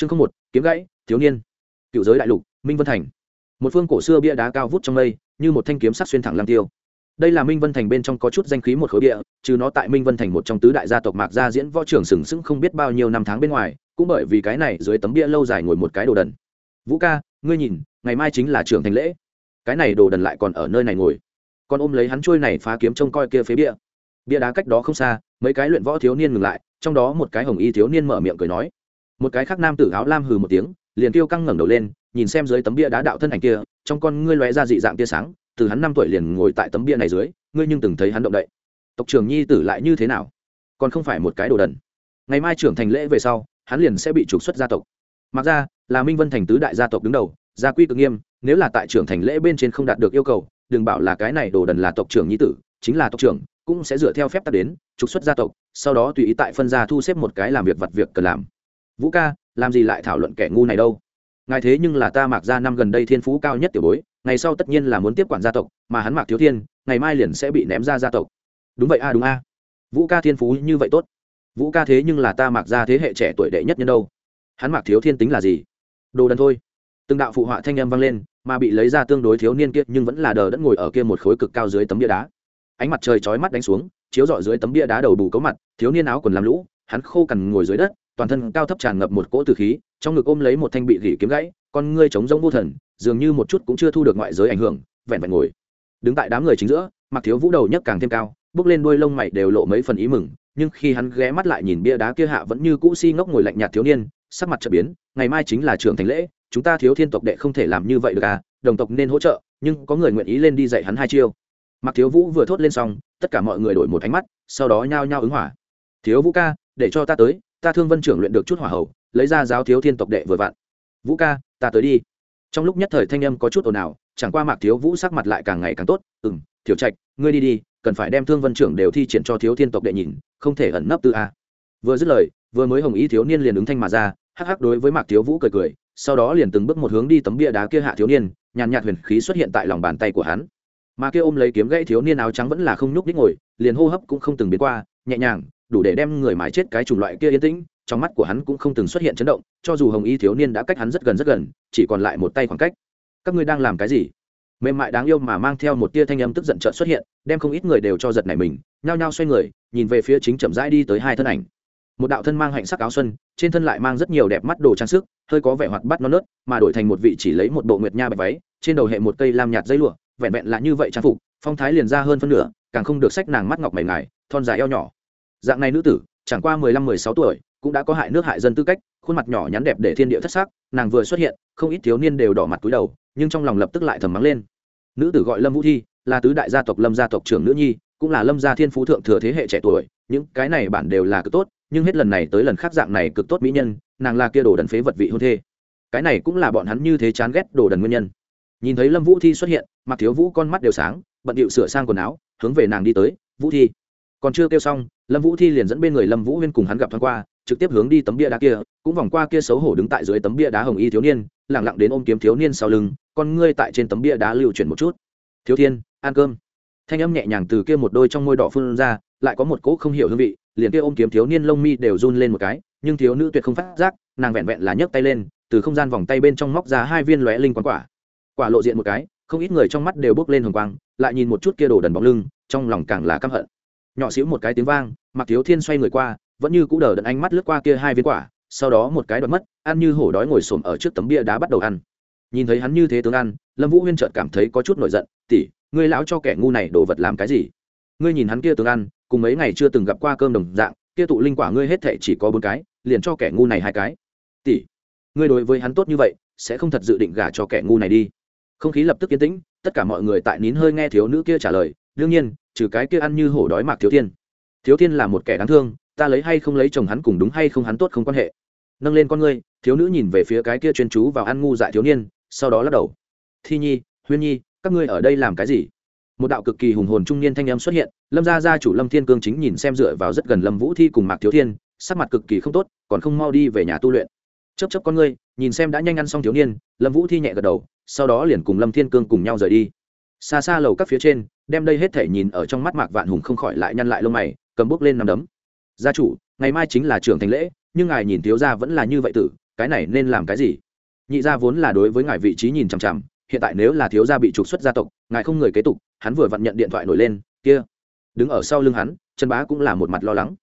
chương không một, kiếm gãy, thiếu niên. Cựu giới đại lục, minh vân thành. Một phương cổ xưa bia đá cao vút trong mây, như một thanh kiếm sắc xuyên thẳng lang tiêu. Đây là minh vân thành bên trong có chút danh khí một khối địa chứ nó tại minh vân thành một trong tứ đại gia tộc mạc gia diễn võ trưởng sừng sững không biết bao nhiêu năm tháng bên ngoài, cũng bởi vì cái này dưới tấm bia lâu dài ngồi một cái đồ đần. Vũ ca, ngươi nhìn, ngày mai chính là trưởng thành lễ. Cái này đồ đần lại còn ở nơi này ngồi. Còn ôm lấy hắn trôi này phá kiếm trông coi kia phế bia. Bia đá cách đó không xa, mấy cái luyện võ thiếu niên ngừng lại, trong đó một cái hồng y thiếu niên mở miệng cười nói một cái khác nam tử áo lam hừ một tiếng, liền kêu căng ngẩng đầu lên, nhìn xem dưới tấm bia đá đạo thân ảnh kia, trong con ngươi lóe ra dị dạng tia sáng, từ hắn năm tuổi liền ngồi tại tấm bia này dưới, ngươi nhưng từng thấy hắn động đậy. Tộc trưởng nhi tử lại như thế nào? Còn không phải một cái đồ đần. Ngày mai trưởng thành lễ về sau, hắn liền sẽ bị trục xuất gia tộc. Mặc ra, là minh vân thành tứ đại gia tộc đứng đầu, gia quy cực nghiêm, nếu là tại trưởng thành lễ bên trên không đạt được yêu cầu, đừng bảo là cái này đồ đần là tộc trưởng nhi tử, chính là tộc trưởng, cũng sẽ dựa theo phép tắc đến, trục xuất gia tộc, sau đó tùy ý tại phân gia thu xếp một cái làm việc vặt việc cần làm vũ ca, làm gì lại thảo luận kẻ ngu này đâu? Ngài thế nhưng là ta mặc ra năm gần đây thiên phú cao nhất tiểu bối, ngày sau tất nhiên là muốn tiếp quản gia tộc, mà hắn mặc thiếu thiên, ngày mai liền sẽ bị ném ra gia tộc. Đúng vậy a, đúng a. Vũ ca thiên phú như vậy tốt. Vũ ca thế nhưng là ta mặc ra thế hệ trẻ tuổi đệ nhất nhân đâu. Hắn mặc thiếu thiên tính là gì? Đồ đần thôi. Từng đạo phụ họa thanh em vang lên, mà bị lấy ra tương đối thiếu niên kia, nhưng vẫn là đờ đẫn ngồi ở kia một khối cực cao dưới tấm bia đá. Ánh mặt trời chói mắt đánh xuống, chiếu rọi dưới tấm bia đá đầu bù cấu mặt, thiếu niên áo quần làm lũ, hắn khô cằn ngồi dưới đất toàn thân cao thấp tràn ngập một cỗ tử khí, trong ngực ôm lấy một thanh bị gỉ kiếm gãy, con ngươi trống rỗng vô thần, dường như một chút cũng chưa thu được ngoại giới ảnh hưởng, vẹn vẹn ngồi. Đứng tại đám người chính giữa mặc thiếu vũ đầu nhấc càng thêm cao, bước lên đuôi lông mày đều lộ mấy phần ý mừng, nhưng khi hắn ghé mắt lại nhìn bia đá kia hạ vẫn như cũ si ngốc ngồi lạnh nhạt thiếu niên, sắc mặt chợt biến, ngày mai chính là trường thành lễ, chúng ta thiếu thiên tộc đệ không thể làm như vậy được à đồng tộc nên hỗ trợ, nhưng có người nguyện ý lên đi dạy hắn hai chiêu. Mặc thiếu vũ vừa thốt lên xong, tất cả mọi người đổi một ánh mắt, sau đó nhao nhao ứng hỏa. Thiếu vũ ca, để cho ta tới ta thương vân trưởng luyện được chút hỏa hậu lấy ra giáo thiếu thiên tộc đệ vừa vặn. Vũ ca, ta tới đi. Trong lúc nhất thời thanh âm có chút ồn ào, chẳng qua mạc thiếu vũ sắc mặt lại càng ngày càng tốt ừ m thiểu trạch, ngươi đi đi, cần phải đem thương vân trưởng đều thi triển cho thiếu thiên tộc đệ nhìn, không thể ẩn nấp tư a. Vừa dứt lời, vừa mới hồng ý thiếu niên liền ứng thanh mà ra, hắc hắc đối với mạc thiếu vũ cười cười, sau đó liền từng bước một hướng đi tấm bia đá kia hạ thiếu niên, nhàn nhạt huyền khí xuất hiện tại lòng bàn tay của hắn. Mà kia ôm lấy kiếm gãy thiếu niên áo trắng vẫn là không nhúc đích ngồi, liền hô hấp cũng không từng biến qua, nhẹ nhàng đủ để đem người mái chết cái chủng loại kia yên tĩnh, trong mắt của hắn cũng không từng xuất hiện chấn động, cho dù hồng y thiếu niên đã cách hắn rất gần rất gần, chỉ còn lại một tay khoảng cách. Các ngươi đang làm cái gì? Mềm mại đáng yêu mà mang theo một tia thanh âm tức giận trợn xuất hiện, đem không ít người đều cho giật này mình, nhao nhao xoay người, nhìn về phía chính chậm rãi đi tới hai thân ảnh. Một đạo thân mang hạnh sắc áo xuân, trên thân lại mang rất nhiều đẹp mắt đồ trang sức, hơi có vẻ hoạt bắt non nớt, mà đổi thành một vị chỉ lấy một bộ nguyệt nha bạch váy, trên đầu hệ một cây lam nhạt dây lụa, vẹn vẹn là như vậy trang phục, phong thái liền ra hơn phân nửa, càng không được sách nàng mắt ngọc mày ngài, thon dài eo nhỏ dạng này nữ tử, chẳng qua mười lăm, mười sáu tuổi, cũng đã có hại nước hại dân tư cách, khuôn mặt nhỏ nhắn đẹp để thiên địa thất xác nàng vừa xuất hiện, không ít thiếu niên đều đỏ mặt túi đầu, nhưng trong lòng lập tức lại thầm mắng lên. Nữ tử gọi lâm vũ thi, là tứ đại gia tộc lâm gia tộc trưởng nữ nhi, cũng là lâm gia thiên phú thượng thừa thế hệ trẻ tuổi, những cái này bản đều là cực tốt, nhưng hết lần này tới lần khác dạng này cực tốt mỹ nhân, nàng là kia đồ đần phế vật vị hôn thê. Cái này cũng là bọn hắn như thế chán ghét đồ đần nguyên nhân. Nhìn thấy lâm vũ thi xuất hiện mặc thiếu vũ con mắt đều sáng, bận điệu sửa sang quần áo, hướng về nàng đi tới, vũ thi còn chưa kêu xong, lâm vũ thi liền dẫn bên người lâm vũ huyên cùng hắn gặp thoáng qua, trực tiếp hướng đi tấm bia đá kia, cũng vòng qua kia xấu hổ đứng tại dưới tấm bia đá hồng y thiếu niên lẳng lặng đến ôm kiếm thiếu niên sau lưng, con ngươi tại trên tấm bia đá lưu chuyển một chút. Thiếu thiên, ăn cơm. Thanh âm nhẹ nhàng từ kia một đôi trong môi đỏ phun ra, lại có một cỗ không hiểu hương vị, liền kia ôm kiếm thiếu niên lông mi đều run lên một cái, nhưng thiếu nữ tuyệt không phát giác, nàng vẹn vẹn là nhấc tay lên, từ không gian vòng tay bên trong móc ra hai viên lóe linh quán quả. Quả lộ diện một cái, không ít người trong mắt đều bốc lên hồng quang, lại nhìn một chút kia đổ đần bóng lưng, trong lòng càng là căm hận nhỏ xíu một cái tiếng vang mặc thiếu thiên xoay người qua, vẫn như cũ đờ đẫn ánh mắt lướt qua kia hai viên quả, sau đó một cái đoạt mất, ăn như hổ đói ngồi xổm ở trước tấm bia đá bắt đầu ăn. Nhìn thấy hắn như thế tướng ăn, lâm vũ huyên trợt cảm thấy có chút nổi giận tỉ ngươi lão cho kẻ ngu này đồ vật làm cái gì? Ngươi nhìn hắn kia tướng ăn, cùng mấy ngày chưa từng gặp qua cơm đồng dạng, kia tụ linh quả ngươi hết thệ chỉ có bốn cái, liền cho kẻ ngu này hai cái. Tỷ, ngươi đối với hắn tốt như vậy, sẽ không thật dự định gả cho kẻ ngu này đi. Không khí lập tức yên tĩnh, tất cả mọi người tại nín hơi nghe thiếu nữ kia trả lời, đương nhiên trừ cái kia ăn như hổ đói mạc thiếu thiên. Thiếu thiên là một kẻ đáng thương, ta lấy hay không lấy chồng hắn cùng đúng hay không hắn tốt không quan hệ. Nâng lên con ngươi, thiếu nữ nhìn về phía cái kia chuyên chú vào ăn ngu dại thiếu niên, sau đó lắc đầu. Thi nhi, huyên nhi, các ngươi ở đây làm cái gì? Một đạo cực kỳ hùng hồn trung niên thanh âm xuất hiện, lâm gia gia chủ lâm thiên cương chính nhìn xem dựa vào rất gần lâm vũ thi cùng mạc thiếu thiên, sắc mặt cực kỳ không tốt, còn không mau đi về nhà tu luyện. Chấp chấp con ngươi, nhìn xem đã nhanh ăn xong thiếu niên, lâm vũ thi nhẹ gật đầu, sau đó liền cùng lâm thiên cương cùng nhau rời đi. Xa xa lầu các phía trên đem đây hết thể nhìn ở trong mắt mạc vạn hùng không khỏi lại nhăn lại lông mày, cầm bước lên nằm đấm. Gia chủ, ngày mai chính là trưởng thành lễ, nhưng ngài nhìn thiếu gia vẫn là như vậy tử, cái này nên làm cái gì? Nhị gia vốn là đối với ngài vị trí nhìn chằm chằm, hiện tại nếu là thiếu gia bị trục xuất gia tộc, ngài không người kế tục, hắn vừa vặn nhận điện thoại nổi lên, kia. Đứng ở sau lưng hắn, trần bá cũng là một mặt lo lắng.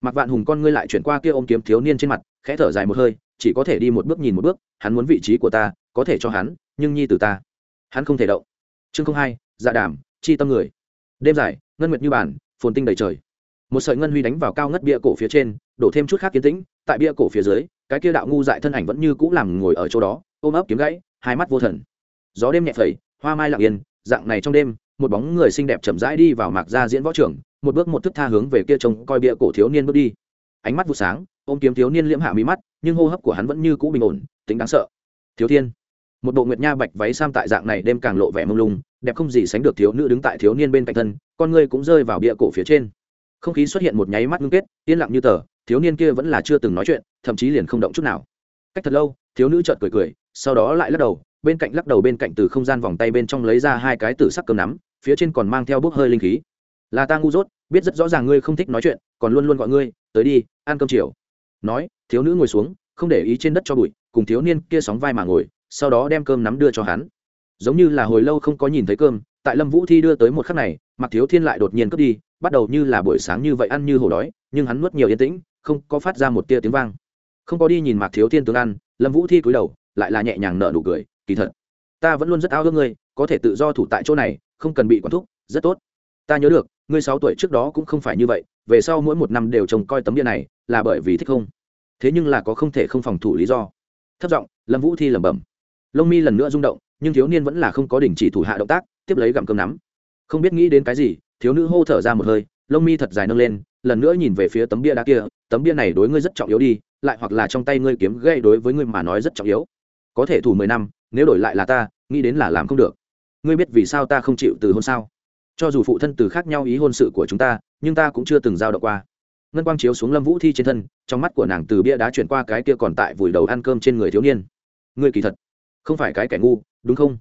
Mặc vạn hùng con ngươi lại chuyển qua kia ôm kiếm thiếu niên trên mặt, khẽ thở dài một hơi, chỉ có thể đi một bước nhìn một bước, hắn muốn vị trí của ta, có thể cho hắn, nhưng nhi từ ta, hắn không thể động. Chương không hai dạ đàm chi tâm người. Đêm dài, ngân nguyệt như bản phồn tinh đầy trời. Một sợi ngân huy đánh vào cao ngất bia cổ phía trên, đổ thêm chút khác kiến tĩnh. Tại bia cổ phía dưới, cái kia đạo ngu dại thân ảnh vẫn như cũ làm ngồi ở chỗ đó, ôm ấp kiếm gãy, hai mắt vô thần. Gió đêm nhẹ phẩy, hoa mai lặng yên, dạng này trong đêm, một bóng người xinh đẹp chậm rãi đi vào mạc gia diễn võ trưởng một bước một thức tha hướng về kia trông coi bia cổ thiếu niên bước đi. Ánh mắt vụ sáng, ôm kiếm thiếu niên liễm hạ mí mắt, nhưng hô hấp của hắn vẫn như cũ bình ổn, tính đáng sợ. Thiếu thiên, một bộ nguyệt nha bạch váy sam tại dạng này đêm càng lộ vẻ mông lung đẹp không gì sánh được thiếu nữ đứng tại thiếu niên bên cạnh thân, con ngươi cũng rơi vào bia cổ phía trên. Không khí xuất hiện một nháy mắt ngưng kết, yên lặng như tờ, thiếu niên kia vẫn là chưa từng nói chuyện, thậm chí liền không động chút nào. Cách thật lâu, thiếu nữ chợt cười cười, sau đó lại lắc đầu, bên cạnh lắc đầu bên cạnh từ không gian vòng tay bên trong lấy ra hai cái tử sắc cơm nắm, phía trên còn mang theo bốc hơi linh khí. Là ta ngu dốt, biết rất rõ ràng ngươi không thích nói chuyện, còn luôn luôn gọi ngươi, tới đi, ăn cơm chiều. Nói, thiếu nữ ngồi xuống, không để ý trên đất cho bụi, cùng thiếu niên kia sóng vai mà ngồi, sau đó đem cơm nắm đưa cho hắn giống như là hồi lâu không có nhìn thấy cơm, tại lâm vũ thi đưa tới một khắc này mặc thiếu thiên lại đột nhiên cướp đi, bắt đầu như là buổi sáng như vậy ăn như hổ đói, nhưng hắn nuốt nhiều yên tĩnh, không có phát ra một tia tiếng vang. Không có đi nhìn mạc thiếu thiên tướng ăn, lâm vũ thi cúi đầu, lại là nhẹ nhàng nở nụ cười, kỳ thật, ta vẫn luôn rất ao ước ngươi, có thể tự do thủ tại chỗ này, không cần bị quản thúc, rất tốt. Ta nhớ được, ngươi sáu tuổi trước đó cũng không phải như vậy, về sau mỗi một năm đều trông coi tấm bia này, là bởi vì thích không? Thế nhưng là có không thể không phòng thủ lý do. Thất giọng, lâm vũ thi lẩm bẩm. Lông mi lần nữa rung động nhưng thiếu niên vẫn là không có đình chỉ thủ hạ động tác, tiếp lấy gặm cơm nắm. Không biết nghĩ đến cái gì, thiếu nữ hô thở ra một hơi, lông mi thật dài nâng lên, lần nữa nhìn về phía tấm bia đá kia, tấm bia này đối ngươi rất trọng yếu đi, lại hoặc là trong tay ngươi kiếm gây đối với ngươi mà nói rất trọng yếu. Có thể thủ mười năm, nếu đổi lại là ta, nghĩ đến là làm không được. Ngươi biết vì sao ta không chịu từ hôn sao? Cho dù phụ thân từ khác nhau ý hôn sự của chúng ta, nhưng ta cũng chưa từng giao động qua. Ngân quang chiếu xuống lâm vũ thi trên thân, trong mắt của nàng từ bia đá chuyển qua cái kia còn tại vùi đầu ăn cơm trên người thiếu niên. Ngươi kỳ thật không phải cái kẻ ngu đúng không?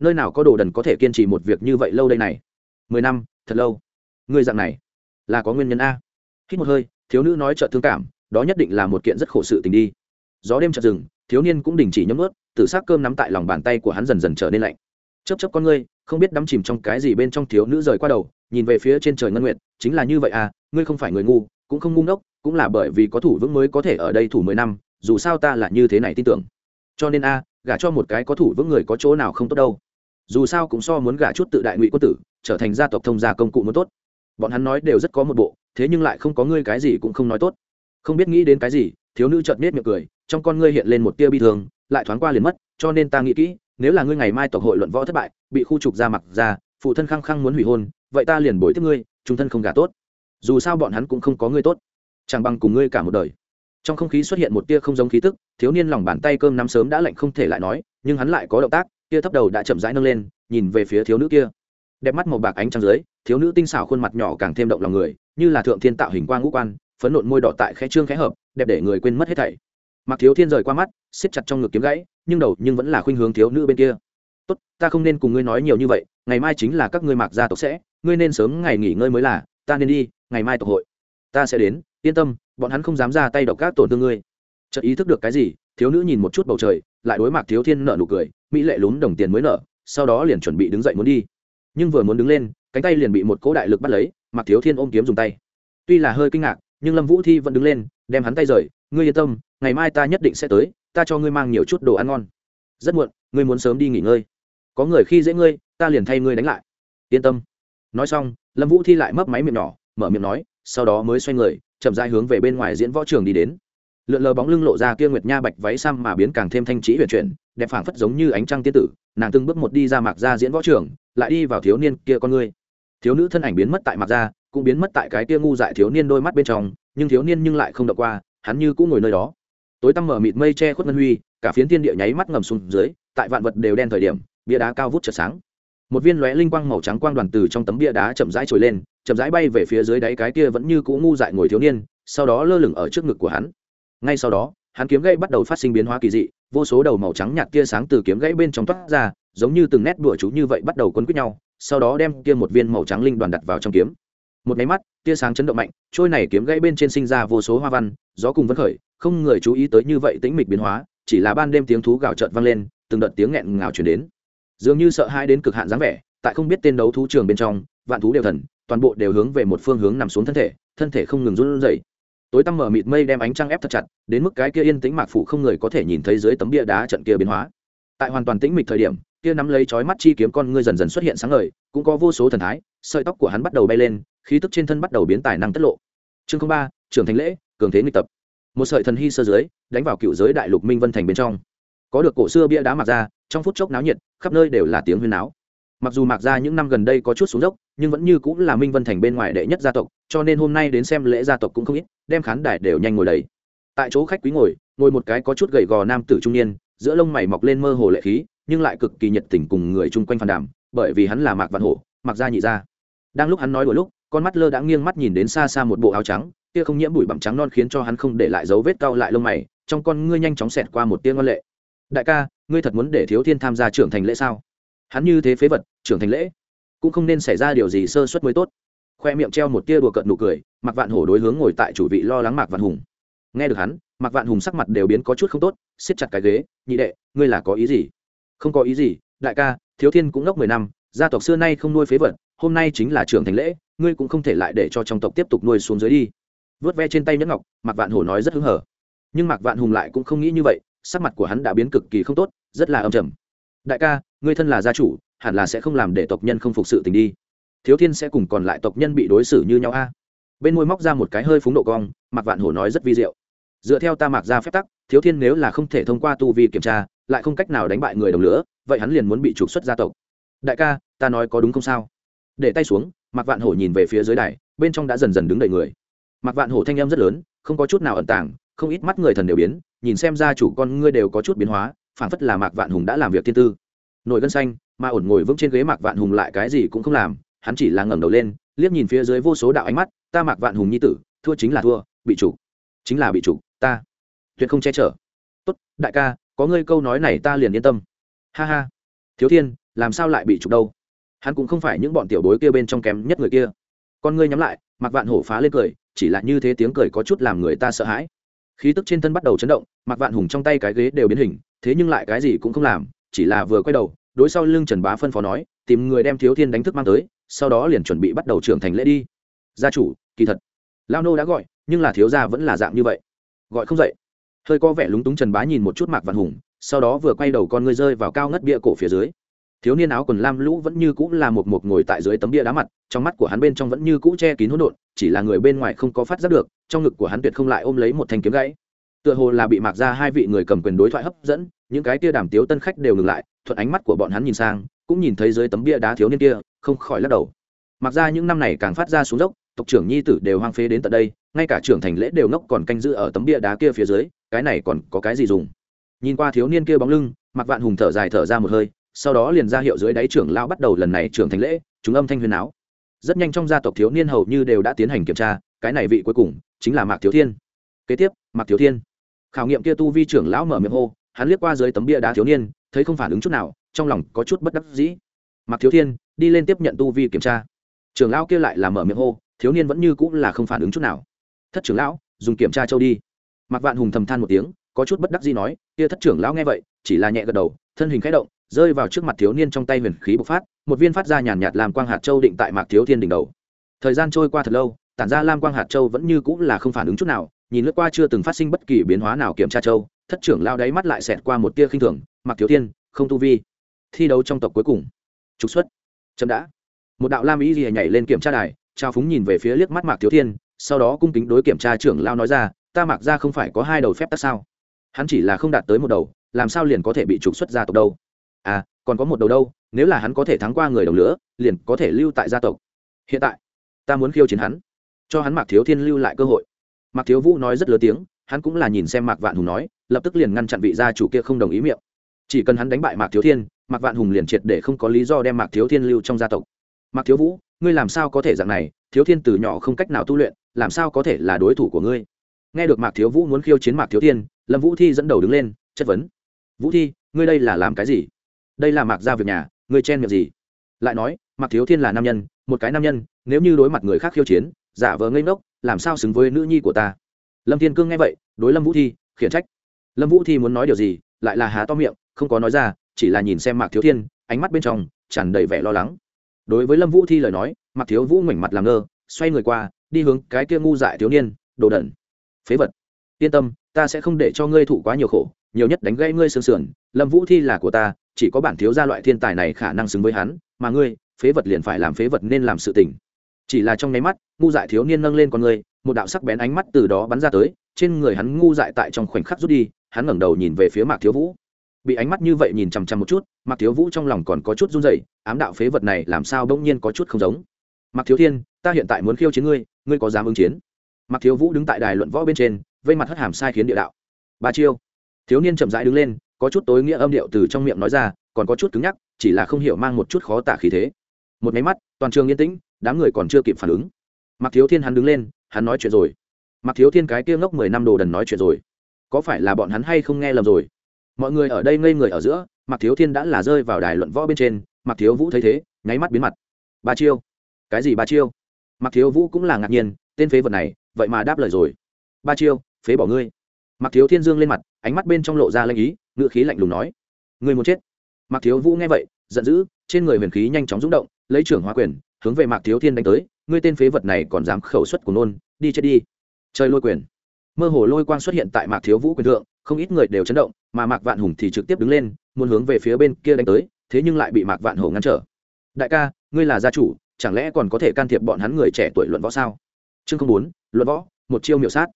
Nơi nào có đồ đần có thể kiên trì một việc như vậy lâu đây này? Mười năm, thật lâu. Ngươi dạng này, là có nguyên nhân a. Hít một hơi, thiếu nữ nói trợ thương cảm, đó nhất định là một kiện rất khổ sự tình đi. Gió đêm chợt rừng thiếu niên cũng đình chỉ nhấm ướt tự c cơm nắm tại lòng bàn tay của hắn dần dần trở nên lạnh. Chấp chấp con ngươi, không biết đắm chìm trong cái gì bên trong thiếu nữ rời qua đầu, nhìn về phía trên trời ngân nguyện chính là như vậy à ngươi không phải người ngu, cũng không ngu ngốc, cũng là bởi vì có thủ vững mới có thể ở đây thủ mười năm, dù sao ta là như thế này tin tưởng. Cho nên a gả cho một cái có thủ vững người có chỗ nào không tốt đâu. Dù sao cũng so muốn gả chút tự đại ngụy quân tử, trở thành gia tộc thông gia công cụ muốn tốt. Bọn hắn nói đều rất có một bộ, thế nhưng lại không có ngươi cái gì cũng không nói tốt. Không biết nghĩ đến cái gì, thiếu nữ chợt nết miệng cười, trong con ngươi hiện lên một tia bi thương, lại thoáng qua liền mất, cho nên ta nghĩ kỹ, nếu là ngươi ngày mai tộc hội luận võ thất bại, bị khu trục ra mặc ra, phụ thân khăng khăng muốn hủy hôn, vậy ta liền bồi tiếp ngươi, chúng thân không gả tốt. Dù sao bọn hắn cũng không có ngươi tốt. Chẳng bằng cùng ngươi cả một đời trong không khí xuất hiện một tia không giống khí tức, thiếu niên lòng bàn tay cơm nắm sớm đã lạnh không thể lại nói, nhưng hắn lại có động tác, tia thấp đầu đã chậm rãi nâng lên, nhìn về phía thiếu nữ kia. Đẹp mắt màu bạc ánh trăng dưới, thiếu nữ tinh xảo khuôn mặt nhỏ càng thêm động lòng người, như là thượng thiên tạo hình quang ngũ quan, phấn nộn môi đỏ tại khẽ trương khẽ hợp, đẹp để người quên mất hết thảy. Mặc thiếu thiên rời qua mắt, siết chặt trong ngực kiếm gãy, nhưng đầu nhưng vẫn là khuynh hướng thiếu nữ bên kia. Tốt, ta không nên cùng ngươi nói nhiều như vậy, ngày mai chính là các ngươi mặc gia tộc sẽ, ngươi nên sớm ngày nghỉ ngơi mới là, ta nên đi, ngày mai tộc hội. Ta sẽ đến, yên tâm bọn hắn không dám ra tay độc các tổn thương ngươi. Chợt ý thức được cái gì, thiếu nữ nhìn một chút bầu trời, lại đối mặt thiếu thiên nợ nụ cười, mỹ lệ lún đồng tiền mới nợ sau đó liền chuẩn bị đứng dậy muốn đi. Nhưng vừa muốn đứng lên, cánh tay liền bị một cỗ đại lực bắt lấy, mặc thiếu thiên ôm kiếm dùng tay. Tuy là hơi kinh ngạc, nhưng lâm vũ thi vẫn đứng lên, đem hắn tay rời, ngươi yên tâm, ngày mai ta nhất định sẽ tới, ta cho ngươi mang nhiều chút đồ ăn ngon. Rất muộn, ngươi muốn sớm đi nghỉ ngơi. Có người khi dễ ngươi, ta liền thay ngươi đánh lại. Yên tâm. Nói xong, lâm vũ thi lại mấp máy miệng nhỏ, mở miệng nói, sau đó mới xoay người chậm rãi hướng về bên ngoài diễn võ trường đi đến. Lượn lờ bóng lưng lộ ra kia nguyệt nha bạch váy sam mà biến càng thêm thanh trí huyền chuyển, đẹp phảng phất giống như ánh trăng tiên tử, nàng từng bước một đi ra mạc ra diễn võ trường, lại đi vào thiếu niên kia con ngươi. Thiếu nữ thân ảnh biến mất tại mạc ra cũng biến mất tại cái kia ngu dại thiếu niên đôi mắt bên trong, nhưng thiếu niên nhưng lại không đọc qua, hắn như cũng ngồi nơi đó. Tối tăm mở mịt mây che khuất ngân huy, cả phiến thiên địa nháy mắt ngầm xuống dưới, tại vạn vật đều đen thời điểm, bia đá cao vút chợt sáng. Một viên lóe linh quang màu trắng quang đoàn từ trong tấm bia đá chậm rãi trồi lên chậm rãi bay về phía dưới đáy cái kia vẫn như cũ ngu dại ngồi thiếu niên, sau đó lơ lửng ở trước ngực của hắn. Ngay sau đó, hắn kiếm gãy bắt đầu phát sinh biến hóa kỳ dị, vô số đầu màu trắng nhạt tia sáng từ kiếm gãy bên trong toát ra, giống như từng nét đùa chú như vậy bắt đầu quấn quýt nhau, sau đó đem kia một viên màu trắng linh đoàn đặt vào trong kiếm. Một máy mắt, tia sáng chấn động mạnh, trôi này kiếm gãy bên trên sinh ra vô số hoa văn, gió cùng vẫn khởi, không người chú ý tới như vậy tĩnh mịch biến hóa, chỉ là ban đêm tiếng thú gào trợn vang lên, từng đợt tiếng nghẹn ngào chuyển đến. Dường như sợ hãi đến cực hạn dáng vẻ, tại không biết tên đấu thú trường bên trong vạn thú đều thần, toàn bộ đều hướng về một phương hướng nằm xuống thân thể thân thể không ngừng run rẩy. Tối tăm mở mịt mây đem ánh trăng ép thật chặt, đến mức cái kia yên tĩnh mạc phụ không người có thể nhìn thấy dưới tấm bia đá trận kia biến hóa. Tại hoàn toàn tĩnh mịch thời điểm, kia nắm lấy chói mắt chi kiếm con ngươi dần dần xuất hiện sáng ngời, cũng có vô số thần thái, sợi tóc của hắn bắt đầu bay lên, khí tức trên thân bắt đầu biến tài năng tất lộ. Chương ba, trưởng thành lễ, cường thế nghịch tập. Một sợi thần hy sơ dưới, đánh vào cựu giới đại lục minh vân thành bên trong. Có được cổ xưa bia đá mặc ra, trong phút chốc náo nhiệt, khắp nơi đều là tiếng huyên náo mặc dù mạc gia những năm gần đây có chút xuống dốc, nhưng vẫn như cũng là minh vân thành bên ngoài đệ nhất gia tộc, cho nên hôm nay đến xem lễ gia tộc cũng không ít, đem khán đài đều nhanh ngồi đầy. Tại chỗ khách quý ngồi ngồi một cái có chút gầy gò nam tử trung niên, giữa lông mày mọc lên mơ hồ lệ khí, nhưng lại cực kỳ nhiệt tình cùng người chung quanh phàn đàm, bởi vì hắn là mạc văn hổ, mạc gia nhị gia. Đang lúc hắn nói đôi lúc, con mắt lơ đã nghiêng mắt nhìn đến xa xa một bộ áo trắng, kia không nhiễm bụi bặm trắng non khiến cho hắn không để lại dấu vết cau lại lông mày, trong con ngươi nhanh chóng xẹt qua một tiếng ngon lệ. Đại ca, ngươi thật muốn để thiếu thiên tham gia trưởng thành lễ sao? Hắn như thế phế vật trưởng thành lễ. Cũng không nên xảy ra điều gì sơ suất mới tốt. Khoe miệng treo một tia đùa cợt nụ cười mặc vạn hổ đối hướng ngồi tại chủ vị lo lắng mạc vạn hùng. Nghe được hắn mặc vạn hùng sắc mặt đều biến có chút không tốt, siết chặt cái ghế, nhị đệ, ngươi là có ý gì? Không có ý gì, đại ca, thiếu thiên cũng ngốc mười năm, gia tộc xưa nay không nuôi phế vật, hôm nay chính là trưởng thành lễ, ngươi cũng không thể lại để cho trong tộc tiếp tục nuôi xuống dưới đi. Vớt ve trên tay nhẫn ngọc, mạc vạn hổ nói rất hứng hở. Nhưng mạc vạn hùng lại cũng không nghĩ như vậy, sắc mặt của hắn đã biến cực kỳ không tốt, rất là âm trầm đại ca, ngươi thân là gia chủ, hẳn là sẽ không làm để tộc nhân không phục sự tình đi. Thiếu thiên sẽ cùng còn lại tộc nhân bị đối xử như nhau a. Bên môi móc ra một cái hơi phúng độ cong, mạc vạn hổ nói rất vi diệu. Dựa theo ta mạc ra phép tắc, thiếu thiên nếu là không thể thông qua tu vi kiểm tra, lại không cách nào đánh bại người đồng lửa, vậy hắn liền muốn bị trục xuất gia tộc. Đại ca, ta nói có đúng không sao? Để tay xuống, mạc vạn hổ nhìn về phía dưới đài, bên trong đã dần dần đứng đầy người. Mạc vạn hổ thanh âm rất lớn, không có chút nào ẩn tàng, không ít mắt người thần đều biến, nhìn xem gia chủ con ngươi đều có chút biến hóa phảng phất là mạc vạn hùng đã làm việc thiên tư. Nổi gân xanh, mà ổn ngồi vững trên ghế mạc vạn hùng lại cái gì cũng không làm, hắn chỉ là ngẩng đầu lên, liếc nhìn phía dưới vô số đạo ánh mắt, ta mạc vạn hùng nhi tử, thua chính là thua, bị chủ. Chính là bị chủ, ta. Tuyệt không che chở. Tốt, đại ca, có ngươi câu nói này ta liền yên tâm. Ha ha. Thiếu thiên, làm sao lại bị trục đâu? Hắn cũng không phải những bọn tiểu bối kia bên trong kém nhất người kia. Con ngươi nhắm lại. Mặc vạn hổ phá lên cười, chỉ là như thế tiếng cười có chút làm người ta sợ hãi khí tức trên thân bắt đầu chấn động mặc vạn hùng trong tay cái ghế đều biến hình, thế nhưng lại cái gì cũng không làm, chỉ là vừa quay đầu, đối sau lưng trần bá phân phó nói, tìm người đem thiếu thiên đánh thức mang tới, sau đó liền chuẩn bị bắt đầu trưởng thành lễ đi. Gia chủ, kỳ thật, lao nô đã gọi, nhưng là thiếu gia vẫn là dạng như vậy. Gọi không dậy. Hơi có vẻ lúng túng trần bá nhìn một chút mạc vạn hùng, sau đó vừa quay đầu con ngươi rơi vào cao ngất bia cổ phía dưới thiếu niên áo quần lam lũ vẫn như cũ là một một ngồi tại dưới tấm bia đá mặt, trong mắt của hắn bên trong vẫn như cũ che kín hỗn độn, chỉ là người bên ngoài không có phát giác được, trong ngực của hắn tuyệt không lại ôm lấy một thanh kiếm gãy. Tựa hồ là bị mạc ra hai vị người cầm quyền đối thoại hấp dẫn, những cái kia đàm tiếu tân khách đều ngừng lại, thuận ánh mắt của bọn hắn nhìn sang, cũng nhìn thấy dưới tấm bia đá thiếu niên kia, không khỏi lắc đầu. Mặc ra những năm này càng phát ra xuống dốc, tộc trưởng nhi tử đều hoang phế đến tận đây, ngay cả trưởng thành lễ đều ngốc còn canh giữ ở tấm bia đá kia phía dưới, cái này còn có cái gì dùng? Nhìn qua thiếu niên kia bóng lưng mặc vạn hùng thở dài thở ra một hơi sau đó liền ra hiệu dưới đáy trưởng lão bắt đầu lần này trưởng thành lễ, chúng âm thanh huyền áo rất nhanh trong gia tộc thiếu niên hầu như đều đã tiến hành kiểm tra, cái này vị cuối cùng chính là mạc thiếu thiên. Kế tiếp, mạc thiếu thiên. Khảo nghiệm kia tu vi trưởng lão mở miệng hô, hắn liếc qua dưới tấm bia đá thiếu niên, thấy không phản ứng chút nào, trong lòng có chút bất đắc dĩ. Mạc thiếu thiên, đi lên tiếp nhận tu vi kiểm tra. Trưởng lão kia lại là mở miệng hô, thiếu niên vẫn như cũng là không phản ứng chút nào. Thất trưởng lão, dùng kiểm tra châu đi. Mạc vạn hùng thầm than một tiếng, có chút bất đắc dĩ nói, kia thất trưởng lão nghe vậy, chỉ là nhẹ gật đầu, thân hình khẽ động rơi vào trước mặt thiếu niên trong tay huyền khí bộc phát, một viên phát ra nhàn nhạt làm quang hạt châu định tại mạc thiếu thiên đỉnh đầu. Thời gian trôi qua thật lâu, tản ra lam quang hạt châu vẫn như cũng là không phản ứng chút nào, nhìn lướt qua chưa từng phát sinh bất kỳ biến hóa nào kiểm tra châu, thất trưởng lao đáy mắt lại xẹt qua một tia khinh thường, mạc thiếu thiên, không tu vi. Thi đấu trong tộc cuối cùng. Trục xuất. Chậm đã. Một đạo lam ý gì nhảy lên kiểm tra đài, trao phúng nhìn về phía liếc mắt mạc thiếu thiên, sau đó cung kính đối kiểm tra trưởng lao nói ra, ta mặc ra không phải có hai đầu phép tắc sao? Hắn chỉ là không đạt tới một đầu, làm sao liền có thể bị trục xuất ra tộc đâu? À còn có một đầu đâu, nếu là hắn có thể thắng qua người đồng lửa, liền có thể lưu tại gia tộc. Hiện tại, ta muốn khiêu chiến hắn, cho hắn mạc thiếu thiên lưu lại cơ hội. Mạc thiếu vũ nói rất lớn tiếng, hắn cũng là nhìn xem mạc vạn hùng nói, lập tức liền ngăn chặn vị gia chủ kia không đồng ý miệng. Chỉ cần hắn đánh bại mạc thiếu thiên, mạc vạn hùng liền triệt để không có lý do đem mạc thiếu thiên lưu trong gia tộc. Mạc thiếu vũ, ngươi làm sao có thể dạng này? Thiếu thiên từ nhỏ không cách nào tu luyện, làm sao có thể là đối thủ của ngươi? Nghe được mạc thiếu vũ muốn khiêu chiến mạc thiếu thiên, lâm vũ thi dẫn đầu đứng lên, chất vấn. Vũ thi, ngươi đây là làm cái gì? Đây là mạc gia việc nhà người chen miệng gì? Lại nói, mạc thiếu thiên là nam nhân, một cái nam nhân, nếu như đối mặt người khác khiêu chiến, giả vờ ngây ngốc, làm sao xứng với nữ nhi của ta? Lâm thiên cương nghe vậy, đối lâm vũ thi, khiển trách. Lâm vũ thi muốn nói điều gì, lại là há to miệng, không có nói ra, chỉ là nhìn xem mạc thiếu thiên, ánh mắt bên trong tràn đầy vẻ lo lắng. Đối với lâm vũ thi lời nói, mạc thiếu vũ ngoảnh mặt làm ngơ, xoay người qua, đi hướng cái kia ngu dại thiếu niên, đồ đẩn phế vật. Yên tâm, ta sẽ không để cho ngươi thụ quá nhiều khổ, nhiều nhất đánh gây ngươi sương sườn, lâm vũ thi là của ta chỉ có bản thiếu gia loại thiên tài này khả năng xứng với hắn, mà ngươi, phế vật liền phải làm phế vật nên làm sự tình. Chỉ là trong nháy mắt, ngu dại thiếu niên nâng lên con người một đạo sắc bén ánh mắt từ đó bắn ra tới, trên người hắn ngu dại tại trong khoảnh khắc rút đi, hắn ngẩng đầu nhìn về phía mạc thiếu vũ. Bị ánh mắt như vậy nhìn chằm chằm một chút, mạc thiếu vũ trong lòng còn có chút run rẩy, ám đạo phế vật này làm sao bỗng nhiên có chút không giống. Mạc thiếu thiên, ta hiện tại muốn khiêu chiến ngươi ngươi có dám ứng chiến? Mạc thiếu vũ đứng tại đài luận võ bên trên, vây mặt hất hàm sai khiến địa đạo. Ba chiêu. Thiếu niên chậm rãi đứng lên có chút tối nghĩa âm điệu từ trong miệng nói ra, còn có chút cứng nhắc, chỉ là không hiểu mang một chút khó tả khí thế. Một máy mắt, toàn trường yên tĩnh, đám người còn chưa kịp phản ứng. Mặc thiếu thiên hắn đứng lên, hắn nói chuyện rồi. Mặc thiếu thiên cái kia ngốc mười năm đồ đần nói chuyện rồi. Có phải là bọn hắn hay không nghe lầm rồi? Mọi người ở đây ngây người ở giữa mặc thiếu thiên đã là rơi vào đài luận võ bên trên mặc thiếu vũ thấy thế, nháy mắt biến mặt. Ba chiêu. Cái gì ba chiêu? Mặc thiếu vũ cũng là ngạc nhiên, tên phế vật này, vậy mà đáp lời rồi. Ba chiêu, phế bỏ ngươi. Mặc thiếu thiên dương lên mặt ánh mắt bên trong lộ ra lanh ý ngựa khí lạnh lùng nói, ngươi muốn chết? Mặc thiếu vũ nghe vậy, giận dữ, trên người huyền khí nhanh chóng rung động, lấy trưởng hóa quyền, hướng về mạc thiếu thiên đánh tới, ngươi tên phế vật này còn dám khẩu xuất của nôn, đi chết đi. Chơi lôi quyền. Mơ hồ lôi quang xuất hiện tại mạc thiếu vũ quyền thượng, không ít người đều chấn động, mà mạc vạn hùng thì trực tiếp đứng lên, muốn hướng về phía bên kia đánh tới, thế nhưng lại bị mạc vạn hổ ngăn trở. Đại ca, ngươi là gia chủ, chẳng lẽ còn có thể can thiệp bọn hắn người trẻ tuổi luận võ sao? Chương không bốn, luận võ, một chiêu miểu sát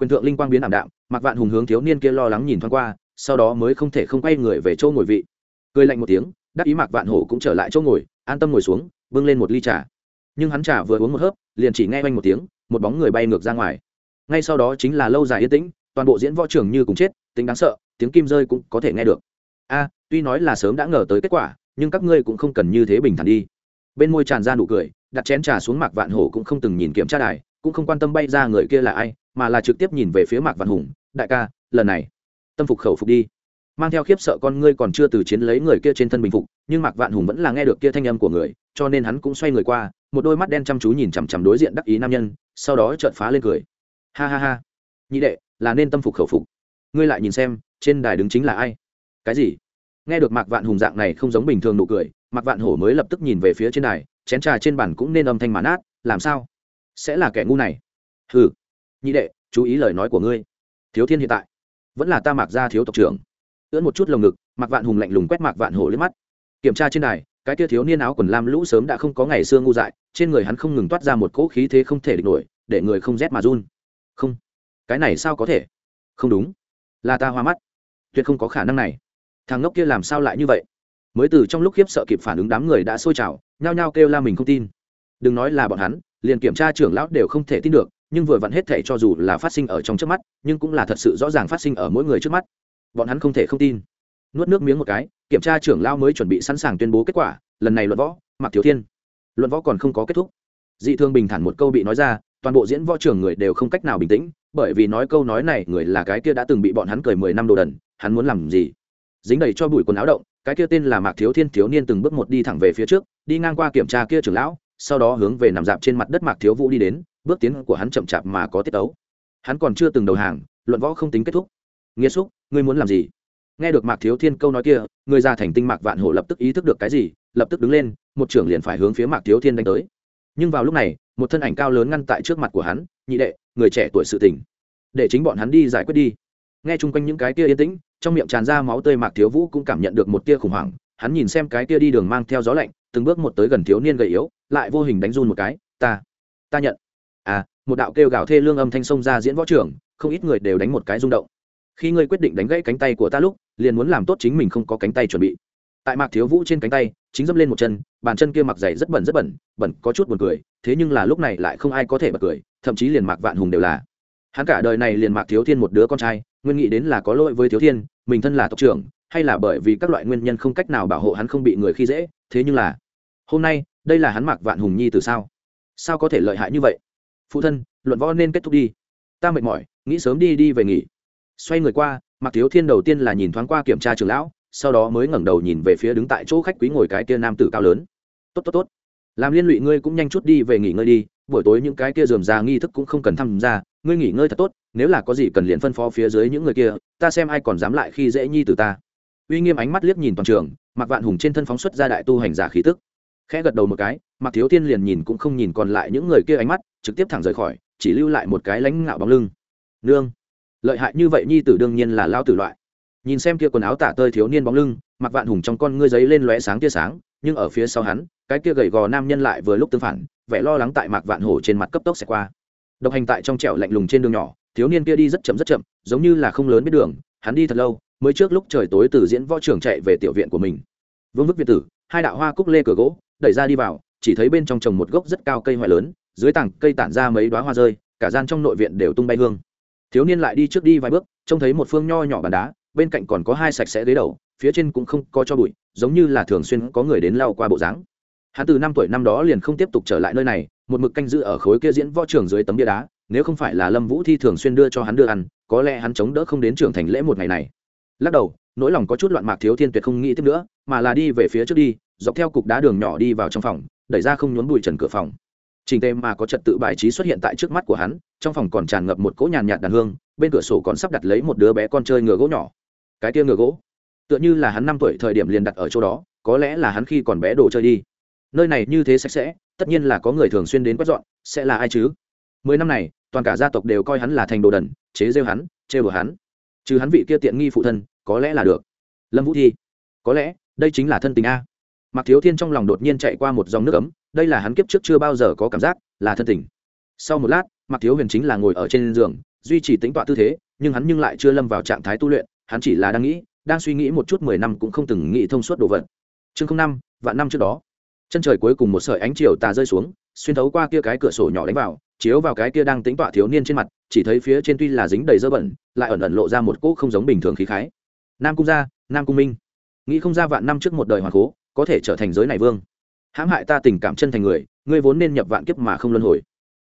quyền thượng linh quang biến ảm đạm Mặc vạn hùng hướng thiếu niên kia lo lắng nhìn thoáng qua, sau đó mới không thể không quay người về chỗ ngồi vị. Cười lạnh một tiếng, đắc ý mạc vạn hổ cũng trở lại chỗ ngồi, an tâm ngồi xuống, bưng lên một ly trà. Nhưng hắn trà vừa uống một hớp, liền chỉ nghe quanh một tiếng, một bóng người bay ngược ra ngoài. Ngay sau đó chính là lâu dài yên tĩnh, toàn bộ diễn võ trường như cùng chết, tính đáng sợ, tiếng kim rơi cũng có thể nghe được. A, tuy nói là sớm đã ngờ tới kết quả, nhưng các ngươi cũng không cần như thế bình thản đi. Bên môi tràn ra nụ cười, đặt chén trà xuống mạc vạn hổ cũng không từng nhìn kiểm tra đài, cũng không quan tâm bay ra người kia là ai mà là trực tiếp nhìn về phía mạc vạn hùng, đại ca, lần này, tâm phục khẩu phục đi. Mang theo khiếp sợ con ngươi còn chưa từ chiến lấy người kia trên thân bình phục, nhưng mạc vạn hùng vẫn là nghe được kia thanh âm của người, cho nên hắn cũng xoay người qua, một đôi mắt đen chăm chú nhìn chằm chằm đối diện đắc ý nam nhân, sau đó trợn phá lên cười. Ha ha ha, nhị đệ, là nên tâm phục khẩu phục. Ngươi lại nhìn xem, trên đài đứng chính là ai? Cái gì? Nghe được mạc vạn hùng dạng này không giống bình thường nụ cười, mạc vạn hổ mới lập tức nhìn về phía trên đài, chén trà trên bàn cũng nên âm thanh mán át làm sao? Sẽ là kẻ ngu này. Hừ nhị đệ, chú ý lời nói của ngươi. Thiếu thiên hiện tại, vẫn là ta mạc gia thiếu tộc trưởng. Ưỡn một chút lồng ngực, mạc vạn hùng lạnh lùng quét mạc vạn hổ lên mắt. Kiểm tra trên đài, cái kia thiếu niên áo quần lam lũ sớm đã không có ngày xưa ngu dại, trên người hắn không ngừng toát ra một cỗ khí thế không thể địch nổi, để người không rét mà run. Không, cái này sao có thể? Không đúng, là ta hoa mắt. Tuyệt không có khả năng này. Thằng ngốc kia làm sao lại như vậy? Mới từ trong lúc khiếp sợ kịp phản ứng đám người đã sôi trào, nhao nhao kêu la mình không tin. Đừng nói là bọn hắn, liền kiểm tra trưởng lão đều không thể tin được nhưng vừa vặn hết thể cho dù là phát sinh ở trong trước mắt, nhưng cũng là thật sự rõ ràng phát sinh ở mỗi người trước mắt. Bọn hắn không thể không tin. Nuốt nước miếng một cái, kiểm tra trưởng lao mới chuẩn bị sẵn sàng tuyên bố kết quả, lần này luận võ mặc thiếu thiên. Luận võ còn không có kết thúc. Dị thương bình thản một câu bị nói ra, toàn bộ diễn võ trưởng người đều không cách nào bình tĩnh, bởi vì nói câu nói này người là cái kia đã từng bị bọn hắn cười mười năm đồ đần, hắn muốn làm gì? Dính đầy cho bụi quần áo động, cái kia tên là mạc thiếu thiên thiếu niên từng bước một đi thẳng về phía trước, đi ngang qua kiểm tra kia trưởng lão, sau đó hướng về nằm dạp trên mặt đất mạc thiếu vũ đi đến bước tiến của hắn chậm chạp mà có tiết ấu hắn còn chưa từng đầu hàng, luận võ không tính kết thúc. Nghĩa xúc, ngươi muốn làm gì? Nghe được mạc thiếu thiên câu nói kia, người già thành tinh mạc vạn hổ lập tức ý thức được cái gì, lập tức đứng lên, một trưởng liền phải hướng phía mạc thiếu thiên đánh tới. Nhưng vào lúc này, một thân ảnh cao lớn ngăn tại trước mặt của hắn, nhị đệ, người trẻ tuổi sự tình, để chính bọn hắn đi giải quyết đi. Nghe chung quanh những cái kia yên tĩnh, trong miệng tràn ra máu tươi, mạc thiếu vũ cũng cảm nhận được một tia khủng hoảng. Hắn nhìn xem cái kia đi đường mang theo gió lạnh, từng bước một tới gần thiếu niên gầy yếu, lại vô hình đánh run một cái, ta ta nhận một đạo kêu gào thê lương âm thanh sông ra diễn võ trưởng không ít người đều đánh một cái rung động. Khi ngươi quyết định đánh gãy cánh tay của ta lúc, liền muốn làm tốt chính mình không có cánh tay chuẩn bị. Tại mạc thiếu vũ trên cánh tay, chính dâm lên một chân, bàn chân kia mặc dày rất bẩn rất bẩn bẩn có chút buồn cười, thế nhưng là lúc này lại không ai có thể bật cười, thậm chí liền mạc vạn hùng đều là. Hắn cả đời này liền mạc thiếu thiên một đứa con trai, nguyên nghĩ đến là có lỗi với thiếu thiên, mình thân là tộc trưởng, hay là bởi vì các loại nguyên nhân không cách nào bảo hộ hắn không bị người khi dễ, thế nhưng là, hôm nay, đây là hắn mạc vạn hùng nhi từ sao? Sao có thể lợi hại như vậy? Phụ thân, luận võ nên kết thúc đi. Ta mệt mỏi, nghĩ sớm đi đi về nghỉ. Xoay người qua, mạc thiếu thiên đầu tiên là nhìn thoáng qua kiểm tra trường lão, sau đó mới ngẩng đầu nhìn về phía đứng tại chỗ khách quý ngồi cái kia nam tử cao lớn. Tốt tốt tốt. Làm liên lụy ngươi cũng nhanh chút đi về nghỉ ngơi đi, buổi tối những cái kia dườm già nghi thức cũng không cần tham gia, ngươi nghỉ ngơi thật tốt, nếu là có gì cần liền phân phó phía dưới những người kia, ta xem ai còn dám lại khi dễ nhi từ ta. Uy nghiêm ánh mắt liếc nhìn toàn trường mặc vạn hùng trên thân phóng xuất ra đại tu hành giả khí tức khẽ gật đầu một cái mặc thiếu thiên liền nhìn cũng không nhìn còn lại những người kia ánh mắt, trực tiếp thẳng rời khỏi, chỉ lưu lại một cái lãnh ngạo bóng lưng. Nương. Lợi hại như vậy nhi tử đương nhiên là lao tử loại. Nhìn xem kia quần áo tả tơi thiếu niên bóng lưng mặc vạn hùng trong con ngươi giấy lên lóe sáng tia sáng, nhưng ở phía sau hắn, cái kia gầy gò nam nhân lại vừa lúc tương phản, vẻ lo lắng tại mạc vạn hổ trên mặt cấp tốc sẽ qua. Độc hành tại trong trẻo lạnh lùng trên đường nhỏ, thiếu niên kia đi rất chậm rất chậm, giống như là không lớn biết đường, hắn đi thật lâu, mới trước lúc trời tối từ diễn võ trường chạy về tiểu viện của mình. Vương vức việt tử, hai đạo hoa cúc lê cửa gỗ đẩy ra đi vào, chỉ thấy bên trong trồng một gốc rất cao cây hoại lớn, dưới tảng cây tản ra mấy đoá hoa rơi, cả gian trong nội viện đều tung bay hương. Thiếu niên lại đi trước đi vài bước, trông thấy một phương nho nhỏ bàn đá, bên cạnh còn có hai sạch sẽ ghế đầu, phía trên cũng không có cho bụi, giống như là thường xuyên có người đến lau qua bộ dáng. Hắn từ năm tuổi năm đó liền không tiếp tục trở lại nơi này, một mực canh giữ ở khối kia diễn võ trường dưới tấm bia đá, nếu không phải là lâm vũ thi thường xuyên đưa cho hắn đưa ăn, có lẽ hắn chống đỡ không đến trưởng thành lễ một ngày này. Lắc đầu, nỗi lòng có chút loạn mạc thiếu thiên tuyệt không nghĩ tiếp nữa, mà là đi về phía trước đi dọc theo cục đá đường nhỏ đi vào trong phòng, đẩy ra không nhốn bụi trần cửa phòng. Trình tề mà có trật tự bài trí xuất hiện tại trước mắt của hắn, trong phòng còn tràn ngập một cỗ nhàn nhạt đàn hương, bên cửa sổ còn sắp đặt lấy một đứa bé con chơi ngựa gỗ nhỏ. Cái kia ngựa gỗ? Tựa như là hắn năm tuổi thời điểm liền đặt ở chỗ đó, có lẽ là hắn khi còn bé đồ chơi đi. Nơi này như thế sạch sẽ, tất nhiên là có người thường xuyên đến quét dọn, sẽ là ai chứ? Mười năm này, toàn cả gia tộc đều coi hắn là thành đồ đần, chế rêu hắn chê bừa hắn. Trừ hắn vị kia tiện nghi phụ thân, có lẽ là được. Lâm vũ thi, có lẽ đây chính là thân tình a. Mạc thiếu thiên trong lòng đột nhiên chạy qua một dòng nước ấm, đây là hắn kiếp trước chưa bao giờ có cảm giác, là thân tình. Sau một lát, Mạc thiếu huyền chính là ngồi ở trên giường, duy trì tính tọa tư thế, nhưng hắn nhưng lại chưa lâm vào trạng thái tu luyện, hắn chỉ là đang nghĩ, đang suy nghĩ một chút mười năm cũng không từng nghĩ thông suốt đồ vật. Chương năm, vạn năm trước đó. Chân trời cuối cùng một sợi ánh chiều tà rơi xuống, xuyên thấu qua kia cái cửa sổ nhỏ đánh vào, chiếu vào cái kia đang tính tọa thiếu niên trên mặt, chỉ thấy phía trên tuy là dính đầy dơ bẩn, lại ẩn ẩn lộ ra một cỗ không giống bình thường khí khái. Nam cung gia, nam cung minh. Nghĩ không ra vạn năm trước một đời hoàng cố có thể trở thành giới này vương. Hãm hại ta tình cảm chân thành người, ngươi vốn nên nhập vạn kiếp mà không luân hồi.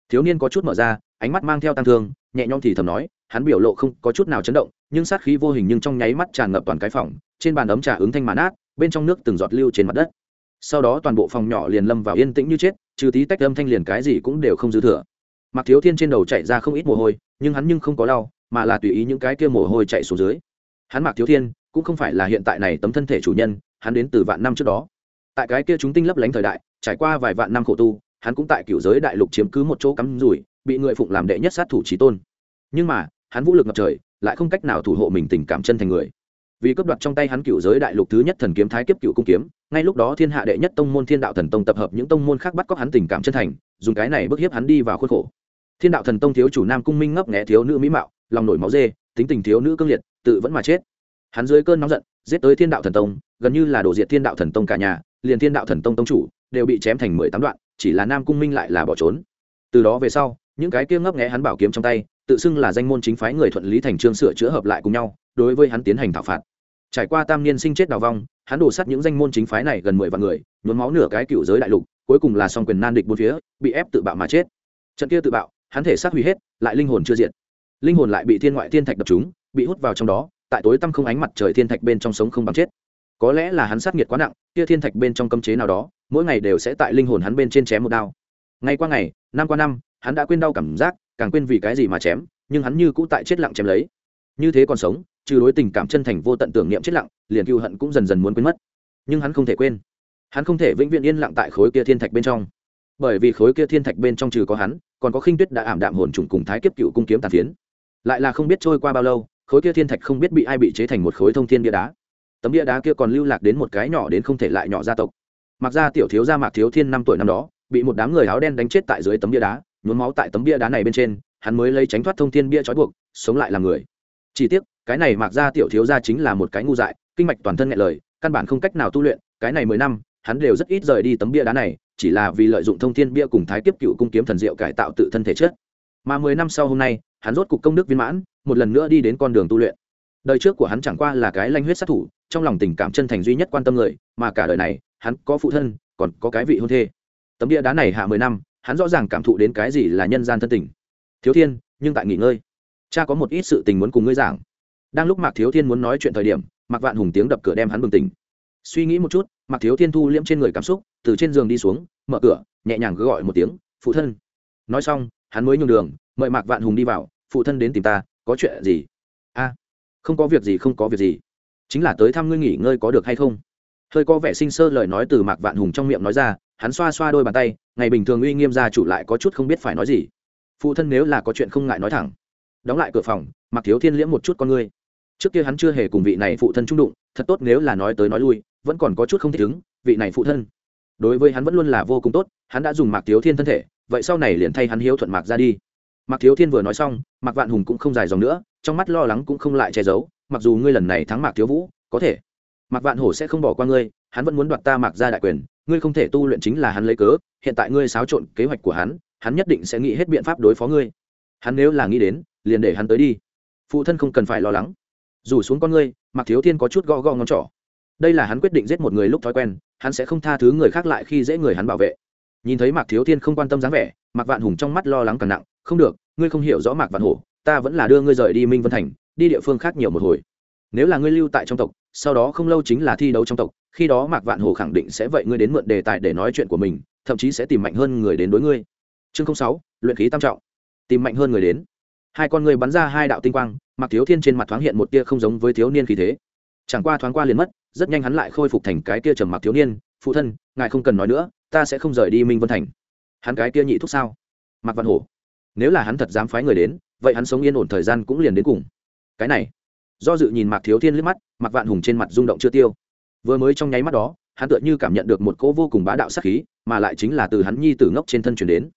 Thiếu niên có chút mở ra, ánh mắt mang theo tăng thương, nhẹ nhõm thì thầm nói, hắn biểu lộ không có chút nào chấn động, nhưng sát khí vô hình nhưng trong nháy mắt tràn ngập toàn cái phòng, trên bàn ấm trà ứng thanh màn át bên trong nước từng giọt lưu trên mặt đất. Sau đó toàn bộ phòng nhỏ liền lâm vào yên tĩnh như chết, trừ tí tách âm thanh liền cái gì cũng đều không dư thừa. Mặc thiếu thiên trên đầu chạy ra không ít mồ hôi, nhưng hắn nhưng không có đau, mà là tùy ý những cái kia mồ hôi chạy xuống dưới. Hắn mặc thiếu thiên, cũng không phải là hiện tại này tấm thân thể chủ nhân hắn đến từ vạn năm trước đó. Tại cái kia chúng tinh lấp lánh thời đại, trải qua vài vạn năm khổ tu, hắn cũng tại cựu giới đại lục chiếm cứ một chỗ cắm rủi, bị người phụng làm đệ nhất sát thủ trí tôn. Nhưng mà, hắn vũ lực ngập trời, lại không cách nào thủ hộ mình tình cảm chân thành người. Vì cấp đoạt trong tay hắn cựu giới đại lục thứ nhất thần kiếm thái kiếp cựu cung kiếm, ngay lúc đó thiên hạ đệ nhất tông môn thiên đạo thần tông tập hợp những tông môn khác bắt cóc hắn tình cảm chân thành, dùng cái này bức hiếp hắn đi vào khuôn khổ. Thiên đạo thần tông thiếu chủ nam cung minh ngấp nghẽ thiếu nữ mỹ mạo, lòng nổi máu dê, tính tình thiếu nữ cương liệt, tự vẫn mà chết. Hắn dưới cơn nóng giận, giết tới thiên đạo thần tông gần như là đổ diệt thiên đạo thần tông cả nhà, liền thiên đạo thần tông tông chủ đều bị chém thành mười tám đoạn, chỉ là nam cung minh lại là bỏ trốn. Từ đó về sau, những cái kia ngấp nghẽ hắn bảo kiếm trong tay, tự xưng là danh môn chính phái người thuận lý thành trương sửa chữa hợp lại cùng nhau, đối với hắn tiến hành thảo phạt. Trải qua tam niên sinh chết đào vong, hắn đổ sát những danh môn chính phái này gần mười vạn người, nhuốm máu nửa cái cựu giới đại lục, cuối cùng là song quyền nan địch bốn phía, bị ép tự bạo mà chết. Trận kia tự bạo, hắn thể xác hủy hết, lại linh hồn chưa diệt. Linh hồn lại bị thiên ngoại thiên thạch đập chúng bị hút vào trong đó, tại tối tăm không ánh mặt trời thiên thạch bên trong sống không bằng chết có lẽ là hắn sát nghiệt quá nặng, kia thiên thạch bên trong cấm chế nào đó, mỗi ngày đều sẽ tại linh hồn hắn bên trên chém một đao. Ngày qua ngày, năm qua năm, hắn đã quên đau cảm giác, càng quên vì cái gì mà chém, nhưng hắn như cũ tại chết lặng chém lấy. Như thế còn sống, trừ đối tình cảm chân thành vô tận tưởng niệm chết lặng, liền cựu hận cũng dần dần muốn quên mất. Nhưng hắn không thể quên. Hắn không thể vĩnh viễn yên lặng tại khối kia thiên thạch bên trong. Bởi vì khối kia thiên thạch bên trong trừ có hắn, còn có khinh tuyết đã ảm đạm hồn trùng cùng thái kiếp cựu cung kiếm tàn phiến. Lại là không biết trôi qua bao lâu, khối kia thiên thạch không biết bị ai bị chế thành một khối thông thiên bia đá tấm bia đá kia còn lưu lạc đến một cái nhỏ đến không thể lại nhỏ gia tộc. Mặc ra tiểu thiếu gia mạc thiếu thiên năm tuổi năm đó, bị một đám người áo đen đánh chết tại dưới tấm bia đá, nhuốm máu tại tấm bia đá này bên trên, hắn mới lấy tránh thoát thông thiên bia trói buộc, sống lại làm người. Chỉ tiếc, cái này mạc ra tiểu thiếu gia chính là một cái ngu dại, kinh mạch toàn thân nghẹn lời, căn bản không cách nào tu luyện, cái này mười năm, hắn đều rất ít rời đi tấm bia đá này, chỉ là vì lợi dụng thông thiên bia cùng thái kiếp cựu cung kiếm thần diệu cải tạo tự thân thể chất. Mà mười năm sau hôm nay, hắn rốt cục công đức viên mãn, một lần nữa đi đến con đường tu luyện. Đời trước của hắn chẳng qua là cái lanh huyết sát thủ trong lòng tình cảm chân thành duy nhất quan tâm người, mà cả đời này, hắn có phụ thân, còn có cái vị hôn thê. Tấm địa đá này hạ mười năm, hắn rõ ràng cảm thụ đến cái gì là nhân gian thân tình. Thiếu thiên, nhưng tại nghỉ ngơi. Cha có một ít sự tình muốn cùng ngươi giảng. Đang lúc mạc thiếu thiên muốn nói chuyện thời điểm, mạc vạn hùng tiếng đập cửa đem hắn bừng tỉnh. Suy nghĩ một chút, mạc thiếu thiên thu liễm trên người cảm xúc, từ trên giường đi xuống, mở cửa, nhẹ nhàng gọi một tiếng, phụ thân. Nói xong, hắn mới nhường đường, mời mạc vạn hùng đi vào, phụ thân đến tìm ta, có chuyện gì? A, không có việc gì, không có việc gì chính là tới thăm ngươi nghỉ ngơi có được hay không? Hơi có vẻ sinh sơ lời nói từ mạc vạn hùng trong miệng nói ra, hắn xoa xoa đôi bàn tay, ngày bình thường uy nghiêm gia chủ lại có chút không biết phải nói gì. Phụ thân nếu là có chuyện không ngại nói thẳng. Đóng lại cửa phòng mặc thiếu thiên liễm một chút con ngươi. Trước kia hắn chưa hề cùng vị này phụ thân trung đụng, thật tốt nếu là nói tới nói lui, vẫn còn có chút không thích ứng, vị này phụ thân. Đối với hắn vẫn luôn là vô cùng tốt, hắn đã dùng mạc thiếu thiên thân thể, vậy sau này liền thay hắn hiếu thuận mạc ra đi. Mạc thiếu thiên vừa nói xong, mạc vạn hùng cũng không dài dòng nữa, trong mắt lo lắng cũng không lại che giấu mặc dù ngươi lần này thắng mạc thiếu vũ, có thể. Mạc vạn hổ sẽ không bỏ qua ngươi, hắn vẫn muốn đoạt ta mạc ra đại quyền, ngươi không thể tu luyện chính là hắn lấy cớ, hiện tại ngươi xáo trộn kế hoạch của hắn hắn nhất định sẽ nghĩ hết biện pháp đối phó ngươi. Hắn nếu là nghĩ đến, liền để hắn tới đi. Phụ thân không cần phải lo lắng. Dù xuống con ngươi, mạc thiếu thiên có chút gõ gõ ngón trỏ. Đây là hắn quyết định giết một người lúc thói quen, hắn sẽ không tha thứ người khác lại khi dễ người hắn bảo vệ. Nhìn thấy mạc thiếu thiên không quan tâm dáng vẻ, mạc vạn hùng trong mắt lo lắng càng nặng, không được, ngươi không hiểu rõ mạc vạn hổ ta vẫn là đưa ngươi rời đi minh vân thành, đi địa phương khác nhiều một hồi. Nếu là ngươi lưu tại trong tộc, sau đó không lâu chính là thi đấu trong tộc, khi đó mạc vạn hổ khẳng định sẽ vậy ngươi đến mượn đề tài để nói chuyện của mình, thậm chí sẽ tìm mạnh hơn người đến đối ngươi. Chương sáu, luyện khí tam trọng. Tìm mạnh hơn người đến. Hai con người bắn ra hai đạo tinh quang Mặc thiếu thiên trên mặt thoáng hiện một tia không giống với thiếu niên khí thế. Chẳng qua thoáng qua liền mất, rất nhanh hắn lại khôi phục thành cái kia trầm mặc thiếu niên, phụ thân, ngài không cần nói nữa, ta sẽ không rời đi minh vân thành. Hắn cái kia nhị thúc sao? Mặc văn hổ nếu là hắn thật dám phái người đến vậy hắn sống yên ổn thời gian cũng liền đến cùng. Cái này, do dự nhìn mạc thiếu thiên liếc mắt, mạc vạn hùng trên mặt rung động chưa tiêu. Vừa mới trong nháy mắt đó, hắn tựa như cảm nhận được một cỗ vô cùng bá đạo sắc khí, mà lại chính là từ hắn nhi tử ngốc trên thân chuyển đến.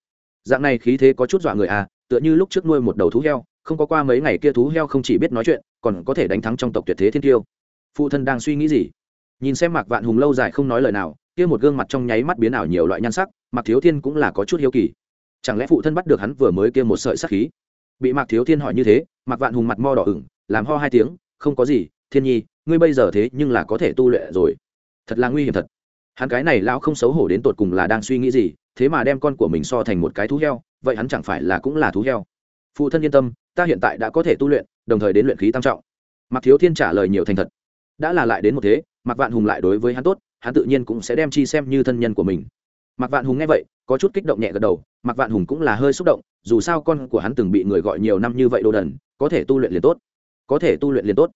Dạng này khí thế có chút dọa người à tựa như lúc trước nuôi một đầu thú heo, không có qua mấy ngày kia thú heo không chỉ biết nói chuyện, còn có thể đánh thắng trong tộc tuyệt thế thiên tiêu. Phụ thân đang suy nghĩ gì? Nhìn xem mạc vạn hùng lâu dài không nói lời nào, kia một gương mặt trong nháy mắt biến ảo nhiều loại nhan sắc, mạc thiếu thiên cũng là có chút hiếu kỳ. Chẳng lẽ phụ thân bắt được hắn vừa mới kia một sợi sắc khí? Bị mạc thiếu thiên hỏi như thế, mạc vạn hùng mặt mo đỏ ửng, làm ho hai tiếng, không có gì, thiên nhi, ngươi bây giờ thế nhưng là có thể tu luyện rồi. Thật là nguy hiểm thật. Hắn cái này lão không xấu hổ đến tột cùng là đang suy nghĩ gì, thế mà đem con của mình so thành một cái thú heo, vậy hắn chẳng phải là cũng là thú heo? Phụ thân yên tâm, ta hiện tại đã có thể tu luyện, đồng thời đến luyện khí tam trọng. Mạc thiếu thiên trả lời nhiều thành thật. Đã là lại đến một thế, mạc vạn hùng lại đối với hắn tốt, hắn tự nhiên cũng sẽ đem chi xem như thân nhân của mình mạc vạn hùng nghe vậy, có chút kích động nhẹ gật đầu, mạc vạn hùng cũng là hơi xúc động, dù sao con của hắn từng bị người gọi nhiều năm như vậy đồ đần, có thể tu luyện liền tốt. Có thể tu luyện liền tốt.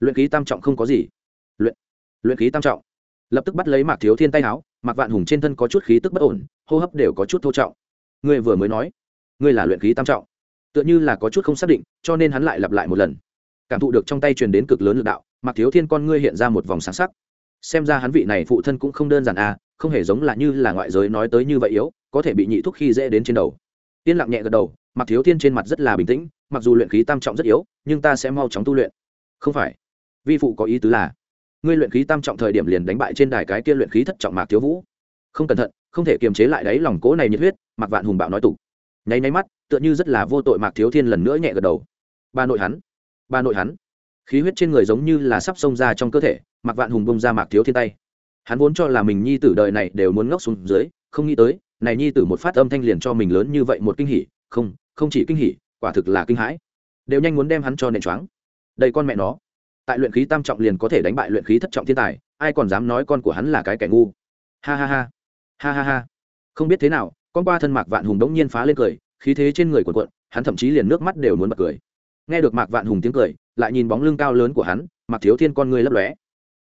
Luyện khí tam trọng không có gì. Luyện luyện khí tam trọng. Lập tức bắt lấy mạc thiếu thiên tay áo, mạc vạn hùng trên thân có chút khí tức bất ổn, hô hấp đều có chút thô trọng. Ngươi vừa mới nói ngươi là luyện khí tam trọng. Tựa như là có chút không xác định, cho nên hắn lại lặp lại một lần. Cảm thụ được trong tay truyền đến cực lớn lực đạo, mạc thiếu thiên con ngươi hiện ra một vòng sáng sắc. Xem ra hắn vị này phụ thân cũng không đơn giản à không hề giống là như là ngoại giới nói tới như vậy yếu, có thể bị nhị thúc khi dễ đến trên đầu. Yên lặng nhẹ gật đầu, Mặc thiếu thiên trên mặt rất là bình tĩnh, mặc dù luyện khí tam trọng rất yếu, nhưng ta sẽ mau chóng tu luyện. Không phải. Vi phụ có ý tứ là, ngươi luyện khí tam trọng thời điểm liền đánh bại trên đài cái kia luyện khí thất trọng mạc thiếu vũ. Không cẩn thận, không thể kiềm chế lại đáy lòng cố này nhiệt huyết, mạc vạn hùng bạo nói tục. Nháy nháy mắt, tựa như rất là vô tội mạc thiếu thiên lần nữa nhẹ gật đầu. Ba nội hắn, ba nội hắn. Khí huyết trên người giống như là sắp xông ra trong cơ thể, mạc vạn hùng bông ra mạc thiếu thiên tay hắn vốn cho là mình nhi tử đời này đều muốn ngốc xuống dưới, không nghĩ tới, này nhi tử một phát âm thanh liền cho mình lớn như vậy một kinh hỉ, không không chỉ kinh hỉ, quả thực là kinh hãi. Đều nhanh muốn đem hắn cho nền choáng. Đây con mẹ nó. Tại luyện khí tam trọng liền có thể đánh bại luyện khí thất trọng thiên tài, ai còn dám nói con của hắn là cái kẻ ngu. Ha ha ha. Ha ha ha. Không biết thế nào, con qua thân mạc vạn hùng đống nhiên phá lên cười, khí thế trên người quần quận hắn thậm chí liền nước mắt đều muốn bật cười. Nghe được mạc vạn hùng tiếng cười, lại nhìn bóng lưng cao lớn của hắn, mạc thiếu thiên con ngươi lấp lóe.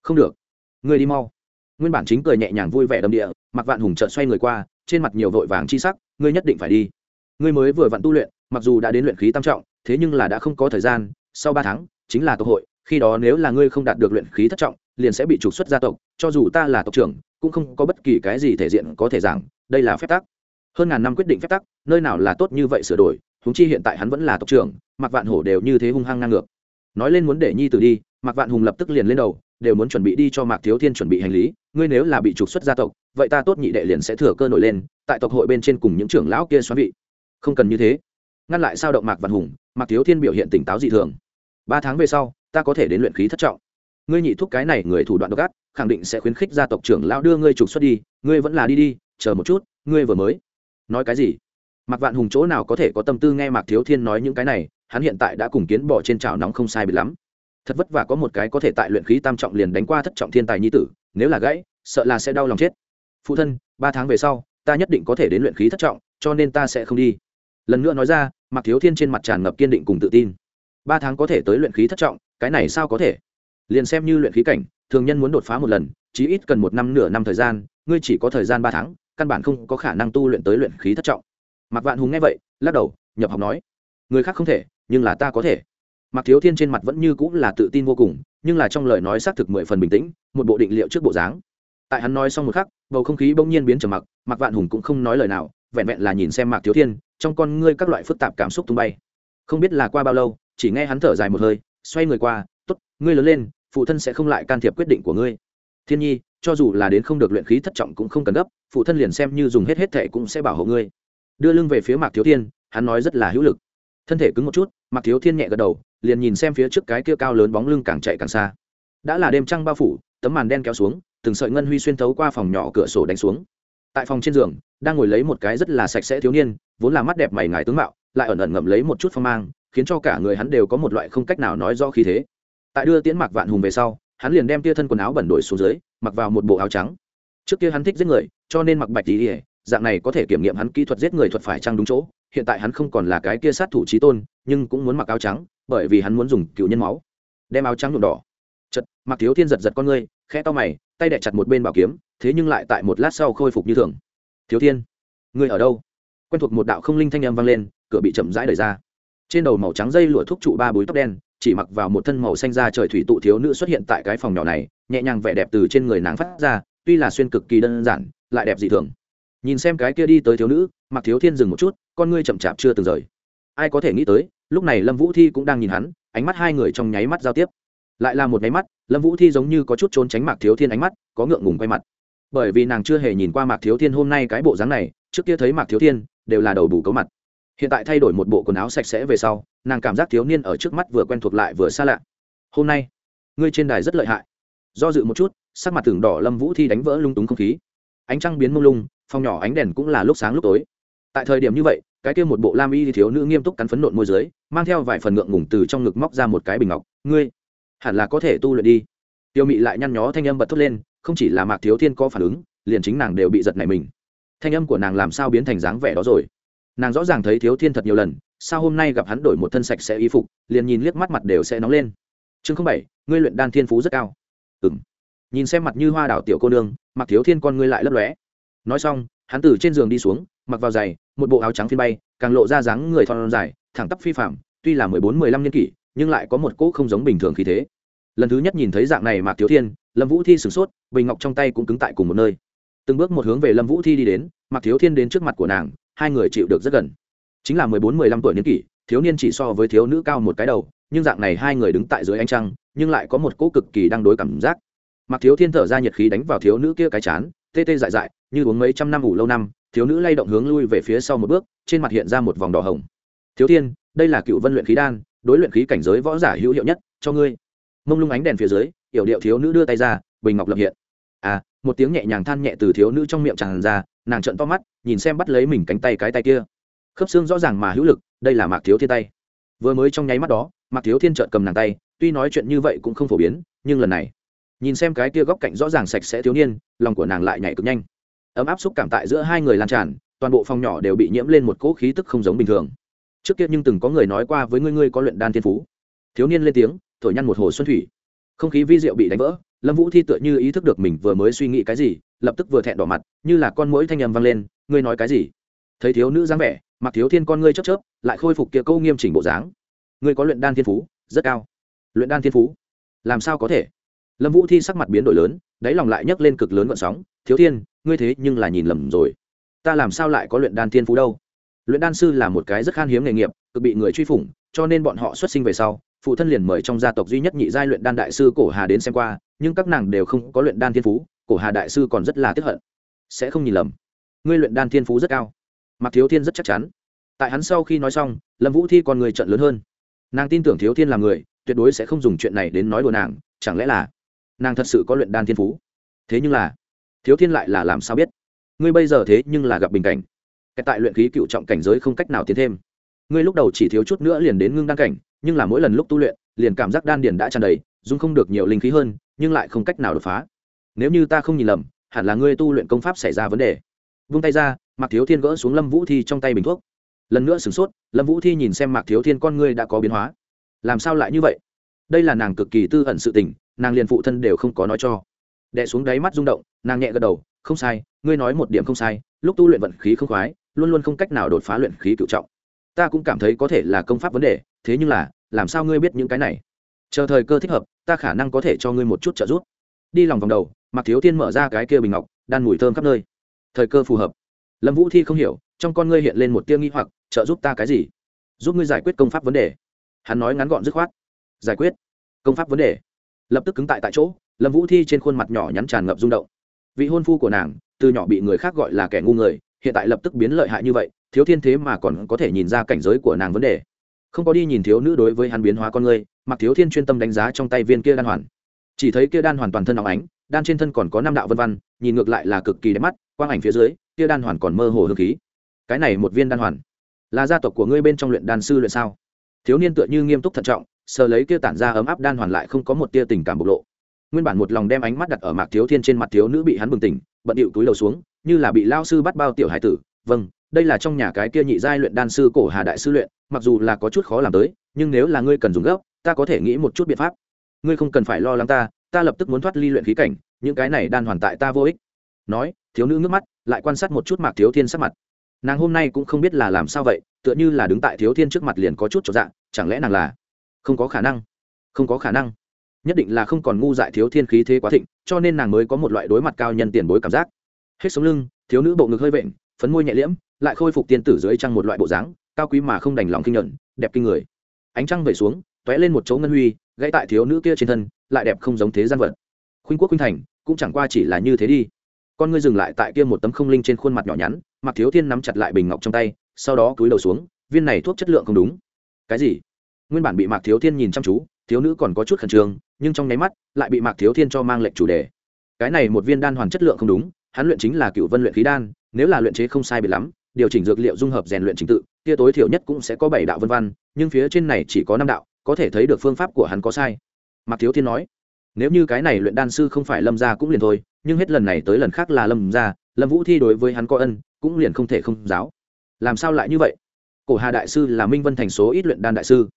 Không được. Ngươi đi mau nguyên bản chính cười nhẹ nhàng vui vẻ đầm địa mặc vạn hùng chợt xoay người qua, trên mặt nhiều vội vàng chi sắc, ngươi nhất định phải đi. Ngươi mới vừa vặn tu luyện, mặc dù đã đến luyện khí tam trọng, thế nhưng là đã không có thời gian, sau ba tháng, chính là tộc hội, khi đó nếu là ngươi không đạt được luyện khí thất trọng, liền sẽ bị trục xuất gia tộc, cho dù ta là tộc trưởng, cũng không có bất kỳ cái gì thể diện có thể giảng, đây là phép tắc. Hơn ngàn năm quyết định phép tắc, nơi nào là tốt như vậy sửa đổi húng chi hiện tại hắn vẫn là tộc trưởng mặc vạn hổ đều như thế hung hăng ngang ngược. Nói lên muốn để nhi tử đi mặc vạn hùng lập tức liền lên đầu đều muốn chuẩn bị đi cho mạc thiếu thiên chuẩn bị hành lý, ngươi nếu là bị trục xuất gia tộc, vậy ta tốt nhị đệ liền sẽ thừa cơ nổi lên, tại tộc hội bên trên cùng những trưởng lão kia xoắn vị. Không cần như thế. Ngăn lại sao động mạc vạn hùng, mạc thiếu thiên biểu hiện tỉnh táo dị thường. Ba tháng về sau, ta có thể đến luyện khí thất trọng. Ngươi nhị thúc cái này người thủ đoạn độc ác, khẳng định sẽ khuyến khích gia tộc trưởng lão đưa ngươi trục xuất đi, ngươi vẫn là đi đi, chờ một chút, ngươi vừa mới. Nói cái gì? Mạc vạn hùng chỗ nào có thể có tâm tư nghe mạc thiếu thiên nói những cái này, hắn hiện tại đã cùng kiến bỏ trên chảo nóng không sai biệt lắm thật vất vả có một cái có thể tại luyện khí tam trọng liền đánh qua thất trọng thiên tài nhi tử, nếu là gãy, sợ là sẽ đau lòng chết. Phụ thân, ba tháng về sau, ta nhất định có thể đến luyện khí thất trọng, cho nên ta sẽ không đi. Lần nữa nói ra mặc thiếu thiên trên mặt tràn ngập kiên định cùng tự tin. Ba tháng có thể tới luyện khí thất trọng, cái này sao có thể? Liền xem như luyện khí cảnh, thường nhân muốn đột phá một lần, chí ít cần một năm nửa năm thời gian, ngươi chỉ có thời gian ba tháng, căn bản không có khả năng tu luyện tới luyện khí thất trọng. Mạc vạn hùng nghe vậy, lắc đầu, nhập học nói, người khác không thể, nhưng là ta có thể mạc thiếu thiên trên mặt vẫn như cũng là tự tin vô cùng, nhưng là trong lời nói xác thực mười phần bình tĩnh, một bộ định liệu trước bộ dáng. Tại hắn nói xong một khắc, bầu không khí bỗng nhiên biến trầm mặc, mạc vạn hùng cũng không nói lời nào, vẹn vẹn là nhìn xem mạc thiếu thiên, trong con ngươi các loại phức tạp cảm xúc tung bay. Không biết là qua bao lâu, chỉ nghe hắn thở dài một hơi, xoay người qua t ố t ngươi lớn lên, phụ thân sẽ không lại can thiệp quyết định của ngươi. Thiên nhi, cho dù là đến không được luyện khí thất trọng cũng không cần gấp, phụ thân liền xem như dùng hết hết thệ cũng sẽ bảo hộ ngươi. Đưa lưng về phía mạc thiếu thiên, hắn nói rất là hữu lực. Thân thể cứng một chút, mạc thiếu thiên nhẹ gật đầu liền nhìn xem phía trước cái kia cao lớn bóng lưng càng chạy càng xa. Đã là đêm trăng bao phủ, tấm màn đen kéo xuống, từng sợi ngân huy xuyên thấu qua phòng nhỏ cửa sổ đánh xuống. Tại phòng trên giường, đang ngồi lấy một cái rất là sạch sẽ thiếu niên, vốn là mắt đẹp mày ngài tướng mạo, lại ẩn ẩn ngậm lấy một chút phong mang, khiến cho cả người hắn đều có một loại không cách nào nói rõ khí thế. Tại đưa tiễn mạc vạn hùng về sau, hắn liền đem tia thân quần áo bẩn đổi xuống dưới, mặc vào một bộ áo trắng. Trước kia hắn thích giết người, cho nên mặc bạch tỉ ỉa dạng này có thể kiểm nghiệm hắn kỹ thuật giết người thuật phải trăng đúng chỗ, hiện tại hắn không còn là cái kia sát thủ trí tôn, nhưng cũng muốn mặc áo trắng, bởi vì hắn muốn dùng cựu nhân máu. Đem áo trắng nhuộm đỏ. Chật mặc thiếu thiên giật giật con ngươi khe to mày, tay đẻ chặt một bên bảo kiếm, thế nhưng lại tại một lát sau khôi phục như thường. Thiếu thiên, ngươi ở đâu? Quen thuộc một đạo không linh thanh âm vang lên, cửa bị chậm rãi đẩy ra. Trên đầu màu trắng dây lụa thuốc trụ ba búi tóc đen, chỉ mặc vào một thân màu xanh da trời thủy tụ thiếu nữ xuất hiện tại cái phòng nhỏ này, nhẹ nhàng vẻ đẹp từ trên người nàng phát ra, tuy là xuyên cực kỳ đơn giản, lại đẹp dị thường nhìn xem cái kia đi tới thiếu nữ mặc thiếu thiên dừng một chút, con ngươi chậm chạp chưa từng rời. Ai có thể nghĩ tới, lúc này lâm vũ thi cũng đang nhìn hắn, ánh mắt hai người trong nháy mắt giao tiếp. Lại là một nháy mắt, lâm vũ thi giống như có chút trốn tránh mạc thiếu thiên ánh mắt, có ngượng ngùng quay mặt. Bởi vì nàng chưa hề nhìn qua mạc thiếu thiên hôm nay cái bộ dáng này, trước kia thấy mạc thiếu thiên, đều là đầu bù cấu mặt. Hiện tại thay đổi một bộ quần áo sạch sẽ về sau, nàng cảm giác thiếu niên ở trước mắt vừa quen thuộc lại vừa xa lạ. Hôm nay, ngươi trên đài rất lợi hại. Do dự một chút, sắc mặt tưởng đỏ lâm vũ thi đánh vỡ lung túng không khí. Ánh trăng biến mông lung phòng nhỏ ánh đèn cũng là lúc sáng lúc tối. Tại thời điểm như vậy, cái kia một bộ lam y thiếu nữ nghiêm túc cắn phấn nộn môi dưới, mang theo vài phần ngượng ngùng từ trong ngực móc ra một cái bình ngọc. Ngươi, hẳn là có thể tu luyện đi. Tiêu mị lại nhăn nhó thanh âm bật thốt lên, không chỉ là mạc thiếu thiên có phản ứng, liền chính nàng đều bị giật này mình. Thanh âm của nàng làm sao biến thành dáng vẻ đó rồi? Nàng rõ ràng thấy thiếu thiên thật nhiều lần, sao hôm nay gặp hắn đổi một thân sạch sẽ y phục, liền nhìn liếc mắt mặt đều sẽ nóng lên. Chương không bảy, ngươi luyện đan thiên phú rất cao. Ừ m nhìn xem mặt như hoa đảo tiểu cô nương mặc thiếu thiên con ngươi lại lấp lóe nói xong, hắn từ trên giường đi xuống, mặc vào giày, một bộ áo trắng phiên bay, càng lộ ra dáng người thon dài, thẳng tắp phi phạm tuy là mười bốn, mười lăm niên kỷ, nhưng lại có một cỗ không giống bình thường khí thế. Lần thứ nhất nhìn thấy dạng này mạc thiếu thiên, lâm vũ thi sửng sốt, bình ngọc trong tay cũng cứng tại cùng một nơi. Từng bước một hướng về lâm vũ thi đi đến, mạc thiếu thiên đến trước mặt của nàng, hai người chịu được rất gần. Chính là mười bốn, mười lăm tuổi niên kỷ, thiếu niên chỉ so với thiếu nữ cao một cái đầu, nhưng dạng này hai người đứng tại dưới ánh trăng, nhưng lại có một cỗ cực kỳ đang đối cảm giác. Mặc thiếu thiên thở ra nhiệt khí đánh vào thiếu nữ kia cái chán tê tê dại dại, như uống mấy trăm năm ngủ lâu năm, thiếu nữ lay động hướng lui về phía sau một bước, trên mặt hiện ra một vòng đỏ hồng. Thiếu thiên, đây là cựu vân luyện khí đan, đối luyện khí cảnh giới võ giả hữu hiệu nhất, cho ngươi. Mông lung ánh đèn phía dưới, yểu điệu thiếu nữ đưa tay ra, bình ngọc lập hiện. À một tiếng nhẹ nhàng than nhẹ từ thiếu nữ trong miệng tràn ra, nàng trận to mắt, nhìn xem bắt lấy mình cánh tay cái tay kia. Khớp xương rõ ràng mà hữu lực, đây là mạc thiếu thiên tay. Vừa mới trong nháy mắt đó, mạc thiếu thiên trợn cầm nàng tay, tuy nói chuyện như vậy cũng không phổ biến, nhưng lần này nhìn xem cái kia góc cạnh rõ ràng sạch sẽ thiếu niên, lòng của nàng lại nhảy cực nhanh. Ấm áp xúc cảm tại giữa hai người lan tràn, toàn bộ phòng nhỏ đều bị nhiễm lên một cỗ khí tức không giống bình thường. Trước kia nhưng từng có người nói qua với ngươi ngươi có luyện đan thiên phú. Thiếu niên lên tiếng, thổi nhăn một hồ xuân thủy. Không khí vi diệu bị đánh vỡ, lâm vũ thi tựa như ý thức được mình vừa mới suy nghĩ cái gì, lập tức vừa thẹn đỏ mặt, như là con mũi thanh âm vang lên, ngươi nói cái gì? Thấy thiếu nữ dáng vẻ, mặc thiếu thiên con ngươi chấp chớp, lại khôi phục kia câu nghiêm chỉnh bộ dáng. Ngươi có luyện đan thiên phú? Rất cao. Luyện đan thiên phú? Làm sao có thể? Lâm vũ thi sắc mặt biến đổi lớn, đáy lòng lại nhấc lên cực lớn vận sóng, thiếu thiên, ngươi thế nhưng là nhìn lầm rồi. Ta làm sao lại có luyện đan thiên phú đâu? Luyện đan sư là một cái rất khan hiếm nghề nghiệp, cực bị người truy phủng, cho nên bọn họ xuất sinh về sau, phụ thân liền mời trong gia tộc duy nhất nhị giai luyện đan đại sư cổ hà đến xem qua, nhưng các nàng đều không có luyện đan thiên phú, cổ hà đại sư còn rất là tiếp hận. Sẽ không nhìn lầm. Ngươi luyện đan thiên phú rất cao. Mặc thiếu thiên rất chắc chắn. Tại hắn sau khi nói xong, lâm vũ thi còn người trận lớn hơn. Nàng tin tưởng thiếu thiên là người, tuyệt đối sẽ không dùng chuyện này đến nói đùa nàng, chẳng lẽ là nàng thật sự có luyện đan thiên phú. Thế nhưng là, thiếu thiên lại là làm sao biết? Ngươi bây giờ thế nhưng là gặp bình cảnh. Cái tại luyện khí cựu trọng cảnh giới không cách nào tiến thêm. Ngươi lúc đầu chỉ thiếu chút nữa liền đến ngưng đan cảnh, nhưng là mỗi lần lúc tu luyện, liền cảm giác đan điền đã tràn đầy dung không được nhiều linh khí hơn, nhưng lại không cách nào đột phá. Nếu như ta không nhìn lầm, hẳn là ngươi tu luyện công pháp xảy ra vấn đề. Vung tay ra mặc thiếu thiên gỡ xuống lâm vũ thi trong tay bình thuốc. Lần nữa sửng sốt, lâm vũ thi nhìn xem mạc thiếu thiên con ngươi đã có biến hóa. Làm sao lại như vậy? Đây là nàng cực kỳ tư ẩn sự tình, nàng liền phụ thân đều không có nói cho. Đẻ xuống đáy mắt rung động, nàng nhẹ gật đầu, không sai, ngươi nói một điểm không sai, lúc tu luyện vận khí không khoái, luôn luôn không cách nào đột phá luyện khí cựu trọng. Ta cũng cảm thấy có thể là công pháp vấn đề, thế nhưng là, làm sao ngươi biết những cái này? Chờ thời cơ thích hợp, ta khả năng có thể cho ngươi một chút trợ giúp. Đi lòng vòng đầu mặc thiếu tiên mở ra cái kia bình ngọc, đan mùi thơm khắp nơi. Thời cơ phù hợp. Lâm vũ thi không hiểu, trong con ngươi hiện lên một tia nghi hoặc, trợ giúp ta cái gì? Giúp ngươi giải quyết công pháp vấn đề. Hắn nói ngắn gọn dứt khoát giải quyết. Công pháp vấn đề. Lập tức cứng tại tại chỗ, lâm vũ thi trên khuôn mặt nhỏ nhắn tràn ngập rung động. Vị hôn phu của nàng, từ nhỏ bị người khác gọi là kẻ ngu người, hiện tại lập tức biến lợi hại như vậy, thiếu thiên thế mà còn có thể nhìn ra cảnh giới của nàng vấn đề. Không có đi nhìn thiếu nữ đối với hắn biến hóa con người, mặc thiếu thiên chuyên tâm đánh giá trong tay viên kia đan hoàn. Chỉ thấy kia đan hoàn toàn thân óng ánh, đan trên thân còn có năm đạo vân văn, nhìn ngược lại là cực kỳ đẹp mắt, quang ảnh phía dưới, kia đan hoàn còn mơ hồ hương khí. Cái này một viên đan hoàn, là gia tộc của ngươi bên trong luyện đan sư luyện sao? Thiếu niên tựa như nghiêm túc thận trọng sờ lấy kia tản ra ấm áp đan hoàn lại không có một tia tình cảm bộc lộ. Nguyên bản một lòng đem ánh mắt đặt ở mạc thiếu thiên trên mặt thiếu nữ bị hắn bừng tỉnh, bận điệu túi đầu xuống, như là bị lao sư bắt bao tiểu hải tử. Vâng đây là trong nhà cái kia nhị giai luyện đan sư cổ hà đại sư luyện, mặc dù là có chút khó làm tới, nhưng nếu là ngươi cần dùng gấp, ta có thể nghĩ một chút biện pháp. Ngươi không cần phải lo lắng ta ta lập tức muốn thoát ly luyện khí cảnh, những cái này đan hoàn tại ta vô ích. Nói, thiếu nữ ngước mắt, lại quan sát một chút mạc thiếu thiên sắc mặt. Nàng hôm nay cũng không biết là làm sao vậy, tựa như là đứng tại thiếu thiên trước mặt liền có chút trọn dạng chẳng lẽ nàng là không có khả năng. Không có khả năng. Nhất định là không còn ngu dại thiếu thiên khí thế quá thịnh, cho nên nàng mới có một loại đối mặt cao nhân tiền bối cảm giác. Hết sống lưng, thiếu nữ bộ ngực hơi vện, phấn môi nhẹ liễm, lại khôi phục tiên tử dưới trăng một loại bộ dáng, cao quý mà không đành lòng kinh nhận đẹp kinh người. Ánh trăng vẩy xuống t ó é lên một chỗ ngân huy, gãy tại thiếu nữ kia trên thân, lại đẹp không giống thế gian vật. Khuynh quốc khuynh thành, cũng chẳng qua chỉ là như thế đi. Con ngươi dừng lại tại kia một tấm không linh trên khuôn mặt nhỏ nhắn, mặc thiếu thiên nắm chặt lại bình ngọc trong tay, sau đó cúi đầu xuống, viên này thuốc chất lượng không đúng. Cái gì? Nguyên bản bị mạc thiếu thiên nhìn chăm chú, thiếu nữ còn có chút khẩn trương, nhưng trong nháy mắt, lại bị mạc thiếu thiên cho mang lệnh chủ đề. Cái này một viên đan hoàn chất lượng không đúng, hắn luyện chính là cựu vân luyện khí đan, nếu là luyện chế không sai biệt lắm, điều chỉnh dược liệu dung hợp rèn luyện trình tự, kia tối thiểu nhất cũng sẽ có bảy đạo vân văn, nhưng phía trên này chỉ có năm đạo, có thể thấy được phương pháp của hắn có sai. Mạc thiếu thiên nói, nếu như cái này luyện đan sư không phải lâm gia cũng liền thôi, nhưng hết lần này tới lần khác là lâm gia, lâm vũ thi đối với hắn có ân, cũng liền không thể không giáo. Làm sao lại như vậy? Cổ hà đại sư là minh vân thành số ít luyện đan đại sư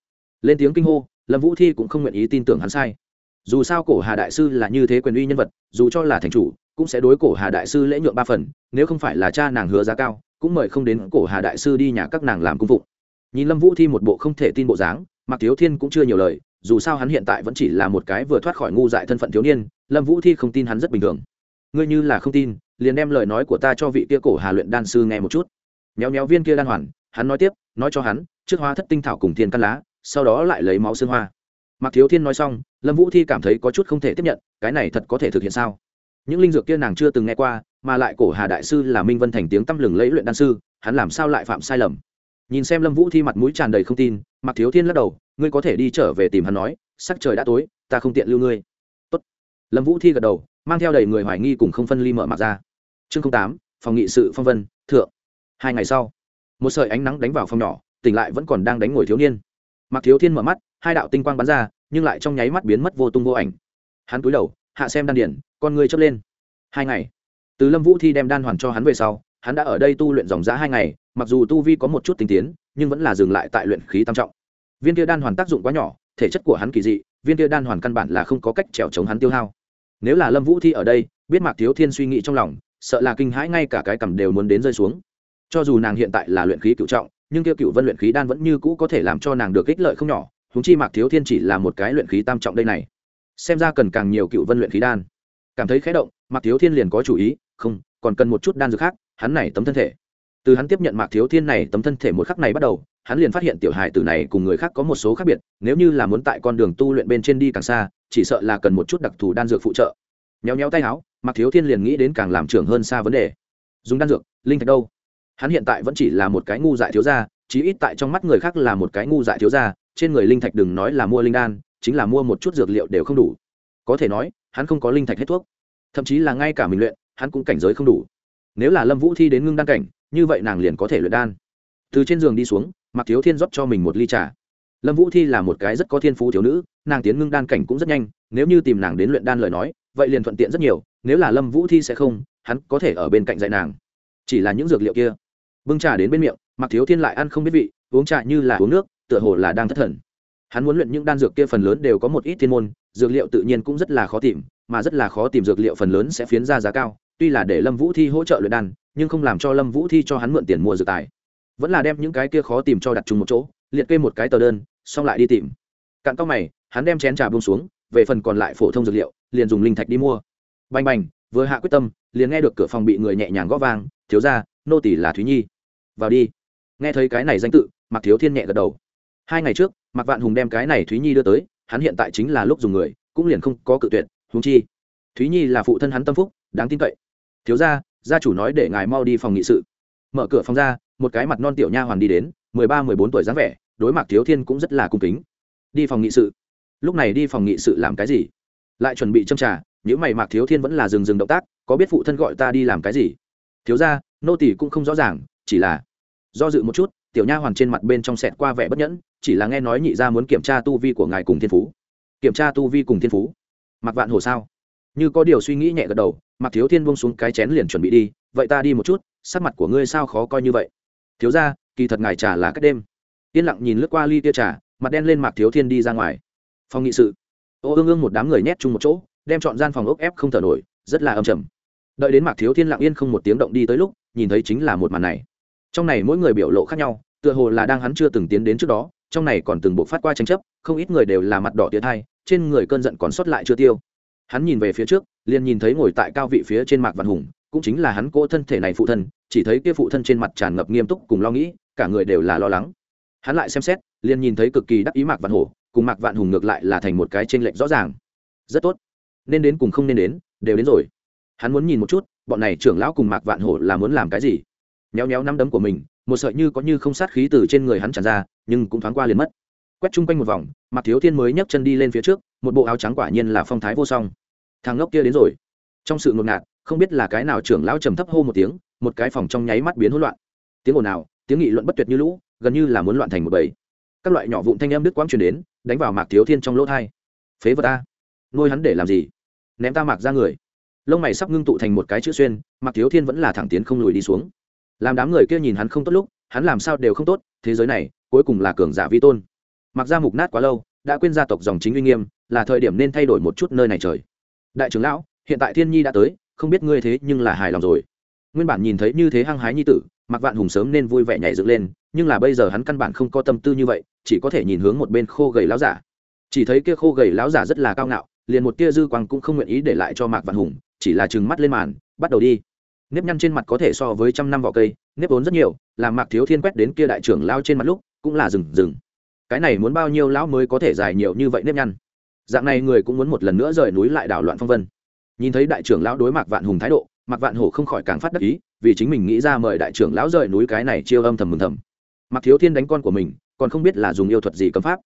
lên tiếng kinh hô, lâm vũ thi cũng không nguyện ý tin tưởng hắn sai. Dù sao cổ hà đại sư là như thế quyền uy nhân vật, dù cho là thành chủ, cũng sẽ đối cổ hà đại sư lễ nhượng ba phần, nếu không phải là cha nàng hứa giá cao, cũng mời không đến cổ hà đại sư đi nhà các nàng làm cung phụng. Nhìn lâm vũ thi một bộ không thể tin bộ dáng mặc thiếu thiên cũng chưa nhiều lời, dù sao hắn hiện tại vẫn chỉ là một cái vừa thoát khỏi ngu dại thân phận thiếu niên, lâm vũ thi không tin hắn rất bình thường. Ngươi như là không tin, liền đem lời nói của ta cho vị kia cổ hà luyện đan sư nghe một chút. Méo méo viên kia đan hoàn, hắn nói tiếp, nói cho hắn, trước hóa thất tinh thảo cùng thiên căn lá sau đó lại lấy máu xương hoa. Mặc thiếu thiên nói xong, lâm vũ thi cảm thấy có chút không thể tiếp nhận, cái này thật có thể thực hiện sao? Những linh dược kia nàng chưa từng nghe qua, mà lại cổ hà đại sư là minh vân thành tiếng tăm lừng lẫy luyện đan sư, hắn làm sao lại phạm sai lầm? Nhìn xem lâm vũ thi mặt mũi tràn đầy không tin mặc thiếu thiên lắc đầu, ngươi có thể đi trở về tìm hắn nói, sắc trời đã tối, ta không tiện lưu ngươi. Tốt. lâm vũ thi gật đầu, mang theo đầy người hoài nghi cùng không phân ly mở mặt ra. Chương tám, phòng nghị sự phong vân, thượng. Hai ngày sau, một sợi ánh nắng đánh vào phòng nhỏ, tỉnh lại vẫn còn đang đánh ngồi thiếu niên mặc thiếu thiên mở mắt, hai đạo tinh quang bắn ra, nhưng lại trong nháy mắt biến mất vô tung vô ảnh. Hắn cúi đầu, hạ xem đan điển con người chớp lên. Hai ngày. Từ lâm vũ thi đem đan hoàn cho hắn về sau, hắn đã ở đây tu luyện dòng giã hai ngày, mặc dù tu vi có một chút tinh tiến, nhưng vẫn là dừng lại tại luyện khí tam trọng. Viên kia đan hoàn tác dụng quá nhỏ, thể chất của hắn kỳ dị, viên kia đan hoàn căn bản là không có cách trèo chống hắn tiêu hao. Nếu là lâm vũ thi ở đây, biết mạc thiếu thiên suy nghĩ trong lòng, sợ là kinh hãi ngay cả cái cầm đều muốn đến rơi xuống. Cho dù nàng hiện tại là luyện khí cựu trọng nhưng kia cựu vân luyện khí đan vẫn như cũ có thể làm cho nàng được ích lợi không nhỏ húng chi mạc thiếu thiên chỉ là một cái luyện khí tam trọng đây này. Xem ra cần càng nhiều cựu vân luyện khí đan. Cảm thấy khé động, mạc thiếu thiên liền có chủ ý, không, còn cần một chút đan dược khác, hắn này tấm thân thể. Từ hắn tiếp nhận mạc thiếu thiên này tấm thân thể một khắc này bắt đầu, hắn liền phát hiện tiểu hài tử này cùng người khác có một số khác biệt, nếu như là muốn tại con đường tu luyện bên trên đi càng xa, chỉ sợ là cần một chút đặc thù đan dược phụ trợ. Nhéo nhéo tay áo, mạc thiếu thiên liền nghĩ đến càng làm trưởng hơn xa vấn đề. Dùng đan dược, linh thạch đâu? Hắn hiện tại vẫn chỉ là một cái ngu dại thiếu gia, chí ít tại trong mắt người khác là một cái ngu dại thiếu gia, trên người linh thạch đừng nói là mua linh đan, chính là mua một chút dược liệu đều không đủ. Có thể nói, hắn không có linh thạch hết thuốc. Thậm chí là ngay cả mình luyện, hắn cũng cảnh giới không đủ. Nếu là lâm vũ thi đến ngưng đan cảnh, như vậy nàng liền có thể luyện đan. Từ trên giường đi xuống mặc thiếu thiên rót cho mình một ly trà. Lâm vũ thi là một cái rất có thiên phú thiếu nữ, nàng tiến ngưng đan cảnh cũng rất nhanh, nếu như tìm nàng đến luyện đan lời nói, vậy liền thuận tiện rất nhiều, nếu là lâm vũ thi sẽ không, hắn có thể ở bên cạnh dạy nàng chỉ là những dược liệu kia. Bưng trà đến bên miệng mặc thiếu thiên lại ăn không biết vị, uống trà như là uống nước, tựa hồ là đang thất thần. Hắn muốn luyện những đan dược kia phần lớn đều có một ít thiên môn, dược liệu tự nhiên cũng rất là khó tìm, mà rất là khó tìm dược liệu phần lớn sẽ phiến ra giá cao, tuy là để lâm vũ thi hỗ trợ luyện đan, nhưng không làm cho lâm vũ thi cho hắn mượn tiền mua dược tài. Vẫn là đem những cái kia khó tìm cho đặt chung một chỗ, liệt kê một cái tờ đơn, xong lại đi tìm. Cạn tóc mày, hắn đem chén trà bông xuống, về phần còn lại phổ thông dược liệu, liền dùng linh thạch đi mua. Bành bành, vừa hạ quyết tâm liền nghe được cửa phòng bị người nhẹ nhàng gõ vang, thiếu ra nô tỷ là thúy nhi. Vào đi. Nghe thấy cái này danh tự mặc thiếu thiên nhẹ gật đầu. Hai ngày trước mặc vạn hùng đem cái này thúy nhi đưa tới, hắn hiện tại chính là lúc dùng người, cũng liền không có cự tuyệt húng chi. Thúy nhi là phụ thân hắn tâm phúc, đáng tin cậy. Thiếu ra gia chủ nói để ngài mau đi phòng nghị sự. Mở cửa phòng ra, một cái mặt non tiểu nha hoàn đi đến, mười ba, mười bốn tuổi dáng vẻ, đối mặt thiếu thiên cũng rất là cung kính. Đi phòng nghị sự. Lúc này đi phòng nghị sự làm cái gì? Lại chuẩn bị châm trả những mày mạc thiếu thiên vẫn là dừng dừng động tác có biết phụ thân gọi ta đi làm cái gì? Thiếu ra nô tỷ cũng không rõ ràng, chỉ là do dự một chút, tiểu nha hoàn trên mặt bên trong sẹt qua vẻ bất nhẫn, chỉ là nghe nói nhị ra muốn kiểm tra tu vi của ngài cùng thiên phú. Kiểm tra tu vi cùng thiên phú? Mặc vạn hồ sao? Như có điều suy nghĩ nhẹ gật đầu mặc thiếu thiên buông xuống cái chén liền chuẩn bị đi, vậy ta đi một chút, sắc mặt của ngươi sao khó coi như vậy? Thiếu ra kỳ thật ngài trà là cách đêm. Yên lặng nhìn lướt qua ly tia trà, mặt đen lên mạc thiếu thiên đi ra ngoài. Phòng nghị sự. Ô, ương ương một đám người nhét chung một chỗ, đem chọn gian phòng ốc ép không thở nổi rất là âm trầm. Đợi đến mạc thiếu thiên lặng yên không một tiếng động đi tới lúc, nhìn thấy chính là một màn này. Trong này mỗi người biểu lộ khác nhau, tựa hồ là đang hắn chưa từng tiến đến trước đó, trong này còn từng bộ phát qua tranh chấp, không ít người đều là mặt đỏ tiến hai, trên người cơn giận còn sót lại chưa tiêu. Hắn nhìn về phía trước, liền nhìn thấy ngồi tại cao vị phía trên mạc văn hùng, cũng chính là hắn cỗ thân thể này phụ thân, chỉ thấy kia phụ thân trên mặt tràn ngập nghiêm túc cùng lo nghĩ, cả người đều là lo lắng. Hắn lại xem xét, liền nhìn thấy cực kỳ đắc ý mạc vạn hổ, cùng mạc vạn hùng ngược lại là thành một cái t r ê n lệch rõ ràng. Rất tốt. Nên đến cùng không nên đến đều đến rồi. Hắn muốn nhìn một chút, bọn này trưởng lão cùng mạc vạn hổ là muốn làm cái gì? Nhéo nhéo nắm đấm của mình, một sợi như có như không sát khí từ trên người hắn tràn ra, nhưng cũng thoáng qua liền mất. Quét chung quanh một vòng, mạc thiếu thiên mới nhấc chân đi lên phía trước, một bộ áo trắng quả nhiên là phong thái vô song. Thằng ngốc kia đến rồi. Trong sự ngột ngạt, không biết là cái nào trưởng lão trầm thấp hô một tiếng, một cái phòng trong nháy mắt biến hỗn loạn. Tiếng ồn nào tiếng nghị luận bất tuyệt như lũ, gần như là muốn loạn thành một bầy. Các loại nhỏ vụn thanh em đứt quãng truyền đến, đánh vào mạc thiếu thiên trong lỗ thai phế vật ta. Nuôi hắn để làm gì? Ném ta mạc ra người. Lông mày sắp ngưng tụ thành một cái chữ xuyên, mạc thiếu thiên vẫn là thẳng tiến không lùi đi xuống. Làm đám người kia nhìn hắn không tốt lúc, hắn làm sao đều không tốt, thế giới này, cuối cùng là cường giả vi tôn. Mặc ra mục nát quá lâu, đã quên gia tộc dòng chính uy nghiêm, là thời điểm nên thay đổi một chút nơi này trời. Đại trưởng lão, hiện tại thiên nhi đã tới, không biết ngươi thế nhưng là hài lòng rồi. Nguyên bản nhìn thấy như thế hăng hái nhi tử mặc vạn hùng sớm nên vui vẻ nhảy dựng lên, nhưng là bây giờ hắn căn bản không có tâm tư như vậy, chỉ có thể nhìn hướng một bên khô gầy láo giả. Chỉ thấy kia khô gầy láo giả rất là cao ngạo liền một tia dư quang cũng không nguyện ý để lại cho mạc vạn hùng, chỉ là trừng mắt lên màn, bắt đầu đi. Nếp nhăn trên mặt có thể so với trăm năm vỏ cây, nếp vốn rất nhiều, làm mạc thiếu thiên quét đến kia đại trưởng lao trên mặt lúc, cũng là rừng rừng. Cái này muốn bao nhiêu lão mới có thể dài nhiều như vậy nếp nhăn? Dạng này người cũng muốn một lần nữa rời núi lại đảo loạn phong vân. Nhìn thấy đại trưởng lão đối mạc vạn hùng thái độ, mạc vạn hổ không khỏi càng phát đắc ý, vì chính mình nghĩ ra mời đại trưởng lão rời núi cái này chiêu âm thầm mừng thầm. Mạc thiếu thiên đánh con của mình, còn không biết là dùng yêu thuật gì cấm pháp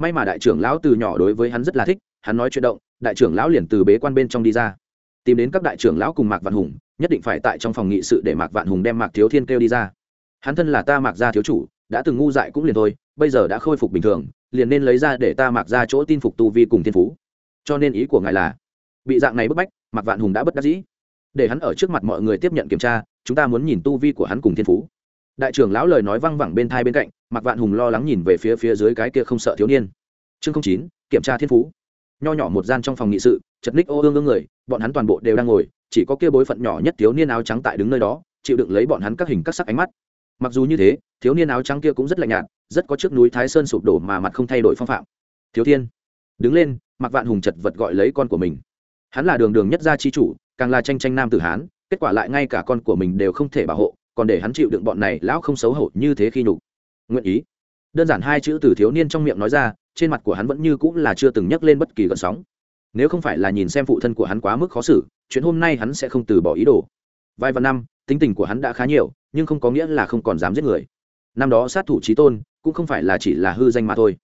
may mà đại trưởng lão từ nhỏ đối với hắn rất là thích, hắn nói chuyện động, đại trưởng lão liền từ bế quan bên trong đi ra. Tìm đến các đại trưởng lão cùng mạc vạn hùng, nhất định phải tại trong phòng nghị sự để mạc vạn hùng đem mạc thiếu thiên kêu đi ra. Hắn thân là ta mạc gia thiếu chủ, đã từng ngu dại cũng liền thôi, bây giờ đã khôi phục bình thường, liền nên lấy ra để ta mạc ra chỗ tin phục tu vi cùng thiên phú. Cho nên ý của ngài là, bị dạng này bức bách, mạc vạn hùng đã bất đắc dĩ. Để hắn ở trước mặt mọi người tiếp nhận kiểm tra, chúng ta muốn nhìn tu vi của hắn cùng thiên phú. Đại trưởng lão lời nói văng vẳng bên thai bên cạnh mạc vạn hùng lo lắng nhìn về phía phía dưới cái kia không sợ thiếu niên. Chương chín, kiểm tra thiên phú. Nho nhỏ một gian trong phòng nghị sự, chật ních ô ương ương người, bọn hắn toàn bộ đều đang ngồi, chỉ có kia bối phận nhỏ nhất thiếu niên áo trắng tại đứng nơi đó, chịu đựng lấy bọn hắn các hình các sắc ánh mắt. Mặc dù như thế, thiếu niên áo trắng kia cũng rất lạnh nhạt, rất có chiếc núi thái sơn sụp đổ mà mặt không thay đổi phong phạm. Thiếu thiên, đứng lên mặc vạn hùng chật vật gọi lấy con của mình. Hắn là đường đường nhất gia chi chủ, càng là tranh tranh nam tử hán, kết quả lại ngay cả con của mình đều không thể bảo hộ, còn để hắn chịu đựng bọn này lão không xấu hổ như thế khi nhục nguyện ý. Đơn giản hai chữ từ thiếu niên trong miệng nói ra, trên mặt của hắn vẫn như cũng là chưa từng nhắc lên bất kỳ gợn sóng. Nếu không phải là nhìn xem phụ thân của hắn quá mức khó xử, chuyện hôm nay hắn sẽ không từ bỏ ý đồ. Vài vạn năm, tính tình của hắn đã khá nhiều, nhưng không có nghĩa là không còn dám giết người. Năm đó sát thủ trí tôn, cũng không phải là chỉ là hư danh mà thôi.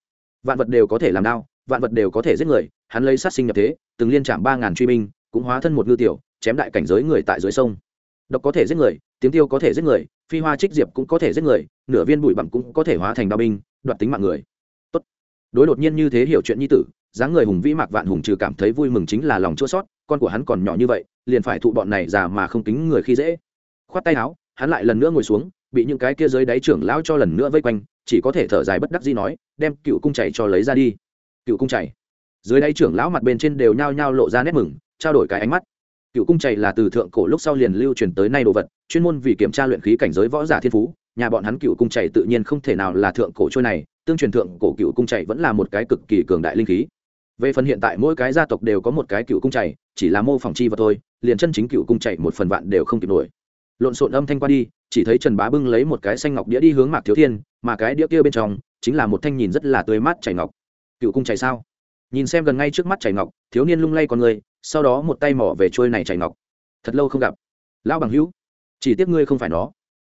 Vạn vật đều có thể làm đau vạn vật đều có thể giết người, hắn lấy sát sinh nhập thế, từng liên trạm ba ngàn truy binh, cũng hóa thân một ngư tiểu, chém đại cảnh giới người tại dưới sông. Độc có thể giết người, tiếng tiêu có thể giết người phi hoa trích diệp cũng có thể giết người, nửa viên bụi bặm cũng có thể hóa thành đao binh, đoạt tính mạng người. Tốt. đối đột nhiên như thế hiểu chuyện nhi tử, dáng người hùng vĩ mạc vạn hùng trừ cảm thấy vui mừng chính là lòng chua sót con của hắn còn nhỏ như vậy, liền phải thụ bọn này già mà không tính người khi dễ. Khoát tay áo, hắn lại lần nữa ngồi xuống, bị những cái kia dưới đáy trưởng lão cho lần nữa vây quanh, chỉ có thể thở dài bất đắc dĩ nói, đem cựu cung chảy cho lấy ra đi. Cựu cung chảy. Dưới đáy trưởng lão mặt bên trên đều nhao nhao lộ ra nét mừng, trao đổi cái ánh mắt cựu cung chảy là từ thượng cổ lúc sau liền lưu truyền tới nay đồ vật, chuyên môn vì kiểm tra luyện khí cảnh giới võ giả thiên phú, nhà bọn hắn cựu cung chảy tự nhiên không thể nào là thượng cổ trôi này, tương truyền thượng cổ cựu cung chảy vẫn là một cái cực kỳ cường đại linh khí. Về phần hiện tại mỗi cái gia tộc đều có một cái cựu cung chảy chỉ là mô phỏng chi vật thôi, liền chân chính cựu cung chảy một phần vạn đều không kịp nổi. Lộn xộn âm thanh qua đi, chỉ thấy trần bá bưng lấy một cái xanh ngọc đĩa đi hướng mạc thiếu thiên, mà cái đĩa kia bên trong chính là một thanh nhìn rất là tươi mát chảy ngọc. Cựu cung chảy sao? Nhìn xem gần ngay trước mắt chảy ngọc, thiếu niên lung lay con người, sau đó một tay mỏ về trôi này chảy ngọc. Thật lâu không gặp. Lão bằng hữu, chỉ tiếc ngươi không phải nó.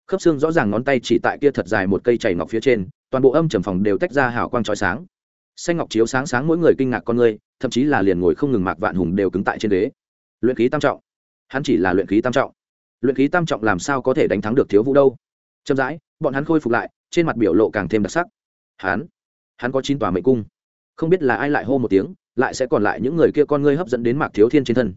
Khớp xương rõ ràng ngón tay chỉ tại kia thật dài một cây chảy ngọc phía trên, toàn bộ âm trầm phòng đều tách ra hào quang trói sáng. Xanh ngọc chiếu sáng sáng mỗi người kinh ngạc con người, thậm chí là liền ngồi không ngừng mạc vạn hùng đều cứng tại trên đế luyện khí tam trọng. Hắn chỉ là luyện khí tam trọng. Luyện khí tam trọng làm sao có thể đánh thắng được thiếu vũ đâu? Chậm rãi, bọn hắn khôi phục lại, trên mặt biểu lộ càng thêm đặc sắc. Hắn hắn có chín tòa mệnh cung không biết là ai lại hô một tiếng, lại sẽ còn lại những người kia con ngươi hấp dẫn đến mạc thiếu thiên trên thân.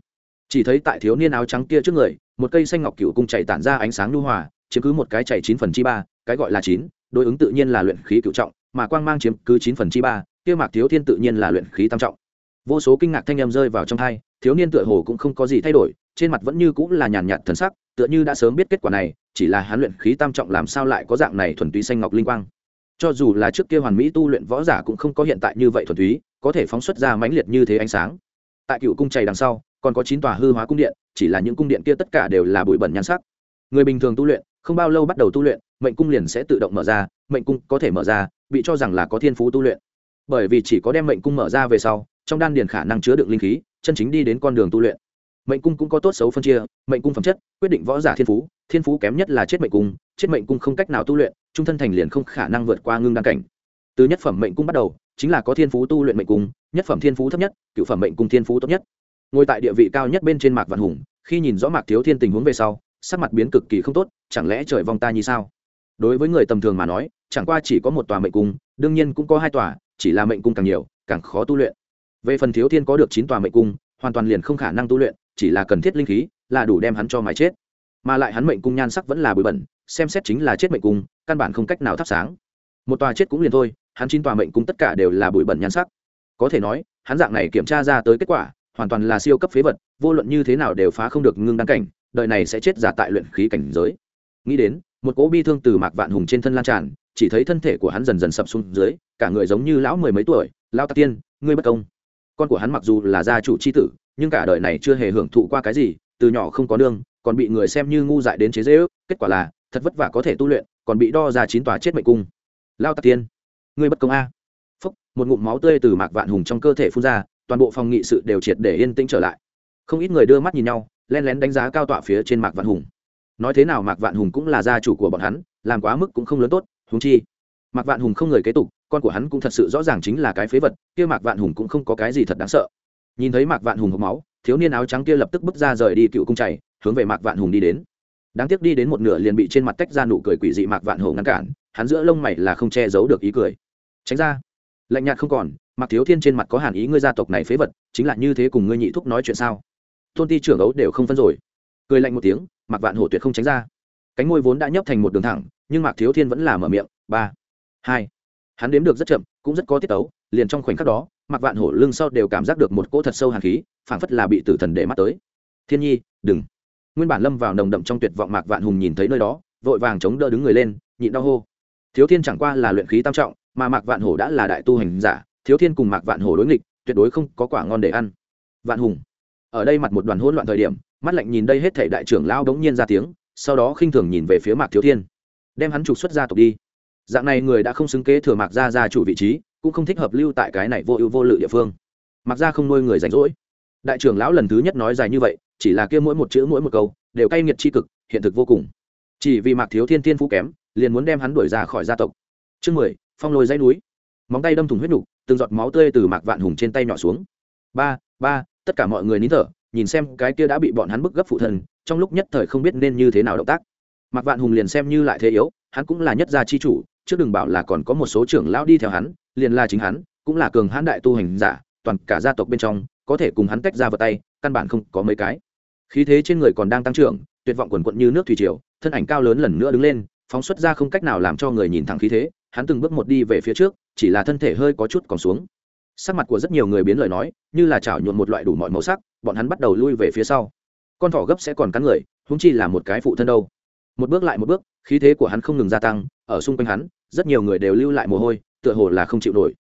Chỉ thấy tại thiếu niên áo trắng kia trước người, một cây xanh ngọc cựu cung chạy tản ra ánh sáng lưu hòa, chiếm cứ một cái chạy chín phần chi ba, cái gọi là chín, đối ứng tự nhiên là luyện khí cựu trọng, mà quang mang chiếm cứ chín phần chi ba, kia mạc thiếu thiên tự nhiên là luyện khí tam trọng. Vô số kinh ngạc thanh em rơi vào trong thai thiếu niên tựa hồ cũng không có gì thay đổi, trên mặt vẫn như cũng là nhàn nhạt thần sắc, tựa như đã sớm biết kết quả này, chỉ là hắn luyện khí tam trọng làm sao lại có dạng này thuần túy xanh ngọc linh quang cho dù là trước kia hoàn mỹ tu luyện võ giả cũng không có hiện tại như vậy thuần túy, có thể phóng xuất ra mãnh liệt như thế ánh sáng. Tại cựu cung chày đằng sau, còn có chín tòa hư hóa cung điện, chỉ là những cung điện kia tất cả đều là bụi bẩn nhan sắc. Người bình thường tu luyện, không bao lâu bắt đầu tu luyện, mệnh cung liền sẽ tự động mở ra, mệnh cung có thể mở ra, bị cho rằng là có thiên phú tu luyện. Bởi vì chỉ có đem mệnh cung mở ra về sau, trong đan điền khả năng chứa đựng linh khí, chân chính đi đến con đường tu luyện. Mệnh cung cũng có tốt xấu phân chia, mệnh cung phẩm chất, quyết định võ giả thiên phú thiên phú kém nhất là chết mệnh cung chết mệnh cung không cách nào tu luyện, trung thân thành liền không khả năng vượt qua ngưng đan cảnh. Từ nhất phẩm mệnh cung bắt đầu, chính là có thiên phú tu luyện mệnh cung, nhất phẩm thiên phú thấp nhất, cựu phẩm mệnh cung thiên phú tốt nhất. Ngồi tại địa vị cao nhất bên trên mạc vạn hùng, khi nhìn rõ mạc thiếu thiên tình huống về sau, sắc mặt biến cực kỳ không tốt, chẳng lẽ trời vong ta như sao? Đối với người tầm thường mà nói, chẳng qua chỉ có một tòa mệnh cung, đương nhiên cũng có hai tòa, chỉ là mệnh cung càng nhiều, càng khó tu luyện. Về phần thiếu thiên có được chín tòa mệnh cung, hoàn toàn liền không khả năng tu luyện, chỉ là cần thiết linh khí, là đủ đem hắn cho mái chết. Mà lại hắn mệnh cung nhan sắc vẫn là bụi bẩn xem xét chính là chết mệnh cung, căn bản không cách nào thắp sáng. Một tòa chết cũng liền thôi, hắn chín tòa mệnh cung tất cả đều là bụi bẩn nhan sắc. Có thể nói, hắn dạng này kiểm tra ra tới kết quả, hoàn toàn là siêu cấp phế vật, vô luận như thế nào đều phá không được ngưng đăng cảnh, đời này sẽ chết giả tại luyện khí cảnh giới. Nghĩ đến, một cỗ bi thương từ mạc vạn hùng trên thân lan tràn, chỉ thấy thân thể của hắn dần dần sập xuống dưới, cả người giống như lão mười mấy tuổi lao tạc tiên, ngươi bất công. Con của hắn mặc dù là gia chủ c h i tử, nhưng cả đời này chưa hề hưởng thụ qua cái gì, từ nhỏ không có nương, còn bị người xem như ngu dại đến chế dễ ước kết quả là thật vất vả có thể tu luyện, còn bị đo ra chín tòa chết mệnh cung. Lao tạc tiên, ngươi bất công a. Phúc, một ngụm máu tươi từ mạc vạn hùng trong cơ thể phun ra, toàn bộ phòng nghị sự đều triệt để yên tĩnh trở lại. Không ít người đưa mắt nhìn nhau, len lén đánh giá cao tọa phía trên mạc vạn hùng. Nói thế nào mạc vạn hùng cũng là gia chủ của bọn hắn, làm quá mức cũng không lớn tốt húng chi, mạc vạn hùng không người kế tục, con của hắn cũng thật sự rõ ràng chính là cái phế vật, kia mạc vạn hùng cũng không có cái gì thật đáng sợ. Nhìn thấy mạc vạn hùng hộp máu, thiếu niên áo trắng kia lập tức bước ra rời đi cựu cung chảy hướng về mạc vạn hùng đi đến đáng tiếc đi đến một nửa liền bị trên mặt tách ra nụ cười quỷ dị mạc vạn hổ ngăn cản, hắn giữa lông mày là không che giấu được ý cười. Tránh ra. Lạnh nhạt không còn, mạc thiếu thiên trên mặt có hàn ý ngươi gia tộc này phế vật, chính là như thế cùng ngươi nhị thúc nói chuyện sao? Tôn ti trưởng ấu đều không phân rồi. Cười lạnh một tiếng, mạc vạn hổ tuyệt không tránh ra. Cánh môi vốn đã nhấp thành một đường thẳng, nhưng mạc thiếu thiên vẫn là mở miệng, ba, hai. Hắn đếm được rất chậm, cũng rất có tiết tấu, liền trong khoảnh khắc đó mặc vạn hổ lưng sau đều cảm giác được một cỗ thật sâu hàn khí, phảng phất là bị tử thần để mắt tới. Thiên nhi, đừng nguyên bản lâm vào nồng đậm trong tuyệt vọng mạc vạn hùng nhìn thấy nơi đó, vội vàng chống đỡ đứng người lên, nhịn đau hô. Thiếu thiên chẳng qua là luyện khí tam trọng, mà mạc vạn hổ đã là đại tu hành giả, thiếu thiên cùng mạc vạn hổ đối nghịch, tuyệt đối không có quả ngon để ăn. Vạn hùng, ở đây mặt một đoàn hỗn loạn thời điểm, mắt lạnh nhìn đây hết thể đại trưởng lao đống nhiên ra tiếng, sau đó khinh thường nhìn về phía mạc thiếu thiên. Đem hắn trục xuất gia tộc đi. Dạng này người đã không xứng kế thừa mạc gia gia chủ vị trí, cũng không thích hợp lưu tại cái này vô ưu vô lự địa phương. Mặc gia không nuôi người rảnh rỗi. Đại trưởng lão lần thứ nhất nói dài như vậy chỉ là kia mỗi một chữ mỗi một câu đều cay nghiệt tri cực, hiện thực vô cùng. Chỉ vì mạc thiếu thiên thiên phú kém, liền muốn đem hắn đuổi ra khỏi gia tộc. Chương mười, phong lồi dãy núi. Móng tay đâm thủng huyết nục, từng giọt máu tươi từ mạc vạn hùng trên tay nhỏ xuống. Ba ba, tất cả mọi người nín thở, nhìn xem cái kia đã bị bọn hắn bức gấp phụ thần, trong lúc nhất thời không biết nên như thế nào động tác. Mạc vạn hùng liền xem như lại thế yếu, hắn cũng là nhất gia chi chủ trước đừng bảo là còn có một số trưởng lão đi theo hắn, liền là chính hắn, cũng là cường hãn đại tu hành giả, toàn cả gia tộc bên trong, có thể cùng hắn tách ra vào tay, căn bản không có mấy cái khí thế trên người còn đang tăng trưởng, tuyệt vọng quần quận như nước thủy triều, thân ảnh cao lớn lần nữa đứng lên, phóng xuất ra không cách nào làm cho người nhìn thẳng khí thế, hắn từng bước một đi về phía trước, chỉ là thân thể hơi có chút còn xuống. Sắc mặt của rất nhiều người biến lời nói, như là chảo nhuộn một loại đủ mọi màu sắc, bọn hắn bắt đầu lui về phía sau. Con thỏ gấp sẽ còn cắn người húng chi là một cái phụ thân đâu. Một bước lại một bước, khí thế của hắn không ngừng gia tăng, ở xung quanh hắn, rất nhiều người đều lưu lại mồ hôi, tựa hồ là không chịu nổi.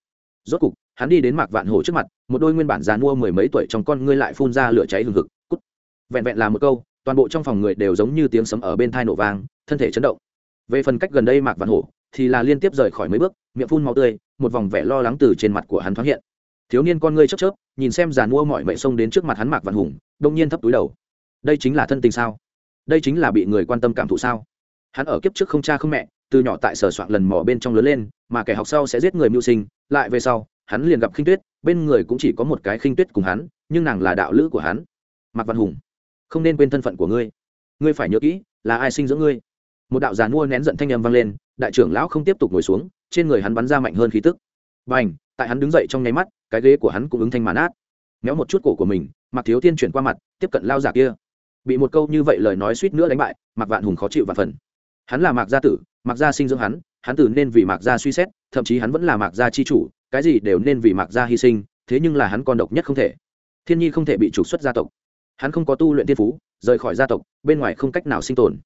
Rốt cục, hắn đi đến mạc vạn hổ trước mặt, một đôi nguyên bản già mua mười mấy tuổi trong con ngươi lại phun ra lửa cháy hừng hực vẹn vẹn là một câu, toàn bộ trong phòng người đều giống như tiếng sấm ở bên thai nổ vang, thân thể chấn động. Về phần cách gần đây mạc văn hổ thì là liên tiếp rời khỏi mấy bước, miệng phun máu tươi, một vòng vẻ lo lắng từ trên mặt của hắn thoáng hiện. Thiếu niên con ngươi chớp chớp, nhìn xem giàn mua mọi mệnh xông đến trước mặt hắn mạc văn hùng đông nhiên thấp túi đầu. Đây chính là thân tình sao? Đây chính là bị người quan tâm cảm thụ sao? Hắn ở kiếp trước không cha không mẹ, từ nhỏ tại sở soạn lần mò bên trong lớn lên, mà kẻ học sau sẽ giết người mưu sinh, lại về sau, hắn liền gặp khinh tuyết, bên người cũng chỉ có một cái khinh tuyết cùng hắn, nhưng nàng là đạo lữ của hắn. Mạc văn hùng không nên quên thân phận của ngươi. Ngươi phải nhớ kỹ, là ai sinh dưỡng ngươi? Một đạo giàn mua nén giận thanh âm vang lên, đại trưởng lão không tiếp tục ngồi xuống, trên người hắn bắn ra mạnh hơn khí tức. B à n h tại hắn đứng dậy trong nháy mắt, cái ghế của hắn cũng ứng thanh màn át méo một chút cổ của mình mặc thiếu thiên chuyển qua mặt, tiếp cận lao giả kia. Bị một câu như vậy lời nói suýt nữa đánh bại mặc vạn hùng khó chịu và phần. Hắn là mạc gia tử, mạc gia sinh dưỡng hắn hắn tử nên vì mạc gia suy xét, thậm chí hắn vẫn là mạc gia chi chủ, cái gì đều nên vì mạc gia hy sinh, thế nhưng là hắn con độc nhất không thể. Thiên nhi không thể bị trục xuất gia tộc hắn không có tu luyện tiên phú, rời khỏi gia tộc, bên ngoài không cách nào sinh tồn.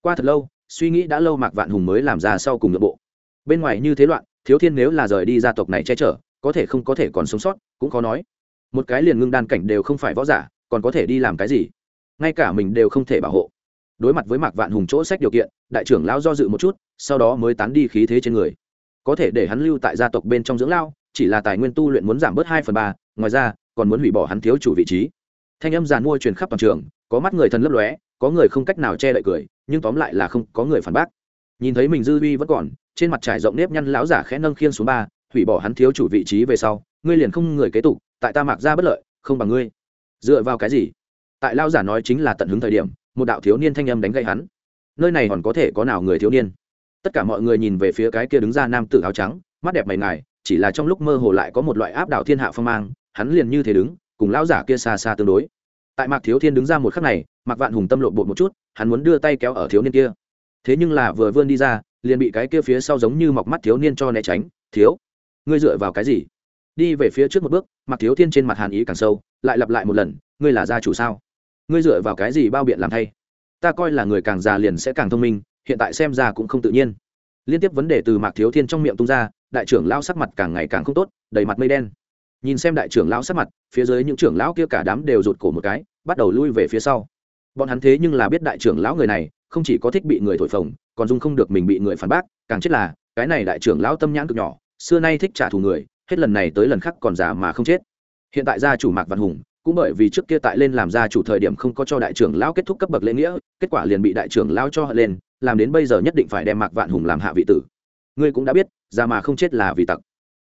Qua thật lâu, suy nghĩ đã lâu mạc vạn hùng mới làm ra sau cùng nội bộ. Bên ngoài như thế loạn, thiếu thiên nếu là rời đi gia tộc này che chở, có thể không có thể còn sống sót, cũng khó nói. Một cái liền ngưng đan cảnh đều không phải võ giả, còn có thể đi làm cái gì? Ngay cả mình đều không thể bảo hộ. Đối mặt với mạc vạn hùng chỗ sách điều kiện, đại trưởng lão do dự một chút, sau đó mới tán đi khí thế trên người. Có thể để hắn lưu tại gia tộc bên trong dưỡng lao chỉ là tài nguyên tu luyện muốn giảm bớt hai phần ba, ngoài ra, còn muốn hủy bỏ hắn thiếu chủ vị trí thanh âm giàn mua truyền khắp toàn trường, có mắt người thân lấp lóe, có người không cách nào che đậy cười, nhưng tóm lại là không có người phản bác. Nhìn thấy mình dư uy vẫn còn, trên mặt trải rộng nếp nhăn lão giả khẽ nâng khiên xuống ba, hủy bỏ hắn thiếu chủ vị trí về sau, ngươi liền không người kế tục, tại ta mặc ra bất lợi, không bằng ngươi. Dựa vào cái gì? Tại lão giả nói chính là tận hứng thời điểm, một đạo thiếu niên thanh âm đánh gậy hắn. Nơi này còn có thể có nào người thiếu niên? Tất cả mọi người nhìn về phía cái kia đứng ra nam tử áo trắng, mắt đẹp mày ngài, chỉ là trong lúc mơ hồ lại có một loại áp đảo thiên hạ phong mang, hắn liền như thế đứng cùng lão giả kia xa xa tương đối. Tại mạc thiếu thiên đứng ra một khắc này, mạc vạn hùng tâm lộn bột một chút, hắn muốn đưa tay kéo ở thiếu niên kia. Thế nhưng là vừa vươn đi ra, liền bị cái kia phía sau giống như mọc mắt thiếu niên cho né tránh, thiếu, ngươi dựa vào cái gì? Đi về phía trước một bước, mạc thiếu thiên trên mặt hàn ý càng sâu, lại lặp lại một lần, ngươi là gia chủ sao? Ngươi dựa vào cái gì bao biện làm thay? Ta coi là người càng già liền sẽ càng thông minh, hiện tại xem ra cũng không tự nhiên. Liên tiếp vấn đề từ mạc thiếu thiên trong miệng tung ra, đại trưởng lao sắc mặt càng ngày càng không tốt, đầy mặt mây đen nhìn xem đại trưởng lão sắc mặt, phía dưới những trưởng lão kia cả đám đều rụt cổ một cái, bắt đầu lui về phía sau. Bọn hắn thế nhưng là biết đại trưởng lão người này, không chỉ có thích bị người thổi phồng, còn dung không được mình bị người phản bác, càng chết là, cái này đại trưởng lão tâm nhãn cực nhỏ, xưa nay thích trả thù người, hết lần này tới lần khác còn già mà không chết. Hiện tại gia chủ mạc văn hùng, cũng bởi vì trước kia tại lên làm gia chủ thời điểm không có cho đại trưởng lão kết thúc cấp bậc lễ nghĩa, kết quả liền bị đại trưởng lão cho lên, làm đến bây giờ nhất định phải đem mạc vạn hùng làm hạ vị tử. Ngươi cũng đã biết, già mà không chết là vì tặc.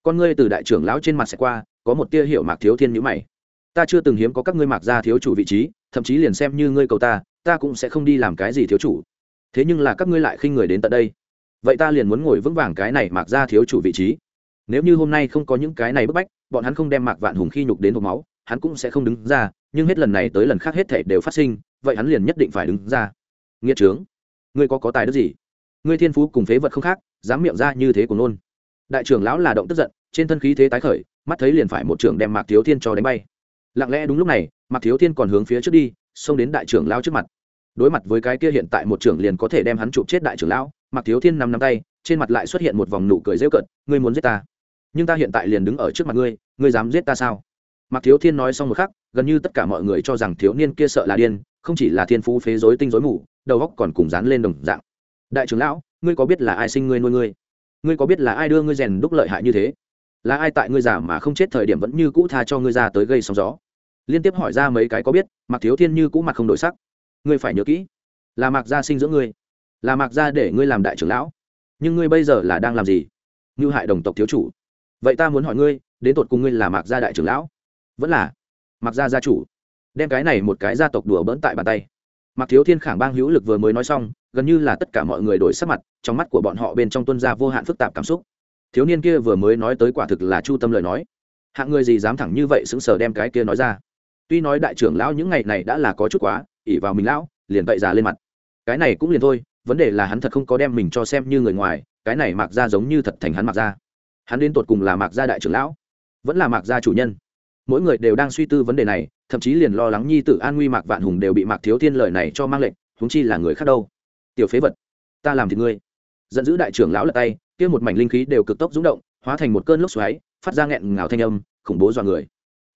Con ngươi từ đại trưởng lão trên mặt sẽ qua có một tia hiểu mạc thiếu thiên nhữ mày. Ta chưa từng hiếm có các ngươi mạc gia thiếu chủ vị trí, thậm chí liền xem như ngươi cầu ta ta cũng sẽ không đi làm cái gì thiếu chủ. Thế nhưng là các ngươi lại khinh người đến tận đây. Vậy ta liền muốn ngồi vững vàng cái này mạc gia thiếu chủ vị trí. Nếu như hôm nay không có những cái này bức bách, bọn hắn không đem mạc vạn hùng khi nhục đến hộp máu, hắn cũng sẽ không đứng ra, nhưng hết lần này tới lần khác hết thể đều phát sinh, vậy hắn liền nhất định phải đứng ra. Nghĩa trướng, ngươi có có tài đức gì? Ngươi thiên phú cùng phế vật không khác, dám miệng ra như thế của nôn đại trưởng lão là động tức giận, trên thân khí thế tái khởi mắt thấy liền phải một trưởng đem mạc thiếu thiên cho đánh bay. Lặng lẽ đúng lúc này, mạc thiếu thiên còn hướng phía trước đi, xông đến đại trưởng lão trước mặt. Đối mặt với cái kia hiện tại một trưởng liền có thể đem hắn chụp chết đại trưởng lão, mạc thiếu thiên nằm nắm tay, trên mặt lại xuất hiện một vòng nụ cười rêu cận ngươi muốn giết ta? Nhưng ta hiện tại liền đứng ở trước mặt ngươi ngươi dám giết ta sao? Mạc thiếu thiên nói xong một khắc, gần như tất cả mọi người cho rằng thiếu niên kia sợ là điên, không chỉ là thiên phú phế dối tinh dối mù, đầu góc còn cùng dán lên đồng dạng. Đại trưởng lão, ngươi có biết là ai sinh ngươi nuôi ngươi? Ngươi có biết là ai đưa ngươi rèn đúc lợi hại như thế? Là ai tại ngươi già mà không chết thời điểm vẫn như cũ tha cho ngươi ra tới gây sóng gió? Liên tiếp hỏi ra mấy cái có biết mặc thiếu thiên như cũ mặt không đổi sắc. Ngươi phải nhớ kỹ, là mạc gia sinh dưỡng ngươi, là mạc gia để ngươi làm đại trưởng lão. Nhưng ngươi bây giờ là đang làm gì? Như hại đồng tộc thiếu chủ. Vậy ta muốn hỏi ngươi, đến tột cùng ngươi là mạc gia đại trưởng lão? Vẫn là mạc gia gia chủ. Đem cái này một cái gia tộc đùa bỡn tại bàn tay. Mạc thiếu thiên khảng bang hữu lực vừa mới nói xong, gần như là tất cả mọi người đổi sắc mặt, trong mắt của bọn họ bên trong tuân ra vô hạn phức tạp cảm xúc thiếu niên kia vừa mới nói tới quả thực là chu tâm lời nói. Hạng người gì dám thẳng như vậy sững sờ đem cái kia nói ra. Tuy nói đại trưởng lão những ngày này đã là có chút quá ỉ vào mình lão, liền vậy già lên mặt. Cái này cũng liền thôi, vấn đề là hắn thật không có đem mình cho xem như người ngoài, cái này mạc ra giống như thật thành hắn mạc ra. Hắn đến tột cùng là mạc gia đại trưởng lão, vẫn là mạc gia chủ nhân. Mỗi người đều đang suy tư vấn đề này, thậm chí liền lo lắng nhi tử an nguy mạc vạn hùng đều bị mạc thiếu thiên lời này cho mang lệnh húng chi là người khác đâu. Tiểu phế vật, ta làm thì ngươi. Giận dữ đại trưởng lão lật tay kia một mảnh linh khí đều cực tốc rung động, hóa thành một cơn lốc xoáy, phát ra nghẹn ngào thanh âm, khủng bố dọa người.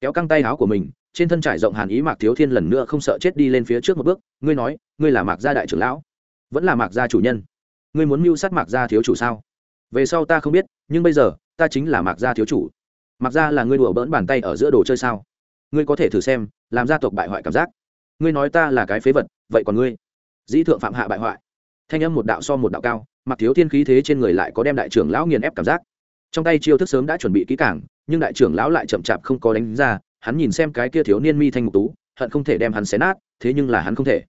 Kéo căng tay áo của mình, trên thân trải rộng hàn ý mạc thiếu thiên lần nữa không sợ chết đi lên phía trước một bước, ngươi nói, ngươi là mạc gia đại trưởng lão, vẫn là mạc gia chủ nhân. Ngươi muốn mưu sát mạc gia thiếu chủ sao? Về sau ta không biết, nhưng bây giờ, ta chính là mạc gia thiếu chủ. Mạc gia là ngươi đùa bỡn bàn tay ở giữa đồ chơi sao? Ngươi có thể thử xem, làm gia tộc bại hoại cảm giác. Ngươi nói ta là cái phế vật, vậy còn ngươi? Dĩ thượng phạm hạ bại hoại. Thanh âm một đạo so một đạo cao mặc thiếu thiên khí thế trên người lại có đem đại trưởng lão nghiền ép cảm giác. Trong tay chiêu thức sớm đã chuẩn bị kỹ cảng nhưng đại trưởng lão lại chậm chạp không có đánh ra, hắn nhìn xem cái kia thiếu niên mi thanh mục tú, hận không thể đem hắn xé nát, thế nhưng là hắn không thể.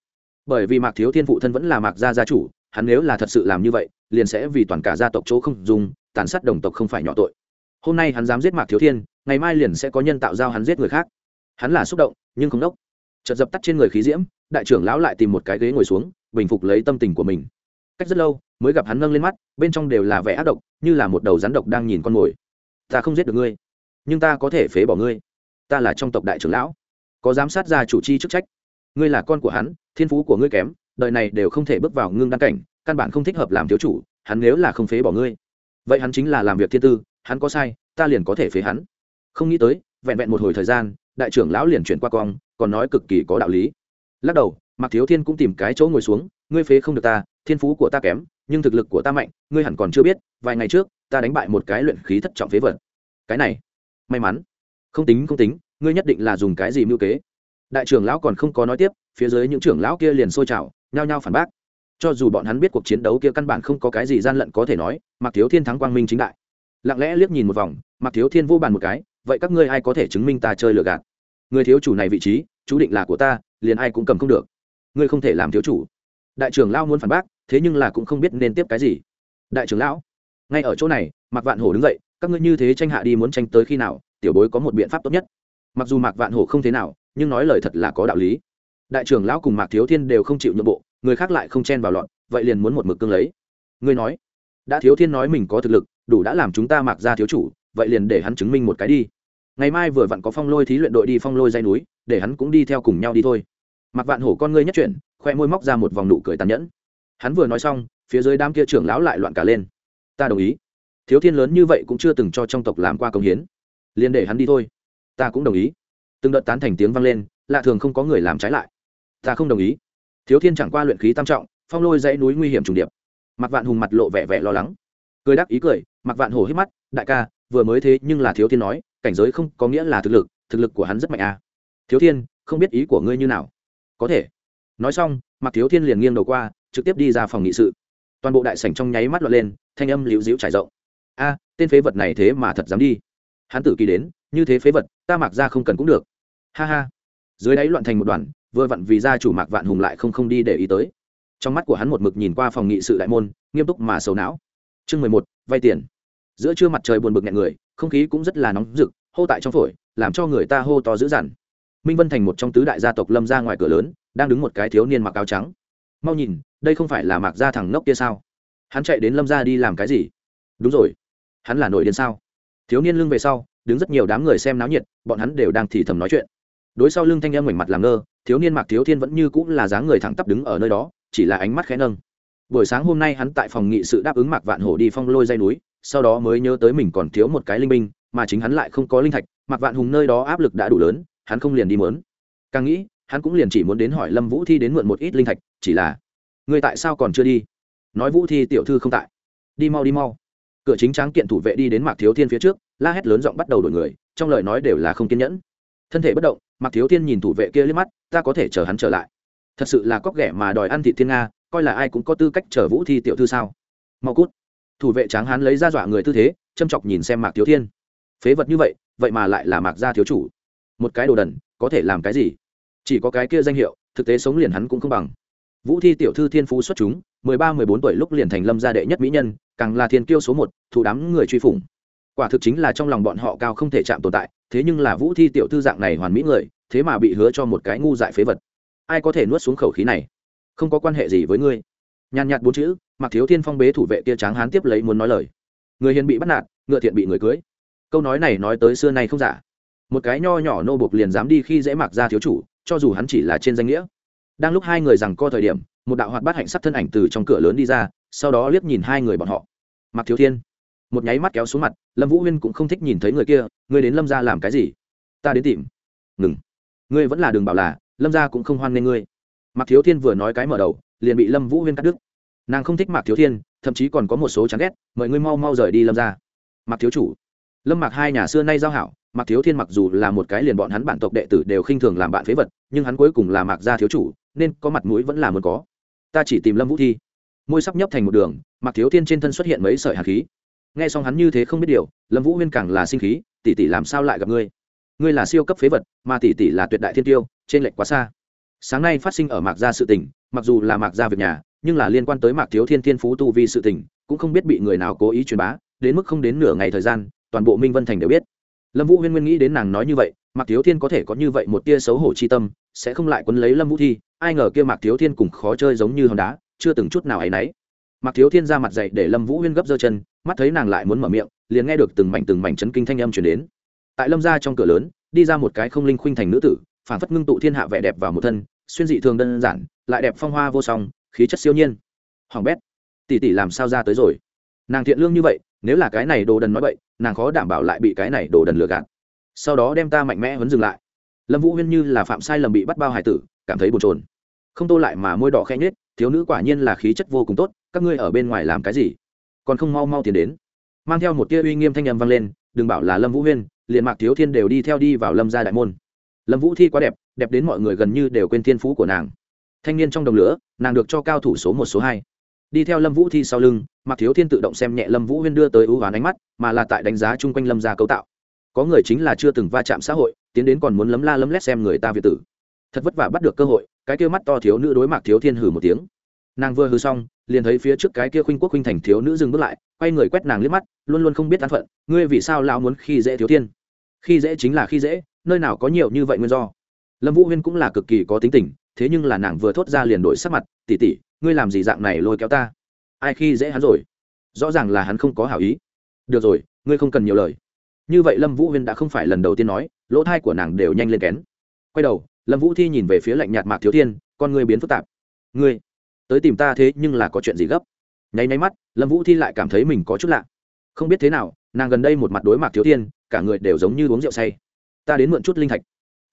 Bởi vì mạc thiếu thiên phụ thân vẫn là mạc gia gia chủ, hắn nếu là thật sự làm như vậy, liền sẽ vì toàn cả gia tộc chỗ không dùng, tàn sát đồng tộc không phải nhỏ tội. Hôm nay hắn dám giết mạc thiếu thiên, ngày mai liền sẽ có nhân tạo giao hắn giết người khác. Hắn là xúc động, nhưng không đốc. Chợt dập tắt trên người khí diễm, đại trưởng lão lại tìm một cái ghế ngồi xuống, bình phục lấy tâm tình của mình cách rất lâu, mới gặp hắn nâng lên mắt, bên trong đều là vẻ ác độc, như là một đầu rắn độc đang nhìn con mồi. Ta không giết được ngươi, nhưng ta có thể phế bỏ ngươi. Ta là trong tộc đại trưởng lão, có giám sát gia chủ chi chức trách. Ngươi là con của hắn, thiên phú của ngươi kém, đời này đều không thể bước vào ngưng đăng cảnh, căn bản không thích hợp làm thiếu chủ, hắn nếu là không phế bỏ ngươi, vậy hắn chính là làm việc thiên tư, hắn có sai, ta liền có thể phế hắn. Không nghĩ tới, vẹn vẹn một hồi thời gian, đại trưởng lão liền chuyển qua cong, còn nói cực kỳ có đạo lý. Lắc đầu, mạc thiếu thiên cũng tìm cái chỗ ngồi xuống, ngươi phế không được ta thiên phú của ta kém, nhưng thực lực của ta mạnh, ngươi hẳn còn chưa biết, vài ngày trước, ta đánh bại một cái luyện khí thất trọng phế vật. Cái này, may mắn. Không tính không tính, ngươi nhất định là dùng cái gì mưu kế? Đại trưởng lão còn không có nói tiếp, phía dưới những trưởng lão kia liền sôi trào, nhao nhao phản bác. Cho dù bọn hắn biết cuộc chiến đấu kia căn bản không có cái gì gian lận có thể nói mặc thiếu thiên thắng quang minh chính đại. Lặng lẽ liếc nhìn một vòng mặc thiếu thiên vô bàn một cái, vậy các ngươi ai có thể chứng minh ta chơi lừa gạt? Người thiếu chủ này vị trí, chú định là của ta, liền ai cũng cầm không được. Ngươi không thể làm thiếu chủ. Đại trưởng lão muốn phản bác thế nhưng là cũng không biết nên tiếp cái gì. Đại trưởng lão, ngay ở chỗ này, mạc vạn hổ đứng dậy, các ngươi như thế tranh hạ đi muốn tranh tới khi nào, tiểu bối có một biện pháp tốt nhất. Mặc dù mạc vạn hổ không thế nào, nhưng nói lời thật là có đạo lý. Đại trưởng lão cùng mạc thiếu thiên đều không chịu nhượng bộ, người khác lại không chen vào loạn vậy liền muốn một mực cương lấy. Ngươi nói, đã thiếu thiên nói mình có thực lực, đủ đã làm chúng ta mạc ra thiếu chủ, vậy liền để hắn chứng minh một cái đi. Ngày mai vừa vặn có phong lôi thí luyện đội đi phong lôi dây núi, để hắn cũng đi theo cùng nhau đi thôi. Mạc vạn hổ con ngươi nhất chuyển, khoe môi móc ra một vòng nụ cười tàn nhẫn hắn vừa nói xong, phía dưới đám kia trưởng lão lại loạn cả lên. Ta đồng ý. Thiếu thiên lớn như vậy cũng chưa từng cho trong tộc làm qua công hiến. Liền để hắn đi thôi. Ta cũng đồng ý. Từng đợt tán thành tiếng vang lên, lạ thường không có người làm trái lại. Ta không đồng ý. Thiếu thiên chẳng qua luyện khí tam trọng, phong lôi dãy núi nguy hiểm trùng điệp. Mặc vạn hùng mặt lộ vẻ vẻ lo lắng. Cười đáp ý cười mặc vạn hổ hít mắt, đại ca, vừa mới thế nhưng là thiếu thiên nói, cảnh giới không có nghĩa là thực lực thực lực của hắn rất mạnh à. thiếu thiên, không biết ý của ngươi như nào. Có thể. Nói xong mặc thiếu thiên liền nghiêng đầu qua trực tiếp đi ra phòng nghị sự. Toàn bộ đại sảnh trong nháy mắt lọt lên, thanh âm liễu dĩu trải rộng. A, tên phế vật này thế mà thật dám đi. Hắn tử kỳ đến, như thế phế vật, ta mặc ra không cần cũng được. Ha ha. Dưới đáy loạn thành một đoàn, vừa vặn vì gia chủ mạc vạn hùng lại không không đi để ý tới. Trong mắt của hắn một mực nhìn qua phòng nghị sự đại môn, nghiêm túc mà sầu não. Chương mười một, vay tiền. Giữa trưa mặt trời buồn bực nhẹ người, không khí cũng rất là nóng rực, hô tại trong phổi, làm cho người ta hô to dữ dằn. Minh vân thành một trong tứ đại gia tộc lâm ra ngoài cửa lớn, đang đứng một cái thiếu niên mặc áo trắng. Mau nhìn đây không phải là mạc gia thằng nốc kia sao? Hắn chạy đến lâm gia đi làm cái gì? Đúng rồi. Hắn là nổi điên sao? Thiếu niên lưng về sau, đứng rất nhiều đám người xem náo nhiệt, bọn hắn đều đang thì thầm nói chuyện. Đối sau lưng thanh em ngoảnh mặt làm ngơ, thiếu niên mạc thiếu thiên vẫn như cũng là dáng người thẳng tắp đứng ở nơi đó, chỉ là ánh mắt khẽ nâng. Buổi sáng hôm nay hắn tại phòng nghị sự đáp ứng mạc vạn hổ đi phong lôi dây núi, sau đó mới nhớ tới mình còn thiếu một cái linh binh, mà chính hắn lại không có linh thạch, mạc vạn hùng nơi đó áp lực đã đủ lớn, hắn không liền đi mớn. Càng nghĩ, hắn cũng liền chỉ muốn đến hỏi lâm vũ thi đến mượn một ít linh thạch, chỉ là người tại sao còn chưa đi? Nói vũ thi tiểu thư không tại. Đi mau đi mau. Cửa chính tráng kiện thủ vệ đi đến mạc thiếu thiên phía trước, la hét lớn giọng bắt đầu đổi người, trong lời nói đều là không kiên nhẫn. Thân thể bất động, mạc thiếu thiên nhìn thủ vệ kia liếc mắt, ta có thể chờ hắn trở lại. Thật sự là cóc ghẻ mà đòi ăn thị thiên nga, coi là ai cũng có tư cách chờ vũ thi tiểu thư sao? Mau cút. Thủ vệ tráng hán lấy ra dọa người tư thế, châm chọc nhìn xem mạc thiếu thiên. Phế vật như vậy vậy mà lại là mạc gia thiếu chủ. Một cái đồ đần, có thể làm cái gì? Chỉ có cái kia danh hiệu, thực tế sống liền hắn cũng không bằng vũ thi tiểu thư thiên phú xuất chúng, mười ba, mười bốn tuổi lúc liền thành lâm gia đệ nhất mỹ nhân, càng là thiên kiêu số một thủ đám người truy phủng. Quả thực chính là trong lòng bọn họ cao không thể chạm tồn tại, thế nhưng là vũ thi tiểu thư dạng này hoàn mỹ người, thế mà bị hứa cho một cái ngu dại phế vật. Ai có thể nuốt xuống khẩu khí này? Không có quan hệ gì với ngươi. Nhàn nhạt bốn chữ mặc thiếu thiên phong bế thủ vệ kia tráng hán tiếp lấy muốn nói lời. Người hiền bị bắt nạt, ngựa thiện bị người cưới. Câu nói này nói tới xưa nay không giả. Một cái nho nhỏ nô bục liền dám đi khi dễ mặc ra thiếu chủ, cho dù hắn chỉ là trên danh nghĩa đang lúc hai người rằng co thời điểm, một đạo hoạt bát hạnh sắc thân ảnh từ trong cửa lớn đi ra, sau đó liếc nhìn hai người bọn họ. Mặc thiếu thiên, một nháy mắt kéo xuống mặt, lâm vũ huyên cũng không thích nhìn thấy người kia, ngươi đến lâm ra làm cái gì? Ta đến tìm. Ngừng. Ngươi vẫn là đường bảo là, lâm ra cũng không hoan nghê ngươi. Mặc thiếu thiên vừa nói cái mở đầu, liền bị lâm vũ huyên cắt đứt. Nàng không thích mạc thiếu thiên, thậm chí còn có một số chán ghét, mời ngươi mau mau rời đi lâm ra mặc thiếu chủ. Lâm mạc hai nhà xưa nay giao hảo, mạc thiếu thiên mặc dù là một cái liền bọn hắn bản tộc đệ tử đều khinh thường làm bạn phế vật, nhưng hắn cuối cùng là mạc gia thiếu chủ nên có mặt mũi vẫn là muốn có. Ta chỉ tìm lâm vũ thi. Môi sắp nhấp thành một đường, mạc thiếu thiên trên thân xuất hiện mấy sợi hạt khí. Nghe xong hắn như thế không biết điều, lâm vũ huyên càng là sinh khí, tỷ tỷ làm sao lại gặp ngươi? Ngươi là siêu cấp phế vật, mà tỷ tỷ là tuyệt đại thiên tiêu, trên lệch quá xa. Sáng nay phát sinh ở mạc gia sự tình, mặc dù là mạc gia việc nhà, nhưng là liên quan tới mạc thiếu thiên thiên phú tu vi sự tình, cũng không biết bị người nào cố ý truyền bá, đến mức không đến nửa ngày thời gian, toàn bộ minh vân thành đều biết. Lâm vũ huyên nguyên nghĩ đến nàng nói như vậy, mạc thiếu thiên có thể có như vậy một tia xấu hổ chi tâm, sẽ không lại quấn lấy lâm vũ thi ai ngờ kia mạc thiếu thiên cùng khó chơi giống như hòn đá, chưa từng chút nào áy náy. Mạc thiếu thiên ra mặt dậy để lâm vũ huyên gấp giơ chân, mắt thấy nàng lại muốn mở miệng, liền nghe được từng mảnh từng mảnh chấn kinh thanh âm chuyển đến. Tại lâm ra trong cửa lớn, đi ra một cái không linh khuynh thành nữ tử phản phất ngưng tụ thiên hạ vẻ đẹp vào một thân, xuyên dị thường đơn giản, lại đẹp phong hoa vô song, khí chất siêu nhiên. Hoàng bét, tỷ tỷ làm sao ra tới rồi? Nàng thiện lương như vậy, nếu là cái này đồ đần nói vậy nàng khó đảm bảo lại bị cái này đồ đần lừa gạt. Sau đó đem ta mạnh mẽ hấn dừng lại. Lâm vũ huyên như là phạm sai lầm bị bắt bao hải tử, cảm thấy bồn trồn không tô lại mà môi đỏ khẽ nhết thiếu nữ quả nhiên là khí chất vô cùng tốt, các ngươi ở bên ngoài làm cái gì? Còn không mau mau tiến đến. Mang theo một tia uy nghiêm thanh âm vang lên, đừng bảo là lâm vũ huyên, liền mạc thiếu thiên đều đi theo đi vào lâm gia đại môn. Lâm vũ thi quá đẹp đẹp đến mọi người gần như đều quên thiên phú của nàng. Thanh niên trong đồng lửa, nàng được cho cao thủ số một, số hai. Đi theo lâm vũ thi sau lưng, mạc thiếu thiên tự động xem nhẹ lâm vũ huyên đưa tới ưu ái ánh mắt, mà là tại đánh giá chung quanh lâm gia cấu tạo. Có người chính là chưa từng va chạm xã hội, tiến đến còn muốn lấm la lấm lét xem người ta việt tử. Thật vất vả bắt được cơ hội cái kia mắt to thiếu nữ đối mạc thiếu thiên hừ một tiếng. Nàng vừa hư xong, liền thấy phía trước cái kia khuynh quốc khuynh thành thiếu nữ dừng bước lại, quay người quét nàng liếc mắt, luôn luôn không biết tán phận, ngươi vì sao lão muốn khi dễ thiếu thiên? Khi dễ chính là khi dễ, nơi nào có nhiều như vậy nguyên do. Lâm vũ huyên cũng là cực kỳ có tính tình, thế nhưng là nàng vừa thốt ra liền đổi sắc mặt tỉ tỉ ngươi làm gì dạng này lôi kéo ta? Ai khi dễ hắn rồi? Rõ ràng là hắn không có hảo ý. Được rồi, ngươi không cần nhiều lời. Như vậy lâm vũ huyên đã không phải lần đầu tiên nói, lỗ thai của nàng đều nhanh lên kén. Quay đầu lâm vũ thi nhìn về phía lạnh nhạt mạc thiếu thiên, con người biến phức tạp. Ngươi, tới tìm ta thế nhưng là có chuyện gì gấp? Nháy nháy mắt, lâm vũ thi lại cảm thấy mình có chút lạ. Không biết thế nào, nàng gần đây một mặt đối mặt thiếu thiên, cả người đều giống như uống rượu say. Ta đến mượn chút linh thạch.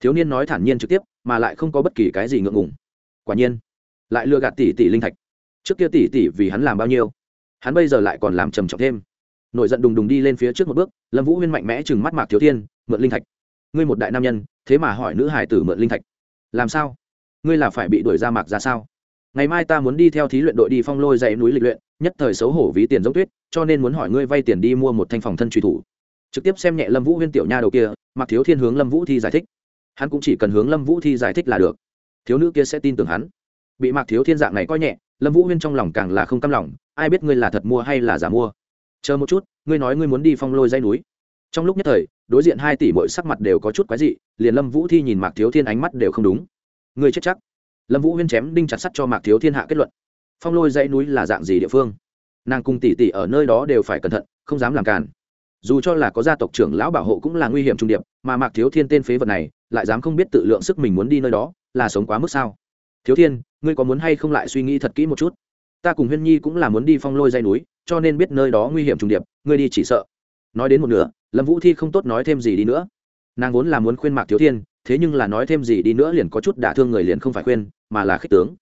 Thiếu niên nói thản nhiên trực tiếp, mà lại không có bất kỳ cái gì ngượng ngùng. Quả nhiên, lại lừa gạt tỷ tỷ linh thạch. Trước kia tỷ tỷ vì hắn làm bao nhiêu, hắn bây giờ lại còn làm trầm trọng thêm. Nổi giận đùng đùng đi lên phía trước một bước, lâm vũ huyên mạnh mẽ chừng mắt mạc thiếu thiên, mượn linh thạch. Ngươi một đại nam nhân thế mà hỏi nữ hải tử mượn linh thạch. Làm sao? Ngươi là phải bị đuổi ra mạc ra sao? Ngày mai ta muốn đi theo thí luyện đội đi phong lôi dãy núi lịch luyện, nhất thời xấu hổ ví tiền giống tuyết, cho nên muốn hỏi ngươi vay tiền đi mua một thanh phòng thân truy thủ. Trực tiếp xem nhẹ lâm vũ huyên tiểu nha đầu kia mặc thiếu thiên hướng lâm vũ thi giải thích. Hắn cũng chỉ cần hướng lâm vũ thi giải thích là được. Thiếu nữ kia sẽ tin tưởng hắn. Bị mạc thiếu thiên dạng này coi nhẹ, lâm vũ huyên trong lòng càng là không căm lòng, ai biết ngươi là thật mua hay là giả mua. Chờ một chút, ngươi nói ngươi muốn đi phong lôi dây núi. Trong lúc nhất thời đối diện hai tỷ mỗi sắc mặt đều có chút quái dị, liền lâm vũ thi nhìn mạc thiếu thiên ánh mắt đều không đúng. Ngươi chết chắc. Lâm vũ huyên chém đinh chặt sắt cho mạc thiếu thiên hạ kết luận. Phong lôi dãy núi là dạng gì địa phương? Nàng cùng tỷ tỷ ở nơi đó đều phải cẩn thận, không dám làm càn. Dù cho là có gia tộc trưởng lão bảo hộ cũng là nguy hiểm trung điệp, mà mạc thiếu thiên tên phế vật này, lại dám không biết tự lượng sức mình muốn đi nơi đó, là sống quá mức sao? Thiếu thiên, ngươi có muốn hay không lại suy nghĩ thật kỹ một chút? Ta cùng huyên nhi cũng là muốn đi phong lôi dây núi, cho nên biết nơi đó nguy hiểm trùng điệp, ngươi đi chỉ sợ nói đến một nửa, lâm vũ thi không tốt nói thêm gì đi nữa. Nàng vốn là muốn khuyên mạc thiếu thiên, thế nhưng là nói thêm gì đi nữa liền có chút đả thương người liền không phải khuyên, mà là khích tướng.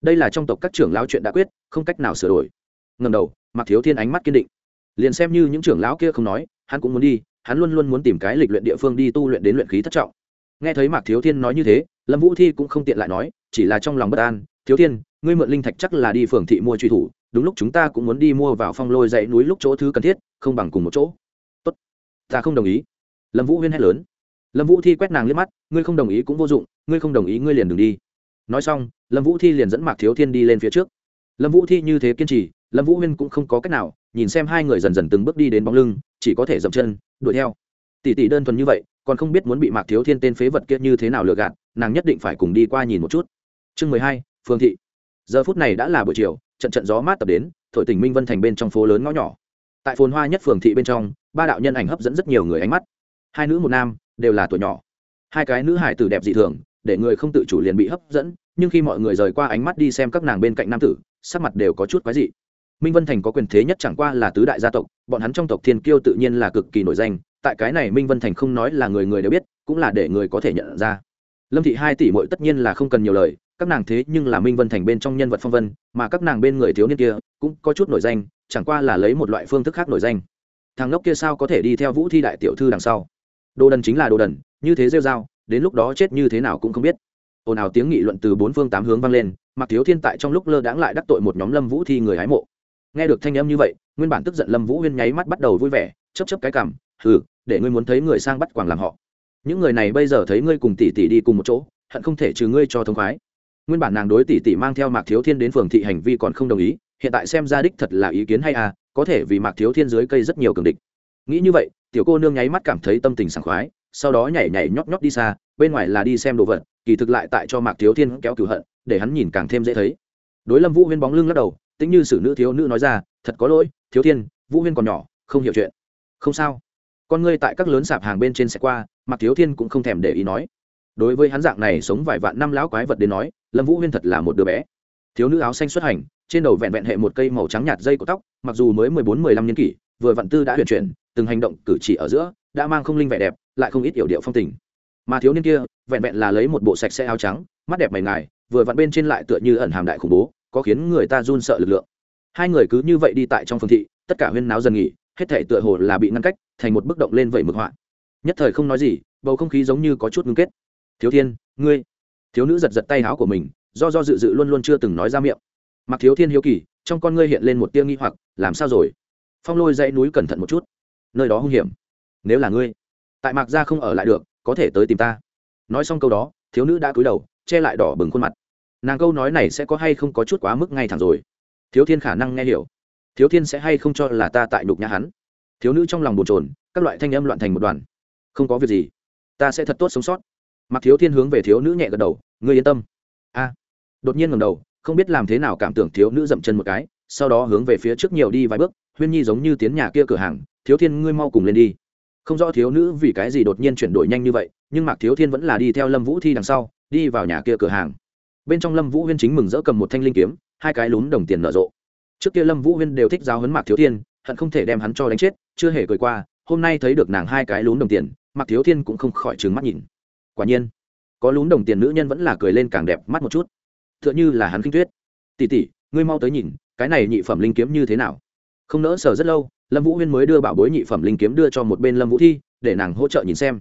Đây là trong tộc các trưởng lão chuyện đã quyết, không cách nào sửa đổi. Ngầm đầu, mạc thiếu thiên ánh mắt kiên định. Liền xem như những trưởng lão kia không nói, hắn cũng muốn đi, hắn luôn luôn muốn tìm cái lịch luyện địa phương đi tu luyện đến luyện khí thất trọng. Nghe thấy mạc thiếu thiên nói như thế, lâm vũ thi cũng không tiện lại nói, chỉ là trong lòng bất an, thiếu thiên, ngươi mượn linh thạch chắc là đi phường thị mua truy thủ, đúng lúc chúng ta cũng muốn đi mua vào phong lôi dãy núi lúc chỗ thứ cần thiết, không bằng cùng một chỗ ta không đồng ý. Lâm vũ huyên hét lớn. Lâm vũ thi quét nàng liếc mắt, ngươi không đồng ý cũng vô dụng, ngươi không đồng ý ngươi liền đừng đi. Nói xong, lâm vũ thi liền dẫn mạc thiếu thiên đi lên phía trước. Lâm vũ thi như thế kiên trì, lâm vũ huyên cũng không có cách nào, nhìn xem hai người dần dần từng bước đi đến bóng lưng, chỉ có thể dậm chân, đuổi theo. Tỷ tỷ đơn thuần như vậy, còn không biết muốn bị mạc thiếu thiên tên phế vật kia như thế nào lừa gạt, nàng nhất định phải cùng đi qua nhìn một chút. Chương mười hai, phương thị. Giờ phút này đã là buổi chiều, trận trận gió mát tập đến, thổi tỉnh minh vân thành bên trong phố lớn ngõ nhỏ tại phồn hoa nhất phường thị bên trong, ba đạo nhân ảnh hấp dẫn rất nhiều người ánh mắt. Hai nữ một nam, đều là tuổi nhỏ. Hai cái nữ hải tử đẹp dị thường, để người không tự chủ liền bị hấp dẫn, nhưng khi mọi người rời qua ánh mắt đi xem các nàng bên cạnh nam tử, sắc mặt đều có chút quái dị. Minh vân thành có quyền thế nhất chẳng qua là tứ đại gia tộc, bọn hắn trong tộc thiên kiêu tự nhiên là cực kỳ nổi danh, tại cái này minh vân thành không nói là người người đều biết, cũng là để người có thể nhận ra. Lâm thị hai tỷ mội tất nhiên là không cần nhiều lời, các nàng thế nhưng là minh vân thành bên trong nhân vật phong vân, mà các nàng bên người thiếu niên kia, cũng có chút nổi danh chẳng qua là lấy một loại phương thức khác nổi danh. Thằng ngốc kia sao có thể đi theo vũ thi đại tiểu thư đằng sau? Đồ đần chính là đồ đần, như thế rêu r a o đến lúc đó chết như thế nào cũng không biết. Ồn ào tiếng nghị luận từ bốn phương tám hướng vang lên mặc thiếu thiên tại trong lúc lơ đãng lại đắc tội một nhóm lâm vũ thi người hái mộ. Nghe được thanh âm như vậy, nguyên bản tức giận lâm vũ huyên nháy mắt bắt đầu vui vẻ chấp chấp cái cằm, hừ, để ngươi muốn thấy người sang bắt quàng làm họ. Những người này bây giờ thấy ngươi cùng tỷ tỷ đi cùng một chỗ, hận không thể trừ ngươi cho thông khoái. Nguyên bản nàng đối tỷ tỷ mang theo mạc thiếu thiên đến phường thị hành vi còn không đồng ý hiện tại xem ra đích thật là ý kiến hay à có thể vì mạc thiếu thiên dưới cây rất nhiều cường địch. Nghĩ như vậy, tiểu cô nương nháy mắt cảm thấy tâm tình sảng khoái, sau đó nhảy nhảy nhóp nhóp đi xa, bên ngoài là đi xem đồ vật, kỳ thực lại tại cho mạc thiếu thiên kéo cửu hận, để hắn nhìn càng thêm dễ thấy. Đối lâm vũ huyên bóng lưng lắc đầu, tính như sử nữ thiếu nữ nói ra, thật có lỗi, thiếu thiên, vũ huyên còn nhỏ, không hiểu chuyện. Không sao. Con ngươi tại các lớn sạp hàng bên trên xe qua, mạc thiếu thiên cũng không thèm để ý nói. Đối với hắn dạng này sống vài vạn năm lão quái vật đến nói, lâm vũ huyên thật là một đứa bé. Thiếu nữ áo xanh xuất hành trên đầu vẹn vẹn hệ một cây màu trắng nhạt dây của tóc, mặc dù mới mười bốn, mười lăm niên kỷ, vừa vặn tư đã huyền chuyển, từng hành động cử chỉ ở giữa đã mang không linh vẻ đẹp, lại không ít yểu điệu phong tình. Mà thiếu niên kia vẹn vẹn là lấy một bộ sạch sẽ áo trắng, mắt đẹp mày ngài, vừa vặn bên trên lại tựa như ẩn hàm đại khủng bố, có khiến người ta run sợ lực lượng. Hai người cứ như vậy đi tại trong phương thị, tất cả huyên náo dần nghỉ, hết thể tựa hồ là bị ngăn cách, thành một bức động lên vẩy mực họa. Nhất thời không nói gì, bầu không khí giống như có chút ngưng kết. Thiếu thiên, ngươi? Thiếu nữ giật giật tay áo của mình, do do dự dự luôn luôn chưa từng nói ra miệng mặc thiếu thiên hiếu kỳ, trong con ngươi hiện lên một tia nghi hoặc, làm sao rồi? Phong lôi dãy núi cẩn thận một chút. Nơi đó hung hiểm. Nếu là ngươi, tại mạc gia không ở lại được, có thể tới tìm ta. Nói xong câu đó, thiếu nữ đã cúi đầu, che lại đỏ bừng khuôn mặt. Nàng câu nói này sẽ có hay không có chút quá mức ngay thẳng rồi? Thiếu thiên khả năng nghe hiểu. Thiếu thiên sẽ hay không cho là ta tại nhục nhã hắn? Thiếu nữ trong lòng bồn trồn các loại thanh âm loạn thành một đoàn. Không có việc gì. Ta sẽ thật tốt sống sót. Mặc thiếu thiên hướng về thiếu nữ nhẹ gật đầu, ngươi yên tâm. A. Đột nhiên ngầm đầu không biết làm thế nào cảm tưởng thiếu nữ dậm chân một cái, sau đó hướng về phía trước nhiều đi vài bước, huyên nhi giống như tiến nhà kia cửa hàng, thiếu thiên, ngươi mau cùng lên đi. Không rõ thiếu nữ vì cái gì đột nhiên chuyển đổi nhanh như vậy, nhưng mạc thiếu thiên vẫn là đi theo lâm vũ thi đằng sau, đi vào nhà kia cửa hàng. Bên trong lâm vũ huyên chính mừng rỡ cầm một thanh linh kiếm, hai cái lún đồng tiền nở rộ. Trước kia lâm vũ huyên đều thích giáo hấn mạc thiếu thiên, hận không thể đem hắn cho đánh chết, chưa hề cười qua, hôm nay thấy được nàng hai cái lún đồng tiền, mạc thiếu thiên cũng không khỏi trừng mắt nhìn. Quả nhiên, có lún đồng tiền nữ nhân vẫn là cười lên càng đẹp mắt một chút t h ư ợ n h ư là hắn kinh tuyết. Tỉ tỉ ngươi mau tới nhìn, cái này nhị phẩm linh kiếm như thế nào? Không nỡ sờ rất lâu, lâm vũ huyên mới đưa bảo bối nhị phẩm linh kiếm đưa cho một bên lâm vũ thi, để nàng hỗ trợ nhìn xem.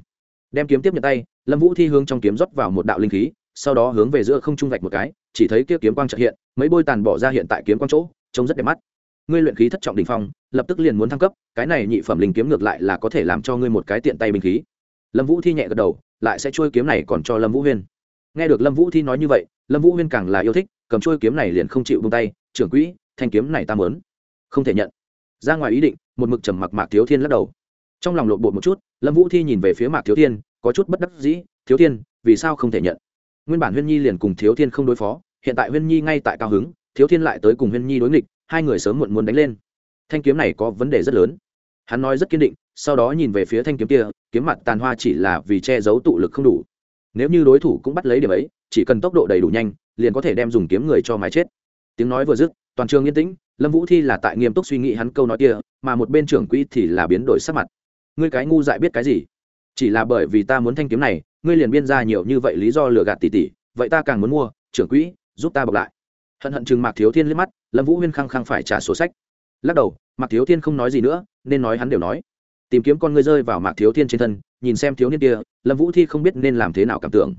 Đem kiếm tiếp nhận tay, lâm vũ thi hướng trong kiếm rót vào một đạo linh khí, sau đó hướng về giữa không trung vạch một cái, chỉ thấy kia kiếm quang trợ hiện, mấy bôi tàn bỏ ra hiện tại kiếm quang chỗ, trông rất đẹp mắt. Ngươi luyện khí thất trọng đình phong, lập tức liền muốn thăng cấp, cái này nhị phẩm linh kiếm ngược lại là có thể làm cho ngươi một cái tiện tay binh khí. Lâm vũ thi nhẹ gật đầu, lại sẽ trôi kiếm này còn cho lâm vũ huyên nghe được lâm vũ thi nói như vậy, lâm vũ huyên càng là yêu thích, cầm trôi kiếm này liền không chịu bung tay, trưởng quỹ, thanh kiếm này ta mớn không thể nhận. Ra ngoài ý định, một mực trầm mặc mạc thiếu thiên lắc đầu. Trong lòng lộn bột một chút, lâm vũ thi nhìn về phía mạc thiếu thiên, có chút bất đắc dĩ, thiếu thiên, vì sao không thể nhận? Nguyên bản huyên nhi liền cùng thiếu thiên không đối phó, hiện tại huyên nhi ngay tại cao hứng, thiếu thiên lại tới cùng huyên nhi đối nghịch, hai người sớm muộn muốn đánh lên. Thanh kiếm này có vấn đề rất lớn. Hắn nói rất kiên định, sau đó nhìn về phía thanh kiếm kia, kiếm mặt tàn hoa chỉ là vì che giấu tụ lực không đủ nếu như đối thủ cũng bắt lấy điểm ấy, chỉ cần tốc độ đầy đủ nhanh, liền có thể đem dùng kiếm người cho mái chết. Tiếng nói vừa dứt, toàn trường yên tĩnh, lâm vũ thi là tại nghiêm túc suy nghĩ hắn câu nói kia, mà một bên trưởng quỹ thì là biến đổi sắc mặt. Ngươi cái ngu dại biết cái gì? Chỉ là bởi vì ta muốn thanh kiếm này, ngươi liền biên ra nhiều như vậy lý do lừa gạt tỷ tỷ, vậy ta càng muốn mua, trưởng quỹ, giúp ta bọc lại. Hận hận chừng mạc thiếu thiên liếc mắt, lâm vũ huyên khăng khăng phải trả sổ sách. Lắc đầu, mạc thiếu thiên không nói gì nữa, nên nói hắn đều nói. Tìm kiếm con ngươi rơi vào mạc thiếu thiên trên thân nhìn xem thiếu niên kia, lâm vũ thi không biết nên làm thế nào cảm tưởng.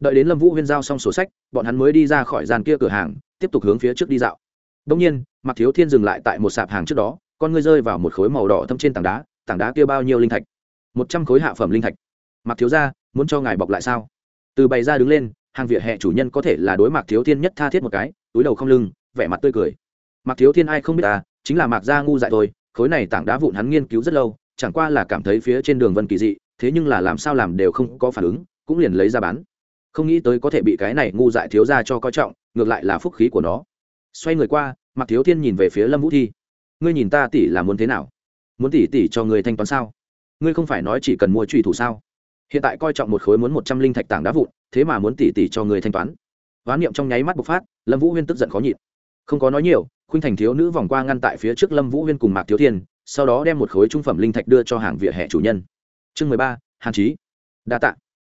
Đợi đến lâm vũ huyên giao xong sổ sách, bọn hắn mới đi ra khỏi gian kia cửa hàng, tiếp tục hướng phía trước đi dạo. Đông nhiên mặc thiếu thiên dừng lại tại một sạp hàng trước đó, con ngươi rơi vào một khối màu đỏ thâm trên tảng đá tảng đá kia bao nhiêu linh thạch? Một trăm khối hạ phẩm linh thạch. Mặc thiếu ra muốn cho ngài bọc lại sao? Từ bày ra đứng lên, hàng vỉa hè chủ nhân có thể là đối mạc thiếu thiên nhất tha thiết một cái, túi đầu không lưng, vẻ mặt tươi cười. Mạc thiếu thiên ai không biết à chính là mạc gia ngu dại thôi, khối này tảng đá vụn hắn nghiên cứu rất lâu, chẳng qua là cảm thấy phía trên đường vân kỳ dị thế nhưng là làm sao làm đều không có phản ứng, cũng liền lấy ra bán. Không nghĩ tới có thể bị cái này ngu dại thiếu ra cho coi trọng, ngược lại là phúc khí của nó. Xoay người qua mặc thiếu thiên nhìn về phía lâm vũ thi. Ngươi nhìn ta tỷ là muốn thế nào? Muốn tỷ tỷ cho người thanh toán sao? Ngươi không phải nói chỉ cần mua truy thủ sao? Hiện tại coi trọng một khối muốn một trăm linh thạch tảng đá vụn, thế mà muốn tỷ tỷ cho người thanh toán. Hoán niệm trong nháy mắt bộc phát, lâm vũ huyên tức giận khó nhịn. Không có nói nhiều, khuynh thành thiếu nữ vòng qua ngăn tại phía trước lâm vũ huyên cùng mạc thiếu thiên, sau đó đem một khối trung phẩm linh thạch đưa cho hàng vỉa hè chủ nhân chương mười ba, hàn trí đa t ạ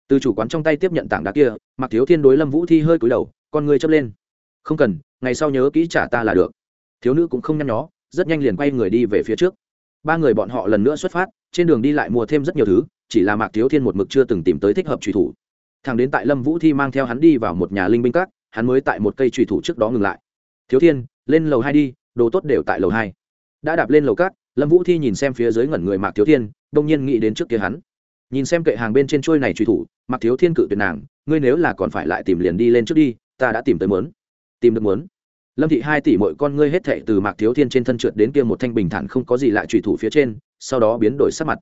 từ chủ quán trong tay tiếp nhận tảng đá kia, mạc thiếu thiên đối lâm vũ thi hơi cúi đầu, con người chấp lên. Không cần, ngày sau nhớ kỹ trả ta là được. Thiếu nữ cũng không nhăn nhó, rất nhanh liền quay người đi về phía trước. Ba người bọn họ lần nữa xuất phát, trên đường đi lại mua thêm rất nhiều thứ, chỉ là mạc thiếu thiên một mực chưa từng tìm tới thích hợp trùy thủ. Thằng đến tại lâm vũ thi mang theo hắn đi vào một nhà linh binh các, hắn mới tại một cây trùy thủ trước đó ngừng lại. Thiếu thiên, lên lầu hai đi, đồ tốt đều tại lầu hai. Đã đạp lên lầu cát lâm vũ thi nhìn xem phía dưới ngẩn người mạc thiếu thiên, đông nhiên nghĩ đến trước kia hắn. Nhìn xem kệ hàng bên trên trôi này truy thủ, mạc thiếu thiên cự tuyệt nàng, ngươi nếu là còn phải lại tìm liền đi lên trước đi, ta đã tìm tới mớn. Tìm được mớn. Lâm thị hai tỷ mọi con ngươi hết thệ từ mạc thiếu thiên trên thân trượt đến kia một thanh bình thản không có gì lại truy thủ phía trên, sau đó biến đổi sắc mặt.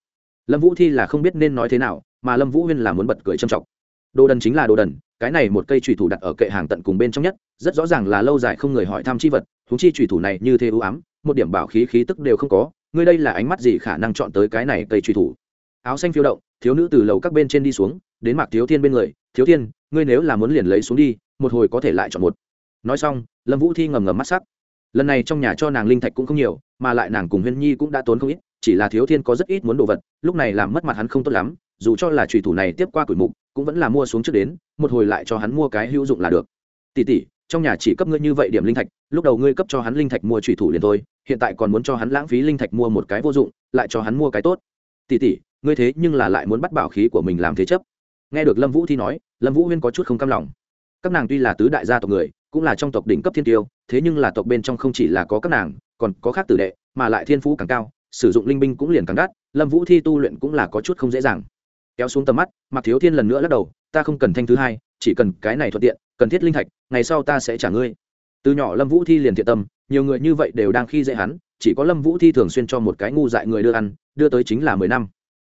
Lâm vũ thi là không biết nên nói thế nào, mà lâm vũ huyên là muốn bật cười trầm trọng. Đồ đần chính là đồ đần, cái này một cây trùy thủ đặt ở kệ hàng tận cùng bên trong nhất, rất rõ ràng là lâu dài không người hỏi thăm chi vật húng chi trùy thủ này như thế ưu ám, một điểm bảo khí khí tức đều không có ngươi đây là ánh mắt gì khả năng chọn tới cái này cây truy thủ? Áo xanh phiêu động, thiếu nữ từ lầu các bên trên đi xuống, đến mạc thiếu thiên bên người, thiếu thiên, ngươi nếu là muốn liền lấy xuống đi, một hồi có thể lại chọn một. Nói xong, lâm vũ thi ngầm ngầm mắt sắc. Lần này trong nhà cho nàng linh thạch cũng không nhiều, mà lại nàng cùng huyên nhi cũng đã tốn không ít, chỉ là thiếu thiên có rất ít muốn đồ vật, lúc này làm mất mặt hắn không tốt lắm, dù cho là trùy thủ này tiếp qua tuổi mục, cũng vẫn là mua xuống trước đến, một hồi lại cho hắn mua cái hữu dụng là được. Tỷ tỷ trong nhà chỉ cấp ngươi như vậy điểm linh thạch, lúc đầu ngươi cấp cho hắn linh thạch mua trùy thủ liền thôi, hiện tại còn muốn cho hắn lãng phí linh thạch mua một cái vô dụng, lại cho hắn mua cái tốt. Tỷ tỷ, ngươi thế nhưng là lại muốn bắt bảo khí của mình làm thế chấp. Nghe được lâm vũ thi nói, lâm vũ huyên có chút không cam lòng. Các nàng tuy là tứ đại gia tộc người, cũng là trong tộc đỉnh cấp thiên tiêu, thế nhưng là tộc bên trong không chỉ là có các nàng, còn có khác tử đệ, mà lại thiên phú càng cao, sử dụng linh binh cũng liền càng đắt, lâm vũ thi tu luyện cũng là có chút không dễ dàng. Kéo xuống tầm mắt mặc thiếu thiên lần nữa lắc đầu ta không cần thanh thứ hai, chỉ cần cái này thuận tiện, cần thiết linh thạch, ngày sau ta sẽ trả ngươi. Từ nhỏ lâm vũ thi liền thiện tâm, nhiều người như vậy đều đang khi dễ hắn, chỉ có lâm vũ thi thường xuyên cho một cái ngu dại người đưa ăn, đưa tới chính là mười năm.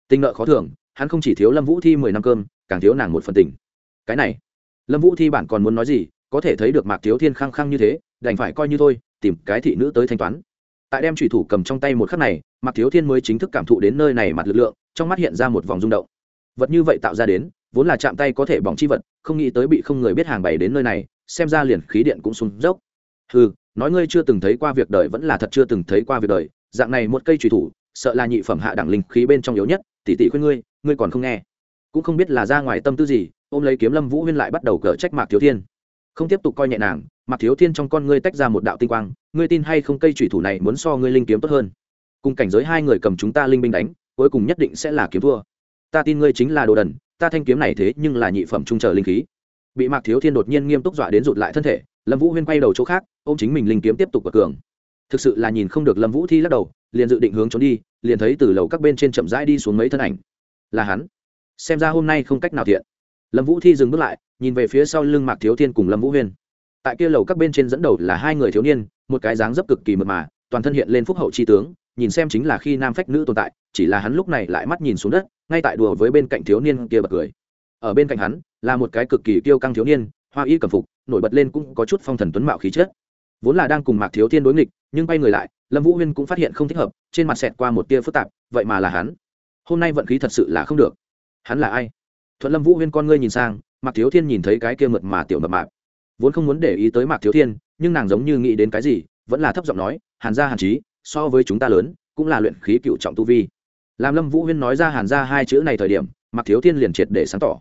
Tình nợ khó thưởng, hắn không chỉ thiếu lâm vũ thi mười năm cơm, càng thiếu nàng một phần tình. Cái này, lâm vũ thi bản còn muốn nói gì, có thể thấy được mạc thiếu thiên khăng khăng như thế, đành phải coi như thôi, tìm cái thị nữ tới thanh toán. Tại đem thủy thủ cầm trong tay một khắc này, mạc thiếu thiên mới chính thức cảm thụ đến nơi này mặt lực lượng, trong mắt hiện ra một vòng rung động. Vật như vậy tạo ra đến vốn là chạm tay có thể bỏng chi vật, không nghĩ tới bị không người biết hàng bày đến nơi này, xem ra liền khí điện cũng sung dốc. Ừ nói ngươi chưa từng thấy qua việc đời vẫn là thật chưa từng thấy qua việc đời, dạng này một cây trùy thủ, sợ là nhị phẩm hạ đẳng linh khí bên trong yếu nhất, tỷ tỷ khuyên ngươi ngươi còn không nghe. Cũng không biết là ra ngoài tâm tư gì, ôm lấy kiếm lâm vũ huyên lại bắt đầu cờ trách mạc thiếu thiên. Không tiếp tục coi nhẹ nàng, mạc thiếu thiên trong con ngươi tách ra một đạo tinh quang, ngươi tin hay không cây trùy thủ này muốn so ngươi linh kiếm tốt hơn? Cùng cảnh giới hai người cầm chúng ta linh binh đánh, cuối cùng nhất định sẽ là kiếm thua ta tin ngươi chính là đồ đần, ta thanh kiếm này thế nhưng là nhị phẩm trung trở linh khí. Bị mạc thiếu thiên đột nhiên nghiêm túc dọa đến rụt lại thân thể, lâm vũ huyên quay đầu chỗ khác ô chính mình linh kiếm tiếp tục bật cường. Thực sự là nhìn không được lâm vũ thi lắc đầu, liền dự định hướng trốn đi, liền thấy từ lầu các bên trên chậm rãi đi xuống mấy thân ảnh. Là hắn. Xem ra hôm nay không cách nào thiện. Lâm vũ thi dừng bước lại, nhìn về phía sau lưng mạc thiếu thiên cùng lâm vũ huyên. Tại kia lầu các bên trên dẫn đầu là hai người thiếu niên, một cái dáng dấp cực kỳ mật mà, toàn thân hiện lên phúc hậu tri tướng nhìn xem chính là khi nam phách nữ tồn tại, chỉ là hắn lúc này lại mắt nhìn xuống đất, ngay tại đùa với bên cạnh thiếu niên kia bật cười. Ở bên cạnh hắn, là một cái cực kỳ kiêu căng thiếu niên, hoa y cầm phục, nổi bật lên cũng có chút phong thần tuấn mạo khí chất. Vốn là đang cùng mạc thiếu thiên đối nghịch, nhưng bay người lại, lâm vũ huyên cũng phát hiện không thích hợp, trên mặt xẹt qua một tia phức tạp, vậy mà là hắn. Hôm nay vận khí thật sự là không được. Hắn là ai? Thuận lâm vũ huyên con ngươi nhìn sang, mạc thiếu thiên nhìn thấy cái kia mượt mà tiểu mập mạp. Vốn không muốn để ý tới mạc thiếu thiên, nhưng nàng giống như nghĩ đến cái gì, vẫn là thấp giọng nói, hàn gia hàn trí so với chúng ta lớn, cũng là luyện khí cựu trọng tu vi. Làm lâm vũ huyên nói ra hàn gia hai chữ này thời điểm, mạc thiếu thiên liền triệt để sáng tỏ.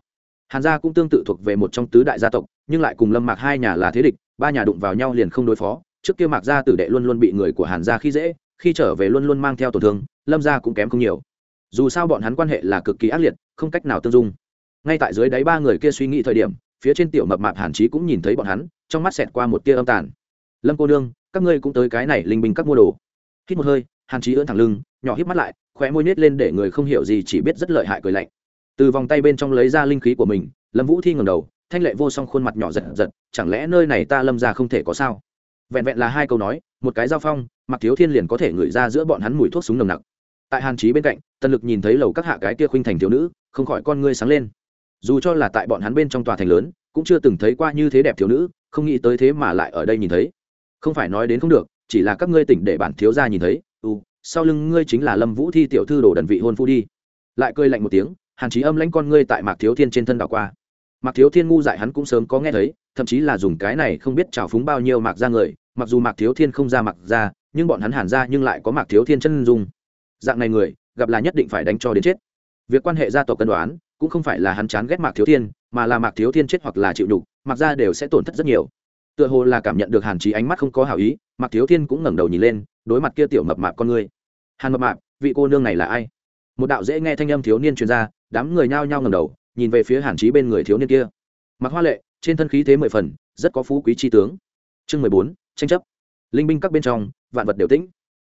Hàn gia cũng tương tự thuộc về một trong tứ đại gia tộc, nhưng lại cùng lâm mạc hai nhà là thế địch, ba nhà đụng vào nhau liền không đối phó. Trước kia mạc gia tử đệ luôn luôn bị người của hàn gia khi dễ, khi trở về luôn luôn mang theo tổn thương, lâm gia cũng kém không nhiều. Dù sao bọn hắn quan hệ là cực kỳ ác liệt, không cách nào tương dung. Ngay tại dưới đáy ba người kia suy nghĩ thời điểm, phía trên tiểu mập mạp hàn chí cũng nhìn thấy bọn hắn, trong mắt xẹt qua một tia âm tàn. Lâm cô nương, các ngươi cũng tới cái này linh binh các mua đồ hít một hơi, hàn trí ưỡn thẳng lưng, nhỏ hít mắt lại, khóe môi nết lên để người không hiểu gì chỉ biết rất lợi hại cười lạnh. Từ vòng tay bên trong lấy ra linh khí của mình, lâm vũ thi ngầm đầu, thanh lệ vô song khuôn mặt nhỏ giật giật, chẳng lẽ nơi này ta lâm ra không thể có sao? Vẹn vẹn là hai câu nói, một cái giao phong mặc thiếu thiên liền có thể ngửi ra giữa bọn hắn mùi thuốc súng nồng nặc. Tại hàn trí bên cạnh, tần lực nhìn thấy lầu các hạ cái kia khuynh thành thiếu nữ, không khỏi con ngươi sáng lên. Dù cho là tại bọn hắn bên trong tòa thành lớn, cũng chưa từng thấy qua như thế đẹp thiếu nữ, không nghĩ tới thế mà lại ở đây nhìn thấy. Không phải nói đến không được chỉ là các ngươi tỉnh để bản thiếu gia nhìn thấy u sau lưng ngươi chính là lâm vũ thi tiểu thư đồ đần vị hôn phu đi. Lại cười lạnh một tiếng, hàn chí âm lãnh con ngươi tại mạc thiếu thiên trên thân đảo qua. Mạc thiếu thiên ngu dại hắn cũng sớm có nghe thấy, thậm chí là dùng cái này không biết trào phúng bao nhiêu mạc ra người, mặc dù mạc thiếu thiên không ra mạc ra nhưng bọn hắn hàn ra nhưng lại có mạc thiếu thiên chân dung. Dạng này người, gặp là nhất định phải đánh cho đến chết. Việc quan hệ gia tộc cân đoán, cũng không phải là hắn chán ghét mạc thiếu thiên, mà là mạc thiếu thiên chết hoặc là chịu nhục mạc ra đều sẽ tổn thất rất nhiều. Tựa hồ là cảm nhận được hàn trí ánh mắt không có hảo ý mạc thiếu thiên cũng ngẩng đầu nhìn lên, đối mặt kia tiểu mập mạp con ngươi. Hàn mập mạp, vị cô nương này là ai? Một đạo dễ nghe thanh âm thiếu niên truyền ra, đám người nhao nhao ngẩng đầu, nhìn về phía hàn trí bên người thiếu niên kia. Mặc hoa lệ, trên thân khí thế mười phần, rất có phú quý tri tướng. Chương mười bốn, tranh chấp. Linh binh các bên trong, vạn vật đều tĩnh.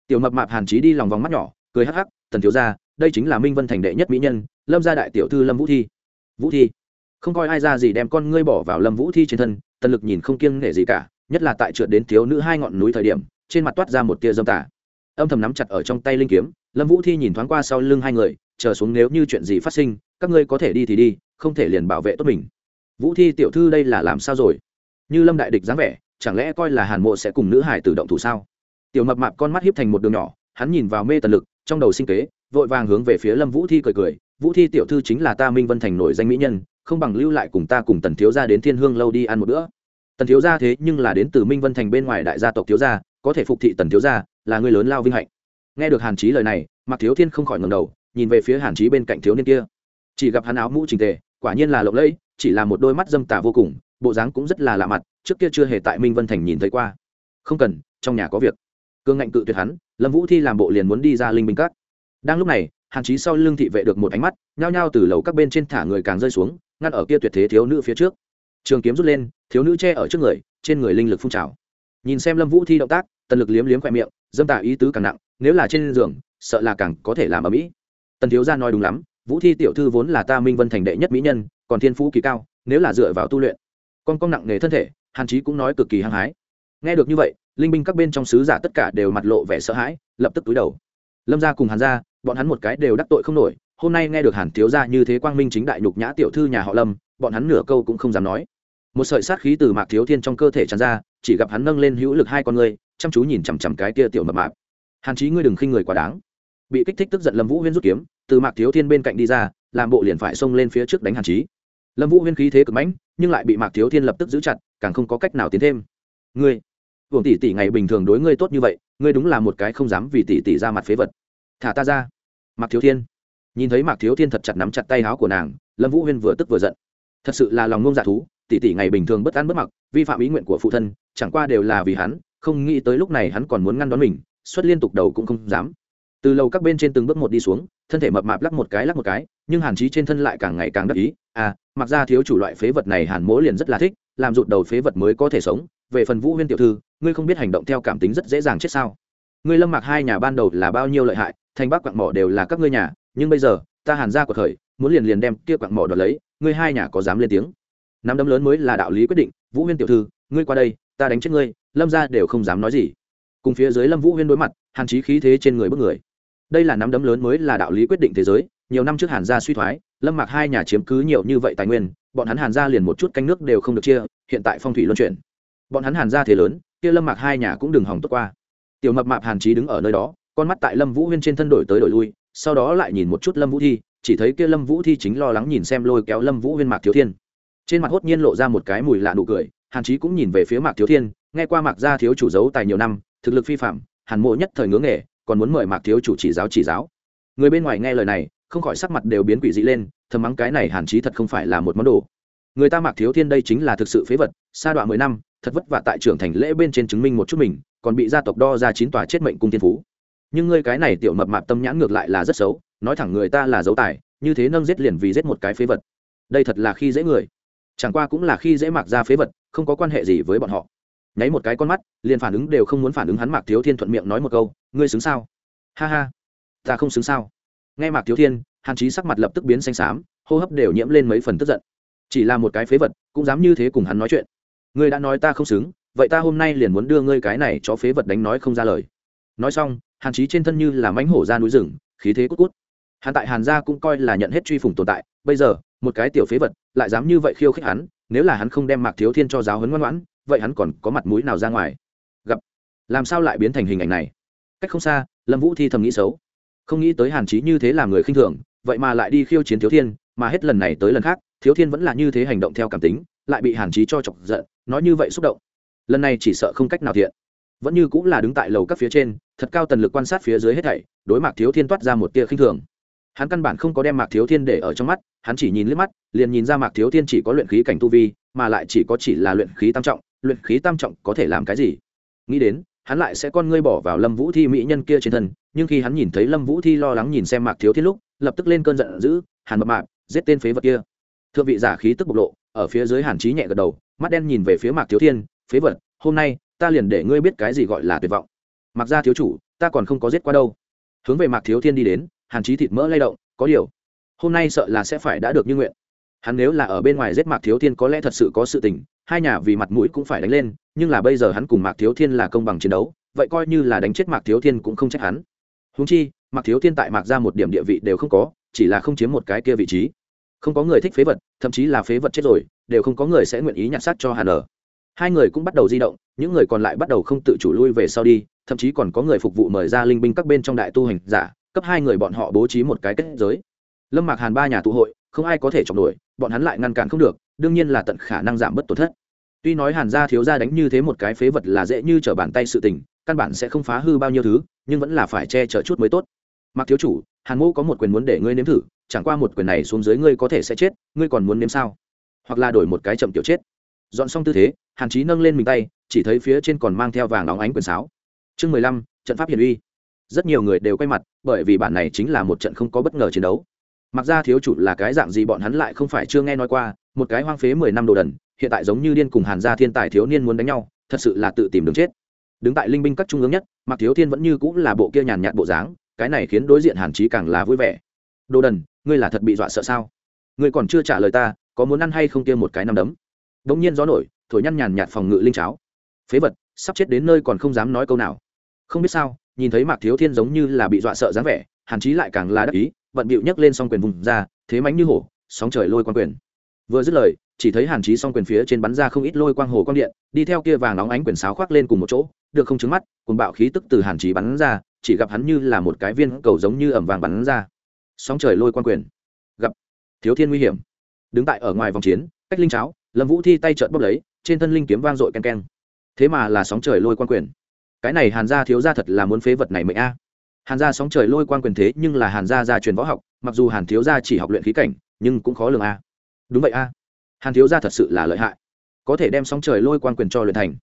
Tiểu mập mạp hàn trí đi lòng vòng mắt nhỏ, cười hắc hắc, tần thiếu gia, đây chính là minh vân thành đệ nhất mỹ nhân, lâm gia đại tiểu thư lâm vũ thi. Vũ thi? Không coi ai ra gì đem con ngươi bỏ vào lâm vũ thi trên thân, tần lực nhìn không kiêng nể gì cả nhất là tại trượt đến thiếu nữ hai ngọn núi thời điểm, trên mặt toát ra một tia dâm tả âm thầm nắm chặt ở trong tay linh kiếm, lâm vũ thi nhìn thoáng qua sau lưng hai người, chờ xuống nếu như chuyện gì phát sinh, các ngươi có thể đi thì đi, không thể liền bảo vệ tốt mình. Vũ thi tiểu thư đây là làm sao rồi? Như lâm đại địch dáng vẻ, chẳng lẽ coi là hàn mộ sẽ cùng nữ hải tử động thủ sao? Tiểu mập mạp con mắt hiếp thành một đường nhỏ, hắn nhìn vào mê tần lực, trong đầu sinh kế, vội vàng hướng về phía lâm vũ thi cười cười, vũ thi tiểu thư chính là ta minh vân thành nổi danh mỹ nhân, không bằng lưu lại cùng ta cùng tần thiếu gia đến thiên hương lâu đi ăn một bữa tần thiếu gia thế nhưng là đến từ minh vân thành bên ngoài đại gia tộc thiếu gia, có thể phục thị tần thiếu gia, là người lớn lao vinh hạnh. Nghe được hàn trí lời này mặc thiếu thiên không khỏi ngầm đầu, nhìn về phía hàn trí bên cạnh thiếu niên kia. Chỉ gặp hắn áo mũ trình tề, quả nhiên là lộng lẫy, chỉ là một đôi mắt dâm tà vô cùng, bộ dáng cũng rất là lạ mặt, trước kia chưa hề tại minh vân thành nhìn thấy qua. Không cần, trong nhà có việc. Cương ngạnh cự tuyệt hắn, lâm vũ thi làm bộ liền muốn đi ra linh binh cát đang lúc này, hàn chí sau lưng thị vệ được một ánh mắt, nhao nhao từ lầu các bên trên thả người càng rơi xuống, ngăn ở kia tuyệt thế thiếu nữ phía trước trường kiếm rút lên, thiếu nữ che ở trước người, trên người linh lực phun trào. Nhìn xem lâm vũ thi động tác, tần lực liếm liếm khoe miệng, dâm tả ý tứ càng nặng, nếu là trên giường, sợ là càng có thể làm ở mỹ tần thiếu gia nói đúng lắm, vũ thi tiểu thư vốn là ta minh vân thành đệ nhất mỹ nhân, còn thiên phú kỳ cao, nếu là dựa vào tu luyện, con con nặng nề thân thể, hàn chí cũng nói cực kỳ hăng hái. Nghe được như vậy, linh binh các bên trong sứ giả tất cả đều mặt lộ vẻ sợ hãi, lập tức túi đầu. Lâm gia cùng hàn gia, bọn hắn một cái đều đắc tội không nổi, hôm nay nghe được hàn thiếu gia như thế quang minh chính đại nhục nhã tiểu thư nhà họ lâm, bọn hắn nửa câu cũng không dám nói một sợi sát khí từ mạc thiếu thiên trong cơ thể tràn ra, chỉ gặp hắn nâng lên hữu lực hai con ngươi, chăm chú nhìn chằm chằm cái kia tiểu mập mạp. Hàn chí ngươi đừng khinh người quá đáng. Bị kích thích tức giận lâm vũ huyên rút kiếm, từ mạc thiếu thiên bên cạnh đi ra, làm bộ liền phải xông lên phía trước đánh hàn chí. Lâm vũ huyên khí thế cực mãnh, nhưng lại bị mạc thiếu thiên lập tức giữ chặt, càng không có cách nào tiến thêm. Ngươi hưởng tỷ tỷ ngày bình thường đối ngươi tốt như vậy, ngươi đúng là một cái không dám vì tỷ tỷ ra mặt phế vật. Thả ta ra. Mạc thiếu thiên. Nhìn thấy mạc thiếu thiên thật chặt nắm chặt tay áo của nàng, lâm vũ huyên vừa tức vừa giận. Thật sự là lòng ngông dạ thú tỷ tỷ ngày bình thường bất an bất mặc, vi phạm ý nguyện của phụ thân, chẳng qua đều là vì hắn, không nghĩ tới lúc này hắn còn muốn ngăn đón mình xuất liên tục đầu cũng không dám. Từ lâu các bên trên từng bước một đi xuống, thân thể mập mạp lắc một cái lắc một cái, nhưng hàn chí trên thân lại càng ngày càng đắc ý à mặc ra thiếu chủ loại phế vật này hàn mỗ liền rất là thích, làm rụt đầu phế vật mới có thể sống. Về phần vũ huyên tiểu thư, ngươi không biết hành động theo cảm tính rất dễ dàng chết sao? Ngươi lâm mặc hai nhà ban đầu là bao nhiêu lợi hại, thành bắc quặng mỏ đều là các ngươi nhà, nhưng bây giờ, ta hàn ra cuộc khởi, muốn liền liền đem kia quặng mỏ đoạt lấy, ngươi hai nhà có dám lên tiếng? Nắm đấm lớn mới là đạo lý quyết định. Vũ huyên tiểu thư, ngươi qua đây, ta đánh chết ngươi, lâm ra đều không dám nói gì. Cùng phía dưới lâm vũ huyên đối mặt, hàn chí khí thế trên người bước người. Đây là nắm đấm lớn mới là đạo lý quyết định thế giới. Nhiều năm trước hàn gia suy thoái, lâm mạc hai nhà chiếm cứ nhiều như vậy tài nguyên, bọn hắn hàn gia liền một chút canh nước đều không được chia, hiện tại phong thủy luân chuyển. Bọn hắn hàn gia thế lớn, kia lâm mạc hai nhà cũng đừng hỏng tốt qua. Tiểu mập mạp hàn Chí đứng ở nơi đó, con mắt tại lâm vũ huyên trên thân đổi tới đổi lui, sau đó lại nhìn một chút lâm vũ thi, chỉ thấy kia lâm vũ thi chính lo lắng nhìn xem lôi kéo lâm vũ huyên mạc thiếu thiên trên mặt hốt nhiên lộ ra một cái mùi lạ nụ cười, hàn chí cũng nhìn về phía mạc thiếu thiên, nghe qua mạc gia thiếu chủ giấu tài nhiều năm, thực lực phi phạm hàn mộ nhất thời ngưỡng nghề, còn muốn mời mạc thiếu chủ chỉ giáo chỉ giáo. Người bên ngoài nghe lời này, không khỏi sắc mặt đều biến quỷ dị lên, thầm mắng cái này hàn chí thật không phải là một món đồ. Người ta mạc thiếu thiên đây chính là thực sự phế vật, sa đoạn mười năm, thật vất vả tại trưởng thành lễ bên trên chứng minh một chút mình, còn bị gia tộc đo ra chín tòa chết mệnh cung tiên phú. Nhưng ngươi cái này tiểu mập mạp tâm nhãn ngược lại là rất xấu, nói thẳng người ta là dấu tài, như thế nâng giết liền vì giết một cái phế vật. Đây thật là khi dễ người chẳng qua cũng là khi dễ mạc ra phế vật, không có quan hệ gì với bọn họ. Nháy một cái con mắt, liền phản ứng đều không muốn phản ứng hắn mạc thiếu thiên thuận miệng nói một câu, ngươi xứng sao? Ha ha, ta không xứng sao. Nghe mạc thiếu thiên, hàn chí sắc mặt lập tức biến xanh xám, hô hấp đều nhiễm lên mấy phần tức giận. Chỉ là một cái phế vật, cũng dám như thế cùng hắn nói chuyện. Ngươi đã nói ta không xứng, vậy ta hôm nay liền muốn đưa ngươi cái này cho phế vật đánh nói không ra lời. Nói xong, hàn chí trên thân như là mánh hổ ra núi rừng, khí thế cút cút. Hàn tại hàn gia cũng coi là nhận hết truy phủng tồn tại bây giờ, một cái tiểu phế vật, lại dám như vậy khiêu khích hắn, nếu là hắn không đem mạc thiếu thiên cho giáo hấn ngoan ngoãn, vậy hắn còn có mặt mũi nào ra ngoài? Gặp. Làm sao lại biến thành hình ảnh này? Cách không xa, lâm vũ thi thầm nghĩ xấu. Không nghĩ tới hàn chí như thế làm người khinh thường, vậy mà lại đi khiêu chiến thiếu thiên, mà hết lần này tới lần khác, thiếu thiên vẫn là như thế hành động theo cảm tính, lại bị hàn chí cho chọc giận, nói như vậy xúc động. Lần này chỉ sợ không cách nào thiện. Vẫn như cũng là đứng tại lầu các phía trên, thật cao tần lực quan sát phía dưới hết thảy, đối mặt thiếu thiên toát ra một tia khinh thường hắn căn bản không có đem mạc thiếu thiên để ở trong mắt, hắn chỉ nhìn liếc mắt, liền nhìn ra mạc thiếu thiên chỉ có luyện khí cảnh tu vi, mà lại chỉ có chỉ là luyện khí tam trọng, luyện khí tam trọng có thể làm cái gì? Nghĩ đến, hắn lại sẽ con ngươi bỏ vào lâm vũ thi mỹ nhân kia trên thân, nhưng khi hắn nhìn thấy lâm vũ thi lo lắng nhìn xem mạc thiếu thiên lúc, lập tức lên cơn giận dữ, hàn mập mạc giết tên phế vật kia. Thượng vị giả khí tức bộc lộ, ở phía dưới hàn trí nhẹ gật đầu, mắt đen nhìn về phía mạc thiếu thiên, phế vật, hôm nay, ta liền để ngươi biết cái gì gọi là tuyệt vọng. Mặc ra thiếu chủ, ta còn không có giết qua đâu. Hướng về mạc thiếu thiên đi đến hàn chí thịt mỡ lay động, có điều, hôm nay sợ là sẽ phải đã được như nguyện. Hắn nếu là ở bên ngoài giết mạc thiếu thiên có lẽ thật sự có sự tình, hai nhà vì mặt mũi cũng phải đánh lên, nhưng là bây giờ hắn cùng mạc thiếu thiên là công bằng chiến đấu, vậy coi như là đánh chết mạc thiếu thiên cũng không trách hắn. Húng chi, mạc thiếu thiên tại mạc ra một điểm địa vị đều không có, chỉ là không chiếm một cái kia vị trí. Không có người thích phế vật, thậm chí là phế vật chết rồi, đều không có người sẽ nguyện ý nhặt xác cho hàn ở. Hai người cũng bắt đầu di động, những người còn lại bắt đầu không tự chủ lui về sau đi, thậm chí còn có người phục vụ mời ra linh binh các bên trong đại tu hành giả cấp hai người bọn họ bố trí một cái kết giới. Lâm mạc hàn ba nhà tụ hội, không ai có thể chọc nổi, bọn hắn lại ngăn cản không được, đương nhiên là tận khả năng giảm bớt tổn thất. Tuy nói hàn gia thiếu gia đánh như thế một cái phế vật là dễ như trở bàn tay sự tình, căn bản sẽ không phá hư bao nhiêu thứ, nhưng vẫn là phải che chở chút mới tốt. Mặc thiếu chủ, hàn mô có một quyền muốn để ngươi nếm thử, chẳng qua một quyền này xuống dưới ngươi có thể sẽ chết, ngươi còn muốn nếm sao? Hoặc là đổi một cái chậm kiểu chết. Dọn xong tư thế, hàn chí nâng lên mình tay, chỉ thấy phía trên còn mang theo vàng óng ánh quyền sáo. Chương mười lăm, trận pháp hiển uy rất nhiều người đều quay mặt, bởi vì bản này chính là một trận không có bất ngờ chiến đấu. Mặc ra thiếu chủ là cái dạng gì bọn hắn lại không phải chưa nghe nói qua, một cái hoang phế mười năm đồ đần, hiện tại giống như điên cùng hàn gia thiên tài thiếu niên muốn đánh nhau, thật sự là tự tìm đường chết. Đứng tại linh binh các trung ương nhất mặc thiếu thiên vẫn như cũng là bộ kia nhàn nhạt bộ dáng, cái này khiến đối diện hàn trí càng là vui vẻ. Đồ đần, ngươi là thật bị dọa sợ sao? Ngươi còn chưa trả lời ta, có muốn ăn hay không kia một cái nằm đấm? Đống nhiên gió nổi, thổi nhăn nhàn nhạt phòng ngự linh cháo. Phế vật, sắp chết đến nơi còn không dám nói câu nào. Không biết sao nhìn thấy mạc thiếu thiên giống như là bị dọa sợ dáng vẻ, hàn chí lại càng là đắc ý, vận bịu nhấc lên s quyền vùng ra, thế mánh như hổ, sóng trời lôi quan quyền. Vừa dứt lời, chỉ thấy hàn chí s quyền phía trên bắn ra không ít lôi quang hồ quang điện, đi theo kia vàng nóng ánh quyền sáo khoác lên cùng một chỗ, được không trứng mắt cùng bạo khí tức từ hàn chí bắn ra, chỉ gặp hắn như là một cái viên cầu giống như ẩm vàng bắn ra. Sóng trời lôi quan quyền. Gặp thiếu thiên nguy hiểm. Đứng tại ở ngoài vòng chiến, cách linh cháo, lâm vũ thi tay trợn bốc lấy, trên thân linh kiếm vang dội ken ken thế mà là sóng trời lôi quan quyền cái này hàn gia thiếu gia thật là muốn phế vật này mệnh a. Hàn gia sóng trời lôi quan quyền thế nhưng là hàn gia gia truyền võ học, mặc dù hàn thiếu gia chỉ học luyện khí cảnh, nhưng cũng khó lường a. Đúng vậy a. Hàn thiếu gia thật sự là lợi hại. Có thể đem sóng trời lôi quan quyền cho luyện thành.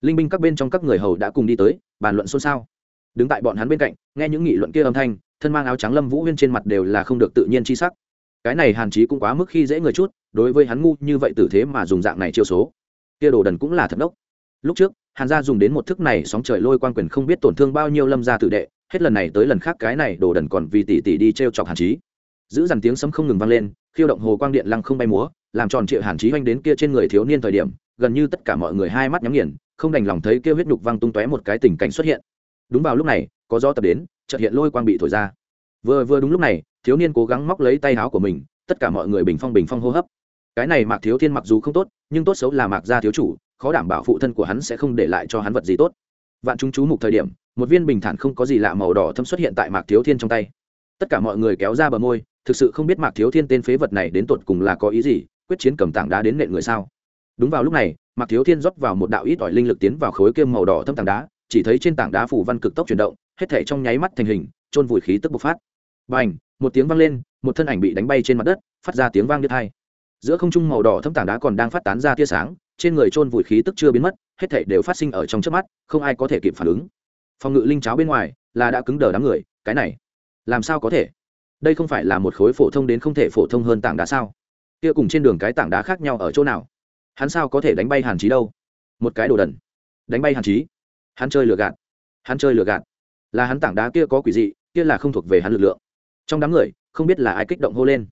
Linh binh các bên trong các người hầu đã cùng đi tới, bàn luận xôn xao. Đứng tại bọn hắn bên cạnh, nghe những nghị luận kia âm thanh, thân mang áo trắng lâm vũ huyên trên mặt đều là không được tự nhiên chi sắc. Cái này hàn chí cũng quá mức khi dễ người chút, đối với hắn ngu như vậy tử thế mà dùng dạng này chiêu số. Kia đồ đần cũng là thật đốc. Lúc trước hàn gia dùng đến một thức này sóng trời lôi quan quyền không biết tổn thương bao nhiêu lâm gia tử đệ, hết lần này tới lần khác cái này đồ đần còn vì tỷ tỷ đi t r e o chọc hàn chí. Giữ dằn tiếng sấm không ngừng vang lên, khiêu động hồ quang điện lăng không bay múa, làm tròn triệu hàn chí oanh đến kia trên người thiếu niên thời điểm, gần như tất cả mọi người hai mắt nhắm nghiền, không đành lòng thấy kia huyết nhục văng tung tóe một cái tình cảnh xuất hiện. Đúng vào lúc này, có gió tập đến, chợt hiện lôi quang bị thổi ra. Vừa vừa đúng lúc này, thiếu niên cố gắng móc lấy tay áo của mình, tất cả mọi người bình phong bình phong hô hấp. Cái này mạc thiếu thiên mặc dù không tốt, nhưng tốt xấu là mạc gia thiếu chủ khó đảm bảo phụ thân của hắn sẽ không để lại cho hắn vật gì tốt. Vạn chúng chú mục thời điểm, một viên bình thản không có gì lạ màu đỏ thâm xuất hiện tại mạc thiếu thiên trong tay. Tất cả mọi người kéo ra bờ môi, thực sự không biết mạc thiếu thiên tên phế vật này đến tột cùng là có ý gì, quyết chiến cầm tảng đá đến nện người sao? Đúng vào lúc này, mạc thiếu thiên rót vào một đạo ít ỏi linh lực tiến vào khối kim màu đỏ thâm tảng đá, chỉ thấy trên tảng đá phủ văn cực tốc chuyển động, hết thể trong nháy mắt thành hình trôn vùi khí tức bộc phát. B à n h một tiếng vang lên, một thân ảnh bị đánh bay trên mặt đất, phát ra tiếng vang đứt hai giữa không trung màu đỏ thâm tảng đá còn đang phát tán ra tia sáng trên người trôn vùi khí tức chưa biến mất, hết thảy đều phát sinh ở trong trước mắt, không ai có thể kịp phản ứng. Phòng ngự linh cháo bên ngoài là đã cứng đờ đám người, cái này, làm sao có thể? Đây không phải là một khối phổ thông đến không thể phổ thông hơn tảng đá sao? Kia cùng trên đường cái tảng đá khác nhau ở chỗ nào? Hắn sao có thể đánh bay hàn chí đâu? Một cái đồ đần. Đánh bay hàn chí? Hắn chơi lừa gạt. Hắn chơi lừa gạt. Là hắn tảng đá kia có quỷ dị, kia là không thuộc về hắn lực lượng. Trong đám người, không biết là ai kích động hô lên.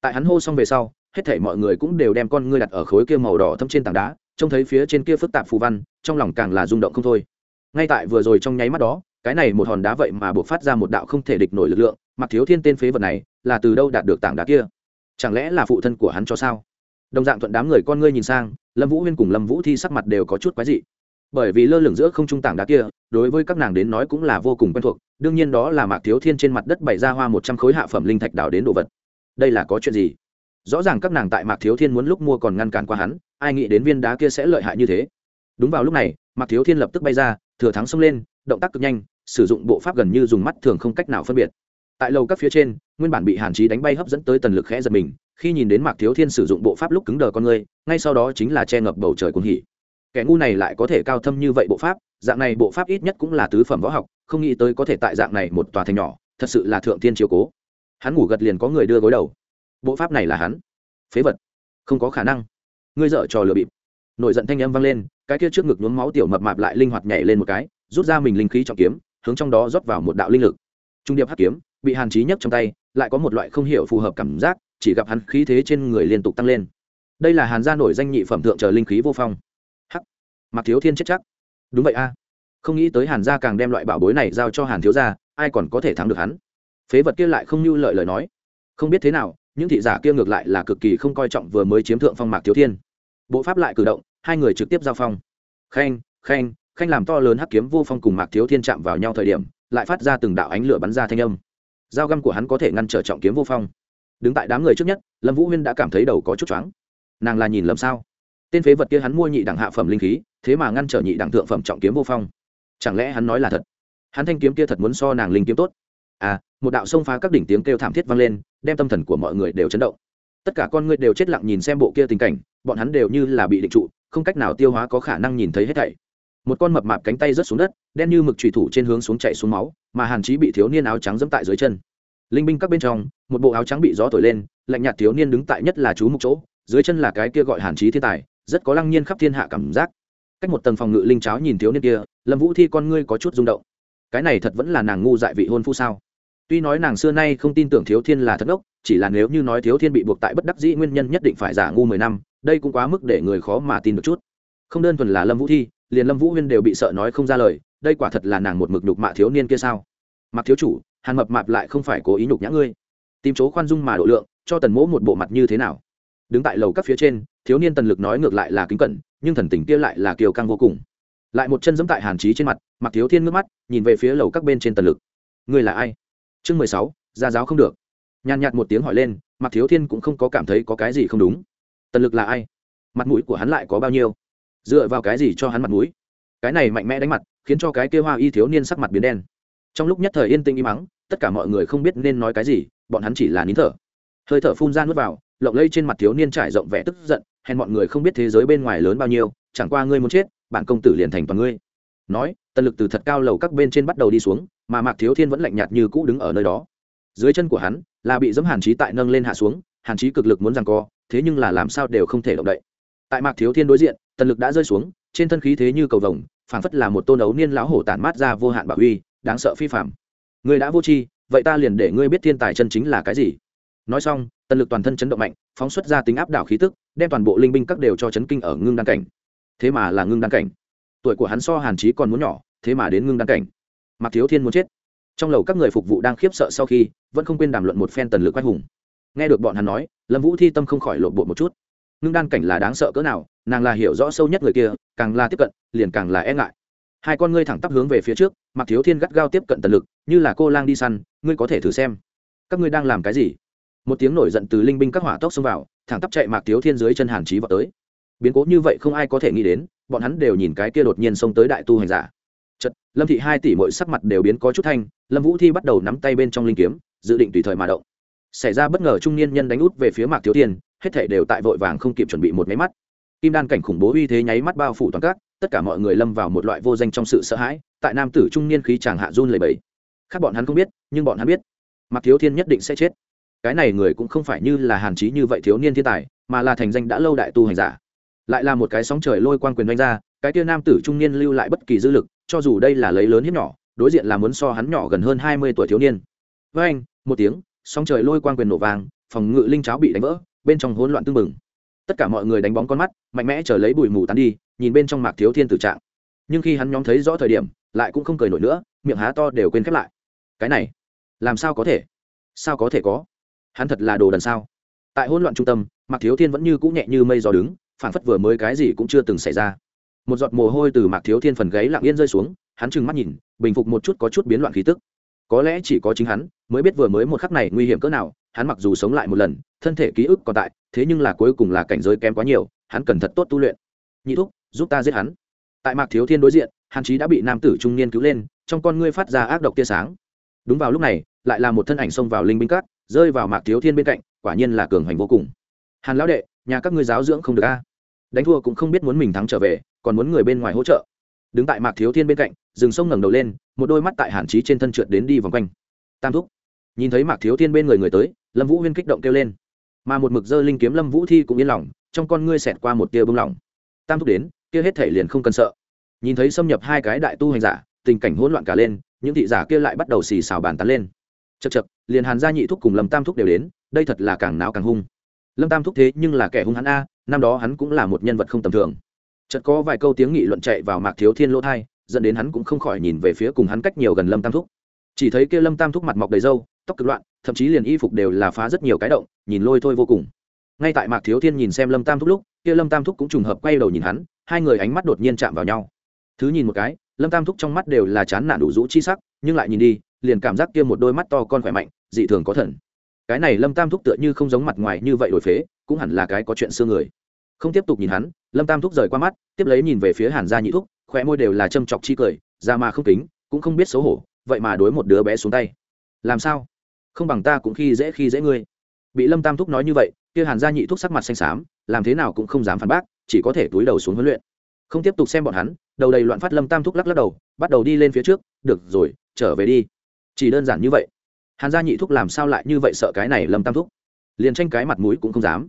Tại hắn hô xong về sau hết thảy mọi người cũng đều đem con ngươi đặt ở khối kia màu đỏ thâm trên tảng đá, trông thấy phía trên kia phức tạp phù văn, trong lòng càng là rung động không thôi. Ngay tại vừa rồi trong nháy mắt đó, cái này một hòn đá vậy mà buộc phát ra một đạo không thể địch nổi lực lượng, mặc thiếu thiên tên phế vật này là từ đâu đạt được tảng đá kia? Chẳng lẽ là phụ thân của hắn cho sao? Đồng dạng thuận đám người con ngươi nhìn sang, lâm vũ huyên cùng lâm vũ thi sắc mặt đều có chút quái dị. Bởi vì lơ lửng giữa không trung tảng đá kia, đối với các nàng đến nói cũng là vô cùng quen thuộc, đương nhiên đó là mạc thiếu thiên trên mặt đất bày ra hoa một trăm khối hạ phẩm linh thạch đào đến đồ vật. Đây là có chuyện gì? Rõ ràng các nàng tại mạc thiếu thiên muốn lúc mua còn ngăn cản qua hắn, ai nghĩ đến viên đá kia sẽ lợi hại như thế. Đúng vào lúc này, mạc thiếu thiên lập tức bay ra, thừa thắng xông lên, động tác cực nhanh, sử dụng bộ pháp gần như dùng mắt thường không cách nào phân biệt. Tại lầu các phía trên, nguyên bản bị hàn trí đánh bay hấp dẫn tới tần lực khẽ giật mình, khi nhìn đến mạc thiếu thiên sử dụng bộ pháp lúc cứng đờ con người, ngay sau đó chính là che ngập bầu trời cuồng hỉ. Kẻ ngu này lại có thể cao thâm như vậy bộ pháp, dạng này bộ pháp ít nhất cũng là tứ phẩm võ học, không nghĩ tới có thể tại dạng này một tòa thành nhỏ, thật sự là thượng thiên chiều cố. Hắn ngủ gật liền có người đưa gối đầu bộ pháp này là hắn. Phế vật. Không có khả năng. Ngươi dở trò lừa bịp. Nổi giận thanh âm vang lên, cái kia trước ngực nhuốm máu tiểu mập mạp lại linh hoạt nhảy lên một cái, rút ra mình linh khí trọng kiếm, hướng trong đó rót vào một đạo linh lực. Trung điệp hắc kiếm, bị hàn trí nhấc trong tay, lại có một loại không hiểu phù hợp cảm giác, chỉ gặp hắn khí thế trên người liên tục tăng lên. Đây là hàn gia nổi danh nhị phẩm thượng chờ linh khí vô phong. Hắc. Mặc thiếu thiên chết chắc. Đúng vậy a. Không nghĩ tới hàn gia càng đem loại bảo bối này giao cho hàn thiếu gia, ai còn có thể thắng được hắn? Phế vật kia lại không như lợi lời nói. Không biết thế nào những thị giả kia ngược lại là cực kỳ không coi trọng vừa mới chiếm thượng phong mạc thiếu thiên. Bộ pháp lại cử động, hai người trực tiếp giao phong. Khanh khanh khanh làm to lớn hắc kiếm vô phong cùng mạc thiếu thiên chạm vào nhau thời điểm, lại phát ra từng đạo ánh lửa bắn ra thanh âm. Dao găm của hắn có thể ngăn trở trọng kiếm vô phong. Đứng tại đám người trước nhất, lâm vũ huyên đã cảm thấy đầu có chút choáng. Nàng là nhìn lầm sao? Tên phế vật kia hắn mua nhị đẳng hạ phẩm linh khí, thế mà ngăn trở nhị đẳng thượng phẩm trọng kiếm vô phong. Chẳng lẽ hắn nói là thật? Hắn thanh kiếm kia thật muốn so nàng linh kiếm tốt? À một đạo xông phá các đỉnh tiếng kêu thảm thiết vang lên đem tâm thần của mọi người đều chấn động. Tất cả con người đều chết lặng nhìn xem bộ kia tình cảnh, bọn hắn đều như là bị định trụ, không cách nào tiêu hóa có khả năng nhìn thấy hết thảy. Một con mập mạp cánh tay rớt xuống đất, đen như mực trùy thủ trên hướng xuống chạy xuống máu, mà hàn chí bị thiếu niên áo trắng dẫm tại dưới chân. Linh binh các bên trong, một bộ áo trắng bị gió thổi lên, lạnh nhạt thiếu niên đứng tại nhất là chú mục chỗ, dưới chân là cái kia gọi hàn chí thiên tài, rất có lăng nhiên khắp thiên hạ cảm giác. Cách một tầng phòng ngự linh cháo nhìn thiếu niên kia, lâm vũ thi con ngươi có chút rung động. Cái này thật vẫn là nàng ngu dại vị hôn phu sao? Tuy nói nàng xưa nay không tin tưởng thiếu thiên là thất ốc chỉ là nếu như nói thiếu thiên bị buộc tại bất đắc dĩ nguyên nhân nhất định phải giả ngu mười năm, đây cũng quá mức để người khó mà tin được chút. Không đơn thuần là lâm vũ thi, liền lâm vũ huyên đều bị sợ nói không ra lời, đây quả thật là nàng một mực nhục mạ thiếu niên kia sao? Mặc thiếu chủ, hàn mập mạp lại không phải cố ý nhục nhã ngươi. Tìm chỗ khoan dung mà độ lượng, cho tần mỗ một bộ mặt như thế nào? Đứng tại lầu các phía trên, thiếu niên tần lực nói ngược lại là kính cẩn, nhưng thần tình kia lại là kiều căng vô cùng. Lại một chân giẫm tại hàn trí trên mặt mặc thiếu thiên ngước mắt, nhìn về phía lầu các bên trên tần lực. Ngươi là ai? Chương mười sáu, gia giáo không được. Nhàn nhạt một tiếng hỏi lên mặc thiếu thiên cũng không có cảm thấy có cái gì không đúng. Tần lực là ai? Mặt mũi của hắn lại có bao nhiêu? Dựa vào cái gì cho hắn mặt mũi? Cái này mạnh mẽ đánh mặt, khiến cho cái kia hoa y thiếu niên sắc mặt biến đen. Trong lúc nhất thời yên tĩnh im mắng tất cả mọi người không biết nên nói cái gì, bọn hắn chỉ là nín thở. Hơi thở phun ra nuốt vào, lộng lây trên mặt thiếu niên trải rộng vẻ tức giận, hèn mọi người không biết thế giới bên ngoài lớn bao nhiêu, chẳng qua ngươi muốn chết, bản công tử liền thành toàn ngươi. Nói, tần lực từ thật cao lầu các bên trên bắt đầu đi xuống mà mạc thiếu thiên vẫn lạnh nhạt như cũ đứng ở nơi đó. Dưới chân của hắn là bị dẫm hàn trí tại nâng lên hạ xuống, hàn trí cực lực muốn rằng co, thế nhưng là làm sao đều không thể động đậy. Tại mạc thiếu thiên đối diện, tần lực đã rơi xuống, trên thân khí thế như cầu vồng, phảng phất là một tôn ấu niên lão hổ tản mát ra vô hạn bảo uy, đáng sợ phi phạm người đã vô tri, vậy ta liền để ngươi biết thiên tài chân chính là cái gì. Nói xong, tần lực toàn thân chấn động mạnh, phóng xuất ra tính áp đảo khí tức, đem toàn bộ linh binh các đều cho chấn kinh ở ngưng đan cảnh. Thế mà là ngưng đan cảnh. Tuổi của hắn so hàn trí còn muốn nhỏ, thế mà đến ngưng đan cảnh mặc thiếu thiên muốn chết. Trong lầu các người phục vụ đang khiếp sợ sau khi, vẫn không quên đàm luận một phen tần lực quách hùng. Nghe được bọn hắn nói, lâm vũ thi tâm không khỏi lộn bộ một chút. Ngưng đan cảnh là đáng sợ cỡ nào, nàng là hiểu rõ sâu nhất người kia, càng là tiếp cận, liền càng là e ngại. Hai con ngươi thẳng tắp hướng về phía trước mặc thiếu thiên gắt gao tiếp cận tần lực, như là cô lang đi săn, ngươi có thể thử xem. Các ngươi đang làm cái gì? Một tiếng nổi giận từ linh binh các hỏa tốc xông vào, thẳng tắp chạy mạc thiếu thiên dưới chân hàn trí vào tới. Biến cố như vậy không ai có thể nghĩ đến, bọn hắn đều nhìn cái kia đột nhiên xông tới đại tu hành giả lâm thị hai tỷ mỗi sắc mặt đều biến có chút thanh, lâm vũ thi bắt đầu nắm tay bên trong linh kiếm, dự định tùy thời mà động. Xảy ra bất ngờ trung niên nhân đánh út về phía mạc thiếu thiên hết thể đều tại vội vàng không kịp chuẩn bị một máy mắt. Kim đan cảnh khủng bố uy thế nháy mắt bao phủ toàn các, tất cả mọi người lâm vào một loại vô danh trong sự sợ hãi, tại nam tử trung niên khí chàng hạ run lầy bẫy khác bọn hắn không biết, nhưng bọn hắn biết, mạc thiếu thiên nhất định sẽ chết. Cái này người cũng không phải như là hàn trí như vậy thiếu niên thiên tài, mà là thành danh đã lâu đại tu hành giả. Lại là một cái sóng trời lôi quan quyền đánh ra cái tia nam tử trung niên lưu lại bất kỳ dư lực, cho dù đây là lấy lớn hiếp nhỏ, đối diện là muốn so hắn nhỏ gần hơn hai mươi tuổi thiếu niên. Với anh, một tiếng song trời lôi quang quyền nổ vàng, phòng ngự linh cháo bị đánh vỡ, bên trong hỗn loạn tưng bừng. Tất cả mọi người đánh bóng con mắt, mạnh mẽ chờ lấy bụi mù tán đi, nhìn bên trong mạc thiếu thiên tử trạng. Nhưng khi hắn nhóm thấy rõ thời điểm, lại cũng không cười nổi nữa, miệng há to đều quên khép lại. Cái này, làm sao có thể? Sao có thể có? Hắn thật là đồ đần sao? Tại hỗn loạn trung tâm, mạc thiếu thiên vẫn như cũ nhẹ như mây gió đứng phản phất vừa mới cái gì cũng chưa từng xảy ra một giọt mồ hôi từ mạc thiếu thiên phần gáy lặng yên rơi xuống, hắn trừng mắt nhìn, bình phục một chút có chút biến loạn khí tức. Có lẽ chỉ có chính hắn mới biết vừa mới một khắc này nguy hiểm cỡ nào, hắn mặc dù sống lại một lần, thân thể ký ức còn tại, thế nhưng là cuối cùng là cảnh giới kém quá nhiều, hắn cần thật tốt tu luyện. Nhị thúc, giúp ta giết hắn. Tại mạc thiếu thiên đối diện, hàn chí đã bị nam tử trung niên cứu lên, trong con ngươi phát ra ác độc tia sáng. Đúng vào lúc này, lại là một thân ảnh xông vào linh binh cát, rơi vào mạc thiếu thiên bên cạnh, quả nhiên là cường hành vô cùng. Hàn lão đệ, nhà các ngươi giáo dưỡng không được a. Đánh thua cũng không biết muốn mình thắng trở về còn muốn người bên ngoài hỗ trợ. Đứng tại mạc thiếu thiên bên cạnh, rừng sông ngẩng đầu lên, một đôi mắt tại hàn chí trên thân trượt đến đi vòng quanh. Tam thúc. Nhìn thấy mạc thiếu thiên bên người người tới, lâm vũ huyên kích động kêu lên. Mà một mực dơ linh kiếm lâm vũ thi cũng yên lòng, trong con ngươi xẹt qua một tia bông lỏng tam thúc đến, kia hết thể liền không cần sợ. Nhìn thấy xâm nhập hai cái đại tu hành giả, tình cảnh hỗn loạn cả lên, những thị giả kia lại bắt đầu xì xào bàn tán lên. Chật chật liền hàn gia nhị thúc cùng lâm tam thúc đều đến, đây thật là càng não càng hung. Lâm tam thúc thế nhưng là kẻ hung hắn a, năm đó hắn cũng là một nhân vật không tầm thường chợt có vài câu tiếng nghị luận chạy vào mạc thiếu thiên lỗ thai dẫn đến hắn cũng không khỏi nhìn về phía cùng hắn cách nhiều gần lâm tam thúc. Chỉ thấy kia lâm tam thúc mặt mọc đầy râu, tóc cực loạn, thậm chí liền y phục đều là phá rất nhiều cái động, nhìn lôi thôi vô cùng. Ngay tại mạc thiếu thiên nhìn xem lâm tam thúc lúc, kia lâm tam thúc cũng trùng hợp quay đầu nhìn hắn, hai người ánh mắt đột nhiên chạm vào nhau. Thứ nhìn một cái, lâm tam thúc trong mắt đều là chán nản đủ rũ chi sắc, nhưng lại nhìn đi, liền cảm giác kia một đôi mắt to con khỏe mạnh, dị thường có thần. Cái này lâm tam thúc tựa như không giống mặt ngoài như vậy đổi phế, cũng hẳn là cái có chuyện xưa người. Không tiếp tục nhìn hắn lâm tam thúc rời qua mắt, tiếp lấy nhìn về phía hàn gia nhị thúc khỏe môi đều là châm chọc chi cười ra mà không kính, cũng không biết xấu hổ, vậy mà đối một đứa bé xuống tay. Làm sao? Không bằng ta cũng khi dễ khi dễ ngươi. Bị lâm tam thúc nói như vậy, kia hàn gia nhị thúc sắc mặt xanh xám, làm thế nào cũng không dám phản bác, chỉ có thể túi đầu xuống huấn luyện. Không tiếp tục xem bọn hắn, đầu đầy loạn phát lâm tam thúc lắc lắc đầu, bắt đầu đi lên phía trước, được rồi, trở về đi. Chỉ đơn giản như vậy. Hàn gia nhị thúc làm sao lại như vậy sợ cái này lâm tam thúc? Liền tranh cái mặt mũi cũng không dám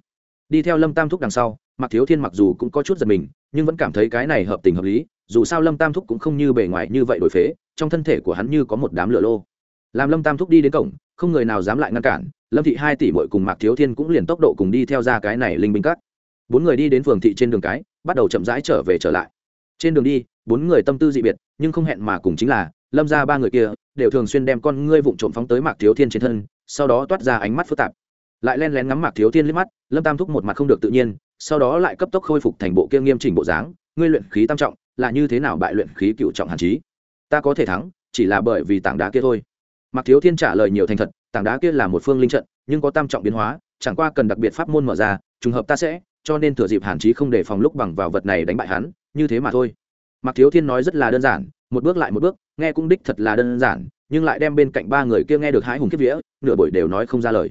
đi theo lâm tam thúc đằng sau mặc thiếu thiên mặc dù cũng có chút giật mình, nhưng vẫn cảm thấy cái này hợp tình hợp lý, dù sao lâm tam thúc cũng không như bề ngoài như vậy đổi phế, trong thân thể của hắn như có một đám lửa lô. Làm lâm tam thúc đi đến cổng, không người nào dám lại ngăn cản, lâm thị hai tỷ mội cùng mạc thiếu thiên cũng liền tốc độ cùng đi theo ra cái này linh binh cắt bốn người đi đến phường thị trên đường cái, bắt đầu chậm rãi trở về trở lại. Trên đường đi, bốn người tâm tư dị biệt, nhưng không hẹn mà cùng chính là, lâm ra ba người kia, đều thường xuyên đem con ngươi vụng trộm phóng tới mạc thiếu thiên trên thân, sau đó toát ra ánh mắt phức tạp lại len lén ngắm mạc thiếu thiên liếc mắt, lâm tam thúc một mặt không được tự nhiên, sau đó lại cấp tốc khôi phục thành bộ kia nghiêm chỉnh bộ dáng, ngươi luyện khí tam trọng, là như thế nào bại luyện khí cựu trọng hàn chí ta có thể thắng, chỉ là bởi vì tảng đá kia thôi. Mạc thiếu thiên trả lời nhiều thành thật, tảng đá kia là một phương linh trận, nhưng có tam trọng biến hóa, chẳng qua cần đặc biệt pháp môn mở ra, trùng hợp ta sẽ, cho nên thừa dịp hàn chí không để phòng lúc bằng vào vật này đánh bại hắn, như thế mà thôi. Mạc thiếu thiên nói rất là đơn giản, một bước lại một bước, nghe cũng đích thật là đơn giản, nhưng lại đem bên cạnh ba người kia nghe được hái hùng kiếp vía, nửa buổi đều nói không ra lời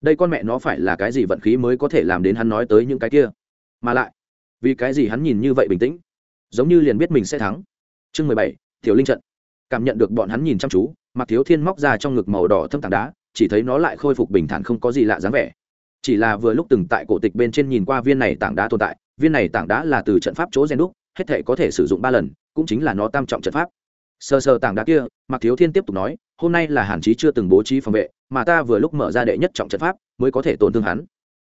đây con mẹ nó phải là cái gì vận khí mới có thể làm đến hắn nói tới những cái kia? Mà lại, vì cái gì hắn nhìn như vậy bình tĩnh? Giống như liền biết mình sẽ thắng. Chương mười bảy, tiểu linh trận. Cảm nhận được bọn hắn nhìn chăm chú mặc thiếu thiên móc ra trong ngực màu đỏ thâm tảng đá, chỉ thấy nó lại khôi phục bình thản không có gì lạ dáng vẻ. Chỉ là vừa lúc từng tại cổ tịch bên trên nhìn qua viên này tảng đá tồn tại, viên này tảng đá là từ trận pháp chỗ gen đúc, hết thể có thể sử dụng ba lần, cũng chính là nó tam trọng trận pháp. Sờ sờ tảng đá kia, mạc thiếu thiên tiếp tục nói, hôm nay là hàn chí chưa từng bố trí phòng vệ, mà ta vừa lúc mở ra đệ nhất trọng trận pháp, mới có thể tổn thương hắn.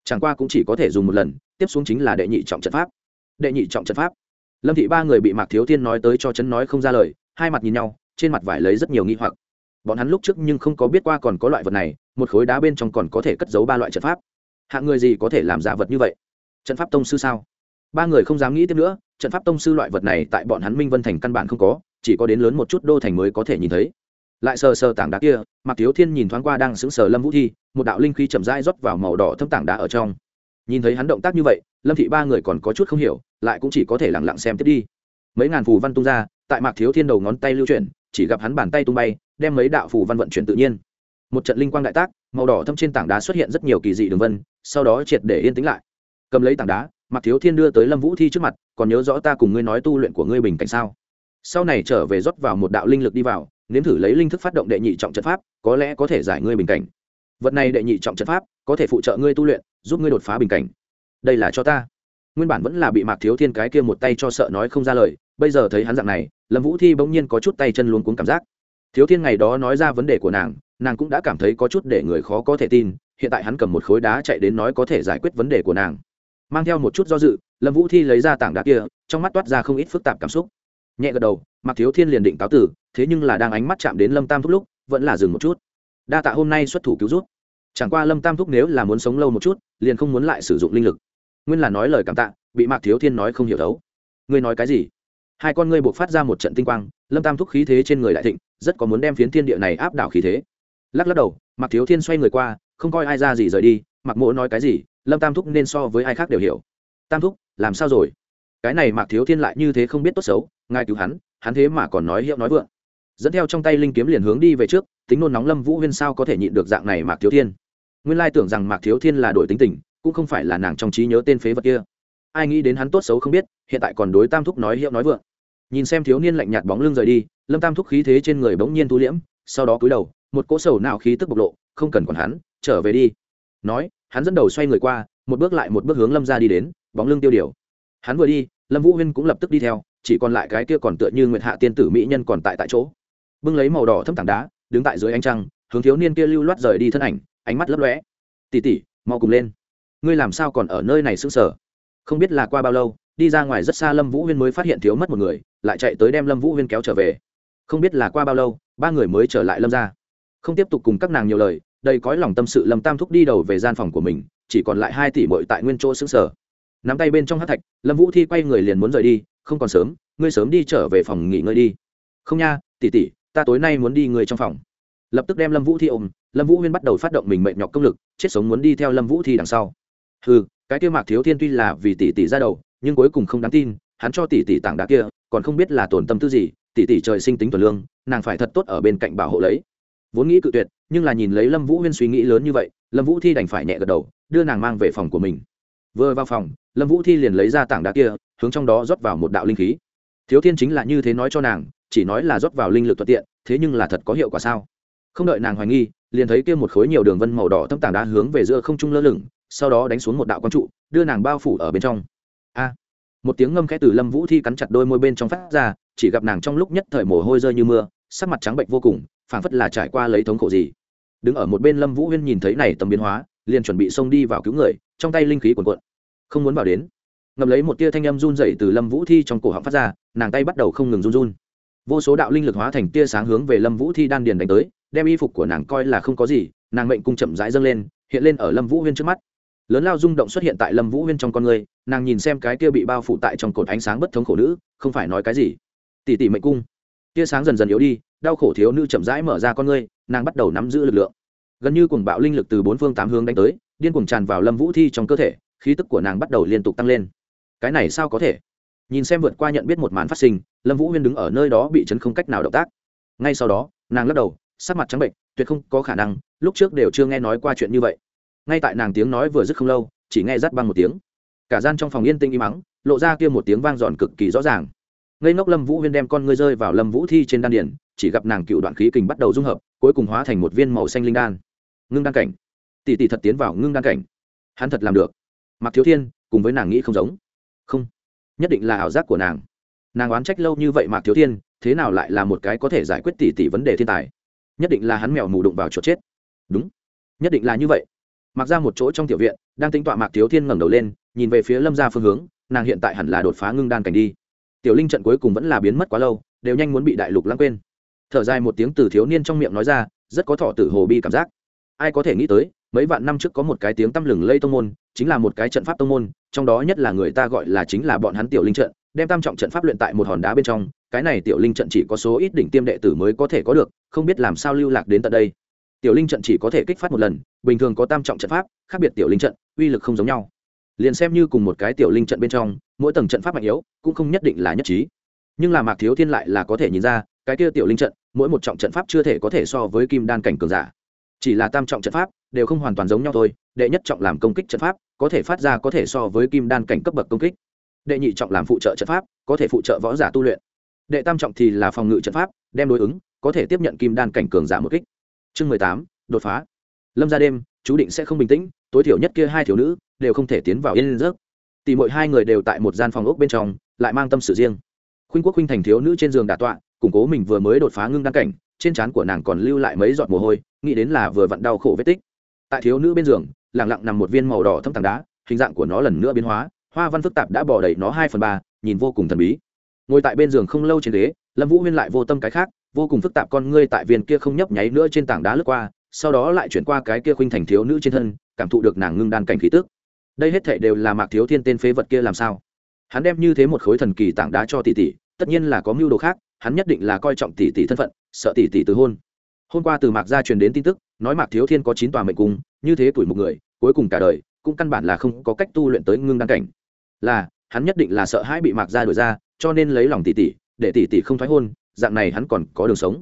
Chẳng qua cũng chỉ có thể dùng một lần, tiếp xuống chính là đệ nhị trọng trận pháp. Đệ nhị trọng trận pháp. Lâm thị ba người bị mạc thiếu thiên nói tới cho chấn nói không ra lời, hai mặt nhìn nhau, trên mặt vải lấy rất nhiều nghi hoặc. Bọn hắn lúc trước nhưng không có biết qua còn có loại vật này, một khối đá bên trong còn có thể cất giấu ba loại trận pháp. Hạng người gì có thể làm giả vật như vậy? Trận pháp tông sư sao? Ba người không dám nghĩ tiếp nữa, trận pháp tông sư loại vật này tại bọn hắn minh vân thành căn bản không có chỉ có đến lớn một chút đô thành mới có thể nhìn thấy. Lại sờ sờ tảng đá kia, mạc thiếu thiên nhìn thoáng qua đang sững sờ lâm vũ thi, một đạo linh khí chậm rãi rót vào màu đỏ thâm tảng đá ở trong. Nhìn thấy hắn động tác như vậy, lâm thị ba người còn có chút không hiểu, lại cũng chỉ có thể lẳng lặng xem tiếp đi. Mấy ngàn phù văn tung ra, tại mạc thiếu thiên đầu ngón tay lưu chuyển, chỉ gặp hắn bàn tay tung bay, đem mấy đạo phù văn vận chuyển tự nhiên. Một trận linh quang đại tác, màu đỏ thâm trên tảng đá xuất hiện rất nhiều kỳ dị đường vân, sau đó triệt để yên tĩnh lại. Cầm lấy tảng đá, mạc thiếu thiên đưa tới lâm vũ thi trước mặt, còn nhớ rõ ta cùng ngươi nói tu luyện của ngươi bình cảnh sao? Sau này trở về rót vào một đạo linh lực đi vào, nếm thử lấy linh thức phát động đệ nhị trọng trận pháp, có lẽ có thể giải ngươi bình cảnh. Vật này đệ nhị trọng trận pháp, có thể phụ trợ ngươi tu luyện, giúp ngươi đột phá bình cảnh. Đây là cho ta. Nguyên bản vẫn là bị mạc thiếu thiên cái kia một tay cho sợ nói không ra lời, bây giờ thấy hắn dạng này, lâm vũ thi bỗng nhiên có chút tay chân luôn cuống cảm giác. Thiếu thiên ngày đó nói ra vấn đề của nàng nàng cũng đã cảm thấy có chút để người khó có thể tin, hiện tại hắn cầm một khối đá chạy đến nói có thể giải quyết vấn đề của nàng. Mang theo một chút do dự, lâm vũ thi lấy ra tảng đá kia, trong mắt toát ra không ít phức tạp cảm xúc nhẹ gật đầu Mặc thiếu thiên liền định cáo tử, thế nhưng là đang ánh mắt chạm đến lâm tam thúc lúc, vẫn là dừng một chút. Đa tạ hôm nay xuất thủ cứu rút chẳng qua lâm tam thúc nếu là muốn sống lâu một chút, liền không muốn lại sử dụng linh lực. Nguyên là nói lời cảm tạ, bị mạc thiếu thiên nói không hiểu thấu. Ngươi nói cái gì? Hai con ngươi buộc phát ra một trận tinh quang, lâm tam thúc khí thế trên người đại thịnh, rất có muốn đem phiến thiên địa này áp đảo khí thế. Lắc lắc đầu mặc thiếu thiên xoay người qua, không coi ai ra gì rời đi mặc mỗ nói cái gì, lâm tam thúc nên so với ai khác đều hiểu. Tam thúc, làm sao rồi? Cái này mạc thiếu thiên lại như thế không biết tốt xấu ngài cứu hắn hắn thế mà còn nói hiệu nói vượng. Dẫn theo trong tay linh kiếm liền hướng đi về trước, tính nôn nóng lâm vũ huyên sao có thể nhịn được dạng này mạc thiếu thiên? Nguyên lai tưởng rằng mạc thiếu thiên là đổi tính tình, cũng không phải là nàng trong trí nhớ tên phế vật kia. Ai nghĩ đến hắn tốt xấu không biết, hiện tại còn đối tam thúc nói hiệu nói vượng. Nhìn xem thiếu niên lạnh nhạt bóng lưng rời đi, lâm tam thúc khí thế trên người bỗng nhiên thu liễm, sau đó cúi đầu, một cỗ sầu nào khí tức bộc lộ, không cần còn hắn, trở về đi. Nói, hắn dẫn đầu xoay người qua, một bước lại một bước hướng lâm ra đi đến, bóng lưng tiêu điều. Hắn vừa đi, lâm vũ huyên cũng lập tức đi theo chỉ còn lại cái kia còn tựa như nguyệt hạ tiên tử mỹ nhân còn tại tại chỗ. Bưng lấy màu đỏ thâm tảng đá, đứng tại dưới ánh trăng, hướng thiếu niên kia lưu loát rời đi thân ảnh, ánh mắt lấp lóe. Tỉ tỉ mau cùng lên. Ngươi làm sao còn ở nơi này sững sờ? Không biết là qua bao lâu, đi ra ngoài rất xa lâm vũ huyên mới phát hiện thiếu mất một người, lại chạy tới đem lâm vũ huyên kéo trở về. Không biết là qua bao lâu, ba người mới trở lại lâm ra không tiếp tục cùng các nàng nhiều lời, đầy cõi lòng tâm sự lâm tam thúc đi đầu về gian phòng của mình, chỉ còn lại hai tỷ mội tại nguyên chỗ xứng sở nắm tay bên trong hát thạch, lâm vũ thi quay người liền muốn rời đi không còn sớm, ngươi sớm đi trở về phòng nghỉ ngơi đi. Không nha, tỷ tỷ, ta tối nay muốn đi người trong phòng. Lập tức đem lâm vũ thi ôm, lâm vũ huyên bắt đầu phát động mình mệnh nhọc công lực, chết sống muốn đi theo lâm vũ thi đằng sau. Ừ cái kia mạc thiếu thiên tuy là vì tỷ tỷ ra đầu, nhưng cuối cùng không đáng tin, hắn cho tỷ tỷ tảng đá kia, còn không biết là tổn tâm tư gì, tỷ tỷ trời sinh tính tuần lương, nàng phải thật tốt ở bên cạnh bảo hộ lấy. Vốn nghĩ cự tuyệt, nhưng là nhìn lấy lâm vũ huyên suy nghĩ lớn như vậy, lâm vũ thi đành phải nhẹ gật đầu, đưa nàng mang về phòng của mình. Vừa vào phòng, lâm vũ thi liền lấy ra tảng đá kia hướng trong đó rót vào một đạo linh khí. Thiếu thiên chính là như thế nói cho nàng, chỉ nói là rót vào linh lực thuận tiện, thế nhưng là thật có hiệu quả sao? Không đợi nàng hoài nghi, liền thấy kia một khối nhiều đường vân màu đỏ thâm tảng đá hướng về giữa không trung lơ lửng, sau đó đánh xuống một đạo quang trụ, đưa nàng bao phủ ở bên trong. A! Một tiếng ngâm khẽ từ lâm vũ thi cắn chặt đôi môi bên trong phát ra, chỉ gặp nàng trong lúc nhất thời mồ hôi rơi như mưa, sắc mặt trắng bệnh vô cùng, phảng phất là trải qua lấy thống khổ gì. Đứng ở một bên lâm vũ huyên nhìn thấy này tầm biến hóa, liền chuẩn bị xông đi vào cứu người, trong tay linh khí cuồn cuộn. Không muốn vào đến ngầm lấy một tia thanh âm run dậy từ lâm vũ thi trong cổ họng phát ra, nàng tay bắt đầu không ngừng run run. Vô số đạo linh lực hóa thành tia sáng hướng về lâm vũ thi đan điền đánh tới, đem y phục của nàng coi là không có gì, nàng mệnh cung chậm rãi dâng lên, hiện lên ở lâm vũ huyên trước mắt. Lớn lao rung động xuất hiện tại lâm vũ huyên trong con người, nàng nhìn xem cái kia bị bao phủ tại trong cột ánh sáng bất thống khổ nữ, không phải nói cái gì. Tỉ tỉ mệnh cung. Tia sáng dần dần yếu đi, đau khổ thiếu nữ chậm rãi mở ra con ngươi, nàng bắt đầu nắm giữ lực lượng. Gần như cuồng bạo linh lực từ bốn phương tám hướng đánh tới, điên cuồng tràn vào lâm vũ thi trong cơ thể, khí tức của nàng bắt đầu liên tục tăng lên cái này sao có thể? Nhìn xem vượt qua nhận biết một màn phát sinh, lâm vũ huyên đứng ở nơi đó bị chấn không cách nào động tác. Ngay sau đó, nàng lắc đầu, sắc mặt trắng bệnh, tuyệt không có khả năng, lúc trước đều chưa nghe nói qua chuyện như vậy. Ngay tại nàng tiếng nói vừa dứt không lâu, chỉ nghe rắt băng một tiếng. Cả gian trong phòng yên tĩnh im mắng lộ ra kia một tiếng vang dọn cực kỳ rõ ràng. Ngây ngốc lâm vũ huyên đem con ngươi rơi vào lâm vũ thi trên đan điển chỉ gặp nàng cựu đoạn khí kình bắt đầu dung hợp, cuối cùng hóa thành một viên màu xanh linh đan. Ngưng đan cảnh. Tỷ tỷ thật tiến vào ngưng đan cảnh. Hắn thật làm được. Mặc thiếu thiên, cùng với nàng nghĩ không giống không. Nhất định là ảo giác của nàng. Nàng oán trách lâu như vậy mạc thiếu thiên, thế nào lại là một cái có thể giải quyết tỷ tỷ vấn đề thiên tài? Nhất định là hắn mèo mù đụng vào chỗ chết. Đúng. Nhất định là như vậy. Mặc ra một chỗ trong tiểu viện, đang tính tọa mạc thiếu thiên ngẩng đầu lên, nhìn về phía lâm ra phương hướng, nàng hiện tại hẳn là đột phá ngưng đan cảnh đi. Tiểu linh trận cuối cùng vẫn là biến mất quá lâu, đều nhanh muốn bị đại lục lãng quên. Thở dài một tiếng từ thiếu niên trong miệng nói ra, rất có thọ tử hồ bi cảm giác ai có thể nghĩ tới, mấy vạn năm trước có một cái tiếng tăm lừng lây tông môn, chính là một cái trận pháp tông môn, trong đó nhất là người ta gọi là chính là bọn hắn tiểu linh trận, đem tam trọng trận pháp luyện tại một hòn đá bên trong, cái này tiểu linh trận chỉ có số ít đỉnh tiêm đệ tử mới có thể có được, không biết làm sao lưu lạc đến tận đây. Tiểu linh trận chỉ có thể kích phát một lần, bình thường có tam trọng trận pháp, khác biệt tiểu linh trận, uy lực không giống nhau. Liền xem như cùng một cái tiểu linh trận bên trong, mỗi tầng trận pháp mạnh yếu, cũng không nhất định là nhất trí. Nhưng là mạc thiếu thiên lại là có thể nhìn ra, cái kia tiểu linh trận, mỗi một trọng trận pháp chưa thể có thể so với kim đan cảnh cường giả chỉ là tam trọng trận pháp, đều không hoàn toàn giống nhau thôi, đệ nhất trọng làm công kích trận pháp, có thể phát ra có thể so với kim đan cảnh cấp bậc công kích. Đệ nhị trọng làm phụ trợ trận pháp, có thể phụ trợ võ giả tu luyện. Đệ tam trọng thì là phòng ngự trận pháp, đem đối ứng, có thể tiếp nhận kim đan cảnh cường giả một kích. Chương mười tám, đột phá. Lâm ra đêm, chú định sẽ không bình tĩnh, tối thiểu nhất kia hai thiếu nữ, đều không thể tiến vào yên giấc. Tỷ mỗi hai người đều tại một gian phòng ốc bên trong, lại mang tâm sự riêng. Khuynh quốc khuynh thành thiếu nữ trên giường đà tọa, củng cố mình vừa mới đột phá ngưng đan cảnh trên trán của nàng còn lưu lại mấy giọt mồ hôi, nghĩ đến là vừa vặn đau khổ vết tích. Tại thiếu nữ bên giường lẳng lặng nằm một viên màu đỏ thâm tảng đá, hình dạng của nó lần nữa biến hóa, hoa văn phức tạp đã bỏ đầy nó hai phần ba, nhìn vô cùng thần bí. Ngồi tại bên giường không lâu trên ghế, lâm vũ huyên lại vô tâm cái khác, vô cùng phức tạp con ngươi tại viên kia không nhấp nháy nữa trên tảng đá lướt qua, sau đó lại chuyển qua cái kia khuynh thành thiếu nữ trên thân, cảm thụ được nàng ngưng đan cảnh khí tức. Đây hết thệ đều là mạc thiếu thiên tên phế vật kia làm sao? Hắn đem như thế một khối thần kỳ tảng đá cho tỷ tỷ, tất nhiên là có mưu đồ khác hắn nhất định là coi trọng tỷ tỷ thân phận, sợ tỷ tỷ từ hôn. Hôm qua từ mạc gia truyền đến tin tức, nói mạc thiếu thiên có chín tòa mệnh cung, như thế tuổi một người, cuối cùng cả đời, cũng căn bản là không có cách tu luyện tới ngưng đăng cảnh. Là, hắn nhất định là sợ hãi bị mạc gia đổi ra, cho nên lấy lòng tỷ tỷ, để tỷ tỷ không thoái hôn, dạng này hắn còn có đường sống.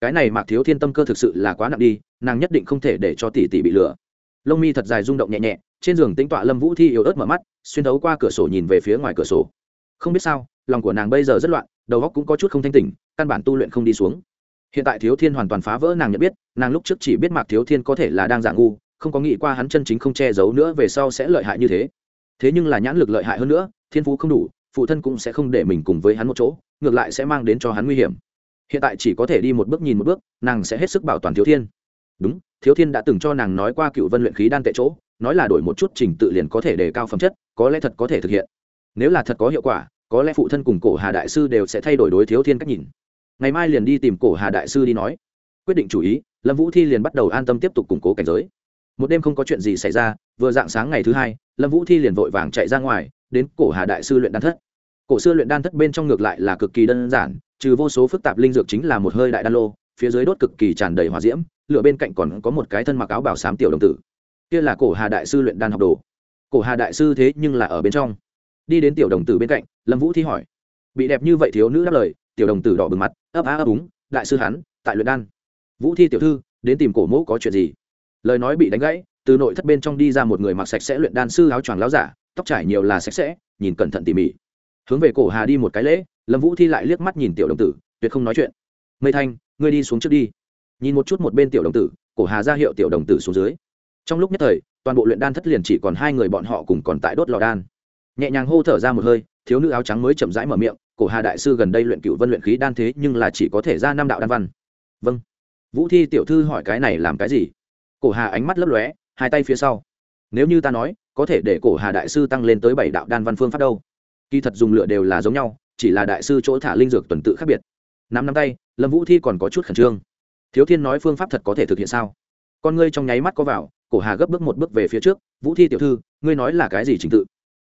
Cái này mạc thiếu thiên tâm cơ thực sự là quá nặng đi, nàng nhất định không thể để cho tỷ tỷ bị lừa. Lông mi thật dài rung động nhẹ nhẹ, trên giường tính tọa lâm vũ thi yếu ớt mở mắt, xuyên thấu qua cửa sổ nhìn về phía ngoài cửa sổ. Không biết sao, lòng của nàng bây giờ rất loạn đầu óc cũng có chút không thanh tỉnh, căn bản tu luyện không đi xuống. Hiện tại thiếu thiên hoàn toàn phá vỡ nàng nhận biết, nàng lúc trước chỉ biết mạc thiếu thiên có thể là đang giả ngu, không có nghĩ qua hắn chân chính không che giấu nữa về sau sẽ lợi hại như thế. Thế nhưng là nhãn lực lợi hại hơn nữa, thiên phú không đủ, phụ thân cũng sẽ không để mình cùng với hắn một chỗ, ngược lại sẽ mang đến cho hắn nguy hiểm. Hiện tại chỉ có thể đi một bước nhìn một bước, nàng sẽ hết sức bảo toàn thiếu thiên. Đúng, thiếu thiên đã từng cho nàng nói qua cựu vân luyện khí đan tệ chỗ, nói là đổi một chút trình tự liền có thể đề cao phẩm chất, có lẽ thật có thể thực hiện. Nếu là thật có hiệu quả có lẽ phụ thân cùng cổ hà đại sư đều sẽ thay đổi đối thiếu thiên cách nhìn. Ngày mai liền đi tìm cổ hà đại sư đi nói. Quyết định chủ ý, lâm vũ thi liền bắt đầu an tâm tiếp tục củng cố cảnh giới. Một đêm không có chuyện gì xảy ra, vừa dạng sáng ngày thứ hai, lâm vũ thi liền vội vàng chạy ra ngoài, đến cổ hà đại sư luyện đan thất. Cổ xưa luyện đan thất bên trong ngược lại là cực kỳ đơn giản, trừ vô số phức tạp linh dược chính là một hơi đại đan lô, phía dưới đốt cực kỳ tràn đầy hỏa diễm, lửa bên cạnh còn có một cái thân mặc áo bảo sám tiểu đồng tử. Kia là cổ hà đại sư luyện đan học đồ. Cổ hà đại sư thế nhưng là ở bên trong đi đến tiểu đồng tử bên cạnh, lâm vũ thi hỏi. Bị đẹp như vậy thiếu nữ đáp lời, tiểu đồng tử đỏ bừng mặt, ấp á ấp úng, đại sư hắn, tại luyện đan. Vũ thi tiểu thư, đến tìm cổ mẫu có chuyện gì? Lời nói bị đánh gãy, từ nội thất bên trong đi ra một người mặc sạch sẽ luyện đan sư áo choàng láo giả, tóc trải nhiều là sạch sẽ, nhìn cẩn thận tỉ mỉ. Hướng về cổ hà đi một cái lễ, lâm vũ thi lại liếc mắt nhìn tiểu đồng tử, tuyệt không nói chuyện. Mây thanh, ngươi đi xuống trước đi. Nhìn một chút một bên tiểu đồng tử, cổ hà ra hiệu tiểu đồng tử xuống dưới. Trong lúc nhất thời, toàn bộ luyện đan thất liền chỉ còn hai người bọn họ cùng còn tại đốt lò đan nhẹ nhàng hô thở ra một hơi, thiếu nữ áo trắng mới chậm rãi mở miệng, cổ hà đại sư gần đây luyện cựu vân luyện khí đan thế nhưng là chỉ có thể ra năm đạo đan văn. Vâng. Vũ thi tiểu thư hỏi cái này làm cái gì? Cổ hà ánh mắt lấp lóe, hai tay phía sau. Nếu như ta nói, có thể để cổ hà đại sư tăng lên tới bảy đạo đan văn phương pháp đâu? Kỳ thật dùng lựa đều là giống nhau, chỉ là đại sư chỗ thả linh dược tuần tự khác biệt. Năm năm tay, lâm vũ thi còn có chút khẩn trương. Thiếu thiên nói phương pháp thật có thể thực hiện sao? Con ngươi trong nháy mắt có vào, cổ hà gấp bước một bước về phía trước, vũ thi tiểu thư, ngươi nói là cái gì trình tự?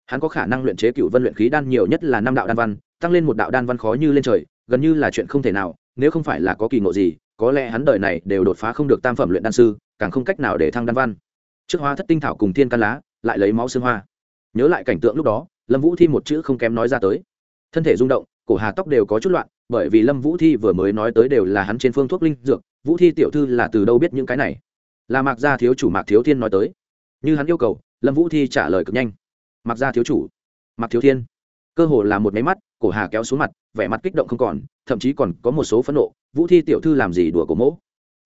Hắn có khả năng luyện chế cựu vân luyện khí đan nhiều nhất là năm đạo đan văn, tăng lên một đạo đan văn khó như lên trời, gần như là chuyện không thể nào, nếu không phải là có kỳ ngộ gì, có lẽ hắn đời này đều đột phá không được tam phẩm luyện đan sư, càng không cách nào để thăng đan văn. Trước hoa thất tinh thảo cùng thiên căn lá, lại lấy máu xương hoa. Nhớ lại cảnh tượng lúc đó, lâm vũ thi một chữ không kém nói ra tới. Thân thể rung động, cổ hà tóc đều có chút loạn, bởi vì lâm vũ thi vừa mới nói tới đều là hắn trên phương thuốc linh dược, vũ thi tiểu thư là từ đâu biết những cái này? Là mạc gia thiếu chủ mạc thiếu thiên nói tới. Như hắn yêu cầu, lâm vũ thi trả lời cực nhanh mặc ra thiếu chủ. Mặc thiếu thiên. Cơ hồ là một máy mắt, cổ hà kéo xuống mặt, vẻ mặt kích động không còn, thậm chí còn có một số phẫn nộ. Vũ thi tiểu thư làm gì đùa cổ mỗ?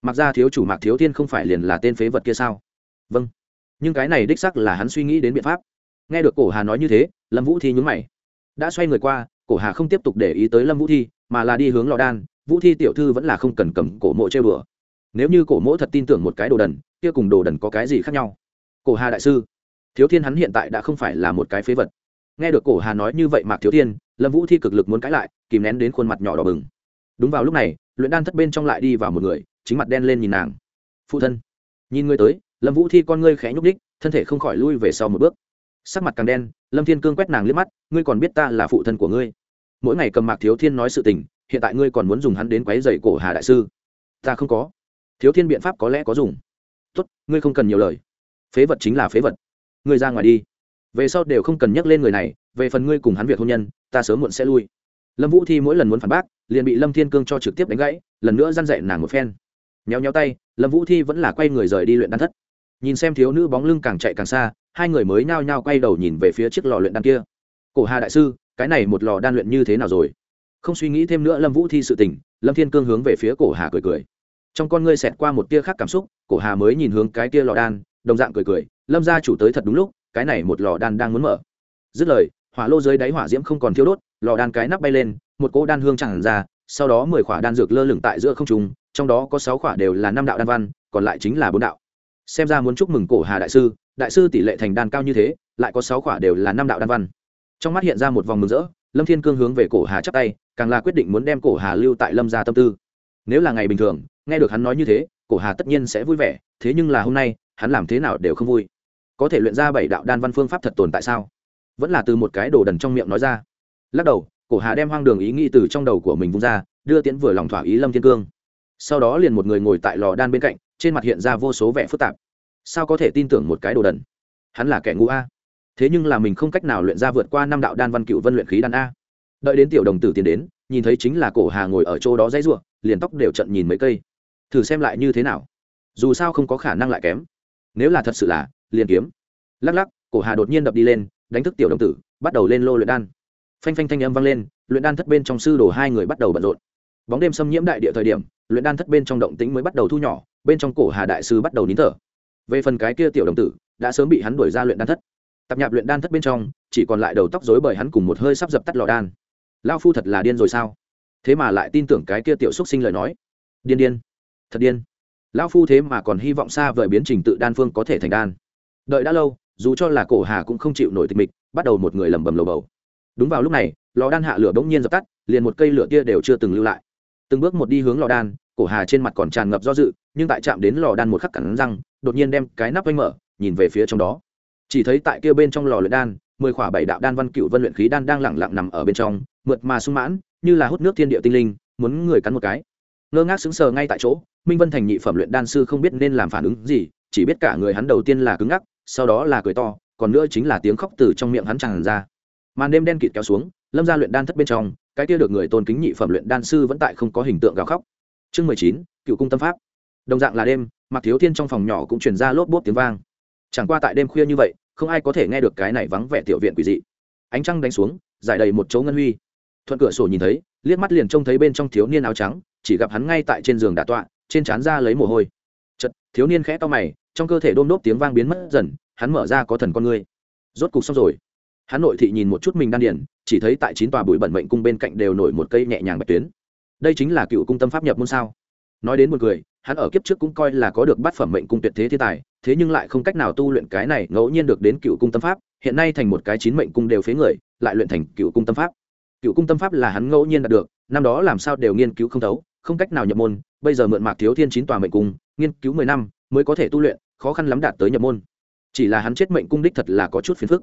Mặc ra thiếu chủ mạc thiếu thiên không phải liền là tên phế vật kia sao? Vâng. Nhưng cái này đích sắc là hắn suy nghĩ đến biện pháp. Nghe được cổ hà nói như thế, lâm vũ thi nhúng mày. Đã xoay người qua, cổ hà không tiếp tục để ý tới lâm vũ thi, mà là đi hướng lò đan. Vũ thi tiểu thư vẫn là không cần cầm cổ mộ chơi bừa. Nếu như cổ mộ thật tin tưởng một cái đồ đần, kia cùng đồ đần có cái gì khác nhau? Cổ hà đại sư thiếu thiên hắn hiện tại đã không phải là một cái phế vật. Nghe được cổ hà nói như vậy mạc thiếu thiên, lâm vũ thi cực lực muốn cãi lại, kìm nén đến khuôn mặt nhỏ đỏ bừng. Đúng vào lúc này, luyện đan thất bên trong lại đi vào một người, chính mặt đen lên nhìn nàng. Phụ thân. Nhìn ngươi tới, lâm vũ thi con ngươi khẽ nhúc đích thân thể không khỏi lui về sau một bước. Sắc mặt càng đen, lâm thiên cương quét nàng liếc mắt, ngươi còn biết ta là phụ thân của ngươi? Mỗi ngày cầm mạc thiếu thiên nói sự tình, hiện tại ngươi còn muốn dùng hắn đến quấy dày cổ hà đại sư? Ta không có. Thiếu thiên biện pháp có lẽ có dùng. Tốt, ngươi không cần nhiều lời. Phế vật chính là phế vật ngươi ra ngoài đi. Về sau đều không cần nhắc lên người này, về phần ngươi cùng hắn việc hôn nhân, ta sớm muộn sẽ lui. Lâm vũ thi mỗi lần muốn phản bác, liền bị lâm thiên cương cho trực tiếp đánh gãy, lần nữa dăn dậy nàng một phen. Nhéo nhéo tay, lâm vũ thi vẫn là quay người rời đi luyện đan thất. Nhìn xem thiếu nữ bóng lưng càng chạy càng xa, hai người mới nhao nhao quay đầu nhìn về phía chiếc lò luyện đan kia. Cổ hà đại sư, cái này một lò đan luyện như thế nào rồi? Không suy nghĩ thêm nữa lâm vũ thi sự tình, lâm thiên cương hướng về phía cổ hà cười cười. Trong con ngươi xẹt qua một tia khác cảm xúc, cổ hà mới nhìn hướng cái tia lò đan, đồng dạng cười cười lâm gia chủ tới thật đúng lúc, cái này một lò đan đang muốn mở. Dứt lời, hỏa lô dưới đáy hỏa diễm không còn thiếu đốt, lò đan cái nắp bay lên, một cỗ đan hương chẳng ra, sau đó mười khỏa đan dược lơ lửng tại giữa không trung, trong đó có sáu khỏa đều là năm đạo đan văn, còn lại chính là bốn đạo. Xem ra muốn chúc mừng cổ hà đại sư đại sư tỷ lệ thành đan cao như thế, lại có sáu khỏa đều là năm đạo đan văn. Trong mắt hiện ra một vòng mừng rỡ, lâm thiên cương hướng về cổ hà chắp tay, càng là quyết định muốn đem cổ hà lưu tại lâm gia tâm tư. Nếu là ngày bình thường, nghe được hắn nói như thế, cổ hà tất nhiên sẽ vui vẻ, thế nhưng là hôm nay, hắn làm thế nào đều không vui có thể luyện ra bảy đạo đan văn phương pháp thật tồn tại sao? Vẫn là từ một cái đồ đần trong miệng nói ra. Lắc đầu, cổ hà đem hoang đường ý nghĩ từ trong đầu của mình vung ra, đưa tiễn vừa lòng thỏa ý lâm thiên cương. Sau đó liền một người ngồi tại lò đan bên cạnh, trên mặt hiện ra vô số vẻ phức tạp. Sao có thể tin tưởng một cái đồ đần? Hắn là kẻ ngu a. Thế nhưng là mình không cách nào luyện ra vượt qua năm đạo đan văn cựu vân luyện khí đan a. Đợi đến tiểu đồng tử tiến đến, nhìn thấy chính là cổ hà ngồi ở chỗ đó dãy ruộng, liền tóc đều trận nhìn mấy cây. Thử xem lại như thế nào. Dù sao không có khả năng lại kém. Nếu là thật sự là liền kiếm. Lắc lắc, cổ hà đột nhiên đập đi lên, đánh thức tiểu đồng tử, bắt đầu lên lô luyện đan. Phanh phanh thanh âm vang lên, luyện đan thất bên trong sư đồ hai người bắt đầu bận rộn. Bóng đêm xâm nhiễm đại địa thời điểm, luyện đan thất bên trong động tĩnh mới bắt đầu thu nhỏ, bên trong cổ hà đại sư bắt đầu nín thở. Về phần cái kia tiểu đồng tử, đã sớm bị hắn đuổi ra luyện đan thất. Tập nhạp luyện đan thất bên trong, chỉ còn lại đầu tóc rối bởi hắn cùng một hơi sắp dập tắt lò đan. Lao phu thật là điên rồi sao? Thế mà lại tin tưởng cái kia tiểu xúc sinh lời nói. Điên điên, thật điên. Lão phu thế mà còn hy vọng xa vời biến trình tự đan phương có thể thành đan đợi đã lâu, dù cho là cổ hà cũng không chịu nổi tịch mịch, bắt đầu một người lầm bầm lầu bầu. Đúng vào lúc này, lò đan hạ lửa bỗng nhiên dập tắt, liền một cây lửa tia đều chưa từng lưu lại. Từng bước một đi hướng lò đan, cổ hà trên mặt còn tràn ngập do dự, nhưng tại chạm đến lò đan một khắc cẳng răng, đột nhiên đem cái nắp oanh mở, nhìn về phía trong đó. Chỉ thấy tại kia bên trong lò luyện đan, mười khỏa bảy đạo đan văn cựu vân luyện khí đan đang lẳng lặng nằm ở bên trong, mượt mà sung mãn, như là hút nước thiên địa tinh linh, muốn người cắn một cái. Ngơ ngác sững sờ ngay tại chỗ, minh vân thành nhị phẩm luyện đan sư không biết nên làm phản ứng gì, chỉ biết cả người hắn đầu tiên là cứng ngắc sau đó là cười to, còn nữa chính là tiếng khóc từ trong miệng hắn tràn ra. Màn đêm đen kịt kéo xuống, lâm ra luyện đan thất bên trong, cái kia được người tôn kính nhị phẩm luyện đan sư vẫn tại không có hình tượng gào khóc. Chương mười chín, cựu cung tâm pháp. Đồng dạng là đêm mặc thiếu thiên trong phòng nhỏ cũng truyền ra lốp bốp tiếng vang. Chẳng qua tại đêm khuya như vậy, không ai có thể nghe được cái này vắng vẻ tiểu viện quỷ dị. Ánh trăng đánh xuống, giải đầy một chỗ ngân huy. Thuận cửa sổ nhìn thấy, liếc mắt liền trông thấy bên trong thiếu niên áo trắng, chỉ gặp hắn ngay tại trên giường đà tọa, trên trán ra lấy mồ hôi. Chật thiếu niên khẽ to mày trong cơ thể đôm đốp tiếng vang biến mất dần, hắn mở ra có thần con ngươi. Rốt cục xong rồi. Hắn nội thị nhìn một chút mình đan điển chỉ thấy tại chín tòa bụi bẩn mệnh cung bên cạnh đều nổi một cây nhẹ nhàng bạch tuyến. Đây chính là cựu cung tâm pháp nhập môn sao? Nói đến một người, hắn ở kiếp trước cũng coi là có được bát phẩm mệnh cung tuyệt thế thiên tài, thế nhưng lại không cách nào tu luyện cái này ngẫu nhiên được đến cựu cung tâm pháp, hiện nay thành một cái chín mệnh cung đều phế người, lại luyện thành cựu cung tâm pháp. Cựu cung tâm pháp là hắn ngẫu nhiên đạt được, năm đó làm sao đều nghiên cứu không thấu, không cách nào nhập môn, bây giờ mượn mạc thiếu thiên chín tòa mệnh cung, nghiên cứu mười năm mới có thể tu luyện, khó khăn lắm đạt tới nhập môn. Chỉ là hắn chết mệnh cung đích thật là có chút phiền phức.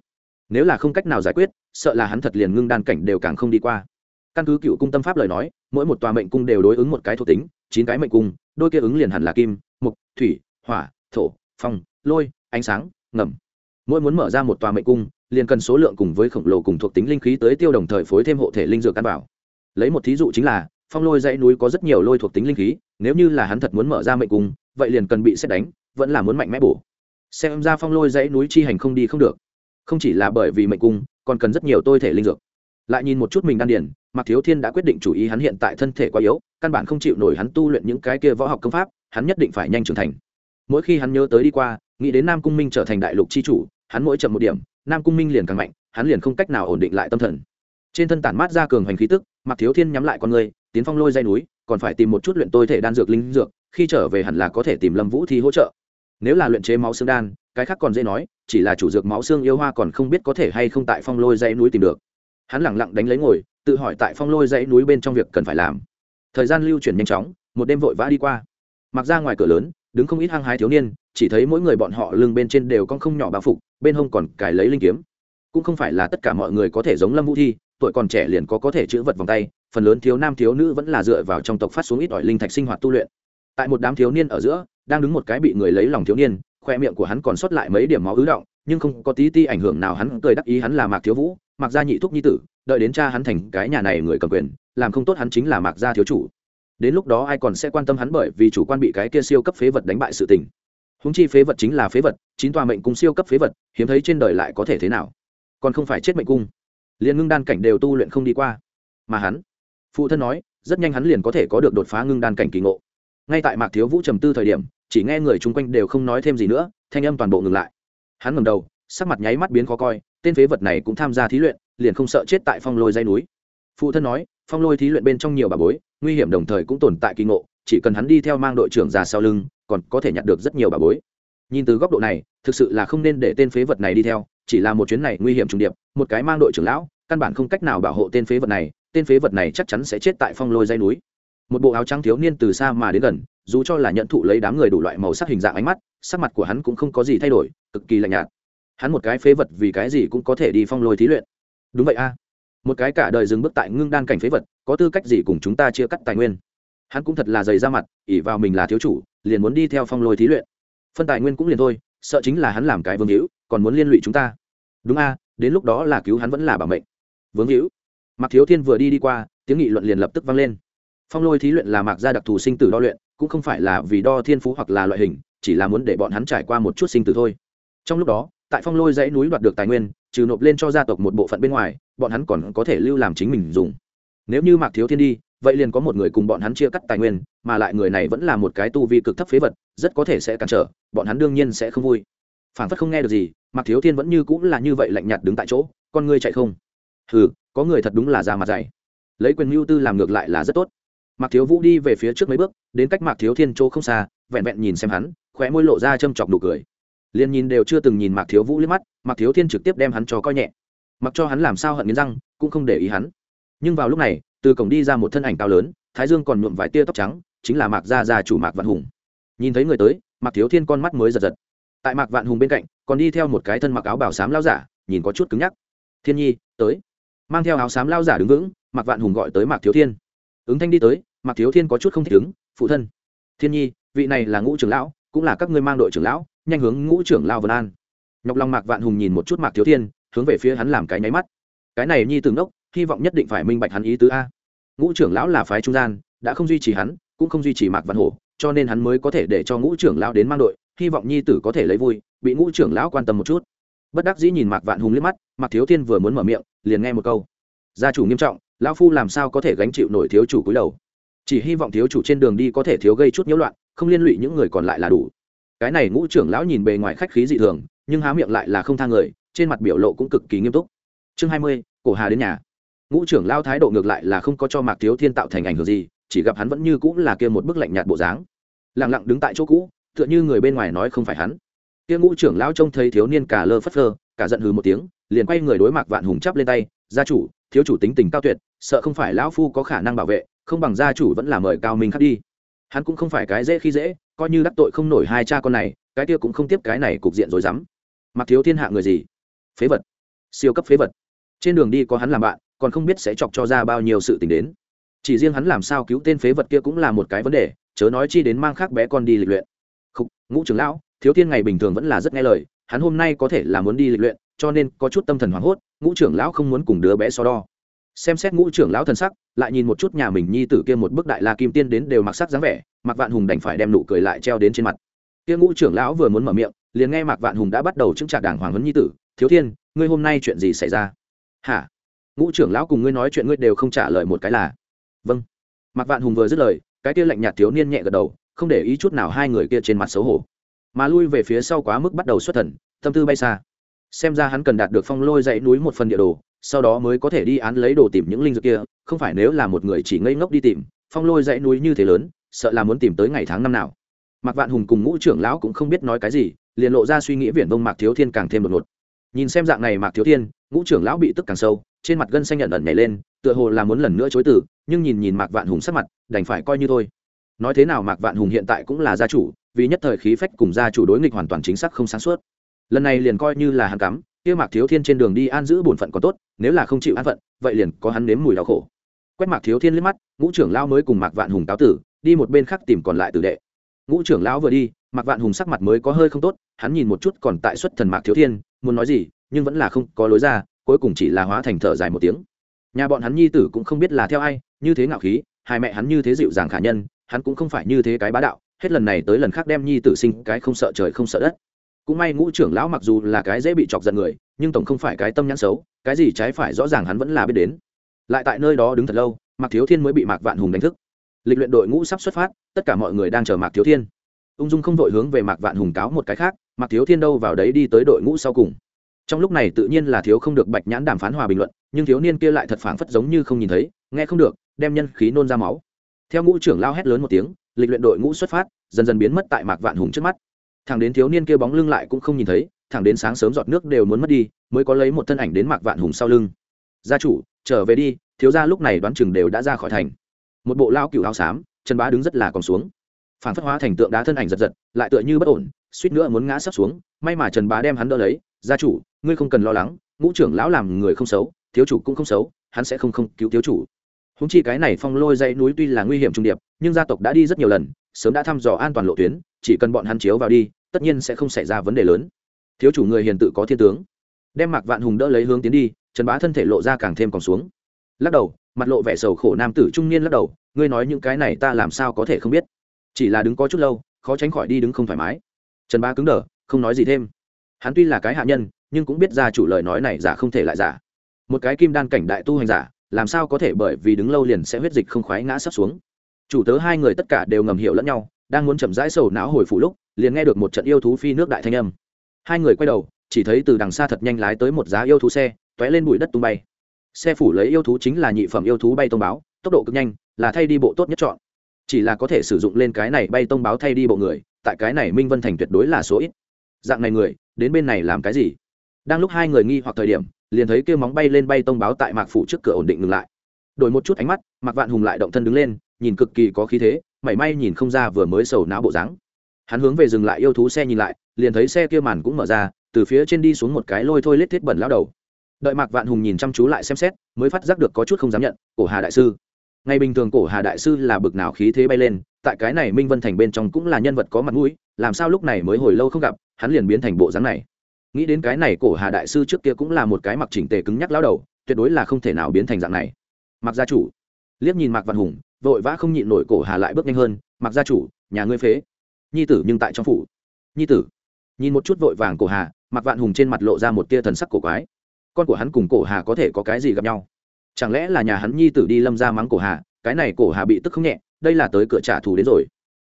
Nếu là không cách nào giải quyết, sợ là hắn thật liền ngưng đan cảnh đều càng không đi qua. Căn cứ cựu cung tâm pháp lời nói, mỗi một tòa mệnh cung đều đối ứng một cái thuộc tính, chín cái mệnh cung, đôi kia ứng liền hẳn là kim mục thủy, hỏa, thổ, phong, lôi, ánh sáng, ngầm. Mỗi muốn mở ra một tòa mệnh cung, liền cần số lượng cùng với khổng lồ cùng thuộc tính linh khí tới tiêu đồng thời phối thêm hộ thể linh dược căn bảo. Lấy một thí dụ chính là, phong lôi dãy núi có rất nhiều lôi thuộc tính linh khí, nếu như là hắn thật muốn mở ra mệnh cung vậy liền cần bị xét đánh, vẫn là muốn mạnh mẽ bổ. Xem ra phong lôi dãy núi chi hành không đi không được. Không chỉ là bởi vì mệnh cung, còn cần rất nhiều tôi thể linh dược. Lại nhìn một chút mình đan điền, mạc thiếu thiên đã quyết định chủ ý hắn hiện tại thân thể quá yếu, căn bản không chịu nổi hắn tu luyện những cái kia võ học công pháp, hắn nhất định phải nhanh trưởng thành. Mỗi khi hắn nhớ tới đi qua, nghĩ đến nam cung minh trở thành đại lục c h i chủ, hắn mỗi chậm một điểm, nam cung minh liền càng mạnh, hắn liền không cách nào ổn định lại tâm thần. Trên thân tản mát ra cường hành khí tức, mạc thiếu thiên nhắm lại con người, tiến phong lôi dây núi, còn phải tìm một chút luyện tôi thể đan dược linh dược khi trở về hẳn là có thể tìm lâm vũ thi hỗ trợ. Nếu là luyện chế máu xương đan, cái khác còn dễ nói, chỉ là chủ dược máu xương yêu hoa còn không biết có thể hay không tại phong lôi dãy núi tìm được. Hắn lẳng lặng đánh lấy ngồi, tự hỏi tại phong lôi dãy núi bên trong việc cần phải làm. Thời gian lưu chuyển nhanh chóng, một đêm vội vã đi qua. Mặc ra ngoài cửa lớn, đứng không ít hăng hái thiếu niên, chỉ thấy mỗi người bọn họ lưng bên trên đều con không nhỏ bao phục, bên hông còn cài lấy linh kiếm. Cũng không phải là tất cả mọi người có thể giống lâm vũ thi, tuổi còn trẻ liền có có thể chữ vật vòng tay, phần lớn thiếu nam thiếu nữ vẫn là dựa vào trong tộc phát xuống ít ỏi linh thạch sinh hoạt tu luyện tại một đám thiếu niên ở giữa, đang đứng một cái bị người lấy lòng thiếu niên, khoe miệng của hắn còn sót lại mấy điểm máu ứ động, nhưng không có tí ti ảnh hưởng nào hắn cười đắc ý hắn là mạc thiếu vũ, mạc gia nhị thúc nhi tử, đợi đến cha hắn thành cái nhà này người cầm quyền, làm không tốt hắn chính là mạc gia thiếu chủ. Đến lúc đó ai còn sẽ quan tâm hắn bởi vì chủ quan bị cái kia siêu cấp phế vật đánh bại sự tình. Húng chi phế vật chính là phế vật, chín tòa mệnh cung siêu cấp phế vật, hiếm thấy trên đời lại có thể thế nào? Còn không phải chết mệnh cung. Liền ngưng đan cảnh đều tu luyện không đi qua. Mà hắn, phụ thân nói, rất nhanh hắn liền có thể có được đột phá ngưng đan cảnh kỳ ngộ ngay tại mạc thiếu vũ trầm tư thời điểm, chỉ nghe người chung quanh đều không nói thêm gì nữa, thanh âm toàn bộ ngừng lại. Hắn ngầm đầu, sắc mặt nháy mắt biến khó coi, tên phế vật này cũng tham gia thí luyện, liền không sợ chết tại phong lôi dây núi. Phụ thân nói, phong lôi thí luyện bên trong nhiều bà bối, nguy hiểm đồng thời cũng tồn tại kỳ ngộ, chỉ cần hắn đi theo mang đội trưởng già sau lưng, còn có thể nhặt được rất nhiều bà bối. Nhìn từ góc độ này, thực sự là không nên để tên phế vật này đi theo, chỉ là một chuyến này nguy hiểm trùng điệp, một cái mang đội trưởng lão, căn bản không cách nào bảo hộ tên phế vật này, tên phế vật này chắc chắn sẽ chết tại phong lôi dây núi một bộ áo trắng thiếu niên từ xa mà đến gần, dù cho là nhận thụ lấy đám người đủ loại màu sắc hình dạng ánh mắt, sắc mặt của hắn cũng không có gì thay đổi, cực kỳ lạnh nhạt. Hắn một cái phế vật vì cái gì cũng có thể đi phong lôi thí luyện. Đúng vậy a. Một cái cả đời dừng bước tại ngưng đan cảnh phế vật, có tư cách gì cùng chúng ta chia cắt tài nguyên? Hắn cũng thật là dày ra mặt ỉ vào mình là thiếu chủ, liền muốn đi theo phong lôi thí luyện. Phân tài nguyên cũng liền thôi, sợ chính là hắn làm cái vương hữu, còn muốn liên lụy chúng ta. Đúng a, đến lúc đó là cứu hắn vẫn là bảo mệnh. Vương hữu. Mặc thiếu thiên vừa đi đi qua, tiếng nghị luận liền lập tức vang lên phong lôi thí luyện là mạc gia đặc thù sinh tử đo luyện, cũng không phải là vì đo thiên phú hoặc là loại hình, chỉ là muốn để bọn hắn trải qua một chút sinh tử thôi. Trong lúc đó, tại phong lôi dãy núi đoạt được tài nguyên, trừ nộp lên cho gia tộc một bộ phận bên ngoài, bọn hắn còn có thể lưu làm chính mình dùng. Nếu như mạc thiếu thiên đi, vậy liền có một người cùng bọn hắn chia cắt tài nguyên, mà lại người này vẫn là một cái tu vi cực thấp phế vật, rất có thể sẽ cản trở, bọn hắn đương nhiên sẽ không vui. Phản phất không nghe được gì, mạc thiếu thiên vẫn như cũng là như vậy lạnh nhạt đứng tại chỗ, con ngươi chạy không? Hừ, có người thật đúng là ra mặt dày lấy quyền mưu tư làm ngược lại là rất tốt mạc thiếu vũ đi về phía trước mấy bước, đến cách mạc thiếu thiên chỗ không xa, vẹn vẹn nhìn xem hắn, khóe môi lộ ra châm chọc nụ cười. Liền nhìn đều chưa từng nhìn mạc thiếu vũ liếc mắt, mạc thiếu thiên trực tiếp đem hắn cho coi nhẹ. Mặc cho hắn làm sao hận nghiến răng, cũng không để ý hắn. Nhưng vào lúc này, từ cổng đi ra một thân ảnh cao lớn, thái dương còn nhuộm vài tia tóc trắng, chính là mạc gia gia chủ mạc vạn hùng. Nhìn thấy người tới, mạc thiếu thiên con mắt mới giật giật. Tại mạc vạn hùng bên cạnh, còn đi theo một cái thân mặc áo bảo sám lao giả, nhìn có chút cứng nhắc. Thiên nhi, tới. Mang theo áo sám lao giả đứng vững, mạc vạn hùng gọi tới mạc thiếu thiên. Ứng thanh đi tới mạc thiếu thiên có chút không thích ứng, phụ thân, thiên nhi, vị này là ngũ trưởng lão, cũng là các ngươi mang đội trưởng lão, nhanh hướng ngũ trưởng lao vân an. Nhọc lòng mạc vạn hùng nhìn một chút mạc thiếu thiên, hướng về phía hắn làm cái nháy mắt. Cái này nhi từng đốc hy vọng nhất định phải minh bạch hắn ý tứ a. Ngũ trưởng lão là phái trung gian, đã không duy trì hắn, cũng không duy trì mạc văn hổ, cho nên hắn mới có thể để cho ngũ trưởng lão đến mang đội, hy vọng nhi tử có thể lấy vui, bị ngũ trưởng lão quan tâm một chút. Bất đắc dĩ nhìn mạc vạn hùng liếc mắt, mạc thiếu thiên vừa muốn mở miệng, liền nghe một câu. Gia chủ nghiêm trọng, lão phu làm sao có thể gánh chịu nổi thiếu chủ cúi đầu? Chỉ hy vọng thiếu chủ trên đường đi có thể thiếu gây chút nhiễu loạn, không liên lụy những người còn lại là đủ. Cái này ngũ trưởng lão nhìn bề ngoài khách khí dị thường, nhưng há miệng lại là không thang người, trên mặt biểu lộ cũng cực kỳ nghiêm túc. Chương hai mươi, cổ hà đến nhà. Ngũ trưởng lao thái độ ngược lại là không có cho mạc thiếu thiên tạo thành ảnh hưởng gì, chỉ gặp hắn vẫn như cũng là kia một bức lạnh nhạt bộ dáng. Lẳng lặng đứng tại chỗ cũ, tựa như người bên ngoài nói không phải hắn. Kia ngũ trưởng lao trông thấy thiếu niên cả lơ phất phơ, cả giận hừ một tiếng, liền quay người đối mạc vạn hùng chắp lên tay, gia chủ, thiếu chủ tính tình cao tuyệt, sợ không phải lão phu có khả năng bảo vệ không bằng gia chủ vẫn là mời cao minh khắc đi. Hắn cũng không phải cái dễ khi dễ coi như đắc tội không nổi hai cha con này cái kia cũng không tiếp cái này cục diện rồi dám mặc thiếu thiên hạ người gì? Phế vật. Siêu cấp phế vật. Trên đường đi có hắn làm bạn còn không biết sẽ chọc cho ra bao nhiêu sự tình đến. Chỉ riêng hắn làm sao cứu tên phế vật kia cũng là một cái vấn đề chớ nói chi đến mang khác bé con đi lịch luyện. Khúc, ngũ trưởng lão thiếu thiên ngày bình thường vẫn là rất nghe lời hắn hôm nay có thể là muốn đi lịch luyện cho nên có chút tâm thần hoảng hốt ngũ trưởng lão không muốn cùng đứa bé so đo xem xét ngũ trưởng lão thần sắc, lại nhìn một chút nhà mình nhi tử kia một bức đại la kim tiên đến đều mặc sắc dáng vẻ mặc vạn hùng đành phải đem nụ cười lại treo đến trên mặt. Kia ngũ trưởng lão vừa muốn mở miệng, liền nghe mạc vạn hùng đã bắt đầu chứng trả đảng hoàng huấn nhi tử, thiếu thiên, ngươi hôm nay chuyện gì xảy ra? Hả? Ngũ trưởng lão cùng ngươi nói chuyện ngươi đều không trả lời một cái là. Vâng. Mạc vạn hùng vừa dứt lời, cái kia lạnh nhạt thiếu niên nhẹ gật đầu, không để ý chút nào hai người kia trên mặt xấu hổ. Mà lui về phía sau quá mức bắt đầu xuất thần, tâm tư bay xa. Xem ra hắn cần đạt được phong lôi dãy núi một phần địa đồ sau đó mới có thể đi án lấy đồ tìm những linh dược kia, không phải nếu là một người chỉ ngây ngốc đi tìm, phong lôi dãy núi như thế lớn, sợ là muốn tìm tới ngày tháng năm nào. Mạc vạn hùng cùng ngũ trưởng lão cũng không biết nói cái gì, liền lộ ra suy nghĩ viển vông mạc thiếu thiên càng thêm đột ngột. Nhìn xem dạng này mạc thiếu thiên, ngũ trưởng lão bị tức càng sâu, trên mặt gân xanh nhận ẩn nhảy lên, tựa hồ là muốn lần nữa chối từ, nhưng nhìn nhìn mạc vạn hùng sắc mặt, đành phải coi như thôi. Nói thế nào mạc vạn hùng hiện tại cũng là gia chủ, vì nhất thời khí phách cùng gia chủ đối nghịch hoàn toàn chính xác không sáng suốt. Lần này liền coi như là hàng cắm kia mạc thiếu thiên trên đường đi an giữ bổn phận còn tốt, nếu là không chịu an phận, vậy liền có hắn nếm mùi đau khổ. Quét mạc thiếu thiên liếc mắt, ngũ trưởng lão mới cùng mạc vạn hùng cáo tử, đi một bên khác tìm còn lại tử đệ. Ngũ trưởng lão vừa đi, mạc vạn hùng sắc mặt mới có hơi không tốt, hắn nhìn một chút còn tại xuất thần mạc thiếu thiên, muốn nói gì, nhưng vẫn là không có lối ra, cuối cùng chỉ là hóa thành thở dài một tiếng. Nhà bọn hắn nhi tử cũng không biết là theo ai, như thế ngạo khí, hai mẹ hắn như thế dịu dàng khả nhân, hắn cũng không phải như thế cái bá đạo, hết lần này tới lần khác đem nhi tử sinh cái không sợ trời không sợ đất cũng may ngũ trưởng lão mặc dù là cái dễ bị chọc giận người, nhưng tổng không phải cái tâm nhãn xấu, cái gì trái phải rõ ràng hắn vẫn là biết đến. Lại tại nơi đó đứng thật lâu, mạc thiếu thiên mới bị mạc vạn hùng đánh thức. Lịch luyện đội ngũ sắp xuất phát, tất cả mọi người đang chờ mạc thiếu thiên. Ung dung không vội hướng về mạc vạn hùng cáo một cái khác, mạc thiếu thiên đâu vào đấy đi tới đội ngũ sau cùng. Trong lúc này tự nhiên là thiếu không được bạch nhãn đàm phán hòa bình luận, nhưng thiếu niên kia lại thật phảng phất giống như không nhìn thấy, nghe không được, đem nhân khí nôn ra máu. Theo ngũ trưởng lao hét lớn một tiếng, lịch luyện đội ngũ xuất phát, dần dần biến mất tại mạc vạn hùng trước mắt thẳng đến thiếu niên kia bóng lưng lại cũng không nhìn thấy, thẳng đến sáng sớm giọt nước đều muốn mất đi, mới có lấy một thân ảnh đến mạc vạn hùng sau lưng. Gia chủ, trở về đi, thiếu gia lúc này đoán chừng đều đã ra khỏi thành. Một bộ lao cựu áo xám chân bá đứng rất là còn xuống. Phản phất hóa thành tượng đá thân ảnh giật giật, lại tựa như bất ổn, suýt nữa muốn ngã sấp xuống, may mà trần bá đem hắn đỡ lấy, gia chủ, ngươi không cần lo lắng, ngũ trưởng lão làm người không xấu, thiếu chủ cũng không xấu, hắn sẽ không không cứu thiếu chủ. Húng chi cái này phong lôi dãy núi tuy là nguy hiểm trung điệp, nhưng gia tộc đã đi rất nhiều lần, sớm đã thăm dò an toàn lộ tuyến, chỉ cần bọn hắn chiếu vào đi tất nhiên sẽ không xảy ra vấn đề lớn. Thiếu chủ người hiền tự có thiên tướng. Đem mạc vạn hùng đỡ lấy hướng tiến đi, trần bá thân thể lộ ra càng thêm còn xuống. Lắc đầu, mặt lộ vẻ sầu khổ nam tử trung niên lắc đầu, ngươi nói những cái này ta làm sao có thể không biết. Chỉ là đứng có chút lâu, khó tránh khỏi đi đứng không thoải mái. Trần bá cứng đờ, không nói gì thêm. Hắn tuy là cái hạ nhân, nhưng cũng biết ra chủ lời nói này giả không thể lại giả. Một cái kim đan cảnh đại tu hành giả, làm sao có thể bởi vì đứng lâu liền sẽ huyết dịch không khoái ngã sắp xuống. Chủ tớ hai người tất cả đều ngầm hiểu lẫn nhau, đang muốn chậm rãi sầu não hồi phủ lúc liền nghe được một trận yêu thú phi nước đại thanh âm. Hai người quay đầu, chỉ thấy từ đằng xa thật nhanh lái tới một giá yêu thú xe t ó é lên bụi đất tung bay. Xe phủ lấy yêu thú chính là nhị phẩm yêu thú bay tông báo, tốc độ cực nhanh, là thay đi bộ tốt nhất chọn. Chỉ là có thể sử dụng lên cái này bay tông báo thay đi bộ người, tại cái này minh vân thành tuyệt đối là số ít. Dạng này người, đến bên này làm cái gì? Đang lúc hai người nghi hoặc thời điểm, liền thấy kêu móng bay lên bay tông báo tại mạc phủ trước cửa ổn định ngừng lại. Đổi một chút ánh mắt, mạc vạn hùng lại động thân đứng lên, nhìn cực kỳ có khí thế, mảy may nhìn không ra vừa mới sầu não bộ dáng hắn hướng về dừng lại yêu thú xe nhìn lại, liền thấy xe kia màn cũng mở ra, từ phía trên đi xuống một cái lôi thôi lết thiết bẩn lao đầu. Đợi mạc vạn hùng nhìn chăm chú lại xem xét, mới phát giác được có chút không dám nhận, cổ hà đại sư. Ngày bình thường cổ hà đại sư là bực nào khí thế bay lên, tại cái này minh vân thành bên trong cũng là nhân vật có mặt mũi, làm sao lúc này mới hồi lâu không gặp, hắn liền biến thành bộ dáng này. Nghĩ đến cái này cổ hà đại sư trước kia cũng là một cái mặc chỉnh tề cứng nhắc lao đầu, tuyệt đối là không thể nào biến thành dạng này. Mặc gia chủ. Liếc nhìn mạc vạn hùng, vội vã không nhịn nổi cổ hà lại bước nhanh hơn mặc gia chủ, nhà ngươi phế nhi tử nhưng tại trong phủ. Nhi tử. Nhìn một chút vội vàng cổ hà mặc vạn hùng trên mặt lộ ra một tia thần sắc cổ quái. Con của hắn cùng cổ hà có thể có cái gì gặp nhau? Chẳng lẽ là nhà hắn nhi tử đi lâm ra mắng cổ hà, cái này cổ hà bị tức không nhẹ, đây là tới cửa trả thù đến rồi.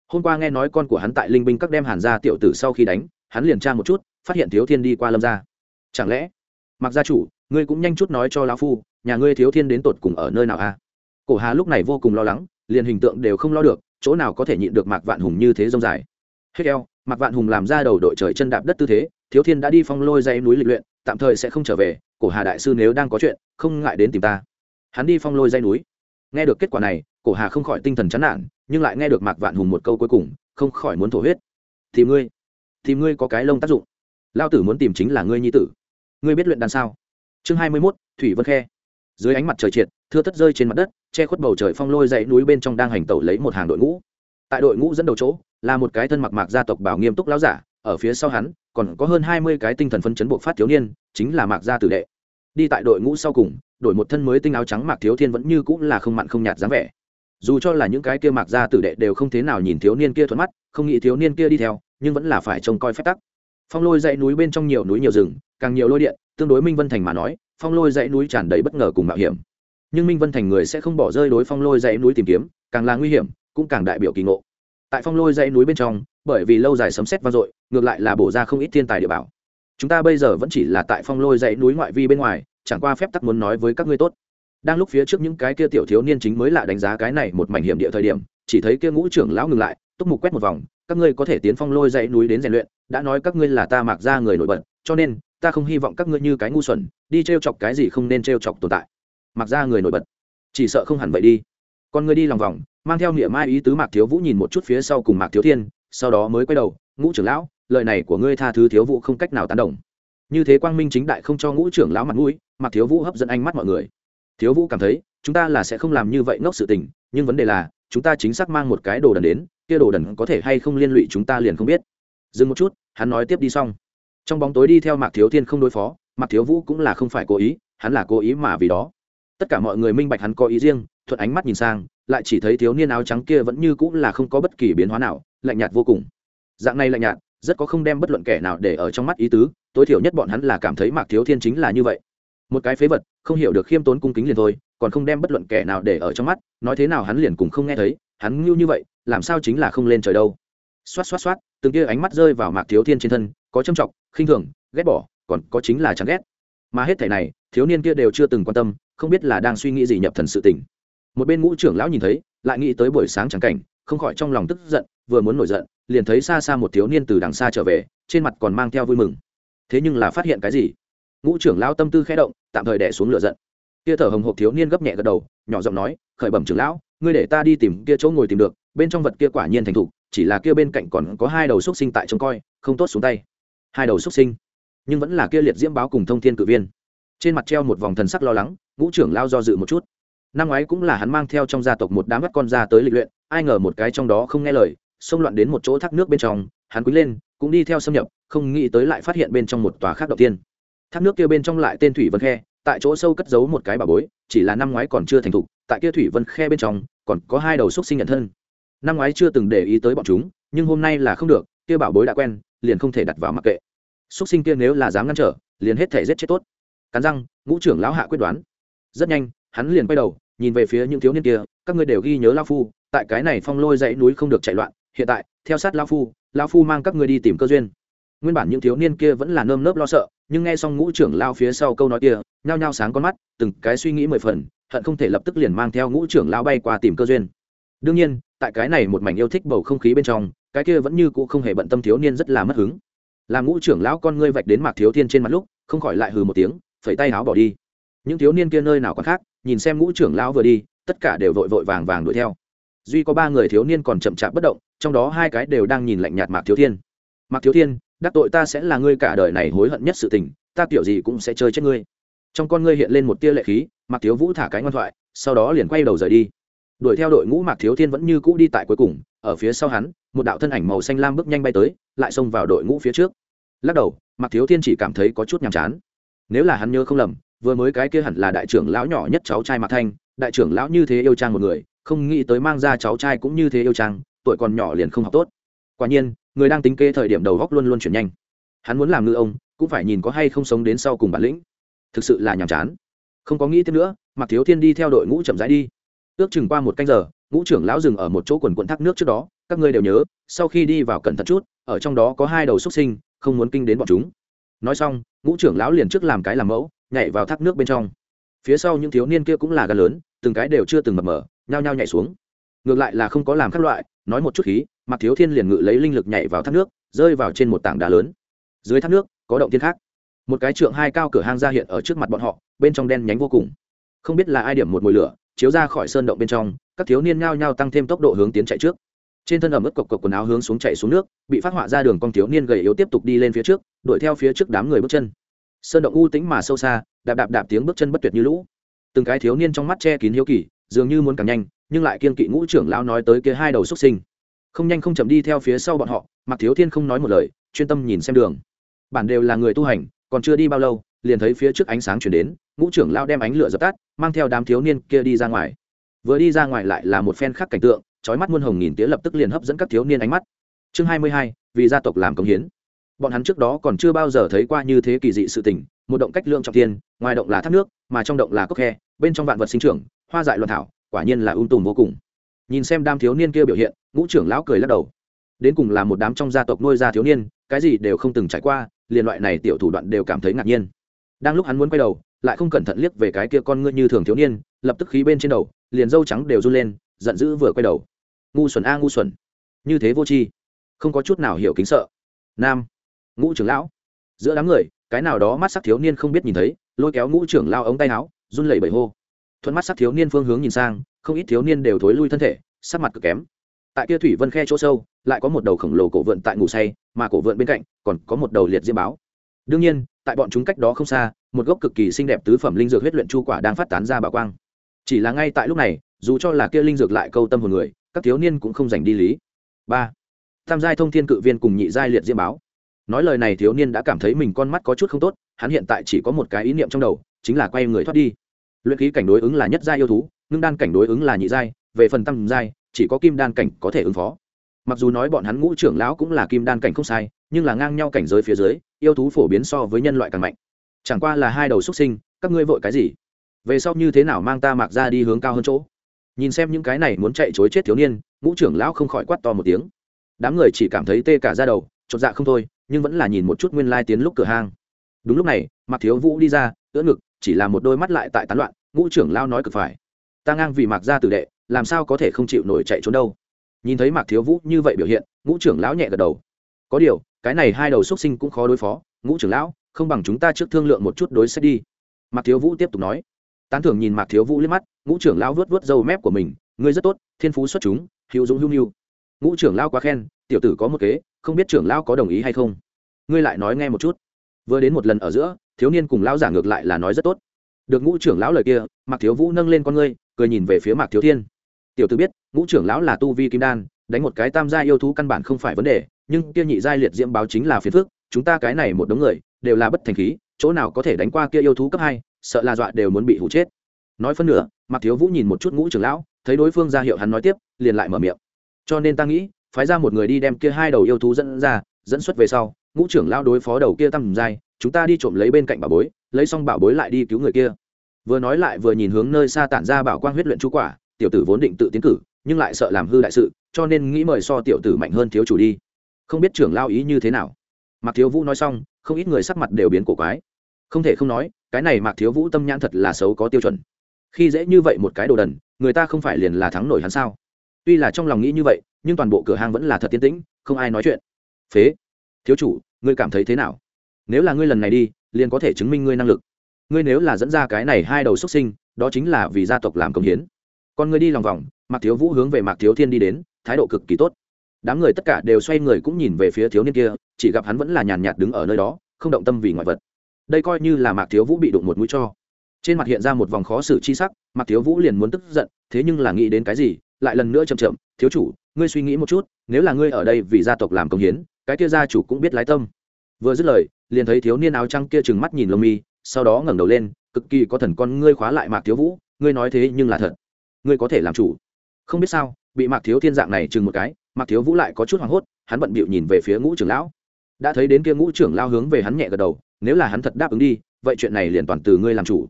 Hôm qua nghe nói con của hắn tại linh binh các đem hàn ra tiểu tử sau khi đánh, hắn liền tra một chút, phát hiện thiếu thiên đi qua lâm gia chẳng lẽ? Mặc gia chủ, ngươi cũng nhanh chút nói cho lão phu, nhà ngươi thiếu thiên đến tột cùng ở nơi nào a? Cổ hà lúc này vô cùng lo lắng, liền hình tượng đều không lo được chỗ nào có thể nhịn được mạc vạn hùng như thế rông dài? Hết eo, mạc vạn hùng làm ra đầu đội trời chân đạp đất tư thế, thiếu thiên đã đi phong lôi dây núi lịch luyện, tạm thời sẽ không trở về, cổ hà đại sư nếu đang có chuyện, không ngại đến tìm ta. Hắn đi phong lôi dây núi. Nghe được kết quả này, cổ hà không khỏi tinh thần chán nản, nhưng lại nghe được mạc vạn hùng một câu cuối cùng, không khỏi muốn thổ huyết. Thì ngươi thì ngươi có cái lông tác dụng. Lao tử muốn tìm chính là ngươi nhi tử. Ngươi biết luyện đàn sao? Chương hai mươi mốt, thủy vân khe. Dưới ánh mặt trời triệt thưa tất rơi trên mặt đất, che khuất bầu trời phong lôi dãy núi bên trong đang hành tẩu lấy một hàng đội ngũ. Tại đội ngũ dẫn đầu chỗ, là một cái thân mặc mạc gia tộc bảo nghiêm túc lão giả, ở phía sau hắn, còn có hơn hai mươi cái tinh thần phân chấn bộ phát thiếu niên, chính là mạc gia tử đệ. Đi tại đội ngũ sau cùng, đổi một thân mới tinh áo trắng mạc thiếu thiên vẫn như cũng là không mặn không nhạt dáng vẻ. Dù cho là những cái kia mạc gia tử đệ đều không thế nào nhìn thiếu niên kia thuận mắt, không nghĩ thiếu niên kia đi theo, nhưng vẫn là phải trông coi phép tắc. Phong lôi dãy núi bên trong nhiều núi nhiều rừng, càng nhiều lôi điện, tương đối minh vân thành mà nói, phong lôi dãy núi tràn đầy bất ngờ cùng mạo hiểm nhưng minh vân thành người sẽ không bỏ rơi đối phong lôi dãy núi tìm kiếm, càng là nguy hiểm, cũng càng đại biểu kỳ ngộ. Tại phong lôi dãy núi bên trong, bởi vì lâu dài sấm xét vang dội, ngược lại là bổ ra không ít thiên tài địa bảo. Chúng ta bây giờ vẫn chỉ là tại phong lôi dãy núi ngoại vi bên ngoài, chẳng qua phép tắc muốn nói với các ngươi tốt. Đang lúc phía trước những cái kia tiểu thiếu niên chính mới lạ đánh giá cái này một mảnh hiểm địa thời điểm, chỉ thấy kia ngũ trưởng lão ngừng lại, túc mục quét một vòng, các ngươi có thể tiến phong lôi dãy núi đến rèn luyện, đã nói các ngươi là ta mặc ra người nổi bật, cho nên, ta không hy vọng các ngươi như cái ngu xuẩn, đi t chọc cái gì không nên t chọc tồn tại mặc ra người nổi bật. Chỉ sợ không hẳn vậy đi. Con người đi lòng vòng, mang theo niệm mai ý tứ mạc thiếu vũ nhìn một chút phía sau cùng mạc thiếu thiên, sau đó mới quay đầu, ngũ trưởng lão, lời này của ngươi tha thứ thiếu vũ không cách nào tán đồng. Như thế quang minh chính đại không cho ngũ trưởng lão mặt mũi, mạc thiếu vũ hấp dẫn ánh mắt mọi người. Thiếu vũ cảm thấy, chúng ta là sẽ không làm như vậy ngốc sự tình, nhưng vấn đề là, chúng ta chính xác mang một cái đồ đần đến, kia đồ đần có thể hay không liên lụy chúng ta liền không biết. Dừng một chút, hắn nói tiếp đi xong. Trong bóng tối đi theo mạc thiếu thiên không đối phó, mạc thiếu vũ cũng là không phải cố ý, hắn là cố ý mà vì đó tất cả mọi người minh bạch hắn có ý riêng, thuận ánh mắt nhìn sang, lại chỉ thấy thiếu niên áo trắng kia vẫn như cũng là không có bất kỳ biến hóa nào, lạnh nhạt vô cùng. Dạng này lạnh nhạt, rất có không đem bất luận kẻ nào để ở trong mắt ý tứ, tối thiểu nhất bọn hắn là cảm thấy mạc thiếu thiên chính là như vậy. Một cái phế vật, không hiểu được khiêm tốn cung kính liền thôi, còn không đem bất luận kẻ nào để ở trong mắt, nói thế nào hắn liền cùng không nghe thấy, hắn ngưu như vậy, làm sao chính là không lên trời đâu. Xoát xoát xoát, từng kia ánh mắt rơi vào mạc thiếu thiên trên thân, có châm trọng khinh thường, ghét bỏ, còn có chính là chẳng ghét. Mà hết thảy này, thiếu niên kia đều chưa từng quan tâm không biết là đang suy nghĩ gì nhập thần sự tình. Một bên ngũ trưởng lão nhìn thấy, lại nghĩ tới buổi sáng chẳng cảnh, không khỏi trong lòng tức giận, vừa muốn nổi giận, liền thấy xa xa một thiếu niên từ đằng xa trở về, trên mặt còn mang theo vui mừng. Thế nhưng là phát hiện cái gì? Ngũ trưởng lão tâm tư khẽ động, tạm thời đẻ xuống lửa giận. Kia thở hồng hộc thiếu niên gấp nhẹ gật đầu, nhỏ giọng nói, khởi bẩm trưởng lão, ngươi để ta đi tìm kia chỗ ngồi tìm được, bên trong vật kia quả nhiên thành thục, chỉ là kia bên cạnh còn có hai đầu xúc sinh tại trông coi, không tốt xuống tay. Hai đầu xúc sinh, nhưng vẫn là kia liệt diễm báo cùng thông thiên cự viên trên mặt treo một vòng thần sắc lo lắng, ngũ trưởng lao do dự một chút. Năm ngoái cũng là hắn mang theo trong gia tộc một đám bắt con ra tới lịch luyện, ai ngờ một cái trong đó không nghe lời, xông loạn đến một chỗ thác nước bên trong, hắn quý lên, cũng đi theo xâm nhập, không nghĩ tới lại phát hiện bên trong một tòa khác đầu tiên. Thác nước kia bên trong lại tên thủy vân khe, tại chỗ sâu cất giấu một cái bà bối, chỉ là năm ngoái còn chưa thành thục, tại kia thủy vân khe bên trong, còn có hai đầu xúc sinh nhận thân. Năm ngoái chưa từng để ý tới bọn chúng, nhưng hôm nay là không được, kia bảo bối đã quen, liền không thể đặt vào mặc kệ. Xúc sinh kia nếu là dám ngăn trở, liền hết thể giết chết tốt cắn răng, ngũ trưởng lão hạ quyết đoán. Rất nhanh, hắn liền quay đầu, nhìn về phía những thiếu niên kia, các ngươi đều ghi nhớ lao phu, tại cái này phong lôi dãy núi không được chạy loạn, hiện tại, theo sát lao phu lao phu mang các ngươi đi tìm cơ duyên. Nguyên bản những thiếu niên kia vẫn là nơm nớp lo sợ, nhưng nghe xong ngũ trưởng lao phía sau câu nói kia, nhao nhao sáng con mắt, từng cái suy nghĩ mười phần, hận không thể lập tức liền mang theo ngũ trưởng lao bay qua tìm cơ duyên. Đương nhiên, tại cái này một mảnh yêu thích bầu không khí bên trong, cái kia vẫn như cũ không hề bận tâm thiếu niên rất là mất hứng. Làm ngũ trưởng lão con ngươi vạch đến mạc thiếu thiên trên mặt lúc, không khỏi lại hừ một tiếng phẩy tay áo bỏ đi. Những thiếu niên kia nơi nào còn khác, nhìn xem ngũ trưởng lão vừa đi, tất cả đều vội vội vàng vàng đuổi theo. Duy có ba người thiếu niên còn chậm chạp bất động, trong đó hai cái đều đang nhìn lạnh nhạt mạc thiếu thiên. Mạc thiếu thiên, đắc tội ta sẽ là ngươi cả đời này hối hận nhất sự tình, ta kiểu gì cũng sẽ chơi chết ngươi. Trong con ngươi hiện lên một tia lệ khí, mạc thiếu vũ thả cái ngoan thoại, sau đó liền quay đầu rời đi. Đuổi theo đội ngũ mạc thiếu thiên vẫn như cũ đi tại cuối cùng, ở phía sau hắn, một đạo thân ảnh màu xanh lam bước nhanh bay tới, lại xông vào đội ngũ phía trước. Lắc đầu, mạc thiếu thiên chỉ cảm thấy có chút nhàm chán nếu là hắn nhớ không lầm, vừa mới cái kia hẳn là đại trưởng lão nhỏ nhất cháu trai mạc thanh, đại trưởng lão như thế yêu trang một người, không nghĩ tới mang ra cháu trai cũng như thế yêu trang, tuổi còn nhỏ liền không học tốt. Quả nhiên, người đang tính kê thời điểm đầu góc luôn luôn chuyển nhanh. Hắn muốn làm ngư ông, cũng phải nhìn có hay không sống đến sau cùng bản lĩnh. Thực sự là nhàm chán. Không có nghĩ thêm nữa, mạc thiếu thiên đi theo đội ngũ chậm rãi đi. Ước chừng qua một canh giờ, ngũ trưởng lão dừng ở một chỗ quần quận thác nước trước đó, các ngươi đều nhớ, sau khi đi vào cẩn thận chút, ở trong đó có hai đầu xuất sinh, không muốn kinh đến bọn chúng nói xong, ngũ trưởng lão liền trước làm cái làm mẫu, nhảy vào thác nước bên trong. Phía sau những thiếu niên kia cũng là gà lớn, từng cái đều chưa từng mập mờ, nhao nhao nhảy xuống. Ngược lại là không có làm các loại, nói một chút khí mặc thiếu thiên liền ngự lấy linh lực nhảy vào thác nước, rơi vào trên một tảng đá lớn. Dưới thác nước, có động thiên khác. Một cái trượng hai cao cửa hang ra hiện ở trước mặt bọn họ, bên trong đen nhánh vô cùng. Không biết là ai điểm một mồi lửa, chiếu ra khỏi sơn động bên trong, các thiếu niên nhao nhao tăng thêm tốc độ hướng tiến chạy trước trên thân ẩm ướt cộc cộc quần áo hướng xuống chạy xuống nước, bị phát họa ra đường con thiếu niên gầy yếu tiếp tục đi lên phía trước, đuổi theo phía trước đám người bước chân. Sơn động u tĩnh mà sâu xa, đạp đạp đạp tiếng bước chân bất tuyệt như lũ. Từng cái thiếu niên trong mắt che kín hiếu kỳ, dường như muốn càng nhanh, nhưng lại kiên kỵ ngũ trưởng lão nói tới kia hai đầu xuất sinh. Không nhanh không chậm đi theo phía sau bọn họ mặc thiếu thiên không nói một lời, chuyên tâm nhìn xem đường. Bản đều là người tu hành, còn chưa đi bao lâu, liền thấy phía trước ánh sáng chuyển đến, ngũ trưởng lão đem ánh lửa dập tắt, mang theo đám thiếu niên kia đi ra ngoài. Vừa đi ra ngoài lại là một phen khác cảnh tượng trói mắt muôn hồng nghìn tía lập tức liền hấp dẫn các thiếu niên ánh mắt. Chương hai mươi hai, vì gia tộc làm công hiến. Bọn hắn trước đó còn chưa bao giờ thấy qua như thế kỳ dị sự tình, một động cách lượng trọng thiên, ngoài động là thác nước, mà trong động là cốc khe, bên trong vạn vật sinh trưởng, hoa dại loạn thảo, quả nhiên là ung tùm vô cùng. Nhìn xem đám thiếu niên kia biểu hiện, ngũ trưởng lão cười lắc đầu. Đến cùng là một đám trong gia tộc nuôi ra thiếu niên, cái gì đều không từng trải qua, liền loại này tiểu thủ đoạn đều cảm thấy ngạc nhiên. Đang lúc hắn muốn quay đầu, lại không cẩn thận liếc về cái kia con ngươi như thường thiếu niên, lập tức khí bên trên đầu, liền dâu trắng đều run lên giận dữ vừa quay đầu. Ngu xuẩn a, ngu xuẩn. Như thế vô tri. Không có chút nào hiểu kính sợ. Nam. Ngũ trưởng lão. Giữa đám người, cái nào đó mắt sắc thiếu niên không biết nhìn thấy, lôi kéo ngũ trưởng lao ống tay áo, run lẩy bẩy hô. Thuận mắt sắc thiếu niên phương hướng nhìn sang, không ít thiếu niên đều thối lui thân thể, sắc mặt cực kém. Tại kia thủy vân khe chỗ sâu, lại có một đầu khổng lồ cổ vượn tại ngủ say, mà cổ vượn bên cạnh còn có một đầu liệt diêm báo. Đương nhiên, tại bọn chúng cách đó không xa, một gốc cực kỳ xinh đẹp tứ phẩm linh dược huyết luyện chu quả đang phát tán ra bảo quang. Chỉ là ngay tại lúc này dù cho là kia linh dược lại câu tâm hồn người, các thiếu niên cũng không dành đi lý. Ba, tam giai thông thiên cự viên cùng nhị giai liệt diêm báo. Nói lời này thiếu niên đã cảm thấy mình con mắt có chút không tốt, hắn hiện tại chỉ có một cái ý niệm trong đầu, chính là quay người thoát đi. Luyện khí cảnh đối ứng là nhất giai yêu thú, ngưng đan cảnh đối ứng là nhị giai, về phần tam giai, chỉ có kim đan cảnh có thể ứng phó. Mặc dù nói bọn hắn ngũ trưởng lão cũng là kim đan cảnh không sai, nhưng là ngang nhau cảnh giới phía dưới, yêu thú phổ biến so với nhân loại càng mạnh. Chẳng qua là hai đầu xuất sinh, các ngươi vội cái gì? Về sau như thế nào mang ta mặc ra đi hướng cao hơn chỗ? Nhìn xem những cái này muốn chạy chối chết thiếu niên, ngũ trưởng lão không khỏi quát to một tiếng. Đám người chỉ cảm thấy tê cả ra đầu, chột dạ không thôi, nhưng vẫn là nhìn một chút nguyên lai tiến lúc cửa hang. Đúng lúc này, mạc thiếu vũ đi ra, ưỡn ngực, chỉ là một đôi mắt lại tại tán loạn, ngũ trưởng lao nói cực phải. Ta ngang vì mạc gia tử đệ, làm sao có thể không chịu nổi chạy trốn đâu. Nhìn thấy mạc thiếu vũ như vậy biểu hiện, ngũ trưởng lão nhẹ gật đầu. Có điều, cái này hai đầu xuất sinh cũng khó đối phó, ngũ trưởng lão, không bằng chúng ta trước thương lượng một chút đối sách đi. Mạc thiếu vũ tiếp tục nói tán thưởng nhìn mạc thiếu vũ liếc mắt, ngũ trưởng lão vớt vớt râu mép của mình, ngươi rất tốt, thiên phú xuất chúng, hữu dũng hữu nhu. Ngũ trưởng lão quá khen, tiểu tử có một kế, không biết trưởng lão có đồng ý hay không? Ngươi lại nói nghe một chút. Vừa đến một lần ở giữa, thiếu niên cùng lão giả ngược lại là nói rất tốt. Được ngũ trưởng lão lời kia, mạc thiếu vũ nâng lên con ngươi, cười nhìn về phía mạc thiếu thiên. Tiểu tử biết, ngũ trưởng lão là tu vi kim đan, đánh một cái tam gia yêu thú căn bản không phải vấn đề, nhưng kia nhị giai liệt diễm báo chính là phiền phức, chúng ta cái này một đống người, đều là bất thành khí chỗ nào có thể đánh qua kia yêu thú cấp hai sợ là dọa đều muốn bị hụ chết. Nói phân nửa mạc thiếu vũ nhìn một chút ngũ trưởng lão thấy đối phương ra hiệu hắn nói tiếp liền lại mở miệng. Cho nên ta nghĩ phái ra một người đi đem kia hai đầu yêu thú dẫn ra dẫn xuất về sau ngũ trưởng lão đối phó đầu kia tăng dài, chúng ta đi trộm lấy bên cạnh bảo bối lấy xong bảo bối lại đi cứu người kia. Vừa nói lại vừa nhìn hướng nơi xa tản ra bảo quang huyết luyện chú quả tiểu tử vốn định tự tiến cử nhưng lại sợ làm hư đại sự cho nên nghĩ mời so tiểu tử mạnh hơn thiếu chủ đi. Không biết trưởng lao ý như thế nào. Mạc thiếu vũ nói xong không ít người sắc mặt đều biến cổ quái không thể không nói, cái này mạc thiếu vũ tâm nhãn thật là xấu có tiêu chuẩn. Khi dễ như vậy một cái đồ đần, người ta không phải liền là thắng nổi hắn sao? Tuy là trong lòng nghĩ như vậy, nhưng toàn bộ cửa hàng vẫn là thật tiến tĩnh, không ai nói chuyện. Phế. Thiếu chủ, ngươi cảm thấy thế nào? Nếu là ngươi lần này đi, liền có thể chứng minh ngươi năng lực. Ngươi nếu là dẫn ra cái này hai đầu xuất sinh, đó chính là vì gia tộc làm công hiến. Còn ngươi đi lòng vòng, mạc thiếu vũ hướng về mạc thiếu thiên đi đến, thái độ cực kỳ tốt. Đám người tất cả đều xoay người cũng nhìn về phía thiếu niên kia, chỉ gặp hắn vẫn là nhàn nhạt đứng ở nơi đó, không động tâm vì ngoại vật đây coi như là mạc thiếu vũ bị đụng một mũi cho. Trên mặt hiện ra một vòng khó xử chi sắc, mạc thiếu vũ liền muốn tức giận, thế nhưng là nghĩ đến cái gì, lại lần nữa chậm chậm, thiếu chủ, ngươi suy nghĩ một chút, nếu là ngươi ở đây vì gia tộc làm công hiến, cái kia gia chủ cũng biết lái tâm. Vừa dứt lời, liền thấy thiếu niên áo trắng kia trừng mắt nhìn lông mi, sau đó ngẩng đầu lên, cực kỳ có thần con ngươi khóa lại mạc thiếu vũ, ngươi nói thế nhưng là thật. Ngươi có thể làm chủ. Không biết sao, bị mạc thiếu thiên dạng này chừng một cái, mạc thiếu vũ lại có chút hoảng hốt, hắn bận bịu nhìn về phía ngũ trưởng lão. Đã thấy đến kia ngũ trưởng lao hướng về hắn nhẹ gật đầu nếu là hắn thật đáp ứng đi, vậy chuyện này liền toàn từ ngươi làm chủ.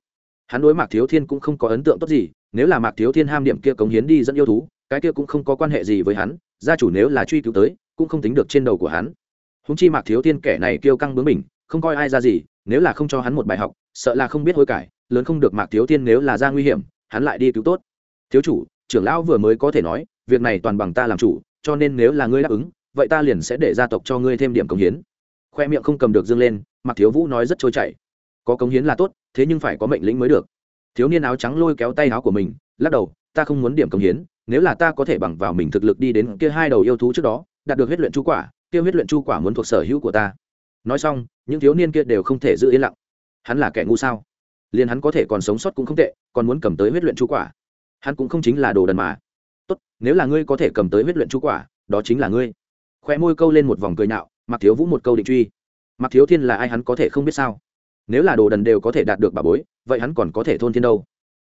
Hắn đối mạc thiếu thiên cũng không có ấn tượng tốt gì, nếu là mạc thiếu thiên ham điểm kia cống hiến đi dẫn yêu thú, cái kia cũng không có quan hệ gì với hắn, gia chủ nếu là truy cứu tới, cũng không tính được trên đầu của hắn. Húng chi mạc thiếu thiên kẻ này kêu căng bướng mình không coi ai ra gì, nếu là không cho hắn một bài học, sợ là không biết hối cải, lớn không được mạc thiếu thiên nếu là ra nguy hiểm, hắn lại đi cứu tốt. Thiếu chủ, trưởng lão vừa mới có thể nói, việc này toàn bằng ta làm chủ, cho nên nếu là ngươi đáp ứng, vậy ta liền sẽ để gia tộc cho ngươi thêm điểm cống hiến. Khoe miệng không cầm được dâng lên mặc thiếu vũ nói rất trôi chảy. Có cống hiến là tốt thế nhưng phải có mệnh lĩnh mới được. Thiếu niên áo trắng lôi kéo tay áo của mình lắc đầu ta không muốn điểm cống hiến nếu là ta có thể bằng vào mình thực lực đi đến kia hai đầu yêu thú trước đó đạt được huyết luyện chu quả kia huyết luyện chu quả muốn thuộc sở hữu của ta. Nói xong những thiếu niên kia đều không thể giữ yên lặng. Hắn là kẻ ngu sao? Liền hắn có thể còn sống sót cũng không tệ còn muốn cầm tới huyết luyện chu quả. Hắn cũng không chính là đồ đần mà. Tốt nếu là ngươi có thể cầm tới huyết luyện chu quả đó chính là ngươi. Khoe môi câu lên một vòng cười nạo, mặc thiếu vũ một câu định truy mặc thiếu thiên là ai hắn có thể không biết sao? Nếu là đồ đần đều có thể đạt được bà bối, vậy hắn còn có thể thôn thiên đâu?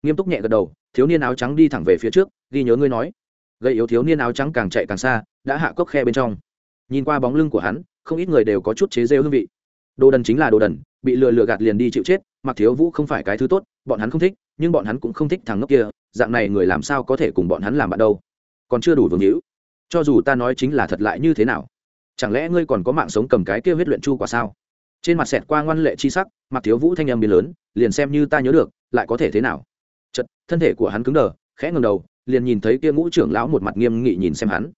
Nghiêm túc nhẹ gật đầu, thiếu niên áo trắng đi thẳng về phía trước, ghi nhớ ngươi nói. Gây yếu thiếu niên áo trắng càng chạy càng xa, đã hạ cốc khe bên trong. Nhìn qua bóng lưng của hắn, không ít người đều có chút chế rêu hương vị. Đồ đần chính là đồ đần, bị lừa lừa gạt liền đi chịu chết mặc thiếu vũ không phải cái thứ tốt, bọn hắn không thích, nhưng bọn hắn cũng không thích thằng ngốc kia, dạng này người làm sao có thể cùng bọn hắn làm bạn đâu? Còn chưa đủ vương hữu. Cho dù ta nói chính là thật lại như thế nào? Chẳng lẽ ngươi còn có mạng sống cầm cái kia huyết luyện chu quả sao? Trên mặt xẹt qua ngoan lệ chi sắc mặc thiếu vũ thanh em biến lớn, liền xem như ta nhớ được, lại có thể thế nào? Chật thân thể của hắn cứng đờ, khẽ ngầm đầu, liền nhìn thấy kia ngũ trưởng lão một mặt nghiêm nghị nhìn xem hắn.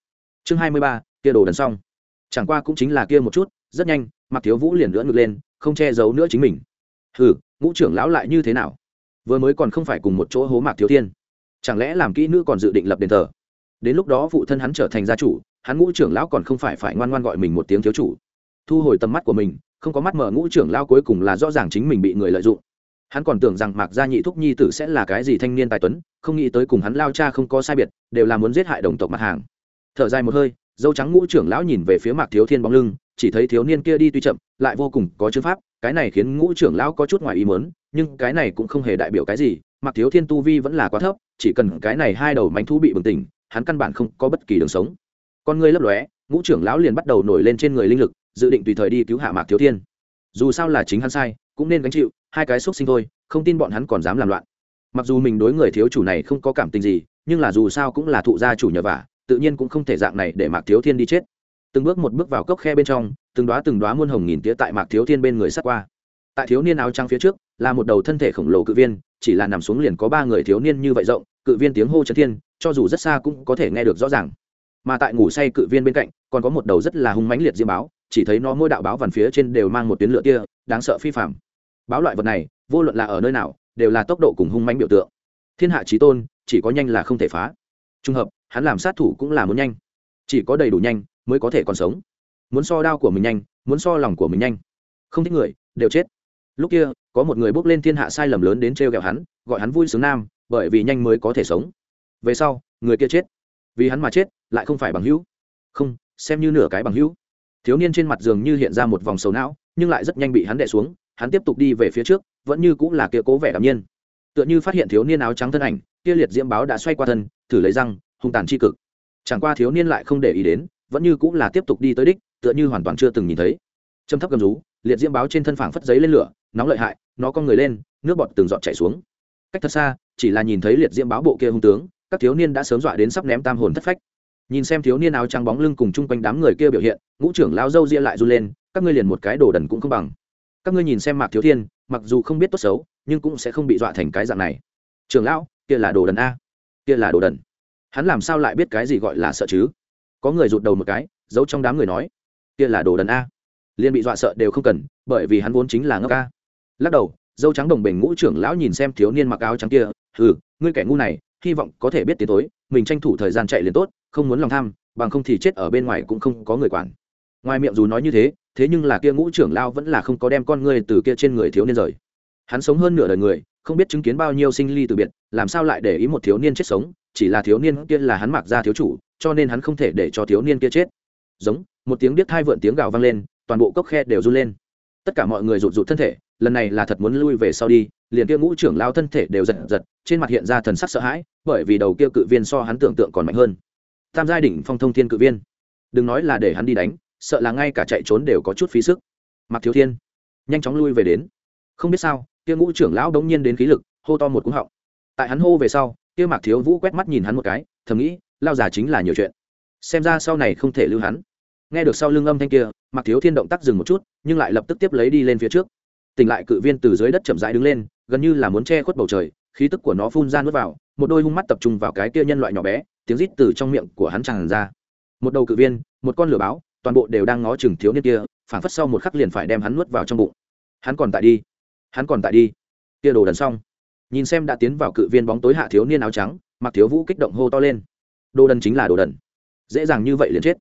Chương hai mươi ba, kia đồ đần xong. Chẳng qua cũng chính là kia một chút, rất nhanh mặc thiếu vũ liền lưỡn ngực lên, không che giấu nữa chính mình. Hừ, ngũ trưởng lão lại như thế nào? Vừa mới còn không phải cùng một chỗ hố mạc thiếu thiên. Chẳng lẽ làm kỹ nữ còn dự định lập đền thờ? Đến lúc đó phụ thân hắn trở thành gia chủ hắn ngũ trưởng lão còn không phải phải ngoan ngoan gọi mình một tiếng thiếu chủ. Thu hồi tầm mắt của mình, không có mắt mở, ngũ trưởng lão cuối cùng là rõ ràng chính mình bị người lợi dụng. Hắn còn tưởng rằng mạc gia nhị thúc nhi tử sẽ là cái gì thanh niên tài tuấn, không nghĩ tới cùng hắn lao cha không có sai biệt, đều là muốn giết hại đồng tộc mặt hàng. Thở dài một hơi, dâu trắng ngũ trưởng lão nhìn về phía mạc thiếu thiên bóng lưng, chỉ thấy thiếu niên kia đi tuy chậm, lại vô cùng có chữ pháp, cái này khiến ngũ trưởng lão có chút ngoài ý mớn nhưng cái này cũng không hề đại biểu cái gì, mạc thiếu thiên tu vi vẫn là quá thấp, chỉ cần cái này hai đầu mánh thú bị bừng tỉnh, hắn căn bản không có bất kỳ đường sống con ngươi lấp lóe, ngũ trưởng lão liền bắt đầu nổi lên trên người linh lực, dự định tùy thời đi cứu hạ mạc thiếu thiên. Dù sao là chính hắn sai, cũng nên gánh chịu, hai cái xúc sinh thôi, không tin bọn hắn còn dám làm loạn. Mặc dù mình đối người thiếu chủ này không có cảm tình gì, nhưng là dù sao cũng là thụ gia chủ nhờ vả, tự nhiên cũng không thể dạng này để mạc thiếu thiên đi chết. Từng bước một bước vào cốc khe bên trong, từng đoá từng đoá muôn hồng nghìn tía tại mạc thiếu thiên bên người sắt qua. Tại thiếu niên áo trắng phía trước, là một đầu thân thể khổng lồ cự viên, chỉ là nằm xuống liền có ba người thiếu niên như vậy rộng, cự viên tiếng hô trấn thiên, cho dù rất xa cũng có thể nghe được rõ ràng mà tại ngủ say cự viên bên cạnh, còn có một đầu rất là hung mãnh liệt diêm báo, chỉ thấy nó mỗi đạo báo vằn phía trên đều mang một tuyến lửa tia đáng sợ phi phạm báo loại vật này, vô luận là ở nơi nào, đều là tốc độ cùng hung mãnh biểu tượng. Thiên hạ trí tôn, chỉ có nhanh là không thể phá. Trùng hợp, hắn làm sát thủ cũng là muốn nhanh. Chỉ có đầy đủ nhanh, mới có thể còn sống. Muốn so đao của mình nhanh, muốn so lòng của mình nhanh. Không thích người, đều chết. Lúc kia, có một người bước lên thiên hạ sai lầm lớn đến t r e o g ẹ o hắn, gọi hắn vui sướng nam, bởi vì nhanh mới có thể sống. Về sau, người kia chết vì hắn mà chết, lại không phải bằng hữu. Không, xem như nửa cái bằng hữu. Thiếu niên trên mặt giường như hiện ra một vòng sầu não, nhưng lại rất nhanh bị hắn đè xuống, hắn tiếp tục đi về phía trước, vẫn như cũng là kia cố vẻ đạm nhiên. Tựa như phát hiện thiếu niên áo trắng thân ảnh, kia liệt diễm báo đã xoay qua thân, thử lấy răng, hung tàn c h i cực. Chẳng qua thiếu niên lại không để ý đến, vẫn như cũng là tiếp tục đi tới đích, tựa như hoàn toàn chưa từng nhìn thấy. Châm thấp gầm rú, liệt diễm báo trên thân phảng phất giấy lên lửa, nóng lợi hại, nó con người lên, nước bọt từng dọn chảy xuống. Cách thật xa, chỉ là nhìn thấy liệt diễm báo bộ kia hung tướng các thiếu niên đã sớm dọa đến sắp ném tam hồn thất phách. Nhìn xem thiếu niên áo trắng bóng lưng cùng chung quanh đám người kia biểu hiện, ngũ trưởng lao dâu ria lại run lên, các ngươi liền một cái đồ đần cũng không bằng. Các ngươi nhìn xem mạc thiếu thiên, mặc dù không biết tốt xấu, nhưng cũng sẽ không bị dọa thành cái dạng này. Trưởng lão, kia là đồ đần a? Kia là đồ đần. Hắn làm sao lại biết cái gì gọi là sợ chứ? Có người rụt đầu một cái, giấu trong đám người nói, kia là đồ đần a? Liền bị dọa sợ đều không cần, bởi vì hắn vốn chính là ngốc a. Lắc đầu, dâu trắng đồng bình ngũ trưởng lão nhìn xem thiếu niên mặc áo trắng kia ừ ngươi kẻ ngu này hy vọng có thể biết tiến tối mình tranh thủ thời gian chạy liền tốt, không muốn lòng tham, bằng không thì chết ở bên ngoài cũng không có người quản. Ngoài miệng dù nói như thế thế nhưng là kia ngũ trưởng lao vẫn là không có đem con ngươi từ kia trên người thiếu niên rời. Hắn sống hơn nửa đời người, không biết chứng kiến bao nhiêu sinh ly từ biệt, làm sao lại để ý một thiếu niên chết sống, chỉ là thiếu niên kia là hắn mặc ra thiếu chủ, cho nên hắn không thể để cho thiếu niên kia chết. Giống, một tiếng biết thai vượn tiếng gào vang lên, toàn bộ cốc khe đều run lên. Tất cả mọi người rụt rụt thân thể, lần này là thật muốn lui về sau đi liền kia ngũ trưởng lao thân thể đều giật giật, trên mặt hiện ra thần sắc sợ hãi, bởi vì đầu kia cự viên so hắn tưởng tượng còn mạnh hơn. Tam giai đỉnh phong thông thiên cự viên. Đừng nói là để hắn đi đánh, sợ là ngay cả chạy trốn đều có chút phí sức. Mặc thiếu thiên, nhanh chóng lui về đến. Không biết sao, kia ngũ trưởng lão đống nhiên đến khí lực, hô to một cú họng. Tại hắn hô về sau, kia mạc thiếu vũ quét mắt nhìn hắn một cái, thầm nghĩ, lao già chính là nhiều chuyện. Xem ra sau này không thể lưu hắn. Nghe được sau lưng âm thanh kia mặc thiếu thiên động tác dừng một chút, nhưng lại lập tức tiếp lấy đi lên phía trước tỉnh lại cự viên từ dưới đất chậm rãi đứng lên, gần như là muốn che khuất bầu trời, khí tức của nó phun ra nước vào, một đôi hung mắt tập trung vào cái kia nhân loại nhỏ bé, tiếng rít từ trong miệng của hắn tràn ra. Một đầu cự viên, một con lửa báo, toàn bộ đều đang ngó chừng thiếu niên kia, phảng phất sau một khắc liền phải đem hắn nuốt vào trong bụng. Hắn còn tại đi. Hắn còn tại đi. Kia đồ đần xong. Nhìn xem đã tiến vào cự viên bóng tối hạ thiếu niên áo trắng mặc thiếu vũ kích động hô to lên. Đồ đần chính là đồ đần. Dễ dàng như vậy liền chết.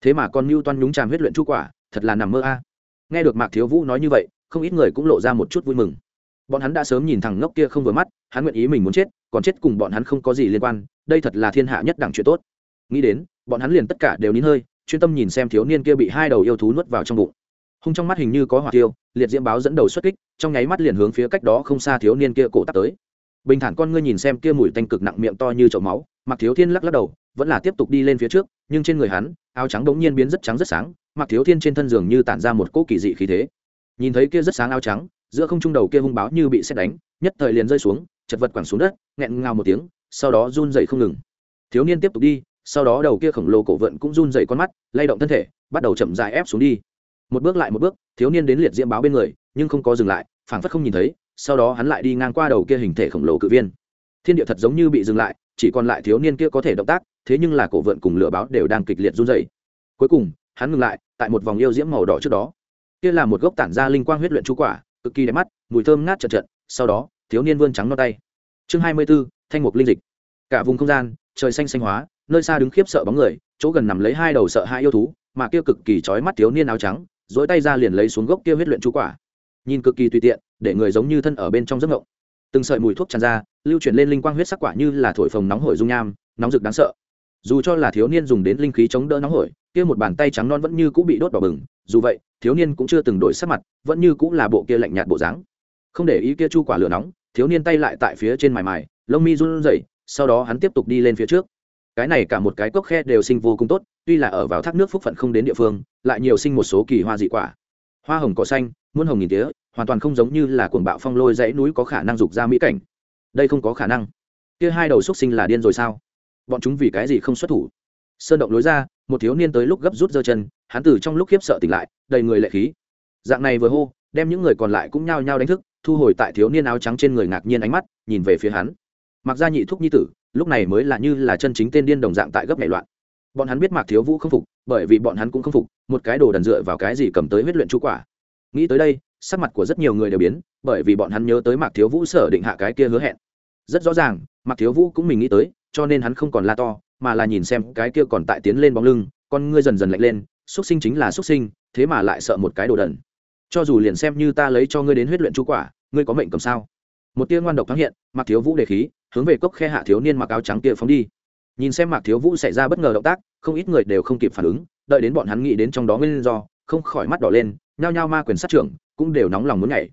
Thế mà con mưu toan nhúng tràm huyết luyện chu quả, thật là nằm mơ a. Nghe được mạc thiếu vũ nói như vậy không ít người cũng lộ ra một chút vui mừng. Bọn hắn đã sớm nhìn thằng ngốc kia không vừa mắt, hắn nguyện ý mình muốn chết, còn chết cùng bọn hắn không có gì liên quan, đây thật là thiên hạ nhất đẳng chuyện tốt. Nghĩ đến, bọn hắn liền tất cả đều nín hơi, chuyên tâm nhìn xem thiếu niên kia bị hai đầu yêu thú nuốt vào trong bụng. Hung trong mắt hình như có hỏa tiêu, liệt diễm báo dẫn đầu xuất kích, trong nháy mắt liền hướng phía cách đó không xa thiếu niên kia cổ tắt tới. Bình thản con ngươi nhìn xem kia mùi tanh cực nặng miệng to như chậu máu mặc thiếu thiên lắc lắc đầu, vẫn là tiếp tục đi lên phía trước, nhưng trên người hắn, áo trắng đống nhiên biến rất trắng rất sáng mặc thiếu thiên trên thân giường như tản ra một cỗ kỳ dị khí thế nhìn thấy kia rất sáng áo trắng, giữa không trung đầu kia hung báo như bị xét đánh, nhất thời liền rơi xuống, chật vật quẳng xuống đất, nghẹn ngào một tiếng, sau đó run dậy không ngừng. Thiếu niên tiếp tục đi, sau đó đầu kia khổng lồ cổ vận cũng run dậy con mắt, lay động thân thể, bắt đầu chậm dài ép xuống đi. Một bước lại một bước, thiếu niên đến liệt diễm báo bên người, nhưng không có dừng lại, phảng phất không nhìn thấy, sau đó hắn lại đi ngang qua đầu kia hình thể khổng lồ cự viên. Thiên địa thật giống như bị dừng lại, chỉ còn lại thiếu niên kia có thể động tác, thế nhưng là cổ vượn cùng lửa báo đều đang kịch liệt run dày cuối cùng, hắn ngừng lại, tại một vòng yêu diễm màu đỏ trước đó kia là một gốc tản ra linh quang huyết luyện chú quả, cực kỳ đẹp mắt, mùi thơm ngát chật chật sau đó, thiếu niên vươn trắng non tay. Chương hai mươi b ố thanh mục linh dịch. Cả vùng không gian, trời xanh xanh hóa, nơi xa đứng khiếp sợ bóng người, chỗ gần nằm lấy hai đầu sợ hai yêu thú, mà kia cực kỳ trói mắt thiếu niên áo trắng dỗi tay ra liền lấy xuống gốc kia huyết luyện chú quả. Nhìn cực kỳ tùy tiện, để người giống như thân ở bên trong giấc ngộng từng sợi mùi thuốc tràn ra, lưu chuyển lên linh quang huyết sắc quả như là thổi phồng nóng hổi dung nham, nóng rực đáng sợ. Dù cho là thiếu niên dùng đến linh khí chống đỡ nóng hổi kia một bàn tay trắng non vẫn như cũng bị đốt đỏ bừng, dù vậy, thiếu niên cũng chưa từng đổi sắc mặt, vẫn như cũng là bộ kia lạnh nhạt bộ dáng. Không để ý kia chu quả lửa nóng, thiếu niên tay lại tại phía trên mài mài lông mi run rẩy, sau đó hắn tiếp tục đi lên phía trước. Cái này cả một cái cốc khe đều sinh vô cùng tốt, tuy là ở vào thác nước phúc phận không đến địa phương, lại nhiều sinh một số kỳ hoa dị quả. Hoa hồng cỏ xanh, muôn hồng nghìn tía, hoàn toàn không giống như là cuồng bạo phong lôi dãy núi có khả năng dục ra mỹ cảnh. Đây không có khả năng. Kia hai đầu xúc sinh là điên rồi sao? Bọn chúng vì cái gì không xuất thủ? Sơn động lối ra một thiếu niên tới lúc gấp rút giơ chân, hắn từ trong lúc khiếp sợ tỉnh lại, đầy người lệ khí. Dạng này vừa hô, đem những người còn lại cũng nhao nhao đánh thức, thu hồi tại thiếu niên áo trắng trên người ngạc nhiên ánh mắt, nhìn về phía hắn. Mặc ra nhị thúc nhi tử, lúc này mới là như là chân chính tên điên đồng dạng tại gấp nhảy loạn. Bọn hắn biết mạc thiếu vũ không phục, bởi vì bọn hắn cũng không phục, một cái đồ đần dựa vào cái gì cầm tới huyết luyện chú quả. Nghĩ tới đây, sắc mặt của rất nhiều người đều biến, bởi vì bọn hắn nhớ tới mạc thiếu vũ sở định hạ cái kia hứa hẹn. Rất rõ ràng, mạc thiếu vũ cũng mình nghĩ tới, cho nên hắn không còn la to mà là nhìn xem cái kia còn tại tiến lên bóng lưng, con ngươi dần dần lạnh lên xuất sinh chính là xuất sinh, thế mà lại sợ một cái đồ đần. Cho dù liền xem như ta lấy cho ngươi đến huyết luyện chú quả, ngươi có mệnh cầm sao? Một tia ngoan độc thoáng hiện mặc thiếu vũ đề khí, hướng về cốc khe hạ thiếu niên mặc áo trắng kia phóng đi. Nhìn xem mạc thiếu vũ xảy ra bất ngờ động tác, không ít người đều không kịp phản ứng, đợi đến bọn hắn nghĩ đến trong đó nguyên do, không khỏi mắt đỏ lên, nhao nhao ma quyền sát trưởng, cũng đều nóng lòng muốn nhảy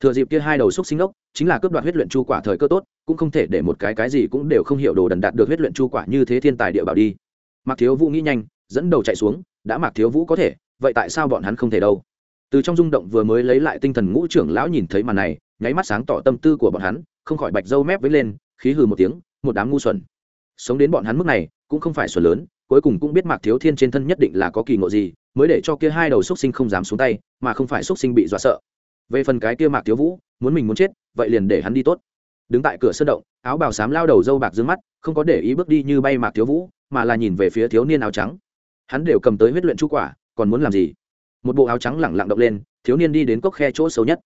thừa dịp kia hai đầu xúc sinh ốc, chính là cướp đoạt huyết luyện chu quả thời cơ tốt, cũng không thể để một cái cái gì cũng đều không hiểu đồ đần đạt được huyết luyện chu quả như thế thiên tài địa bảo đi. Mạc thiếu vũ nghĩ nhanh, dẫn đầu chạy xuống, đã mạc thiếu vũ có thể, vậy tại sao bọn hắn không thể đâu? Từ trong rung động vừa mới lấy lại tinh thần ngũ trưởng lão nhìn thấy màn này, nháy mắt sáng tỏ tâm tư của bọn hắn, không khỏi bạch dâu mép với lên, khí hừ một tiếng, một đám ngu xuẩn. Sống đến bọn hắn mức này, cũng không phải xuẩn lớn, cuối cùng cũng biết mạc thiếu thiên trên thân nhất định là có kỳ ngộ gì, mới để cho kia hai đầu xúc sinh không dám xuống tay, mà không phải xúc sinh bị dọa sợ về phần cái kia mạc thiếu vũ, muốn mình muốn chết, vậy liền để hắn đi tốt. Đứng tại cửa sân động, áo bào xám lao đầu dâu bạc dưới mắt, không có để ý bước đi như bay mạc thiếu vũ, mà là nhìn về phía thiếu niên áo trắng. Hắn đều cầm tới huyết luyện chú quả, còn muốn làm gì? Một bộ áo trắng lẳng lặng động lên, thiếu niên đi đến cốc khe chỗ xấu nhất.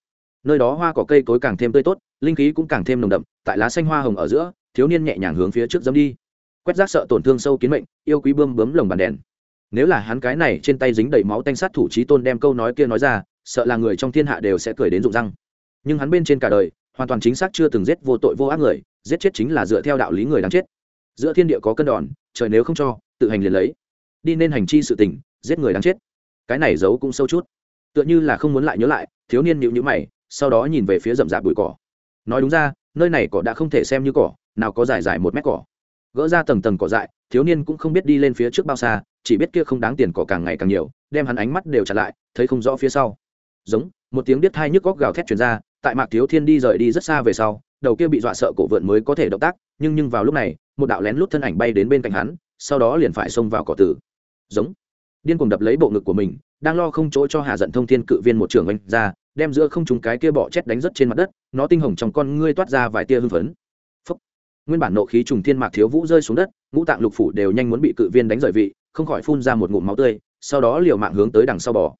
Nơi đó hoa cỏ cây cối càng thêm tươi tốt, linh khí cũng càng thêm nồng đậm, tại lá xanh hoa hồng ở giữa, thiếu niên nhẹ nhàng hướng phía trước dẫm đi. Quét rác sợ tổn thương sâu kiến mệnh, yêu quý bơm bướm lồng bàn đèn. Nếu là hắn cái này trên tay dính đầy máu tanh sát thủ trí tôn đem câu nói kia nói ra sợ là người trong thiên hạ đều sẽ cười đến rụng răng. Nhưng hắn bên trên cả đời, hoàn toàn chính xác chưa từng giết vô tội vô ác người, giết chết chính là dựa theo đạo lý người đáng chết. Giữa thiên địa có cân đòn, trời nếu không cho, tự hành liền lấy. Đi nên hành chi sự tình, giết người đáng chết. Cái này giấu cũng sâu chút. Tựa như là không muốn lại nhớ lại, thiếu niên nhịu nhữ mày, sau đó nhìn về phía rậm rạp bụi cỏ. Nói đúng ra, nơi này cỏ đã không thể xem như cỏ, nào có dài dài một mét cỏ. Gỡ ra tầng tầng cỏ dại, thiếu niên cũng không biết đi lên phía trước bao xa, chỉ biết kia không đáng tiền cỏ càng ngày càng nhiều, đem hắn ánh mắt đều chặt lại, thấy không rõ phía sau giống, một tiếng biết thai nhức góc gào thét chuyển ra, tại mạc thiếu thiên đi rời đi rất xa về sau, đầu kia bị dọa sợ cổ vượn mới có thể động tác, nhưng nhưng vào lúc này, một đạo lén lút thân ảnh bay đến bên cạnh hắn, sau đó liền phải xông vào cỏ tử. Giống. Điên cuồng đập lấy bộ ngực của mình, đang lo không chỗ cho hà giận thông thiên cự viên một trường anh ra, đem giữa không chúng cái kia bọ chết đánh rất trên mặt đất, nó tinh hồng trong con ngươi toát ra vài tia hưng phấn. Phúc. nguyên bản nộ khí trùng thiên mạc thiếu vũ rơi xuống đất, ngũ tạng lục phủ đều nhanh muốn bị cự viên đánh rời vị, không khỏi phun ra một ngụm máu tươi, sau đó liều mạng hướng tới đằng sau bò.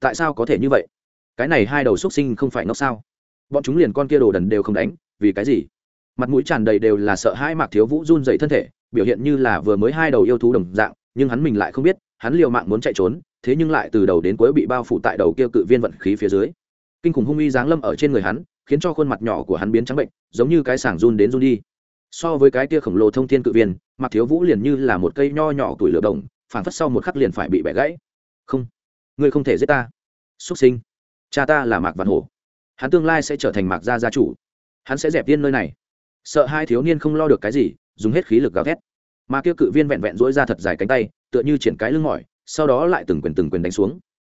Tại sao có thể như vậy? Cái này hai đầu xuất sinh không phải nó sao? Bọn chúng liền con kia đồ đần đều không đánh, vì cái gì? Mặt mũi tràn đầy đều là sợ hai mạc thiếu vũ run dậy thân thể, biểu hiện như là vừa mới hai đầu yêu thú đồng dạng, nhưng hắn mình lại không biết, hắn liều mạng muốn chạy trốn, thế nhưng lại từ đầu đến cuối bị bao phủ tại đầu kia cự viên vận khí phía dưới. Kinh khủng hung uy giáng lâm ở trên người hắn, khiến cho khuôn mặt nhỏ của hắn biến trắng bệnh, giống như cái sảng run đến run đi. So với cái kia khổng lồ thông thiên cự viên mặc thiếu vũ liền như là một cây nho nhỏ tuổi lửa đồng phản phất sau một khắc liền phải bị bẻ gãy. Không, ngươi không thể giết ta. Xuất sinh cha ta là mạc vạn hổ. Hắn tương lai sẽ trở thành mạc gia gia chủ. Hắn sẽ dẹp tiên nơi này. Sợ hai thiếu niên không lo được cái gì, dùng hết khí lực gào thét. Mà kia cự viên vẹn vẹn dỗi ra thật dài cánh tay, tựa như triển cái lưng mỏi, sau đó lại từng quyền từng quyền đánh xuống.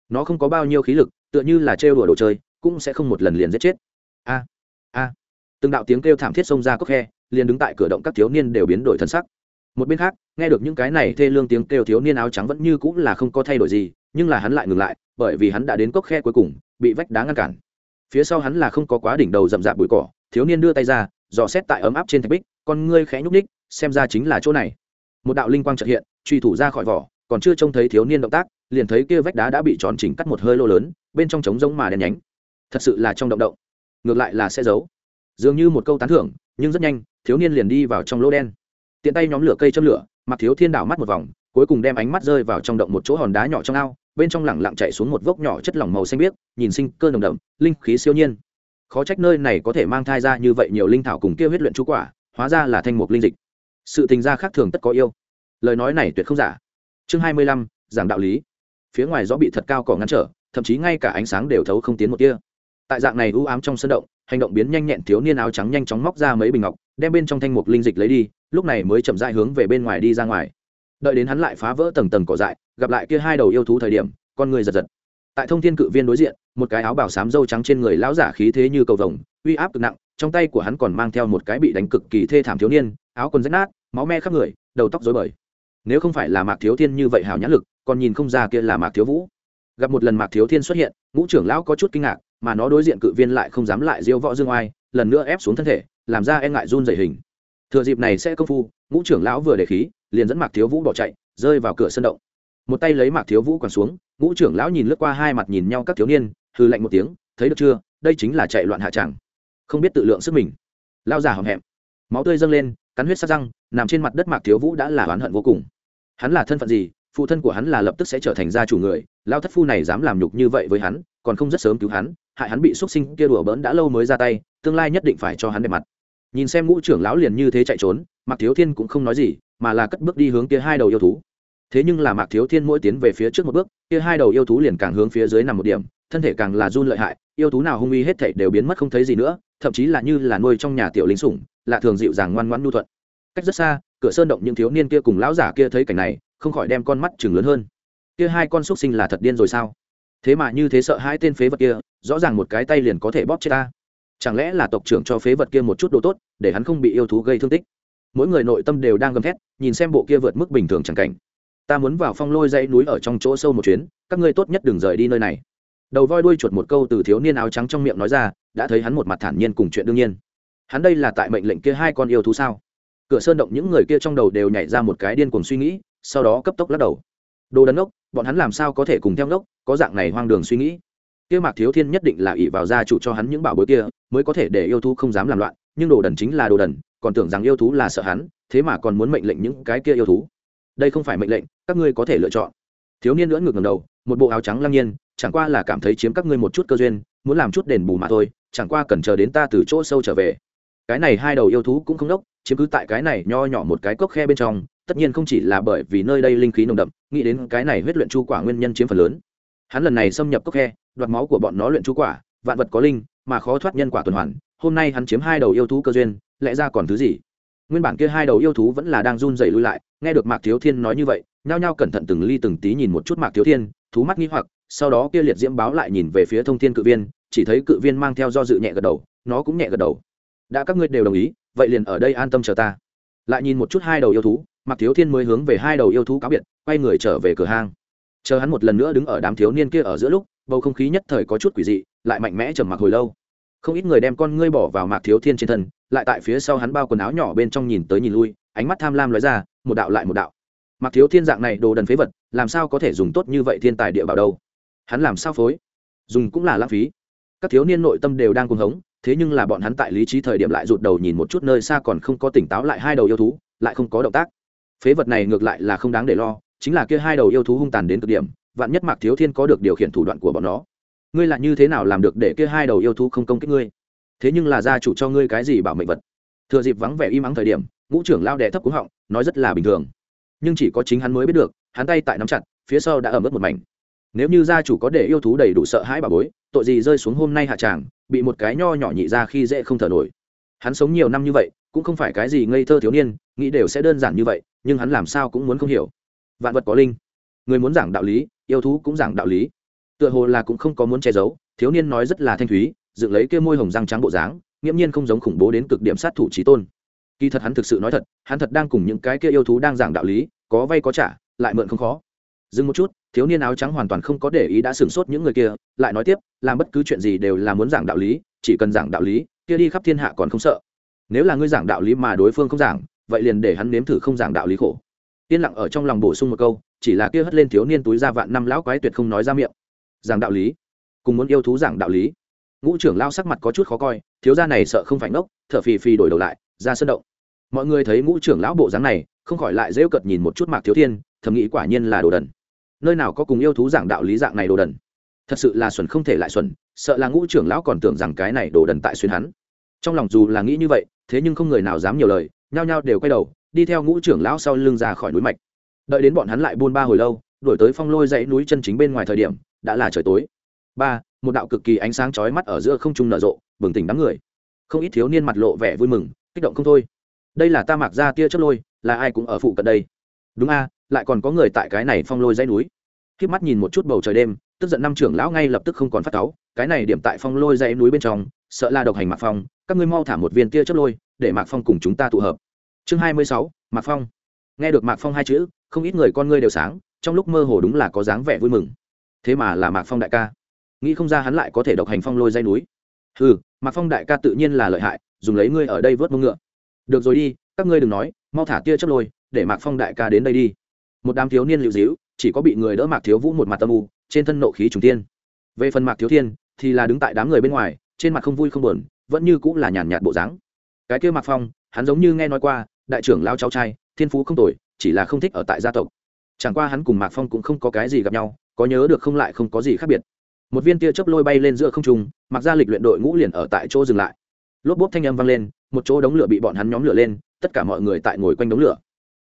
Nó không có bao nhiêu khí lực, tựa như là trêu đùa đồ chơi, cũng sẽ không một lần liền giết chết. A a. Từng đạo tiếng kêu thảm thiết xông ra cốc khe, liền đứng tại cửa động các thiếu niên đều biến đổi thân sắc. Một bên khác, nghe được những cái này thê lương tiếng kêu thiếu niên áo trắng vẫn như cũng là không có thay đổi gì, nhưng là hắn lại ngừng lại, bởi vì hắn đã đến cốc khe cuối cùng bị vách đá ngăn cản. Phía sau hắn là không có quá đỉnh đầu rậm rạp bụi cỏ, thiếu niên đưa tay ra, dò xét tại ấm áp trên thạch bích, con ngươi khẽ nhúc ních xem ra chính là chỗ này. Một đạo linh quang trật hiện, truy thủ ra khỏi vỏ, còn chưa trông thấy thiếu niên động tác, liền thấy kia vách đá đã bị tròn chỉnh cắt một hơi lô lớn, bên trong trống giống mà đen nhánh. Thật sự là trong động động. Ngược lại là sẽ giấu. Dường như một câu tán thưởng, nhưng rất nhanh, thiếu niên liền đi vào trong lô đen. Tiện tay nhóm lửa cây châm lửa mặc thiếu thiên đảo mắt một vòng, cuối cùng đem ánh mắt rơi vào trong động một chỗ hòn đá nhỏ trong ao bên trong lẳng lặng chạy xuống một vốc nhỏ chất lỏng màu xanh biếc, nhìn sinh cơ nồng đậm, linh khí siêu nhiên. Khó trách nơi này có thể mang thai ra như vậy nhiều linh thảo cùng kia huyết luyện chú quả, hóa ra là thanh mục linh dịch. Sự tình gia khác thường tất có yêu. Lời nói này tuyệt không giả. Chương hai mươi lăm, giảng đạo lý. Phía ngoài gió bị thật cao cỏ ngăn trở, thậm chí ngay cả ánh sáng đều thấu không tiến một tia. Tại dạng này u ám trong sân động, hành động biến nhanh nhẹn thiếu niên áo trắng nhanh chóng móc ra mấy bình ngọc, đem bên trong thanh mục linh dịch lấy đi, lúc này mới chậm dại hướng về bên ngoài đi ra ngoài đợi đến hắn lại phá vỡ tầng tầng cỏ dại, gặp lại kia hai đầu yêu thú thời điểm, con người giật giật. Tại thông thiên cự viên đối diện, một cái áo bảo sám dâu trắng trên người lão giả khí thế như cầu vồng, uy áp cực nặng, trong tay của hắn còn mang theo một cái bị đánh cực kỳ thê thảm thiếu niên, áo quần rách nát, máu me khắp người, đầu tóc rối bời. Nếu không phải là mạc thiếu thiên như vậy hào nhã lực, còn nhìn không ra kia là mạc thiếu vũ. Gặp một lần mạc thiếu thiên xuất hiện, ngũ trưởng lão có chút kinh ngạc, mà nó đối diện cự viên lại không dám lại diêu võ dương oai, lần nữa ép xuống thân thể, làm ra e ngại run dày hình. Thừa dịp này sẽ công phu, ngũ trưởng lão vừa để khí liền dẫn mạc thiếu vũ bỏ chạy, rơi vào cửa sân động. Một tay lấy mạc thiếu vũ còn xuống, ngũ trưởng lão nhìn lướt qua hai mặt nhìn nhau các thiếu niên hư lạnh một tiếng, thấy được chưa? Đây chính là chạy loạn hạ tràng không biết tự lượng sức mình. Lao già hòm hẹm. Máu tươi dâng lên, cắn huyết sát răng, nằm trên mặt đất mạc thiếu vũ đã là oán hận vô cùng. Hắn là thân phận gì? Phụ thân của hắn là lập tức sẽ trở thành gia chủ người, lao thất phu này dám làm nhục như vậy với hắn, còn không rất sớm cứu hắn, hại hắn bị x u ấ t sinh kia đùa bỡn đã lâu mới ra tay, tương lai nhất định phải cho hắn đẹp mặt. Nhìn xem ngũ trưởng lão liền như thế chạy trốn, mạc thiếu thiên cũng không nói gì mà là cất bước đi hướng kia hai đầu yêu thú. Thế nhưng là mạc thiếu thiên mỗi tiến về phía trước một bước, kia hai đầu yêu thú liền càng hướng phía dưới nằm một điểm, thân thể càng là run lợi hại, yêu thú nào hung uy hết thảy đều biến mất không thấy gì nữa, thậm chí là như là nuôi trong nhà tiểu lính sủng, lạ thường dịu dàng ngoan ngoãn nhu thuận. Cách rất xa, cửa sơn động những thiếu niên kia cùng lão giả kia thấy cảnh này, không khỏi đem con mắt chừng lớn hơn. Kia hai con xúc sinh là thật điên rồi sao? Thế mà như thế sợ hai tên phế vật kia, rõ ràng một cái tay liền có thể bóp chết ta. Chẳng lẽ là tộc trưởng cho phế vật kia một chút đồ tốt, để hắn không bị yêu thú gây thương tích? Mỗi người nội tâm đều đang gầm thét, nhìn xem bộ kia vượt mức bình thường chẳng cảnh. Ta muốn vào phong lôi dãy núi ở trong chỗ sâu một chuyến, các ngươi tốt nhất đừng rời đi nơi này. Đầu voi đuôi chuột một câu từ thiếu niên áo trắng trong miệng nói ra, đã thấy hắn một mặt thản nhiên cùng chuyện đương nhiên. Hắn đây là tại mệnh lệnh kia hai con yêu thú sao? Cửa sơn động những người kia trong đầu đều nhảy ra một cái điên cuồng suy nghĩ, sau đó cấp tốc lắc đầu. Đồ đần ốc, bọn hắn làm sao có thể cùng theo ngốc, có dạng này hoang đường suy nghĩ. Kia mạc thiếu thiên nhất định là ỷ vào gia chủ cho hắn những bảo bối kia, mới có thể để yêu thú không dám làm loạn, nhưng đồ đần chính là đồ đần còn tưởng rằng yêu thú là sợ hắn, thế mà còn muốn mệnh lệnh những cái kia yêu thú. Đây không phải mệnh lệnh, các ngươi có thể lựa chọn. Thiếu niên lưỡn ngược ngầm đầu, một bộ áo trắng lăng nhiên, chẳng qua là cảm thấy chiếm các ngươi một chút cơ duyên, muốn làm chút đền bù mà thôi, chẳng qua cần chờ đến ta từ chỗ sâu trở về. Cái này hai đầu yêu thú cũng không đốc, chiếm cứ tại cái này nho nhỏ một cái cốc khe bên trong, tất nhiên không chỉ là bởi vì nơi đây linh khí nồng đậm, nghĩ đến cái này huyết luyện chu quả nguyên nhân chiếm phần lớn. Hắn lần này xâm nhập cốc khe, đoạt máu của bọn nó luyện chu quả, vạn vật có linh, mà khó thoát nhân quả tuần hoàn, hôm nay hắn chiếm hai đầu yêu thú cơ duyên lẽ ra còn thứ gì? Nguyên bản kia hai đầu yêu thú vẫn là đang run dày lui lại, nghe được mạc thiếu thiên nói như vậy, nhao nhao cẩn thận từng ly từng tí nhìn một chút mạc thiếu thiên, thú mắt nghi hoặc, sau đó kia liệt diễm báo lại nhìn về phía thông thiên cự viên, chỉ thấy cự viên mang theo do dự nhẹ gật đầu, nó cũng nhẹ gật đầu. Đã các ngươi đều đồng ý, vậy liền ở đây an tâm chờ ta. Lại nhìn một chút hai đầu yêu thú, mạc thiếu thiên mới hướng về hai đầu yêu thú cáo biệt, quay người trở về cửa hang. Chờ hắn một lần nữa đứng ở đám thiếu niên kia ở giữa lúc, bầu không khí nhất thời có chút quỷ dị, lại mạnh mẽ trầm mặc hồi lâu. Không ít người đem con ngươi bỏ vào mạc thiếu thiên trên thân lại tại phía sau hắn bao quần áo nhỏ bên trong nhìn tới nhìn lui, ánh mắt tham lam lóe ra, một đạo lại một đạo. Mặc thiếu thiên dạng này đồ đần phế vật, làm sao có thể dùng tốt như vậy thiên tài địa bảo đâu? Hắn làm sao phối? Dùng cũng là lãng phí. Các thiếu niên nội tâm đều đang cuồng hống, thế nhưng là bọn hắn tại lý trí thời điểm lại rụt đầu nhìn một chút nơi xa còn không có tỉnh táo lại hai đầu yêu thú, lại không có động tác. Phế vật này ngược lại là không đáng để lo, chính là kia hai đầu yêu thú hung tàn đến cực điểm, vạn nhất mạc thiếu thiên có được điều khiển thủ đoạn của bọn nó, ngươi là như thế nào làm được để kia hai đầu yêu thú không công kích ngươi? Thế nhưng là gia chủ cho ngươi cái gì bảo mệnh vật? Thừa dịp vắng vẻ im ắng thời điểm, ngũ trưởng lao đẻ thấp cúng họng, nói rất là bình thường. Nhưng chỉ có chính hắn mới biết được, hắn tay tại nắm chặt, phía sau đã ẩm ướt một mảnh. Nếu như gia chủ có để yêu thú đầy đủ sợ hãi bà bối, tội gì rơi xuống hôm nay hạ tràng, bị một cái nho nhỏ nhị ra khi dễ không thở nổi. Hắn sống nhiều năm như vậy, cũng không phải cái gì ngây thơ thiếu niên, nghĩ đều sẽ đơn giản như vậy, nhưng hắn làm sao cũng muốn không hiểu. Vạn vật có linh. Người muốn giảng đạo lý, yêu thú cũng giảng đạo lý. Tựa hồ là cũng không có muốn che giấu, thiếu niên nói rất là thanh thúy dựng lấy kia môi hồng răng trắng bộ dáng, nghiễm nhiên không giống khủng bố đến cực điểm sát thủ trí tôn. Kỳ thật hắn thực sự nói thật, hắn thật đang cùng những cái kia yêu thú đang giảng đạo lý, có vay có trả, lại mượn không khó. Dừng một chút, thiếu niên áo trắng hoàn toàn không có để ý đã sửng sốt những người kia, lại nói tiếp, làm bất cứ chuyện gì đều là muốn giảng đạo lý, chỉ cần giảng đạo lý, kia đi khắp thiên hạ còn không sợ. Nếu là ngươi giảng đạo lý mà đối phương không giảng, vậy liền để hắn nếm thử không giảng đạo lý khổ. Yên lặng ở trong lòng bổ sung một câu, chỉ là kia hất lên thiếu niên túi ra vạn năm lão quái tuyệt không nói ra miệng. Giảng đạo lý, cùng muốn yêu thú giảng đạo lý ngũ trưởng lao sắc mặt có chút khó coi, thiếu gia này sợ không phải ngốc, thở phì phì đổi đầu lại, ra sân động. Mọi người thấy ngũ trưởng lão bộ dáng này, không khỏi lại rêu cợt nhìn một chút mạc thiếu thiên, thầm nghĩ quả nhiên là đồ đần. Nơi nào có cùng yêu thú giảng đạo lý dạng này đồ đần? Thật sự là xuẩn không thể lại xuẩn, sợ là ngũ trưởng lão còn tưởng rằng cái này đồ đần tại xuyên hắn. Trong lòng dù là nghĩ như vậy, thế nhưng không người nào dám nhiều lời, nhao nhao đều quay đầu, đi theo ngũ trưởng lão sau lưng ra khỏi núi mạch. Đợi đến bọn hắn lại buôn ba hồi lâu đổi tới phong lôi dãy núi chân chính bên ngoài thời điểm, đã là trời tối ba, một đạo cực kỳ ánh sáng chói mắt ở giữa không trung nở rộ, bừng tỉnh đám người. Không ít thiếu niên mặt lộ vẻ vui mừng, kích động không thôi. Đây là ta mặc ra tia chớp lôi, là ai cũng ở phụ cận đây. Đúng a, lại còn có người tại cái này phong lôi dãy núi. Khi mắt nhìn một chút bầu trời đêm, tức giận năm trưởng lão ngay lập tức không còn phát cáu, cái này điểm tại phong lôi dãy núi bên trong, sợ là độc hành mạc phong, các ngươi mau thả một viên tia chớp lôi, để mạc phong cùng chúng ta tụ hợp. Chương hai mươi sáu, mạc phong. Nghe được mạc phong hai chữ, không ít người con ngươi đều sáng, trong lúc mơ hồ đúng là có dáng vẻ vui mừng. Thế mà là mạc phong đại ca nghĩ không ra hắn lại có thể độc hành phong lôi dây núi. Ừ mạc phong đại ca tự nhiên là lợi hại, dùng lấy ngươi ở đây vớt mông ngựa. Được rồi đi, các ngươi đừng nói, mau thả tia chớp lôi, để mạc phong đại ca đến đây đi. Một đám thiếu niên liệu dĩu, chỉ có bị người đỡ mạc thiếu vũ một mặt tâm u, trên thân nộ khí trùng tiên về phần mạc thiếu thiên, thì là đứng tại đám người bên ngoài, trên mặt không vui không buồn, vẫn như cũng là nhàn nhạt bộ dáng. Cái kia mạc phong, hắn giống như nghe nói qua, đại trưởng lao cháu trai, thiên phú không tồi, chỉ là không thích ở tại gia tộc. Chẳng qua hắn cùng mạc phong cũng không có cái gì gặp nhau, có nhớ được không lại không có gì khác biệt một viên tia chớp lôi bay lên giữa không trung, mặc ra lịch luyện đội ngũ liền ở tại chỗ dừng lại. Lốp bốp thanh âm vang lên, một chỗ đống lửa bị bọn hắn nhóm lửa lên, tất cả mọi người tại ngồi quanh đống lửa.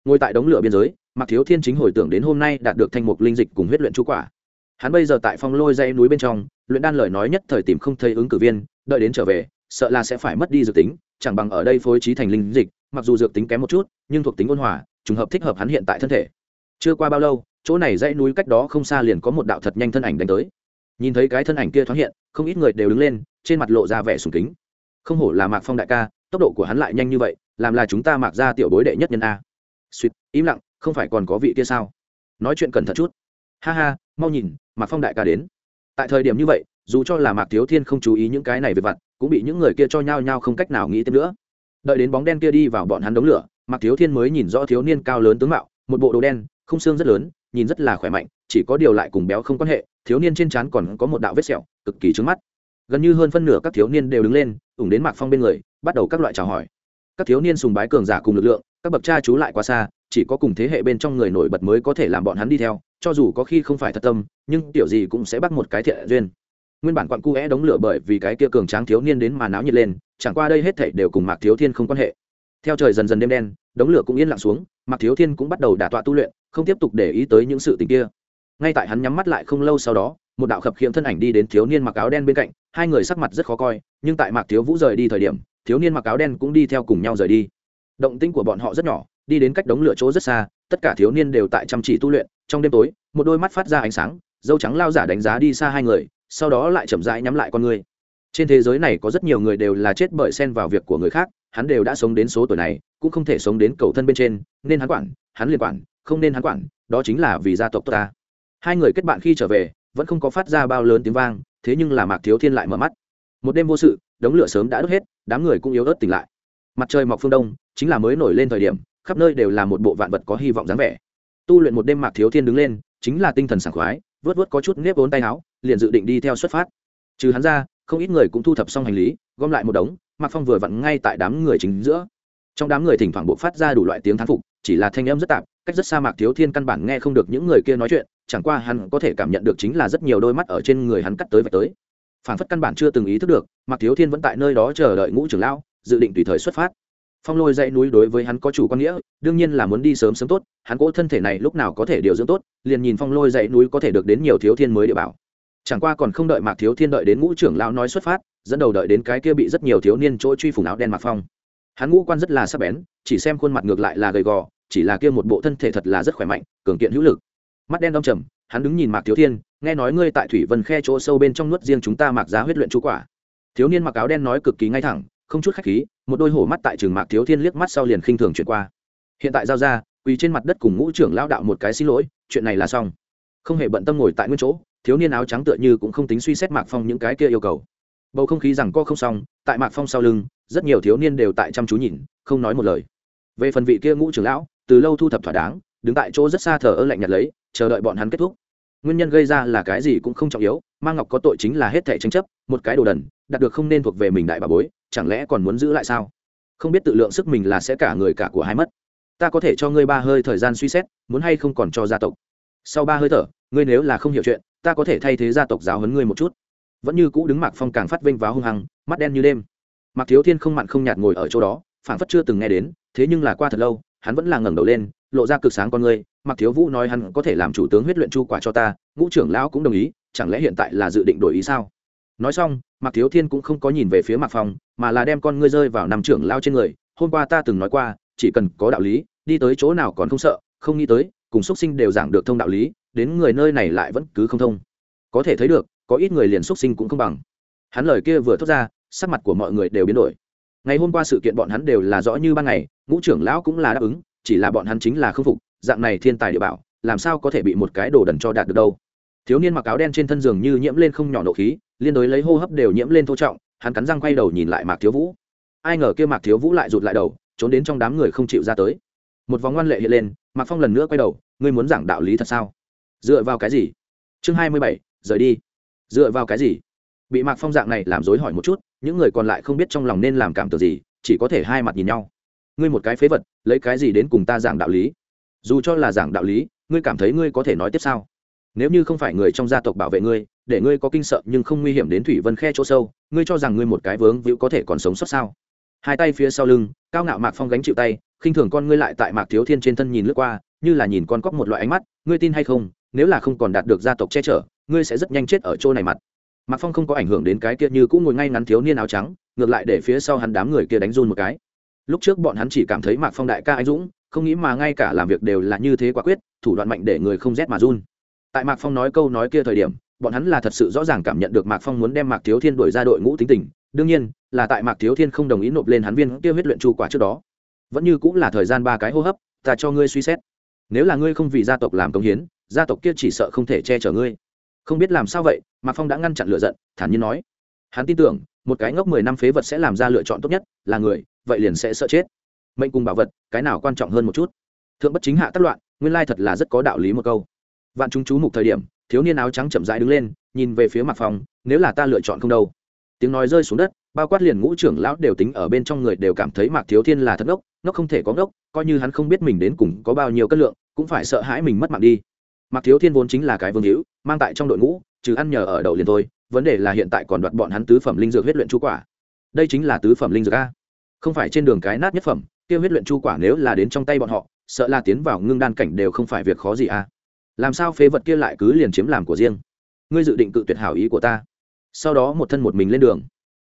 Ngồi tại đống lửa biên giới mặc thiếu thiên chính hồi tưởng đến hôm nay đạt được thanh mục linh dịch cùng huyết luyện chú quả. Hắn bây giờ tại phong lôi dây núi bên trong, luyện đan lời nói nhất thời tìm không thấy ứng cử viên, đợi đến trở về, sợ là sẽ phải mất đi dược tính, chẳng bằng ở đây phối trí thành linh dịch, mặc dù dược tính kém một chút, nhưng thuộc tính ôn hòa, trùng hợp thích hợp hắn hiện tại thân thể. Chưa qua bao lâu, chỗ này dãy núi cách đó không xa liền có một đạo thật nhanh thân ảnh đánh tới nhìn thấy cái thân ảnh kia thoáng hiện, không ít người đều đứng lên, trên mặt lộ ra vẻ sùng kính. Không hổ là mạc phong đại ca, tốc độ của hắn lại nhanh như vậy, làm là chúng ta mạc ra tiểu bối đệ nhất nhân a. Suýt im lặng, không phải còn có vị kia sao? Nói chuyện cẩn thận chút. Ha ha, mau nhìn, mạc phong đại ca đến. Tại thời điểm như vậy, dù cho là mạc thiếu thiên không chú ý những cái này về vặt, cũng bị những người kia cho nhau nhau không cách nào nghĩ tiếp nữa. Đợi đến bóng đen kia đi vào bọn hắn đống lửa, mạc thiếu thiên mới nhìn rõ thiếu niên cao lớn tướng mạo, một bộ đồ đen không xương rất lớn, nhìn rất là khỏe mạnh chỉ có điều lại cùng béo không quan hệ, thiếu niên trên trán còn có một đạo vết sẹo, cực kỳ trứng mắt. Gần như hơn phân nửa các thiếu niên đều đứng lên, ủng đến mạc phong bên người, bắt đầu các loại chào hỏi. Các thiếu niên sùng bái cường giả cùng lực lượng, các bậc cha chú lại quá xa, chỉ có cùng thế hệ bên trong người nổi bật mới có thể làm bọn hắn đi theo, cho dù có khi không phải thật tâm, nhưng tiểu gì cũng sẽ bắt một cái thiện duyên. Nguyên bản quặn cu é đống lửa bởi vì cái kia cường tráng thiếu niên đến mà náo nhiệt lên, chẳng qua đây hết thảy đều cùng mạc thiếu thiên không quan hệ. Theo trời dần dần đêm đen, đống lửa cũng yên lặng xuống, mạc thiếu thiên cũng bắt đầu đả tọa tu luyện, không tiếp tục để ý tới những sự tình kia ngay tại hắn nhắm mắt lại không lâu sau đó, một đạo khập khiễng thân ảnh đi đến thiếu niên mặc áo đen bên cạnh, hai người sắc mặt rất khó coi, nhưng tại mạc thiếu vũ rời đi thời điểm, thiếu niên mặc áo đen cũng đi theo cùng nhau rời đi. Động tĩnh của bọn họ rất nhỏ, đi đến cách đống lửa chỗ rất xa, tất cả thiếu niên đều tại chăm chỉ tu luyện, trong đêm tối, một đôi mắt phát ra ánh sáng, dâu trắng lao giả đánh giá đi xa hai người, sau đó lại chậm rãi nhắm lại con người. Trên thế giới này có rất nhiều người đều là chết bởi xen vào việc của người khác, hắn đều đã sống đến số tuổi này, cũng không thể sống đến cầu thân bên trên, nên hắn quản, hắn liền quản, không nên hắn quản, đó chính là vì gia tộc tốt ta hai người kết bạn khi trở về, vẫn không có phát ra bao lớn tiếng vang, thế nhưng là mạc thiếu thiên lại mở mắt. Một đêm vô sự, đống lửa sớm đã đốt hết, đám người cũng yếu ớt tỉnh lại. Mặt trời mọc phương đông, chính là mới nổi lên thời điểm, khắp nơi đều là một bộ vạn vật có hy vọng dáng vẻ. Tu luyện một đêm mạc thiếu thiên đứng lên, chính là tinh thần sảng khoái, vớt vớt có chút nếp vốn tay áo, liền dự định đi theo xuất phát. Trừ hắn ra, không ít người cũng thu thập xong hành lý, gom lại một đống, mạc phong vừa vặn ngay tại đám người chính giữa. Trong đám người thỉnh thoảng bộ phát ra đủ loại tiếng thán phục, chỉ là thanh âm rất tạp, cách rất xa mạc thiếu thiên căn bản nghe không được những người kia nói chuyện chẳng qua hắn có thể cảm nhận được chính là rất nhiều đôi mắt ở trên người hắn cắt tới và tới. Phản phất căn bản chưa từng ý thức được Mặc thiếu thiên vẫn tại nơi đó chờ đợi ngũ trưởng lão, dự định tùy thời xuất phát. Phong lôi dãy núi đối với hắn có chủ quan nghĩa, đương nhiên là muốn đi sớm sớm tốt, hắn cỗ thân thể này lúc nào có thể điều dưỡng tốt, liền nhìn phong lôi dãy núi có thể được đến nhiều thiếu thiên mới địa bảo. Chẳng qua còn không đợi mạc thiếu thiên đợi đến ngũ trưởng lão nói xuất phát, dẫn đầu đợi đến cái kia bị rất nhiều thiếu niên chỗ truy phủng áo đen mạc phong. Hắn ngũ quan rất là sắc bén, chỉ xem khuôn mặt ngược lại là gầy gò, chỉ là kia một bộ thân thể thật là rất khỏe mạnh, cường kiện hữu lực mắt đen đong trầm, hắn đứng nhìn mạc thiếu thiên, nghe nói ngươi tại thủy vân khe chỗ sâu bên trong nuốt riêng chúng ta mạc giá huyết luyện chú quả. Thiếu niên mặc áo đen nói cực kỳ ngay thẳng, không chút khách khí, một đôi hổ mắt tại trường mạc thiếu thiên liếc mắt sau liền khinh thường chuyển qua. Hiện tại giao ra, quỳ trên mặt đất cùng ngũ trưởng lao đạo một cái xin lỗi, chuyện này là xong. Không hề bận tâm ngồi tại nguyên chỗ, thiếu niên áo trắng tựa như cũng không tính suy xét mạc phong những cái kia yêu cầu. Bầu không khí rằng co không xong, tại mạc phong sau lưng, rất nhiều thiếu niên đều tại chăm chú nhìn, không nói một lời. Về phần vị kia ngũ trưởng lão, từ lâu thu thập thỏa đáng đứng tại chỗ rất xa thờ ơ lạnh nhạt lấy, chờ đợi bọn hắn kết thúc. Nguyên nhân gây ra là cái gì cũng không trọng yếu mang ngọc có tội chính là hết thẻ tranh chấp, một cái đồ đần, đạt được không nên thuộc về mình đại bà bối, chẳng lẽ còn muốn giữ lại sao? Không biết tự lượng sức mình là sẽ cả người cả của hai mất. Ta có thể cho ngươi ba hơi thời gian suy xét, muốn hay không còn cho gia tộc. Sau ba hơi thở, ngươi nếu là không hiểu chuyện, ta có thể thay thế gia tộc giáo hấn ngươi một chút. Vẫn như cũ đứng mạc phong càng phát vinh váo hung hăng, mắt đen như đêm. Mạc thiếu thiên không mặn không nhạt ngồi ở chỗ đó phản phất chưa từng nghe đến, thế nhưng là qua thật lâu, hắn vẫn là ngẩng đầu lên lộ ra cực sáng con ngươi Mặc thiếu vũ nói hắn có thể làm chủ tướng huyết luyện chu quả cho ta, ngũ trưởng lão cũng đồng ý, chẳng lẽ hiện tại là dự định đổi ý sao? Nói xong Mặc thiếu thiên cũng không có nhìn về phía mạc phong, mà là đem con ngươi rơi vào năm trưởng lao trên người. Hôm qua ta từng nói qua, chỉ cần có đạo lý, đi tới chỗ nào còn không sợ, không nghĩ tới, cùng xuất sinh đều giảng được thông đạo lý, đến người nơi này lại vẫn cứ không thông. Có thể thấy được, có ít người liền xuất sinh cũng không bằng. Hắn lời kia vừa thốt ra, sắc mặt của mọi người đều biến đổi. Ngày hôm qua sự kiện bọn hắn đều là rõ như ban ngày, ngũ trưởng lão cũng là đáp ứng chỉ là bọn hắn chính là không phục, dạng này thiên tài địa bảo, làm sao có thể bị một cái đồ đần cho đạt được đâu? Thiếu niên mặc áo đen trên thân giường như nhiễm lên không nhỏ nộ khí, liên đối lấy hô hấp đều nhiễm lên thô trọng, hắn cắn răng quay đầu nhìn lại mạc thiếu vũ. Ai ngờ kia mạc thiếu vũ lại rụt lại đầu, trốn đến trong đám người không chịu ra tới. Một vòng ngoan lệ hiện lên, mạc phong lần nữa quay đầu, ngươi muốn giảng đạo lý thật sao? Dựa vào cái gì? Chương hai mươi bảy, rời đi. Dựa vào cái gì? Bị mạc phong dạng này làm dối hỏi một chút, những người còn lại không biết trong lòng nên làm cảm tưởng gì, chỉ có thể hai mặt nhìn nhau ngươi một cái phế vật, lấy cái gì đến cùng ta giảng đạo lý? Dù cho là giảng đạo lý, ngươi cảm thấy ngươi có thể nói tiếp sao? Nếu như không phải người trong gia tộc bảo vệ ngươi, để ngươi có kinh sợ nhưng không nguy hiểm đến thủy vân khe chỗ sâu, ngươi cho rằng ngươi một cái vướng víu có thể còn sống sót sao? Hai tay phía sau lưng, cao ngạo mạc phong gánh chịu tay, khinh thường con ngươi lại tại mạc thiếu thiên trên thân nhìn lướt qua, như là nhìn con cóc một loại ánh mắt, ngươi tin hay không, nếu là không còn đạt được gia tộc che chở, ngươi sẽ rất nhanh chết ở chỗ này mặt. Mạc phong không có ảnh hưởng đến cái kia như cũng ngồi ngay ngắn thiếu niên áo trắng, ngược lại để phía sau hắn đám người kia đánh run một cái lúc trước bọn hắn chỉ cảm thấy mạc phong đại ca anh dũng, không nghĩ mà ngay cả làm việc đều là như thế quả quyết, thủ đoạn mạnh để người không rét mà run. Tại mạc phong nói câu nói kia thời điểm, bọn hắn là thật sự rõ ràng cảm nhận được mạc phong muốn đem mạc thiếu thiên đuổi ra đội ngũ tính tình. Đương nhiên, là tại mạc thiếu thiên không đồng ý nộp lên hắn viên kia huyết luyện chu quả trước đó. Vẫn như cũng là thời gian ba cái hô hấp, ta cho ngươi suy xét. Nếu là ngươi không vì gia tộc làm công hiến, gia tộc kia chỉ sợ không thể che chở ngươi. Không biết làm sao vậy, mạc phong đã ngăn chặn lựa giận, thản nhiên nói. Hắn tin tưởng một cái ngốc mười năm phế vật sẽ làm ra lựa chọn tốt nhất, là người, vậy liền sẽ sợ chết. Mệnh cùng bảo vật, cái nào quan trọng hơn một chút? Thượng bất chính hạ tất loạn, nguyên lai thật là rất có đạo lý một câu. Vạn chúng chú mục thời điểm, thiếu niên áo trắng chậm rãi đứng lên, nhìn về phía mặt phòng, nếu là ta lựa chọn không đâu. Tiếng nói rơi xuống đất, bao quát liền ngũ trưởng lão đều tính ở bên trong người đều cảm thấy mạc thiếu thiên là thật ngốc nó không thể có ngốc, coi như hắn không biết mình đến cùng có bao nhiêu cân lượng, cũng phải sợ hãi mình mất mạng đi. Mạc thiếu thiên vốn chính là cái vương hữu, mang tại trong đội ngũ, trừ ăn nhờ ở đậu liền thôi vấn đề là hiện tại còn đoạt bọn hắn tứ phẩm linh dược huyết luyện chu quả. Đây chính là tứ phẩm linh dược a. Không phải trên đường cái nát nhất phẩm, kia huyết luyện chu quả nếu là đến trong tay bọn họ, sợ là tiến vào ngưng đan cảnh đều không phải việc khó gì a. Làm sao phế vật kia lại cứ liền chiếm làm của riêng? Ngươi dự định cự tuyệt hảo ý của ta. Sau đó một thân một mình lên đường.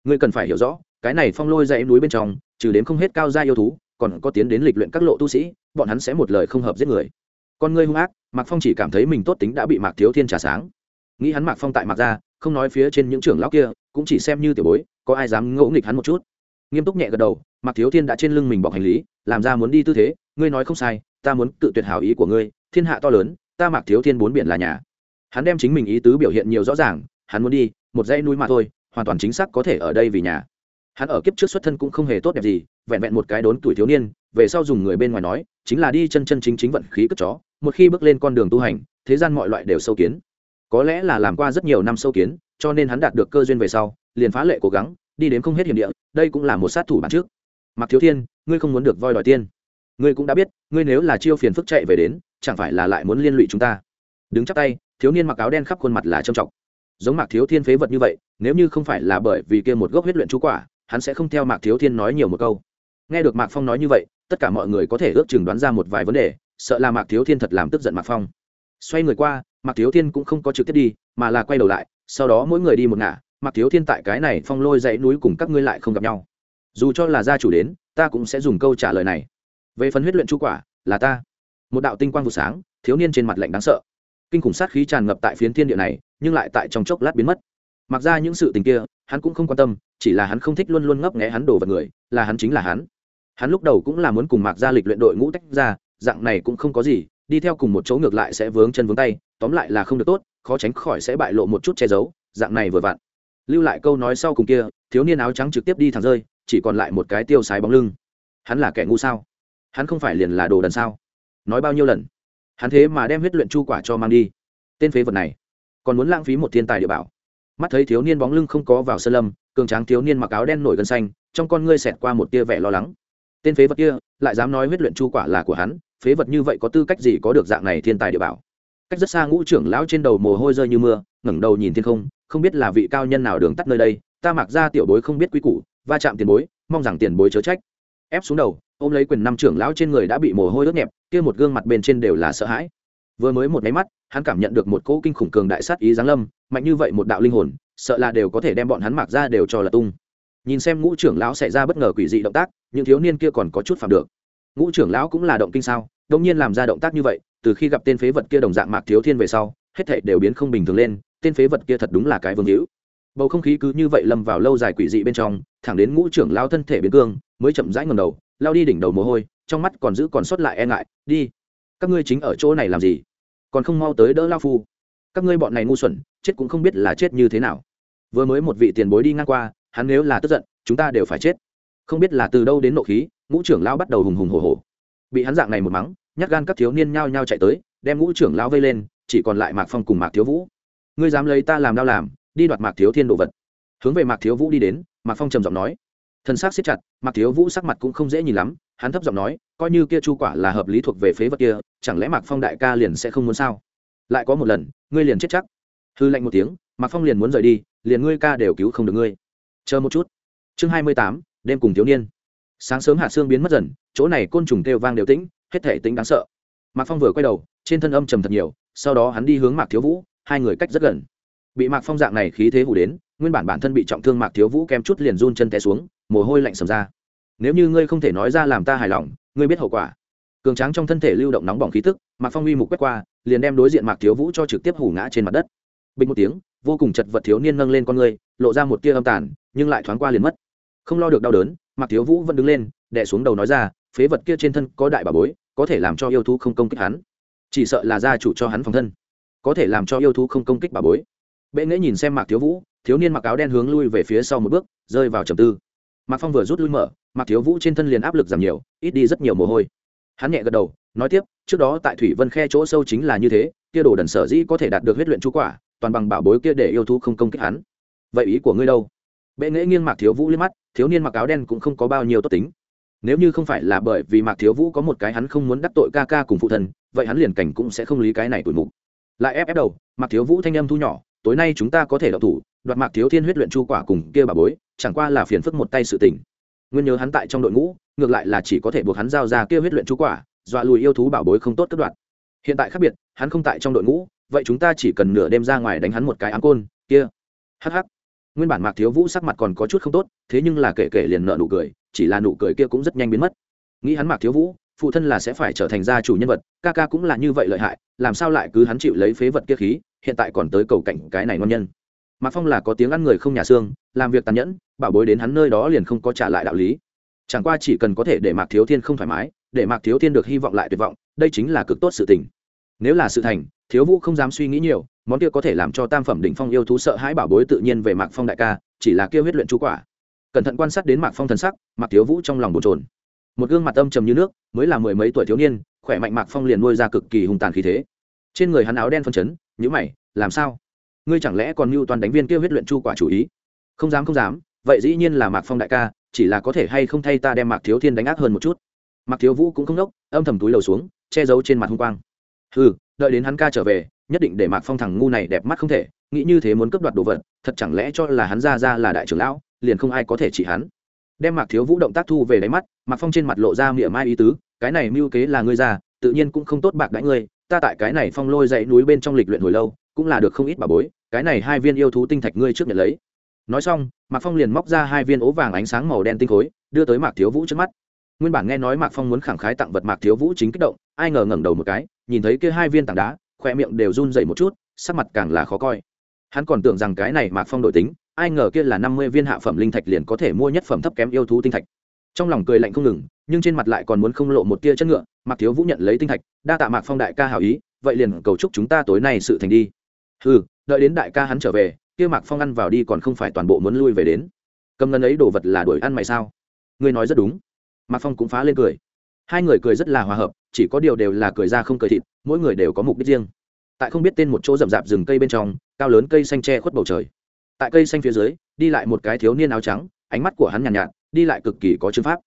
Ngươi cần phải hiểu rõ, cái này phong lôi dãy núi bên trong, trừ đến không hết cao gia yêu thú, còn có tiến đến lịch luyện các lộ tu sĩ, bọn hắn sẽ một lời không hợp giết người. Con ngươi hung ác, mạc phong chỉ cảm thấy mình tốt tính đã bị mạc thiếu thiên trả sáng. Nghĩ hắn mạc phong tại mạc gia không nói phía trên những trưởng lão kia, cũng chỉ xem như tiểu bối, có ai dám ngỗ nghịch hắn một chút. Nghiêm túc nhẹ gật đầu, mạc thiếu thiên đã trên lưng mình bọc hành lý, làm ra muốn đi tư thế, ngươi nói không sai, ta muốn tự tuyệt hảo ý của ngươi, thiên hạ to lớn, ta mạc thiếu thiên bốn biển là nhà. Hắn đem chính mình ý tứ biểu hiện nhiều rõ ràng, hắn muốn đi, một dãy núi mà thôi, hoàn toàn chính xác có thể ở đây vì nhà. Hắn ở kiếp trước xuất thân cũng không hề tốt đẹp gì, vẹn vẹn một cái đốn tuổi thiếu niên, về sau dùng người bên ngoài nói, chính là đi chân chân chính chính vận khí cất chó, một khi bước lên con đường tu hành, thế gian mọi loại đều sâu kiến có lẽ là làm qua rất nhiều năm sâu kiến, cho nên hắn đạt được cơ duyên về sau, liền phá lệ cố gắng, đi đến không hết hiểm địa, đây cũng là một sát thủ bản trước. Mặc thiếu thiên, ngươi không muốn được voi đòi tiên. Ngươi cũng đã biết, ngươi nếu là chiêu phiền phức chạy về đến, chẳng phải là lại muốn liên lụy chúng ta. Đứng chắc tay, thiếu niên mặc áo đen khắp khuôn mặt là trầm trọng. Giống mạc thiếu thiên phế vật như vậy, nếu như không phải là bởi vì kia một gốc huyết luyện chú quả, hắn sẽ không theo mạc thiếu thiên nói nhiều một câu. Nghe được mạc phong nói như vậy, tất cả mọi người có thể ước chừng đoán ra một vài vấn đề, sợ là mạc thiếu thiên thật làm tức giận mạc phong. Xoay người qua mạc thiếu thiên cũng không có trực tiếp đi, mà là quay đầu lại, sau đó mỗi người đi một ngả, mạc thiếu thiên tại cái này phong lôi dãy núi cùng các ngươi lại không gặp nhau. Dù cho là gia chủ đến, ta cũng sẽ dùng câu trả lời này. Về phần huyết luyện chu quả, là ta. Một đạo tinh quang vụ sáng, thiếu niên trên mặt lạnh đáng sợ. Kinh khủng sát khí tràn ngập tại phiến thiên địa này, nhưng lại tại trong chốc lát biến mất. Mặc ra những sự tình kia, hắn cũng không quan tâm, chỉ là hắn không thích luôn luôn ngấp nghé hắn đổ vật người, là hắn chính là hắn. Hắn lúc đầu cũng là muốn cùng mạc gia lịch luyện đội ngũ tách ra, dạng này cũng không có gì đi theo cùng một chỗ ngược lại sẽ vướng chân vướng tay, tóm lại là không được tốt, khó tránh khỏi sẽ bại lộ một chút che giấu, dạng này vừa vặn. Lưu lại câu nói sau cùng kia, thiếu niên áo trắng trực tiếp đi thẳng rơi, chỉ còn lại một cái tiêu sái bóng lưng. Hắn là kẻ ngu sao? Hắn không phải liền là đồ đần sao? Nói bao nhiêu lần? Hắn thế mà đem huyết luyện chu quả cho mang đi. Tên phế vật này, còn muốn lãng phí một thiên tài địa bảo. Mắt thấy thiếu niên bóng lưng không có vào sân lâm, cường tráng thiếu niên mặc áo đen nổi gân xanh, trong con ngươi xẹt qua một tia vẻ lo lắng. Tên phế vật kia, lại dám nói huyết luyện chu quả là của hắn phế vật như vậy có tư cách gì có được dạng này thiên tài địa bảo? Cách rất xa ngũ trưởng lão trên đầu mồ hôi rơi như mưa, ngẩng đầu nhìn thiên không không biết là vị cao nhân nào đường tắt nơi đây, ta mặc ra tiểu bối không biết quý củ, va chạm tiền bối, mong rằng tiền bối chớ trách. Ép xuống đầu, ôm lấy quyền năm trưởng lão trên người đã bị mồ hôi ướt nhẹp, kia một gương mặt bên trên đều là sợ hãi. Vừa mới một máy mắt, hắn cảm nhận được một cỗ kinh khủng cường đại sát ý giáng lâm, mạnh như vậy một đạo linh hồn, sợ là đều có thể đem bọn hắn mặc ra đều cho là tung. Nhìn xem ngũ trưởng lão xảy ra bất ngờ quỷ dị động tác, những thiếu niên kia còn có chút phạm được ngũ trưởng lão cũng là động kinh sao? Đông nhiên làm ra động tác như vậy, từ khi gặp tên phế vật kia đồng dạng mạc thiếu thiên về sau, hết thảy đều biến không bình thường lên, tên phế vật kia thật đúng là cái vương hữu. Bầu không khí cứ như vậy lâm vào lâu dài quỷ dị bên trong, thẳng đến ngũ trưởng lão thân thể biến cương, mới chậm rãi ngầm đầu, lao đi đỉnh đầu mồ hôi, trong mắt còn giữ còn sót lại e ngại, đi, các ngươi chính ở chỗ này làm gì? Còn không mau tới đỡ lao phu. Các ngươi bọn này ngu xuẩn, chết cũng không biết là chết như thế nào. Vừa mới một vị tiền bối đi ngang qua, hắn nếu là tức giận, chúng ta đều phải chết. Không biết là từ đâu đến nộ khí ngũ trưởng lao bắt đầu hùng hùng hồ hồ bị hắn dạng này một mắng, nhát gan các thiếu niên nhao nhao chạy tới, đem ngũ trưởng lao vây lên, chỉ còn lại mạc phong cùng mạc thiếu vũ. Ngươi dám lấy ta làm đau làm, đi đoạt mạc thiếu thiên đồ vật. Hướng về mạc thiếu vũ đi đến, mạc phong trầm giọng nói. Thân xác siết chặt, mạc thiếu vũ sắc mặt cũng không dễ nhìn lắm, hắn thấp giọng nói, coi như kia chu quả là hợp lý thuộc về phế vật kia, chẳng lẽ mạc phong đại ca liền sẽ không muốn sao? Lại có một lần, ngươi liền chết chắc. Hư lạnh một tiếng, mạc phong liền muốn rời đi, liền ngươi ca đều cứu không được ngươi. Chờ một chút. Chương hai mươi tám, đêm cùng thiếu niên sáng sớm hạt xương biến mất dần, chỗ này côn trùng kêu vang đều tĩnh, hết thể tính đáng sợ. Mạc phong vừa quay đầu, trên thân âm trầm thật nhiều, sau đó hắn đi hướng mạc thiếu vũ, hai người cách rất gần. Bị mạc phong dạng này khí thế hủ đến, nguyên bản bản thân bị trọng thương mạc thiếu vũ kem chút liền run chân té xuống, mồ hôi lạnh sầm ra. Nếu như ngươi không thể nói ra làm ta hài lòng, ngươi biết hậu quả. Cường tráng trong thân thể lưu động nóng bỏng khí tức, mạc phong uy mục quét qua, liền đem đối diện mạc thiếu vũ cho trực tiếp hủ ngã trên mặt đất. Bình một tiếng, vô cùng chật vật thiếu niên nâng lên con người lộ ra một tia âm tàn, nhưng lại thoáng qua liền mất. Không lo được đau đớn mạc thiếu vũ vẫn đứng lên, đè xuống đầu nói ra, phế vật kia trên thân có đại bà bối, có thể làm cho yêu thú không công kích hắn. Chỉ sợ là gia chủ cho hắn phòng thân, có thể làm cho yêu thú không công kích bà bối. Bệ nghễ nhìn xem mạc thiếu vũ, thiếu niên mặc áo đen hướng lui về phía sau một bước, rơi vào trầm tư. Mạc phong vừa rút lui mở, mạc thiếu vũ trên thân liền áp lực giảm nhiều, ít đi rất nhiều mồ hôi. Hắn nhẹ gật đầu, nói tiếp, trước đó tại thủy vân khe chỗ sâu chính là như thế, kia đồ đần sở dĩ có thể đạt được huyết luyện chú quả, toàn bằng bảo bối kia để yêu thú không công kích hắn. Vậy ý của ngươi đâu? Bệ nghễ nghiêng mạc thiếu vũ liếc mắt thiếu niên mặc áo đen cũng không có bao nhiêu tốt tính. Nếu như không phải là bởi vì mạc thiếu vũ có một cái hắn không muốn đắc tội ca ca cùng phụ thần vậy hắn liền cảnh cũng sẽ không lý cái này tuổi mục. Lại ép ép đầu, mạc thiếu vũ thanh âm thu nhỏ, tối nay chúng ta có thể đậu thủ, đoạt mạc thiếu thiên huyết luyện chu quả cùng kia bà bối, chẳng qua là phiền phức một tay sự tình. Nguyên nhớ hắn tại trong đội ngũ, ngược lại là chỉ có thể buộc hắn giao ra kia huyết luyện chu quả, dọa lùi yêu thú bảo bối không tốt cất đoạt. Hiện tại khác biệt, hắn không tại trong đội ngũ, vậy chúng ta chỉ cần nửa đêm ra ngoài đánh hắn một cái ám côn, kia. Hắc hắc nguyên bản mạc thiếu vũ sắc mặt còn có chút không tốt, thế nhưng là kể kể liền nợ nụ cười, chỉ là nụ cười kia cũng rất nhanh biến mất. Nghĩ hắn mạc thiếu vũ, phụ thân là sẽ phải trở thành gia chủ nhân vật, ca ca cũng là như vậy lợi hại, làm sao lại cứ hắn chịu lấy phế vật kia khí, hiện tại còn tới cầu cảnh cái này ngon nhân. Mạc phong là có tiếng ăn người không nhà xương, làm việc tàn nhẫn, bảo bối đến hắn nơi đó liền không có trả lại đạo lý. Chẳng qua chỉ cần có thể để mạc thiếu thiên không thoải mái, để mạc thiếu thiên được hy vọng lại tuyệt vọng, đây chính là cực tốt sự tình. Nếu là sự thành thiếu vũ không dám suy nghĩ nhiều, món kia có thể làm cho tam phẩm đỉnh phong yêu thú sợ hãi bảo bối tự nhiên về mạc phong đại ca, chỉ là kêu huyết luyện chú quả. Cẩn thận quan sát đến mạc phong thần sắc, mạc thiếu vũ trong lòng bồn trồn một gương mặt âm trầm như nước, mới là mười mấy tuổi thiếu niên, khỏe mạnh mạc phong liền nuôi ra cực kỳ hùng tàn khí thế. Trên người hắn áo đen phân chấn nhữ mày, làm sao? Ngươi chẳng lẽ còn mưu toàn đánh viên kêu huyết luyện chu quả chủ ý? Không dám không dám, vậy dĩ nhiên là mạc phong đại ca, chỉ là có thể hay không thay ta đem mạc thiếu thiên đánh ác hơn một chút. Mạc thiếu vũ cũng không đốc âm thầm túi lầu xuống, che giấu trên mặt hung quang. Ừ đợi đến hắn ca trở về, nhất định để mạc phong thằng ngu này đẹp mắt không thể, nghĩ như thế muốn cướp đoạt đồ vật, thật chẳng lẽ cho là hắn ra ra là đại trưởng lão, liền không ai có thể chỉ hắn. Đem mạc thiếu vũ động tác thu về đáy mắt, mạc phong trên mặt lộ ra miệng mai ý tứ, cái này mưu kế là ngươi già tự nhiên cũng không tốt bạc đãi ngươi, ta tại cái này phong lôi dãy núi bên trong lịch luyện hồi lâu, cũng là được không ít bà bối, cái này hai viên yêu thú tinh thạch ngươi trước nhận lấy. Nói xong, mạc phong liền móc ra hai viên ố vàng ánh sáng màu đen tinh khối, đưa tới mạc thiếu vũ trước mắt. Nguyên bản nghe nói mạc phong muốn khẳng khái tặng vật mạc thiếu vũ chính kích động, ai ngờ ngẩng đầu một cái nhìn thấy kia hai viên tảng đá, khoe miệng đều run dậy một chút, sắc mặt càng là khó coi. Hắn còn tưởng rằng cái này mạc phong đổi tính, ai ngờ kia là năm mươi viên hạ phẩm linh thạch liền có thể mua nhất phẩm thấp kém yêu thú tinh thạch. Trong lòng cười lạnh không ngừng, nhưng trên mặt lại còn muốn không lộ một tia chất ngựa, mạc thiếu vũ nhận lấy tinh thạch, đa tạ mạc phong đại ca hảo ý, vậy liền cầu chúc chúng ta tối nay sự thành đi. Ừ đợi đến đại ca hắn trở về, kia mạc phong ăn vào đi còn không phải toàn bộ muốn lui về đến. Cầm ngân ấy đồ vật là đuổi ăn mày sao? Ngươi nói rất đúng. Mạc phong cũng phá lên cười hai người cười rất là hòa hợp chỉ có điều đều là cười ra không cười thịt mỗi người đều có mục đích riêng. Tại không biết tên một chỗ rậm rạp rừng cây bên trong cao lớn cây xanh tre khuất bầu trời. Tại cây xanh phía dưới đi lại một cái thiếu niên áo trắng ánh mắt của hắn nhàn nhạt, nhạt đi lại cực kỳ có chứng pháp.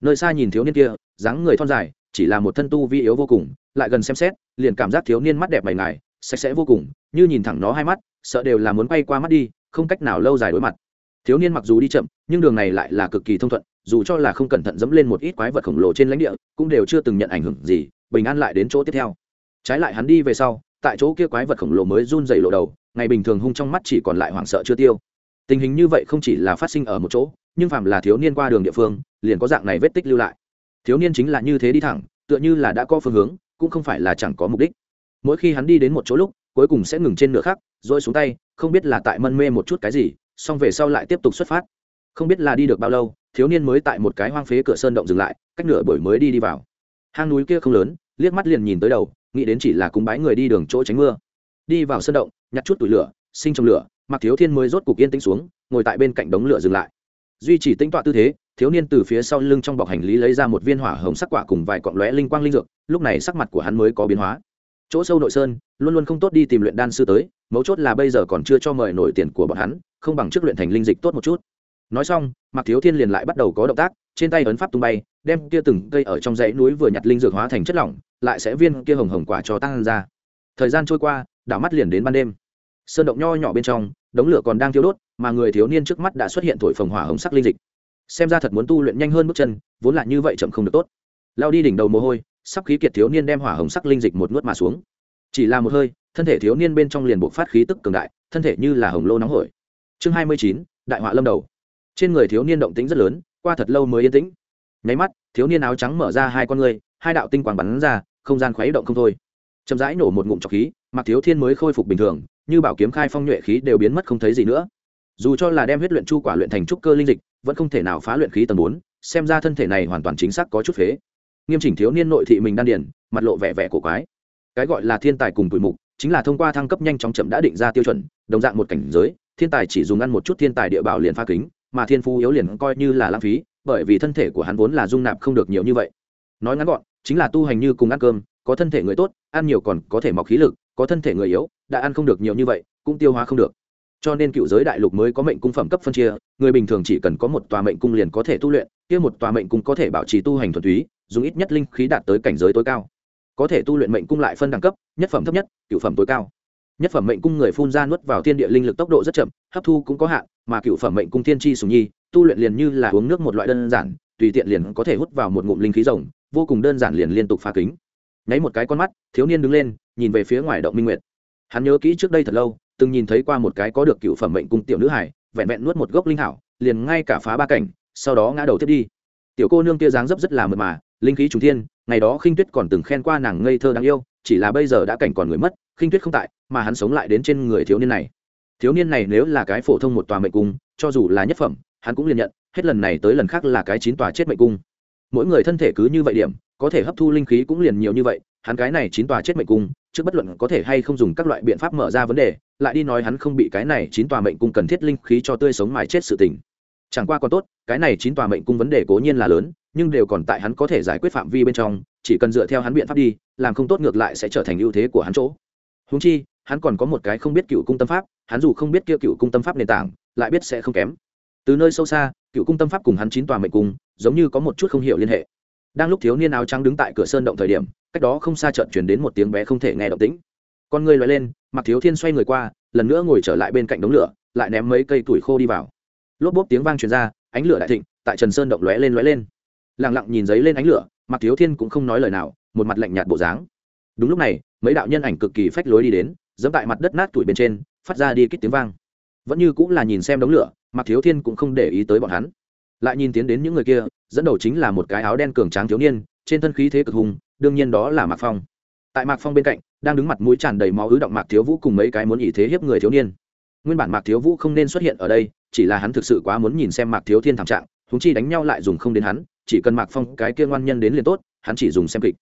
Nơi xa nhìn thiếu niên kia dáng người thon dài chỉ là một thân tu vi yếu vô cùng lại gần xem xét liền cảm giác thiếu niên mắt đẹp mày ngài sạch sẽ vô cùng như nhìn thẳng nó hai mắt sợ đều là muốn bay qua mắt đi không cách nào lâu dài đối mặt. Thiếu niên mặc dù đi chậm nhưng đường này lại là cực kỳ thông thuận dù cho là không cẩn thận dẫm lên một ít quái vật khổng lồ trên lãnh địa, cũng đều chưa từng nhận ảnh hưởng gì, bình an lại đến chỗ tiếp theo. Trái lại hắn đi về sau, tại chỗ kia quái vật khổng lồ mới run dày lộ đầu, ngày bình thường hung trong mắt chỉ còn lại hoảng sợ chưa tiêu. Tình hình như vậy không chỉ là phát sinh ở một chỗ, nhưng phạm là thiếu niên qua đường địa phương, liền có dạng này vết tích lưu lại. Thiếu niên chính là như thế đi thẳng, tựa như là đã có phương hướng, cũng không phải là chẳng có mục đích. Mỗi khi hắn đi đến một chỗ lúc, cuối cùng sẽ ngừng trên nửa khắc rồi xuống tay, không biết là tại mân mê một chút cái gì, xong về sau lại tiếp tục xuất phát. Không biết là đi được bao lâu thiếu niên mới tại một cái hoang phế cửa sơn động dừng lại, cách nửa bởi mới đi đi vào. Hang núi kia không lớn, liếc mắt liền nhìn tới đầu, nghĩ đến chỉ là cúng bái người đi đường chỗ tránh mưa. Đi vào sơn động, nhặt chút tủi lửa, sinh trong lửa, mặc thiếu thiên mới rốt cục yên tĩnh xuống, ngồi tại bên cạnh đống lửa dừng lại. Duy trì tĩnh tọa tư thế, thiếu niên từ phía sau lưng trong bọc hành lý lấy ra một viên hỏa hồng sắc quả cùng vài cọng lóe linh quang linh dược, lúc này sắc mặt của hắn mới có biến hóa. Chỗ sâu nội sơn, luôn luôn không tốt đi tìm luyện đan sư tới, mấu chốt là bây giờ còn chưa cho mời nổi tiền của bọn hắn, không bằng trước luyện thành linh dịch tốt một chút nói xong, mạc thiếu thiên liền lại bắt đầu có động tác, trên tay ấn pháp tung bay, đem kia từng cây ở trong dãy núi vừa nhặt linh dược hóa thành chất lỏng, lại sẽ viên kia hồng hồng quả cho tăng ra. Thời gian trôi qua, đảo mắt liền đến ban đêm. Sơn động nho nhỏ bên trong, đống lửa còn đang thiêu đốt, mà người thiếu niên trước mắt đã xuất hiện thổi phồng hỏa hồng sắc linh dịch. Xem ra thật muốn tu luyện nhanh hơn bước chân, vốn là như vậy chậm không được tốt. Lao đi đỉnh đầu mồ hôi, sắp khí kiệt thiếu niên đem hỏa hồng sắc linh dịch một nuốt mà xuống. Chỉ là một hơi, thân thể thiếu niên bên trong liền buộc phát khí tức cường đại, thân thể như là hồng lô nóng hổi. Chương hai mươi chín, đại họa lâm đầu trên người thiếu niên động tính rất lớn, qua thật lâu mới yên tĩnh. Nháy mắt, thiếu niên áo trắng mở ra hai con người, hai đạo tinh quang bắn ra, không gian khuấy động không thôi. Chậm rãi nổ một ngụm trọc khí, mặc thiếu thiên mới khôi phục bình thường, như bảo kiếm khai phong nhuệ khí đều biến mất không thấy gì nữa. Dù cho là đem huyết luyện chu quả luyện thành trúc cơ linh dịch, vẫn không thể nào phá luyện khí tầng bốn, xem ra thân thể này hoàn toàn chính xác có chút phế. Nghiêm chỉnh thiếu niên nội thị mình đan điển mặt lộ vẻ vẻ cổ quái. Cái gọi là thiên tài cùng tuổi mục, chính là thông qua thăng cấp nhanh chóng chậm đã định ra tiêu chuẩn, đồng dạng một cảnh giới, thiên tài chỉ dùng ăn một chút thiên tài địa bảo liền pha kính mà thiên phú yếu liền coi như là lãng phí, bởi vì thân thể của hắn vốn là dung nạp không được nhiều như vậy. Nói ngắn gọn, chính là tu hành như cùng ăn cơm, có thân thể người tốt, ăn nhiều còn có thể mọc khí lực, có thân thể người yếu, đã ăn không được nhiều như vậy, cũng tiêu hóa không được. Cho nên cựu giới đại lục mới có mệnh cung phẩm cấp phân chia, người bình thường chỉ cần có một tòa mệnh cung liền có thể tu luyện, kia một tòa mệnh cung có thể bảo trì tu hành thuần túy, dùng ít nhất linh khí đạt tới cảnh giới tối cao. Có thể tu luyện mệnh cung lại phân đẳng cấp, nhất phẩm thấp nhất, cựu phẩm tối cao. Nhất phẩm mệnh cung người phun ra nuốt vào thiên địa linh lực tốc độ rất chậm, hấp thu cũng có hạn mà cựu phẩm mệnh cung thiên tri sùng nhi, tu luyện liền như là uống nước một loại đơn giản, tùy tiện liền có thể hút vào một ngụm linh khí rồng, vô cùng đơn giản liền liên tục phá kính. Nháy một cái con mắt, thiếu niên đứng lên, nhìn về phía ngoài động minh nguyệt. Hắn nhớ kỹ trước đây thật lâu, từng nhìn thấy qua một cái có được cựu phẩm mệnh cung tiểu nữ hải vẹn vẹn nuốt một gốc linh hảo, liền ngay cả phá ba cảnh, sau đó ngã đầu tiếp đi. Tiểu cô nương kia dáng dấp rất là mượt mà, linh khí trùng thiên, ngày đó khinh tuyết còn từng khen qua nàng ngây thơ đáng yêu, chỉ là bây giờ đã cảnh còn người mất, khinh tuyết không tại, mà hắn sống lại đến trên người thiếu niên này thiếu niên này nếu là cái phổ thông một tòa mệnh cung, cho dù là nhất phẩm, hắn cũng liền nhận, hết lần này tới lần khác là cái chín tòa chết mệnh cung. Mỗi người thân thể cứ như vậy điểm, có thể hấp thu linh khí cũng liền nhiều như vậy, hắn cái này chín tòa chết mệnh cung, trước bất luận có thể hay không dùng các loại biện pháp mở ra vấn đề, lại đi nói hắn không bị cái này chín tòa mệnh cung cần thiết linh khí cho tươi sống mãi chết sự tình. Chẳng qua còn tốt, cái này chín tòa mệnh cung vấn đề cố nhiên là lớn, nhưng đều còn tại hắn có thể giải quyết phạm vi bên trong, chỉ cần dựa theo hắn biện pháp đi, làm không tốt ngược lại sẽ trở thành ưu thế của hắn chỗ. Húng chi hắn còn có một cái không biết cựu cung tâm pháp, hắn dù không biết kia cựu cung tâm pháp nền tảng, lại biết sẽ không kém. Từ nơi sâu xa, cựu cung tâm pháp cùng hắn chín tòa mệnh cung, giống như có một chút không hiểu liên hệ. Đang lúc thiếu niên áo trắng đứng tại cửa sơn động thời điểm, cách đó không xa trận chuyển đến một tiếng bé không thể nghe động tĩnh. Con người loại lên, mặc thiếu thiên xoay người qua, lần nữa ngồi trở lại bên cạnh đống lửa, lại ném mấy cây tuổi khô đi vào. Lốp bốp tiếng vang truyền ra, ánh lửa đại thịnh, tại trần sơn động lóe lên lóe lên. Lẳng lặng nhìn giấy lên ánh lửa, mặc thiếu thiên cũng không nói lời nào, một mặt lạnh nhạt bộ dáng. Đúng lúc này, mấy đạo nhân ảnh cực kỳ phách lối đi đến dẫm tại mặt đất nát tuổi bên trên, phát ra đi kích tiếng vang. Vẫn như cũng là nhìn xem đống lửa mặc thiếu thiên cũng không để ý tới bọn hắn. Lại nhìn tiến đến những người kia, dẫn đầu chính là một cái áo đen cường tráng thiếu niên, trên thân khí thế cực hùng, đương nhiên đó là mạc phong. Tại mạc phong bên cạnh, đang đứng mặt mũi tràn đầy máu ứ động mạc thiếu vũ cùng mấy cái muốn ý thế hiếp người thiếu niên. Nguyên bản mạc thiếu vũ không nên xuất hiện ở đây, chỉ là hắn thực sự quá muốn nhìn xem mạc thiếu thiên thảm trạng húng chi đánh nhau lại dùng không đến hắn, chỉ cần mạc phong cái kia ngoan nhân đến liền tốt, hắn chỉ dùng xem kịch.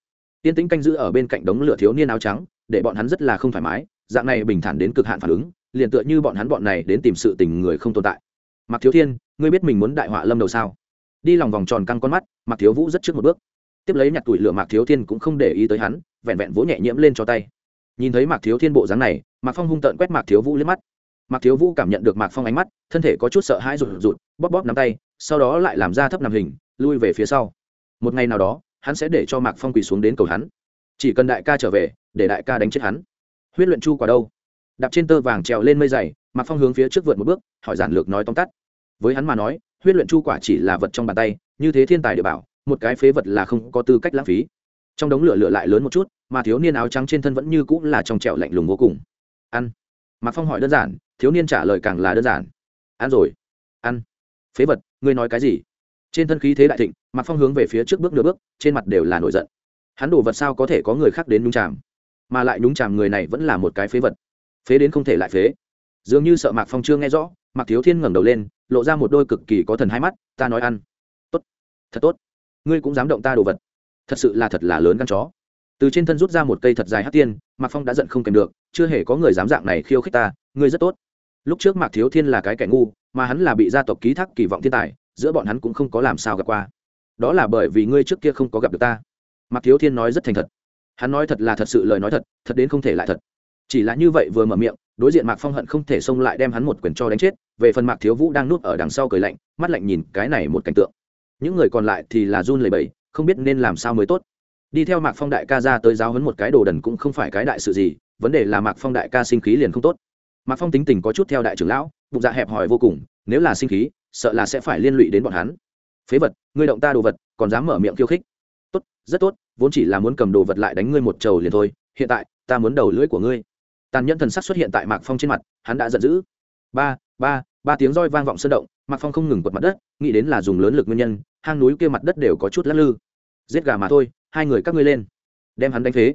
Tiên tĩnh canh giữ ở bên cạnh đống lửa thiếu niên áo trắng, để bọn hắn rất là không thoải mái dạng này bình thản đến cực hạn phản ứng, liền tựa như bọn hắn bọn này đến tìm sự tình người không tồn tại. Mạc thiếu thiên, ngươi biết mình muốn đại họa lâm đầu sao? Đi lòng vòng tròn căng con mắt, mạc thiếu vũ rất trước một bước. Tiếp lấy nhặt tuổi lửa mạc thiếu thiên cũng không để ý tới hắn, vẹn vẹn vỗ nhẹ nhiễm lên cho tay. Nhìn thấy mạc thiếu thiên bộ dáng này, mạc phong hung tợn quét mạc thiếu vũ lên mắt. Mạc thiếu vũ cảm nhận được mạc phong ánh mắt, thân thể có chút sợ hãi rụt rụt, bóp bóp nắm tay, sau đó lại làm ra thấp nằm hình, lui về phía sau. Một ngày nào đó, hắn sẽ để cho mạc phong quỳ xuống đến cầu hắn. Chỉ cần đại ca trở về, để đại ca đánh chết hắn huyết luyện chu quả đâu? Đạp trên tơ vàng trèo lên mây dày, mạc phong hướng phía trước vượt một bước, hỏi giản lược nói tóm tắt. Với hắn mà nói, huyết luyện chu quả chỉ là vật trong bàn tay, như thế thiên tài địa bảo, một cái phế vật là không có tư cách lãng phí. Trong đống lửa lửa lại lớn một chút, mà thiếu niên áo trắng trên thân vẫn như cũng là trong trẹo lạnh lùng vô cùng. Ăn. Mạc phong hỏi đơn giản, thiếu niên trả lời càng là đơn giản. Ăn rồi. Ăn. Phế vật, ngươi nói cái gì? Trên thân khí thế đại thịnh, mạc phong hướng về phía trước bước nửa bước, trên mặt đều là nổi giận. Hắn đổ vật sao có thể có người khác đến nhung tràm mà lại nhúng chàm người này vẫn là một cái phế vật. Phế đến không thể lại phế. Dường như sợ mạc phong chưa nghe rõ, mạc thiếu thiên ngẩng đầu lên, lộ ra một đôi cực kỳ có thần hai mắt, ta nói ăn. Tốt, thật tốt. Ngươi cũng dám động ta đồ vật. Thật sự là thật là lớn căn chó. Từ trên thân rút ra một cây thật dài hát tiên, mạc phong đã giận không kèm được, chưa hề có người dám dạng này khiêu khích ta, ngươi rất tốt. Lúc trước mạc thiếu thiên là cái kẻ ngu, mà hắn là bị gia tộc ký thác kỳ vọng thiên tài, giữa bọn hắn cũng không có làm sao gặp qua. Đó là bởi vì ngươi trước kia không có gặp được ta. Mạc thiếu thiên nói rất thành thật hắn nói thật là thật sự lời nói thật thật đến không thể lại thật. Chỉ là như vậy vừa mở miệng, đối diện mạc phong hận không thể xông lại đem hắn một quyền cho đánh chết, về phần mạc thiếu vũ đang nuốt ở đằng sau cười lạnh, mắt lạnh nhìn cái này một cảnh tượng. Những người còn lại thì là run lẩy bẩy, không biết nên làm sao mới tốt. Đi theo mạc phong đại ca ra tới giáo hấn một cái đồ đần cũng không phải cái đại sự gì, vấn đề là mạc phong đại ca sinh khí liền không tốt. Mạc phong tính tình có chút theo đại trưởng lão, bụng dạ hẹp hòi vô cùng, nếu là sinh khí, sợ là sẽ phải liên lụy đến bọn hắn. Phế vật, ngươi động ta đồ vật, còn dám mở miệng khiêu khích. Tốt, rất tốt vốn chỉ là muốn cầm đồ vật lại đánh ngươi một trầu liền thôi, hiện tại, ta muốn đầu lưỡi của ngươi. Tàn nhẫn thần sắc xuất hiện tại mạc phong trên mặt, hắn đã giận dữ. Ba ba ba tiếng roi vang vọng sơn động, mạc phong không ngừng quật mặt đất, nghĩ đến là dùng lớn lực nguyên nhân, hang núi kia mặt đất đều có chút lắc lư. Giết gà mà thôi, hai người các ngươi lên. Đem hắn đánh phế.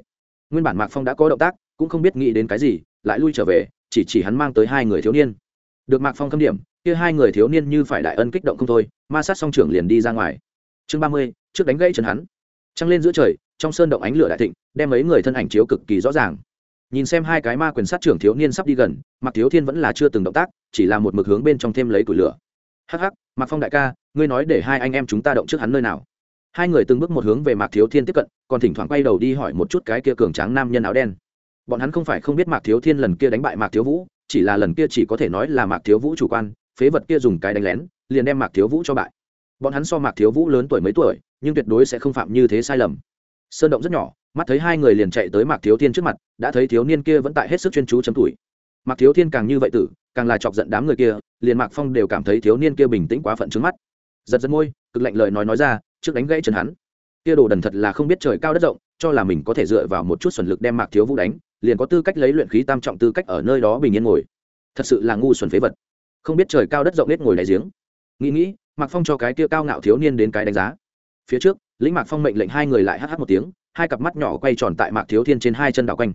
Nguyên bản mạc phong đã có động tác, cũng không biết nghĩ đến cái gì, lại lui trở về, chỉ chỉ hắn mang tới hai người thiếu niên. Được mạc phong khâm điểm, kia hai người thiếu niên như phải đại ân kích động không thôi, ma sát song trưởng liền đi ra ngoài. Chương ba mươi, trước đánh gãy chân hắn trăng lên giữa trời, trong sơn động ánh lửa đại thịnh, đem mấy người thân ảnh chiếu cực kỳ rõ ràng. Nhìn xem hai cái ma quyền sát trưởng thiếu niên sắp đi gần mặc thiếu thiên vẫn là chưa từng động tác, chỉ là một mực hướng bên trong thêm lấy củi lửa. Hắc hắc Mặc phong đại ca, ngươi nói để hai anh em chúng ta động trước hắn nơi nào? Hai người từng bước một hướng về mạc thiếu thiên tiếp cận, còn thỉnh thoảng quay đầu đi hỏi một chút cái kia cường tráng nam nhân áo đen. Bọn hắn không phải không biết mạc thiếu thiên lần kia đánh bại mạc thiếu vũ, chỉ là lần kia chỉ có thể nói là mạc thiếu vũ chủ quan, phế vật kia dùng cái đánh lén, liền đem mạc thiếu vũ cho bại. Bọn hắn so mạc thiếu vũ lớn tuổi mấy tuổi nhưng tuyệt đối sẽ không phạm như thế sai lầm. Sơn động rất nhỏ, mắt thấy hai người liền chạy tới mạc thiếu thiên trước mặt, đã thấy thiếu niên kia vẫn tại hết sức chuyên chú chấm tuổi. Mạc thiếu thiên càng như vậy tử, càng là chọc giận đám người kia, liền mạc phong đều cảm thấy thiếu niên kia bình tĩnh quá phận trước mắt. Giật giật môi, cực lạnh lời nói nói ra, trước đánh gãy chân hắn. Kia đồ đần thật là không biết trời cao đất rộng, cho là mình có thể dựa vào một chút xuẩn lực đem mạc thiếu vũ đánh, liền có tư cách lấy luyện khí tam trọng tư cách ở nơi đó bình yên ngồi. Thật sự là ngu xuẩn phế vật. Không biết trời cao đất rộng nết ngồi đại giếng. Nghĩ nghĩ, mạc phong cho cái kia cao ngạo thiếu niên đến cái đánh giá phía trước, lĩnh mạc phong mệnh lệnh hai người lại hh một tiếng, hai cặp mắt nhỏ quay tròn tại mạc thiếu thiên trên hai chân đảo quanh.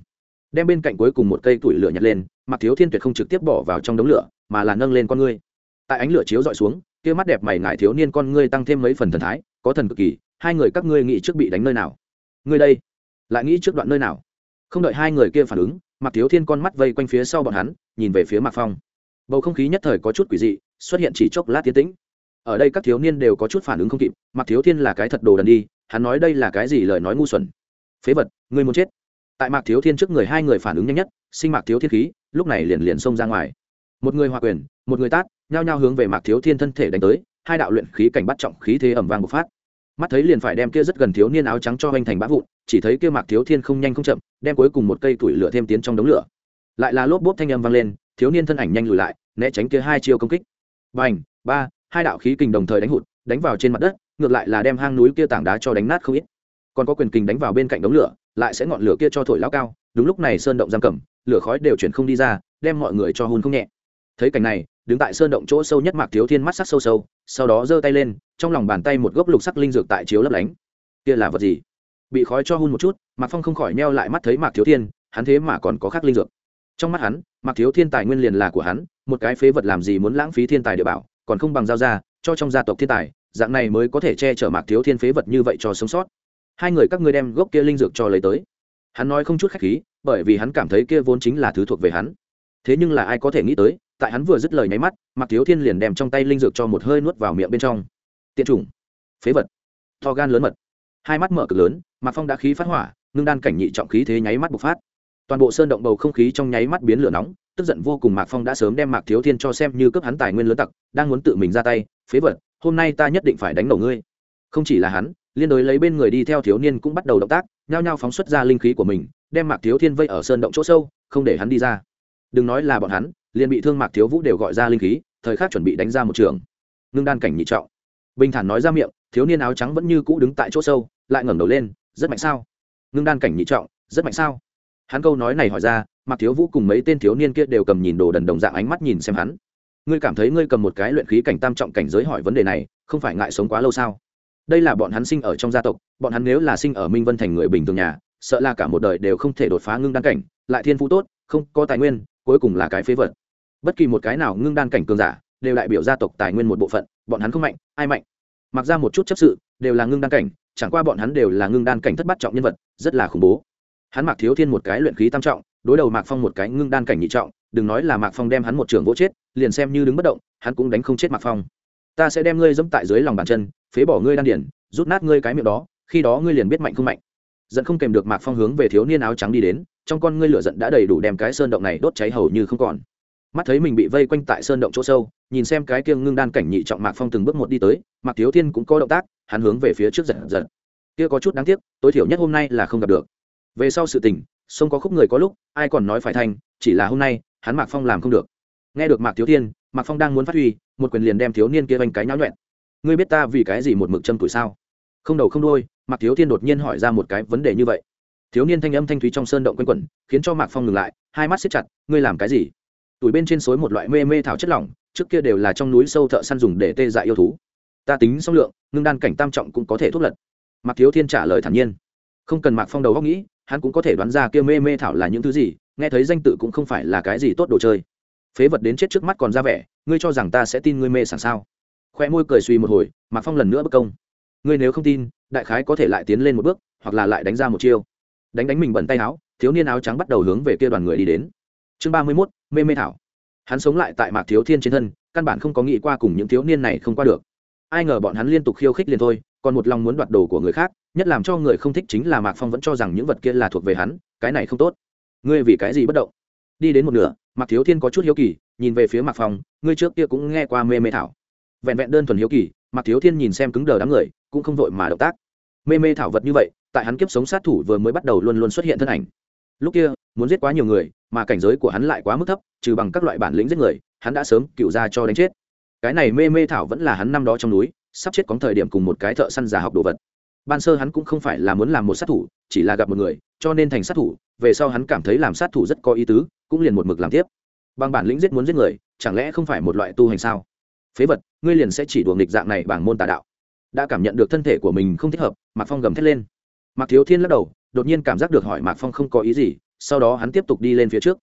Đem bên cạnh cuối cùng một cây tủi lửa nhặt lên, mạc thiếu thiên tuyệt không trực tiếp bỏ vào trong đống lửa, mà là nâng lên con ngươi. Tại ánh lửa chiếu dọi xuống, kia mắt đẹp mày ngại thiếu niên con ngươi tăng thêm mấy phần thần thái, có thần cực kỳ, hai người các ngươi nghĩ trước bị đánh nơi nào? Ngươi đây, lại nghĩ trước đoạn nơi nào? Không đợi hai người kia phản ứng, mạc thiếu thiên con mắt vây quanh phía sau bọn hắn, nhìn về phía mạc phong. Bầu không khí nhất thời có chút quỷ dị, xuất hiện chỉ chốc lát tiến tĩnh ở đây các thiếu niên đều có chút phản ứng không kịp, mặc thiếu thiên là cái thật đồ đần đi, hắn nói đây là cái gì lời nói ngu xuẩn. Phế vật, ngươi muốn chết. Tại mạc thiếu thiên trước người hai người phản ứng nhanh nhất, sinh mạc thiếu thiên khí, lúc này liền liền xông ra ngoài. Một người hòa quyền, một người tát, nhao nhao hướng về mạc thiếu thiên thân thể đánh tới, hai đạo luyện khí cảnh bắt trọng khí thế ẩm vang bộc phát. Mắt thấy liền phải đem kia rất gần thiếu niên áo trắng cho hoành thành bã vụn, chỉ thấy kia mạc thiếu thiên không nhanh không chậm, đem cuối cùng một cây tủi lửa thêm tiến trong đống lửa. Lại là lốp bốp thanh âm vang lên, thiếu niên thân ảnh nhanh lùi lại, né tránh kia hai chiêu công kích. Vành ba hai đạo khí kình đồng thời đánh hụt, đánh vào trên mặt đất, ngược lại là đem hang núi kia tảng đá cho đánh nát không ít. Còn có quyền kình đánh vào bên cạnh đống lửa, lại sẽ ngọn lửa kia cho thổi lao cao, đúng lúc này sơn động giam cầm, lửa khói đều chuyển không đi ra, đem mọi người cho hôn không nhẹ. Thấy cảnh này, đứng tại sơn động chỗ sâu nhất mạc thiếu thiên mắt sắc sâu sâu, sau đó giơ tay lên, trong lòng bàn tay một gốc lục sắc linh dược tại chiếu lấp lánh. Kia là vật gì? Bị khói cho hun một chút, mạc phong không khỏi neo lại mắt thấy mạc thiếu thiên, hắn thế mà còn có khác linh dược. Trong mắt hắn, mạc thiếu thiên tài nguyên liền là của hắn, một cái phế vật làm gì muốn lãng phí thiên tài địa bảo còn không bằng giao ra, cho trong gia tộc thiên tài, dạng này mới có thể che chở mạc thiếu thiên phế vật như vậy cho sống sót. Hai người các ngươi đem gốc kia linh dược cho lấy tới. Hắn nói không chút khách khí, bởi vì hắn cảm thấy kia vốn chính là thứ thuộc về hắn. Thế nhưng là ai có thể nghĩ tới, tại hắn vừa dứt lời nháy mắt, mạc thiếu thiên liền đem trong tay linh dược cho một hơi nuốt vào miệng bên trong. Tiện chủng. Phế vật. To gan lớn mật. Hai mắt mở cực lớn, mạc phong đã khí phát hỏa, ngưng đan cảnh nhị trọng khí thế nháy mắt bộc phát. Toàn bộ sơn động bầu không khí trong nháy mắt biến lửa nóng tức giận vô cùng mạc phong đã sớm đem mạc thiếu thiên cho xem như cướp hắn tài nguyên lớn tặc, đang muốn tự mình ra tay, phế vật, hôm nay ta nhất định phải đánh đầu ngươi. Không chỉ là hắn, liên đối lấy bên người đi theo thiếu niên cũng bắt đầu động tác, nhao nhao phóng xuất ra linh khí của mình, đem mạc thiếu thiên vây ở sơn động chỗ sâu, không để hắn đi ra. Đừng nói là bọn hắn, liền bị thương mạc thiếu vũ đều gọi ra linh khí, thời khắc chuẩn bị đánh ra một trường. Ngưng đan cảnh nhị trọng. Bình thản nói ra miệng, thiếu niên áo trắng vẫn như cũ đứng tại chỗ sâu, lại ngẩng đầu lên, rất mạnh sao? Ngưng đan cảnh nhị trọng, rất mạnh sao? Hắn câu nói này hỏi ra mặc thiếu vũ cùng mấy tên thiếu niên kia đều cầm nhìn đồ đần đồng dạng ánh mắt nhìn xem hắn. Ngươi cảm thấy ngươi cầm một cái luyện khí cảnh tam trọng cảnh giới hỏi vấn đề này, không phải ngại sống quá lâu sao? Đây là bọn hắn sinh ở trong gia tộc, bọn hắn nếu là sinh ở minh vân thành người bình thường nhà, sợ là cả một đời đều không thể đột phá ngưng đan cảnh, lại thiên phú tốt, không có tài nguyên, cuối cùng là cái phế vật. Bất kỳ một cái nào ngưng đan cảnh cường giả, đều đại biểu gia tộc tài nguyên một bộ phận, bọn hắn không mạnh, ai mạnh? Mặc ra một chút chấp sự, đều là ngưng đan cảnh, chẳng qua bọn hắn đều là ngưng đan cảnh thất bắt trọng nhân vật, rất là khủng bố hắn mạc thiếu thiên một cái luyện khí tam trọng, đối đầu mạc phong một cái ngưng đan cảnh nhị trọng, đừng nói là mạc phong đem hắn một trường vỗ chết, liền xem như đứng bất động, hắn cũng đánh không chết mạc phong. Ta sẽ đem ngươi dẫm tại dưới lòng bàn chân, phế bỏ ngươi đan điển rút nát ngươi cái miệng đó, khi đó ngươi liền biết mạnh không mạnh. Dẫn không kèm được mạc phong hướng về thiếu niên áo trắng đi đến, trong con ngươi lửa giận đã đầy đủ đem cái sơn động này đốt cháy hầu như không còn. Mắt thấy mình bị vây quanh tại sơn động chỗ sâu, nhìn xem cái kia ngưng đan cảnh nhị trọng mạc phong từng bước một đi tới, mạc thiếu thiên cũng có động tác, hắn hướng về phía trước giật giật. Kia có chút đáng tiếc, tối thiểu nhất hôm nay là không gặp được về sau sự tình, sông có khúc người có lúc, ai còn nói phải thành, chỉ là hôm nay, hắn mạc phong làm không được. Nghe được mạc thiếu thiên, mạc phong đang muốn phát huy, một quyền liền đem thiếu niên kia vanh cái nháo nhuẹn ngươi biết ta vì cái gì một mực châm tuổi sao? Không đầu không đôi mạc thiếu thiên đột nhiên hỏi ra một cái vấn đề như vậy. Thiếu niên thanh âm thanh thúy trong sơn động quanh quẩn, khiến cho mạc phong ngừng lại, hai mắt xếp chặt, ngươi làm cái gì? Tuổi bên trên suối một loại mê mê thảo chất lỏng, trước kia đều là trong núi sâu thợ săn dùng để tê dại yêu thú. Ta tính song lượng, ngưng đan cảnh tam trọng cũng có thể thuốc lật. Mạc thiếu thiên trả lời thản nhiên. Không cần mạc phong đầu góc nghĩ hắn cũng có thể đoán ra kia mê mê thảo là những thứ gì, nghe thấy danh tự cũng không phải là cái gì tốt đồ chơi. Phế vật đến chết trước mắt còn ra vẻ, ngươi cho rằng ta sẽ tin ngươi mê sảng sao? Khoe môi cười suy một hồi, mạc phong lần nữa bất công. Ngươi nếu không tin, đại khái có thể lại tiến lên một bước, hoặc là lại đánh ra một chiêu. Đánh đánh mình bẩn tay áo, thiếu niên áo trắng bắt đầu hướng về kia đoàn người đi đến. Chương ba mươi mốt, mê mê thảo. Hắn sống lại tại mạc thiếu thiên trên thân, căn bản không có nghĩ qua cùng những thiếu niên này không qua được. Ai ngờ bọn hắn liên tục khiêu khích liền thôi còn một lòng muốn đoạt đồ của người khác, nhất làm cho người không thích chính là mạc phong vẫn cho rằng những vật kia là thuộc về hắn, cái này không tốt. Ngươi vì cái gì bất động? Đi đến một nửa, mạc thiếu thiên có chút hiếu kỳ, nhìn về phía mạc phong, ngươi trước kia cũng nghe qua mê mê thảo. Vẹn vẹn đơn thuần hiếu kỳ, mạc thiếu thiên nhìn xem cứng đờ đám người, cũng không vội mà động tác. Mê mê thảo vật như vậy, tại hắn kiếp sống sát thủ vừa mới bắt đầu luôn luôn xuất hiện thân ảnh. Lúc kia, muốn giết quá nhiều người, mà cảnh giới của hắn lại quá mức thấp, trừ bằng các loại bản lĩnh giết người, hắn đã sớm cựu ra cho đánh chết. Cái này mê mê thảo vẫn là hắn năm đó trong núi sắp chết có thời điểm cùng một cái thợ săn giả học đồ vật. Ban sơ hắn cũng không phải là muốn làm một sát thủ, chỉ là gặp một người, cho nên thành sát thủ, về sau hắn cảm thấy làm sát thủ rất có ý tứ, cũng liền một mực làm tiếp. Bằng bản lĩnh giết muốn giết người, chẳng lẽ không phải một loại tu hành sao? Phế vật, ngươi liền sẽ chỉ đùa nghịch dạng này bảng môn tà đạo. Đã cảm nhận được thân thể của mình không thích hợp, mạc phong gầm thét lên. Mạc thiếu thiên lắc đầu, đột nhiên cảm giác được hỏi mạc phong không có ý gì, sau đó hắn tiếp tục đi lên phía trước.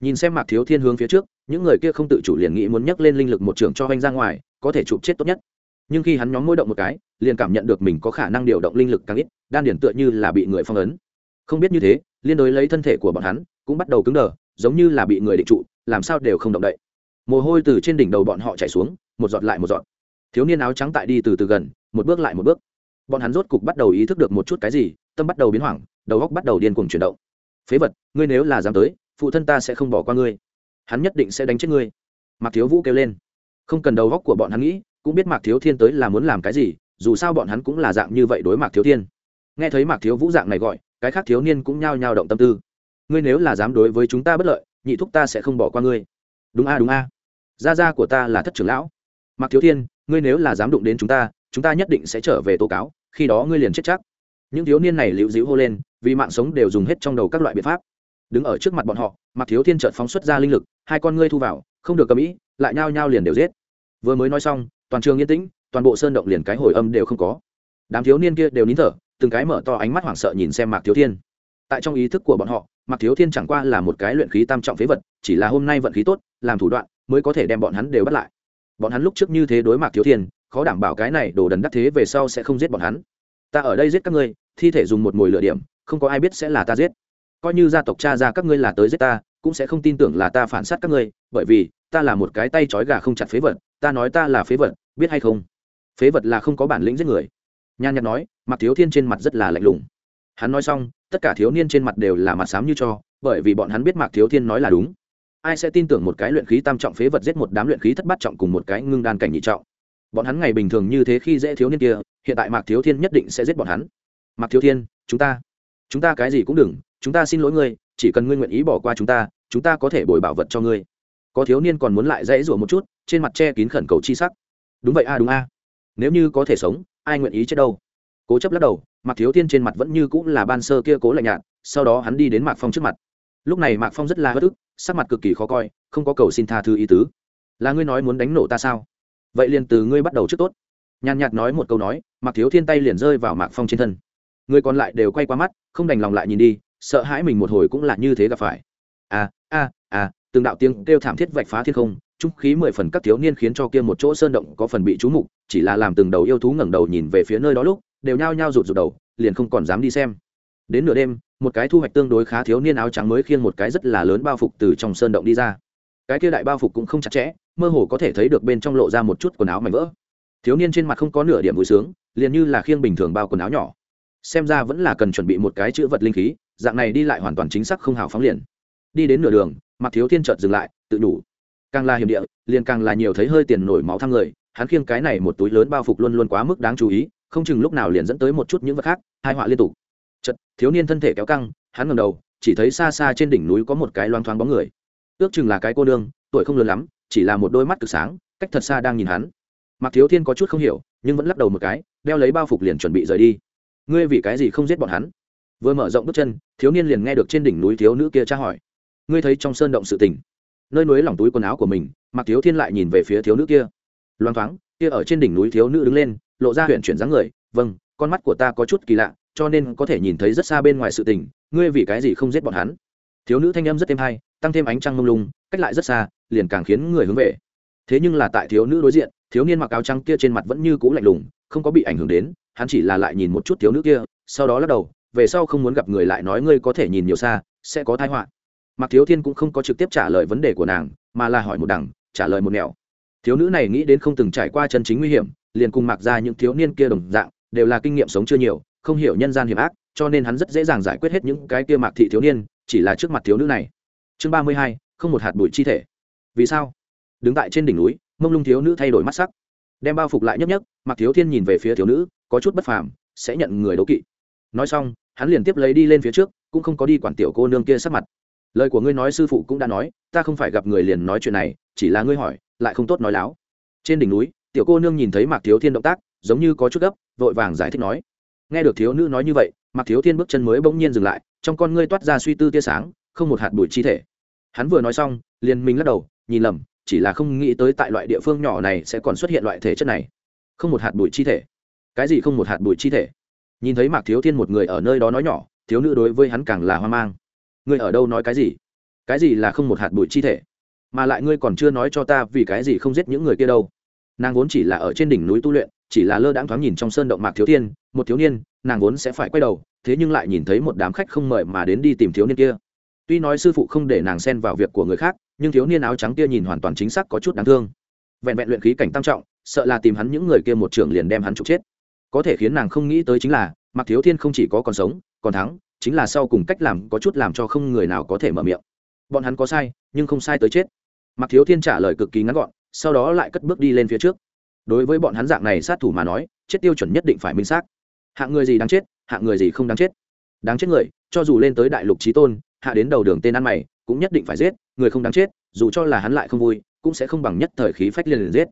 Nhìn xem mạc thiếu thiên hướng phía trước, những người kia không tự chủ liền nghĩ muốn nhấc lên linh lực một trường cho anh ra ngoài, có thể chụp chết tốt nhất nhưng khi hắn nhóm mỗi động một cái, liền cảm nhận được mình có khả năng điều động linh lực càng ít, đan điển tựa như là bị người phong ấn. Không biết như thế, liên đối lấy thân thể của bọn hắn, cũng bắt đầu cứng đờ, giống như là bị người định trụ, làm sao đều không động đậy. Mồ hôi từ trên đỉnh đầu bọn họ chảy xuống, một giọt lại một giọt. Thiếu niên áo trắng tại đi từ từ gần, một bước lại một bước. Bọn hắn rốt cục bắt đầu ý thức được một chút cái gì, tâm bắt đầu biến hoảng, đầu góc bắt đầu điên cuồng chuyển động. Phế vật, ngươi nếu là dám tới, phụ thân ta sẽ không bỏ qua ngươi. Hắn nhất định sẽ đánh chết ngươi. Mạc thiếu vũ kêu lên. Không cần đầu góc của bọn hắn nghĩ cũng biết mạc thiếu thiên tới là muốn làm cái gì, dù sao bọn hắn cũng là dạng như vậy đối mạc thiếu thiên. Nghe thấy mạc thiếu vũ dạng này gọi, cái khác thiếu niên cũng nhao nhao động tâm tư. Ngươi nếu là dám đối với chúng ta bất lợi, nhị thúc ta sẽ không bỏ qua ngươi. Đúng a đúng a. Gia gia của ta là thất trưởng lão. Mạc thiếu thiên, ngươi nếu là dám đụng đến chúng ta chúng ta nhất định sẽ trở về tố cáo, khi đó ngươi liền chết chắc. Những thiếu niên này liễu dĩu hô lên, vì mạng sống đều dùng hết trong đầu các loại biện pháp. Đứng ở trước mặt bọn họ, mạc thiếu thiên trợt phóng xuất ra linh lực, hai con ngươi thu vào, không được cầm ý, lại nhao nhao liền đều giết. Vừa mới nói xong toàn trường yên tĩnh, toàn bộ sơn động liền cái hồi âm đều không có. Đám thiếu niên kia đều nín thở, từng cái mở to ánh mắt hoảng sợ nhìn xem mạc thiếu thiên. Tại trong ý thức của bọn họ, mạc thiếu thiên chẳng qua là một cái luyện khí tam trọng phế vật, chỉ là hôm nay vận khí tốt, làm thủ đoạn mới có thể đem bọn hắn đều bắt lại. Bọn hắn lúc trước như thế đối mạc thiếu thiên, khó đảm bảo cái này đồ đần đắc thế về sau sẽ không giết bọn hắn. Ta ở đây giết các ngươi, thi thể dùng một mồi lửa điểm, không có ai biết sẽ là ta giết. Coi như gia tộc cha ra các ngươi là tới giết ta, cũng sẽ không tin tưởng là ta phản sát các ngươi, bởi vì ta là một cái tay trói gà không chặt phế vật ta nói ta là phế vật, biết hay không? Phế vật là không có bản lĩnh giết người. Nhan nhạt nói, mặt thiếu thiên trên mặt rất là lạnh lùng. Hắn nói xong, tất cả thiếu niên trên mặt đều là mặt xám như cho, bởi vì bọn hắn biết mạc thiếu thiên nói là đúng. Ai sẽ tin tưởng một cái luyện khí tam trọng phế vật giết một đám luyện khí thất bát trọng cùng một cái ngưng đan cảnh nhị trọng? Bọn hắn ngày bình thường như thế khi dễ thiếu niên kia, hiện tại mạc thiếu thiên nhất định sẽ giết bọn hắn. Mạc thiếu thiên, chúng ta chúng ta cái gì cũng đừng, chúng ta xin lỗi ngươi, chỉ cần ngươi nguyện ý bỏ qua chúng ta chúng ta có thể bồi bảo vật cho ngươi có thiếu niên còn muốn lại dãy rủa một chút, trên mặt che kín khẩn cầu chi sắc. Đúng vậy a, đúng a. Nếu như có thể sống, ai nguyện ý chết đâu? Cố chấp lắc đầu, mạc thiếu thiên trên mặt vẫn như cũng là ban sơ kia cố lạnh nhạt, sau đó hắn đi đến mạc phong trước mặt. Lúc này mạc phong rất là bất ức, sắc mặt cực kỳ khó coi, không có cầu xin tha thứ ý tứ. Là ngươi nói muốn đánh nổ ta sao? Vậy liền từ ngươi bắt đầu trước tốt. Nhàn nhạt nói một câu nói, mạc thiếu thiên tay liền rơi vào mạc phong trên thân. Người còn lại đều quay qua mắt, không đành lòng lại nhìn đi, sợ hãi mình một hồi cũng là như thế gặp phải. A a a từng đạo tiếng kêu thảm thiết vạch phá thiên không, trung khí mười phần các thiếu niên khiến cho kia một chỗ sơn động có phần bị trú mục, chỉ là làm từng đầu yêu thú ngẩng đầu nhìn về phía nơi đó lúc, đều nhao nhao rụt rụt đầu, liền không còn dám đi xem. Đến nửa đêm, một cái thu hoạch tương đối khá thiếu niên áo trắng mới khiêng một cái rất là lớn bao phục từ trong sơn động đi ra. Cái kia đại bao phục cũng không chặt chẽ, mơ hồ có thể thấy được bên trong lộ ra một chút quần áo mảnh vỡ. Thiếu niên trên mặt không có nửa điểm vui sướng, liền như là khiêng bình thường bao quần áo nhỏ. Xem ra vẫn là cần chuẩn bị một cái chữ vật linh khí, dạng này đi lại hoàn toàn chính xác không hào phóng liền. Đi đến nửa đường mặc thiếu thiên chợt dừng lại, tự đủ càng là hiểm địa, liền càng là nhiều thấy hơi tiền nổi máu thăng người, hắn khiêng cái này một túi lớn bao phục luôn luôn quá mức đáng chú ý, không chừng lúc nào liền dẫn tới một chút những vật khác, hai họa liên tục. Chật thiếu niên thân thể kéo căng, hắn ngầm đầu, chỉ thấy xa xa trên đỉnh núi có một cái loang thoáng bóng người. Ước chừng là cái cô nương, tuổi không lớn lắm, chỉ là một đôi mắt cực sáng, cách thật xa đang nhìn hắn. Mặc thiếu thiên có chút không hiểu, nhưng vẫn lắc đầu một cái, đeo lấy bao phục liền chuẩn bị rời đi. Ngươi vì cái gì không giết bọn hắn? Vừa mở rộng bước chân, thiếu niên liền nghe được trên đỉnh núi thiếu nữ kia tra hỏi ngươi thấy trong sơn động sự tình. Nơi núi lỏng túi quần áo của mình mặc thiếu thiên lại nhìn về phía thiếu nữ kia. Loang thoáng, kia ở trên đỉnh núi thiếu nữ đứng lên, lộ ra huyện chuyển dáng người. Vâng con mắt của ta có chút kỳ lạ, cho nên có thể nhìn thấy rất xa bên ngoài sự tình, ngươi vì cái gì không giết bọn hắn? Thiếu nữ thanh âm rất êm hay, tăng thêm ánh trăng mông lung, cách lại rất xa, liền càng khiến người hướng về. Thế nhưng là tại thiếu nữ đối diện, thiếu niên mặc áo trắng kia trên mặt vẫn như cũ lạnh lùng, không có bị ảnh hưởng đến, hắn chỉ là lại nhìn một chút thiếu nữ kia, sau đó lắc đầu, về sau không muốn gặp người lại nói ngươi có thể nhìn nhiều xa, sẽ có tai họa mặc thiếu thiên cũng không có trực tiếp trả lời vấn đề của nàng, mà là hỏi một đằng, trả lời một nẻo. Thiếu nữ này nghĩ đến không từng trải qua chân chính nguy hiểm, liền cùng mặc ra những thiếu niên kia đồng dạng, đều là kinh nghiệm sống chưa nhiều, không hiểu nhân gian hiểm ác, cho nên hắn rất dễ dàng giải quyết hết những cái kia mạc thị thiếu niên, chỉ là trước mặt thiếu nữ này. Chương ba mươi hai, không một hạt bụi chi thể. Vì sao? Đứng tại trên đỉnh núi, mông lung thiếu nữ thay đổi mắt sắc. Đem bao phục lại nhấp nhấp mặc thiếu thiên nhìn về phía thiếu nữ, có chút bất phàm, sẽ nhận người đấu kỵ. Nói xong, hắn liền tiếp lấy đi lên phía trước, cũng không có đi quản tiểu cô nương kia sắc mặt lời của ngươi nói sư phụ cũng đã nói, ta không phải gặp người liền nói chuyện này, chỉ là ngươi hỏi, lại không tốt nói láo. Trên đỉnh núi, tiểu cô nương nhìn thấy mạc thiếu thiên động tác, giống như có chút gấp, vội vàng giải thích nói. Nghe được thiếu nữ nói như vậy, mạc thiếu thiên bước chân mới bỗng nhiên dừng lại, trong con ngươi toát ra suy tư tia sáng, không một hạt bụi chi thể. Hắn vừa nói xong, liền mình lắc đầu, nhìn lầm, chỉ là không nghĩ tới tại loại địa phương nhỏ này sẽ còn xuất hiện loại thể chất này. Không một hạt bụi chi thể. Cái gì không một hạt bụi chi thể? Nhìn thấy mạc thiếu thiên một người ở nơi đó nói nhỏ, thiếu nữ đối với hắn càng là hoang mang ngươi ở đâu nói cái gì? Cái gì là không một hạt bụi chi thể? Mà lại ngươi còn chưa nói cho ta vì cái gì không giết những người kia đâu. Nàng vốn chỉ là ở trên đỉnh núi tu luyện, chỉ là lơ đãng thoáng nhìn trong sơn động mạc thiếu thiên, một thiếu niên, nàng vốn sẽ phải quay đầu, thế nhưng lại nhìn thấy một đám khách không mời mà đến đi tìm thiếu niên kia. Tuy nói sư phụ không để nàng xen vào việc của người khác, nhưng thiếu niên áo trắng kia nhìn hoàn toàn chính xác có chút đáng thương. Vẹn vẹn luyện khí cảnh tam trọng, sợ là tìm hắn những người kia một trường liền đem hắn trục chết. Có thể khiến nàng không nghĩ tới chính là, mạc thiếu thiên không chỉ có còn sống, còn thắng chính là sau cùng cách làm có chút làm cho không người nào có thể mở miệng. Bọn hắn có sai, nhưng không sai tới chết. Mặc thiếu thiên trả lời cực kỳ ngắn gọn, sau đó lại cất bước đi lên phía trước. Đối với bọn hắn dạng này sát thủ mà nói, chết tiêu chuẩn nhất định phải minh xác. Hạng người gì đáng chết, hạng người gì không đáng chết. Đáng chết người, cho dù lên tới đại lục trí tôn, hạ đến đầu đường tên ăn mày, cũng nhất định phải giết, người không đáng chết, dù cho là hắn lại không vui, cũng sẽ không bằng nhất thời khí phách liền liền giết.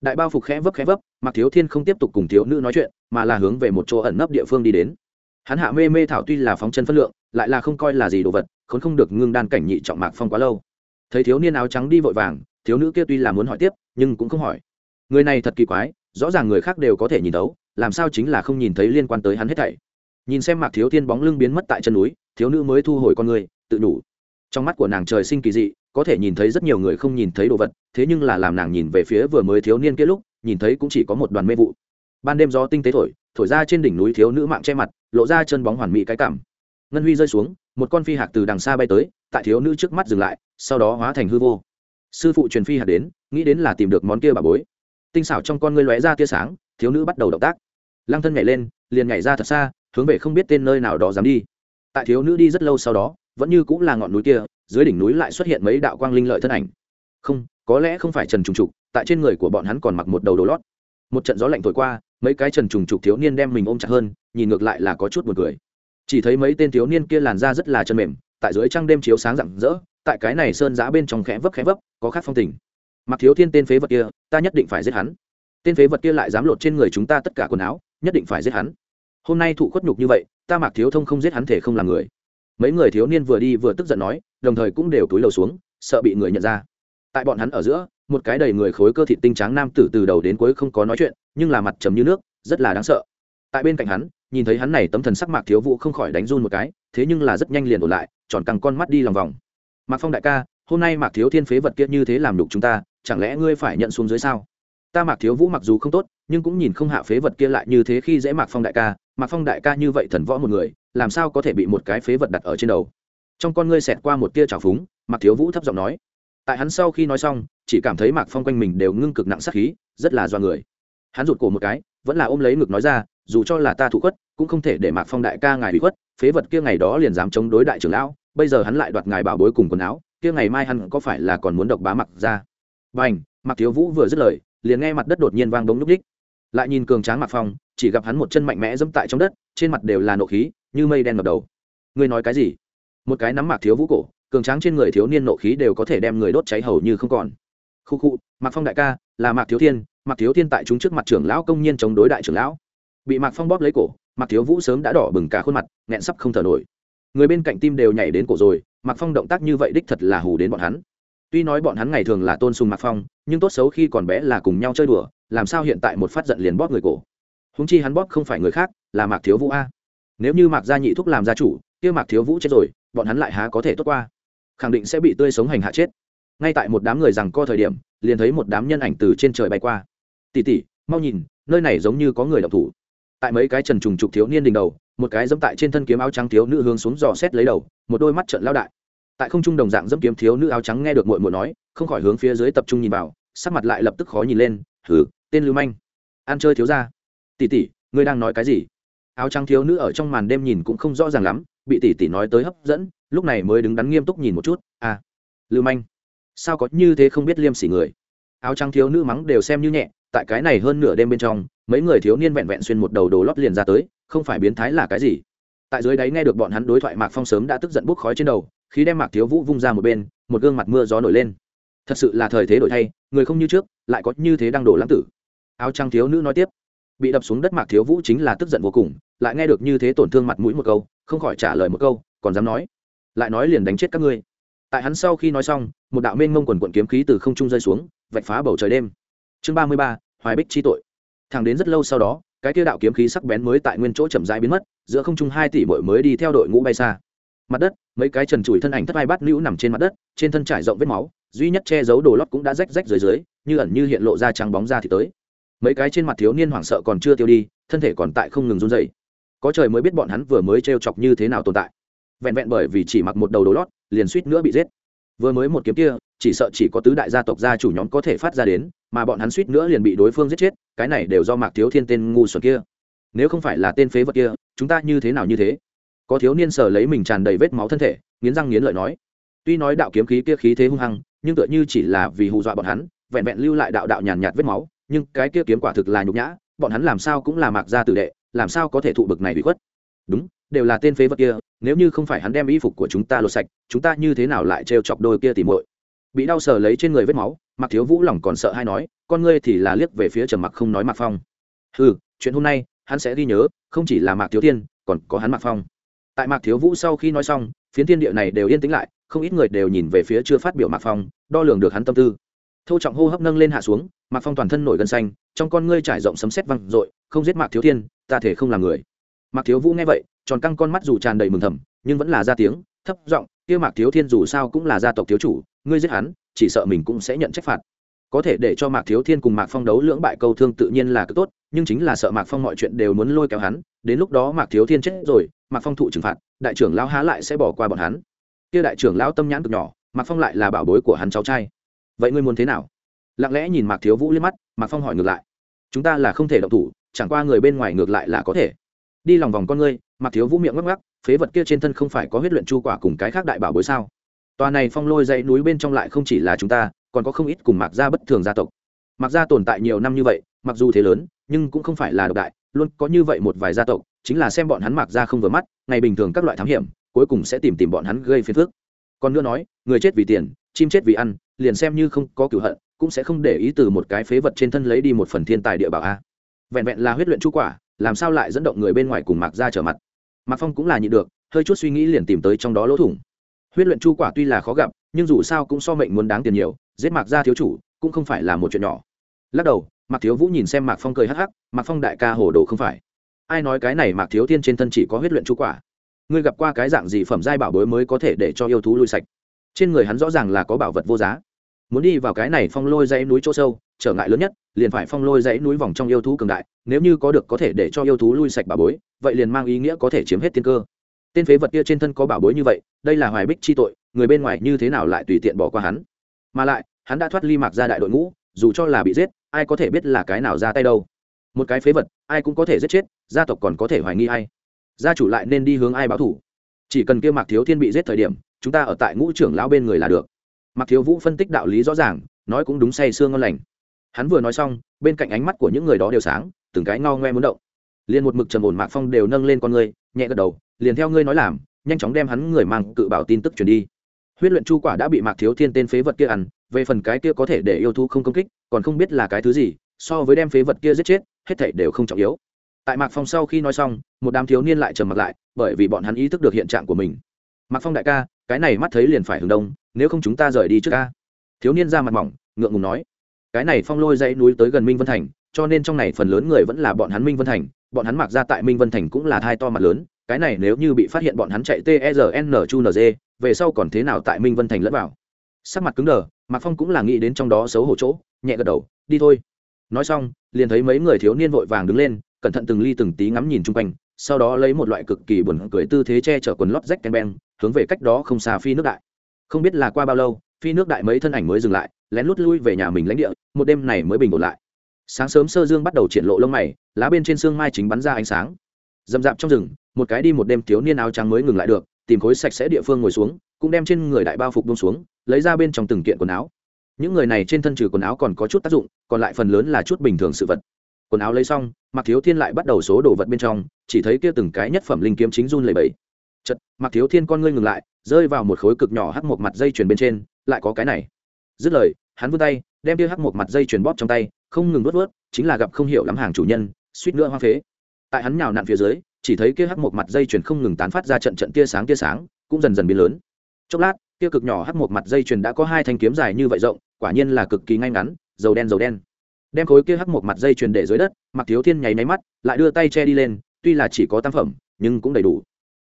Đại bao phục khẽ vấp khẽ vấp mặc thiếu thiên không tiếp tục cùng thiếu nữ nói chuyện, mà là hướng về một chỗ ẩn nấp địa phương đi đến hắn hạ mê mê thảo tuy là phóng chân phân lượng, lại là không coi là gì đồ vật, khốn không được ngưng đan cảnh nhị trọng mạc phong quá lâu. Thấy thiếu niên áo trắng đi vội vàng, thiếu nữ kia tuy là muốn hỏi tiếp, nhưng cũng không hỏi. Người này thật kỳ quái, rõ ràng người khác đều có thể nhìn thấu, làm sao chính là không nhìn thấy liên quan tới hắn hết thảy. Nhìn xem mạc thiếu thiên bóng lưng biến mất tại chân núi, thiếu nữ mới thu hồi con người, tự đủ trong mắt của nàng trời sinh kỳ dị, có thể nhìn thấy rất nhiều người không nhìn thấy đồ vật, thế nhưng là làm nàng nhìn về phía vừa mới thiếu niên kia lúc, nhìn thấy cũng chỉ có một đoàn mê vụ. Ban đêm gió tinh tế thổi thổi ra trên đỉnh núi thiếu nữ mạng che mặt, lộ ra chân bóng hoàn mỹ cái cảm. Ngân huy rơi xuống, một con phi hạc từ đằng xa bay tới, tại thiếu nữ trước mắt dừng lại, sau đó hóa thành hư vô. Sư phụ truyền phi hạt đến, nghĩ đến là tìm được món kia bà bối. Tinh xảo trong con ngươi lóe ra tia sáng, thiếu nữ bắt đầu động tác. Lăng thân nhảy lên, liền nhảy ra thật xa, hướng về không biết tên nơi nào đó dám đi. Tại thiếu nữ đi rất lâu sau đó, vẫn như cũng là ngọn núi kia, dưới đỉnh núi lại xuất hiện mấy đạo quang linh lợi thân ảnh. Không, có lẽ không phải trần trùng trục, tại trên người của bọn hắn còn mặc một đầu đồ lót. Một trận gió lạnh thổi qua mấy cái trần trùng trục thiếu niên đem mình ôm chặt hơn, nhìn ngược lại là có chút buồn cười. Chỉ thấy mấy tên thiếu niên kia làn da rất là chân mềm, tại dưới trăng đêm chiếu sáng rạng rỡ, tại cái này sơn giã bên trong khẽ vấp khẽ vấp, có khác phong tình. Mặc thiếu thiên tên phế vật kia, ta nhất định phải giết hắn. Tên phế vật kia lại dám lột trên người chúng ta tất cả quần áo, nhất định phải giết hắn. Hôm nay thụ khuất nhục như vậy, ta mặc thiếu thông không giết hắn thể không làm người. Mấy người thiếu niên vừa đi vừa tức giận nói, đồng thời cũng đều túi lầu xuống, sợ bị người nhận ra. Tại bọn hắn ở giữa một cái đầy người khối cơ thịt tinh trắng nam tử từ đầu đến cuối không có nói chuyện, nhưng là mặt trầm như nước, rất là đáng sợ. Tại bên cạnh hắn, nhìn thấy hắn này tấm thần sắc mạc thiếu vũ không khỏi đánh run một cái, thế nhưng là rất nhanh liền ổn lại, tròn căng con mắt đi lòng vòng. Mạc phong đại ca, hôm nay mạc thiếu thiên phế vật kia như thế làm đục chúng ta, chẳng lẽ ngươi phải nhận xuống dưới sao? Ta mạc thiếu vũ mặc dù không tốt, nhưng cũng nhìn không hạ phế vật kia lại như thế khi dễ mạc phong đại ca, mạc phong đại ca như vậy thần võ một người, làm sao có thể bị một cái phế vật đặt ở trên đầu? Trong con ngươi xẹt qua một tia trào phúng, mạc thiếu vũ thấp giọng nói tại hắn sau khi nói xong, chỉ cảm thấy mạc phong quanh mình đều ngưng cực nặng sát khí, rất là do người. Hắn rụt cổ một cái, vẫn là ôm lấy ngực nói ra, dù cho là ta thụ khuất, cũng không thể để mạc phong đại ca ngài bị khuất, phế vật kia ngày đó liền dám chống đối đại trưởng lão, bây giờ hắn lại đoạt ngài bảo bối cùng quần áo, kia ngày mai hắn có phải là còn muốn độc bá mặc ra? B à n h mặc thiếu vũ vừa dứt lời, liền nghe mặt đất đột nhiên vang đống núp đích. Lại nhìn cường tráng mạc phong, chỉ gặp hắn một chân mạnh mẽ dẫm tại trong đất, trên mặt đều là nộ khí, như mây đen ngập đầu. Ngươi nói cái gì? Một cái nắm mạc thiếu vũ cổ cường tráng trên người thiếu niên nộ khí đều có thể đem người đốt cháy hầu như không còn. Khu khu, mạc phong đại ca, là mạc thiếu thiên, mạc thiếu thiên tại chúng trước mặt trưởng lão công nhiên chống đối đại trưởng lão. Bị mạc phong bóp lấy cổ, mạc thiếu vũ sớm đã đỏ bừng cả khuôn mặt, nghẹn sắp không thở nổi. Người bên cạnh tim đều nhảy đến cổ rồi, mạc phong động tác như vậy đích thật là hù đến bọn hắn. Tuy nói bọn hắn ngày thường là tôn sùng mạc phong, nhưng tốt xấu khi còn bé là cùng nhau chơi đùa, làm sao hiện tại một phát giận liền bóp người cổ. Húng chi hắn bóp không phải người khác, là mạc thiếu vũ a. Nếu như mạc gia nhị thúc làm gia chủ, kia mạc thiếu vũ chết rồi, bọn hắn lại há có thể tốt qua? Khẳng định sẽ bị tươi sống hành hạ chết. Ngay tại một đám người rằng co thời điểm, liền thấy một đám nhân ảnh từ trên trời bay qua. Tỉ tỉ mau nhìn, nơi này giống như có người đọc thủ. Tại mấy cái trần trùng trục thiếu niên đỉnh đầu, một cái dẫm tại trên thân kiếm áo trắng thiếu nữ hướng xuống dò xét lấy đầu, một đôi mắt trận lao đại. Tại không trung đồng dạng dẫm kiếm thiếu nữ áo trắng nghe được mội mội nói, không khỏi hướng phía dưới tập trung nhìn vào, sắc mặt lại lập tức khó nhìn lên thử tên lưu manh. Ăn chơi thiếu ra tỉ tỉ ngươi đang nói cái gì? Áo trắng thiếu nữ ở trong màn đêm nhìn cũng không rõ ràng lắm bị tỷ tỷ nói tới hấp dẫn, lúc này mới đứng đắn nghiêm túc nhìn một chút à lưu manh, sao có như thế không biết liêm sỉ người? Áo trắng thiếu nữ mắng đều xem như nhẹ, tại cái này hơn nửa đêm bên trong, mấy người thiếu niên vẹn vẹn xuyên một đầu đồ lót liền ra tới, không phải biến thái là cái gì? Tại dưới đáy nghe được bọn hắn đối thoại mạc phong sớm đã tức giận bốc khói trên đầu khi đem mạc thiếu vũ vung ra một bên, một gương mặt mưa gió nổi lên. Thật sự là thời thế đổi thay, người không như trước, lại có như thế đang đổ lãng tử. Áo trắng thiếu nữ nói tiếp bị đập xuống đất mạc thiếu vũ chính là tức giận vô cùng, lại nghe được như thế tổn thương mặt mũi một câu, không khỏi trả lời một câu, còn dám nói. Lại nói liền đánh chết các ngươi. Tại hắn sau khi nói xong, một đạo mênh mông quần quận kiếm khí từ không trung rơi xuống, vạch phá bầu trời đêm. Chương ba mươi ba, hoài bích chi tội. Thẳng đến rất lâu sau đó, cái kia đạo kiếm khí sắc bén mới tại nguyên chỗ chậm rãi biến mất, giữa không trung hai tỷ bội mới đi theo đội ngũ bay xa. Mặt đất, mấy cái trần trụi thân ảnh thất vai bát nữ nằm trên mặt đất, trên thân trải rộng vết máu, duy nhất che giấu đồ lót cũng đã rách rách dưới dưới, như ẩn như hiện lộ ra trắng bóng ra thì tới mấy cái trên mặt thiếu niên hoảng sợ còn chưa tiêu đi, thân thể còn tại không ngừng run dày có trời mới biết bọn hắn vừa mới t r e o chọc như thế nào tồn tại. Vẹn vẹn bởi vì chỉ mặc một đầu đồ lót, liền suýt nữa bị giết. Vừa mới một kiếm kia, chỉ sợ chỉ có tứ đại gia tộc gia chủ nhóm có thể phát ra đến, mà bọn hắn suýt nữa liền bị đối phương giết chết, cái này đều do mạc thiếu thiên tên ngu xuẩn kia. Nếu không phải là tên phế vật kia, chúng ta như thế nào như thế? Có thiếu niên sờ lấy mình tràn đầy vết máu thân thể, nghiến răng nghiến lợi nói. Tuy nói đạo kiếm khí kia khí thế hung hăng, nhưng tựa như chỉ là vì hù dọa bọn hắn, vẹn vẹn lưu lại đạo đạo nhàn nhạt vết máu nhưng cái kia kiếm quả thực là nhục nhã, bọn hắn làm sao cũng là mạc gia tử đệ, làm sao có thể thụ bực này bị khuất? Đúng, đều là tên phế vật kia, nếu như không phải hắn đem y phục của chúng ta lột sạch, chúng ta như thế nào lại trêu chọc đôi kia tỉ muội? Bị đau sờ lấy trên người vết máu mặc thiếu vũ lòng còn sợ hay nói, con ngươi thì là liếc về phía trầm mặc không nói mạc phong. Ừ chuyện hôm nay, hắn sẽ ghi nhớ, không chỉ là mạc thiếu tiên, còn có hắn mạc phong. Tại mạc thiếu vũ sau khi nói xong, phiến thiên địa này đều yên tĩnh lại, không ít người đều nhìn về phía chưa phát biểu mạc phong, đo lường được hắn tâm tư. Thô trọng hô hấp nâng lên hạ xuống mạc phong toàn thân nổi gân xanh, trong con ngươi trải rộng sấm sét văng r không giết mạc thiếu thiên, ta thể không làm người. Mạc thiếu vũ nghe vậy, tròn căng con mắt dù tràn đầy mừng thầm, nhưng vẫn là ra tiếng, thấp giọng, kia mạc thiếu thiên dù sao cũng là gia tộc thiếu chủ, ngươi giết hắn, chỉ sợ mình cũng sẽ nhận trách phạt. Có thể để cho mạc thiếu thiên cùng mạc phong đấu lưỡng bại câu thương tự nhiên là cực tốt, nhưng chính là sợ mạc phong mọi chuyện đều muốn lôi kéo hắn, đến lúc đó mạc thiếu thiên chết rồi, mạc phong thụ trừng phạt, đại trưởng lão há lại sẽ bỏ qua bọn hắn. Kia đại trưởng lão tâm nhãn cực nhỏ, mạc phong lại là bảo bối của hắn cháu trai. Vậy ngươi muốn thế nào? Lặng lẽ nhìn mạc thiếu vũ liếc mắt, mạc phong hỏi ngược lại. Chúng ta là không thể động thủ, chẳng qua người bên ngoài ngược lại là có thể. Đi lòng vòng con ngươi, mạc thiếu vũ miệng ngắc ngắc, phế vật kia trên thân không phải có huyết luyện chu quả cùng cái khác đại bảo bối sao? Tòa này phong lôi dãy núi bên trong lại không chỉ là chúng ta, còn có không ít cùng mạc gia bất thường gia tộc. Mạc gia tồn tại nhiều năm như vậy, mặc dù thế lớn, nhưng cũng không phải là độc đại, luôn có như vậy một vài gia tộc, chính là xem bọn hắn mạc gia không vừa mắt, ngày bình thường các loại thám hiểm, cuối cùng sẽ tìm tìm bọn hắn gây phiền phức. Còn nữa nói, người chết vì tiền, chim chết vì ăn, liền xem như không có cửu hận cũng sẽ không để ý từ một cái phế vật trên thân lấy đi một phần thiên tài địa bảo a. Vẹn vẹn là huyết luyện chu quả, làm sao lại dẫn động người bên ngoài cùng mạc gia trở mặt? Mạc phong cũng là nhịn được, hơi chút suy nghĩ liền tìm tới trong đó lỗ thủng. Huyết luyện chu quả tuy là khó gặp, nhưng dù sao cũng so mệnh muốn đáng tiền nhiều, giết mạc gia thiếu chủ cũng không phải là một chuyện nhỏ. Lắc đầu, mạc thiếu vũ nhìn xem mạc phong cười hắc hắc, mạc phong đại ca hồ đồ không phải. Ai nói cái này mạc thiếu thiên trên thân chỉ có huyết luyện chu quả? Ngươi gặp qua cái dạng gì phẩm giai bảo bối mới có thể để cho yêu thú lui sạch? Trên người hắn rõ ràng là có bảo vật vô giá muốn đi vào cái này phong lôi dãy núi chỗ sâu, trở ngại lớn nhất, liền phải phong lôi dãy núi vòng trong yêu thú cường đại, nếu như có được có thể để cho yêu thú lui sạch bảo bối, vậy liền mang ý nghĩa có thể chiếm hết tiên cơ. Tên phế vật kia trên thân có bảo bối như vậy, đây là hoài bích chi tội, người bên ngoài như thế nào lại tùy tiện bỏ qua hắn? Mà lại, hắn đã thoát ly mạc ra đại đội ngũ, dù cho là bị giết, ai có thể biết là cái nào ra tay đâu. Một cái phế vật, ai cũng có thể giết chết, gia tộc còn có thể hoài nghi ai. Gia chủ lại nên đi hướng ai báo thủ. Chỉ cần kia mạc thiếu thiên bị giết thời điểm, chúng ta ở tại ngũ trưởng lão bên người là được mạc thiếu vũ phân tích đạo lý rõ ràng, nói cũng đúng say sương ngon lành. Hắn vừa nói xong, bên cạnh ánh mắt của những người đó đều sáng, từng cái ngao ngoe muốn động. Liền một mực trầm ổn mạc phong đều nâng lên con ngươi, nhẹ gật đầu, liền theo ngươi nói làm, nhanh chóng đem hắn người mang cự bảo tin tức truyền đi. Huyết luyện chu quả đã bị mạc thiếu thiên tên phế vật kia ăn, về phần cái kia có thể để yêu thú không công kích, còn không biết là cái thứ gì, so với đem phế vật kia giết chết, hết thảy đều không trọng yếu. Tại mạc phong sau khi nói xong, một đám thiếu niên lại trầm mặt lại, bởi vì bọn hắn ý thức được hiện trạng của mình mạc phong đại ca, cái này mắt thấy liền phải hướng đông, nếu không chúng ta rời đi trước ca. Thiếu niên ra mặt mỏng, ngượng ngùng nói. Cái này phong lôi dãy núi tới gần minh vân thành, cho nên trong này phần lớn người vẫn là bọn hắn minh vân thành, bọn hắn mặc ra tại minh vân thành cũng là thai to mặt lớn, cái này nếu như bị phát hiện bọn hắn chạy tern chu nz về sau còn thế nào tại minh vân thành lẫn vào? Sắc mặt cứng đờ, mạc phong cũng là nghĩ đến trong đó xấu hổ chỗ, nhẹ gật đầu, đi thôi. Nói xong, liền thấy mấy người thiếu niên vội vàng đứng lên, cẩn thận từng ly từng tí ngắm nhìn chung quanh sau đó lấy một loại cực kỳ buồn cười tư thế che chở quần lót rách ken ben hướng về cách đó không xa phi nước đại. Không biết là qua bao lâu, phi nước đại mấy thân ảnh mới dừng lại, lén lút lui về nhà mình lãnh địa, một đêm này mới bình ổn lại. Sáng sớm sơ dương bắt đầu triển lộ lông mày, lá bên trên xương mai chính bắn ra ánh sáng. Dầm dạp trong rừng, một cái đi một đêm thiếu niên áo trắng mới ngừng lại được, tìm khối sạch sẽ địa phương ngồi xuống, cũng đem trên người đại bao phục bông xuống, lấy ra bên trong từng kiện quần áo. Những người này trên thân trừ quần áo còn có chút tác dụng, còn lại phần lớn là chút bình thường sự vật quần áo lấy xong mặc thiếu thiên lại bắt đầu số đồ vật bên trong, chỉ thấy kia từng cái nhất phẩm linh kiếm chính run lầy bẫy chật mặc thiếu thiên con ngươi ngừng lại, rơi vào một khối cực nhỏ hắc một mặt dây chuyền bên trên, lại có cái này. Dứt lời, hắn vươn tay, đem kia hắc một mặt dây chuyền bóp trong tay, không ngừng vớt vớt chính là gặp không hiểu lắm hàng chủ nhân, suýt nữa hoa phế. Tại hắn nhào nặn phía dưới, chỉ thấy kia hắc một mặt dây chuyền không ngừng tán phát ra trận trận tia sáng tia sáng, cũng dần dần biến lớn. Chốc lát, kia cực nhỏ hắc một mặt dây chuyền đã có hai thanh kiếm dài như vậy rộng, quả nhiên là cực kỳ ngay ngắn, dầu đen dầu đen đem khối kia hắc một mặt dây truyền để dưới đất mặc thiếu thiên nháy máy mắt, lại đưa tay che đi lên, tuy là chỉ có tam phẩm, nhưng cũng đầy đủ.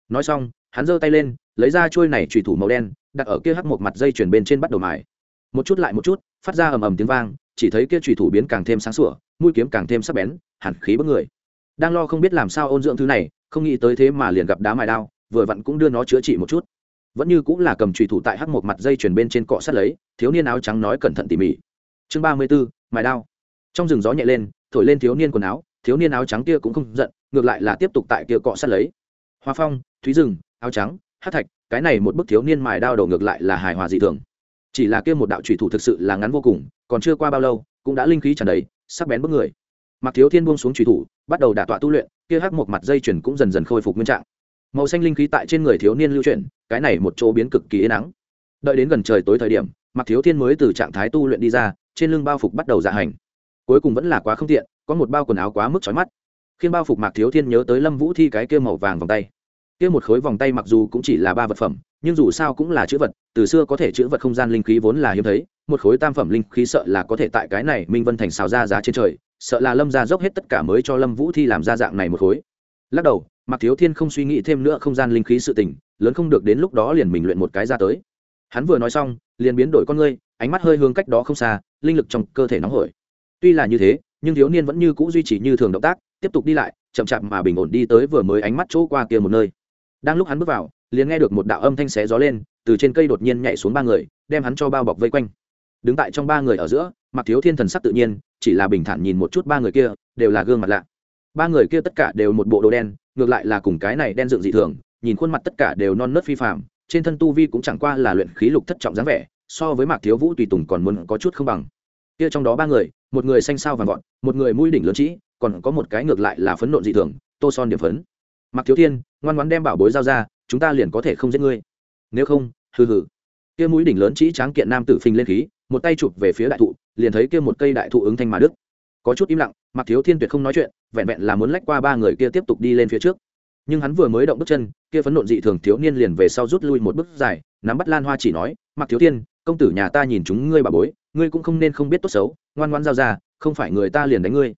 Nói xong, hắn giơ tay lên, lấy ra chuôi này trùy thủ màu đen, đặt ở kia hắc một mặt dây chuyền bên trên bắt đầu mài. Một chút lại một chút, phát ra ầm ầm tiếng vang, chỉ thấy kia trùy thủ biến càng thêm sáng sủa, mũi kiếm càng thêm sắc bén hẳn khí bức người. Đang lo không biết làm sao ôn dưỡng thứ này, không nghĩ tới thế mà liền gặp đá mài đao, vừa vặn cũng đưa nó chữa trị một chút. Vẫn như cũng là cầm trùy thủ tại hắc một mặt dây chuyền bên trên cọ sát lấy, thiếu niên áo trắng nói cẩn thận tỉ mỉ. Chương ba mươi b ố mài đao trong rừng gió nhẹ lên, thổi lên thiếu niên quần áo, thiếu niên áo trắng kia cũng không giận, ngược lại là tiếp tục tại kia cọ sát lấy. Hoa phong, thúy rừng áo trắng hát thạch, cái này một bức thiếu niên mài đao đầu ngược lại là hài hòa dị thường. Chỉ là kia một đạo trùy thủ thực sự là ngắn vô cùng, còn chưa qua bao lâu, cũng đã linh khí tràn đầy, sắc bén bức người. Mặc thiếu thiên buông xuống trùy thủ, bắt đầu đả tọa tu luyện, kia hắc một mặt dây chuyển cũng dần dần khôi phục nguyên trạng. Màu xanh linh khí tại trên người thiếu niên lưu chuyển, cái này một chỗ biến cực kỳ yên nắng. Đợi đến gần trời tối thời điểm, mặc thiếu thiên mới từ trạng thái tu luyện đi ra, trên lưng bao phục bắt đầu dạ hành cuối cùng vẫn là quá không tiện, có một bao quần áo quá mức trói mắt. Khiến bao phục mạc thiếu thiên nhớ tới lâm vũ thi cái kia màu vàng vòng tay. Kia một khối vòng tay mặc dù cũng chỉ là ba vật phẩm, nhưng dù sao cũng là chữ vật, từ xưa có thể chữ vật không gian linh khí vốn là hiếm thấy, một khối tam phẩm linh khí sợ là có thể tại cái này minh vân thành xào ra giá trên trời, sợ là lâm ra dốc hết tất cả mới cho lâm vũ thi làm ra dạng này một khối. Lắc đầu, mạc thiếu thiên không suy nghĩ thêm nữa không gian linh khí sự tình, lớn không được đến lúc đó liền mình luyện một cái ra tới. Hắn vừa nói xong, liền biến đổi con ngươi, ánh mắt hơi hướng cách đó không xa, linh lực trong cơ thể nóng hổi tuy là như thế, nhưng thiếu niên vẫn như c ũ duy trì như thường động tác, tiếp tục đi lại, chậm chạp mà bình ổn đi tới vừa mới ánh mắt chỗ qua kia một nơi. Đang lúc hắn bước vào, liền nghe được một đạo âm thanh xé gió lên, từ trên cây đột nhiên nhảy xuống ba người, đem hắn cho bao bọc vây quanh. Đứng tại trong ba người ở giữa, mặc thiếu thiên thần sắc tự nhiên, chỉ là bình thản nhìn một chút ba người kia, đều là gương mặt lạ. Ba người kia tất cả đều một bộ đồ đen, ngược lại là cùng cái này đen dựng dị thường, nhìn khuôn mặt tất cả đều non nớt phi phạm trên thân tu vi cũng chẳng qua là luyện khí lục thất trọng dáng vẻ, so với mạc thiếu vũ tùy tùng còn muốn có chút không bằng. Kia trong đó ba người một người xanh sao vàng gọn một người mũi đỉnh lớn trĩ, còn có một cái ngược lại là phấn nộn dị thường, tô son điểm phấn. Mặc thiếu thiên, ngoan ngoãn đem bảo bối giao ra, chúng ta liền có thể không giết ngươi. Nếu không, hừ hừ. Kia mũi đỉnh lớn trĩ tráng kiện nam tử phình lên khí, một tay chụp về phía đại thụ, liền thấy kia một cây đại thụ ứng thanh mà đức có chút im lặng, Mặc thiếu thiên tuyệt không nói chuyện, vẹn vẹn là muốn lách qua ba người kia tiếp tục đi lên phía trước. Nhưng hắn vừa mới động bước chân, kia phấn nộn dị thường thiếu niên liền về sau rút lui một bước dài, nắm bắt lan hoa chỉ nói, mặc thiếu thiên, công tử nhà ta nhìn chúng ngươi bà bối, ngươi cũng không nên không biết tốt xấu ngoan ngoan giao ra, không phải người ta liền đánh ngươi.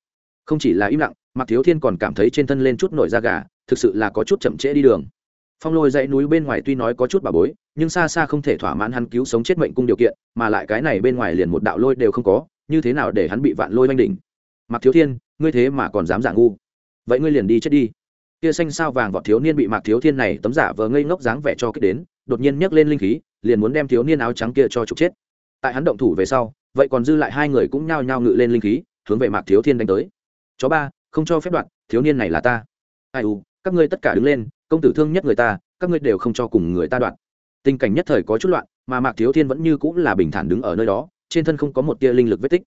Không chỉ là im lặng mặc thiếu thiên còn cảm thấy trên thân lên chút nổi da gà, thực sự là có chút chậm trễ đi đường. Phong lôi dãy núi bên ngoài tuy nói có chút bà bối, nhưng xa xa không thể thỏa mãn hắn cứu sống chết mệnh cung điều kiện, mà lại cái này bên ngoài liền một đạo lôi đều không có, như thế nào để hắn bị vạn lôi oanh đỉnh? Mặc thiếu thiên, ngươi thế mà còn dám giả ngu. Vậy ngươi liền đi chết đi. Kia xanh sao vàng vọt thiếu niên bị mạc thiếu thiên này tấm giả vờ ngây ngốc dáng vẻ cho kích đến, đột nhiên nhấc lên linh khí, liền muốn đem thiếu niên áo trắng kia cho trục chết. Tại hắn động thủ về sau vậy còn dư lại hai người cũng nhao nhao ngự lên linh khí, hướng về mạc thiếu thiên đánh tới. Chó ba, không cho phép đoạn thiếu niên này là ta. Ai u, các ngươi tất cả đứng lên, công tử thương nhất người ta, các ngươi đều không cho cùng người ta đoạn tình cảnh nhất thời có chút loạn, mà mạc thiếu thiên vẫn như cũng là bình thản đứng ở nơi đó, trên thân không có một tia linh lực vết tích.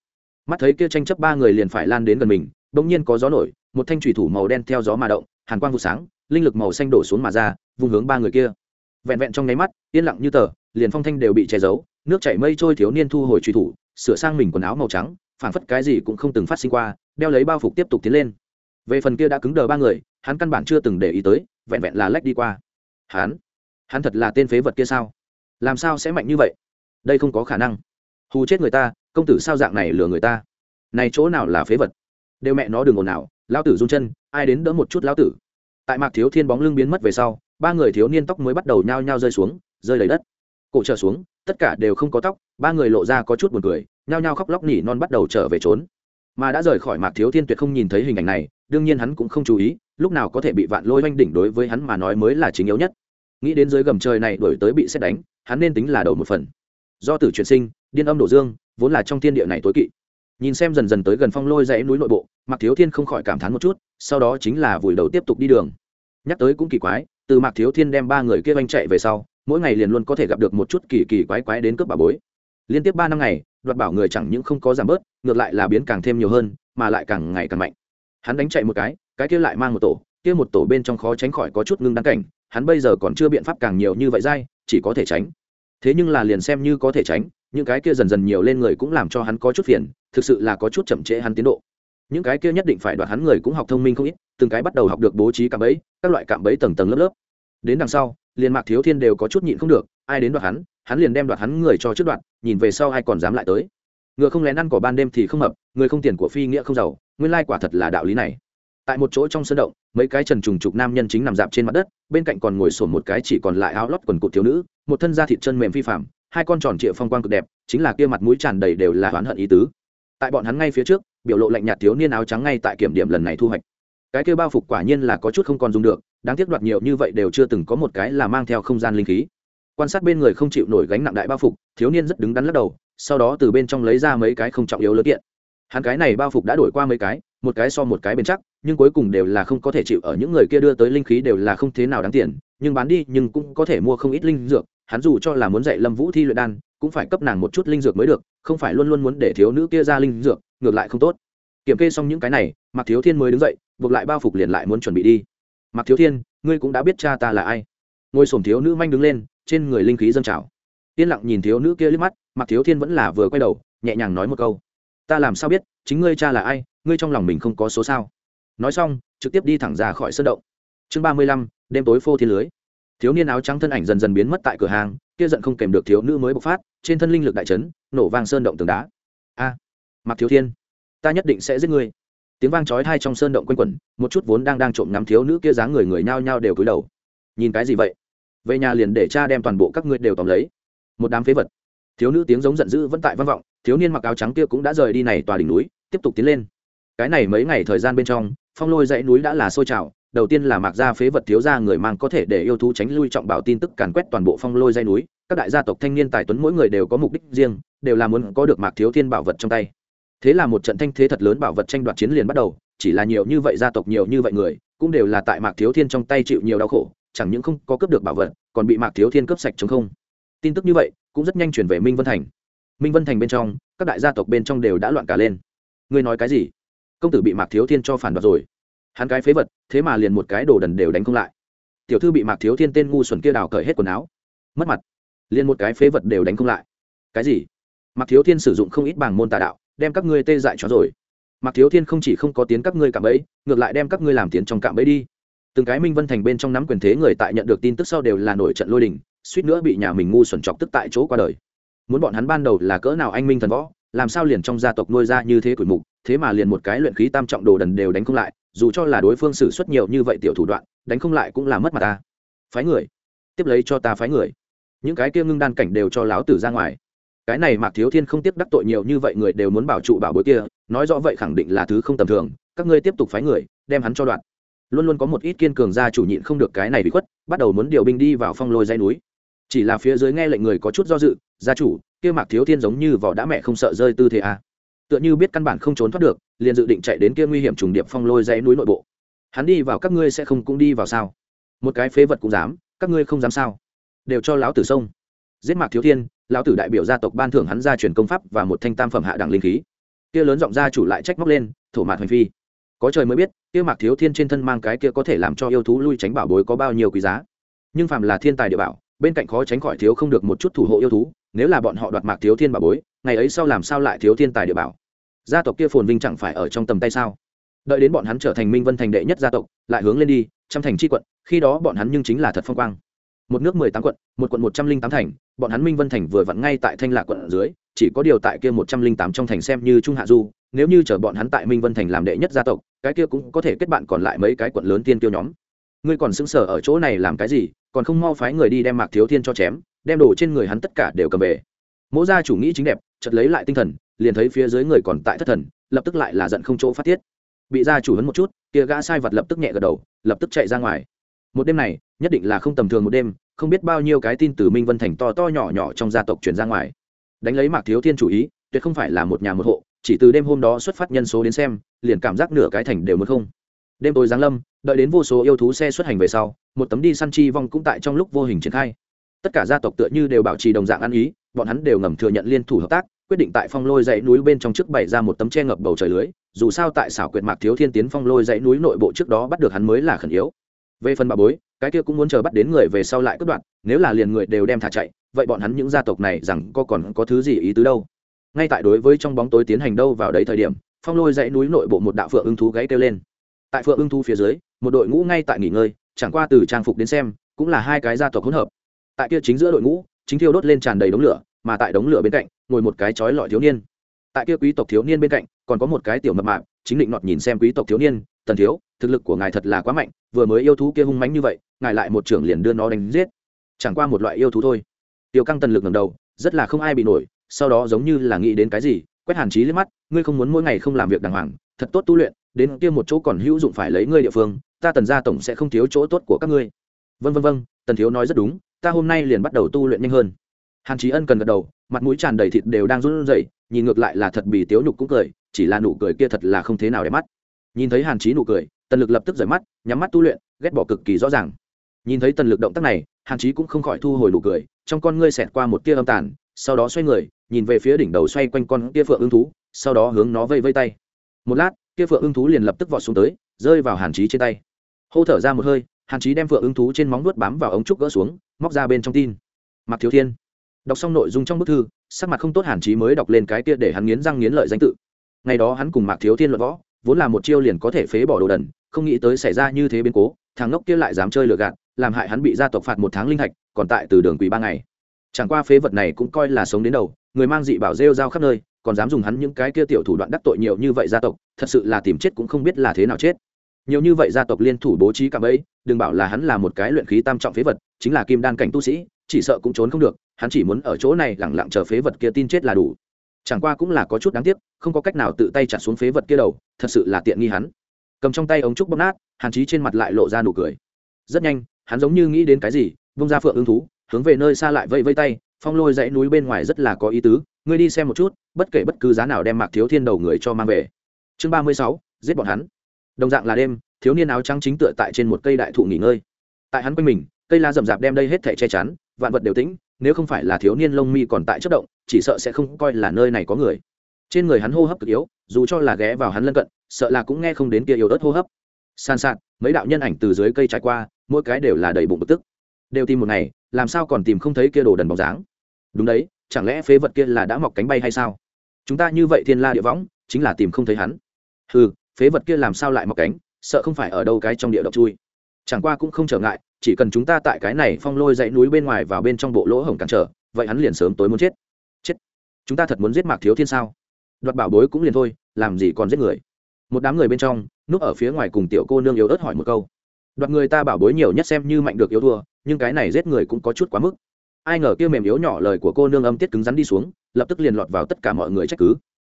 Mắt thấy kia tranh chấp ba người liền phải lan đến gần mình, bỗng nhiên có gió nổi, một thanh thủy thủ màu đen theo gió mà động, hàn quang vụ sáng, linh lực màu xanh đổ xuống mà ra, vung hướng ba người kia. Vẹn vẹn trong nháy mắt, yên lặng như tờ, liền phong thanh đều bị che giấu, nước chảy mây trôi thiếu niên thu hồi truy thủ sửa sang mình quần áo màu trắng, phảng phất cái gì cũng không từng phát sinh qua, đeo lấy bao phục tiếp tục tiến lên. Về phần kia đã cứng đờ ba người, hắn căn bản chưa từng để ý tới, vẹn vẹn là lách đi qua. Hắn hắn thật là tên phế vật kia sao? Làm sao sẽ mạnh như vậy? Đây không có khả năng. Hù chết người ta, công tử sao dạng này lừa người ta? Này chỗ nào là phế vật? Đều mẹ nó đừng ồn nào lão tử run chân, ai đến đỡ một chút lão tử? Tại mạc thiếu thiên bóng lưng biến mất về sau, ba người thiếu niên tóc mới bắt đầu nhao nhao rơi xuống, rơi lấy đất. Cổ trở xuống, tất cả đều không có tóc, ba người lộ ra có chút buồn cười nhao nhao khóc lóc nỉ non bắt đầu trở về trốn. Mà đã rời khỏi mạc thiếu thiên tuyệt không nhìn thấy hình ảnh này, đương nhiên hắn cũng không chú ý, lúc nào có thể bị vạn lôi oanh đỉnh đối với hắn mà nói mới là chính yếu nhất. Nghĩ đến dưới gầm trời này đổi tới bị xét đánh, hắn nên tính là đầu một phần. Do tử chuyển sinh, điên âm đổ dương, vốn là trong thiên địa này tối kỵ. Nhìn xem dần dần tới gần phong lôi dãy núi nội bộ, mạc thiếu thiên không khỏi cảm thán một chút, sau đó chính là vùi đầu tiếp tục đi đường. Nhắc tới cũng kỳ quái, từ mạc thiếu thiên đem ba người kia oanh chạy về sau, mỗi ngày liền luôn có thể gặp được một chút kỳ kỳ quái quái đến cướp bà bối. Liên tiếp ba năm ngày đoạt bảo người chẳng những không có giảm bớt, ngược lại là biến càng thêm nhiều hơn, mà lại càng ngày càng mạnh. Hắn đánh chạy một cái cái kia lại mang một tổ, kia một tổ bên trong khó tránh khỏi có chút ngưng đáng cảnh, hắn bây giờ còn chưa biện pháp càng nhiều như vậy dai, chỉ có thể tránh. Thế nhưng là liền xem như có thể tránh, những cái kia dần dần nhiều lên người cũng làm cho hắn có chút phiền, thực sự là có chút chậm trễ hắn tiến độ. Những cái kia nhất định phải đoạt hắn người cũng học thông minh không ít, từng cái bắt đầu học được bố trí cạm bẫy, các loại cạm bẫy tầng tầng lớp lớp. Đến đằng sau, liền mạc thiếu thiên đều có chút nhịn không được, ai đến đoạt hắn hắn liền đem đoạt hắn người cho trước đoạt, nhìn về sau ai còn dám lại tới. Ngựa không lén ăn cỏ ban đêm thì không hợp, người không tiền của phi nghĩa không giàu, nguyên lai quả thật là đạo lý này. Tại một chỗ trong sân động, mấy cái trần trùng trục nam nhân chính nằm dạp trên mặt đất, bên cạnh còn ngồi sổn một cái chỉ còn lại áo lót quần cụt thiếu nữ, một thân da thịt chân mềm phi phạm hai con tròn trịa phong quang cực đẹp, chính là kia mặt mũi tràn đầy đều là oán hận ý tứ. Tại bọn hắn ngay phía trước, biểu lộ lạnh nhạt thiếu niên áo trắng ngay tại kiểm điểm lần này thu hoạch. Cái kia bao phục quả nhiên là có chút không còn dùng được, đáng tiếc đoạt nhiều như vậy đều chưa từng có một cái là mang theo không gian linh khí quan sát bên người không chịu nổi gánh nặng đại bao phục, thiếu niên rất đứng đắn lắc đầu, sau đó từ bên trong lấy ra mấy cái không trọng yếu lớn kiện. Hắn cái này bao phục đã đổi qua mấy cái, một cái so một cái bền chắc, nhưng cuối cùng đều là không có thể chịu ở những người kia đưa tới linh khí đều là không thế nào đáng tiền, nhưng bán đi nhưng cũng có thể mua không ít linh dược, hắn dù cho là muốn dạy lâm vũ thi luyện đan, cũng phải cấp nàng một chút linh dược mới được, không phải luôn luôn muốn để thiếu nữ kia ra linh dược, ngược lại không tốt. Kiểm kê xong những cái này mặc thiếu thiên mới đứng dậy, buộc lại bao phục liền lại muốn chuẩn bị đi. Mặc thiếu thiên, ngươi cũng đã biết cha ta là ai? Ngôi sổm thiếu nữ manh đứng lên trên người linh khí dâng trào. Yên lặng nhìn thiếu nữ kia liếc mắt mặc thiếu thiên vẫn là vừa quay đầu, nhẹ nhàng nói một câu. Ta làm sao biết, chính ngươi cha là ai, ngươi trong lòng mình không có số sao? Nói xong, trực tiếp đi thẳng ra khỏi sân động. Chương ba mươi lăm, đêm tối phô thiên lưới. Thiếu niên áo trắng thân ảnh dần dần biến mất tại cửa hàng, kia giận không kèm được thiếu nữ mới bộc phát, trên thân linh lực đại trấn nổ vang sơn động tường đá. A mặc thiếu thiên, ta nhất định sẽ giết ngươi. Tiếng vang chói tai trong sơn động quanh quẩn, một chút vốn đang đang trộm ngắm thiếu nữ kia dáng người người nhao nhao đều cúi đầu. Nhìn cái gì vậy? Về nhà liền để cha đem toàn bộ các ngươi đều tóm lấy. Một đám phế vật. Thiếu nữ tiếng giống giận dữ vẫn tại vang vọng, thiếu niên mặc áo trắng kia cũng đã rời đi này tòa đỉnh núi, tiếp tục tiến lên. Cái này mấy ngày thời gian bên trong, phong lôi dãy núi đã là sôi trào, đầu tiên là mặc gia phế vật thiếu gia người mang có thể để yêu thú tránh lui trọng bảo tin tức càn quét toàn bộ phong lôi dãy núi, các đại gia tộc thanh niên tài tuấn mỗi người đều có mục đích riêng, đều là muốn có được mạc thiếu thiên bảo vật trong tay. Thế là một trận thanh thế thật lớn bảo vật tranh đoạt chiến liền bắt đầu, chỉ là nhiều như vậy gia tộc nhiều như vậy người, cũng đều là tại mạc thiếu thiên trong tay chịu nhiều đau khổ chẳng những không có cướp được bảo vật, còn bị mạc thiếu thiên cướp sạch chống không. Tin tức như vậy, cũng rất nhanh chuyển về minh vân thành. Minh vân thành bên trong, các đại gia tộc bên trong đều đã loạn cả lên. Ngươi nói cái gì? Công tử bị mạc thiếu thiên cho phản đoạt rồi. Hắn cái phế vật, thế mà liền một cái đồ đần đều đánh không lại. Tiểu thư bị mạc thiếu thiên tên ngu xuẩn kia đào cởi hết quần áo. Mất mặt. Liền một cái phế vật đều đánh không lại. Cái gì? Mạc thiếu thiên sử dụng không ít bảng môn tà đạo, đem các ngươi tê dại cho rồi. Mạc thiếu thiên không chỉ không có tiến các ngươi cạm bẫy, ngược lại đem các ngươi làm tiến trong cạm bẫy đi từng cái minh vân thành bên trong nắm quyền thế người tại nhận được tin tức sau đều là nổi trận lôi đình, suýt nữa bị nhà mình ngu xuẩn chọc tức tại chỗ qua đời. Muốn bọn hắn ban đầu là cỡ nào anh minh thần võ, làm sao liền trong gia tộc nuôi ra như thế cửi mục, thế mà liền một cái luyện khí tam trọng đồ đần đều đánh không lại, dù cho là đối phương xử suất nhiều như vậy tiểu thủ đoạn, đánh không lại cũng là mất mặt ta. Phái người, tiếp lấy cho ta phái người. Những cái kia ngưng đan cảnh đều cho láo tử ra ngoài. Cái này mạc thiếu thiên không tiếp đắc tội nhiều như vậy người đều muốn bảo trụ bảo bối kia, nói rõ vậy khẳng định là thứ không tầm thường, các ngươi tiếp tục phái người, đem hắn cho đoạn luôn luôn có một ít kiên cường gia chủ nhịn không được cái này bị khuất, bắt đầu muốn điều binh đi vào phong lôi dây núi. Chỉ là phía dưới nghe lệnh người có chút do dự, gia chủ, kia mạc thiếu thiên giống như vỏ đã mẹ không sợ rơi tư thế à. tựa như biết căn bản không trốn thoát được, liền dự định chạy đến kia nguy hiểm trùng điệp phong lôi dãy núi nội bộ. Hắn đi vào các ngươi sẽ không cũng đi vào sao? Một cái phế vật cũng dám, các ngươi không dám sao? Đều cho lão tử sông giết mạc thiếu thiên, lão tử đại biểu gia tộc ban thưởng hắn gia truyền công pháp và một thanh tam phẩm hạ đẳng linh khí. Kia lớn giọng gia chủ lại trách móc lên, thổ mạc hành phi có trời mới biết, kia mạc thiếu thiên trên thân mang cái kia có thể làm cho yêu thú lui tránh bảo bối có bao nhiêu quý giá. Nhưng phàm là thiên tài địa bảo, bên cạnh khó tránh khỏi thiếu không được một chút thủ hộ yêu thú, nếu là bọn họ đoạt mạc thiếu thiên bảo bối, ngày ấy sau làm sao lại thiếu thiên tài địa bảo? Gia tộc kia phồn vinh chẳng phải ở trong tầm tay sao? Đợi đến bọn hắn trở thành minh vân thành đệ nhất gia tộc, lại hướng lên đi, trăm thành tri quận, khi đó bọn hắn nhưng chính là thật phong quang. Một nước mười tám quận, một quận một trăm linh tám thành, bọn hắn minh vân thành vừa vặn ngay tại thanh lạc quận ở dưới, chỉ có điều tại kia một trăm linh tám trong thành xem như trung hạ du, nếu như chở bọn hắn tại minh vân thành làm đệ nhất gia tộc cái kia cũng có thể kết bạn còn lại mấy cái quận lớn tiên tiêu nhóm. Ngươi còn xứng sở ở chỗ này làm cái gì, còn không mau phái người đi đem mạc thiếu thiên cho chém, đem đồ trên người hắn tất cả đều cầm về. Mỗ gia chủ nghĩ chính đẹp, chợt lấy lại tinh thần, liền thấy phía dưới người còn tại thất thần, lập tức lại là giận không chỗ phát tiết. Bị gia chủ hấn một chút, kia gã sai vật lập tức nhẹ gật đầu, lập tức chạy ra ngoài. Một đêm này, nhất định là không tầm thường một đêm, không biết bao nhiêu cái tin từ minh vân thành to to nhỏ nhỏ trong gia tộc truyền ra ngoài. Đánh lấy mạc thiếu thiên chủ ý, tuyệt không phải là một nhà một hộ, chỉ từ đêm hôm đó xuất phát nhân số đến xem liền cảm giác nửa cái thành đều muốn không. Đêm tối giáng lâm, đợi đến vô số yêu thú xe xuất hành về sau, một tấm đi săn chi vong cũng tại trong lúc vô hình triển khai. Tất cả gia tộc tựa như đều bảo trì đồng dạng ăn ý, bọn hắn đều ngầm thừa nhận liên thủ hợp tác, quyết định tại phong lôi dãy núi bên trong trước bày ra một tấm che ngập bầu trời lưới, dù sao tại xảo quyệt mạc thiếu thiên tiến phong lôi dãy núi nội bộ trước đó bắt được hắn mới là khẩn yếu. Về phần bà bối, cái kia cũng muốn chờ bắt đến người về sau lại cất đoạn, nếu là liền người đều đem thả chạy, vậy bọn hắn những gia tộc này rằng có còn có thứ gì ý tứ đâu? Ngay tại đối với trong bóng tối tiến hành đâu vào đấy thời điểm phong lôi dãy núi nội bộ một đạo phượng ưng thú gáy kêu lên. Tại phượng ưng thú phía dưới, một đội ngũ ngay tại nghỉ ngơi, chẳng qua từ trang phục đến xem, cũng là hai cái gia tộc hỗn hợp. Tại kia chính giữa đội ngũ, chính thiêu đốt lên tràn đầy đống lửa, mà tại đống lửa bên cạnh, ngồi một cái chói lọi thiếu niên. Tại kia quý tộc thiếu niên bên cạnh, còn có một cái tiểu mập mạp, chính định nọt nhìn xem quý tộc thiếu niên, tần thiếu, thực lực của ngài thật là quá mạnh, vừa mới yêu thú kia hung mánh như vậy, ngài lại một trưởng liền đưa nó đánh giết. Chẳng qua một loại yêu thú thôi. Tiêu căng tần lực ngầm đầu, rất là không ai bị nổi, sau đó giống như là nghĩ đến cái gì quét hàn trí lên mắt, ngươi không muốn mỗi ngày không làm việc đàng hoàng, thật tốt tu luyện, đến kia một chỗ còn hữu dụng phải lấy ngươi địa phương, ta tần gia tổng sẽ không thiếu chỗ tốt của các ngươi. Vân vân vân tần thiếu nói rất đúng, ta hôm nay liền bắt đầu tu luyện nhanh hơn. Hàn trí ân cần gật đầu, mặt mũi tràn đầy thịt đều đang run rẩy, nhìn ngược lại là thật bì tiếu nhục cũng cười, chỉ là nụ cười kia thật là không thế nào để mắt. Nhìn thấy hàn trí nụ cười, tần lực lập tức rời mắt, nhắm mắt tu luyện, ghét bỏ cực kỳ rõ ràng. Nhìn thấy tần lực động tác này, hàn trí cũng không khỏi thu hồi nụ cười, trong con ngươi xẹt qua một tia âm tàn, sau đó xoay người nhìn về phía đỉnh đầu xoay quanh con kia phượng ưng thú, sau đó hướng nó vây vây tay. Một lát, kia phượng ưng thú liền lập tức vọt xuống tới, rơi vào hàn trí trên tay. Hô thở ra một hơi, hàn trí đem phượng ưng thú trên móng nuốt bám vào ống trúc gỡ xuống, móc ra bên trong tin. Mặc thiếu thiên. Đọc xong nội dung trong bức thư, sắc mặt không tốt hàn trí mới đọc lên cái kia để hắn nghiến răng nghiến lợi danh tự. Ngày đó hắn cùng mạc thiếu thiên luận võ, vốn là một chiêu liền có thể phế bỏ đồ đần, không nghĩ tới xảy ra như thế biến cố, thằng ngốc kia lại dám chơi lừa gạt, làm hại hắn bị gia tộc phạt một tháng linh thạch, còn tại từ đường quỳ ba ngày chẳng qua phế vật này cũng coi là sống đến đầu, người mang dị bảo rêu rao khắp nơi, còn dám dùng hắn những cái kia tiểu thủ đoạn đắc tội nhiều như vậy gia tộc, thật sự là tìm chết cũng không biết là thế nào chết. Nhiều như vậy gia tộc liên thủ bố trí cả ấy đừng bảo là hắn là một cái luyện khí tam trọng phế vật, chính là kim đan cảnh tu sĩ, chỉ sợ cũng trốn không được, hắn chỉ muốn ở chỗ này lẳng lặng chờ phế vật kia tin chết là đủ. Chẳng qua cũng là có chút đáng tiếc, không có cách nào tự tay trả xuống phế vật kia đầu, thật sự là tiện nghi hắn. Cầm trong tay ống trúc bóp nát, hàn chí trên mặt lại lộ ra nụ cười. Rất nhanh, hắn giống như nghĩ đến cái gì, vung ra phượng ứng thú hướng về nơi xa lại vây vây tay, phong lôi dãy núi bên ngoài rất là có ý tứ, ngươi đi xem một chút, bất kể bất cứ giá nào đem mạc thiếu thiên đầu người cho mang về. Chương ba mươi sáu, giết bọn hắn. Đồng dạng là đêm, thiếu niên áo trắng chính tựa tại trên một cây đại thụ nghỉ ngơi. Tại hắn quanh mình, cây lá rậm rạp đem đây hết thể che chắn, vạn vật đều tĩnh, nếu không phải là thiếu niên lông mi còn tại chất động, chỉ sợ sẽ không coi là nơi này có người. Trên người hắn hô hấp cực yếu, dù cho là ghé vào hắn lân cận, sợ là cũng nghe không đến kia yếu ớt hô hấp. San sạt, mấy đạo nhân ảnh từ dưới cây trái qua, mỗi cái đều là đầy bụng bực tức đều tìm một ngày, làm sao còn tìm không thấy kia đồ đần bóng dáng? Đúng đấy, chẳng lẽ phế vật kia là đã mọc cánh bay hay sao? Chúng ta như vậy thiên la địa võng, chính là tìm không thấy hắn. Ừ phế vật kia làm sao lại mọc cánh, sợ không phải ở đâu cái trong địa độc chui. Chẳng qua cũng không trở ngại, chỉ cần chúng ta tại cái này phong lôi dãy núi bên ngoài vào bên trong bộ lỗ hổng cản trở, vậy hắn liền sớm tối muốn chết. Chết. Chúng ta thật muốn giết mạc thiếu thiên sao? Đoạt bảo bối cũng liền thôi, làm gì còn giết người? Một đám người bên trong, núp ở phía ngoài cùng tiểu cô nương yếu ớt hỏi một câu đoạt người ta bảo bối nhiều nhất xem như mạnh được yếu thua, nhưng cái này giết người cũng có chút quá mức. Ai ngờ kia mềm yếu nhỏ lời của cô nương âm tiết cứng rắn đi xuống, lập tức liền lọt vào tất cả mọi người trách cứ.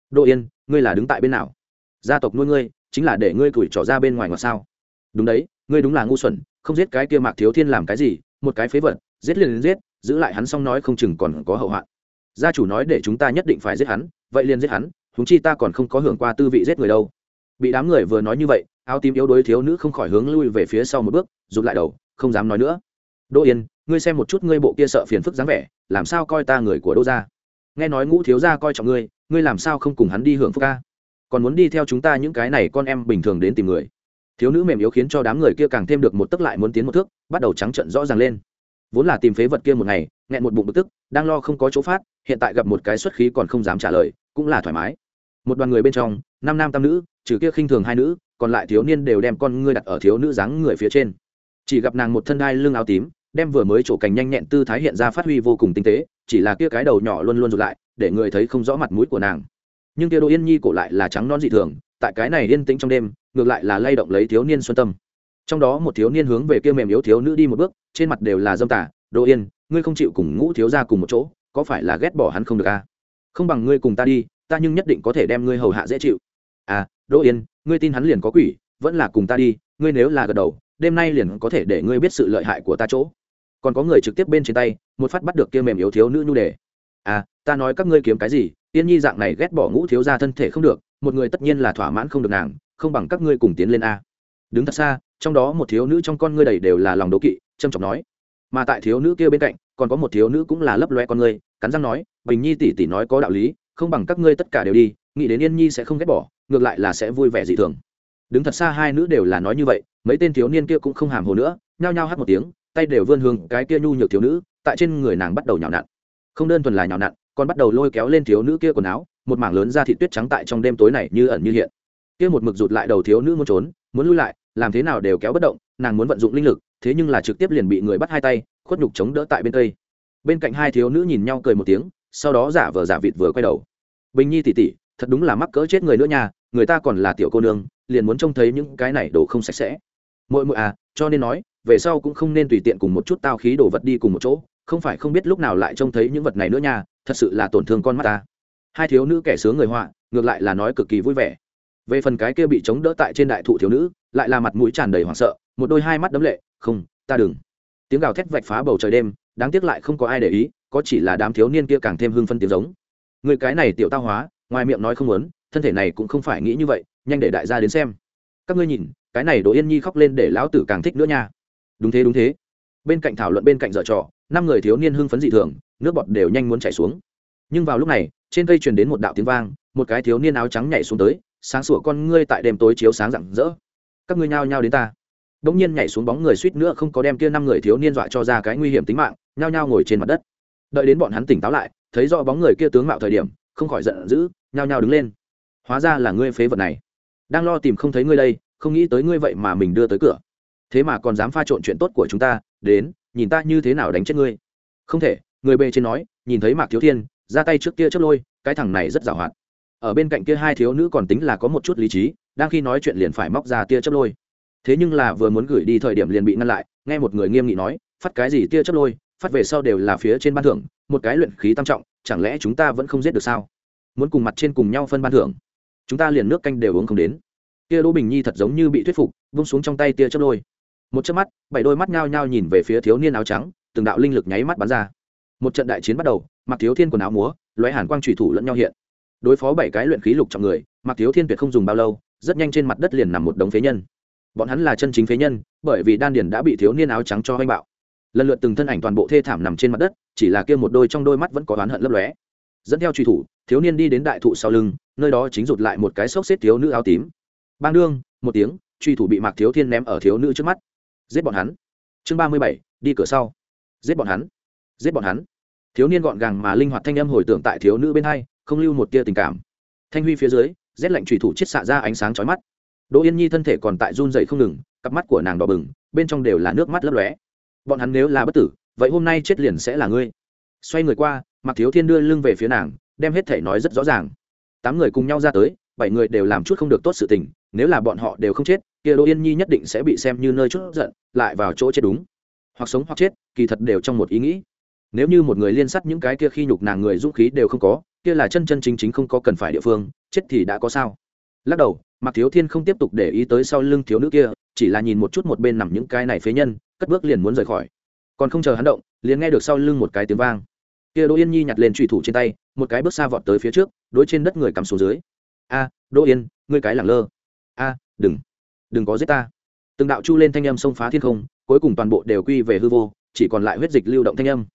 Đỗ yên, ngươi là đứng tại bên nào? Gia tộc nuôi ngươi, chính là để ngươi củi trỏ ra bên ngoài ngoài sao? Đúng đấy, ngươi đúng là ngu xuẩn, không giết cái kia mạc thiếu thiên làm cái gì, một cái phế vật, giết liền giết, giữ lại hắn xong nói không chừng còn có hậu hoạn. Gia chủ nói để chúng ta nhất định phải giết hắn, vậy liền giết hắn húng chi ta còn không có hưởng qua tư vị giết người đâu bị đám người vừa nói như vậy, áo tím yếu đuối thiếu nữ không khỏi hướng lui về phía sau một bước, rụt lại đầu, không dám nói nữa. Đỗ yên, ngươi xem một chút ngươi bộ kia sợ phiền phức dáng vẻ, làm sao coi ta người của đỗ gia? Nghe nói ngũ thiếu gia coi trọng ngươi ngươi làm sao không cùng hắn đi hưởng phúc ca? Còn muốn đi theo chúng ta những cái này con em bình thường đến tìm người. Thiếu nữ mềm yếu khiến cho đám người kia càng thêm được một tấc lại muốn tiến một thước, bắt đầu trắng trận rõ ràng lên. Vốn là tìm phế vật kia một ngày, nghẹn một bụng bực tức, đang lo không có chỗ phát, hiện tại gặp một cái xuất khí còn không dám trả lời, cũng là thoải mái một đoàn người bên trong, năm nam tam nữ, trừ kia khinh thường hai nữ, còn lại thiếu niên đều đem con ngươi đặt ở thiếu nữ dáng người phía trên. Chỉ gặp nàng một thân đai lưng áo tím, đem vừa mới trổ cành nhanh nhẹn tư thái hiện ra phát huy vô cùng tinh tế, chỉ là kia cái đầu nhỏ luôn luôn rụt lại, để người thấy không rõ mặt mũi của nàng. Nhưng kia đỗ yên nhi cổ lại là trắng non dị thường, tại cái này yên tĩnh trong đêm, ngược lại là lay động lấy thiếu niên xuân tâm. Trong đó một thiếu niên hướng về kia mềm yếu thiếu nữ đi một bước, trên mặt đều là dâm tả đỗ yên, ngươi không chịu cùng ngũ thiếu ra cùng một chỗ, có phải là ghét bỏ hắn không được à? không bằng ngươi cùng ta đi ta nhưng nhất định có thể đem ngươi hầu hạ dễ chịu. À đỗ yên, ngươi tin hắn liền có quỷ, vẫn là cùng ta đi, ngươi nếu là gật đầu, đêm nay liền có thể để ngươi biết sự lợi hại của ta chỗ. Còn có người trực tiếp bên trên tay, một phát bắt được kia mềm yếu thiếu nữ nhu đề. À ta nói các ngươi kiếm cái gì tiên nhi dạng này ghét bỏ ngũ thiếu ra thân thể không được, một người tất nhiên là thỏa mãn không được nàng, không bằng các ngươi cùng tiến lên a. Đứng thật xa, trong đó một thiếu nữ trong con ngươi đầy đều là lòng đố kỵ trâm trọng nói. Mà tại thiếu nữ kia bên cạnh, còn có một thiếu nữ cũng là lấp loe con ngươi, cắn răng nói, bình nhi tỷ tỷ nói có đạo lý không bằng các ngươi tất cả đều đi, nghĩ đến yên nhi sẽ không ghét bỏ, ngược lại là sẽ vui vẻ dị thường. Đứng thật xa hai nữ đều là nói như vậy, mấy tên thiếu niên kia cũng không hàm hồ nữa, nhao nhao hát một tiếng, tay đều vươn hướng cái kia nhu nhược thiếu nữ, tại trên người nàng bắt đầu nhào nặn. Không đơn thuần là nhào nặn, còn bắt đầu lôi kéo lên thiếu nữ kia quần áo, một mảng lớn da thị tuyết trắng tại trong đêm tối này như ẩn như hiện. Kia một mực rụt lại đầu thiếu nữ muốn trốn, muốn lui lại, làm thế nào đều kéo bất động, nàng muốn vận dụng linh lực, thế nhưng là trực tiếp liền bị người bắt hai tay, khuất nhục chống đỡ tại bên tây bên cạnh hai thiếu nữ nhìn nhau cười một tiếng sau đó giả vờ giả vịt vừa quay đầu. Bình nhi tỉ tỉ, thật đúng là mắc cỡ chết người nữa nha, người ta còn là tiểu cô nương, liền muốn trông thấy những cái này đồ không sạch sẽ. Mỗi mỗi à cho nên nói, về sau cũng không nên tùy tiện cùng một chút tao khí đồ vật đi cùng một chỗ, không phải không biết lúc nào lại trông thấy những vật này nữa nha, thật sự là tổn thương con mắt ta. Hai thiếu nữ kẻ sướng người họa, ngược lại là nói cực kỳ vui vẻ. Về phần cái kia bị chống đỡ tại trên đại thụ thiếu nữ, lại là mặt mũi tràn đầy hoảng sợ, một đôi hai mắt đấm lệ, không, ta đừng. Tiếng gào thét vạch phá bầu trời đêm, đáng tiếc lại không có ai để ý có chỉ là đám thiếu niên kia càng thêm hưng phân tiếng giống. Người cái này tiểu tao hóa, ngoài miệng nói không muốn, thân thể này cũng không phải nghĩ như vậy, nhanh để đại gia đến xem. Các ngươi nhìn, cái này đỗ yên nhi khóc lên để lão tử càng thích nữa nha. Đúng thế đúng thế. Bên cạnh thảo luận bên cạnh dở trò, năm người thiếu niên hưng phấn dị thường, nước bọt đều nhanh muốn chảy xuống. Nhưng vào lúc này, trên cây truyền đến một đạo tiếng vang, một cái thiếu niên áo trắng nhảy xuống tới, sáng sủa con ngươi tại đêm tối chiếu sáng rạng rỡ. Các ngươi nhao nhao đến ta. Bỗng nhiên nhảy xuống bóng người suýt nữa không có đem kia năm người thiếu niên dọa cho ra cái nguy hiểm tính mạng, nhao nhao ngồi trên mặt đất đợi đến bọn hắn tỉnh táo lại, thấy rõ bóng người kia tướng mạo thời điểm, không khỏi giận dữ, nhao nhao đứng lên. Hóa ra là ngươi phế vật này. Đang lo tìm không thấy ngươi đây, không nghĩ tới ngươi vậy mà mình đưa tới cửa. Thế mà còn dám pha trộn chuyện tốt của chúng ta, đến, nhìn ta như thế nào đánh chết ngươi. Không thể, người bề trên nói, nhìn thấy mạc thiếu thiên, ra tay trước kia chớp lôi, cái thằng này rất giàu hạn. ở bên cạnh kia hai thiếu nữ còn tính là có một chút lý trí, đang khi nói chuyện liền phải móc ra tia chớp lôi. Thế nhưng là vừa muốn gửi đi thời điểm liền bị ngăn lại, nghe một người nghiêm nghị nói, phát cái gì tia chớp lôi phát về sau đều là phía trên ban thưởng, một cái luyện khí tam trọng, chẳng lẽ chúng ta vẫn không giết được sao? Muốn cùng mặt trên cùng nhau phân ban thưởng, chúng ta liền nước canh đều uống không đến. Kia đỗ bình nhi thật giống như bị thuyết phục, vung xuống trong tay tia chớp đôi. một chớp mắt, bảy đôi mắt nhao nhao nhìn về phía thiếu niên áo trắng, từng đạo linh lực nháy mắt bắn ra. Một trận đại chiến bắt đầu mặc thiếu thiên quần áo múa, lóe hàn quang trùy thủ lẫn nhau hiện. Đối phó bảy cái luyện khí lục trọng người mặc thiếu thiên tuyệt không dùng bao lâu, rất nhanh trên mặt đất liền nằm một đống phế nhân. Bọn hắn là chân chính phế nhân, bởi vì đan điền đã bị thiếu niên áo trắng cho hoanh bạo lần lượt từng thân ảnh toàn bộ thê thảm nằm trên mặt đất, chỉ là kia một đôi trong đôi mắt vẫn có oán hận lấp lóe. Dẫn theo truy thủ, thiếu niên đi đến đại thụ sau lưng, nơi đó chính rụt lại một cái xốc xếp thiếu nữ áo tím. Bang đương, một tiếng, truy thủ bị mạc thiếu thiên ném ở thiếu nữ trước mắt. Giết bọn hắn. Chương ba mươi bảy, đi cửa sau. Giết bọn hắn. Giết bọn hắn. Thiếu niên gọn gàng mà linh hoạt thanh âm hồi tưởng tại thiếu nữ bên hai, không lưu một tia tình cảm. Thanh huy phía dưới, rét lạnh trùy thủ chết xạ ra ánh sáng chói mắt. Đỗ yên nhi thân thể còn tại run dậy không ngừng, cặp mắt của nàng đỏ bừng, bên trong đều là nước mắt lấp lóe bọn hắn nếu là bất tử, vậy hôm nay chết liền sẽ là ngươi. Xoay người qua mặc thiếu thiên đưa lưng về phía nàng, đem hết thể nói rất rõ ràng. Tám người cùng nhau ra tới, bảy người đều làm chút không được tốt sự tình, nếu là bọn họ đều không chết, kia đỗ yên nhi nhất định sẽ bị xem như nơi chút giận, lại vào chỗ chết đúng. Hoặc sống hoặc chết, kỳ thật đều trong một ý nghĩ. Nếu như một người liên sắt những cái kia khi nhục nàng người dũng khí đều không có, kia là chân chân chính chính không có cần phải địa phương, chết thì đã có sao? Lắc đầu mặc thiếu thiên không tiếp tục để ý tới sau lưng thiếu nữ kia, chỉ là nhìn một chút một bên nằm những cái này phế nhân cất bước liền muốn rời khỏi. Còn không chờ hắn động, liền nghe được sau lưng một cái tiếng vang. Kia đỗ yên nhi nhặt lên trùy thủ trên tay, một cái bước xa vọt tới phía trước, đối trên đất người cắm xuống dưới. A, đỗ yên, ngươi cái lẳng lơ. A, đừng đừng có giết ta. Từng đạo chu lên thanh âm xông phá thiên không, cuối cùng toàn bộ đều quy về hư vô, chỉ còn lại huyết dịch lưu động thanh âm.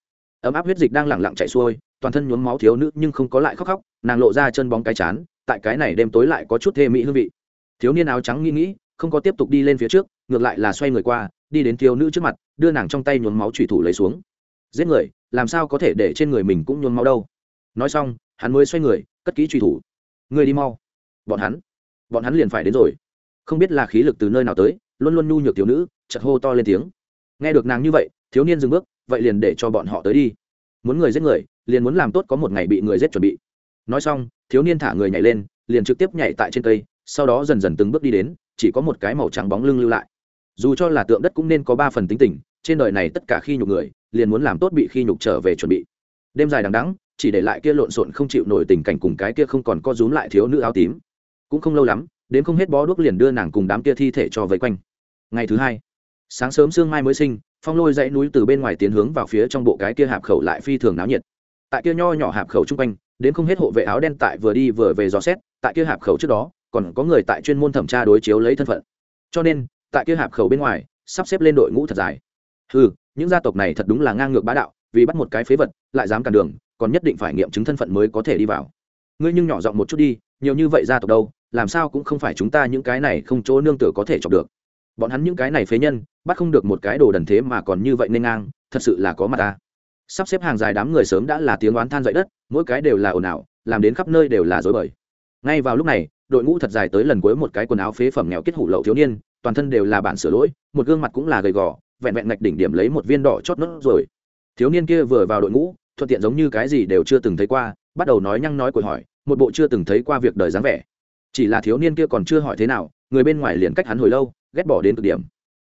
Ấm áp huyết dịch đang lẳng lặng chạy xuôi, toàn thân nhuốm máu thiếu nữ nhưng không có lại khóc khóc, nàng lộ ra chân bóng cái chán, tại cái này đêm tối lại có chút thê mỹ hương vị. Thiếu niên áo trắng nghĩ nghĩ, không có tiếp tục đi lên phía trước, ngược lại là xoay người qua đi đến thiếu nữ trước mặt, đưa nàng trong tay nhuốm máu thủy thủ lấy xuống. Giết người, làm sao có thể để trên người mình cũng nhuốm máu đâu? Nói xong, hắn mới xoay người, cất kỹ truy thủ. Người đi mau. Bọn hắn bọn hắn liền phải đến rồi. Không biết là khí lực từ nơi nào tới, luôn luôn nhu nhược thiếu nữ chật hô to lên tiếng. Nghe được nàng như vậy, thiếu niên dừng bước, vậy liền để cho bọn họ tới đi. Muốn người giết người, liền muốn làm tốt có một ngày bị người giết chuẩn bị. Nói xong, thiếu niên thả người nhảy lên, liền trực tiếp nhảy tại trên cây, sau đó dần dần từng bước đi đến, chỉ có một cái màu trắng bóng lưng lưu lại dù cho là tượng đất cũng nên có ba phần tính tình, trên đời này tất cả khi nhục người, liền muốn làm tốt bị khi nhục trở về chuẩn bị. Đêm dài đằng đắng chỉ để lại kia lộn xộn không chịu nổi tình cảnh cùng cái kia không còn co rúm lại thiếu nữ áo tím. Cũng không lâu lắm, đến không hết bó đuốc liền đưa nàng cùng đám kia thi thể cho vây quanh. Ngày thứ hai, sáng sớm sương mai mới sinh, phong lôi dãy núi từ bên ngoài tiến hướng vào phía trong bộ cái kia hạp khẩu lại phi thường náo nhiệt. Tại kia nho nhỏ hạp khẩu chung quanh, đến không hết hộ vệ áo đen tại vừa đi vừa về dò xét, tại kia hạp khẩu trước đó, còn có người tại chuyên môn thẩm tra đối chiếu lấy thân phận. Cho nên tại kia hạp khẩu bên ngoài, sắp xếp lên đội ngũ thật dài. Ừ những gia tộc này thật đúng là ngang ngược bá đạo, vì bắt một cái phế vật, lại dám cản đường, còn nhất định phải nghiệm chứng thân phận mới có thể đi vào. Ngươi nhưng nhỏ giọng một chút đi, nhiều như vậy gia tộc đâu, làm sao cũng không phải chúng ta những cái này không chỗ nương tựa có thể chọc được. Bọn hắn những cái này phế nhân, bắt không được một cái đồ đần thế mà còn như vậy nên ngang, thật sự là có mặt ta. Sắp xếp hàng dài đám người sớm đã là tiếng oán than dậy đất, mỗi cái đều là ồn ào, làm đến khắp nơi đều là dối bời. Ngay vào lúc này, đội ngũ thật dài tới lần cuối một cái quần áo phế phẩm nghèo kết hủ lậu thiếu niên toàn thân đều là bản sửa lỗi, một gương mặt cũng là gầy gò, vẹn vẹn ngạch đỉnh điểm lấy một viên đỏ chót nốt rồi. Thiếu niên kia vừa vào đội ngũ, thuận tiện giống như cái gì đều chưa từng thấy qua, bắt đầu nói nhăng nói cội hỏi, một bộ chưa từng thấy qua việc đời dáng vẻ. Chỉ là thiếu niên kia còn chưa hỏi thế nào, người bên ngoài liền cách hắn hồi lâu, ghét bỏ đến cực điểm.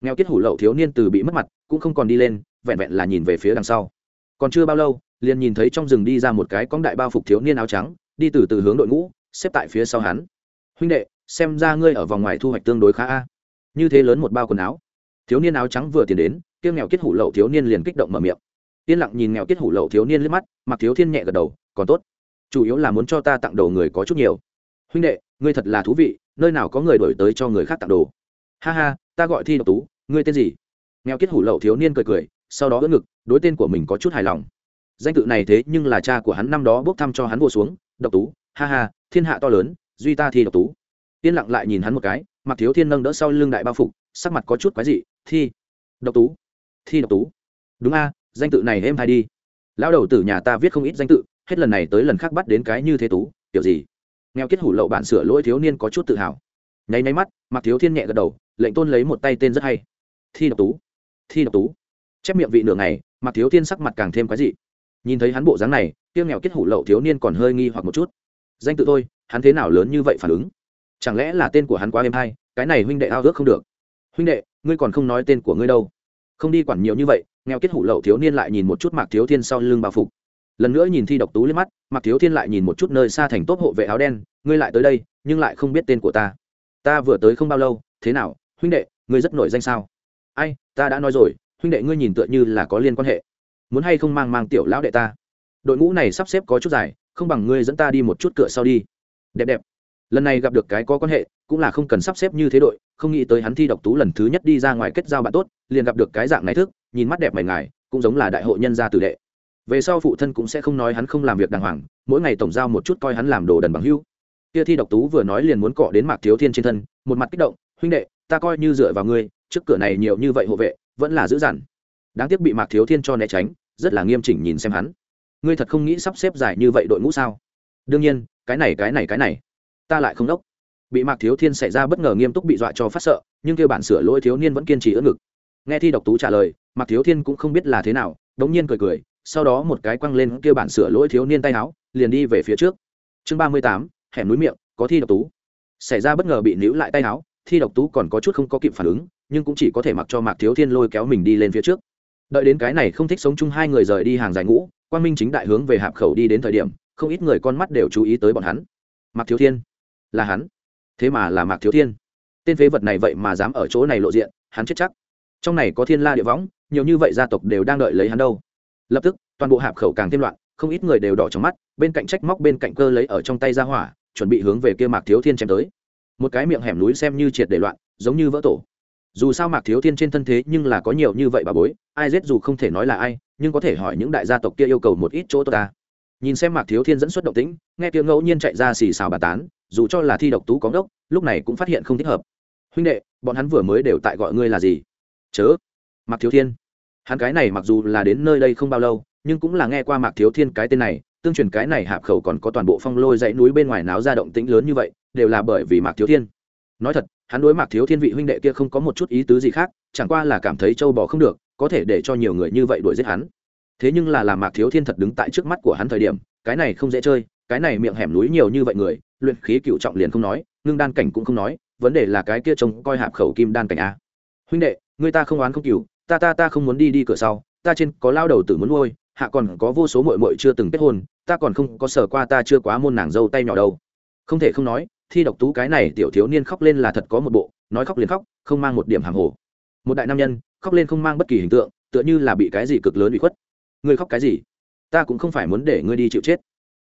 Nghèo kết hủ lậu thiếu niên từ bị mất mặt, cũng không còn đi lên, vẹn vẹn là nhìn về phía đằng sau. Còn chưa bao lâu, liền nhìn thấy trong rừng đi ra một cái cóng đại bao phục thiếu niên áo trắng, đi từ từ hướng đội ngũ, xếp tại phía sau hắn. Huynh đệ, xem ra ngươi ở vòng ngoài thu hoạch tương đối khá a như thế lớn một bao quần áo. Thiếu niên áo trắng vừa tiến đến kiêng nghèo kết hủ lậu thiếu niên liền kích động mở miệng. Yên lặng nhìn nghèo kết hủ lậu thiếu niên liếc mắt mặc thiếu thiên nhẹ gật đầu, còn tốt. Chủ yếu là muốn cho ta tặng đồ người có chút nhiều. Huynh đệ, ngươi thật là thú vị, nơi nào có người đổi tới cho người khác tặng đồ. Ha ha, ta gọi thi độc tú, ngươi tên gì? Nghèo kết hủ lậu thiếu niên cười cười, sau đó ưỡn ngực, đối tên của mình có chút hài lòng. Danh tự này thế nhưng là cha của hắn năm đó bốc thăm cho hắn vô xuống, độc tú, ha ha, thiên hạ to lớn, duy ta thi độc tú. Yên lặng lại nhìn hắn một cái mặc thiếu thiên nâng đỡ sau lưng đại bao phục, sắc mặt có chút quái dị, thi, độc tú, thi độc tú. Đúng a, danh tự này êm hay đi. Lão đầu tử nhà ta viết không ít danh tự, hết lần này tới lần khác bắt đến cái như thế tú, kiểu gì? Nghèo kết hủ lậu bạn sửa lỗi thiếu niên có chút tự hào. Nháy nháy mắt mặc thiếu thiên nhẹ gật đầu, lệnh tôn lấy một tay tên rất hay. Thi độc tú, thi độc tú. Chép miệng vị nửa ngày mặc thiếu thiên sắc mặt càng thêm quái dị. Nhìn thấy hắn bộ dáng này tiêu nghèo kết hủ lậu thiếu niên còn hơi nghi hoặc một chút. Danh tự tôi hắn thế nào lớn như vậy phản ứng? Chẳng lẽ là tên của hắn quá êm hay? Cái này huynh đệ ao ước không được. Huynh đệ, ngươi còn không nói tên của ngươi đâu. Không đi quản nhiều như vậy, nghèo kết hủ lậu thiếu niên lại nhìn một chút mạc thiếu thiên sau lưng bao phục. Lần nữa nhìn thi độc tú lên mắt, mạc thiếu thiên lại nhìn một chút nơi xa thành tốt hộ vệ áo đen, ngươi lại tới đây, nhưng lại không biết tên của ta. Ta vừa tới không bao lâu, thế nào, huynh đệ, ngươi rất nổi danh sao? Ai, ta đã nói rồi, huynh đệ ngươi nhìn tựa như là có liên quan hệ. Muốn hay không mang mang tiểu lão đệ ta? Đội ngũ này sắp xếp có chút dài, không bằng ngươi dẫn ta đi một chút cửa sau đi. Đẹp đẹp lần này gặp được cái có quan hệ, cũng là không cần sắp xếp như thế đội, không nghĩ tới hắn thi độc tú lần thứ nhất đi ra ngoài kết giao bạn tốt, liền gặp được cái dạng này thức, nhìn mắt đẹp mày ngài, cũng giống là đại hội nhân gia tử đệ. Về sau phụ thân cũng sẽ không nói hắn không làm việc đàng hoàng, mỗi ngày tổng giao một chút coi hắn làm đồ đần bằng hưu. Kia thi độc tú vừa nói liền muốn cọ đến mạc thiếu thiên trên thân, một mặt kích động, huynh đệ, ta coi như dựa vào ngươi, trước cửa này nhiều như vậy hộ vệ, vẫn là dữ dằn đáng tiếc bị mạc thiếu thiên cho né tránh, rất là nghiêm chỉnh nhìn xem hắn. Ngươi thật không nghĩ sắp xếp dài như vậy đội ngũ sao? Đương nhiên, cái này cái này cái này ta lại không đốc. Bị mạc thiếu thiên xảy ra bất ngờ nghiêm túc bị dọa cho phát sợ, nhưng kêu bản sửa lỗi thiếu niên vẫn kiên trì ỡ ngực. Nghe thi độc tú trả lời, mạc thiếu thiên cũng không biết là thế nào, đống nhiên cười cười, sau đó một cái quăng lên kêu bản sửa lỗi thiếu niên tay áo, liền đi về phía trước. Chương ba mươi tám, hẻm núi miệng, có thi độc tú. Xảy ra bất ngờ bị níu lại tay áo, thi độc tú còn có chút không có kịp phản ứng, nhưng cũng chỉ có thể mặc cho mạc thiếu thiên lôi kéo mình đi lên phía trước. Đợi đến cái này không thích sống chung hai người rời đi hàng dài ngũ quan minh chính đại hướng về hạp khẩu đi đến thời điểm, không ít người con mắt đều chú ý tới bọn hắn. Mạc thiếu thiên là hắn. Thế mà là mạc thiếu thiên. Tên phế vật này vậy mà dám ở chỗ này lộ diện, hắn chết chắc. Trong này có thiên la địa võng, nhiều như vậy gia tộc đều đang đợi lấy hắn đâu. Lập tức, toàn bộ hạp khẩu càng thêm loạn, không ít người đều đỏ trong mắt, bên cạnh trách móc bên cạnh cơ lấy ở trong tay ra hỏa, chuẩn bị hướng về kia mạc thiếu thiên chém tới. Một cái miệng hẻm núi xem như triệt để loạn, giống như vỡ tổ. Dù sao mạc thiếu thiên trên thân thế nhưng là có nhiều như vậy bà bối, ai giết dù không thể nói là ai, nhưng có thể hỏi những đại gia tộc kia yêu cầu một ít chỗ tốt ta. Nhìn xem mạc thiếu thiên dẫn xuất động tĩnh, nghe tiếng ngẫu nhiên chạy ra xì xào bà tán dù cho là thi độc tú có ngốc, lúc này cũng phát hiện không thích hợp. Huynh đệ, bọn hắn vừa mới đều tại gọi ngươi là gì? Chớ. Mạc thiếu thiên. Hắn cái này mặc dù là đến nơi đây không bao lâu, nhưng cũng là nghe qua mạc thiếu thiên cái tên này, tương truyền cái này hạp khẩu còn có toàn bộ phong lôi dãy núi bên ngoài náo ra động tĩnh lớn như vậy, đều là bởi vì mạc thiếu thiên. Nói thật, hắn đối mạc thiếu thiên vị huynh đệ kia không có một chút ý tứ gì khác, chẳng qua là cảm thấy châu bò không được, có thể để cho nhiều người như vậy đuổi giết hắn. Thế nhưng là làm mạc thiếu thiên thật đứng tại trước mắt của hắn thời điểm, cái này không dễ chơi cái này miệng hẻm núi nhiều như vậy người, luyện khí cựu trọng liền không nói, ngưng đan cảnh cũng không nói, vấn đề là cái kia trông coi hạp khẩu kim đan cảnh a. Huynh đệ, người ta không oán không cựu ta ta ta không muốn đi đi cửa sau, ta trên có lao đầu tử muốn nuôi, hạ còn có vô số mội mội chưa từng kết hôn, ta còn không có sở qua ta chưa quá môn nàng dâu tay nhỏ đâu. Không thể không nói, thi độc tú cái này tiểu thiếu niên khóc lên là thật có một bộ, nói khóc liền khóc, không mang một điểm hàng hồ. Một đại nam nhân, khóc lên không mang bất kỳ hình tượng, tựa như là bị cái gì cực lớn bị khuất. Ngươi khóc cái gì? Ta cũng không phải muốn để ngươi đi chịu chết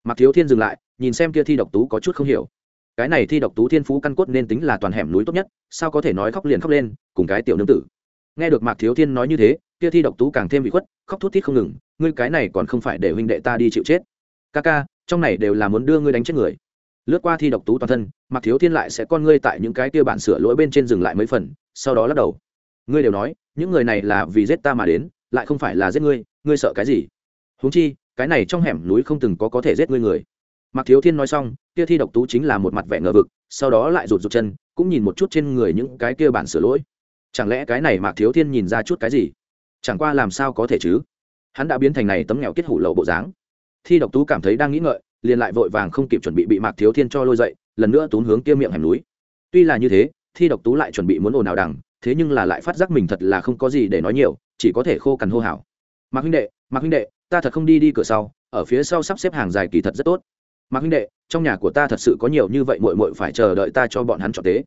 mặc thiếu thiên dừng lại, nhìn xem kia thi độc tú có chút không hiểu. Cái này thi độc tú thiên phú căn cốt nên tính là toàn hẻm núi tốt nhất, sao có thể nói khóc liền khóc lên, cùng cái tiểu nương tử. Nghe được mạc thiếu thiên nói như thế, kia thi độc tú càng thêm bị khuất, khóc thút thít không ngừng, ngươi cái này còn không phải để huynh đệ ta đi chịu chết. Ca ca, trong này đều là muốn đưa ngươi đánh chết người. Lướt qua thi độc tú toàn thân, mạc thiếu thiên lại sẽ con ngươi tại những cái kia bản sửa lỗi bên trên dừng lại mấy phần, sau đó lắc đầu. Ngươi đều nói, những người này là vì giết ta mà đến, lại không phải là giết ngươi ngươi sợ cái gì? Huống chi cái này trong hẻm núi không từng có có thể giết ngươi người. Mạc thiếu thiên nói xong, kia thi độc tú chính là một mặt vẻ ngờ vực, sau đó lại rụt rụt chân, cũng nhìn một chút trên người những cái kia bản sửa lỗi. Chẳng lẽ cái này mạc thiếu thiên nhìn ra chút cái gì? Chẳng qua làm sao có thể chứ? Hắn đã biến thành này tấm nghèo kết hủ lậu bộ dáng. Thi độc tú cảm thấy đang nghĩ ngợi, liền lại vội vàng không kịp chuẩn bị bị mạc thiếu thiên cho lôi dậy, lần nữa tún hướng kia miệng hẻm núi. Tuy là như thế, thi độc tú lại chuẩn bị muốn ồn ào đằng, thế nhưng là lại phát giác mình thật là không có gì để nói nhiều, chỉ có thể khô cằn hô hào. Mạc huynh đệ, mạc huynh đệ ta thật không đi đi cửa sau, ở phía sau sắp xếp hàng dài kỳ thật rất tốt. Mạc huynh đệ, trong nhà của ta thật sự có nhiều như vậy muội muội phải chờ đợi ta cho bọn hắn chọn tế.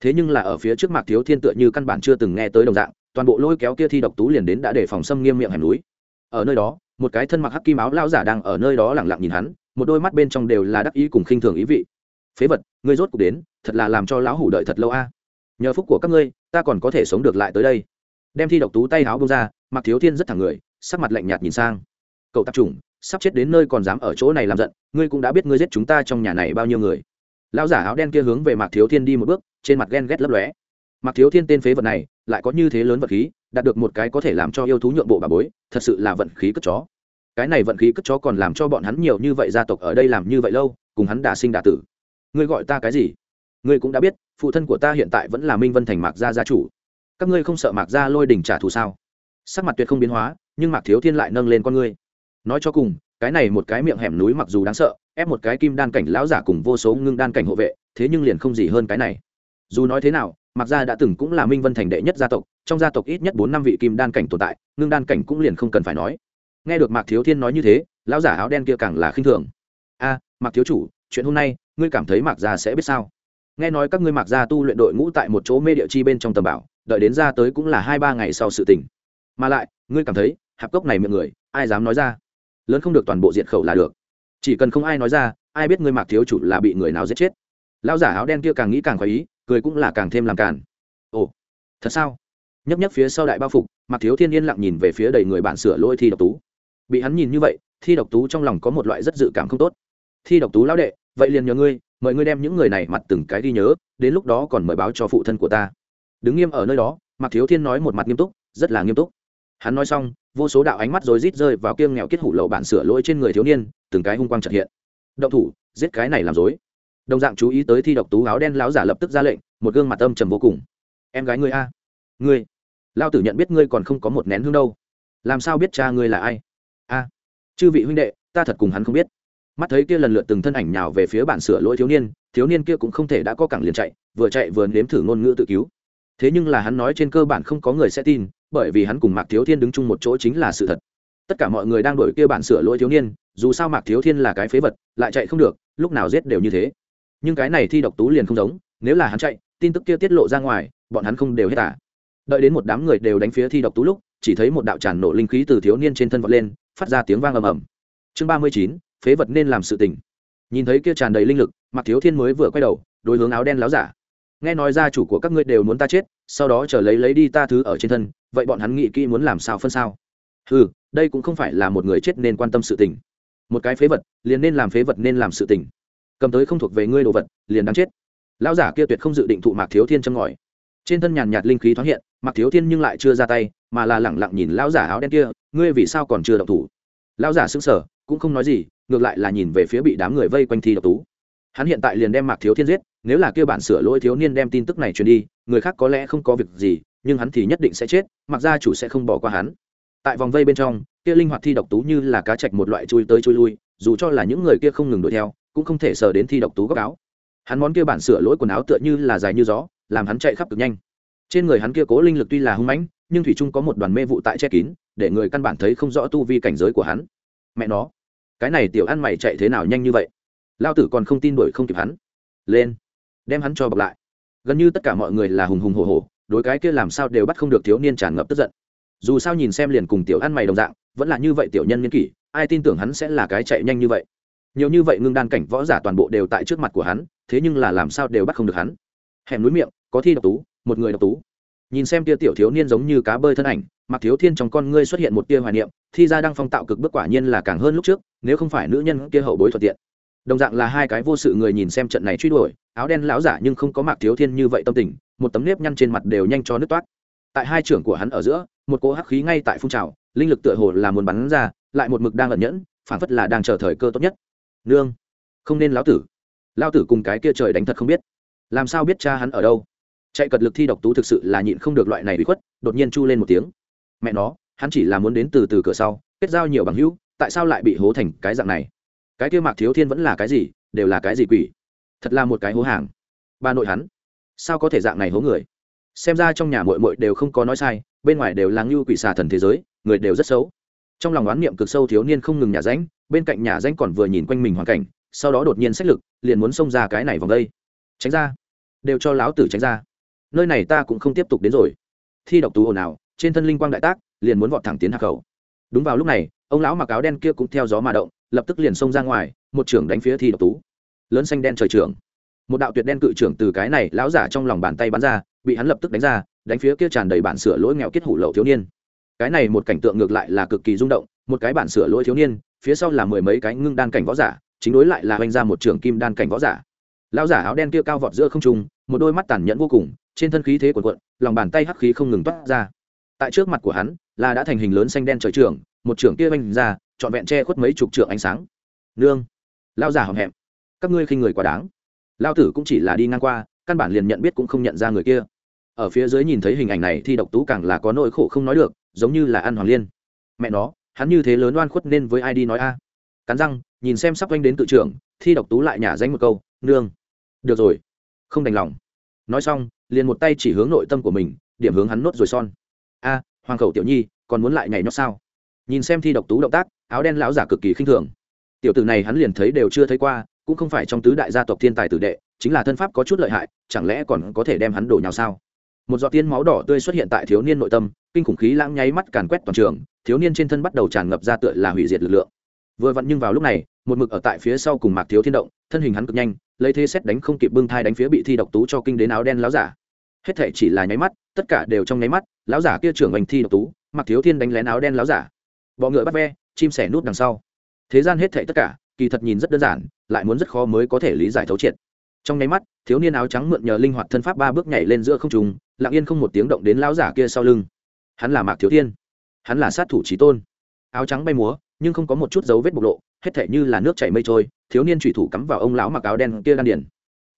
Thế nhưng là ở phía trước mạc thiếu thiên tựa như căn bản chưa từng nghe tới đồng dạng, toàn bộ lôi kéo kia thi độc tú liền đến đã để phòng xâm nghiêm miệng hẻm núi. Ở nơi đó, một cái thân mặc hắc kim áo lao giả đang ở nơi đó lẳng lặng nhìn hắn, một đôi mắt bên trong đều là đắc ý cùng khinh thường ý vị. Phế vật, ngươi rốt cuộc đến, thật là làm cho lão hủ đợi thật lâu a. Nhờ phúc của các ngươi, ta còn có thể sống được lại tới đây. Đem thi độc tú tay áo bông ra mặc thiếu thiên rất thẳng người, sắc mặt lạnh nhạt nhìn sang cậu tạp chủng, sắp chết đến nơi còn dám ở chỗ này làm giận, ngươi cũng đã biết ngươi giết chúng ta trong nhà này bao nhiêu người. Lão giả áo đen kia hướng về mạc thiếu thiên đi một bước, trên mặt ghen ghét lấp lóe. Mạc thiếu thiên tên phế vật này, lại có như thế lớn vật khí, đạt được một cái có thể làm cho yêu thú nhượng bộ bà bối, thật sự là vận khí cất chó. Cái này vận khí cất chó còn làm cho bọn hắn nhiều như vậy gia tộc ở đây làm như vậy lâu, cùng hắn đả sinh đả tử. Ngươi gọi ta cái gì? Ngươi cũng đã biết, phụ thân của ta hiện tại vẫn là minh vân thành mạc gia gia chủ. Các ngươi không sợ mạc gia lôi đình trả thù sao? Sắc mặt tuyệt không biến hóa, nhưng mạc thiếu thiên lại nâng lên con ngươi nói cho cùng, cái này một cái miệng hẻm núi mặc dù đáng sợ, ép một cái kim đan cảnh lão giả cùng vô số ngưng đan cảnh hộ vệ, thế nhưng liền không gì hơn cái này. Dù nói thế nào, mặc gia đã từng cũng là minh vân thành đệ nhất gia tộc, trong gia tộc ít nhất bốn năm vị kim đan cảnh tồn tại, ngưng đan cảnh cũng liền không cần phải nói. Nghe được mạc thiếu thiên nói như thế, lão giả áo đen kia càng là khinh thường. A, mạc thiếu chủ, chuyện hôm nay, ngươi cảm thấy mạc gia sẽ biết sao? Nghe nói các ngươi mạc gia tu luyện đội ngũ tại một chỗ mê địa chi bên trong tầm bảo, đợi đến ra tới cũng là hai ba ngày sau sự tình. Mà lại, ngươi cảm thấy, hạp cốc này miệng người, ai dám nói ra? Lớn không được toàn bộ diện khẩu là được. Chỉ cần không ai nói ra, ai biết ngươi mạc thiếu chủ là bị người nào giết chết. Lão giả áo đen kia càng nghĩ càng khó ý, cười cũng là càng thêm làm càn. Ồ, thật sao? Nhấp nhấp phía sau đại bao phục, mạc thiếu thiên yên lặng nhìn về phía đầy người bạn sửa lôi thi độc tú. Bị hắn nhìn như vậy, thi độc tú trong lòng có một loại rất dự cảm không tốt. Thi độc tú lão đệ, vậy liền nhờ ngươi, mời ngươi đem những người này mặt từng cái đi nhớ, đến lúc đó còn mời báo cho phụ thân của ta. Đứng nghiêm ở nơi đó, mạc thiếu thiên nói một mặt nghiêm túc, rất là nghiêm túc hắn nói xong, vô số đạo ánh mắt rồi rít rơi vào kiêng nghèo kết hủ lậu bản sửa lỗi trên người thiếu niên, từng cái hung quang trật hiện. Động thủ, giết cái này làm dối đồng dạng chú ý tới thi độc tú áo đen láo giả lập tức ra lệnh, một gương mặt âm trầm vô cùng. Em gái ngươi a. Ngươi. Lao tử nhận biết ngươi còn không có một nén hương đâu. Làm sao biết cha ngươi là ai? A. Chư vị huynh đệ, ta thật cùng hắn không biết. Mắt thấy kia lần lượt từng thân ảnh nhào về phía bản sửa lỗi thiếu niên thiếu niên kia cũng không thể đã có cẳng liền chạy, vừa chạy vừa nếm thử ngôn ngữ tự cứu thế nhưng là hắn nói trên cơ bản không có người sẽ tin, bởi vì hắn cùng mạc thiếu thiên đứng chung một chỗ chính là sự thật. Tất cả mọi người đang đổi kia bản sửa lỗi thiếu niên, dù sao mạc thiếu thiên là cái phế vật, lại chạy không được, lúc nào giết đều như thế. Nhưng cái này thi độc tú liền không giống, nếu là hắn chạy, tin tức kia tiết lộ ra ngoài, bọn hắn không đều hết à. đợi đến một đám người đều đánh phía thi độc tú lúc, chỉ thấy một đạo tràn nổ linh khí từ thiếu niên trên thân vọt lên, phát ra tiếng vang ầm ầm. Chương ba mươi chín, phế vật nên làm sự tình. Nhìn thấy kia tràn đầy linh lực, mạc thiếu thiên mới vừa quay đầu, đối hướng áo đen láo giả nghe nói gia chủ của các ngươi đều muốn ta chết, sau đó chờ lấy lấy đi ta thứ ở trên thân, vậy bọn hắn nghĩ kỹ muốn làm sao phân sao? Ừ đây cũng không phải là một người chết nên quan tâm sự tình. Một cái phế vật, liền nên làm phế vật nên làm sự tình. Cầm tới không thuộc về ngươi đồ vật, liền đáng chết. Lão giả kia tuyệt không dự định thụ mạc thiếu thiên châm ngòi. Trên thân nhàn nhạt linh khí thoáng hiện mặc thiếu thiên nhưng lại chưa ra tay, mà là lẳng lặng nhìn lão giả áo đen kia, ngươi vì sao còn chưa động thủ? Lão giả sững sờ, cũng không nói gì, ngược lại là nhìn về phía bị đám người vây quanh thi độc tú. Hắn hiện tại liền đem mạc thiếu thiên giết nếu là kêu bản sửa lỗi thiếu niên đem tin tức này truyền đi, người khác có lẽ không có việc gì, nhưng hắn thì nhất định sẽ chết, mặc ra chủ sẽ không bỏ qua hắn. Tại vòng vây bên trong, kia linh hoạt thi độc tú như là cá chạch một loại chui tới chui lui, dù cho là những người kia không ngừng đuổi theo, cũng không thể sờ đến thi độc tú góc áo. Hắn món kia bản sửa lỗi quần áo tựa như là dài như gió, làm hắn chạy khắp cực nhanh. Trên người hắn kia cố linh lực tuy là hung mãnh, nhưng thủy trung có một đoàn mê vụ tại che kín, để người căn bản thấy không rõ tu vi cảnh giới của hắn. Mẹ nó, cái này tiểu ăn mày chạy thế nào nhanh như vậy? Lao tử còn không tin đuổi không kịp hắn. Lên đem hắn cho bọc lại. Gần như tất cả mọi người là hùng hùng hồ hồ đối cái kia làm sao đều bắt không được thiếu niên tràn ngập tức giận. Dù sao nhìn xem liền cùng tiểu ăn mày đồng dạng, vẫn là như vậy tiểu nhân n kỷ, ai tin tưởng hắn sẽ là cái chạy nhanh như vậy. Nhiều như vậy ngưng đan cảnh võ giả toàn bộ đều tại trước mặt của hắn, thế nhưng là làm sao đều bắt không được hắn. Hẻm núi miệng, có thi độc tú, một người độc tú. Nhìn xem tia tiểu thiếu niên giống như cá bơi thân ảnh, mặc thiếu thiên trong con ngươi xuất hiện một tia hoài niệm, thi ra đang phong tạo cực bước quả nhiên là càng hơn lúc trước, nếu không phải nữ nhân kia hậu bối thuận tiện đồng dạng là hai cái vô sự người nhìn xem trận này truy đuổi, áo đen lão giả nhưng không có mạc thiếu thiên như vậy tâm tình, một tấm nếp nhăn trên mặt đều nhanh cho nứt toát. Tại hai trưởng của hắn ở giữa, một cỗ hắc khí ngay tại phun trào, linh lực tựa hồ là muốn bắn ra, lại một mực đang ẩn nhẫn, phản phất là đang chờ thời cơ tốt nhất. Nương, không nên lão tử. Lão tử cùng cái kia trời đánh thật không biết. Làm sao biết cha hắn ở đâu? Chạy cật lực thi độc tú thực sự là nhịn không được loại này bị khuất, đột nhiên chu lên một tiếng. Mẹ nó, hắn chỉ là muốn đến từ từ cửa sau, kết giao nhiều bằng hữu, tại sao lại bị hố thành cái dạng này? Cái kia mạc thiếu thiên vẫn là cái gì, đều là cái gì quỷ? Thật là một cái hố hàng. Bà nội hắn, sao có thể dạng này hố người? Xem ra trong nhà mội mội đều không có nói sai, bên ngoài đều là ngưu quỷ xà thần thế giới, người đều rất xấu. Trong lòng oán niệm cực sâu thiếu niên không ngừng nhà ránh, bên cạnh nhà ránh còn vừa nhìn quanh mình hoàn cảnh, sau đó đột nhiên sách lực, liền muốn xông ra cái này vòng đây. Tránh ra. Đều cho láo tử tránh ra. Nơi này ta cũng không tiếp tục đến rồi. Thi độc tú ồn ào, trên thân linh quang đại tác, liền muốn vọt thẳng tiến hạ khẩu đúng vào lúc này ông lão mặc áo đen kia cũng theo gió mà động, lập tức liền xông ra ngoài, một trưởng đánh phía thi độc tú. Lớn xanh đen trời trưởng. Một đạo tuyệt đen cự trưởng từ cái này lão giả trong lòng bàn tay bắn ra, bị hắn lập tức đánh ra, đánh phía kia tràn đầy bản sửa lỗi nghèo kết hủ lậu thiếu niên. Cái này một cảnh tượng ngược lại là cực kỳ rung động, một cái bản sửa lỗi thiếu niên, phía sau là mười mấy cái ngưng đan cảnh võ giả, chính đối lại là hoành ra một trường kim đan cảnh võ giả. Lão giả áo đen kia cao vọt giữa không trung, một đôi mắt tàn nhẫn vô cùng, trên thân khí thế cuộn cuộn, lòng bàn tay hắc khí không ngừng toát ra. Tại trước mặt của hắn, là đã thành hình lớn xanh đen trời trưởng một trưởng kia vanh ra, trọn vẹn che khuất mấy chục trượng ánh sáng. Nương lao giả hậm hẹm, các ngươi khinh người quá đáng. Lao tử cũng chỉ là đi ngang qua, căn bản liền nhận biết cũng không nhận ra người kia. Ở phía dưới nhìn thấy hình ảnh này thì độc tú càng là có nỗi khổ không nói được, giống như là ăn hoàng liên. Mẹ nó, hắn như thế lớn oan khuất nên với ai đi nói a? Cắn răng, nhìn xem sắp oanh đến tự trưởng thi độc tú lại nhả danh một câu, nương. Được rồi. Không đành lòng. Nói xong, liền một tay chỉ hướng nội tâm của mình, điểm hướng hắn nốt rồi son. A, hoàng khẩu tiểu nhi, còn muốn lại nhảy nhót sao? Nhìn xem thi độc tú động tác, áo đen lão giả cực kỳ khinh thường. Tiểu tử này hắn liền thấy đều chưa thấy qua, cũng không phải trong tứ đại gia tộc thiên tài tử đệ, chính là thân pháp có chút lợi hại, chẳng lẽ còn có thể đem hắn đổ nhào sao? Một giọt tiên máu đỏ tươi xuất hiện tại thiếu niên nội tâm, kinh khủng khí lãng nháy mắt càn quét toàn trường, thiếu niên trên thân bắt đầu tràn ngập ra tựa là hủy diệt lực lượng. Vừa vặn nhưng vào lúc này, một mực ở tại phía sau cùng mạc thiếu thiên động, thân hình hắn cực nhanh, lấy thế xét đánh không kịp bưng thai đánh phía bị thi độc tú cho kinh đến áo đen láo giả. Hết thể chỉ là nháy mắt, tất cả đều trong nháy mắt láo giả kia trưởng oanh thi độc tú mặc thiếu thiên đánh lén áo đen láo giả bọ ngựa bắt ve, chim sẻ nút đằng sau. Thế gian hết thệ tất cả, kỳ thật nhìn rất đơn giản, lại muốn rất khó mới có thể lý giải thấu triệt. Trong nháy mắt, thiếu niên áo trắng mượn nhờ linh hoạt thân pháp ba bước nhảy lên giữa không trùng lặng yên không một tiếng động đến lão giả kia sau lưng. Hắn là mạc thiếu thiên. Hắn là sát thủ trí tôn. Áo trắng bay múa, nhưng không có một chút dấu vết bộc lộ, hết thể như là nước chảy mây trôi, thiếu niên trùy thủ cắm vào ông lão mặc áo đen kia đan điền.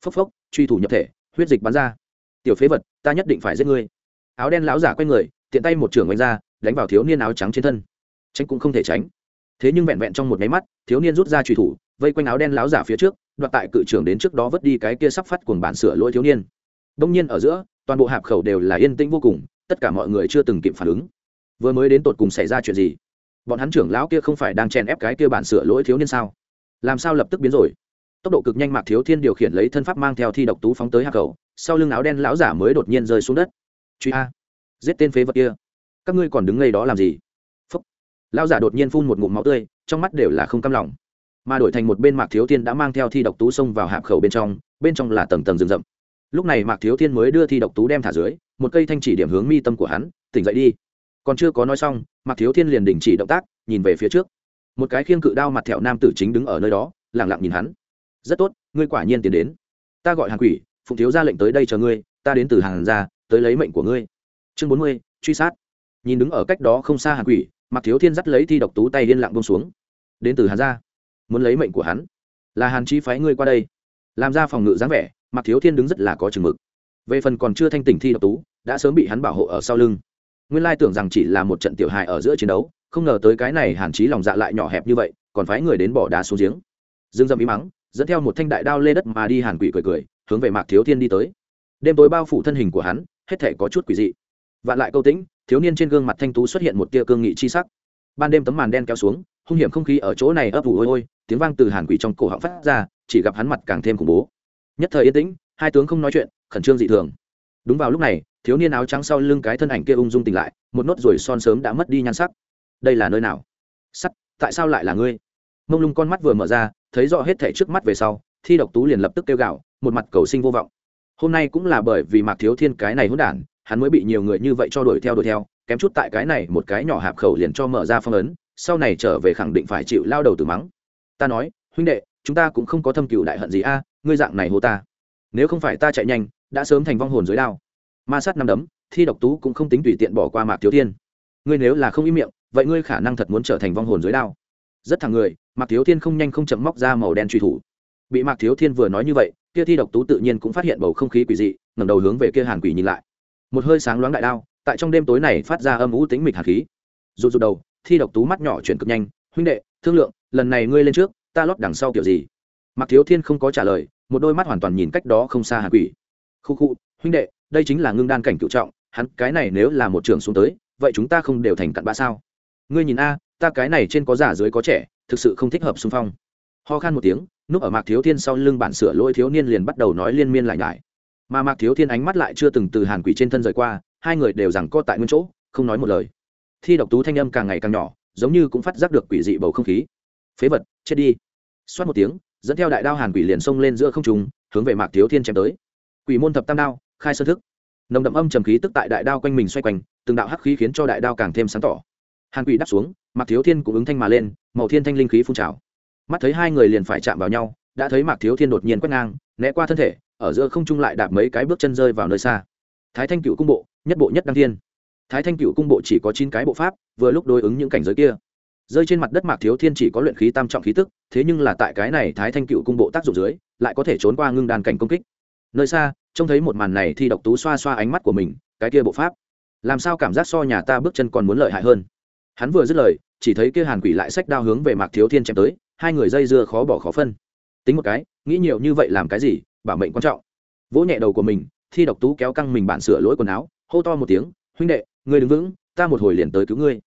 Phốc phốc, truy thủ nhập thể, huyết dịch bắn ra. Tiểu phế vật, ta nhất định phải giết ngươi. Áo đen lão giả quay người, tiện tay một trường đánh ra, đánh vào thiếu niên áo trắng trên thân tránh cũng không thể tránh. Thế nhưng vẹn vẹn trong một máy mắt, thiếu niên rút ra trùy thủ, vây quanh áo đen láo giả phía trước, đoạt tại cự trưởng đến trước đó vứt đi cái kia sắp phát cuồng bản sửa lỗi thiếu niên. Đông nhiên ở giữa, toàn bộ hạp khẩu đều là yên tĩnh vô cùng, tất cả mọi người chưa từng kịp phản ứng. Vừa mới đến tột cùng xảy ra chuyện gì? Bọn hắn trưởng lão kia không phải đang chèn ép cái kia bản sửa lỗi thiếu niên sao? Làm sao lập tức biến rồi? Tốc độ cực nhanh mạc thiếu thiên điều khiển lấy thân pháp mang theo thi độc tú phóng tới hạp khẩu, sau lưng áo đen lão giả mới đột nhiên rơi xuống đất. Truy a. Giết tên phế vật kia. Các ngươi còn đứng ngay đó làm gì? Lão giả đột nhiên phun một ngụm máu tươi, trong mắt đều là không cam lòng. Mà đổi thành một bên mạc thiếu thiên đã mang theo thi độc tú xông vào hạp khẩu bên trong bên trong là tầng tầng rừng rậm. Lúc này mạc thiếu thiên mới đưa thi độc tú đem thả dưới, một cây thanh chỉ điểm hướng mi tâm của hắn, tỉnh dậy đi. Còn chưa có nói xong, mạc thiếu thiên liền đình chỉ động tác, nhìn về phía trước. Một cái khiêng cự đao mặt thẹo nam tử chính đứng ở nơi đó lẳng lặng nhìn hắn. Rất tốt, ngươi quả nhiên tiến đến. Ta gọi hàng quỷ, phụng thiếu ra lệnh tới đây chờ ngươi, ta đến từ hàng ra tới lấy mệnh của ngươi. Chương bốn mươi, truy sát. Nhìn đứng ở cách đó không xa hàng quỷ mặc thiếu thiên dắt lấy thi độc tú tay yên lặng bông xuống. Đến từ hàn gia. Muốn lấy mệnh của hắn. Là hàn chi phái ngươi qua đây. Làm ra phòng ngự dáng vẻ mặc thiếu thiên đứng rất là có chừng mực. Về phần còn chưa thanh tỉnh thi độc tú, đã sớm bị hắn bảo hộ ở sau lưng. Nguyên lai tưởng rằng chỉ là một trận tiểu hài ở giữa chiến đấu, không ngờ tới cái này hàn chí lòng dạ lại nhỏ hẹp như vậy, còn phái người đến bỏ đá xuống giếng. Dương dâm ý mắng, dẫn theo một thanh đại đao lê đất mà đi hàn quỷ cười cười, hướng về mạc thiếu thiên đi tới. Đêm tối bao phủ thân hình của hắn, hết thể có chút quỷ dị. Vạn lại câu tĩnh thiếu niên trên gương mặt thanh tú xuất hiện một tia cương nghị chi sắc. Ban đêm tấm màn đen kéo xuống, hung hiểm không khí ở chỗ này ấp ủ ôi ôi, tiếng vang từ hàn quỷ trong cổ họng phát ra, chỉ gặp hắn mặt càng thêm khủng bố. Nhất thời yên tĩnh, hai tướng không nói chuyện, khẩn trương dị thường. Đúng vào lúc này, thiếu niên áo trắng sau lưng cái thân ảnh kia ung dung tỉnh lại, một nốt ruồi son sớm đã mất đi nhan sắc. Đây là nơi nào? Sắt, tại sao lại là ngươi? Mông lung con mắt vừa mở ra, thấy rõ hết thảy trước mắt về sau, thi độc tú liền lập tức kêu gạo một mặt cầu sinh vô vọng. Hôm nay cũng là bởi vì mạc thiếu thiên cái này hỗn đản hắn mới bị nhiều người như vậy cho đuổi theo đuổi theo, kém chút tại cái này một cái nhỏ hạp khẩu liền cho mở ra phong ấn, sau này trở về khẳng định phải chịu lao đầu từ mắng. Ta nói, huynh đệ, chúng ta cũng không có thâm cựu đại hận gì a, ngươi dạng này hô ta. Nếu không phải ta chạy nhanh, đã sớm thành vong hồn dưới đao. Ma sát năm đấm, thi độc tú cũng không tính tùy tiện bỏ qua mạc thiếu thiên. Ngươi nếu là không im miệng, vậy ngươi khả năng thật muốn trở thành vong hồn dưới đao. Rất thẳng người, mạc thiếu thiên không nhanh không chậm móc ra màu đen truy thủ. Bị mạc thiếu thiên vừa nói như vậy, kia thi độc tú tự nhiên cũng phát hiện bầu không khí quỷ dị, ngẩng đầu hướng về kia hàn quỷ nhìn lại một hơi sáng loáng đại đao, tại trong đêm tối này phát ra âm ú tính mịch hạt khí. Rụt rụt đầu, thi độc tú mắt nhỏ chuyển cực nhanh, huynh đệ, thương lượng, lần này ngươi lên trước, ta lót đằng sau kiểu gì? Mặc thiếu thiên không có trả lời, một đôi mắt hoàn toàn nhìn cách đó không xa hàn quỷ. Khu khu, huynh đệ, đây chính là ngưng đan cảnh cựu trọng, hắn cái này nếu là một trường xuống tới, vậy chúng ta không đều thành cặn bã sao? Ngươi nhìn a, ta cái này trên có già dưới có trẻ, thực sự không thích hợp xung phong. Ho khan một tiếng, núp ở mạc thiếu thiên sau lưng bản sửa lỗi thiếu niên liền bắt đầu nói liên miên lại nhải mà mạc thiếu thiên ánh mắt lại chưa từng từ hàn quỷ trên thân rời qua, hai người đều rằng co tại nguyên chỗ, không nói một lời. Thi độc tú thanh âm càng ngày càng nhỏ, giống như cũng phát giác được quỷ dị bầu không khí. Phế vật, chết đi. Xoát một tiếng, dẫn theo đại đao hàn quỷ liền xông lên giữa không trùng hướng về mạc thiếu thiên chém tới. Quỷ môn thập tam đao, khai sơ thức. Nồng đậm âm trầm khí tức tại đại đao quanh mình xoay quanh, từng đạo hắc khí khiến cho đại đao càng thêm sáng tỏ. Hàn quỷ đáp xuống, mạc thiếu thiên cũng ứng thanh mà lên, màu thiên thanh linh khí phun trào. Mắt thấy hai người liền phải chạm vào nhau, đã thấy mạc thiếu thiên đột nhiên quét ngang, né qua thân thể ở giữa không trung lại đạp mấy cái bước chân rơi vào nơi xa. Thái thanh cựu cung bộ, nhất bộ nhất đăng thiên. Thái thanh cựu cung bộ chỉ có chín cái bộ pháp, vừa lúc đối ứng những cảnh giới kia. Rơi trên mặt đất mạc thiếu thiên chỉ có luyện khí tam trọng khí tức, thế nhưng là tại cái này thái thanh cựu cung bộ tác dụng dưới, lại có thể trốn qua ngưng đàn cảnh công kích. Nơi xa, trông thấy một màn này thì độc tú xoa xoa ánh mắt của mình, cái kia bộ pháp. Làm sao cảm giác so nhà ta bước chân còn muốn lợi hại hơn? Hắn vừa dứt lời, chỉ thấy kia hàn quỷ lại sách đao hướng về mạc thiếu thiên chém tới, hai người dây dưa khó bỏ khó phân. Tính một cái, nghĩ nhiều như vậy làm cái gì bảo mệnh quan trọng. Vỗ nhẹ đầu của mình, thi độc tú kéo căng mình bản sửa lỗi quần áo, hô to một tiếng, huynh đệ người đứng vững, ta một hồi liền tới cứu ngươi.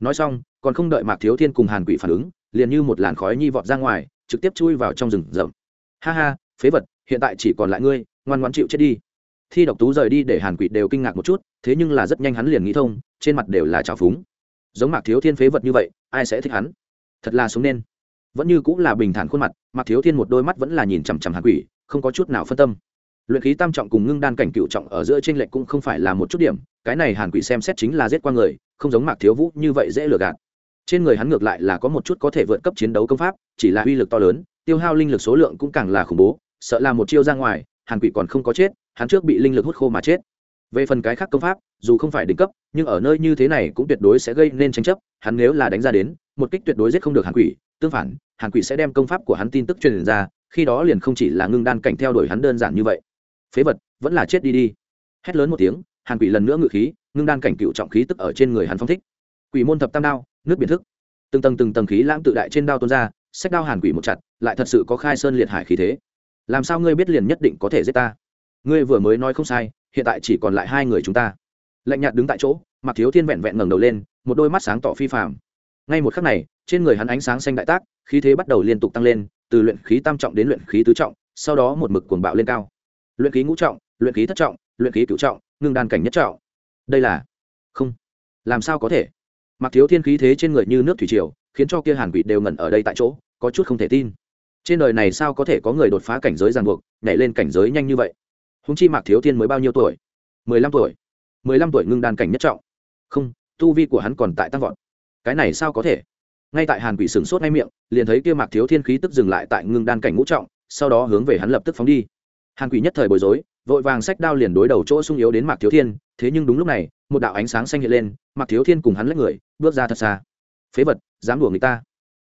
Nói xong, còn không đợi mạc thiếu thiên cùng hàn quỷ phản ứng, liền như một làn khói nhi vọt ra ngoài, trực tiếp chui vào trong rừng rậm. Ha ha, phế vật, hiện tại chỉ còn lại ngươi, ngoan ngoan chịu chết đi. Thi độc tú rời đi để hàn quỷ đều kinh ngạc một chút, thế nhưng là rất nhanh hắn liền nghĩ thông, trên mặt đều là trào phúng. Giống mạc thiếu thiên phế vật như vậy, ai sẽ thích hắn? Thật là sống nên. Vẫn như cũng là bình thản khuôn mặt, mạc thiếu thiên một đôi mắt vẫn là nhìn chằm chằm hàn quỷ không có chút nào phân tâm. Luyện khí tam trọng cùng ngưng đan cảnh cựu trọng ở giữa tranh lệch cũng không phải là một chút điểm, cái này hàn quỷ xem xét chính là giết qua người, không giống mạc thiếu vũ như vậy dễ lừa gạt. Trên người hắn ngược lại là có một chút có thể vượt cấp chiến đấu công pháp, chỉ là uy lực to lớn, tiêu hao linh lực số lượng cũng càng là khủng bố, sợ là một chiêu ra ngoài, hàn quỷ còn không có chết, hắn trước bị linh lực hút khô mà chết. Về phần cái khác công pháp, dù không phải đỉnh cấp, nhưng ở nơi như thế này cũng tuyệt đối sẽ gây nên tranh chấp, hắn nếu là đánh ra đến, một kích tuyệt đối giết không được hàn quỷ, tương phản, hàn quỷ sẽ đem công pháp của hắn tin tức truyền ra khi đó liền không chỉ là ngưng đan cảnh theo đuổi hắn đơn giản như vậy. Phế vật, vẫn là chết đi đi. Hét lớn một tiếng, hàn quỷ lần nữa ngự khí, ngưng đan cảnh cựu trọng khí tức ở trên người hắn phong thích. Quỷ môn thập tam đao, nước biển thức. Từng tầng từng tầng khí lãng tự đại trên đao tuôn ra sách đao hàn quỷ một chặt, lại thật sự có khai sơn liệt hải khí thế. Làm sao ngươi biết liền nhất định có thể giết ta? Ngươi vừa mới nói không sai, hiện tại chỉ còn lại hai người chúng ta. Lạnh nhạt đứng tại chỗ mặc thiếu thiên vẹn vẹn ngẩng đầu lên, một đôi mắt sáng tỏ phi phạm ngay một khắc này, trên người hắn ánh sáng xanh đại tác, khí thế bắt đầu liên tục tăng lên, từ luyện khí tam trọng đến luyện khí tứ trọng, sau đó một mực cuồng bạo lên cao. Luyện khí ngũ trọng, luyện khí thất trọng, luyện khí cửu trọng, ngưng đan cảnh nhất trọng. Đây là không. Làm sao có thể? Mặc thiếu thiên khí thế trên người như nước thủy triều, khiến cho kia hàn quỷ đều ngẩn ở đây tại chỗ, có chút không thể tin. Trên đời này sao có thể có người đột phá cảnh giới ràng buộc, nhảy lên cảnh giới nhanh như vậy? Húng chi mạc thiếu thiên mới bao nhiêu tuổi? Mười lăm tuổi. Mười lăm tuổi ngưng đan cảnh nhất trọng. Không, tu vi của hắn còn tại tăng vọt cái này sao có thể? Ngay tại hàn quỷ sửng sốt ngay miệng, liền thấy kia mạc thiếu thiên khí tức dừng lại tại ngưng đan cảnh ngũ trọng, sau đó hướng về hắn lập tức phóng đi. Hàn quỷ nhất thời bối rối, vội vàng sách đao liền đối đầu chỗ sung yếu đến mạc thiếu thiên, thế nhưng đúng lúc này, một đạo ánh sáng xanh hiện lên, mạc thiếu thiên cùng hắn lấy người, bước ra thật xa. Phế vật, dám đùa người ta.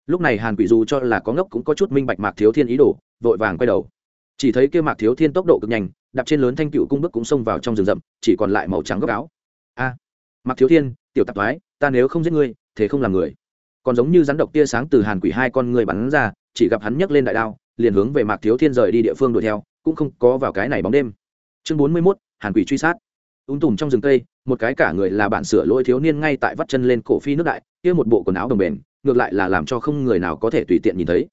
Lúc này hàn quỷ dù cho là có ngốc cũng có chút minh bạch mạc thiếu thiên ý đồ, vội vàng quay đầu. Chỉ thấy kia mạc thiếu thiên tốc độ cực nhanh, đạp trên lớn thanh cựu cung bước cũng xông vào trong rừng rậm, chỉ còn lại màu trắng góc áo. A, mạc thiếu thiên, tiểu tạp thoái, ta nếu không giết ngươi thế không làm người. Còn giống như rắn độc tia sáng từ hàn quỷ hai con người bắn ra, chỉ gặp hắn nhấc lên đại đao, liền hướng về mạc thiếu thiên rời đi địa phương đuổi theo, cũng không có vào cái này bóng đêm. Chương bốn mươi mốt, hàn quỷ truy sát. Ung tùm trong rừng cây, một cái cả người là bản sửa lỗi thiếu niên ngay tại vắt chân lên cổ phi nước đại, kia một bộ quần áo đồng bền, ngược lại là làm cho không người nào có thể tùy tiện nhìn thấy.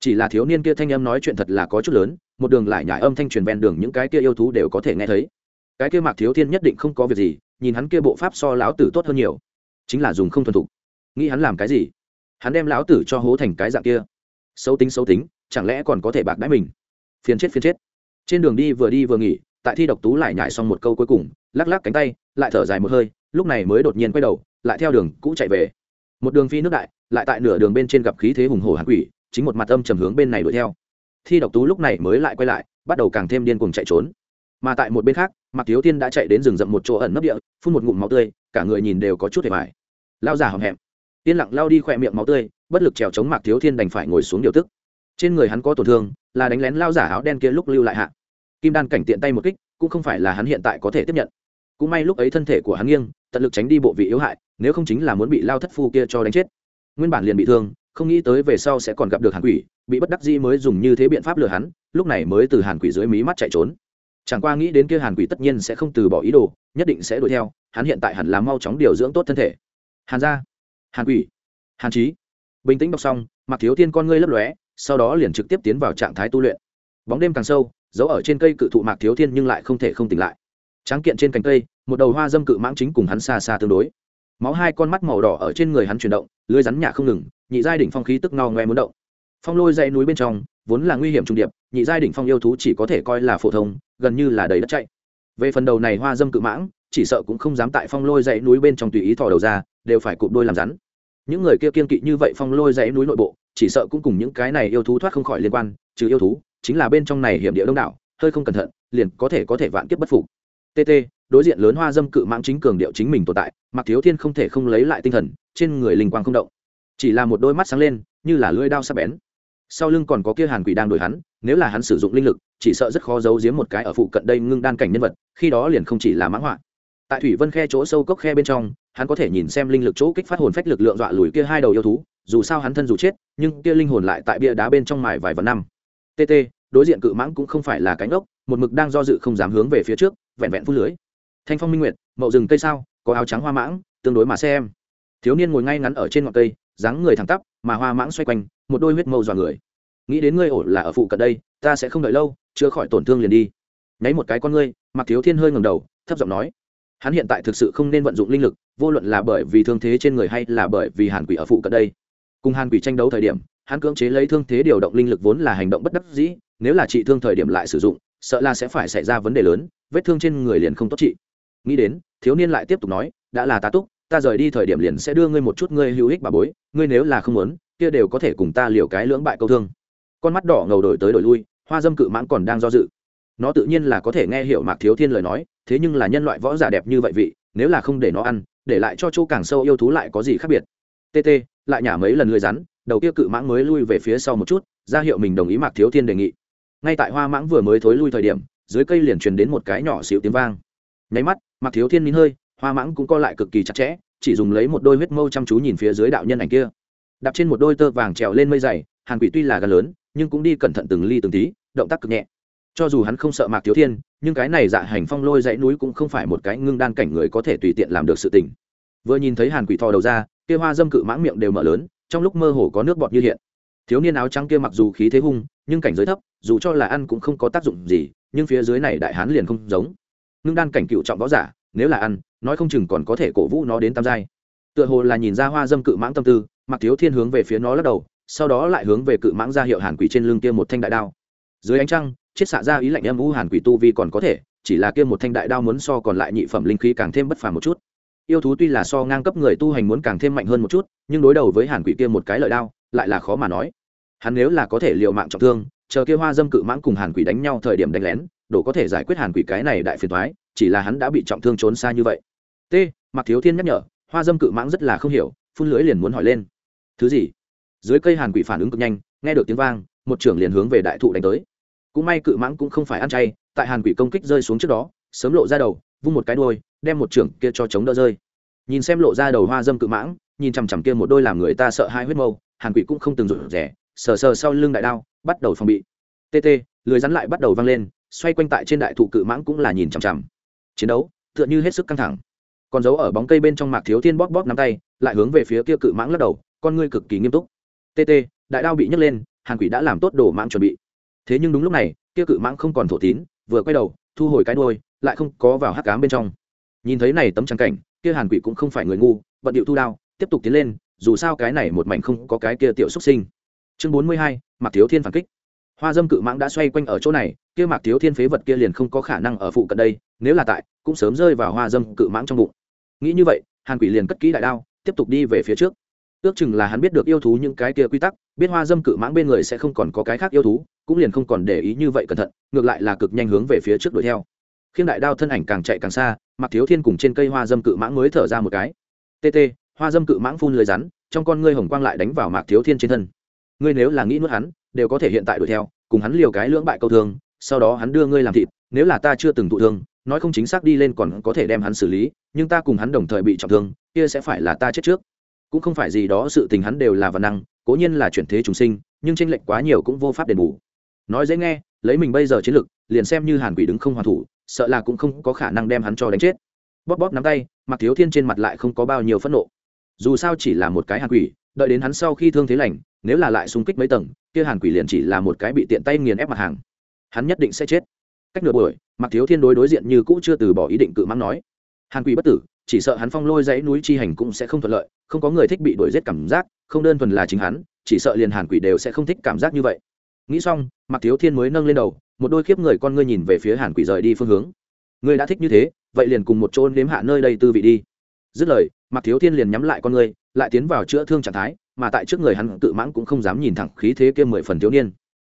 Chỉ là thiếu niên kia thanh âm nói chuyện thật là có chút lớn, một đường lại nhải âm thanh truyền ven đường những cái kia yêu thú đều có thể nghe thấy. Cái kia mạc thiếu thiên nhất định không có việc gì, nhìn hắn kia bộ pháp so lão tử tốt hơn nhiều. Chính là dùng không thuần thục nghĩ hắn làm cái gì? Hắn đem lão tử cho hố thành cái dạng kia. Xấu tính xấu tính chẳng lẽ còn có thể bạc đãi mình? Phiền chết phiền chết. Trên đường đi vừa đi vừa nghỉ tại thi độc tú lại nhải xong một câu cuối cùng lắc lắc cánh tay lại thở dài một hơi lúc này mới đột nhiên quay đầu lại theo đường cũ chạy về. Một đường phi nước đại lại tại nửa đường bên trên gặp khí thế hùng hồ hàn quỷ chính một mặt âm trầm hướng bên này đuổi theo. Thi độc tú lúc này mới lại quay lại bắt đầu càng thêm điên cuồng chạy trốn. Mà tại một bên khác mạc thiếu tiên đã chạy đến rừng rậm một chỗ ẩn nấp địa phun một ngụm máu tươi cả người nhìn đều có chút hề mải, lao giả hầm hẹm yên lặng lao đi khỏe miệng máu tươi, bất lực trèo chống mạc thiếu thiên đành phải ngồi xuống điều tức. Trên người hắn có tổn thương, là đánh lén lao giả áo đen kia lúc lưu lại hạ. Kim đan cảnh tiện tay một kích, cũng không phải là hắn hiện tại có thể tiếp nhận. Cũng may lúc ấy thân thể của hắn nghiêng, tận lực tránh đi bộ vị yếu hại, nếu không chính là muốn bị lao thất phu kia cho đánh chết. Nguyên bản liền bị thương, không nghĩ tới về sau sẽ còn gặp được hàn quỷ, bị bất đắc dĩ mới dùng như thế biện pháp lừa hắn, lúc này mới từ hàn quỷ dưới mí mắt chạy trốn. Chẳng qua nghĩ đến kia hàn quỷ tất nhiên sẽ không từ bỏ ý đồ, nhất định sẽ đuổi theo, hắn hiện tại hẳn là mau chóng điều dưỡng tốt thân thể. Hàn gia hàn quỷ. Hàn trí bình tĩnh đọc xong mặc thiếu thiên con ngươi lấp lóe, sau đó liền trực tiếp tiến vào trạng thái tu luyện. Bóng đêm càng sâu giấu ở trên cây cự thụ mạc thiếu thiên nhưng lại không thể không tỉnh lại. Tráng kiện trên cành cây, một đầu hoa dâm cự mãng chính cùng hắn xa xa tương đối. Máu hai con mắt màu đỏ ở trên người hắn chuyển động, lưới rắn nhả không ngừng, nhị giai đỉnh phong khí tức ngao ngoe muốn động. Phong lôi dãy núi bên trong, vốn là nguy hiểm trung điệp, nhị giai đỉnh phong yêu thú chỉ có thể coi là phổ thông, gần như là đầy đất chạy. Về phần đầu này hoa dâm cự mãng, chỉ sợ cũng không dám tại phong lôi dãy núi bên trong tùy ý thò đầu ra, đều phải cụp đôi làm rắn những người kia kiên kỵ như vậy phong lôi dãy núi nội bộ, chỉ sợ cũng cùng những cái này yêu thú thoát không khỏi liên quan, trừ yêu thú, chính là bên trong này hiểm địa đông đảo, hơi không cẩn thận, liền có thể có thể vạn kiếp bất phục. Tt đối diện lớn hoa dâm cự mãng chính cường điệu chính mình tồn tại mặc thiếu thiên không thể không lấy lại tinh thần, trên người linh quang không động. Chỉ là một đôi mắt sáng lên, như là lưỡi đao sắc bén. Sau lưng còn có kia hàn quỷ đang đuổi hắn, nếu là hắn sử dụng linh lực, chỉ sợ rất khó giấu giếm một cái ở phụ cận đây ngưng đan cảnh nhân vật, khi đó liền không chỉ là mãng họa. Tại thủy vân khe chỗ sâu cốc khe bên trong hắn có thể nhìn xem linh lực chỗ kích phát hồn phách lực lượng dọa lùi kia hai đầu yêu thú, dù sao hắn thân dù chết, nhưng kia linh hồn lại tại bia đá bên trong mài vài vạn năm. Tt đối diện cự mãng cũng không phải là cánh ốc, một mực đang do dự không dám hướng về phía trước, vẹn vẹn phút lưới. Thanh phong minh nguyệt, mậu rừng cây sao, có áo trắng hoa mãng, tương đối mà xem. Thiếu niên ngồi ngay ngắn ở trên ngọn cây, dáng người thẳng tắp, mà hoa mãng xoay quanh, một đôi huyết mâu dọa người. Nghĩ đến ngươi ổ là ở phụ cận đây, ta sẽ không đợi lâu chưa khỏi tổn thương liền đi. Nháy một cái con ngươi mặc thiếu thiên hơi ngầm đầu, thấp giọng nói hắn hiện tại thực sự không nên vận dụng linh lực, vô luận là bởi vì thương thế trên người hay là bởi vì hàn quỷ ở phụ cận đây. Cùng hàn quỷ tranh đấu thời điểm, hắn cưỡng chế lấy thương thế điều động linh lực vốn là hành động bất đắc dĩ, nếu là trị thương thời điểm lại sử dụng, sợ là sẽ phải xảy ra vấn đề lớn, vết thương trên người liền không tốt trị. Nghĩ đến, thiếu niên lại tiếp tục nói, đã là tá túc, ta rời đi thời điểm liền sẽ đưa ngươi một chút ngươi hữu ích bà bối, ngươi nếu là không muốn, kia đều có thể cùng ta liều cái lưỡng bại câu thương. Con mắt đỏ ngầu đổi tới đổi lui, hoa dâm cự mãng còn đang do dự. Nó tự nhiên là có thể nghe hiểu mạc thiếu thiên lời nói thế nhưng là nhân loại võ giả đẹp như vậy vị, nếu là không để nó ăn, để lại cho chỗ càng sâu yêu thú lại có gì khác biệt? Tt lại nhả mấy lần lười rắn, đầu kia cự mãng mới lui về phía sau một chút, ra hiệu mình đồng ý mạc thiếu thiên đề nghị. Ngay tại hoa mãng vừa mới thối lui thời điểm, dưới cây liền truyền đến một cái nhỏ xịu tiếng vang. Nháy mắt, mạc thiếu thiên nín hơi, hoa mãng cũng co lại cực kỳ chặt chẽ, chỉ dùng lấy một đôi huyết mâu chăm chú nhìn phía dưới đạo nhân ảnh kia. Đạp trên một đôi tơ vàng trèo lên mây dày hàn quỷ tuy là gần lớn, nhưng cũng đi cẩn thận từng ly từng tí, động tác cực nhẹ cho dù hắn không sợ mạc thiếu thiên, nhưng cái này dạ hành phong lôi dãy núi cũng không phải một cái ngưng đan cảnh người có thể tùy tiện làm được sự tình. Vừa nhìn thấy hàn quỷ thò đầu ra, kia hoa dâm cự mãng miệng đều mở lớn, trong lúc mơ hồ có nước bọt như hiện. Thiếu niên áo trắng kia mặc dù khí thế hung, nhưng cảnh giới thấp, dù cho là ăn cũng không có tác dụng gì, nhưng phía dưới này đại hán liền không giống. Ngưng đan cảnh cựu trọng võ giả, nếu là ăn, nói không chừng còn có thể cổ vũ nó đến tam giai. Tựa hồ là nhìn ra hoa dâm cự mãng tâm tư mặc thiếu thiên hướng về phía nó lắc đầu, sau đó lại hướng về cự mãng ra hiệu hàn quỷ trên lưng kia một thanh đại đao. Dưới ánh trăng chiết xạ ra ý lạnh âm u hàn quỷ tu vi còn có thể, chỉ là kia một thanh đại đao muốn so còn lại nhị phẩm linh khí càng thêm bất phàm một chút. Yêu thú tuy là so ngang cấp người tu hành muốn càng thêm mạnh hơn một chút, nhưng đối đầu với hàn quỷ kia một cái lợi đao, lại là khó mà nói. Hắn nếu là có thể liều mạng trọng thương, chờ kia hoa dâm cự mãng cùng hàn quỷ đánh nhau thời điểm đánh lén đổ có thể giải quyết hàn quỷ cái này đại phiền thoái chỉ là hắn đã bị trọng thương trốn xa như vậy. T mặc thiếu thiên nhắc nhở, hoa dâm cự mãng rất là không hiểu, phun lưỡi liền muốn hỏi lên. Thứ gì? Dưới cây hàn quỷ phản ứng cực nhanh, nghe được tiếng vang, một trưởng liền hướng về đại thụ đánh tới cũng may cự mãng cũng không phải ăn chay, tại hàn quỷ công kích rơi xuống trước đó, sớm lộ ra đầu, vung một cái đôi đem một trưởng kia cho chống đỡ rơi. Nhìn xem lộ ra đầu hoa dâm cự mãng, nhìn chằm chằm kia một đôi làm người ta sợ hai huyết mâu, hàn quỷ cũng không từng rụt rẻ sờ sờ sau lưng đại đao, bắt đầu phòng bị. Tt lưới rắn lại bắt đầu văng lên, xoay quanh tại trên đại thụ cự mãng cũng là nhìn chằm chằm. Chiến đấu, tựa như hết sức căng thẳng. Còn giấu ở bóng cây bên trong mạc thiếu thiên bóp bóp nắm tay, lại hướng về phía kia cự mãng lắc đầu, con ngươi cực kỳ nghiêm túc. Tt đại đao bị nhấc lên, hàn quỷ đã làm tốt đồ mãng chuẩn bị thế nhưng đúng lúc này, kia cự mãng không còn thổ tín, vừa quay đầu, thu hồi cái đôi lại không có vào hắc cám bên trong. Nhìn thấy này tấm trắng cảnh, kia hàn quỷ cũng không phải người ngu bận điệu thu đao, tiếp tục tiến lên, dù sao cái này một mảnh không có cái kia tiểu xuất sinh. Chương bốn mươi hai, mạc thiếu thiên phản kích. Hoa dâm cự mãng đã xoay quanh ở chỗ này, kia mạc thiếu thiên phế vật kia liền không có khả năng ở phụ cận đây, nếu là tại, cũng sớm rơi vào hoa dâm cự mãng trong bụng. Nghĩ như vậy, hàn quỷ liền cất kỹ đại đao, tiếp tục đi về phía trước ước chừng là hắn biết được yêu thú những cái kia quy tắc, biết hoa dâm cự mãng bên người sẽ không còn có cái khác yêu thú, cũng liền không còn để ý như vậy cẩn thận, ngược lại là cực nhanh hướng về phía trước đuổi theo. Khiêng đại đao thân ảnh càng chạy càng xa mặc thiếu thiên cùng trên cây hoa dâm cự mãng mới thở ra một cái. Tt hoa dâm cự mãng phun lưới rắn, trong con ngươi hồng quang lại đánh vào mạc thiếu thiên trên thân. Ngươi nếu là nghĩ nuốt hắn, đều có thể hiện tại đuổi theo, cùng hắn liều cái lưỡng bại câu thương, sau đó hắn đưa ngươi làm thịt, nếu là ta chưa từng thụ thương, nói không chính xác đi lên còn có thể đem hắn xử lý, nhưng ta cùng hắn đồng thời bị trọng thương, kia sẽ phải là ta chết trước cũng không phải gì đó sự tình hắn đều là văn năng, cố nhiên là chuyển thế trùng sinh, nhưng tranh lệch quá nhiều cũng vô pháp đền bù. Nói dễ nghe, lấy mình bây giờ chiến lực, liền xem như hàn quỷ đứng không hoàn thủ, sợ là cũng không có khả năng đem hắn cho đánh chết. Bóp bóp nắm tay mặc thiếu thiên trên mặt lại không có bao nhiêu phẫn nộ. Dù sao chỉ là một cái hàn quỷ, đợi đến hắn sau khi thương thế lành, nếu là lại xung kích mấy tầng, kia hàn quỷ liền chỉ là một cái bị tiện tay nghiền ép mặt hàng. Hắn nhất định sẽ chết. Cách nửa buổi mặc thiếu thiên đối đối diện như cũ chưa từ bỏ ý định cự mắng nói. Hàn quỷ bất tử chỉ sợ hắn phong lôi dãy núi chi hành cũng sẽ không thuận lợi, không có người thích bị đuổi giết cảm giác, không đơn thuần là chính hắn, chỉ sợ liền hàn quỷ đều sẽ không thích cảm giác như vậy. Nghĩ xong mặc thiếu thiên mới nâng lên đầu, một đôi khiếp người con ngươi nhìn về phía hàn quỷ rời đi phương hướng. Ngươi đã thích như thế, vậy liền cùng một chỗ nếm hạ nơi đây tư vị đi. Dứt lời mặc thiếu thiên liền nhắm lại con ngươi, lại tiến vào chữa thương trạng thái, mà tại trước người hắn tự mãn cũng không dám nhìn thẳng khí thế kia mười phần thiếu niên.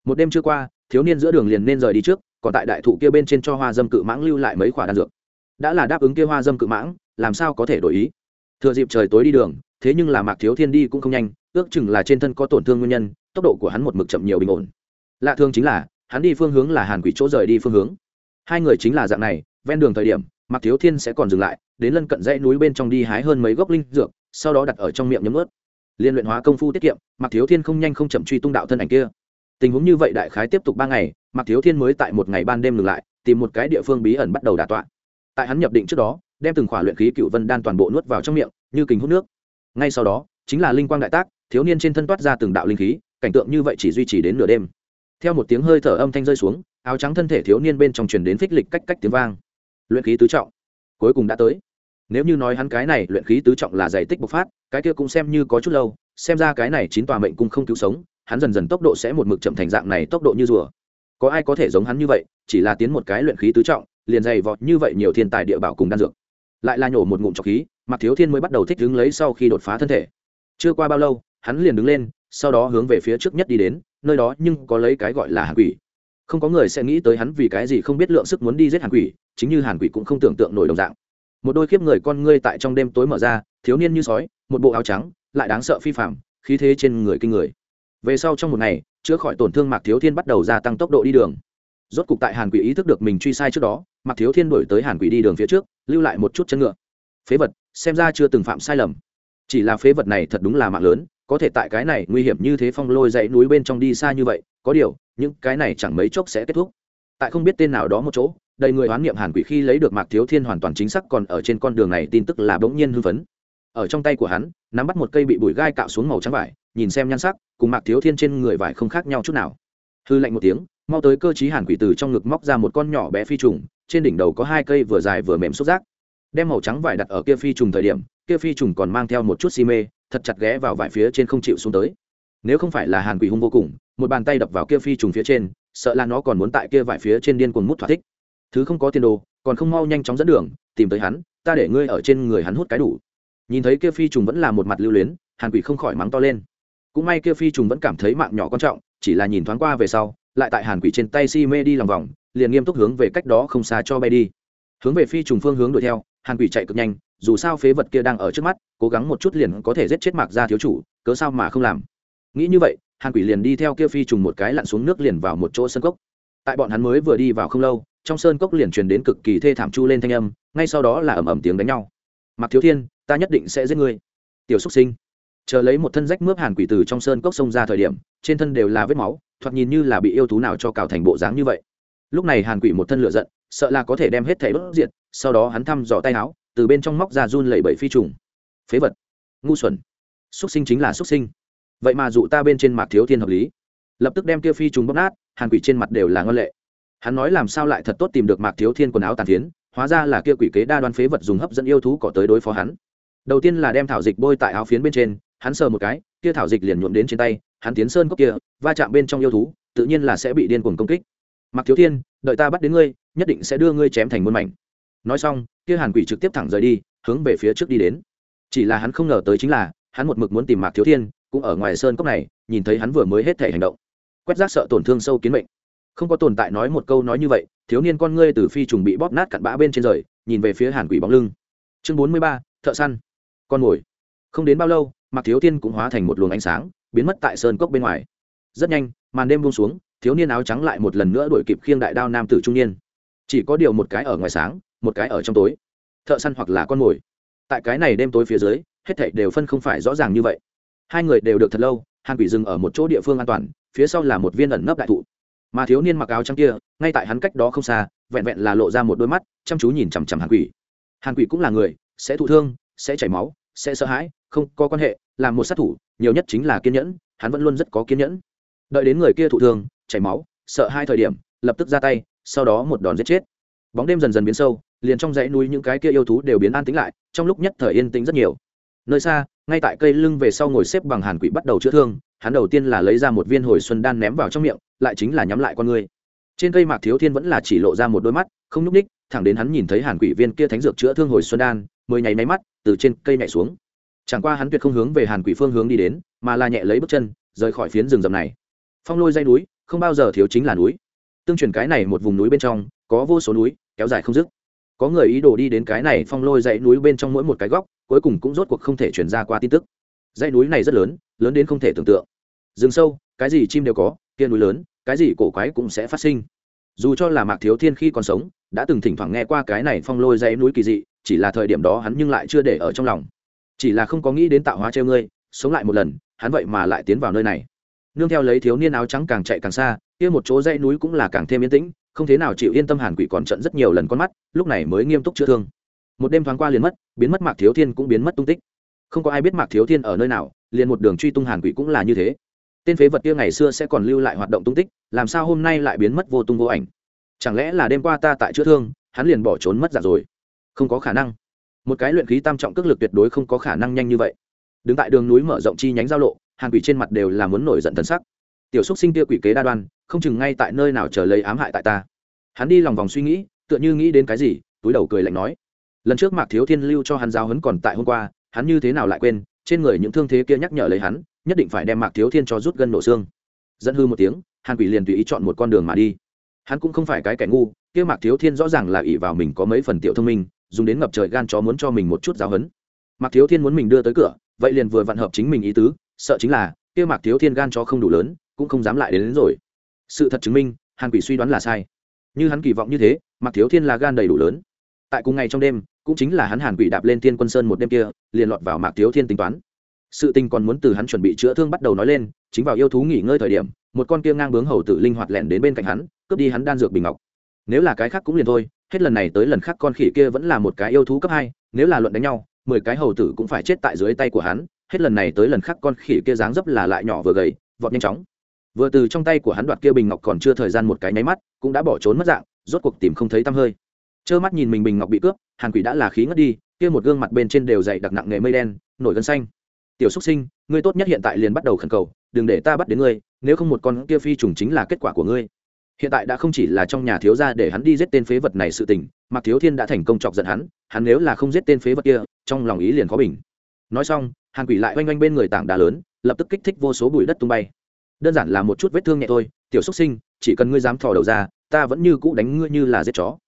Một đêm chưa qua, thiếu niên giữa đường liền nên rời đi trước, còn tại đại thụ kia bên trên cho hoa dâm cự mãng lưu lại mấy khoả đan dược. Đã là đáp ứng kia hoa dâm cự mãng làm sao có thể đổi ý? Thừa dịp trời tối đi đường, thế nhưng là mạc thiếu thiên đi cũng không nhanh, ước chừng là trên thân có tổn thương nguyên nhân, tốc độ của hắn một mực chậm nhiều bình ổn. Lạ thương chính là, hắn đi phương hướng là hàn quỷ chỗ rời đi phương hướng. Hai người chính là dạng này, ven đường thời điểm, mạc thiếu thiên sẽ còn dừng lại, đến lân cận dãy núi bên trong đi hái hơn mấy gốc linh dược, sau đó đặt ở trong miệng nhấm ướt. Liên luyện hóa công phu tiết kiệm, mạc thiếu thiên không nhanh không chậm truy tung đạo thân ảnh kia. Tình huống như vậy đại khái tiếp tục ba ngày, mạc thiếu thiên mới tại một ngày ban đêm ngừng lại, tìm một cái địa phương bí ẩn bắt đầu đà tọa tại hắn nhập định trước đó, đem từng khỏa luyện khí cựu vân đan toàn bộ nuốt vào trong miệng, như kính hút nước. Ngay sau đó, chính là linh quang đại tác, thiếu niên trên thân toát ra từng đạo linh khí, cảnh tượng như vậy chỉ duy trì đến nửa đêm. Theo một tiếng hơi thở âm thanh rơi xuống, áo trắng thân thể thiếu niên bên trong truyền đến phích lịch cách cách tiếng vang. Luyện khí tứ trọng, cuối cùng đã tới. Nếu như nói hắn cái này luyện khí tứ trọng là giải tích bộc phát, cái kia cũng xem như có chút lâu, xem ra cái này chín tòa mệnh cung không cứu sống, hắn dần dần tốc độ sẽ một mực chậm thành dạng này tốc độ như rùa. Có ai có thể giống hắn như vậy, chỉ là tiến một cái luyện khí tứ trọng liền dày vọt như vậy nhiều thiên tài địa bảo cùng đan dược. Lại là nhổ một ngụm trọc khí mặc thiếu thiên mới bắt đầu thích đứng lấy sau khi đột phá thân thể. Chưa qua bao lâu, hắn liền đứng lên, sau đó hướng về phía trước nhất đi đến, nơi đó nhưng có lấy cái gọi là hàn quỷ. Không có người sẽ nghĩ tới hắn vì cái gì không biết lượng sức muốn đi giết hàn quỷ, chính như hàn quỷ cũng không tưởng tượng nổi đồng dạng. Một đôi khiếp người con ngươi tại trong đêm tối mở ra, thiếu niên như sói, một bộ áo trắng, lại đáng sợ phi phạm khí thế trên người kinh người. Về sau trong một ngày, chữa khỏi tổn thương mạc thiếu thiên bắt đầu gia tăng tốc độ đi đường. Rốt cục tại hàn quỷ ý thức được mình truy sai trước đó mạc thiếu thiên đổi tới hàn quỷ đi đường phía trước, lưu lại một chút chân ngựa. Phế vật, xem ra chưa từng phạm sai lầm. Chỉ là phế vật này thật đúng là mạng lớn, có thể tại cái này nguy hiểm như thế phong lôi dãy núi bên trong đi xa như vậy, có điều, những cái này chẳng mấy chốc sẽ kết thúc. Tại không biết tên nào đó một chỗ, đầy người oán niệm hàn quỷ khi lấy được mạc thiếu thiên hoàn toàn chính xác còn ở trên con đường này tin tức là bỗng nhiên hưng phấn. Ở trong tay của hắn, nắm bắt một cây bị bụi gai cạo xuống màu trắng vải, nhìn xem nhan sắc, cùng mạc thiếu thiên trên người vải không khác nhau chút nào. Hư lạnh một tiếng mau tới cơ chí hàn quỷ từ trong ngực móc ra một con nhỏ bé phi trùng, trên đỉnh đầu có hai cây vừa dài vừa mềm xúc giác. Đem màu trắng vải đặt ở kia phi trùng thời điểm, kia phi trùng còn mang theo một chút si mê, thật chặt ghé vào vải phía trên không chịu xuống tới. Nếu không phải là hàn quỷ hung vô cùng, một bàn tay đập vào kia phi trùng phía trên, sợ là nó còn muốn tại kia vải phía trên điên cuồng mút thỏa thích. Thứ không có tiền đồ, còn không mau nhanh chóng dẫn đường, tìm tới hắn, ta để ngươi ở trên người hắn hút cái đủ. Nhìn thấy kia phi trùng vẫn là một mặt lưu luyến, hàn quỷ không khỏi mắng to lên. Cũng may kia phi trùng vẫn cảm thấy mạng nhỏ quan trọng, chỉ là nhìn thoáng qua về sau lại tại hàn quỷ trên tay si mê đi lòng vòng, liền nghiêm túc hướng về cách đó không xa cho bay đi. Hướng về phi trùng phương hướng đuổi theo, hàn quỷ chạy cực nhanh, dù sao phế vật kia đang ở trước mắt, cố gắng một chút liền có thể giết chết mạc gia thiếu chủ, cớ sao mà không làm? Nghĩ như vậy, hàn quỷ liền đi theo kia phi trùng một cái lặn xuống nước liền vào một chỗ sân cốc. Tại bọn hắn mới vừa đi vào không lâu, trong sơn cốc liền truyền đến cực kỳ thê thảm chu lên thanh âm, ngay sau đó là ầm ầm tiếng đánh nhau. Mặc thiếu thiên, ta nhất định sẽ giết ngươi. Tiểu xúc sinh. Chờ lấy một thân rách mướp hàn quỷ từ trong sơn cốc sông ra thời điểm, trên thân đều là vết máu thoạt nhìn như là bị yêu thú nào cho cào thành bộ dáng như vậy. Lúc này hàn quỷ một thân lửa giận, sợ là có thể đem hết thẻ đốt diệt, sau đó hắn thăm dò tay áo, từ bên trong móc ra run lẩy bẩy phi trùng. Phế vật. Ngu xuẩn. Xúc sinh chính là xúc sinh. Vậy mà dụ ta bên trên mạc thiếu thiên hợp lý. Lập tức đem kia phi trùng bóp nát, hàn quỷ trên mặt đều là ngân lệ. Hắn nói làm sao lại thật tốt tìm được mạc thiếu thiên quần áo tàn phiến, hóa ra là kia quỷ kế đa đoan phế vật dùng hấp dẫn yêu thú cỏ tới đối phó hắn. Đầu tiên là đem thảo dịch bôi tại áo phiến bên trên, hắn sờ một cái, kia thảo dịch liền nhuộm đến trên tay hắn tiến sơn cốc kia, va chạm bên trong yêu thú, tự nhiên là sẽ bị điên cuồng công kích. Mặc thiếu thiên, đợi ta bắt đến ngươi, nhất định sẽ đưa ngươi chém thành muôn mảnh. Nói xong, kia hàn quỷ trực tiếp thẳng rời đi, hướng về phía trước đi đến. Chỉ là hắn không ngờ tới chính là, hắn một mực muốn tìm mạc thiếu thiên, cũng ở ngoài sơn cốc này, nhìn thấy hắn vừa mới hết thể hành động. Quét rác sợ tổn thương sâu kiến mệnh. Không có tồn tại nói một câu nói như vậy, thiếu niên con ngươi từ phi trùng bị bóp nát cặn bã bên trên rời, nhìn về phía hàn quỷ bóng lưng. Chương bốn mươi ba, thợ săn. Con mồi. Không đến bao lâu, mạc thiếu thiên cũng hóa thành một luồng ánh sáng biến mất tại sơn cốc bên ngoài. Rất nhanh, màn đêm buông xuống, thiếu niên áo trắng lại một lần nữa đuổi kịp khiêng đại đao nam tử trung niên. Chỉ có điều một cái ở ngoài sáng, một cái ở trong tối. Thợ săn hoặc là con mồi. Tại cái này đêm tối phía dưới, hết thảy đều phân không phải rõ ràng như vậy. Hai người đều được thật lâu, hàn quỷ dừng ở một chỗ địa phương an toàn, phía sau là một viên ẩn nấp đại thụ. Mà thiếu niên mặc áo trắng kia, ngay tại hắn cách đó không xa, vẹn vẹn là lộ ra một đôi mắt, chăm chú nhìn chằm chằm hàn quỷ. Hàn quỷ cũng là người, sẽ thụ thương, sẽ chảy máu, sẽ sợ hãi, không có quan hệ làm một sát thủ, nhiều nhất chính là kiên nhẫn, hắn vẫn luôn rất có kiên nhẫn. Đợi đến người kia thụ thương, chảy máu, sợ hai thời điểm, lập tức ra tay, sau đó một đòn giết chết. Bóng đêm dần dần biến sâu, liền trong dãy núi những cái kia yêu thú đều biến an tĩnh lại, trong lúc nhất thời yên tĩnh rất nhiều. Nơi xa, ngay tại cây lưng về sau ngồi xếp bằng hàn quỷ bắt đầu chữa thương, hắn đầu tiên là lấy ra một viên hồi xuân đan ném vào trong miệng, lại chính là nhắm lại con người. Trên cây mạc thiếu thiên vẫn là chỉ lộ ra một đôi mắt, không nhúc ních thẳng đến hắn nhìn thấy hàn quỷ viên kia thánh dược chữa thương hồi xuân đan, mới nháy máy mắt, từ trên cây nhảy xuống chẳng qua hắn tuyệt không hướng về hàn quỷ phương hướng đi đến, mà là nhẹ lấy bước chân, rời khỏi phiến rừng rậm này. Phong lôi dây núi, không bao giờ thiếu chính là núi. Tương truyền cái này một vùng núi bên trong, có vô số núi, kéo dài không dứt. Có người ý đồ đi đến cái này phong lôi dãy núi bên trong mỗi một cái góc, cuối cùng cũng rốt cuộc không thể chuyển ra qua tin tức. Dãy núi này rất lớn lớn đến không thể tưởng tượng. Rừng sâu, cái gì chim đều có, kia núi lớn, cái gì cổ quái cũng sẽ phát sinh. Dù cho là mạc thiếu thiên khi còn sống, đã từng thỉnh thoảng nghe qua cái này phong lôi dãy núi kỳ dị, chỉ là thời điểm đó hắn nhưng lại chưa để ở trong lòng chỉ là không có nghĩ đến tạo hóa treo ngươi, sống lại một lần, hắn vậy mà lại tiến vào nơi này. Nương theo lấy thiếu niên áo trắng càng chạy càng xa, kia một chỗ dãy núi cũng là càng thêm yên tĩnh, không thế nào chịu yên tâm hàn quỷ còn trận rất nhiều lần con mắt, lúc này mới nghiêm túc chữa thương. Một đêm thoáng qua liền mất, biến mất mạc thiếu thiên cũng biến mất tung tích. Không có ai biết mạc thiếu thiên ở nơi nào, liền một đường truy tung hàn quỷ cũng là như thế. Tên phế vật kia ngày xưa sẽ còn lưu lại hoạt động tung tích, làm sao hôm nay lại biến mất vô tung vô ảnh? Chẳng lẽ là đêm qua ta tại chữa thương, hắn liền bỏ trốn mất giả rồi? Không có khả năng một cái luyện khí tam trọng cước lực tuyệt đối không có khả năng nhanh như vậy. Đứng tại đường núi mở rộng chi nhánh giao lộ, hàng quỷ trên mặt đều là muốn nổi giận thần sắc. Tiểu xúc sinh kia quỷ kế đa đoan, không chừng ngay tại nơi nào chờ lấy ám hại tại ta. Hắn đi lòng vòng suy nghĩ, tựa như nghĩ đến cái gì, túi đầu cười lạnh nói. Lần trước mạc thiếu thiên lưu cho hắn giáo hấn còn tại hôm qua, hắn như thế nào lại quên, trên người những thương thế kia nhắc nhở lấy hắn, nhất định phải đem mạc thiếu thiên cho rút gân nổ xương. Dẫn hư một tiếng hàn quỷ liền tùy ý chọn một con đường mà đi. Hắn cũng không phải cái kẻ ngu, kia mạc thiếu thiên rõ ràng là ỷ vào mình có mấy phần tiểu thông minh dùng đến ngập trời gan chó muốn cho mình một chút giáo hấn. Mạc thiếu thiên muốn mình đưa tới cửa vậy liền vừa vặn hợp chính mình ý tứ sợ chính là kia mạc thiếu thiên gan chó không đủ lớn cũng không dám lại đến, đến rồi. Sự thật chứng minh hàn quỷ suy đoán là sai. Như hắn kỳ vọng như thế mạc thiếu thiên là gan đầy đủ lớn. Tại cùng ngày trong đêm cũng chính là hắn hàn quỷ đạp lên thiên quân sơn một đêm kia liền lọt vào mạc thiếu thiên tính toán. Sự tình còn muốn từ hắn chuẩn bị chữa thương bắt đầu nói lên chính vào yêu thú nghỉ ngơi thời điểm một con kia ngang bướng hầu tử linh hoạt lẻn đến bên cạnh hắn cướp đi hắn đan dược bình ngọc. Nếu là cái khác cũng liền thôi hết lần này tới lần khác con khỉ kia vẫn là một cái yêu thú cấp hai, nếu là luận đánh nhau, mười cái hầu tử cũng phải chết tại dưới tay của hắn, hết lần này tới lần khác con khỉ kia dáng dấp là lại nhỏ vừa gầy, vọt nhanh chóng. Vừa từ trong tay của hắn đoạt kia bình ngọc còn chưa thời gian một cái nháy mắt, cũng đã bỏ trốn mất dạng, rốt cuộc tìm không thấy tăm hơi. Trơ mắt nhìn mình bình ngọc bị cướp, hàn quỷ đã là khí ngất đi, kia một gương mặt bên trên đều dày đặc nặng nghề mây đen, nổi gân xanh. Tiểu xúc sinh, ngươi tốt nhất hiện tại liền bắt đầu khẩn cầu, đừng để ta bắt đến ngươi, nếu không một con kia phi trùng chính là kết quả của ngươi hiện tại đã không chỉ là trong nhà thiếu gia để hắn đi giết tên phế vật này sự tình mặc thiếu thiên đã thành công chọc giận hắn hắn nếu là không giết tên phế vật kia, trong lòng ý liền khó bình. Nói xong, hàn quỷ lại oanh oanh bên người tảng đá lớn, lập tức kích thích vô số bụi đất tung bay. Đơn giản là một chút vết thương nhẹ thôi, tiểu xúc sinh, chỉ cần ngươi dám thò đầu ra, ta vẫn như cũ đánh ngươi như là giết chó.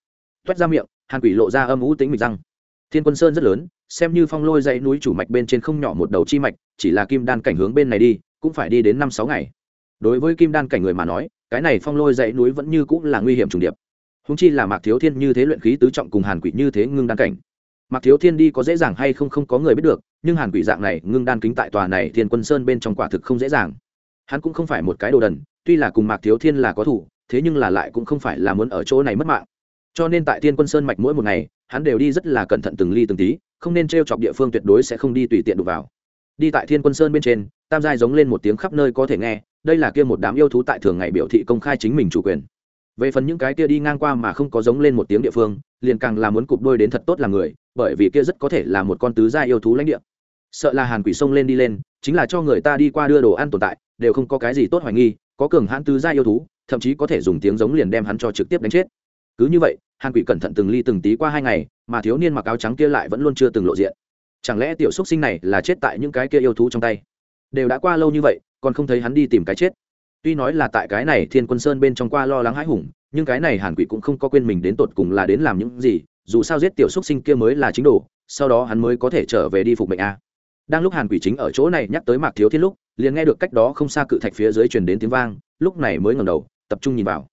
Toét ra miệng, hàn quỷ lộ ra âm ú tính mịch răng. Thiên quân sơn rất lớn, xem như phong lôi dãy núi chủ mạch bên trên không nhỏ một đầu chi mạch, chỉ là kim đan cảnh hướng bên này đi, cũng phải đi đến năm sáu ngày đối với kim đan cảnh người mà nói, cái này phong lôi dãy núi vẫn như cũng là nguy hiểm trùng điệp. Húng chi là mạc thiếu thiên như thế luyện khí tứ trọng cùng hàn quỷ như thế ngưng đan cảnh. Mạc thiếu thiên đi có dễ dàng hay không không có người biết được, nhưng hàn quỷ dạng này ngưng đan kính tại tòa này thiên quân sơn bên trong quả thực không dễ dàng. Hắn cũng không phải một cái đồ đần, tuy là cùng mạc thiếu thiên là có thủ, thế nhưng là lại cũng không phải là muốn ở chỗ này mất mạng. Cho nên tại thiên quân sơn mạch mỗi một ngày, hắn đều đi rất là cẩn thận từng ly từng tí, không nên t r e o chọc địa phương tuyệt đối sẽ không đi tùy tiện đụng vào đi tại thiên quân sơn bên trên, tam giai giống lên một tiếng khắp nơi có thể nghe, đây là kia một đám yêu thú tại thường ngày biểu thị công khai chính mình chủ quyền. Về phần những cái kia đi ngang qua mà không có giống lên một tiếng địa phương, liền càng là muốn cụp đôi đến thật tốt là người, bởi vì kia rất có thể là một con tứ gia yêu thú lãnh địa. Sợ là hàn quỷ sông lên đi lên, chính là cho người ta đi qua đưa đồ ăn tồn tại, đều không có cái gì tốt hoài nghi, có cường hãn tứ gia yêu thú, thậm chí có thể dùng tiếng giống liền đem hắn cho trực tiếp đánh chết. Cứ như vậy, hàn quỷ cẩn thận từng ly từng tí qua hai ngày, mà thiếu niên mặc áo trắng kia lại vẫn luôn chưa từng lộ diện chẳng lẽ tiểu xúc sinh này là chết tại những cái kia yêu thú trong tay? Đều đã qua lâu như vậy, còn không thấy hắn đi tìm cái chết. Tuy nói là tại cái này thiên quân sơn bên trong qua lo lắng hãi hùng, nhưng cái này hàn quỷ cũng không có quên mình đến tột cùng là đến làm những gì, dù sao giết tiểu xúc sinh kia mới là chính đồ, sau đó hắn mới có thể trở về đi phục mệnh a. Đang lúc hàn quỷ chính ở chỗ này nhắc tới mạc thiếu thiên lúc, liền nghe được cách đó không xa cự thạch phía dưới truyền đến tiếng vang, lúc này mới ngẩng đầu, tập trung nhìn vào.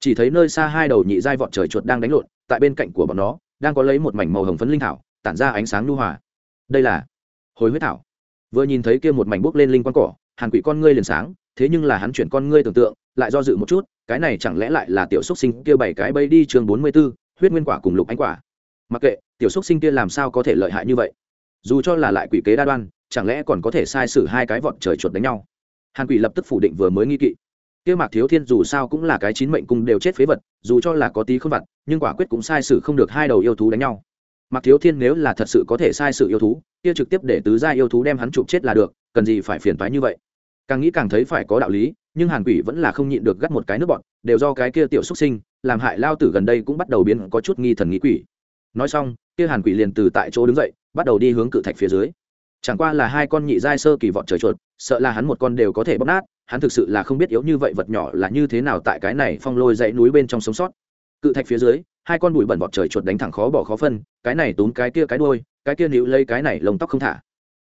Chỉ thấy nơi xa hai đầu nhị giai vọt trời chuột đang đánh lộn, tại bên cạnh của bọn nó, đang có lấy một mảnh màu hồng phấn linh thảo, tản ra ánh sáng lưu hòa đây là hồi huyết thảo. Vừa nhìn thấy kia một mảnh bốc lên linh quang cỏ hàn quỷ con ngươi liền sáng thế nhưng là hắn chuyển con ngươi tưởng tượng lại do dự một chút cái này chẳng lẽ lại là tiểu xúc sinh kia bảy cái bay đi chương bốn mươi 44, huyết nguyên quả cùng lục ánh quả. Mặc kệ tiểu xúc sinh kia làm sao có thể lợi hại như vậy? Dù cho là lại quỷ kế đa đoan chẳng lẽ còn có thể sai sử hai cái vọt trời chuột đánh nhau? Hàn quỷ lập tức phủ định vừa mới nghi kỵ. Kia mạc thiếu thiên dù sao cũng là cái chín mệnh cung đều chết phế vật dù cho là có tí không vặt nhưng quả quyết cũng sai sử không được hai đầu yêu thú đánh nhau mạc thiếu thiên nếu là thật sự có thể sai sự yêu thú, kia trực tiếp để tứ gia yêu thú đem hắn chụp chết là được, cần gì phải phiền toái như vậy? Càng nghĩ càng thấy phải có đạo lý, nhưng hàn quỷ vẫn là không nhịn được gắt một cái nước bọn, đều do cái kia tiểu xuất sinh, làm hại lao tử gần đây cũng bắt đầu biến có chút nghi thần nghi quỷ. Nói xong, kia hàn quỷ liền từ tại chỗ đứng dậy, bắt đầu đi hướng cự thạch phía dưới. Chẳng qua là hai con nhị giai sơ kỳ vọt trời chuột, sợ là hắn một con đều có thể bóp nát, hắn thực sự là không biết yếu như vậy vật nhỏ là như thế nào tại cái này phong lôi dãy núi bên trong sống sót. Cự thạch phía dưới hai con bụi bẩn vọt trời chuột đánh thẳng khó bỏ khó phân, cái này túm cái kia cái đôi cái kia níu lấy cái này lông tóc không thả.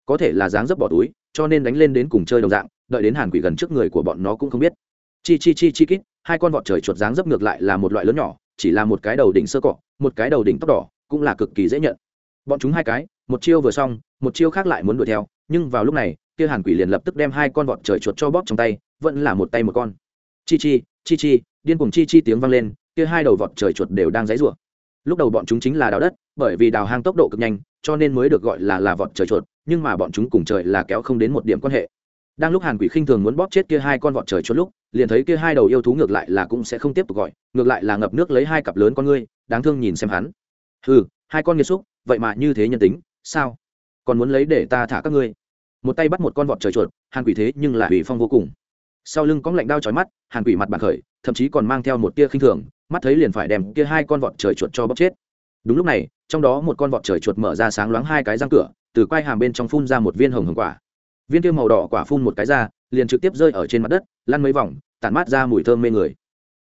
Có thể là dáng dấp bỏ túi, cho nên đánh lên đến cùng chơi đồng dạng, đợi đến hàn quỷ gần trước người của bọn nó cũng không biết. Chi chi chi chi kít, hai con vọt trời chuột dáng dấp ngược lại là một loại lớn nhỏ, chỉ là một cái đầu đỉnh sơ cọ, một cái đầu đỉnh tóc đỏ, cũng là cực kỳ dễ nhận. Bọn chúng hai cái, một chiêu vừa xong, một chiêu khác lại muốn đuổi theo, nhưng vào lúc này, kia hàn quỷ liền lập tức đem hai con vọt trời chuột cho bóp trong tay, vẫn là một tay một con. Chi chi chi chi, điên cuồng chi chi tiếng vang lên kia hai đầu vọt trời chuột đều đang dãy rủa. Lúc đầu bọn chúng chính là đào đất bởi vì đào hang tốc độ cực nhanh cho nên mới được gọi là là vọt trời chuột nhưng mà bọn chúng cùng trời là kéo không đến một điểm quan hệ. Đang lúc hàn quỷ khinh thường muốn bóp chết kia hai con vọt trời chuột lúc liền thấy kia hai đầu yêu thú ngược lại là cũng sẽ không tiếp tục gọi ngược lại là ngập nước lấy hai cặp lớn con ngươi đáng thương nhìn xem hắn. Hừ, hai con nghiệt xúc vậy mà như thế nhân tính sao? Còn muốn lấy để ta thả các ngươi? Một tay bắt một con vọt trời chuột hàn quỷ thế nhưng là hủy phong vô cùng. Sau lưng có lạnh đao chói mắt hàn quỷ mặt bản khởi thậm chí còn mang theo một tia khinh thường mắt thấy liền phải đem kia hai con vọt trời chuột cho bóc chết. Đúng lúc này, trong đó một con vọt trời chuột mở ra sáng loáng hai cái răng cửa, từ quai hàm bên trong phun ra một viên hồng hồng quả. Viên kia màu đỏ quả phun một cái ra, liền trực tiếp rơi ở trên mặt đất, lăn mấy vòng, tản mát ra mùi thơm mê người.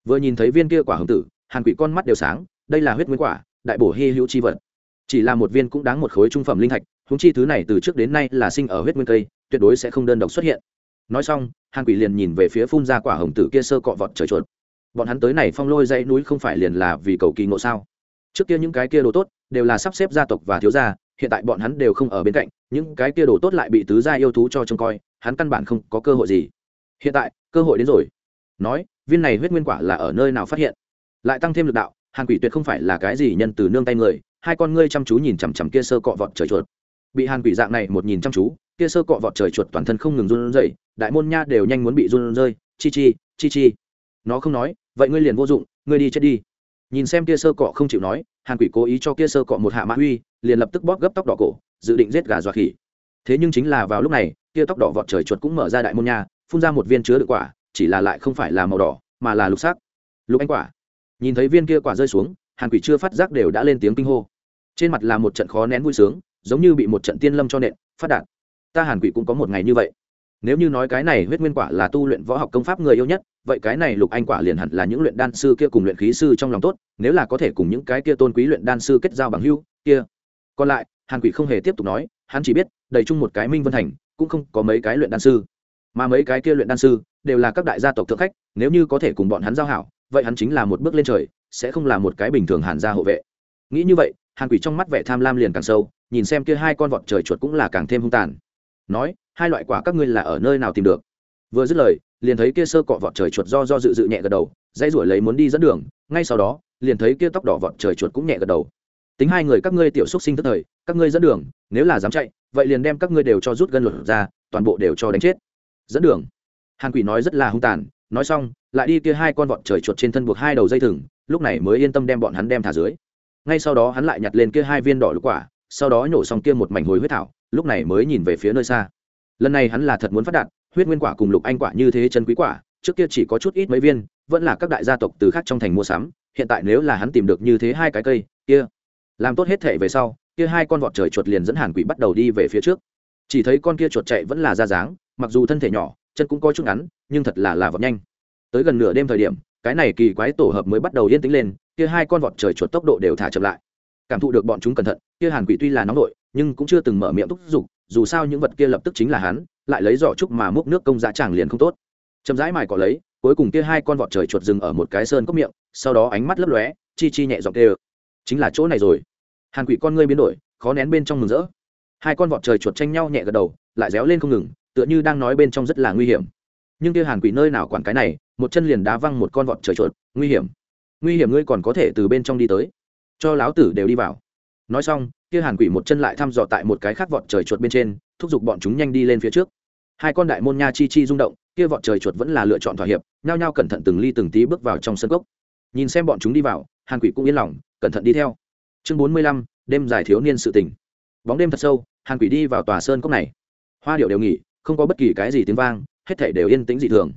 Vừa nhìn thấy viên kia quả hồng tử, hàn quỷ con mắt đều sáng, đây là huyết nguyên quả, đại bổ hy hữu chi vật. Chỉ là một viên cũng đáng một khối trung phẩm linh thạch húng chi thứ này từ trước đến nay là sinh ở huyết nguyên cây, tuyệt đối sẽ không đơn độc xuất hiện. Nói xong, hàn quỷ liền nhìn về phía phun ra quả hồng tử kia sơ cọ vọt trời chuột bọn hắn tới này phong lôi dãy núi không phải liền là vì cầu kỳ ngộ sao? Trước kia những cái kia đồ tốt đều là sắp xếp gia tộc và thiếu gia, hiện tại bọn hắn đều không ở bên cạnh, những cái kia đồ tốt lại bị tứ gia yêu thú cho trông coi, hắn căn bản không có cơ hội gì. Hiện tại, cơ hội đến rồi. Nói, viên này huyết nguyên quả là ở nơi nào phát hiện? Lại tăng thêm lực đạo hàn quỷ tuyệt không phải là cái gì nhân từ nương tay người, hai con ngươi chăm chú nhìn chằm chằm kia sơ cọ vọt trời chuột. Bị hàn quỷ dạng này một nhìn chăm chú, kia sơ cọ vọt trời chuột toàn thân không ngừng run rẩy, đại môn nha đều nhanh muốn bị run rơi chi chi chi chi nó không nói, vậy ngươi liền vô dụng, ngươi đi chết đi. Nhìn xem kia sơ cọ không chịu nói, hàn quỷ cố ý cho kia sơ cọ một hạ mã uy, liền lập tức bóp gấp tóc đỏ cổ, dự định giết gà dọa khỉ. Thế nhưng chính là vào lúc này, kia tóc đỏ vọt trời chuột cũng mở ra đại môn nha, phun ra một viên chứa đựng quả, chỉ là lại không phải là màu đỏ, mà là lục sắc. Lục anh quả. Nhìn thấy viên kia quả rơi xuống, hàn quỷ chưa phát giác đều đã lên tiếng kinh hô. Trên mặt là một trận khó nén vui sướng, giống như bị một trận tiên lâm cho nện, phát đạt. Ta hàn quỷ cũng có một ngày như vậy. Nếu như nói cái này huyết nguyên quả là tu luyện võ học công pháp người yêu nhất vậy cái này lục anh quả liền hẳn là những luyện đan sư kia cùng luyện khí sư trong lòng tốt, nếu là có thể cùng những cái kia tôn quý luyện đan sư kết giao bằng hưu kia. Còn lại, hàn quỷ không hề tiếp tục nói, hắn chỉ biết, đầy chung một cái minh vân thành, cũng không có mấy cái luyện đan sư. Mà mấy cái kia luyện đan sư, đều là các đại gia tộc thượng khách, nếu như có thể cùng bọn hắn giao hảo, vậy hắn chính là một bước lên trời, sẽ không là một cái bình thường hàn gia hộ vệ. Nghĩ như vậy, hàn quỷ trong mắt vẻ tham lam liền càng sâu, nhìn xem kia hai con vọt trời chuột cũng là càng thêm hung tàn. Nói, hai loại quả các ngươi là ở nơi nào tìm được? Vừa dứt lời, liền thấy kia sơ cọ vọt trời chuột do do dự dự nhẹ gật đầu dây ruổi lấy muốn đi dẫn đường, ngay sau đó, liền thấy kia tóc đỏ vọt trời chuột cũng nhẹ gật đầu. Tính hai người các ngươi tiểu xúc sinh tức thời, các ngươi dẫn đường, nếu là dám chạy, vậy liền đem các ngươi đều cho rút gân luật ra, toàn bộ đều cho đánh chết. Dẫn đường. Hàn quỷ nói rất là hung tàn, nói xong, lại đi kia hai con vọt trời chuột trên thân buộc hai đầu dây thừng, lúc này mới yên tâm đem bọn hắn đem thả dưới. Ngay sau đó hắn lại nhặt lên kia hai viên đỏ lục quả, sau đó nhổ xong kia một mảnh hồi huyết thảo, lúc này mới nhìn về phía nơi xa. Lần này hắn là thật muốn phát đạt huyết nguyên quả cùng lục anh quả như thế chân quý quả, trước kia chỉ có chút ít mấy viên, vẫn là các đại gia tộc từ khác trong thành mua sắm, hiện tại nếu là hắn tìm được như thế hai cái cây, kia, làm tốt hết thể về sau, kia hai con vọt trời chuột liền dẫn hàn quỷ bắt đầu đi về phía trước. Chỉ thấy con kia chuột chạy vẫn là ra dáng, mặc dù thân thể nhỏ, chân cũng có chút ngắn, nhưng thật là là vọt nhanh. Tới gần nửa đêm thời điểm, cái này kỳ quái tổ hợp mới bắt đầu yên tĩnh lên, kia hai con vọt trời chuột tốc độ đều thả chậm lại. Cảm thụ được bọn chúng cẩn thận, kia hàn quỷ tuy là nóng nội, nhưng cũng chưa từng mở miệng thúc giục, dù sao những vật kia lập tức chính là hắn lại lấy giỏ trúc mà múc nước công giá tràng liền không tốt. Chậm rãi mài cỏ lấy, cuối cùng kia hai con vọt trời chuột dừng ở một cái sơn cốc miệng, sau đó ánh mắt lấp lóe, chi chi nhẹ giọng tê chính là chỗ này rồi. Hàn quỷ con ngươi biến đổi, khó nén bên trong mừng rỡ. Hai con vọt trời chuột tranh nhau nhẹ gật đầu, lại réo lên không ngừng, tựa như đang nói bên trong rất là nguy hiểm. Nhưng kia hàn quỷ nơi nào quản cái này, một chân liền đá văng một con vọt trời chuột, nguy hiểm. Nguy hiểm ngươi còn có thể từ bên trong đi tới. Cho láo tử đều đi vào. Nói xong, kia hàn quỷ một chân lại thăm dò tại một cái khác vọt trời chuột bên trên, thúc giục bọn chúng nhanh đi lên phía trước hai con đại môn nha chi chi rung động, kia vọt trời chuột vẫn là lựa chọn thỏa hiệp, nhao nhao cẩn thận từng ly từng tí bước vào trong sân cốc. Nhìn xem bọn chúng đi vào, hàn quỷ cũng yên lòng, cẩn thận đi theo. Chương bốn mươi lăm, đêm dài thiếu niên sự tình. Bóng đêm thật sâu, hàn quỷ đi vào tòa sơn cốc này. Hoa điệu đều nghỉ, không có bất kỳ cái gì tiếng vang, hết thể đều yên tĩnh dị thường.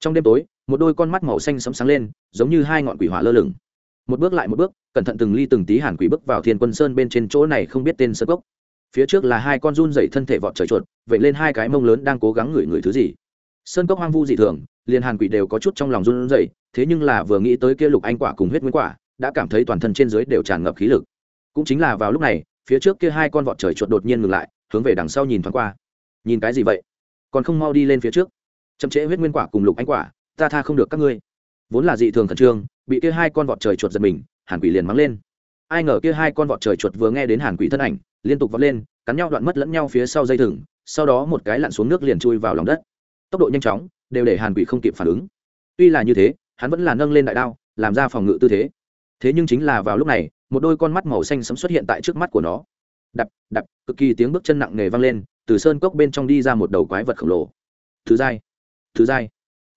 Trong đêm tối, một đôi con mắt màu xanh sấm sáng lên, giống như hai ngọn quỷ hỏa lơ lửng. Một bước lại một bước, cẩn thận từng ly từng tí hàn quỷ bước vào thiên quân sơn bên trên chỗ này không biết tên sơ cốc phía trước là hai con run dày thân thể vọt trời chuột vậy lên hai cái mông lớn đang cố gắng ngửi ngửi thứ gì. Sơn cốc hoang vu dị thường, liền hàn quỷ đều có chút trong lòng run dày thế nhưng là vừa nghĩ tới kia lục anh quả cùng huyết nguyên quả, đã cảm thấy toàn thân trên dưới đều tràn ngập khí lực. Cũng chính là vào lúc này, phía trước kia hai con vọt trời chuột đột nhiên ngừng lại, hướng về đằng sau nhìn thoáng qua. Nhìn cái gì vậy? Còn không mau đi lên phía trước. Chậm trễ huyết nguyên quả cùng lục anh quả, ta tha không được các ngươi. Vốn là dị thường khẩn trương, bị kia hai con vọt trời chuột giật mình, hàn quỷ liền mắng lên ai ngờ kia hai con vọt trời chuột vừa nghe đến hàn quỷ thân ảnh, liên tục vọt lên, cắn nhau đoạn mất lẫn nhau phía sau dây thừng, sau đó một cái lặn xuống nước liền chui vào lòng đất. Tốc độ nhanh chóng, đều để hàn quỷ không kịp phản ứng. Tuy là như thế, hắn vẫn là nâng lên đại đao, làm ra phòng ngự tư thế. Thế nhưng chính là vào lúc này, một đôi con mắt màu xanh sấm xuất hiện tại trước mắt của nó. Đập đập, cực kỳ tiếng bước chân nặng nề vang lên, từ sơn cốc bên trong đi ra một đầu quái vật khổng lồ. Thứ dai thứ dai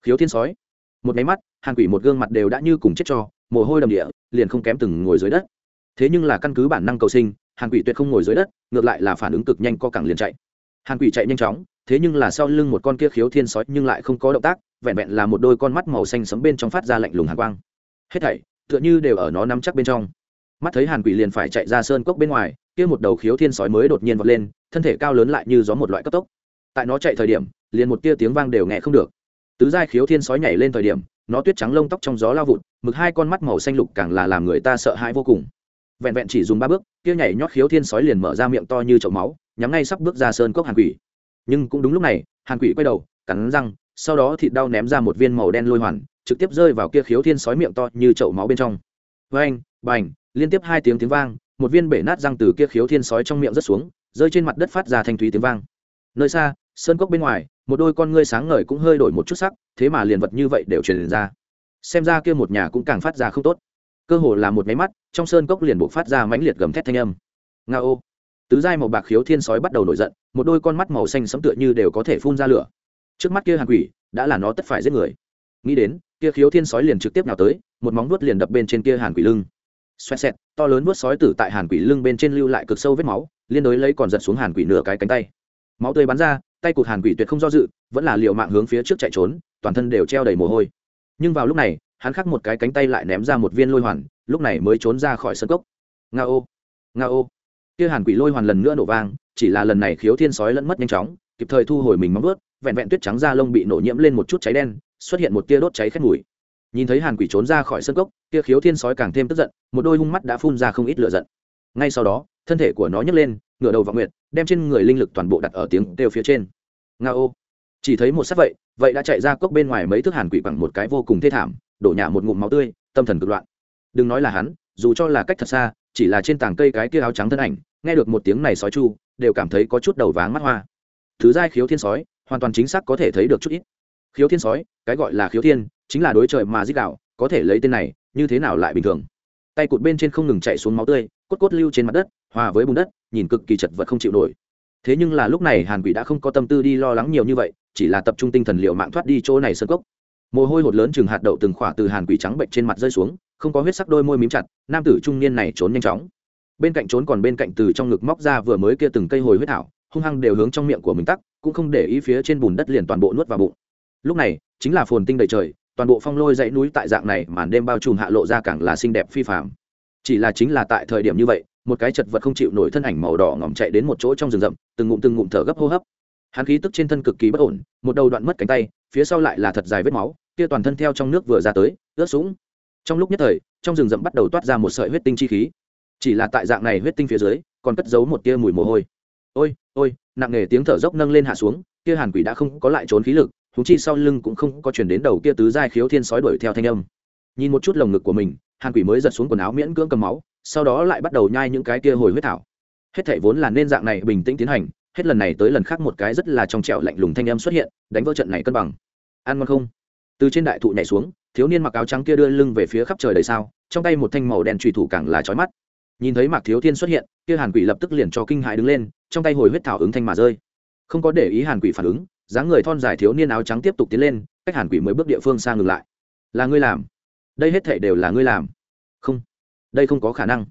khiếu thiên sói. Một máy mắt, hàn quỷ một gương mặt đều đã như cùng chết cho, mồ hôi đầm địa, liền không kém từng ngồi dưới đất thế nhưng là căn cứ bản năng cầu sinh, hàn quỷ tuyệt không ngồi dưới đất, ngược lại là phản ứng cực nhanh co cẳng liền chạy. Hàn quỷ chạy nhanh chóng, thế nhưng là sau lưng một con kia khiếu thiên sói nhưng lại không có động tác, vẹn vẹn là một đôi con mắt màu xanh sấm bên trong phát ra lạnh lùng hàn quang. Hết thảy, tựa như đều ở nó nắm chắc bên trong. Mắt thấy hàn quỷ liền phải chạy ra sơn cốc bên ngoài, kia một đầu khiếu thiên sói mới đột nhiên vọt lên, thân thể cao lớn lại như gió một loại cấp tốc. Tại nó chạy thời điểm, liền một tia tiếng vang đều nghe không được. Tứ giai khiếu thiên sói nhảy lên thời điểm, nó tuyết trắng lông tóc trong gió lao vụt, mực hai con mắt màu xanh lục càng là làm người ta sợ hãi vô cùng vẹn vẹn chỉ dùng ba bước, kia nhảy nhót khiếu thiên sói liền mở ra miệng to như chậu máu, nhắm ngay sắp bước ra sơn cốc hàn quỷ. Nhưng cũng đúng lúc này, hàn quỷ quay đầu, cắn răng, sau đó thịt đau ném ra một viên màu đen lôi hoàn, trực tiếp rơi vào kia khiếu thiên sói miệng to như chậu máu bên trong. Với anh bành, liên tiếp hai tiếng tiếng vang, một viên bể nát răng từ kia khiếu thiên sói trong miệng rớt xuống, rơi trên mặt đất phát ra thanh thúy tiếng vang. Nơi xa, sơn cốc bên ngoài, một đôi con ngươi sáng ngời cũng hơi đổi một chút sắc, thế mà liền vật như vậy đều truyền ra. Xem ra kia một nhà cũng càng phát ra không tốt cơ hồ là một máy mắt, trong sơn cốc liền buộc phát ra mãnh liệt gầm thét thanh âm. Nga ô. Tứ giai màu bạc khiếu thiên sói bắt đầu nổi giận, một đôi con mắt màu xanh sẫm tựa như đều có thể phun ra lửa. Trước mắt kia hàn quỷ, đã là nó tất phải giết người. Nghĩ đến, kia khiếu thiên sói liền trực tiếp nào tới, một móng vuốt liền đập bên trên kia hàn quỷ lưng. Xoẹt xẹt, to lớn vuốt sói tử tại hàn quỷ lưng bên trên lưu lại cực sâu vết máu, liên đối lấy còn giật xuống hàn quỷ nửa cái cánh tay. Máu tươi bắn ra, tay cụt hàn quỷ tuyệt không do dự, vẫn là liều mạng hướng phía trước chạy trốn, toàn thân đều treo đầy mồ hôi. Nhưng vào lúc này hắn khắc một cái cánh tay lại ném ra một viên lôi hoàn, lúc này mới trốn ra khỏi sân cốc. Nga ô nga ô. Kia hàn quỷ lôi hoàn lần nữa nổ vang, chỉ là lần này khiếu thiên sói lẫn mất nhanh chóng, kịp thời thu hồi mình móng vớt vẹn vẹn tuyết trắng da lông bị nổ nhiễm lên một chút cháy đen, xuất hiện một tia đốt cháy khét mùi. Nhìn thấy hàn quỷ trốn ra khỏi sân cốc tia khiếu thiên sói càng thêm tức giận, một đôi hung mắt đã phun ra không ít lửa giận. Ngay sau đó, thân thể của nó nhấc lên, ngửa đầu vào nguyệt, đem trên người linh lực toàn bộ đặt ở tiếng đều phía trên. Nga ô. Chỉ thấy một sắc vậy vậy đã chạy ra cốc bên ngoài mấy thước hàn quỷ bằng một cái vô cùng thê thảm đổ nhả một ngụm máu tươi, tâm thần cực loạn. Đừng nói là hắn, dù cho là cách thật xa, chỉ là trên tảng cây cái kia áo trắng thân ảnh, nghe được một tiếng này sói chu, đều cảm thấy có chút đầu váng mắt hoa. Thứ giai khiếu thiên sói, hoàn toàn chính xác có thể thấy được chút ít. Khiếu thiên sói, cái gọi là khiếu thiên, chính là đối trời mà dích đạo có thể lấy tên này, như thế nào lại bình thường? Tay cụt bên trên không ngừng chạy xuống máu tươi, cốt cốt lưu trên mặt đất, hòa với bùn đất, nhìn cực kỳ chật vật không chịu nổi. Thế nhưng là lúc này hàn quỷ đã không có tâm tư đi lo lắng nhiều như vậy, chỉ là tập trung tinh thần liệu mạng thoát đi chỗ này sân cốc mồ hôi hột lớn chừng hạt đậu từng khỏa từ hàn quỷ trắng bệnh trên mặt rơi xuống, không có huyết sắc đôi môi mím chặt, nam tử trung niên này trốn nhanh chóng. Bên cạnh trốn còn bên cạnh từ trong ngực móc ra vừa mới kia từng cây hồi huyết thảo, hung hăng đều hướng trong miệng của mình tắc, cũng không để ý phía trên bùn đất liền toàn bộ nuốt vào bụng. Lúc này, chính là phồn tinh đầy trời, toàn bộ phong lôi dãy núi tại dạng này màn đêm bao trùm hạ lộ ra càng là xinh đẹp phi phạm chỉ là chính là tại thời điểm như vậy, một cái chật vật không chịu nổi thân ảnh màu đỏ ngỏm chạy đến một chỗ trong rừng rậm, từng ngụm từng ngụm thở gấp hô hấp. Hắn khí tức trên thân cực kỳ bất ổn, một đầu đoạn mất cánh tay, phía sau lại là thật dài vết máu kia toàn thân theo trong nước vừa ra tới, ướt sũng. Trong lúc nhất thời, trong rừng rậm bắt đầu toát ra một sợi huyết tinh chi khí. Chỉ là tại dạng này huyết tinh phía dưới, còn cất giấu một tia mùi mồ hôi. Ôi ôi, nặng nề tiếng thở dốc nâng lên hạ xuống, kia hàn quỷ đã không có lại trốn khí lực húng chi sau lưng cũng không có chuyển đến đầu kia tứ giai khiếu thiên sói đuổi theo thanh âm. Nhìn một chút lồng ngực của mình, hàn quỷ mới giật xuống quần áo miễn cưỡng cầm máu, sau đó lại bắt đầu nhai những cái kia hồi huyết thảo. Hết thảy vốn là nên dạng này bình tĩnh tiến hành, hết lần này tới lần khác một cái rất là trong trẻo lạnh lùng thanh âm xuất hiện, đánh vỡ trận này cân bằng. Ăn ngon không? Từ trên đại thụ nhảy xuống, thiếu niên mặc áo trắng kia đưa lưng về phía khắp trời đầy sao, trong tay một thanh màu đen trùy thủ càng là chói mắt. Nhìn thấy mạc thiếu thiên xuất hiện, kia hàn quỷ lập tức liền cho kinh hại đứng lên, trong tay hồi huyết thảo ứng thanh mà rơi. Không có để ý hàn quỷ phản ứng, dáng người thon dài thiếu niên áo trắng tiếp tục tiến lên, cách hàn quỷ mới bước địa phương sang ngừng lại. Là ngươi làm? Đây hết thể đều là ngươi làm? Không, đây không có khả năng.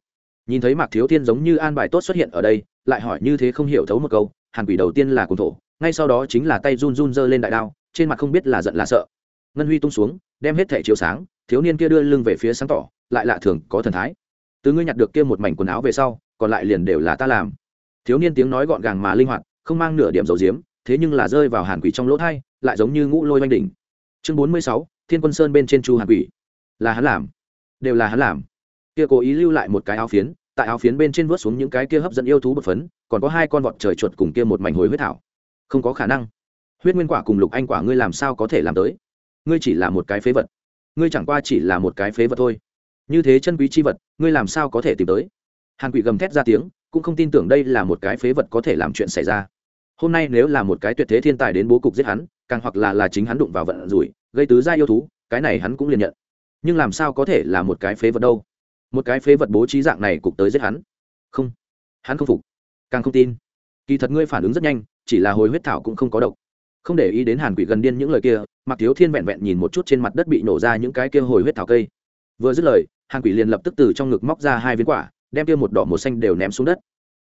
Nhìn thấy mạc thiếu thiên giống như an bài tốt xuất hiện ở đây, lại hỏi như thế không hiểu thấu một câu, hàn quỷ đầu tiên là cùng thổ, ngay sau đó chính là tay run run giơ lên đại đao, trên mặt không biết là giận là sợ ngân huy tung xuống, đem hết thẻ chiếu sáng, thiếu niên kia đưa lưng về phía sáng tỏ, lại lạ thường, có thần thái. Từ ngươi nhặt được kia một mảnh quần áo về sau, còn lại liền đều là ta làm. Thiếu niên tiếng nói gọn gàng mà linh hoạt, không mang nửa điểm dầu diếm thế nhưng là rơi vào hàn quỷ trong lỗ thai, lại giống như ngũ lôi oanh đỉnh. Chương bốn mươi sáu, thiên quân sơn bên trên chu hàn quỷ. Là hắn làm. Đều là hắn làm. Kia cố ý lưu lại một cái áo phiến, tại áo phiến bên trên vớt xuống những cái kia hấp dẫn yêu thú bột phấn, còn có hai con vọt trời chuột cùng kia một mảnh hồi huyết thảo. Không có khả năng. Huyết nguyên quả cùng lục anh quả ngươi làm sao có thể làm tới? Ngươi chỉ là một cái phế vật. Ngươi chẳng qua chỉ là một cái phế vật thôi. Như thế chân quý chi vật, ngươi làm sao có thể tìm tới? Hàn quỷ gầm thét ra tiếng, cũng không tin tưởng đây là một cái phế vật có thể làm chuyện xảy ra. Hôm nay nếu là một cái tuyệt thế thiên tài đến bố cục giết hắn, càng hoặc là là chính hắn đụng vào vận rủi, gây tứ gia yêu thú, cái này hắn cũng liền nhận. Nhưng làm sao có thể là một cái phế vật đâu? Một cái phế vật bố trí dạng này cục tới giết hắn? Không. Hắn không phục. Càng không tin. Kỳ thật ngươi phản ứng rất nhanh, chỉ là hồi huyết thảo cũng không có độc không để ý đến hàn quỷ gần điên những lời kia mặc thiếu thiên vẹn vẹn nhìn một chút trên mặt đất bị nổ ra những cái kia hồi huyết thảo cây. Vừa dứt lời, hàn quỷ liền lập tức từ trong ngực móc ra hai viên quả, đem kia một đỏ một xanh đều ném xuống đất.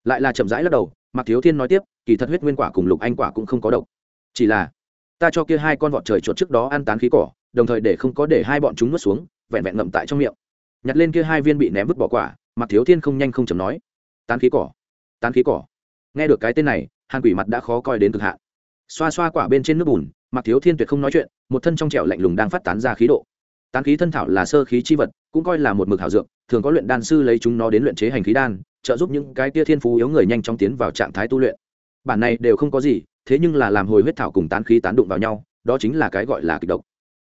Lại là chậm rãi lắc đầu mặc thiếu thiên nói tiếp, kỳ thật huyết nguyên quả cùng lục anh quả cũng không có độc. Chỉ là, ta cho kia hai con vọt trời chuột trước đó ăn tán khí cỏ, đồng thời để không có để hai bọn chúng nuốt xuống, vẹn vẹn ngậm tại trong miệng. Nhặt lên kia hai viên bị ném vứt bỏ quả mặc thiếu thiên không nhanh không chầm nói, tán khí cỏ, tán khí cỏ. Nghe được cái tên này, hàn quỷ mặt đã khó coi đến cực hạn xoa xoa quả bên trên nước bùn mặc thiếu thiên tuyệt không nói chuyện, một thân trong trẻo lạnh lùng đang phát tán ra khí độ. Tán khí thân thảo là sơ khí chi vật, cũng coi là một mực hảo dược, thường có luyện đan sư lấy chúng nó đến luyện chế hành khí đan, trợ giúp những cái tia thiên phú yếu người nhanh chóng tiến vào trạng thái tu luyện. Bản này đều không có gì, thế nhưng là làm hồi huyết thảo cùng tán khí tán đụng vào nhau, đó chính là cái gọi là kịch độc.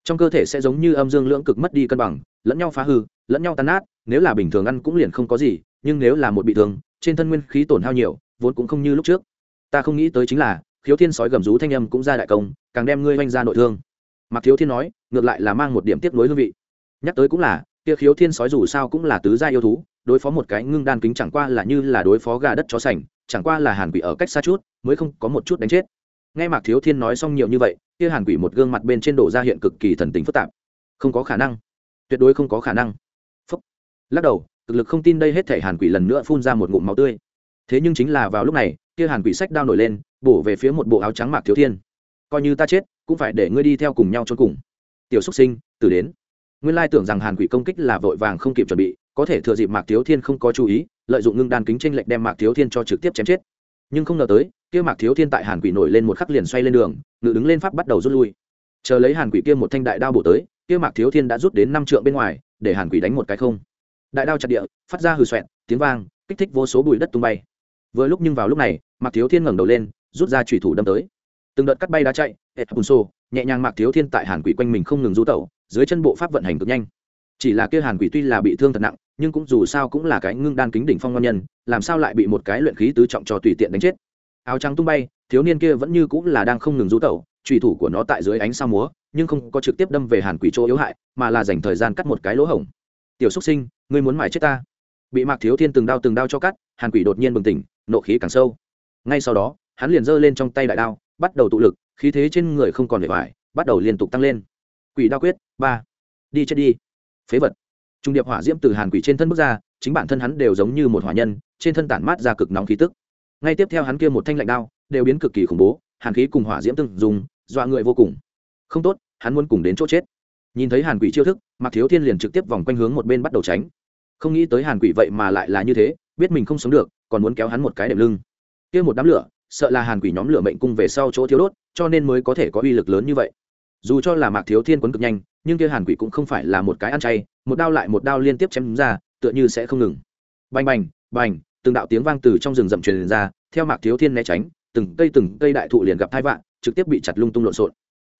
Trong cơ thể sẽ giống như âm dương lưỡng cực mất đi cân bằng, lẫn nhau phá hư, lẫn nhau tan nát, nếu là bình thường ăn cũng liền không có gì, nhưng nếu là một bị thương, trên thân nguyên khí tổn hao nhiều, vốn cũng không như lúc trước. Ta không nghĩ tới chính là khiếu thiên sói gầm rú thanh âm cũng ra đại công, càng đem ngươi oanh ra nội thương. Mặc thiếu thiên nói, ngược lại là mang một điểm tiếp nối hương vị. Nhắc tới cũng là, kia khiếu thiên sói dù sao cũng là tứ gia yêu thú, đối phó một cái ngưng đan kính chẳng qua là như là đối phó gà đất chó sành, chẳng qua là hàn quỷ ở cách xa chút, mới không có một chút đánh chết. Nghe mạc thiếu thiên nói xong nhiều như vậy, kia hàn quỷ một gương mặt bên trên đổ ra hiện cực kỳ thần tính phức tạp. Không có khả năng. Tuyệt đối không có khả năng. Phúc. Lắc đầu cực lực không tin đây hết thể hàn quỷ lần nữa phun ra một ngụm máu tươi. Thế nhưng chính là vào lúc này, kia hàn quỷ sách đao nổi lên bổ về phía một bộ áo trắng mạc thiếu thiên. Coi như ta chết, cũng phải để ngươi đi theo cùng nhau cho cùng. Tiểu xúc sinh, từ đến. Nguyên lai tưởng rằng hàn quỷ công kích là vội vàng không kịp chuẩn bị, có thể thừa dịp mạc thiếu thiên không có chú ý, lợi dụng ngưng đan kính tranh lệch đem mạc thiếu thiên cho trực tiếp chém chết. Nhưng không ngờ tới, kia mạc thiếu thiên tại hàn quỷ nổi lên một khắc liền xoay lên đường, ngự đứng lên pháp bắt đầu rút lui. Chờ lấy hàn quỷ kia một thanh đại đao bổ tới, kia mạc thiếu thiên đã rút đến năm trượng bên ngoài, để hàn quỷ đánh một cái không. Đại đao chặt địa, phát ra hừ xoẹt, tiếng vang, kích thích vô số bụi đất tung bay. Vừa lúc nhưng vào lúc này, mạc thiếu thiên ngẩng đầu lên rút ra chủy thủ đâm tới. Từng đợt cắt bay đá chạy hệt bùn xô nhẹ nhàng mạc thiếu thiên tại hàn quỷ quanh mình không ngừng rú tẩu, dưới chân bộ pháp vận hành cực nhanh. Chỉ là kia hàn quỷ tuy là bị thương thật nặng, nhưng cũng dù sao cũng là cái ngưng đan kính đỉnh phong ngon nhân, làm sao lại bị một cái luyện khí tứ trọng cho tùy tiện đánh chết. Áo trắng tung bay, thiếu niên kia vẫn như cũng là đang không ngừng rú tẩu trùy thủ của nó tại dưới ánh sao múa, nhưng không có trực tiếp đâm về hàn quỷ chỗ yếu hại, mà là dành thời gian cắt một cái lỗ hổng. Tiểu xúc sinh, ngươi muốn mải chết ta? Bị mạc thiếu thiên từng đao từng đao cho cắt, hàn quỷ đột nhiên bừng tỉnh, nộ khí càng sâu. Ngay sau đó hắn liền giơ lên trong tay đại đao, bắt đầu tụ lực, khí thế trên người không còn để hoài bắt đầu liên tục tăng lên. Quỷ đao quyết, ba. Đi chết đi. Phế vật. Trung điệp hỏa diễm từ hàn quỷ trên thân bước ra, chính bản thân hắn đều giống như một hỏa nhân, trên thân tản mát ra cực nóng khí tức. Ngay tiếp theo hắn kia một thanh lạnh đao, đều biến cực kỳ khủng bố, hàn khí cùng hỏa diễm từng dùng dọa người vô cùng. Không tốt, hắn muốn cùng đến chỗ chết. Nhìn thấy hàn quỷ chiêu thức, mạc thiếu thiên liền trực tiếp vòng quanh hướng một bên bắt đầu tránh. Không nghĩ tới hàn quỷ vậy mà lại là như thế, biết mình không sống được, còn muốn kéo hắn một cái đệm lưng. Kia một đám lửa sợ là hàn quỷ nhóm lửa mệnh cung về sau chỗ thiếu đốt cho nên mới có thể có uy lực lớn như vậy. Dù cho là mạc thiếu thiên quấn cực nhanh nhưng kia hàn quỷ cũng không phải là một cái ăn chay một đao lại một đao liên tiếp chém ra tựa như sẽ không ngừng. Bành bành bành từng đạo tiếng vang từ trong rừng rậm truyền ra theo mạc thiếu thiên né tránh từng cây từng cây đại thụ liền gặp thai vạn trực tiếp bị chặt lung tung lộn xộn.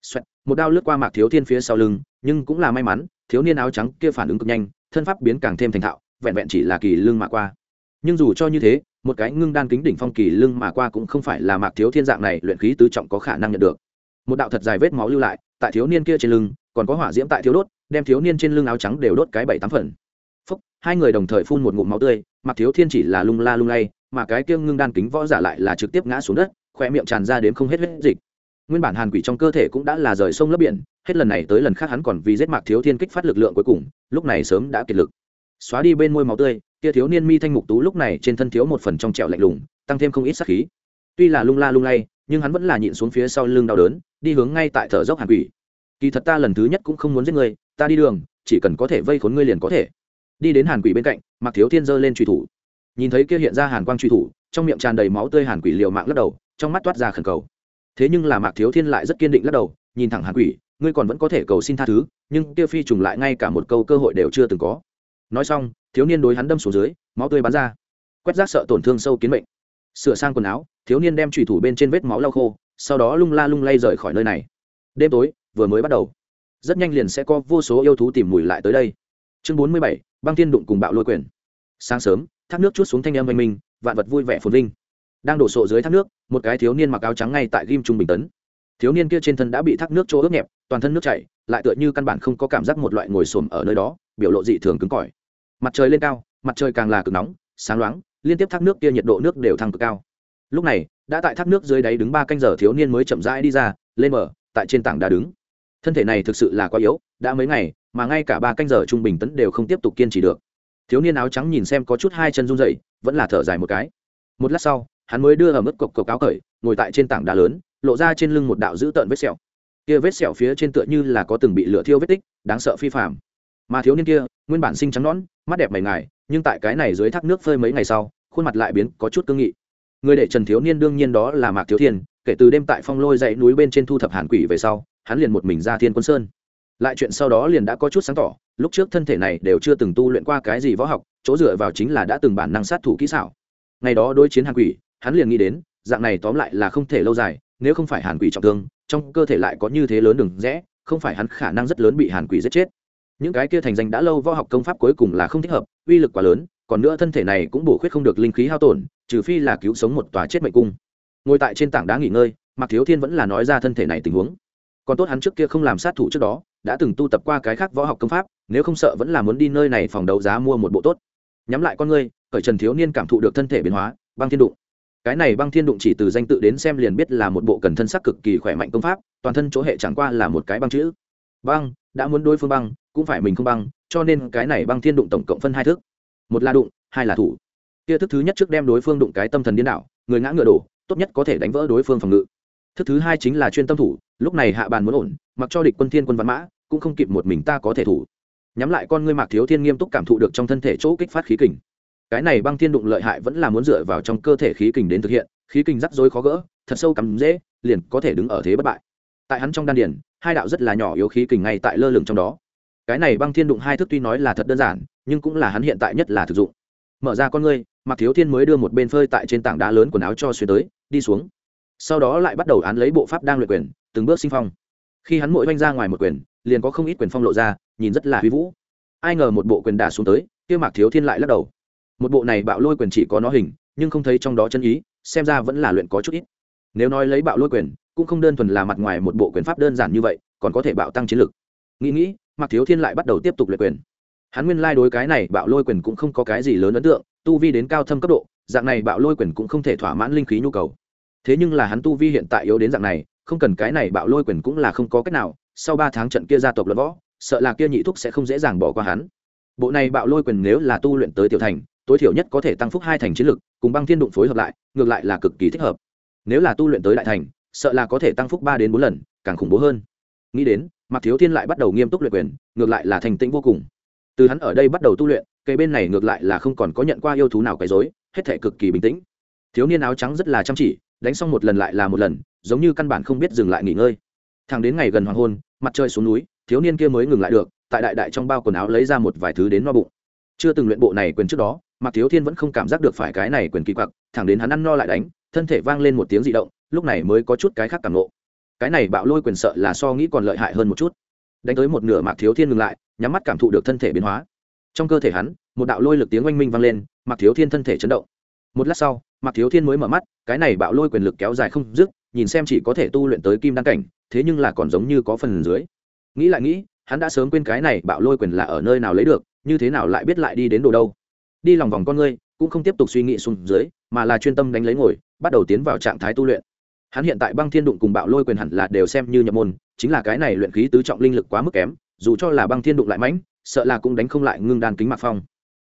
Xoẹt, một đao lướt qua mạc thiếu thiên phía sau lưng nhưng cũng là may mắn thiếu niên áo trắng kia phản ứng cực nhanh thân pháp biến càng thêm thành thạo vẹn vẹn chỉ là kỳ lưng mà qua nhưng dù cho như thế, một cái ngưng đan kính đỉnh phong kỳ lưng mà qua cũng không phải là mạc thiếu thiên dạng này luyện khí tứ trọng có khả năng nhận được. Một đạo thật dài vết máu lưu lại, tại thiếu niên kia trên lưng, còn có hỏa diễm tại thiếu đốt, đem thiếu niên trên lưng áo trắng đều đốt cái bảy tám phần. Phúc, hai người đồng thời phun một ngụm máu tươi, mạc thiếu thiên chỉ là lung la lung lay, mà cái kia ngưng đan kính võ giả lại là trực tiếp ngã xuống đất khoe miệng tràn ra đến không hết huyết dịch. Nguyên bản hàn quỷ trong cơ thể cũng đã là rời sông lấp biển, hết lần này tới lần khác hắn còn vì giết mạc thiếu thiên kích phát lực lượng cuối cùng, lúc này sớm đã kiệt lực. Xóa đi bên môi máu tươi kia thiếu niên mi thanh mục tú lúc này trên thân thiếu một phần trong trẹo lạnh lùng tăng thêm không ít sắc khí. Tuy là lung la lung lay nhưng hắn vẫn là nhịn xuống phía sau lưng đau đớn đi hướng ngay tại thở dốc hàn quỷ. Kỳ thật ta lần thứ nhất cũng không muốn giết người, ta đi đường chỉ cần có thể vây khốn ngươi liền có thể. Đi đến hàn quỷ bên cạnh Mặc thiếu thiên giơ lên truy thủ. Nhìn thấy kia hiện ra hàn quang truy thủ trong miệng tràn đầy máu tươi hàn quỷ liều mạng lắc đầu trong mắt toát ra khẩn cầu. Thế nhưng là mạc thiếu thiên lại rất kiên định lắc đầu nhìn thẳng hàn quỷ ngươi còn vẫn có thể cầu xin tha thứ nhưng kia phi trùng lại ngay cả một câu cơ hội đều chưa từng có. Nói xong thiếu niên đối hắn đâm xuống dưới, máu tươi bắn ra. Quét rác sợ tổn thương sâu kiến mệnh. Sửa sang quần áo, thiếu niên đem trùy thủ bên trên vết máu lau khô, sau đó lung la lung lay rời khỏi nơi này. Đêm tối, vừa mới bắt đầu. Rất nhanh liền sẽ có vô số yêu thú tìm mùi lại tới đây. Chương bốn mươi bảy, băng thiên đụng cùng bạo lôi quyền. Sáng sớm, thác nước chút xuống thanh âm oanh minh, vạn vật vui vẻ phồn vinh. Đang đổ sộ dưới thác nước, một cái thiếu niên mặc áo trắng ngay tại ghim trung bình tấn. Thiếu niên kia trên thân đã bị thác nước chỗ ướt nhẹp, toàn thân nước chảy, lại tựa như căn bản không có cảm giác một loại ngồi xổm ở nơi đó, biểu lộ dị thường cứng cỏi mặt trời lên cao, mặt trời càng là cực nóng, sáng loáng, liên tiếp thác nước kia nhiệt độ nước đều thăng cực cao. Lúc này, đã tại thác nước dưới đáy đứng ba canh giờ thiếu niên mới chậm rãi đi ra, lên mở tại trên tảng đá đứng. Thân thể này thực sự là quá yếu, đã mấy ngày, mà ngay cả ba canh giờ trung bình tấn đều không tiếp tục kiên trì được. Thiếu niên áo trắng nhìn xem có chút hai chân run dậy vẫn là thở dài một cái. Một lát sau, hắn mới đưa ở mức cộc cộc áo cởi, ngồi tại trên tảng đá lớn, lộ ra trên lưng một đạo dữ tợn vết sẹo. Kia vết sẹo phía trên tựa như là có từng bị lửa thiêu vết tích, đáng sợ phi phạm mà thiếu niên kia, nguyên bản sinh trắng nón mắt đẹp mày ngài, nhưng tại cái này dưới thác nước phơi mấy ngày sau, khuôn mặt lại biến có chút cương nghị. Người để trần thiếu niên đương nhiên đó là mạc thiếu thiên, kể từ đêm tại phong lôi dãy núi bên trên thu thập hàn quỷ về sau, hắn liền một mình ra thiên quân sơn. Lại chuyện sau đó liền đã có chút sáng tỏ, lúc trước thân thể này đều chưa từng tu luyện qua cái gì võ học, chỗ dựa vào chính là đã từng bản năng sát thủ kỹ xảo. Ngày đó đối chiến hàn quỷ, hắn liền nghĩ đến, dạng này tóm lại là không thể lâu dài, nếu không phải hàn quỷ trọng thương, trong cơ thể lại có như thế lớn đừng rẽ, không phải hắn khả năng rất lớn bị hàn quỷ giết chết những cái kia thành danh đã lâu võ học công pháp cuối cùng là không thích hợp, uy lực quá lớn, còn nữa thân thể này cũng bổ khuyết không được linh khí hao tổn, trừ phi là cứu sống một tòa chết mệnh cung. Ngồi tại trên tảng đá nghỉ ngơi, mạc thiếu thiên vẫn là nói ra thân thể này tình huống. Còn tốt hắn trước kia không làm sát thủ trước đó, đã từng tu tập qua cái khác võ học công pháp, nếu không sợ vẫn là muốn đi nơi này phòng đấu giá mua một bộ tốt. Nhắm lại con ngươi, khởi trần thiếu niên cảm thụ được thân thể biến hóa, băng thiên đụng. Cái này băng thiên đụng chỉ từ danh tự đến xem liền biết là một bộ cần thân sắc cực kỳ khỏe mạnh công pháp, toàn thân chỗ hệ chẳng qua là một cái băng chữ. Băng đã muốn đối phương băng, cũng phải mình không băng, cho nên cái này băng thiên đụng tổng cộng phân hai thức. Một là đụng, hai là thủ. Kia thức thứ nhất trước đem đối phương đụng cái tâm thần điên đảo, người ngã ngựa đổ, tốt nhất có thể đánh vỡ đối phương phòng ngự. Thức thứ hai chính là chuyên tâm thủ, lúc này hạ bàn muốn ổn, mặc cho địch quân thiên quân văn mã, cũng không kịp một mình ta có thể thủ. Nhắm lại con ngươi mạc thiếu thiên nghiêm túc cảm thụ được trong thân thể chỗ kích phát khí kình. Cái này băng thiên đụng lợi hại vẫn là muốn dựa vào trong cơ thể khí kình đến thực hiện, khí kình rắc rối khó gỡ, thật sâu cắm dễ, liền có thể đứng ở thế bất bại tại hắn trong đan điển hai đạo rất là nhỏ yếu khí kình ngay tại lơ lửng trong đó. Cái này băng thiên đụng hai thức tuy nói là thật đơn giản, nhưng cũng là hắn hiện tại nhất là thực dụng. Mở ra con ngươi mặc thiếu thiên mới đưa một bên phơi tại trên tảng đá lớn quần áo cho xuyên tới, đi xuống. Sau đó lại bắt đầu án lấy bộ pháp đang luyện quyền, từng bước sinh phong. Khi hắn mỗi oanh ra ngoài một quyền, liền có không ít quyền phong lộ ra, nhìn rất là huy vũ. Ai ngờ một bộ quyền đả xuống tới, kia mạc thiếu thiên lại lắc đầu. Một bộ này bạo lôi quyền chỉ có nó hình, nhưng không thấy trong đó chân ý, xem ra vẫn là luyện có chút ít. Nếu nói lấy bạo lôi quyền cũng không đơn thuần là mặt ngoài một bộ quyền pháp đơn giản như vậy, còn có thể bạo tăng chiến lực. Nghĩ nghĩ, mạc thiếu thiên lại bắt đầu tiếp tục luyện quyền. Hắn nguyên lai đối cái này bạo lôi quyền cũng không có cái gì lớn ấn tượng, tu vi đến cao thâm cấp độ, dạng này bạo lôi quyền cũng không thể thỏa mãn linh khí nhu cầu. Thế nhưng là hắn tu vi hiện tại yếu đến dạng này, không cần cái này bạo lôi quyền cũng là không có cách nào, sau ba tháng trận kia gia tộc luận võ, sợ là kia nhị thúc sẽ không dễ dàng bỏ qua hắn. Bộ này bạo lôi quyền nếu là tu luyện tới tiểu thành, tối thiểu nhất có thể tăng phúc hai thành chiến lực, cùng băng thiên đụng phối hợp lại, ngược lại là cực kỳ thích hợp. Nếu là tu luyện tới đại thành sợ là có thể tăng phúc ba đến bốn lần, càng khủng bố hơn. Nghĩ đến, mạc thiếu thiên lại bắt đầu nghiêm túc luyện quyền, ngược lại là thành tĩnh vô cùng. Từ hắn ở đây bắt đầu tu luyện cây bên này ngược lại là không còn có nhận qua yêu thú nào quấy rối, hết thể cực kỳ bình tĩnh. Thiếu niên áo trắng rất là chăm chỉ, đánh xong một lần lại là một lần, giống như căn bản không biết dừng lại nghỉ ngơi. Thằng đến ngày gần hoàng hôn, mặt trời xuống núi, thiếu niên kia mới ngừng lại được, tại đại đại trong bao quần áo lấy ra một vài thứ đến no bụng. Chưa từng luyện bộ này quyền trước đó, mạc thiếu thiên vẫn không cảm giác được phải cái này quyền kỳ quặc, thẳng đến hắn ăn no lại đánh, thân thể vang lên một tiếng dị động lúc này mới có chút cái khác cảm nộ cái này bạo lôi quyền sợ là so nghĩ còn lợi hại hơn một chút. Đánh tới một nửa mạc thiếu thiên ngừng lại, nhắm mắt cảm thụ được thân thể biến hóa. Trong cơ thể hắn, một đạo lôi lực tiếng oanh minh vang lên, mạc thiếu thiên thân thể chấn động. Một lát sau, mạc thiếu thiên mới mở mắt, cái này bạo lôi quyền lực kéo dài không dứt, nhìn xem chỉ có thể tu luyện tới kim đăng cảnh, thế nhưng là còn giống như có phần dưới. Nghĩ lại nghĩ, hắn đã sớm quên cái này bạo lôi quyền là ở nơi nào lấy được, như thế nào lại biết lại đi đến đồ đâu. Đi lòng vòng con ngươi, cũng không tiếp tục suy nghĩ xuống dưới, mà là chuyên tâm đánh lấy ngồi, bắt đầu tiến vào trạng thái tu luyện hắn hiện tại băng thiên đụng cùng bạo lôi quyền hẳn là đều xem như nhập môn, chính là cái này luyện khí tứ trọng linh lực quá mức kém, dù cho là băng thiên đụng lại mãnh, sợ là cũng đánh không lại ngưng đan kính mạc phong.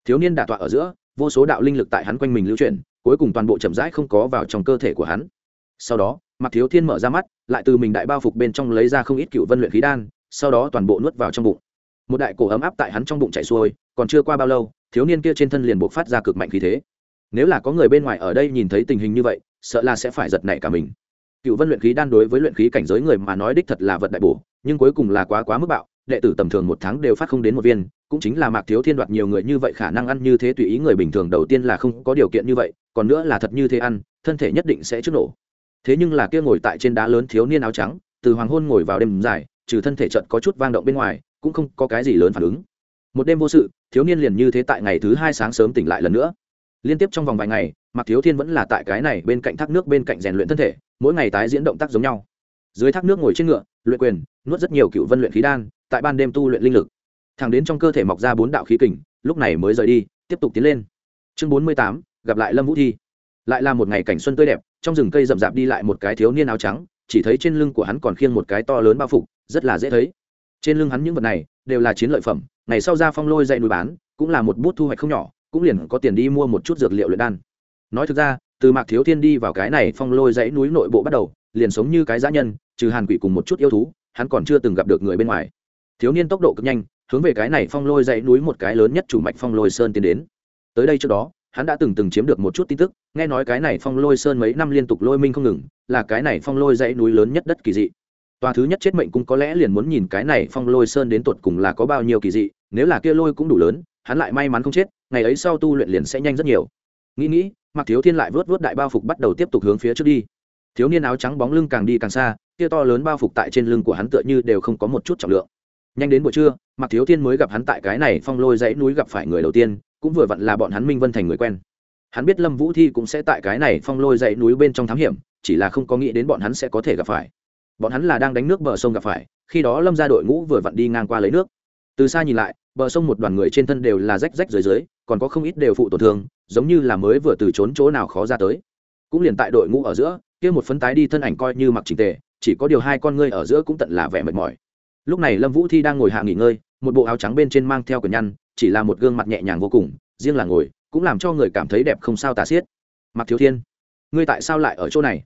Thiếu niên đả tọa ở giữa, vô số đạo linh lực tại hắn quanh mình lưu chuyển, cuối cùng toàn bộ chậm rãi không có vào trong cơ thể của hắn. Sau đó mặc thiếu thiên mở ra mắt, lại từ mình đại bao phục bên trong lấy ra không ít cựu vân luyện khí đan, sau đó toàn bộ nuốt vào trong bụng. Một đại cổ ấm áp tại hắn trong bụng chạy xuôi, còn chưa qua bao lâu, thiếu niên kia trên thân liền buộc phát ra cực mạnh khí thế. Nếu là có người bên ngoài ở đây nhìn thấy tình hình như vậy, sợ là sẽ phải giật nảy cả mình cựu vân luyện khí đan đối với luyện khí cảnh giới người mà nói đích thật là vật đại bổ, nhưng cuối cùng là quá quá mức bạo, đệ tử tầm thường một tháng đều phát không đến một viên, cũng chính là mạc thiếu thiên đoạt nhiều người như vậy khả năng ăn như thế tùy ý người bình thường đầu tiên là không có điều kiện như vậy, còn nữa là thật như thế ăn, thân thể nhất định sẽ trước nổ. Thế nhưng là kia ngồi tại trên đá lớn thiếu niên áo trắng, từ hoàng hôn ngồi vào đêm dài, trừ thân thể trận có chút vang động bên ngoài, cũng không có cái gì lớn phản ứng. Một đêm vô sự, thiếu niên liền như thế tại ngày thứ hai sáng sớm tỉnh lại lần nữa. Liên tiếp trong vòng vài ngày mạc thiếu thiên vẫn là tại cái này bên cạnh thác nước bên cạnh rèn luyện thân thể, mỗi ngày tái diễn động tác giống nhau. Dưới thác nước ngồi trên ngựa, luyện quyền, nuốt rất nhiều cựu vân luyện khí đan, tại ban đêm tu luyện linh lực. Thẳng đến trong cơ thể mọc ra bốn đạo khí kình, lúc này mới rời đi, tiếp tục tiến lên. Chương bốn mươi tám, gặp lại lâm vũ thi. Lại là một ngày cảnh xuân tươi đẹp, trong rừng cây rậm rạp đi lại một cái thiếu niên áo trắng, chỉ thấy trên lưng của hắn còn khiêng một cái to lớn bao phục, rất là dễ thấy. Trên lưng hắn những vật này đều là chiến lợi phẩm, ngày sau ra phong lôi dạy núi bán, cũng là một bút thu hoạch không nhỏ, cũng liền có tiền đi mua một chút dược liệu luyện đan nói thực ra, từ mạc thiếu thiên đi vào cái này phong lôi dãy núi nội bộ bắt đầu, liền sống như cái giã nhân, trừ hàn quỷ cùng một chút yêu thú, hắn còn chưa từng gặp được người bên ngoài. Thiếu niên tốc độ cực nhanh, hướng về cái này phong lôi dãy núi một cái lớn nhất chủ mạch phong lôi sơn tiến đến. Tới đây trước đó, hắn đã từng từng chiếm được một chút tin tức, nghe nói cái này phong lôi sơn mấy năm liên tục lôi minh không ngừng, là cái này phong lôi dãy núi lớn nhất đất kỳ dị. Tòa thứ nhất chết mệnh cũng có lẽ liền muốn nhìn cái này phong lôi sơn đến tột cùng là có bao nhiêu kỳ dị, nếu là kia lôi cũng đủ lớn, hắn lại may mắn không chết, ngày ấy sau tu luyện liền sẽ nhanh rất nhiều nghĩ nghĩ mặc thiếu thiên lại vớt vớt đại bao phục bắt đầu tiếp tục hướng phía trước đi. Thiếu niên áo trắng bóng lưng càng đi càng xa, kia to lớn bao phục tại trên lưng của hắn tựa như đều không có một chút trọng lượng. Nhanh đến buổi trưa mặc thiếu thiên mới gặp hắn tại cái này phong lôi dãy núi gặp phải người đầu tiên, cũng vừa vặn là bọn hắn minh vân thành người quen. Hắn biết lâm vũ thi cũng sẽ tại cái này phong lôi dãy núi bên trong thám hiểm, chỉ là không có nghĩ đến bọn hắn sẽ có thể gặp phải. Bọn hắn là đang đánh nước bờ sông gặp phải, khi đó lâm ra đội ngũ vừa vặn đi ngang qua lấy nước. Từ xa nhìn lại, bờ sông một đoàn người trên thân đều là rách rách dưới dưới, còn có không ít đều phụ tổn thương giống như là mới vừa từ trốn chỗ nào khó ra tới. Cũng liền tại đội ngũ ở giữa, kia một phấn tái đi thân ảnh coi như mặc trình tề, chỉ có điều hai con ngươi ở giữa cũng tận là vẻ mệt mỏi. Lúc này lâm vũ thi đang ngồi hạ nghỉ ngơi, một bộ áo trắng bên trên mang theo quần nhăn, chỉ là một gương mặt nhẹ nhàng vô cùng, riêng là ngồi, cũng làm cho người cảm thấy đẹp không sao tà xiết. Mặc thiếu thiên, ngươi tại sao lại ở chỗ này?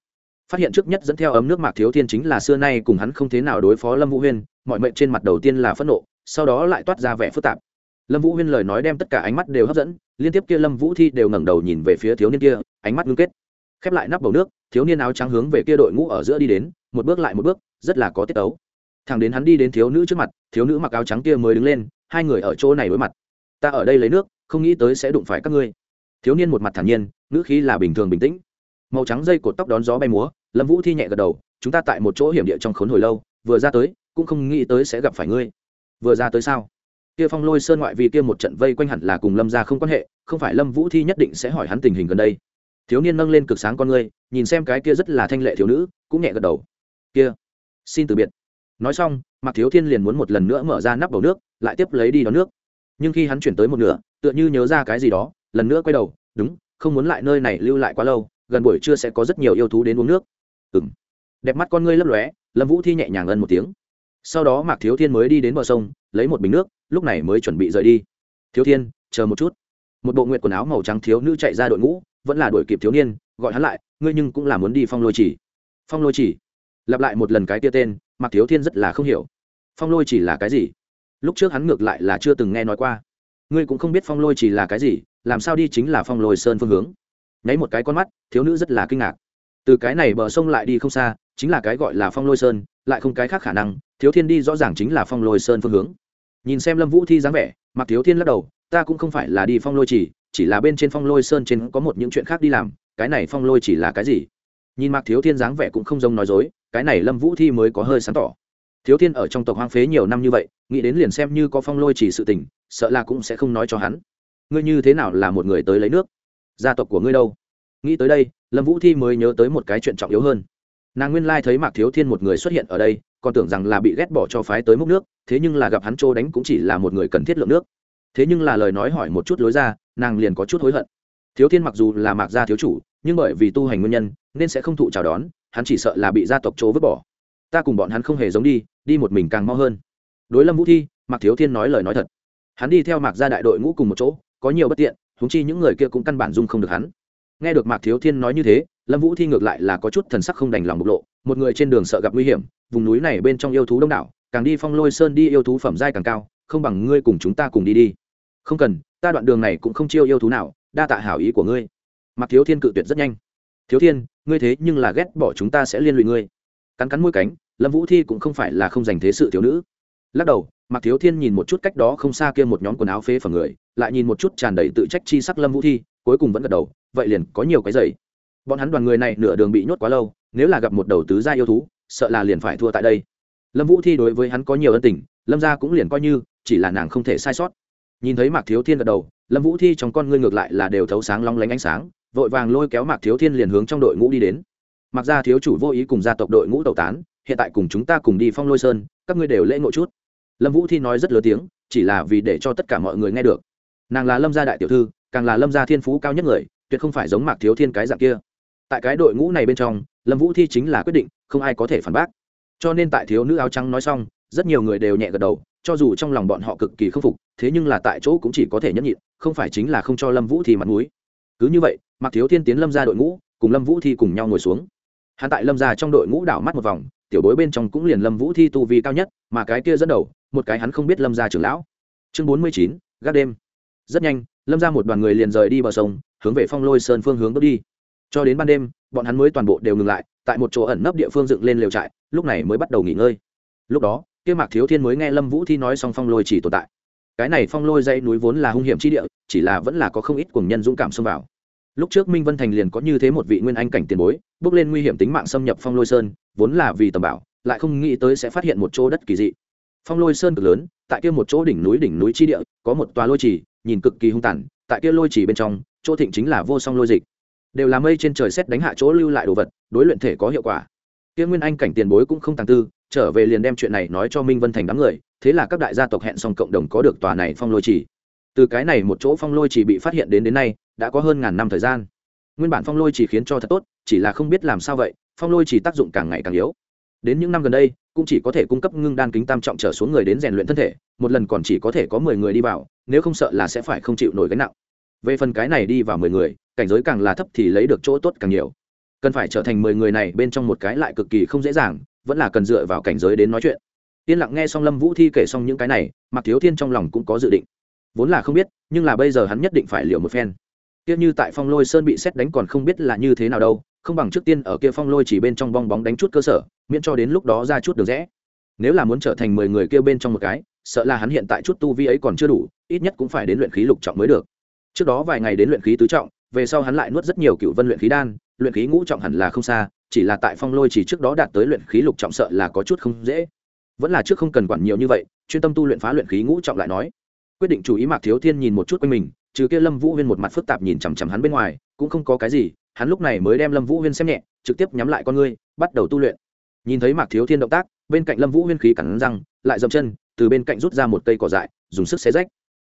Phát hiện trước nhất dẫn theo ấm nước mạc thiếu thiên chính là xưa nay cùng hắn không thế nào đối phó lâm vũ huyên, mọi mệnh trên mặt đầu tiên là phẫn nộ, sau đó lại toát ra vẻ phức tạp. Lâm vũ huyên lời nói đem tất cả ánh mắt đều hấp dẫn liên tiếp kia lâm vũ thi đều ngẩng đầu nhìn về phía thiếu niên kia, ánh mắt ngưng kết. Khép lại nắp bầu nước, thiếu niên áo trắng hướng về kia đội ngũ ở giữa đi đến, một bước lại một bước, rất là có tiết ấu thằng đến hắn đi đến thiếu nữ trước mặt, thiếu nữ mặc áo trắng kia mới đứng lên, hai người ở chỗ này đối mặt. Ta ở đây lấy nước, không nghĩ tới sẽ đụng phải các ngươi. Thiếu niên một mặt thản nhiên, ngữ khí là bình thường bình tĩnh. Màu trắng dây cột tóc đón gió bay múa, lâm vũ thi nhẹ gật đầu, chúng ta tại một chỗ hiểm địa trong khốn hồi lâu, vừa ra tới, cũng không nghĩ tới sẽ gặp phải ngươi. Vừa ra tới sao? Kia phong lôi sơn ngoại vì kia một trận vây quanh hẳn là cùng lâm ra không quan hệ, không phải lâm vũ thi nhất định sẽ hỏi hắn tình hình gần đây. Thiếu niên nâng lên cực sáng con ngươi, nhìn xem cái kia rất là thanh lệ thiếu nữ, cũng nhẹ gật đầu. Kia, xin từ biệt. Nói xong, mạc thiếu thiên liền muốn một lần nữa mở ra nắp bầu nước, lại tiếp lấy đi đón nước. Nhưng khi hắn chuyển tới một nửa, tựa như nhớ ra cái gì đó, lần nữa quay đầu, đúng, không muốn lại nơi này lưu lại quá lâu, gần buổi trưa sẽ có rất nhiều yêu thú đến uống nước. Ừng đẹp mắt con ngươi lấp lóe, lâm vũ thi nhẹ nhàng ân một tiếng sau đó mạc thiếu thiên mới đi đến bờ sông, lấy một bình nước, lúc này mới chuẩn bị rời đi. Thiếu thiên, chờ một chút. Một bộ nguyện quần áo màu trắng thiếu nữ chạy ra đội ngũ, vẫn là đuổi kịp thiếu niên, gọi hắn lại, ngươi nhưng cũng là muốn đi phong lôi chỉ. Phong lôi chỉ? Lặp lại một lần cái tia tên, mạc thiếu thiên rất là không hiểu. Phong lôi chỉ là cái gì? Lúc trước hắn ngược lại là chưa từng nghe nói qua. Ngươi cũng không biết phong lôi chỉ là cái gì, làm sao đi chính là phong lôi sơn phương hướng? Nháy một cái con mắt, thiếu nữ rất là kinh ngạc. Từ cái này bờ sông lại đi không xa chính là cái gọi là phong lôi sơn, lại không cái khác khả năng, thiếu thiên đi rõ ràng chính là phong lôi sơn phương hướng. Nhìn xem lâm vũ thi dáng vẻ mặc thiếu thiên lắc đầu, ta cũng không phải là đi phong lôi chỉ chỉ là bên trên phong lôi sơn trên có một những chuyện khác đi làm, cái này phong lôi chỉ là cái gì? Nhìn mặc thiếu thiên dáng vẻ cũng không giống nói dối, cái này lâm vũ thi mới có hơi sáng tỏ. Thiếu thiên ở trong tộc hoang phế nhiều năm như vậy, nghĩ đến liền xem như có phong lôi chỉ sự tình, sợ là cũng sẽ không nói cho hắn. Ngươi như thế nào là một người tới lấy nước? Gia tộc của ngươi đâu? Nghĩ tới đây, lâm vũ thi mới nhớ tới một cái chuyện trọng yếu hơn nàng nguyên lai thấy mạc thiếu thiên một người xuất hiện ở đây, còn tưởng rằng là bị ghét bỏ cho phái tới múc nước, thế nhưng là gặp hắn trô đánh cũng chỉ là một người cần thiết lượng nước. Thế nhưng là lời nói hỏi một chút lối ra, nàng liền có chút hối hận. Thiếu thiên mặc dù là mạc gia thiếu chủ, nhưng bởi vì tu hành nguyên nhân, nên sẽ không thụ chào đón, hắn chỉ sợ là bị gia tộc chỗ vứt bỏ. Ta cùng bọn hắn không hề giống đi đi một mình càng mau hơn. Đối lâm vũ thi, mạc thiếu thiên nói lời nói thật. Hắn đi theo mạc gia đại đội ngũ cùng một chỗ, có nhiều bất tiện húng chi những người kia cũng căn bản dung không được hắn. Nghe được mạc thiếu thiên nói như thế lâm vũ thi ngược lại là có chút thần sắc không đành lòng bộc lộ, một người trên đường sợ gặp nguy hiểm, vùng núi này bên trong yêu thú đông đảo, càng đi phong lôi sơn đi yêu thú phẩm giai càng cao, không bằng ngươi cùng chúng ta cùng đi đi. Không cần, ta đoạn đường này cũng không chiêu yêu thú nào, đa tạ hảo ý của ngươi. Mặc thiếu thiên cự tuyệt rất nhanh. Thiếu thiên, ngươi thế nhưng là ghét bỏ chúng ta sẽ liên lụy ngươi. Cắn cắn môi cánh, lâm vũ thi cũng không phải là không dành thế sự thiếu nữ. Lắc đầu Mặc thiếu thiên nhìn một chút cách đó không xa kia một nhóm quần áo phế phẩm người, lại nhìn một chút tràn đầy tự trách chi sắc lâm vũ thi, cuối cùng vẫn gật đầu, vậy liền có nhiều cái giày bọn hắn đoàn người này nửa đường bị nhốt quá lâu, nếu là gặp một đầu tứ gia yêu thú, sợ là liền phải thua tại đây. Lâm vũ thi đối với hắn có nhiều ân tình, lâm gia cũng liền coi như, chỉ là nàng không thể sai sót. Nhìn thấy mạc thiếu thiên gật đầu, lâm vũ thi trong con ngươi ngược lại là đều thấu sáng long lánh ánh sáng, vội vàng lôi kéo mạc thiếu thiên liền hướng trong đội ngũ đi đến. Mặc ra thiếu chủ vô ý cùng gia tộc đội ngũ tẩu tán, hiện tại cùng chúng ta cùng đi phong lôi sơn, các ngươi đều lễ ngộ chút. Lâm vũ thi nói rất lớn tiếng, chỉ là vì để cho tất cả mọi người nghe được. Nàng là lâm gia đại tiểu thư, càng là lâm gia thiên phú cao nhất người, tuyệt không phải giống mạc thiếu thiên cái dạng kia tại cái đội ngũ này bên trong, lâm vũ thi chính là quyết định, không ai có thể phản bác. Cho nên tại thiếu nữ áo trắng nói xong, rất nhiều người đều nhẹ gật đầu, cho dù trong lòng bọn họ cực kỳ k phục, thế nhưng là tại chỗ cũng chỉ có thể nhẫn nhịn, không phải chính là không cho lâm vũ thi mặt m ũ i cứ như vậy, mạc thiếu thiên tiến lâm ra đội ngũ, cùng lâm vũ thi cùng nhau ngồi xuống. Hắn tại lâm ra trong đội ngũ đảo mắt một vòng, tiểu bối bên trong cũng liền lâm vũ thi tu vi cao nhất, mà cái kia dẫn đầu, một cái hắn không biết lâm ra trưởng lão. Chương bốn mươi chín, gác đêm. Rất nhanh, lâm ra một đoàn người liền rời đi bờ sông, hướng về phong lôi sơn phương hướng bước đi cho đến ban đêm, bọn hắn mới toàn bộ đều ngừng lại, tại một chỗ ẩn nấp địa phương dựng lên lều trại, lúc này mới bắt đầu nghỉ ngơi. Lúc đó, kia mạc thiếu thiên mới nghe lâm vũ thi nói xong phong lôi chỉ tồn tại. Cái này phong lôi dãy núi vốn là hung hiểm chi địa, chỉ là vẫn là có không ít cùng nhân dũng cảm xông vào. Lúc trước minh vân thành liền có như thế một vị nguyên anh cảnh tiền bối, bước lên nguy hiểm tính mạng xâm nhập phong lôi sơn, vốn là vì tầm bảo, lại không nghĩ tới sẽ phát hiện một chỗ đất kỳ dị. Phong lôi sơn cực lớn, tại kia một chỗ đỉnh núi đỉnh núi chi địa, có một tòa lôi trì nhìn cực kỳ hung tàn, tại kia lôi trì bên trong, chỗ thịnh chính là vô song lôi dịch đều là mây trên trời xét đánh hạ chỗ lưu lại đồ vật, đối luyện thể có hiệu quả. Tiên nguyên anh cảnh tiền bối cũng không tàng tư, trở về liền đem chuyện này nói cho minh vân thành đám người, thế là các đại gia tộc hẹn xong cộng đồng có được tòa này phong lôi trì. Từ cái này một chỗ phong lôi chỉ bị phát hiện đến đến nay, đã có hơn ngàn năm thời gian. Nguyên bản phong lôi chỉ khiến cho thật tốt, chỉ là không biết làm sao vậy, phong lôi chỉ tác dụng càng ngày càng yếu. Đến những năm gần đây, cũng chỉ có thể cung cấp ngưng đan kính tam trọng trở xuống người đến rèn luyện thân thể, một lần còn chỉ có thể có mười người đi vào, nếu không sợ là sẽ phải không chịu nổi gánh nặng về phần cái này đi vào mười người, cảnh giới càng là thấp thì lấy được chỗ tốt càng nhiều. Cần phải trở thành mười người này bên trong một cái lại cực kỳ không dễ dàng, vẫn là cần dựa vào cảnh giới đến nói chuyện. Yên lặng nghe xong lâm vũ thi kể xong những cái này mặc thiếu thiên trong lòng cũng có dự định. Vốn là không biết, nhưng là bây giờ hắn nhất định phải liệu một phen. Tiếc như tại phong lôi sơn bị xét đánh còn không biết là như thế nào đâu, không bằng trước tiên ở kia phong lôi chỉ bên trong bong bóng đánh chút cơ sở, miễn cho đến lúc đó ra chút được rẽ. Nếu là muốn trở thành mười người kia bên trong một cái, sợ là hắn hiện tại chút tu vi ấy còn chưa đủ, ít nhất cũng phải đến luyện khí lục trọng mới được trước đó vài ngày đến luyện khí tứ trọng, về sau hắn lại nuốt rất nhiều cựu vân luyện khí đan, luyện khí ngũ trọng hẳn là không xa, chỉ là tại phong lôi chỉ trước đó đạt tới luyện khí lục trọng sợ là có chút không dễ. Vẫn là trước không cần quản nhiều như vậy, chuyên tâm tu luyện phá luyện khí ngũ trọng lại nói. Quyết định chú ý mạc thiếu thiên nhìn một chút quanh mình, trừ kia lâm vũ huyên một mặt phức tạp nhìn chằm chằm hắn bên ngoài, cũng không có cái gì, hắn lúc này mới đem lâm vũ huyên xem nhẹ, trực tiếp nhắm lại con ngươi, bắt đầu tu luyện. Nhìn thấy mạc thiếu thiên động tác, bên cạnh lâm vũ huyên khí cắn răng, lại dậm chân, từ bên cạnh rút ra một cây cỏ dại, dùng sức xé rách.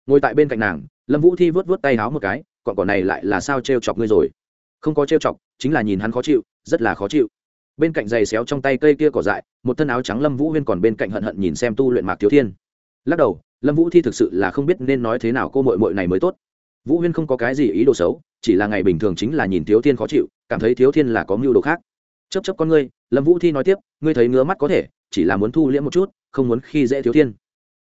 Ngồi tại bên cạnh nàng lâm vũ thi vớt vớt tay háo một cái, còn cỏ này lại là sao t r e o chọc ngươi rồi? Không có t r e o chọc, chính là nhìn hắn khó chịu, rất là khó chịu. Bên cạnh giày xéo trong tay cây kia cỏ dại, một thân áo trắng lâm vũ huyên còn bên cạnh hận hận nhìn xem tu luyện mạc thiếu thiên. Lắc đầu, lâm vũ thi thực sự là không biết nên nói thế nào cô mội mội này mới tốt. Vũ huyên không có cái gì ý đồ xấu, chỉ là ngày bình thường chính là nhìn thiếu thiên khó chịu, cảm thấy thiếu thiên là có mưu đồ khác. Chấp chấp con ngươi, lâm vũ thi nói tiếp, ngươi thấy ngứa mắt có thể, chỉ là muốn thu liễm một chút, không muốn khi dễ thiếu thiên.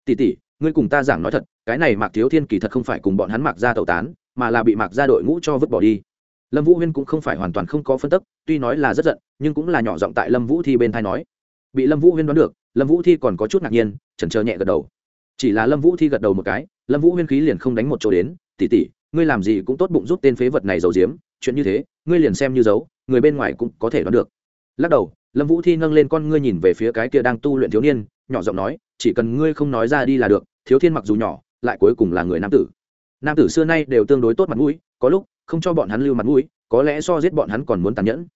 Tỉ tỉ ngươi cùng ta giảng nói thật, cái này mạc thiếu thiên kỳ thật không phải cùng bọn hắn mạc ra tẩu tán, mà là bị mạc ra đội ngũ cho vứt bỏ đi. Lâm vũ huyên cũng không phải hoàn toàn không có phân tức, tuy nói là rất giận, nhưng cũng là nhỏ giọng tại lâm vũ thi bên thai nói. Bị lâm vũ huyên đoán được, lâm vũ thi còn có chút ngạc nhiên, chần chờ nhẹ gật đầu. Chỉ là lâm vũ thi gật đầu một cái, lâm vũ huyên khí liền không đánh một chỗ đến tỉ tỉ ngươi làm gì cũng tốt bụng giúp tên phế vật này giấu giếm, chuyện như thế, ngươi liền xem như giấu, người bên ngoài cũng có thể đoán được. Lắc đầu, lâm vũ thi nâng lên con ngươi nhìn về phía cái kia đang tu luyện thiếu niên, nhỏ giọng nói, chỉ cần ngươi không nói ra đi là được thiếu thiên mặc dù nhỏ, lại cuối cùng là người nam tử. Nam tử xưa nay đều tương đối tốt mặt mũi, có lúc không cho bọn hắn lưu mặt mũi, có lẽ so giết bọn hắn còn muốn tàn nhẫn.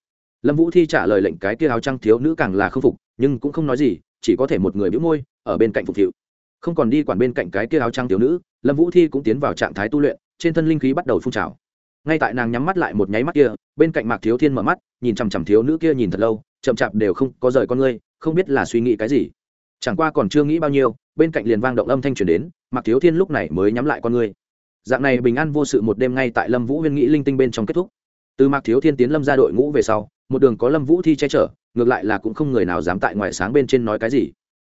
Lâm vũ thi trả lời lệnh cái kia áo trăng thiếu nữ càng là k phục, nhưng cũng không nói gì, chỉ có thể một người bĩu môi, ở bên cạnh phục thiệu không còn đi quản bên cạnh cái kia áo trăng thiếu nữ, lâm vũ thi cũng tiến vào trạng thái tu luyện, trên thân linh khí bắt đầu phun trào. Ngay tại nàng nhắm mắt lại một nháy mắt kia, bên cạnh mạc thiếu thiên mở mắt, nhìn chằm chằm thiếu nữ kia nhìn thật lâu, chậm chạp đều không có rời con ngươi, không biết là suy nghĩ cái gì. Chẳng qua còn chưa nghĩ bao nhiêu bên cạnh liền vang động âm thanh truyền đến, mạc thiếu thiên lúc này mới nhắm lại con ngươi. Dạng này bình an vô sự một đêm ngay tại lâm vũ huyên nghĩ linh tinh bên trong kết thúc. Từ mạc thiếu thiên tiến lâm ra đội ngũ về sau, một đường có lâm vũ thi che chở, ngược lại là cũng không người nào dám tại ngoài sáng bên trên nói cái gì.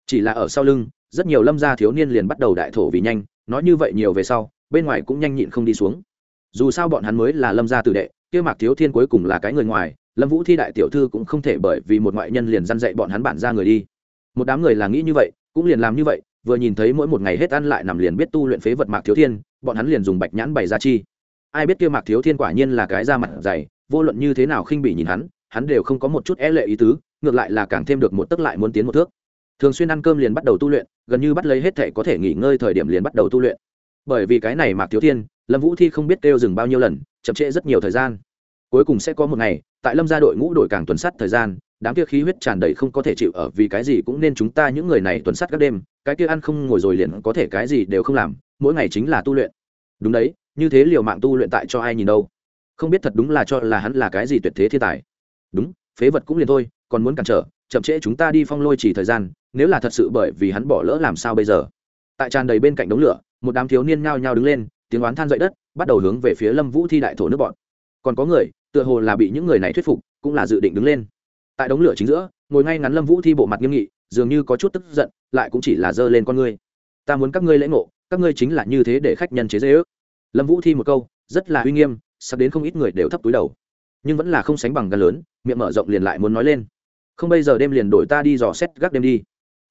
Chỉ là ở sau lưng, rất nhiều lâm gia thiếu niên liền bắt đầu đại thổ vì nhanh, nói như vậy nhiều về sau, bên ngoài cũng nhanh nhịn không đi xuống. Dù sao bọn hắn mới là lâm gia tử đệ, kia mạc thiếu thiên cuối cùng là cái người ngoài, lâm vũ thi đại tiểu thư cũng không thể bởi vì một ngoại nhân liền dăn dạy bọn hắn bản ra người đi. Một đám người là nghĩ như vậy, cũng liền làm như vậy vừa nhìn thấy mỗi một ngày hết ăn lại nằm liền biết tu luyện phế vật mạc thiếu thiên, bọn hắn liền dùng bạch nhãn bày ra chi. Ai biết kia mạc thiếu thiên quả nhiên là cái da mặt dày, vô luận như thế nào khinh bị nhìn hắn hắn đều không có một chút e lệ ý tứ, ngược lại là càng thêm được một tức lại muốn tiến một thước. Thường xuyên ăn cơm liền bắt đầu tu luyện, gần như bắt lấy hết thể có thể nghỉ ngơi thời điểm liền bắt đầu tu luyện. Bởi vì cái này mạc thiếu thiên, lâm vũ thi không biết kêu dừng bao nhiêu lần, chậm trễ rất nhiều thời gian. Cuối cùng sẽ có một ngày, tại lâm gia đội ngũ đội càng tuần sát thời gian đám kia khí huyết tràn đầy không có thể chịu ở vì cái gì cũng nên chúng ta những người này tuần sát các đêm, cái kia ăn không ngồi rồi liền có thể cái gì đều không làm, mỗi ngày chính là tu luyện. Đúng đấy, như thế liều mạng tu luyện tại cho ai nhìn đâu? Không biết thật đúng là cho là hắn là cái gì tuyệt thế thiên tài. Đúng, phế vật cũng liền thôi, còn muốn cản trở, chậm trễ chúng ta đi phong lôi chỉ thời gian, nếu là thật sự bởi vì hắn bỏ lỡ làm sao bây giờ? Tại tràn đầy bên cạnh đống lửa, một đám thiếu niên nhao nhao đứng lên, tiếng oán than dậy đất, bắt đầu hướng về phía lâm vũ thi đại thổ nước bọn. Còn có người, tựa hồ là bị những người này thuyết phục, cũng là dự định đứng lên tại đống lửa chính giữa, ngồi ngay ngắn lâm vũ thi bộ mặt nghiêm nghị, dường như có chút tức giận, lại cũng chỉ là giơ lên con ngươi. Ta muốn các ngươi lễ ngộ, các ngươi chính là như thế để khách nhân chế dễ ước. Lâm vũ thi một câu, rất là uy nghiêm, sắp đến không ít người đều thấp túi đầu. Nhưng vẫn là không sánh bằng gần lớn, miệng mở rộng liền lại muốn nói lên. Không bây giờ đêm liền đổi ta đi dò xét gác đêm đi.